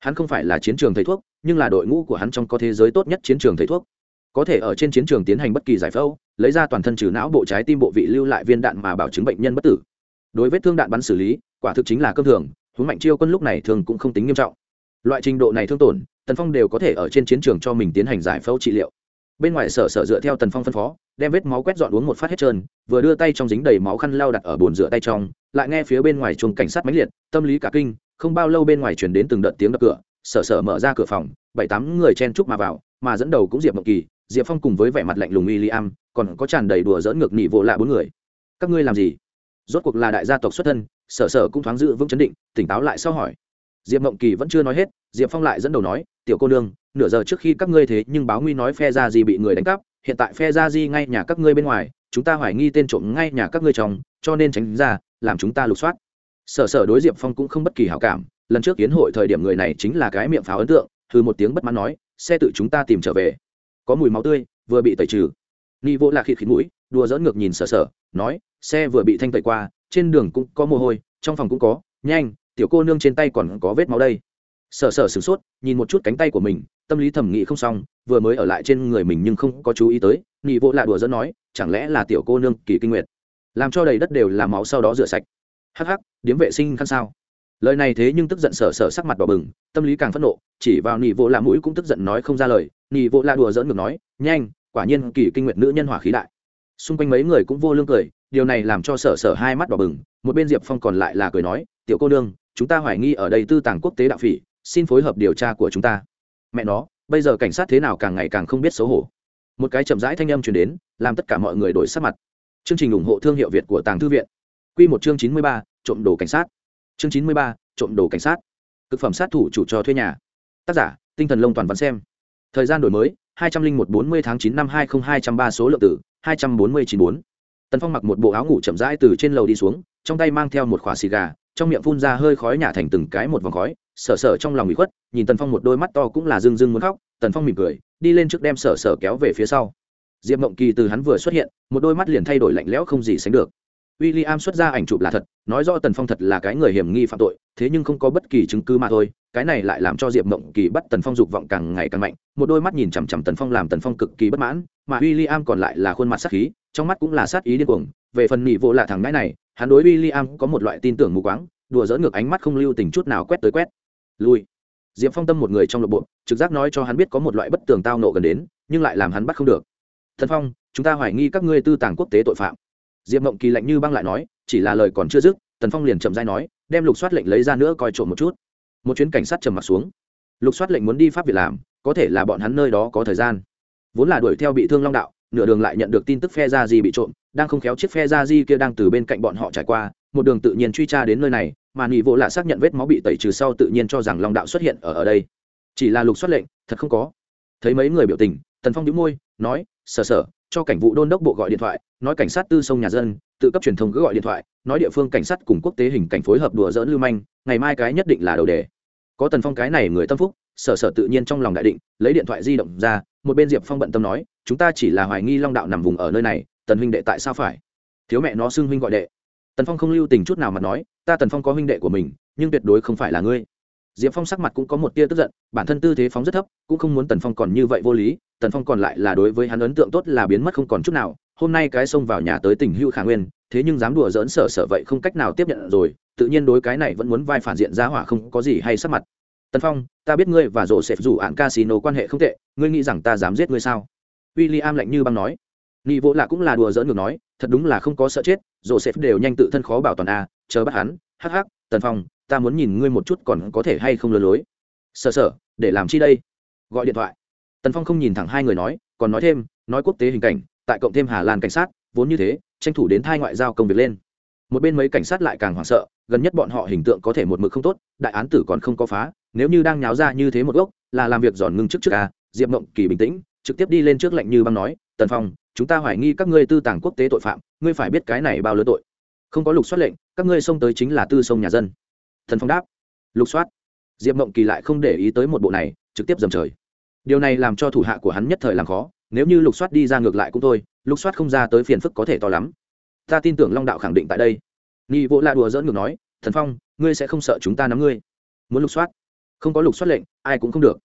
Hắn không phải là chiến trường thầy thuốc, nhưng là đội ngũ của hắn trong có thế giới tốt nhất chiến trường thầy thuốc. Có thể ở trên chiến trường tiến hành bất kỳ giải phẫu, lấy ra toàn thân trừ não bộ trái tim bộ vị lưu lại viên đạn mà bảo chứng bệnh nhân bất tử. Đối vết thương đạn bắn xử lý, quả thực chính là cơm thường, huống mạnh chiêu quân lúc này thường cũng không tính nghiêm trọng. Loại trình độ này thương tổn tần phong đều có thể ở trên chiến trường cho mình tiến hành giải phẫu trị liệu. Bên ngoài sở sở dựa theo tần phong phân phó, đem vết máu quét dọn uống một phát hết trơn, vừa đưa tay trong dính đầy máu khăn lau đặt ở bồn rửa tay trong, lại nghe phía bên ngoài chuồng cảnh sát mãnh liệt, tâm lý cả kinh, không bao lâu bên ngoài chuyển đến từng đợt tiếng đập cửa, sở sở mở ra cửa phòng, bảy tám người chen chúc mà vào, mà dẫn đầu cũng diệp mộng kỳ, diệp phong cùng với vẻ mặt lạnh lùng y i am còn có tràn đầy đùa dỡn ngược nị vô lạ bốn người. Các ngươi làm gì? Rốt cuộc là đại gia tộc xuất thân, sở sở cũng thoáng dự vững chấn định, tỉnh táo lại sau hỏi. Diệp mộng kỳ vẫn chưa nói hết diệp phong lại dẫn đầu nói, tiểu cô nương, nửa giờ trước khi các ngươi thế nhưng báo nguy nói phe Gia Di bị người đánh cắp, hiện tại phe Gia di ngay nhà các ngươi bên ngoài, chúng ta hoài nghi tên trộm ngay nhà các ngươi chồng cho nên tránh ra, làm chúng ta lục soát. Sở sở đối diệp phong cũng không bất kỳ hảo cảm, lần trước kiến hội thời điểm người này chính là cái miệng pháo ấn tượng thư một tiếng bất mãn nói, xe tự chúng ta tìm trở về. Có mùi máu tươi, vừa bị tẩy trừ. Ni vô là khịt khịt mũi, đùa dỡn ngược nhìn sở sở, nói, xe vừa bị thanh tẩy qua, trên đường cũng có mồ hôi, trong phòng cũng có, nhanh, tiểu cô nương trên tay còn có vết máu đây sở sở sửng sốt, nhìn một chút cánh tay của mình, tâm lý thẩm nghĩ không xong, vừa mới ở lại trên người mình nhưng không có chú ý tới, nghị vô lạ đùa dẫn nói, chẳng lẽ là tiểu cô nương kỳ kinh nguyệt? Làm cho đầy đất đều là máu sau đó rửa sạch. Hắc hắc, điếm vệ sinh khăn sao? Lời này thế nhưng tức giận sở sở sắc mặt đỏ bừng, tâm lý càng phẫn nộ, chỉ vào nị vô lạ mũi cũng tức giận nói không ra lời nị vô lạ đùa dẫn ngược nói, nhanh, quả nhiên kỳ kinh nguyệt nữ nhân hỏa khí đại. Xung quanh mấy người cũng vô lương cười, điều này làm cho sở sở hai mắt đỏ bừng, một bên diệp phong còn lại là cười nói, tiểu cô nương, chúng ta hoài nghi ở đây tư tàng quốc tế đạo phỉ xin phối hợp điều tra của chúng ta. Mẹ nó, bây giờ cảnh sát thế nào càng ngày càng không biết xấu hổ. Một cái chậm rãi thanh âm chuyển đến, làm tất cả mọi người đổi sắc mặt. Chương trình ủng hộ thương hiệu việt của tàng thư viện. Q một chương chín mươi ba, trộm đồ cảnh sát. Chương chín mươi ba, trộm đồ cảnh sát. Thực phẩm sát thủ chủ cho thuê nhà. Tác giả, tinh thần lông toàn văn xem. Thời gian đổi mới, hai trăm linh một bốn mươi tháng chín năm hai nghìn hai trăm ba số lượng tử hai trăm bốn mươi chín bốn. Tần phong mặc một bộ áo ngủ chậm rãi từ trên lầu đi xuống, trong tay mang theo một khỏa xì gà, trong miệng phun ra hơi khói nhả thành từng cái một vòng khói sở sở trong lòng bị khuất, nhìn tần phong một đôi mắt to cũng là rưng rưng muốn khóc, tần phong mỉm cười, đi lên trước đem sở sở kéo về phía sau. Diệp mộng kỳ từ hắn vừa xuất hiện, một đôi mắt liền thay đổi lạnh lẽo không gì sánh được. W i l l i am xuất ra ảnh chụp là thật, nói rõ tần phong thật là cái người hiểm nghi phạm tội, thế nhưng không có bất kỳ chứng cứ mà thôi, cái này lại làm cho diệp mộng kỳ bắt tần phong dục vọng càng ngày càng mạnh, một đôi mắt nhìn chằm chằm tần phong làm tần phong cực kỳ bất mãn, mà w i l l i am còn lại là khuôn mặt sát khí, trong mắt cũng là sát ý điên cuồng, về phần nị vô lạ thằng ngãi này, hắn đối w i l l i am có một loại tin tưởng mù quáng, đùa dỡ ngược ánh mắt không lưu tình chút nào quét tới quét lui. Diệp phong tâm một người trong nội bộ, trực giác nói cho hắn biết có một loại bất tường tao nộ gần đến, nhưng lại làm hắn bắt không được. Thần phong, chúng ta hoài nghi các ngươi tư tàng quốc tế tội phạm. Diệp mộng kỳ lạnh như băng lại nói, chỉ là lời còn chưa dứt, tần phong liền chậm dai nói, đem lục soát lệnh lấy ra nữa coi trộm một chút. Một chuyến cảnh sát trầm mặt xuống. Lục soát lệnh muốn đi pháp việt làm, có thể là bọn hắn nơi đó có thời gian. Vốn là đuổi theo bị thương long đạo, nửa đường lại nhận được tin tức phe gia di bị trộm, đang không khéo chiếc phe gia di kia đang từ bên cạnh bọn họ trải qua một đường tự nhiên truy tra đến nơi này, mà nghị vô lạ xác nhận vết máu bị tẩy trừ sau tự nhiên cho rằng long đạo xuất hiện ở ở đây. Chỉ là lục xuất lệnh, thật không có. Thấy mấy người biểu tình, tần phong đĩu môi, nói sờ sờ cho cảnh vụ đôn đốc bộ gọi điện thoại, nói cảnh sát tư sông nhà dân, tự cấp truyền thông cứ gọi điện thoại, nói địa phương cảnh sát cùng quốc tế hình cảnh phối hợp đùa dỡn lưu manh, ngày mai cái nhất định là đầu đề. Có tần phong cái này người tâm phúc, sở sở tự nhiên trong lòng đại định, lấy điện thoại di động ra, một bên diệp phong bận tâm nói, chúng ta chỉ là hoài nghi long đạo nằm vùng ở nơi này, tần huynh đệ tại sao phải? Thiếu mẹ nó xưng huynh gọi đệ tần phong không lưu tình chút nào mà nói, ta tần phong có huynh đệ của mình, nhưng tuyệt đối không phải là ngươi. Diệp phong sắc mặt cũng có một tia tức giận, bản thân tư thế phóng rất thấp, cũng không muốn tần phong còn như vậy vô lý, tần phong còn lại là đối với hắn ấn tượng tốt là biến mất không còn chút nào, hôm nay cái xông vào nhà tới tỉnh hưu khả nguyên, thế nhưng dám đùa dỡn sở sở vậy không cách nào tiếp nhận rồi, tự nhiên đối cái này vẫn muốn vai phản diện ra hỏa không có gì hay sắc mặt. Tần phong, ta biết ngươi và rổ xẹp rủ ạn casino quan hệ không tệ, ngươi nghĩ rằng ta dám giết ngươi sao? W i l l i am lạnh như băng nói nghị vỗ lạ cũng là đùa dỡn ngược nói, thật đúng là không có sợ chết, joseph đều nhanh tự thân khó bảo toàn a, chờ bắt hắn. Hắc hắc, tần phong, ta muốn nhìn ngươi một chút còn có thể hay không lừa lối. Sợ sợ, để làm chi đây? Gọi điện thoại. Tần phong không nhìn thẳng hai người nói, còn nói thêm, nói quốc tế hình cảnh, tại cộng thêm hà lan cảnh sát, vốn như thế, tranh thủ đến thai ngoại giao công việc lên. Một bên mấy cảnh sát lại càng hoảng sợ, gần nhất bọn họ hình tượng có thể một mực không tốt, đại án tử còn không có phá, nếu như đang nháo ra như thế một gốc, là làm việc giòn ngưng trước trước a. Diệp mộng kỳ bình tĩnh, trực tiếp đi lên trước lạnh như băng nói, tần phong chúng ta hoài nghi các ngươi tư tàng quốc tế tội phạm, ngươi phải biết cái này bao lớn tội. Không có lục soát lệnh, các ngươi xông tới chính là tư sông nhà dân. Thần phong đáp. Lục soát. Diệp mộng kỳ lại không để ý tới một bộ này, trực tiếp dầm trời. Điều này làm cho thủ hạ của hắn nhất thời làm khó, nếu như lục soát đi ra ngược lại cũng thôi, lục soát không ra tới phiền phức có thể to lắm. Ta tin tưởng long đạo khẳng định tại đây. Nghi vỗ lạ đùa dỡn ngược nói, thần phong, ngươi sẽ không sợ chúng ta nắm ngươi. Muốn lục soát? Không có lục soát lệnh, ai cũng không được.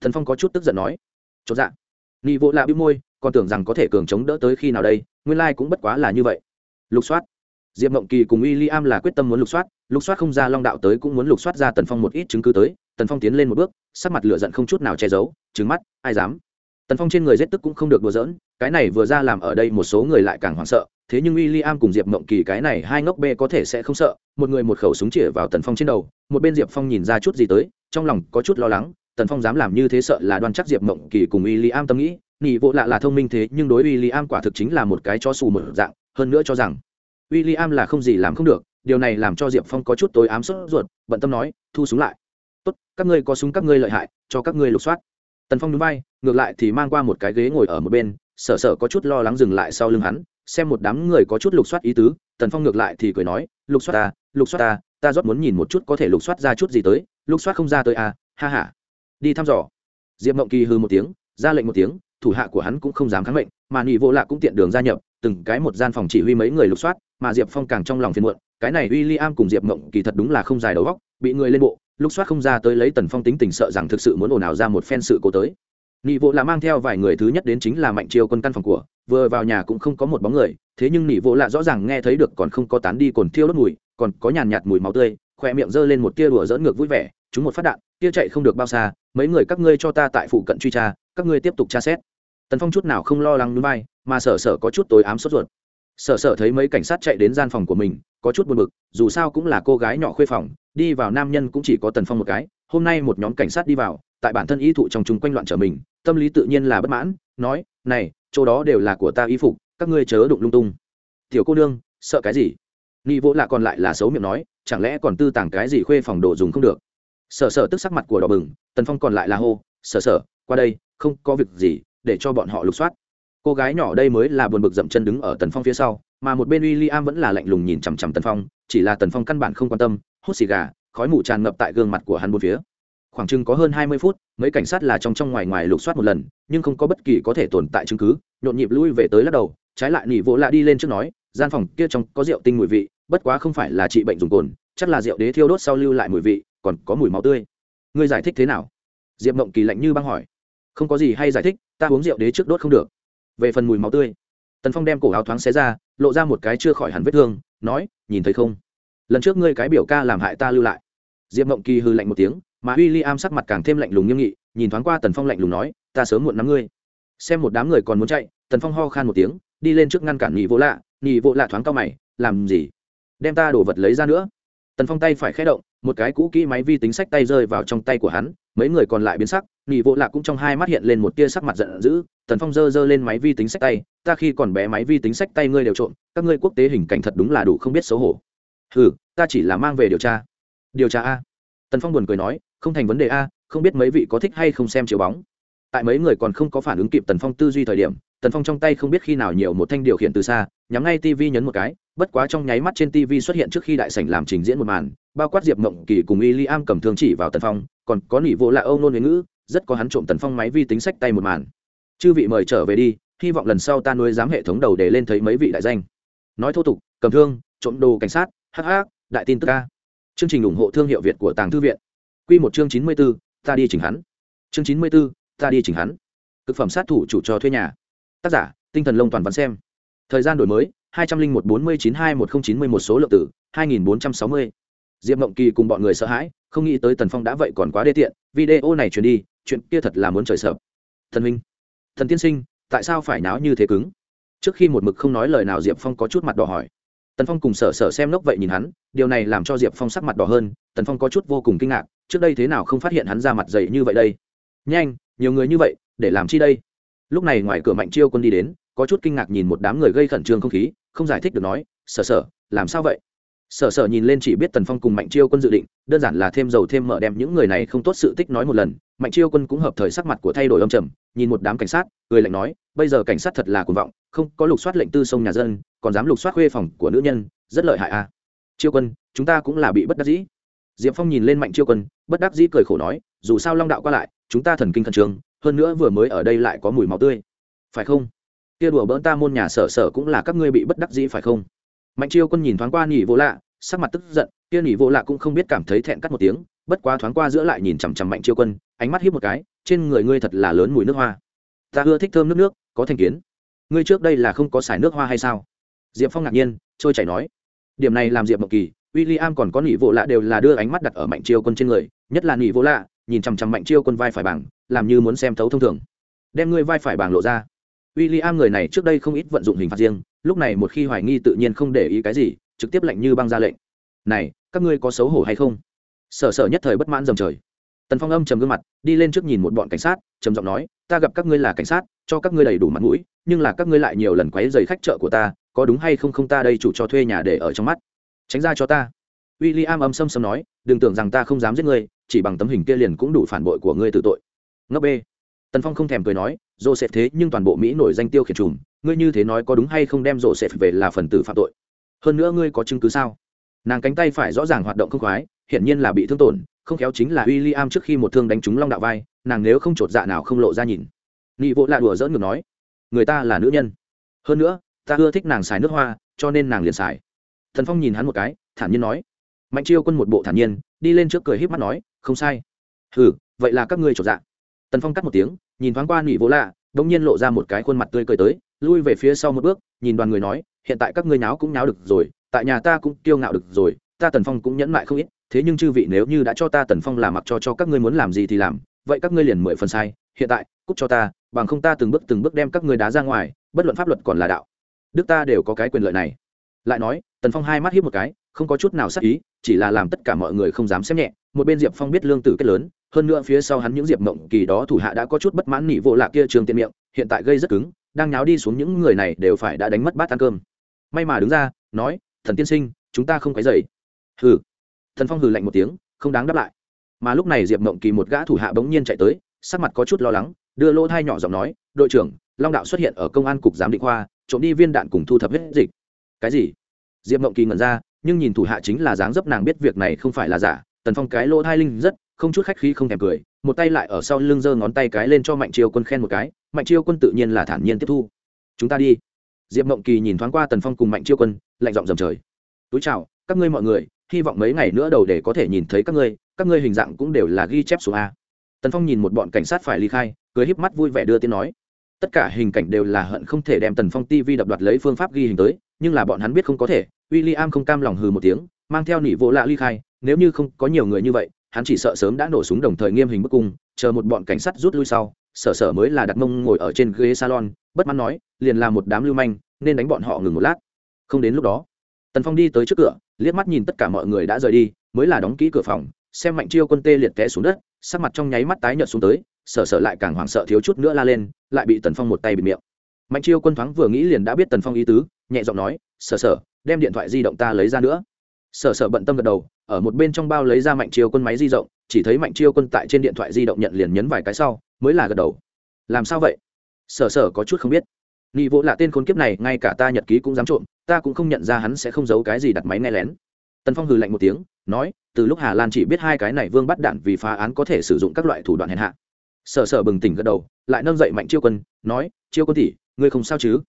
Thần phong có chút tức giận nói chỗ dạ. Nghi vỗ lạ bĩu môi còn tưởng rằng có thể cường chống đỡ tới khi nào đây, nguyên lai cũng bất quá là như vậy. Lục soát. Diệp mộng kỳ cùng w i l l i am là quyết tâm muốn lục soát lục soát không ra long đạo tới cũng muốn lục soát ra tần phong một ít chứng cứ tới, tần phong tiến lên một bước, sắc mặt lửa giận không chút nào che giấu trứng mắt, ai dám. Tần phong trên người rét tức cũng không được đùa giỡn, cái này vừa ra làm ở đây một số người lại càng hoảng sợ, thế nhưng w i l l i am cùng diệp mộng kỳ cái này hai ngốc bê có thể sẽ không sợ, một người một khẩu súng chĩa vào tần phong trên đầu, một bên diệp phong nhìn ra chút gì tới, trong lòng có chút lo lắng, tần phong dám làm như thế sợ là đoan chắc diệp mộng kỳ cùng w i l l i am tâm nghĩ nỉ vỗ lạ là thông minh thế, nhưng đối w i l l i am quả thực chính là một cái cho xù mở dạng, hơn nữa cho rằng w i l l i am là không gì làm không được, điều này làm cho diệp phong có chút tối ám sốt ruột, bận tâm nói, thu súng lại. Tốt, các ngươi có súng các ngươi lợi hại, cho các ngươi lục soát. Tần phong núi bay ngược lại thì mang qua một cái ghế ngồi ở một bên, sở sở có chút lo lắng dừng lại sau lưng hắn, xem một đám người có chút lục soát ý tứ, tần phong ngược lại thì cười nói, lục soát ta, lục soát ta ta rót muốn nhìn một chút có thể lục soát ra chút gì tới, lục soát không ra tới à ha ha. Đi thăm dò. Diệp mộng kỳ hư một tiếng, ra lệnh một tiếng thủ hạ của hắn cũng không dám kháng mệnh, mà nị vô lạ cũng tiện đường gia nhập, từng cái một gian phòng chỉ huy mấy người lục soát, mà diệp phong càng trong lòng phiền muộn, cái này w i l l i am cùng diệp mộng kỳ thật đúng là không dài đầu góc bị người lên bộ, lục soát không ra tới lấy tần phong tính tình sợ rằng thực sự muốn ồn ào ra một phen sự cố tới. Nị vô lạ mang theo vài người thứ nhất đến chính là mạnh chiêu quân căn phòng của, vừa vào nhà cũng không có một bóng người, thế nhưng nị vô lạ rõ ràng nghe thấy được còn không có tán đi cồn thiêu đốt mùi, còn có nhàn nhạt mùi máu tươi khoe miệng giơ lên một tia đùa dỡn ngược vui vẻ, chúng một phát đạn, tia chạy không được bao xa, mấy người các ngươi cho ta tại phụ cận truy tra, các ngươi tiếp tục tra xét tần phong chút nào không lo lắng núi bay mà sở sở có chút tối ám sốt ruột. Sở sở thấy mấy cảnh sát chạy đến gian phòng của mình, có chút buồn bực, dù sao cũng là cô gái nhỏ khuê phòng, đi vào nam nhân cũng chỉ có tần phong một cái, hôm nay một nhóm cảnh sát đi vào, tại bản thân ý thụ trong chúng quanh loạn trở mình, tâm lý tự nhiên là bất mãn, nói, này, chỗ đó đều là của ta y phục, các ngươi chớ đụng lung tung. Tiểu cô nương, sợ cái gì? Nghi vỗ lạ còn lại là xấu miệng nói, chẳng lẽ còn tư tàng cái gì khuê phòng đồ dùng không được? Sở sở tức sắc mặt của đỏ bừng, tần phong còn lại là hô, sở sở, qua đây, không có việc gì để cho bọn họ lục soát. Cô gái nhỏ đây mới là buồn bực dậm chân đứng ở tần phong phía sau, mà một bên w i l l i am vẫn là lạnh lùng nhìn chằm chằm tần phong, chỉ là tần phong căn bản không quan tâm, hút xì gà, khói mù tràn ngập tại gương mặt của hắn bốn phía. Khoảng chừng có hơn hai mươi phút, mấy cảnh sát là trong trong ngoài ngoài lục soát một lần, nhưng không có bất kỳ có thể tồn tại chứng cứ, nhộn nhịp lui về tới lắc đầu, trái lại nỉ vỗ lạ đi lên trước nói, gian phòng kia trong có rượu tinh mùi vị, bất quá không phải là trị bệnh dùng cồn, chắc là rượu đế thiêu đốt sau lưu lại mùi vị, còn có mùi máu tươi. Ngươi giải thích thế nào? Diệp mộng kỳ lạnh như băng hỏi không có gì hay giải thích, ta uống rượu đế trước đốt không được. Về phần mùi máu tươi, tần phong đem cổ áo thoáng xé ra, lộ ra một cái chưa khỏi hẳn vết thương, nói, nhìn thấy không? Lần trước ngươi cái biểu ca làm hại ta lưu lại. Diệp mộng kỳ hư lạnh một tiếng, mà w i l l i am sắc mặt càng thêm lạnh lùng nghiêm nghị, nhìn thoáng qua tần phong lạnh lùng nói, ta sớm muộn nắm ngươi. Xem một đám người còn muốn chạy, tần phong ho khan một tiếng, đi lên trước ngăn cản nhị vô lạ. Nhị vô lạ thoáng cao mày, làm gì? Đem ta đổ vật lấy ra nữa. Tần phong tay phải khé động một cái cũ kỹ máy vi tính sách tay rơi vào trong tay của hắn, mấy người còn lại biến sắc nhị vô lạ cũng trong hai mắt hiện lên một tia sắc mặt giận dữ, tần phong dơ dơ lên máy vi tính sách tay, ta khi còn bé máy vi tính sách tay ngươi đều trộm, các ngươi quốc tế hình cảnh thật đúng là đủ không biết xấu hổ. Ừ ta chỉ là mang về điều tra. Điều tra a? Tần phong buồn cười nói, không thành vấn đề a, không biết mấy vị có thích hay không xem chiếu bóng. Tại mấy người còn không có phản ứng kịp tần phong tư duy thời điểm, tần phong trong tay không biết khi nào nhiều một thanh điều khiển từ xa, nhắm ngay tv nhấn một cái, bất quá trong nháy mắt trên tv xuất hiện trước khi đại sảnh làm trình diễn một màn bao quát diệp mộng kỳ cùng y li am cầm thương chỉ vào tần phong, còn có nỉ vô lạ âu nôn huế ngữ, rất có hắn trộm tần phong máy vi tính sách tay một màn. Chư vị mời trở về đi, hy vọng lần sau ta nuôi dám hệ thống đầu để lên thấy mấy vị đại danh. Nói thô tục, cầm thương, trộm đồ cảnh sát hh đại tin tức ca. Chương trình ủng hộ thương hiệu việt của tàng thư viện. Q một chương chín mươi b ố ta đi chỉnh hắn. Chương chín mươi b ố ta đi chỉnh hắn. Thực phẩm sát thủ chủ cho thuê nhà. Tác giả, tinh thần lông toàn văn xem. Thời gian đổi mới, hai trăm linh một bốn mươi chín hai một nghìn chín mươi một số lượng tử, hai nghìn bốn trăm sáu mươi diệp mộng kỳ cùng bọn người sợ hãi, không nghĩ tới tần phong đã vậy còn quá đê tiện, video này truyền đi, chuyện kia thật là muốn trời sợ. Thần minh thần tiên sinh, tại sao phải náo như thế cứng? Trước khi một mực không nói lời nào, diệp phong có chút mặt đỏ hỏi. Tần phong cùng sở sở xem lốc vậy nhìn hắn, điều này làm cho diệp phong sắc mặt đỏ hơn, tần phong có chút vô cùng kinh ngạc, trước đây thế nào không phát hiện hắn ra mặt dày như vậy đây? Nhanh, nhiều người như vậy, để làm chi đây? Lúc này ngoài cửa mạnh chiêu quân đi đến, có chút kinh ngạc nhìn một đám người gây khẩn trương không khí, không giải thích được nói, sở sở, làm sao vậy? Sở sở nhìn lên chỉ biết tần phong cùng mạnh chiêu quân dự định, đơn giản là thêm dầu thêm mỡ đem những người này không tốt sự tích nói một lần. Mạnh chiêu quân cũng hợp thời sắc mặt của thay đổi âm trầm, nhìn một đám cảnh sát người lạnh nói, bây giờ cảnh sát thật là cuồng vọng, không có lục soát lệnh tư sông nhà dân, còn dám lục soát khuê phòng của nữ nhân, rất lợi hại à. Chiêu quân, chúng ta cũng là bị bất đắc dĩ. Diệp phong nhìn lên mạnh chiêu quân, bất đắc dĩ cười khổ nói, dù sao long đạo qua lại, chúng ta thần kinh khẩn trương, hơn nữa vừa mới ở đây lại có mùi máu tươi. Phải không? Kia đùa bỡn ta môn nhà sở sở cũng là các ngươi bị bất đắc dĩ phải không? Mạnh chiêu quân nhìn thoáng qua nhị vô lạ, sắc mặt tức giận, kia nhị vô lạ cũng không biết cảm thấy thẹn cắt một tiếng, bất quá thoáng qua giữa lại nhìn chằm chằm mạnh chiêu quân, ánh mắt hít một cái, trên người ngươi thật là lớn mùi nước hoa. Ta ưa thích thơm nước nước, có thành kiến. Ngươi trước đây là không có xài nước hoa hay sao? Diệp phong ngạc nhiên, trôi chảy nói. Điểm này làm diệp mộng kỳ w i l l i am còn có nỉ vô lạ đều là đưa ánh mắt đặt ở mạnh chiêu quân trên người, nhất là nỉ vô lạ, nhìn chằm chằm mạnh chiêu quân vai phải bằng làm như muốn xem thấu thông thường. Đem ngươi vai phải bảng lộ ra w i l l i am người này trước đây không ít vận dụng hình phạt riêng, lúc này một khi hoài nghi tự nhiên không để ý cái gì, trực tiếp lệnh như băng ra lệnh. Này, các ngươi có xấu hổ hay không? Sở sở nhất thời bất mãn dầm trời. Tần phong âm trầm gương mặt, đi lên trước nhìn một bọn cảnh sát, trầm giọng nói, ta gặp các ngươi là cảnh sát, cho các ngươi đầy đủ mặt mũi, nhưng là các ngươi lại nhiều lần quấy dày khách chợ của ta, có đúng hay không không ta đây chủ cho thuê nhà để ở trong mắt. Tránh ra cho ta. W i l l i am âm xâm xâm nói, đừng tưởng rằng ta không dám giết ngươi, chỉ bằng tấm hình kia liền cũng đủ phản bội của ngươi tự tội. Ngốc b tần phong không thèm cười nói dồ sẽ thế nhưng toàn bộ mỹ nổi danh tiêu khiển trùm, ngươi như thế nói có đúng hay không đem dồ sẽ về là phần tử phạm tội? Hơn nữa ngươi có chứng cứ sao? Nàng cánh tay phải rõ ràng hoạt động không khoái, hiển nhiên là bị thương tổn, không khéo chính là w i l l i am trước khi một thương đánh trúng long đạo vai, nàng nếu không chột dạ nào không lộ ra nhìn. Nghị vỗ lạ đùa dỡn ngược nói, người ta là nữ nhân. Hơn nữa, ta ưa thích nàng xài nước hoa, cho nên nàng liền xài. Thần phong nhìn hắn một cái, thản nhiên nói, mạnh chiêu quân một bộ thản nhiên, đi lên trước cười h í p mắt nói, không sai. Ừ vậy là các ngươi chột dạ tần phong cắt một tiếng, nhìn thoáng qua nị vỗ lạ đ ỗ n g nhiên lộ ra một cái khuôn mặt tươi cười tới, lui về phía sau một bước, nhìn đoàn người nói, hiện tại các ngươi náo cũng náo được rồi, tại nhà ta cũng kiêu ngạo được rồi, ta tần phong cũng nhẫn mại không ít, thế nhưng chư vị nếu như đã cho ta tần phong làm mặc cho cho các ngươi muốn làm gì thì làm, vậy các ngươi liền mười phần sai, hiện tại cúc cho ta, bằng không ta từng bước từng bước đem các ngươi đá ra ngoài, bất luận pháp luật còn là đạo. Đức ta đều có cái quyền lợi này. Lại nói, tần phong hai mắt hiếp một cái, không có chút nào sắc ý, chỉ là làm tất cả mọi người không dám xem nhẹ, một bên diệp phong biết lương tử kết lớn hơn nữa phía sau hắn những diệp mộng kỳ đó thủ hạ đã có chút bất mãn nỉ vô lạ kia trường tiện miệng, hiện tại gây rất cứng, đang nháo đi xuống những người này đều phải đã đánh mất bát ăn cơm. May mà đứng ra, nói, thần tiên sinh, chúng ta không cái dày hừ. Thần phong hừ lạnh một tiếng, không đáng đáp lại. Mà lúc này diệp mộng kỳ một gã thủ hạ bỗng nhiên chạy tới, sắc mặt có chút lo lắng, đưa lỗ thai nhỏ giọng nói, đội trưởng, long đạo xuất hiện ở công an cục giám định khoa, trộm đi viên đạn cùng thu thập hết dịch. Cái gì? Diệp mộng kỳ ngẩn ra, nhưng nhìn thủ hạ chính là dáng dấp nàng biết việc này không phải là giả, tần phong cái lỗ thai linh rất không chút khách khí không thèm cười, một tay lại ở sau lưng giơ ngón tay cái lên cho mạnh chiêu quân khen một cái, mạnh chiêu quân tự nhiên là thản nhiên tiếp thu. Chúng ta đi. Diệp mộng kỳ nhìn thoáng qua tần phong cùng mạnh chiêu quân, lạnh giọng dầm trời. Túi chào, các ngươi mọi người, hy vọng mấy ngày nữa đầu để có thể nhìn thấy các ngươi các ngươi hình dạng cũng đều là ghi chép số a. Tần phong nhìn một bọn cảnh sát phải ly khai, cười híp mắt vui vẻ đưa tiếng nói, tất cả hình cảnh đều là hận không thể đem tần phong tv đập đoạt lấy phương pháp ghi hình tới, nhưng là bọn hắn biết không có thể. W i l l i am không cam lòng hừ một tiếng, mang theo nỉ vô lạ ly khai, nếu như không có nhiều người như vậy hắn chỉ sợ sớm đã nổ súng đồng thời nghiêm hình bức cung, chờ một bọn cảnh sát rút lui sau, sở sở mới là đặt mông ngồi ở trên ghế salon, bất mãn nói, liền là một đám lưu manh, nên đánh bọn họ ngừng một lát. Không đến lúc đó, tần phong đi tới trước cửa, liếc mắt nhìn tất cả mọi người đã rời đi, mới là đóng kỹ cửa phòng, xem mạnh chiêu quân tê liệt té xuống đất, sắc mặt trong nháy mắt tái nhợt xuống tới, sở sở lại càng hoảng sợ thiếu chút nữa la lên, lại bị tần phong một tay bịt miệng. Mạnh chiêu quân thoáng vừa nghĩ liền đã biết tần phong ý tứ, nhẹ giọng nói, sở sở, đem điện thoại di động ta lấy ra nữa. Sở sở bận tâm gật đầu ở một bên trong bao lấy ra mạnh chiêu quân máy di động, chỉ thấy mạnh chiêu quân tại trên điện thoại di động nhận liền nhấn vài cái sau, mới là gật đầu. Làm sao vậy? Sở sở có chút không biết. Nghị vỗ là tên khốn kiếp này, ngay cả ta nhật ký cũng dám trộm, ta cũng không nhận ra hắn sẽ không giấu cái gì đặt máy nghe lén. Tần phong hừ lạnh một tiếng, nói, từ lúc hà lan chỉ biết hai cái này vương bắt đạn vì phá án có thể sử dụng các loại thủ đoạn hèn hạ. Sở sở bừng tỉnh gật đầu, lại nâng dậy mạnh chiêu quân, nói, chiêu quân tỷ, ngươi không sao chứ?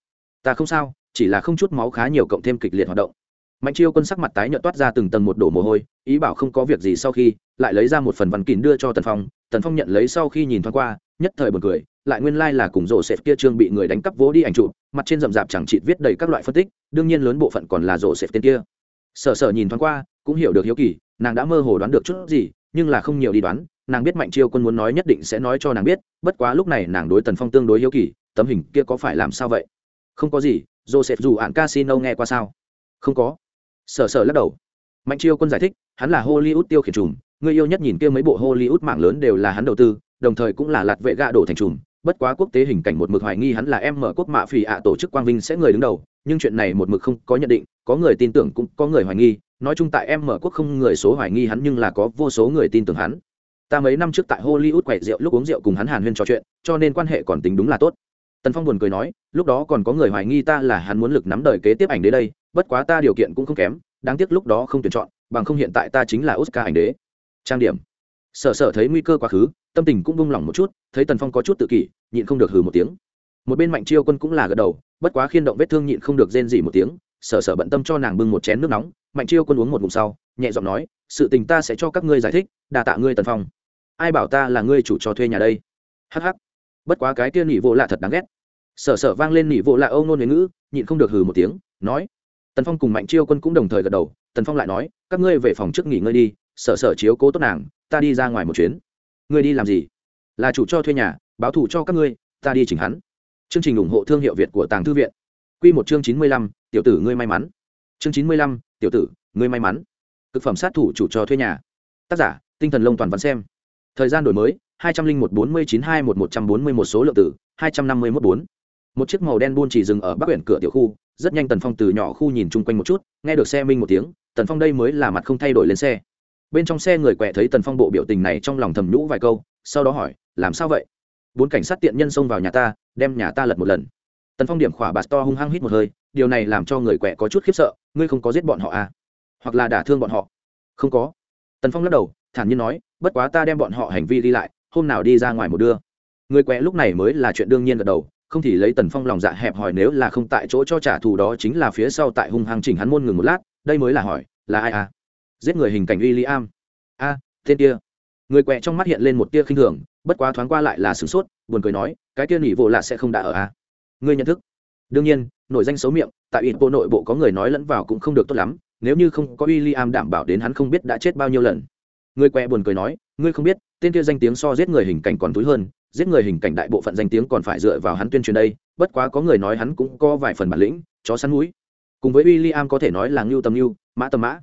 Ta không sao, chỉ là không chút máu khá nhiều cộng thêm kịch liệt hoạt động mạnh chiêu quân sắc mặt tái nhợt toát ra từng tầng một đổ mồ hôi ý bảo không có việc gì sau khi lại lấy ra một phần văn kín đưa cho tần phong. Tần phong nhận lấy sau khi nhìn thoáng qua nhất thời buồn cười lại nguyên lai là cùng rổ xẹp kia trương bị người đánh cắp vỗ đi ảnh chụp, mặt trên rậm rạp chẳng chịt viết đầy các loại phân tích đương nhiên lớn bộ phận còn là rổ xẹp tên kia. Sở sở nhìn thoáng qua cũng hiểu được hiếu kỳ nàng đã mơ hồ đoán được chút gì nhưng là không nhiều đi đoán nàng biết mạnh chiêu quân muốn nói nhất định sẽ nói cho nàng biết bất quá lúc này nàng đối tần phong tương đối hiếu kỳ tấm hình kia có phải làm sao vậy? Không có gì joseph dù ạn casino nghe qua sao? Không có sờ sờ lắc đầu. Mạnh chiêu quân giải thích, hắn là hollywood tiêu khiển trùm người yêu nhất nhìn kia mấy bộ hollywood mạng lớn đều là hắn đầu tư, đồng thời cũng là lạt vệ gạ đổ thành trùm bất quá quốc tế hình cảnh một mực hoài nghi hắn là em mở quốc mạ phì ạ tổ chức quang vinh sẽ người đứng đầu, nhưng chuyện này một mực không có nhận định, có người tin tưởng cũng có người hoài nghi. Nói chung tại em mở quốc không người số hoài nghi hắn nhưng là có vô số người tin tưởng hắn. Ta mấy năm trước tại hollywood quậy rượu, lúc uống rượu cùng hắn hàn huyên trò chuyện, cho nên quan hệ còn tính đúng là tốt. Tần phong buồn cười nói, lúc đó còn có người hoài nghi ta là hắn muốn lực nắm đời kế tiếp ảnh đến đây bất quá ta điều kiện cũng không kém, đáng tiếc lúc đó không tuyển chọn, bằng không hiện tại ta chính là oscar ảnh đế. Trang điểm. Sở sở thấy nguy cơ quá khứ, tâm tình cũng buông lỏng một chút, thấy tần phong có chút tự kỷ, nhịn không được hừ một tiếng. Một bên mạnh chiêu quân cũng là gật đầu, bất quá khiên động vết thương nhịn không được rên gì một tiếng, sở sở bận tâm cho nàng bưng một chén nước nóng. Mạnh chiêu quân uống một ngụm sau, nhẹ giọng nói, sự tình ta sẽ cho các ngươi giải thích đà tạ ngươi tần phong. Ai bảo ta là ngươi chủ cho thuê nhà đây? Hh bất quá cái kia nỉ vô lạ thật đáng ghét. Sở sở vang lên nỉ vô lạ âu nôn ngữ, nhịn không được hừ một tiếng, nói tần phong cùng mạnh chiêu quân cũng đồng thời gật đầu, tần phong lại nói, các ngươi về phòng trước nghỉ ngơi đi, sở sở chiếu cố tốt nàng, ta đi ra ngoài một chuyến. Ngươi đi làm gì? Là chủ cho thuê nhà, báo thù cho các ngươi, ta đi chỉnh hắn. Chương trình ủng hộ thương hiệu việt của tàng thư viện. Q một chương chín mươi lăm, tiểu tử ngươi may mắn. Chương chín mươi lăm, tiểu tử ngươi may mắn. Thực phẩm sát thủ chủ cho thuê nhà. Tác giả, tinh thần lông toàn văn xem. Thời gian đổi mới, hai trăm linh một bốn mươi chín hai một một trăm bốn mươi một số lượng tử, hai trăm năm mươi một bốn. Một chiếc màu đen buôn chỉ dừng ở bắc quyển cửa tiểu khu rất nhanh tần phong từ nhỏ khu nhìn chung quanh một chút, nghe được xe minh một tiếng, tần phong đây mới là mặt không thay đổi lên xe. Bên trong xe người quẹ thấy tần phong bộ biểu tình này trong lòng thầm nhũ vài câu, sau đó hỏi, làm sao vậy? Bốn cảnh sát tiện nhân xông vào nhà ta, đem nhà ta lật một lần. Tần phong điểm khỏa bạt to hung hăng hít một hơi, điều này làm cho người quẹ có chút khiếp sợ, ngươi không có giết bọn họ à? Hoặc là đả thương bọn họ? Không có. Tần phong lắc đầu, thản nhiên nói, bất quá ta đem bọn họ hành vi đi lại, hôm nào đi ra ngoài một đưa. Người quẹ lúc này mới là chuyện đương nhiên gật đầu không thì lấy tần phong lòng dạ hẹp hỏi nếu là không tại chỗ cho trả thù đó chính là phía sau tại hung hăng chỉnh hắn môn ngừng một lát, đây mới là hỏi, là ai à? Giết người hình cảnh w i l l i am a, tên kia. Người quẹ trong mắt hiện lên một tia khinh thường, bất quá thoáng qua lại là sửng sốt, buồn cười nói, cái kia nghỉ vô lạ sẽ không đã ở a ngươi nhận thức. Đương nhiên nội danh xấu miệng, tại ít bộ nội bộ có người nói lẫn vào cũng không được tốt lắm, nếu như không có w i l l i am đảm bảo đến hắn không biết đã chết bao nhiêu lần. Người quẹ buồn cười nói, ngươi không biết, tên kia danh tiếng so giết người hình cảnh còn túi hơn giết người hình cảnh đại bộ phận danh tiếng còn phải dựa vào hắn tuyên truyền đây bất quá có người nói hắn cũng có vài phần bản lĩnh chó săn mũi. Cùng với w i l l i am có thể nói là ngưu tầm ngưu mã tầm mã.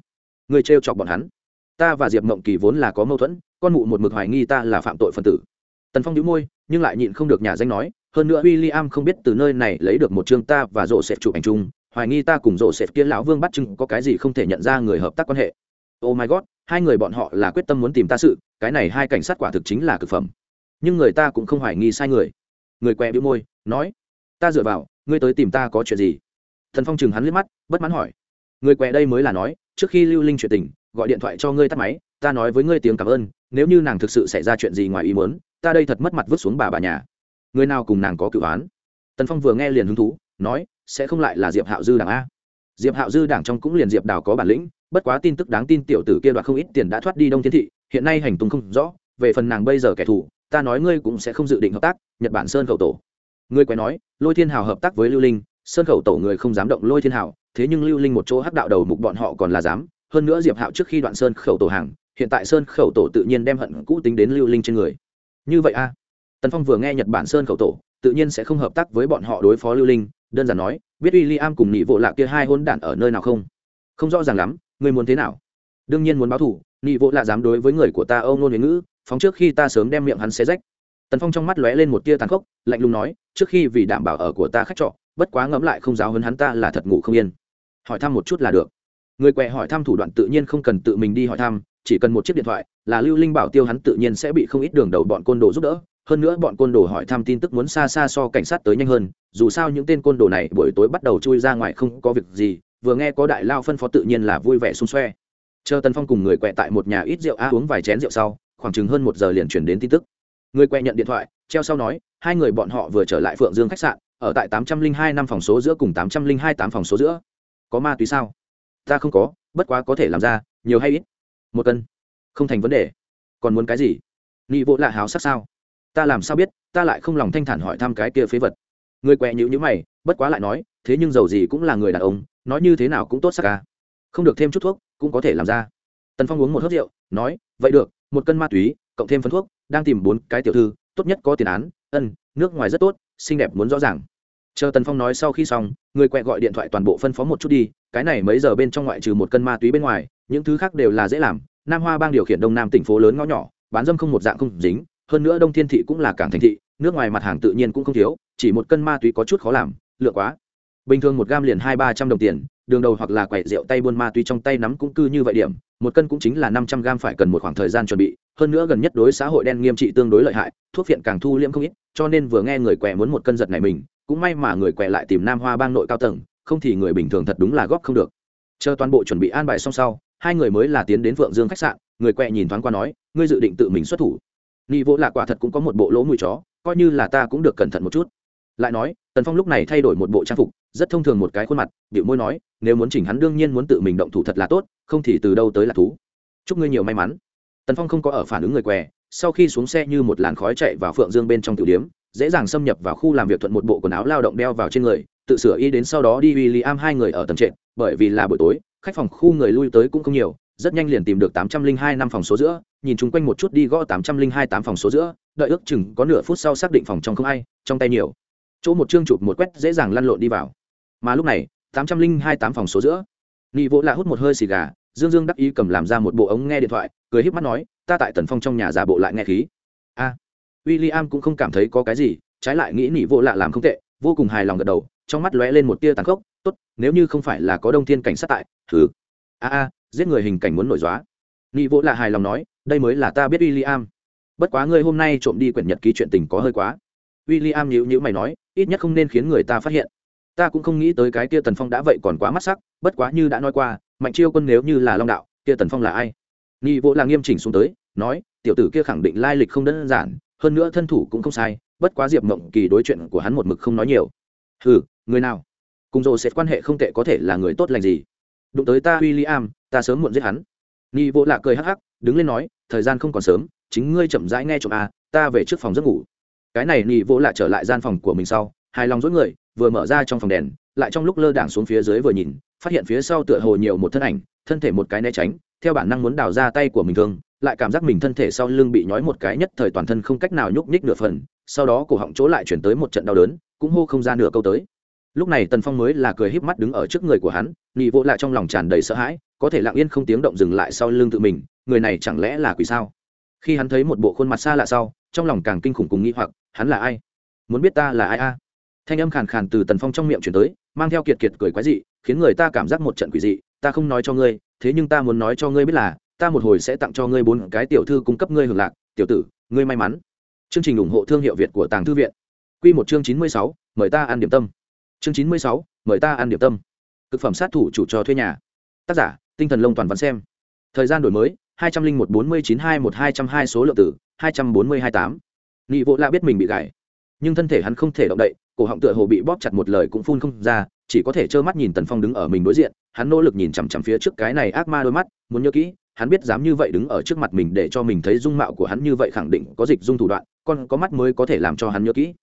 Người t chọc bọn hắn. Ta và diệp mộng kỳ vốn là có mâu thuẫn con mụ một mực hoài nghi ta là phạm tội phần tử. Tần phong đĩu môi nhưng lại nhịn không được nhà danh nói hơn nữa w i l l i am không biết từ nơi này lấy được một chương ta và rộ sẽ chụp ảnh chung hoài nghi ta cùng rộ sẽ kia lão vương bắt chưng, có cái gì không thể nhận ra người hợp tác quan hệ. Oh my god hai người bọn họ là quyết tâm muốn tìm ta sự cái này hai cảnh sát quả thực chính là cực phẩm nhưng người ta cũng không hoài nghi sai người. Người què bĩu môi, nói, ta dựa vào, ngươi tới tìm ta có chuyện gì? Thần phong chừng hắn liếc mắt, bất mãn hỏi, người què đây mới là nói, trước khi lưu linh chuyện tình, gọi điện thoại cho ngươi tắt máy, ta nói với ngươi tiếng cảm ơn, nếu như nàng thực sự xảy ra chuyện gì ngoài ý muốn, ta đây thật mất mặt vứt xuống bà bà nhà. Người nào cùng nàng có cựu án? Tần phong vừa nghe liền hứng thú, nói, sẽ không lại là diệp hạo dư đảng a. Diệp hạo dư đảng trong cũng liền diệp đào có bản lĩnh, bất quá tin tức đáng tin tiểu tử kia đoạt không ít tiền đã thoát đi đông thiên thị, hiện nay hành tung không rõ, về phần nàng bây giờ kẻ thù ta nói ngươi cũng sẽ không dự định hợp tác, nhật bản sơn khẩu tổ. Ngươi quay nói, lôi thiên hào hợp tác với lưu linh, sơn khẩu tổ người không dám động lôi thiên hào, thế nhưng lưu linh một chỗ hắc đạo đầu mục bọn họ còn là dám. Hơn nữa diệp hạo trước khi đoạn sơn khẩu tổ hàng, hiện tại sơn khẩu tổ tự nhiên đem hận cũ tính đến lưu linh trên người. Như vậy a? Tần phong vừa nghe nhật bản sơn khẩu tổ, tự nhiên sẽ không hợp tác với bọn họ đối phó lưu linh, đơn giản nói, biết w i l l i am cùng nhị vỗ lạ kia hai hôn đản ở nơi nào không? Không rõ ràng lắm, ngươi muốn thế nào? Đương nhiên muốn báo thủ nhị vỗ lạ dám đối với người của ta âu nôn huế ngữ phóng trước khi ta sớm đem miệng hắn xé rách. Tần phong trong mắt lóe lên một tia tàn khốc, lạnh lùng nói, trước khi vì đảm bảo ở của ta khách trọ, bất quá ngẫm lại không giáo hơn hắn ta là thật ngủ không yên. Hỏi thăm một chút là được. Người quẹ hỏi thăm thủ đoạn tự nhiên không cần tự mình đi hỏi thăm, chỉ cần một chiếc điện thoại, là lưu linh bảo tiêu hắn tự nhiên sẽ bị không ít đường đầu bọn côn đồ giúp đỡ. Hơn nữa bọn côn đồ hỏi thăm tin tức muốn xa xa so cảnh sát tới nhanh hơn, dù sao những tên côn đồ này buổi tối bắt đầu chui ra ngoài không có việc gì, vừa nghe có đại lao phân phó tự nhiên là vui vẻ xung xoe. Chờ tần phong cùng người quẹ tại một nhà ít rượu a uống vài chén rượu sau khoảng chừng hơn một giờ liền chuyển đến tin tức. Người quẹ nhận điện thoại, treo sau nói, hai người bọn họ vừa trở lại phượng dương khách sạn, ở tại tám trăm linh hai năm phòng số giữa cùng tám trăm linh hai tám phòng số giữa. Có ma túy sao? Ta không có, bất quá có thể làm ra, nhiều hay ít? Một cân. Không thành vấn đề. Còn muốn cái gì? Nghị vỗ lạ háo sắc sao? Ta làm sao biết, ta lại không lòng thanh thản hỏi thăm cái kia phế vật. Người quẹ nhữ nhữ mày, bất quá lại nói, thế nhưng dầu gì cũng là người đàn ông, nói như thế nào cũng tốt sắc ca không được thêm chút thuốc, cũng có thể làm ra. Tần phong uống một hớt rượu, nói, vậy được một cân ma túy, cộng thêm phân thuốc, đang tìm bốn cái tiểu thư, tốt nhất có tiền án, ân, nước ngoài rất tốt, xinh đẹp muốn rõ ràng. Chờ tần phong nói sau khi xong, người quẹ gọi điện thoại toàn bộ phân phó một chút đi, cái này mấy giờ bên trong ngoại trừ một cân ma túy bên ngoài, những thứ khác đều là dễ làm. Nam hoa bang điều khiển đông nam tỉnh phố lớn ngõ nhỏ, bán dâm không một dạng không dính, hơn nữa đông thiên thị cũng là cảng thành thị, nước ngoài mặt hàng tự nhiên cũng không thiếu, chỉ một cân ma túy có chút khó làm lựa quá. Bình thường một gam liền hai ba trăm đồng tiền, đường đầu hoặc là quậy rượu tay buôn ma túy trong tay nắm cũng cư như vậy điểm một cân cũng chính là năm trăm gram phải cần một khoảng thời gian chuẩn bị, hơn nữa gần nhất đối xã hội đen nghiêm trị tương đối lợi hại, thuốc phiện càng thu liễm không ít, cho nên vừa nghe người quẹ muốn một cân giật này mình, cũng may mà người quẹ lại tìm nam hoa bang nội cao tầng, không thì người bình thường thật đúng là góp không được. Chờ toàn bộ chuẩn bị an bài xong sau, hai người mới là tiến đến phượng dương khách sạn, người quẹ nhìn thoáng qua nói, ngươi dự định tự mình xuất thủ? Nghi vỗ lạc quả thật cũng có một bộ lỗ mùi chó, coi như là ta cũng được cẩn thận một chút. Lại nói, tần phong lúc này thay đổi một bộ trang phục rất thông thường một cái khuôn mặt điệu môi nói, nếu muốn chỉnh hắn đương nhiên muốn tự mình động thủ thật là tốt, không thì từ đâu tới là thú. Chúc ngươi nhiều may mắn. Tần phong không có ở phản ứng người què, sau khi xuống xe như một làn khói chạy vào phượng dương bên trong tiểu điếm, dễ dàng xâm nhập vào khu làm việc thuận một bộ quần áo lao động đeo vào trên người, tự sửa y đến sau đó đi w i l l i am hai người ở tầng trệt, bởi vì là buổi tối, khách phòng khu người lui tới cũng không nhiều, rất nhanh liền tìm được tám trăm linh hai năm phòng số giữa, nhìn chung quanh một chút đi gõ tám trăm linh hai tám phòng số giữa, đợi ước chừng có nửa phút sau xác định phòng trong không ai, trong tay nhiều. Chỗ một chương chụp một quét dễ dàng lăn lộn đi vào mà lúc này tám trăm linh hai tám phòng số giữa. Nghị vỗ lạ hút một hơi xì gà dương dương đắc ý cầm làm ra một bộ ống nghe điện thoại cười híp mắt nói ta tại tần phong trong nhà giả bộ lại nghe khí. A. À, w i l l i am cũng không cảm thấy có cái gì trái lại nghĩ nghị vỗ lạ làm không tệ vô cùng hài lòng gật đầu trong mắt lóe lên một tia tàn khốc tốt nếu như không phải là có đông thiên cảnh sát tại thử. A a giết người hình cảnh muốn nổi dóa. Nghị vỗ lạ hài lòng nói đây mới là ta biết w i l l i am bất quá ngươi hôm nay trộm đi quyển nhật ký chuyện tình có hơi quá. W i l l i am nhữ nhữ mày nói ít nhất không nên khiến người ta phát hiện ta cũng không nghĩ tới cái kia tần phong đã vậy còn quá mắt sắc, bất quá như đã nói qua, mạnh chiêu quân nếu như là long đạo, kia tần phong là ai? Nghi vỗ là nghiêm chỉnh xuống tới, nói, tiểu tử kia khẳng định lai lịch không đơn giản, hơn nữa thân thủ cũng không sai, bất quá diệp mộng kỳ đối chuyện của hắn một mực không nói nhiều. Ừ người nào? Cùng rồ sẽ quan hệ không tệ có thể là người tốt lành gì? Đụng tới ta w i l l i am ta sớm muộn giết hắn. Nghi vỗ lạ cười hắc hắc, đứng lên nói, thời gian không còn sớm, chính ngươi chậm rãi nghe chậm à ta về trước phòng giấc ngủ. Cái này nghi vỗ lạ trở lại gian phòng của mình sau, hài lòng dối người vừa mở ra trong phòng đèn, lại trong lúc lơ đảng xuống phía dưới vừa nhìn, phát hiện phía sau tựa hồ nhiều một thân ảnh, thân thể một cái né tránh, theo bản năng muốn đào ra tay của mình thương, lại cảm giác mình thân thể sau lưng bị nhói một cái nhất thời toàn thân không cách nào nhúc nhích nửa phần, sau đó cổ họng chỗ lại chuyển tới một trận đau đớn, cũng hô không ra nửa câu tới. Lúc này tần phong mới là cười híp mắt đứng ở trước người của hắn nhị vỗ lại trong lòng tràn đầy sợ hãi, có thể lặng yên không tiếng động dừng lại sau lưng tự mình, người này chẳng lẽ là quỷ sao? Khi hắn thấy một bộ khuôn mặt xa lạ sau, trong lòng càng kinh khủng cùng nghĩ hoặc, hắn là ai? Muốn biết ta là ai a? Thanh âm khàn khàn từ tần phong trong miệng chuyển tới, mang theo kiệt kiệt cười quái dị, khiến người ta cảm giác một trận quỷ dị, ta không nói cho ngươi, thế nhưng ta muốn nói cho ngươi biết là, ta một hồi sẽ tặng cho ngươi bốn cái tiểu thư cung cấp ngươi hưởng lạc, tiểu tử, ngươi may mắn. Chương trình ủng hộ thương hiệu việt của tàng thư viện. Q một chương chín mươi sáu, mời ta ăn điểm tâm. Chương chín mươi sáu, mời ta ăn điểm tâm. Thực phẩm sát thủ chủ trò thuê nhà. Tác giả, tinh thần lông toàn văn xem. Thời gian đổi mới, hai trăm linh một bốn mươi chín hai một hai trăm hai số lượng tử, hai trăm bốn mươi hai tám. Nghị vỗ lạ biết mình bị gãy nhưng thân thể hắn không thể động đậy, cổ họng tựa hồ bị bóp chặt một lời cũng phun không ra, chỉ có thể trơ mắt nhìn tần phong đứng ở mình đối diện, hắn nỗ lực nhìn chằm chằm phía trước cái này ác ma đôi mắt, muốn nhớ kỹ, hắn biết dám như vậy đứng ở trước mặt mình để cho mình thấy dung mạo của hắn như vậy khẳng định có dịch dung thủ đoạn còn có mắt mới có thể làm cho hắn nhớ kỹ.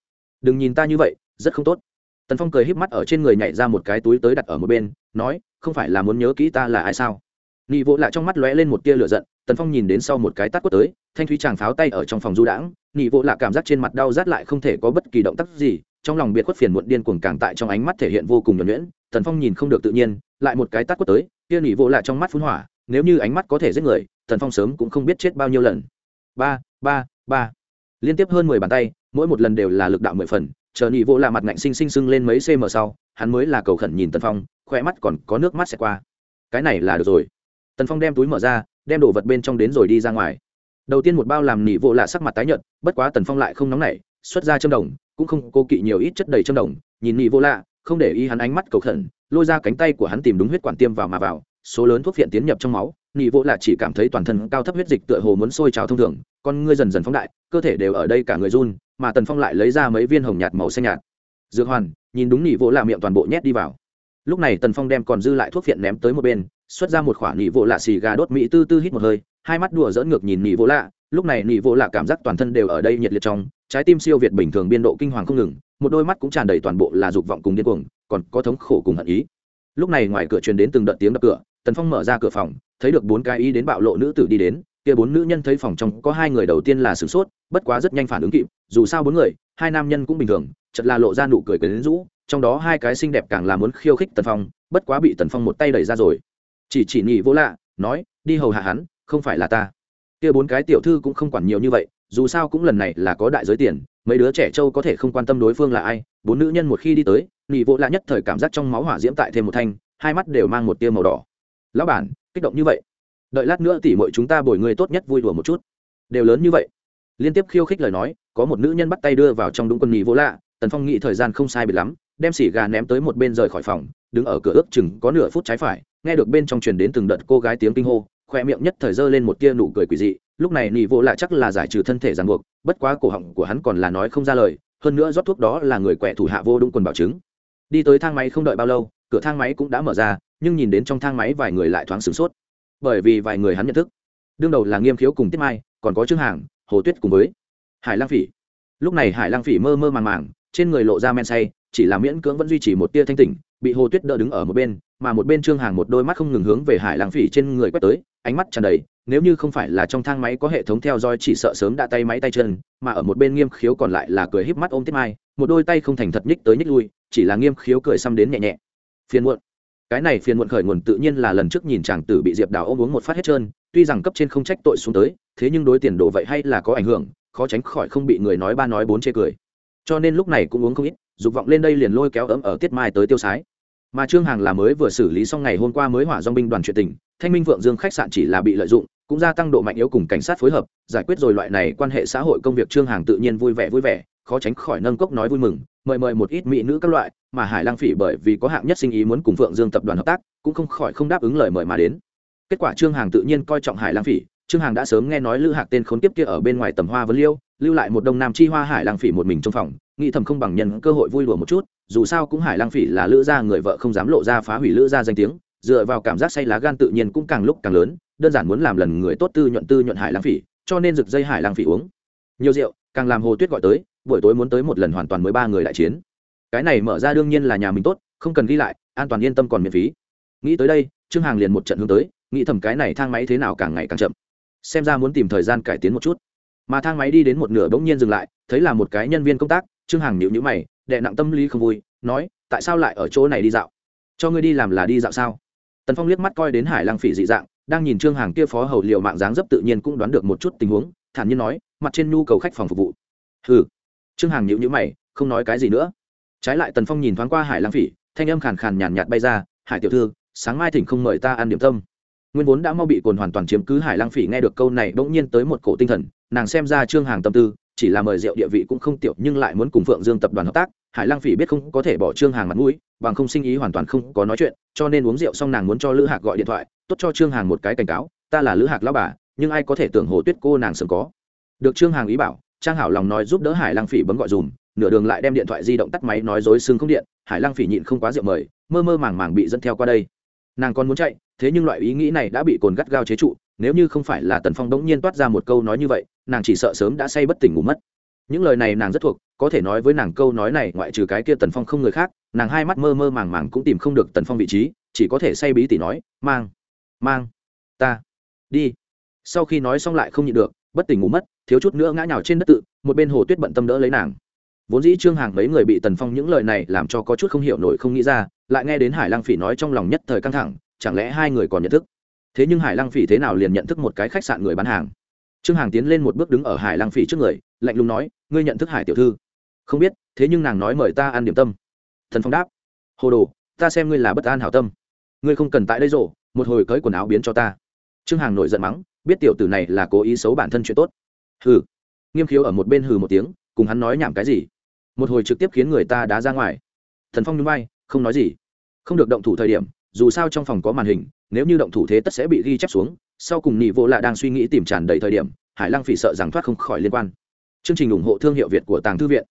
Đừng nhìn ta như vậy, rất không tốt. Tần phong cười híp mắt ở trên người nhảy ra một cái túi tới đặt ở một bên, nói, không phải là muốn nhớ kỹ ta là ai sao? Nị vỗ lại trong mắt lóe lên một tia lửa giận tần phong nhìn đến sau một cái tắt quất tới, thanh thúy chàng pháo tay ở trong phòng du đãng nị vỗ lạ cảm giác trên mặt đau rát lại không thể có bất kỳ động tác gì, trong lòng biệt khuất phiền muộn điên cuồng càng tại trong ánh mắt thể hiện vô cùng nhuẩn nhuyễn, tần phong nhìn không được tự nhiên, lại một cái tắt quất tới, kia nị vỗ lạ trong mắt phun hỏa, nếu như ánh mắt có thể giết người, tần phong sớm cũng không biết chết bao nhiêu lần. Ba ba ba. Liên tiếp hơn mười bàn tay, mỗi một lần đều là lực đạo mười phần, chờ nị vỗ lạ mặt ngạnh xinh xinh sưng lên mấy cm sau, hắn mới là cầu khẩn nhìn tần phong, khỏe mắt còn có nước mắt xẹt qua. Cái này là được rồi tần phong đem túi mở ra, đem đồ vật bên trong đến rồi đi ra ngoài. Đầu tiên một bao làm nỉ vô lạ sắc mặt tái nhợt, bất quá tần phong lại không nóng nảy, xuất ra châm đồng, cũng không cô kỵ nhiều ít chất đầy châm đồng, nhìn nỉ vô lạ, không để ý hắn ánh mắt cầu khẩn, lôi ra cánh tay của hắn tìm đúng huyết quản tiêm vào mà vào, số lớn thuốc phiện tiến nhập trong máu, nỉ vô lạ chỉ cảm thấy toàn thân cao thấp huyết dịch tựa hồ muốn sôi trào thông thường, con ngươi dần dần phóng đại, cơ thể đều ở đây cả người run, mà tần phong lại lấy ra mấy viên hồng nhạt màu xanh nhạt. Dược hoàn, nhìn đúng nỉ vô lạ miệng toàn bộ nhét đi vào. Lúc này tần phong đem còn dư lại thuốc phiện ném tới một bên xuất ra một khoản nỉ vô lạ xì gà đốt mỹ tư tư hít một hơi, hai mắt đùa dỡn ngược nhìn nỉ vô lạ, lúc này nỉ vô lạ cảm giác toàn thân đều ở đây nhiệt liệt trong, trái tim siêu việt bình thường biên độ kinh hoàng không ngừng, một đôi mắt cũng tràn đầy toàn bộ là dục vọng cùng điên cuồng, còn có thống khổ cùng hận ý. Lúc này ngoài cửa truyền đến từng đợt tiếng đập cửa, tần phong mở ra cửa phòng, thấy được bốn cái ý đến bạo lộ nữ tử đi đến, kia bốn nữ nhân thấy phòng trong có hai người đầu tiên là sửng sốt, bất quá rất nhanh phản ứng kịp, dù sao bốn người, hai nam nhân cũng bình thường chật là lộ ra nụ cười cười đến rũ, trong đó hai cái xinh đẹp càng là muốn khiêu khích tần phong, bất quá bị tần phong một tay đẩy ra rồi chỉ chỉ nhị vô lạ, nói, đi hầu hạ hắn, không phải là ta. Kia bốn cái tiểu thư cũng không quản nhiều như vậy, dù sao cũng lần này là có đại giới tiền, mấy đứa trẻ trâu có thể không quan tâm đối phương là ai. Bốn nữ nhân một khi đi tới nhị vô lạ nhất thời cảm giác trong máu hỏa diễm tại thêm một thanh, hai mắt đều mang một tia màu đỏ. Lão bản, kích động như vậy. Đợi lát nữa tỉ mọi chúng ta bồi người tốt nhất vui đùa một chút. Đều lớn như vậy. Liên tiếp khiêu khích lời nói, có một nữ nhân bắt tay đưa vào trong đúng quân nhị vô lạ, tần phong nghĩ thời gian không sai biệt lắm, đem xỉ gà ném tới một bên rời khỏi phòng, đứng ở cửa ước chừng có nửa phút trái phải nghe được bên trong truyền đến từng đợt cô gái tiếng kinh hô, khoe miệng nhất thời dơ lên một tia nụ cười quỷ dị, lúc này nị vô lại chắc là giải trừ thân thể ràng buộc, bất quá cổ họng của hắn còn là nói không ra lời, hơn nữa rót thuốc đó là người quẹ thủ hạ vô đúng quần bảo chứng. Đi tới thang máy không đợi bao lâu, cửa thang máy cũng đã mở ra, nhưng nhìn đến trong thang máy vài người lại thoáng sửng sốt. Bởi vì vài người hắn nhận thức. Đương đầu là nghiêm khiếu cùng tiết mai, còn có trương hàng, hồ tuyết cùng với hải lang phỉ. Lúc này hải lang phỉ mơ mơ màng màng, trên người lộ ra men say, chỉ là miễn cưỡng vẫn duy trì một tia thanh tỉnh, bị hồ tuyết đỡ đứng ở một bên mà một bên trương hàng một đôi mắt không ngừng hướng về hải lang phỉ trên người quét tới, ánh mắt tràn đầy, nếu như không phải là trong thang máy có hệ thống theo dõi chỉ sợ sớm đã tay máy tay chân, mà ở một bên nghiêm khiếu còn lại là cười híp mắt ôm tiết mai, một đôi tay không thành thật nhích tới nhích lui, chỉ là nghiêm khiếu cười xăm đến nhẹ nhẹ. Phiền muộn. Cái này phiền muộn khởi nguồn tự nhiên là lần trước nhìn chàng tử bị diệp đào ôm uống một phát hết trơn, tuy rằng cấp trên không trách tội xuống tới, thế nhưng đối tiền đồ vậy hay là có ảnh hưởng, khó tránh khỏi không bị người nói ba nói bốn chê cười. Cho nên lúc này cũng uống không ít, dục vọng lên đây liền lôi kéo ấm ở tiết mai tới tiêu sái mà trương hàng là mới vừa xử lý xong ngày hôm qua mới hỏa dong binh đoàn chuyện tình, thanh minh vượng dương khách sạn chỉ là bị lợi dụng, cũng gia tăng độ mạnh yếu cùng cảnh sát phối hợp, giải quyết rồi loại này quan hệ xã hội công việc trương hàng tự nhiên vui vẻ vui vẻ, khó tránh khỏi nâng cốc nói vui mừng, mời mời một ít mỹ nữ các loại, mà hải lang phỉ bởi vì có hạng nhất sinh ý muốn cùng phượng dương tập đoàn hợp tác, cũng không khỏi không đáp ứng lời mời mà đến. Kết quả trương hàng tự nhiên coi trọng hải lang phỉ, trương hàng đã sớm nghe nói lữ hạc tên khốn kiếp kia ở bên ngoài tầm hoa vấn liêu, lưu lại một đông nam chi hoa hải lang phỉ một mình trong phòng nghĩ thầm không bằng nhân cơ hội vui đùa một chút, dù sao cũng hải lang phỉ là lữ gia người vợ không dám lộ ra phá hủy lữ gia danh tiếng, dựa vào cảm giác say lá gan tự nhiên cũng càng lúc càng lớn, đơn giản muốn làm lần người tốt tư nhuận tư nhuận hải lang phỉ, cho nên rực dây hải lang phỉ uống. Nhiều rượu, càng làm hồ tuyết gọi tới, buổi tối muốn tới một lần hoàn toàn mới ba người đại chiến. Cái này mở ra đương nhiên là nhà mình tốt, không cần ghi lại, an toàn yên tâm còn miễn phí. Nghĩ tới đây, trương hàng liền một trận hướng tới, nghĩ thầm cái này thang máy thế nào càng ngày càng chậm. Xem ra muốn tìm thời gian cải tiến một chút. Mà thang máy đi đến một nửa bỗng nhiên dừng lại, thấy là một cái nhân viên công tác trương Hằng nhịu nhữ mày đệ nặng tâm lý không vui, nói, tại sao lại ở chỗ này đi dạo? Cho ngươi đi làm là đi dạo sao? Tần phong liếc mắt coi đến hải lăng phỉ dị dạng, đang nhìn trương hàng kia phó hầu liệu mạng dáng dấp tự nhiên cũng đoán được một chút tình huống, thản nhiên nói, mặt trên nhu cầu khách phòng phục vụ. Hừ. Trương hàng nhịu nhữ mày, không nói cái gì nữa. Trái lại tần phong nhìn thoáng qua hải lăng phỉ, thanh âm khàn khàn nhàn nhạt bay ra, hải tiểu thư, sáng mai thỉnh không mời ta ăn điểm tâm. Nguyên vốn đã mau bị cồn hoàn toàn chiếm cứ hải lăng phỉ nghe được câu này, bỗng nhiên tới một cổ tinh thần, nàng xem ra trương hàng tâm tư chỉ là mời rượu địa vị cũng không tiểu, nhưng lại muốn cùng phượng dương tập đoàn hợp tác, hải lăng phỉ biết không có thể bỏ trương hàng mặt mũi, bằng không sinh ý hoàn toàn không có nói chuyện, cho nên uống rượu xong nàng muốn cho lữ hạc gọi điện thoại, tốt cho trương hàng một cái cảnh cáo, ta là lữ hạc lao bà, nhưng ai có thể tưởng hồ tuyết cô nàng sớm có. Được trương hàng ý bảo, trang hảo lòng nói giúp đỡ hải lăng phỉ bấm gọi dùm, nửa đường lại đem điện thoại di động tắt máy nói dối xương không điện, hải lăng phỉ nhịn không quá rượu mời, mơ mơ màng màng bị dẫn theo qua đây. Nàng còn muốn chạy, thế nhưng loại ý nghĩ này đã bị cồn gắt gao chế trụ nếu như không phải là tần phong đống nhiên toát ra một câu nói như vậy, nàng chỉ sợ sớm đã say bất tỉnh ngủ mất. Những lời này nàng rất thuộc, có thể nói với nàng câu nói này, ngoại trừ cái kia tần phong không người khác, nàng hai mắt mơ mơ màng màng cũng tìm không được tần phong vị trí, chỉ có thể say bí tỉ nói, mang mang, ta, đi. Sau khi nói xong lại không nhịn được, bất tỉnh ngủ mất, thiếu chút nữa ngã nhào trên đất tự, một bên hồ tuyết bận tâm đỡ lấy nàng. Vốn dĩ trương hàng mấy người bị tần phong những lời này làm cho có chút không hiểu nổi không nghĩ ra, lại nghe đến hải Lang phỉ nói trong lòng nhất thời căng thẳng, chẳng lẽ hai người còn nhận thức? Thế nhưng hải lăng phỉ thế nào liền nhận thức một cái khách sạn người bán hàng? Trương hàng tiến lên một bước đứng ở hải lăng phỉ trước người, lạnh lùng nói, ngươi nhận thức hải tiểu thư? Không biết, thế nhưng nàng nói mời ta ăn điểm tâm. Thần phong đáp, hồ đồ, ta xem ngươi là bất an hảo tâm. Ngươi không cần tại đây rổ một hồi cởi quần áo biến cho ta. Trương hàng nổi giận mắng, biết tiểu tử này là cố ý xấu bản thân chuyện tốt. Hừ. Nghiêm khiếu ở một bên hừ một tiếng, cùng hắn nói nhảm cái gì? Một hồi trực tiếp khiến người ta đá ra ngoài. Thần phong nhún vai, không nói gì. Không được động thủ thời điểm dù sao trong phòng có màn hình, nếu như động thủ thế tất sẽ bị ghi chép xuống, sau cùng nhị vô lạ đang suy nghĩ tìm tràn đầy thời điểm, hải lăng phỉ sợ rằng thoát không khỏi liên quan. Chương trình ủng hộ thương hiệu việt của tàng thư viện.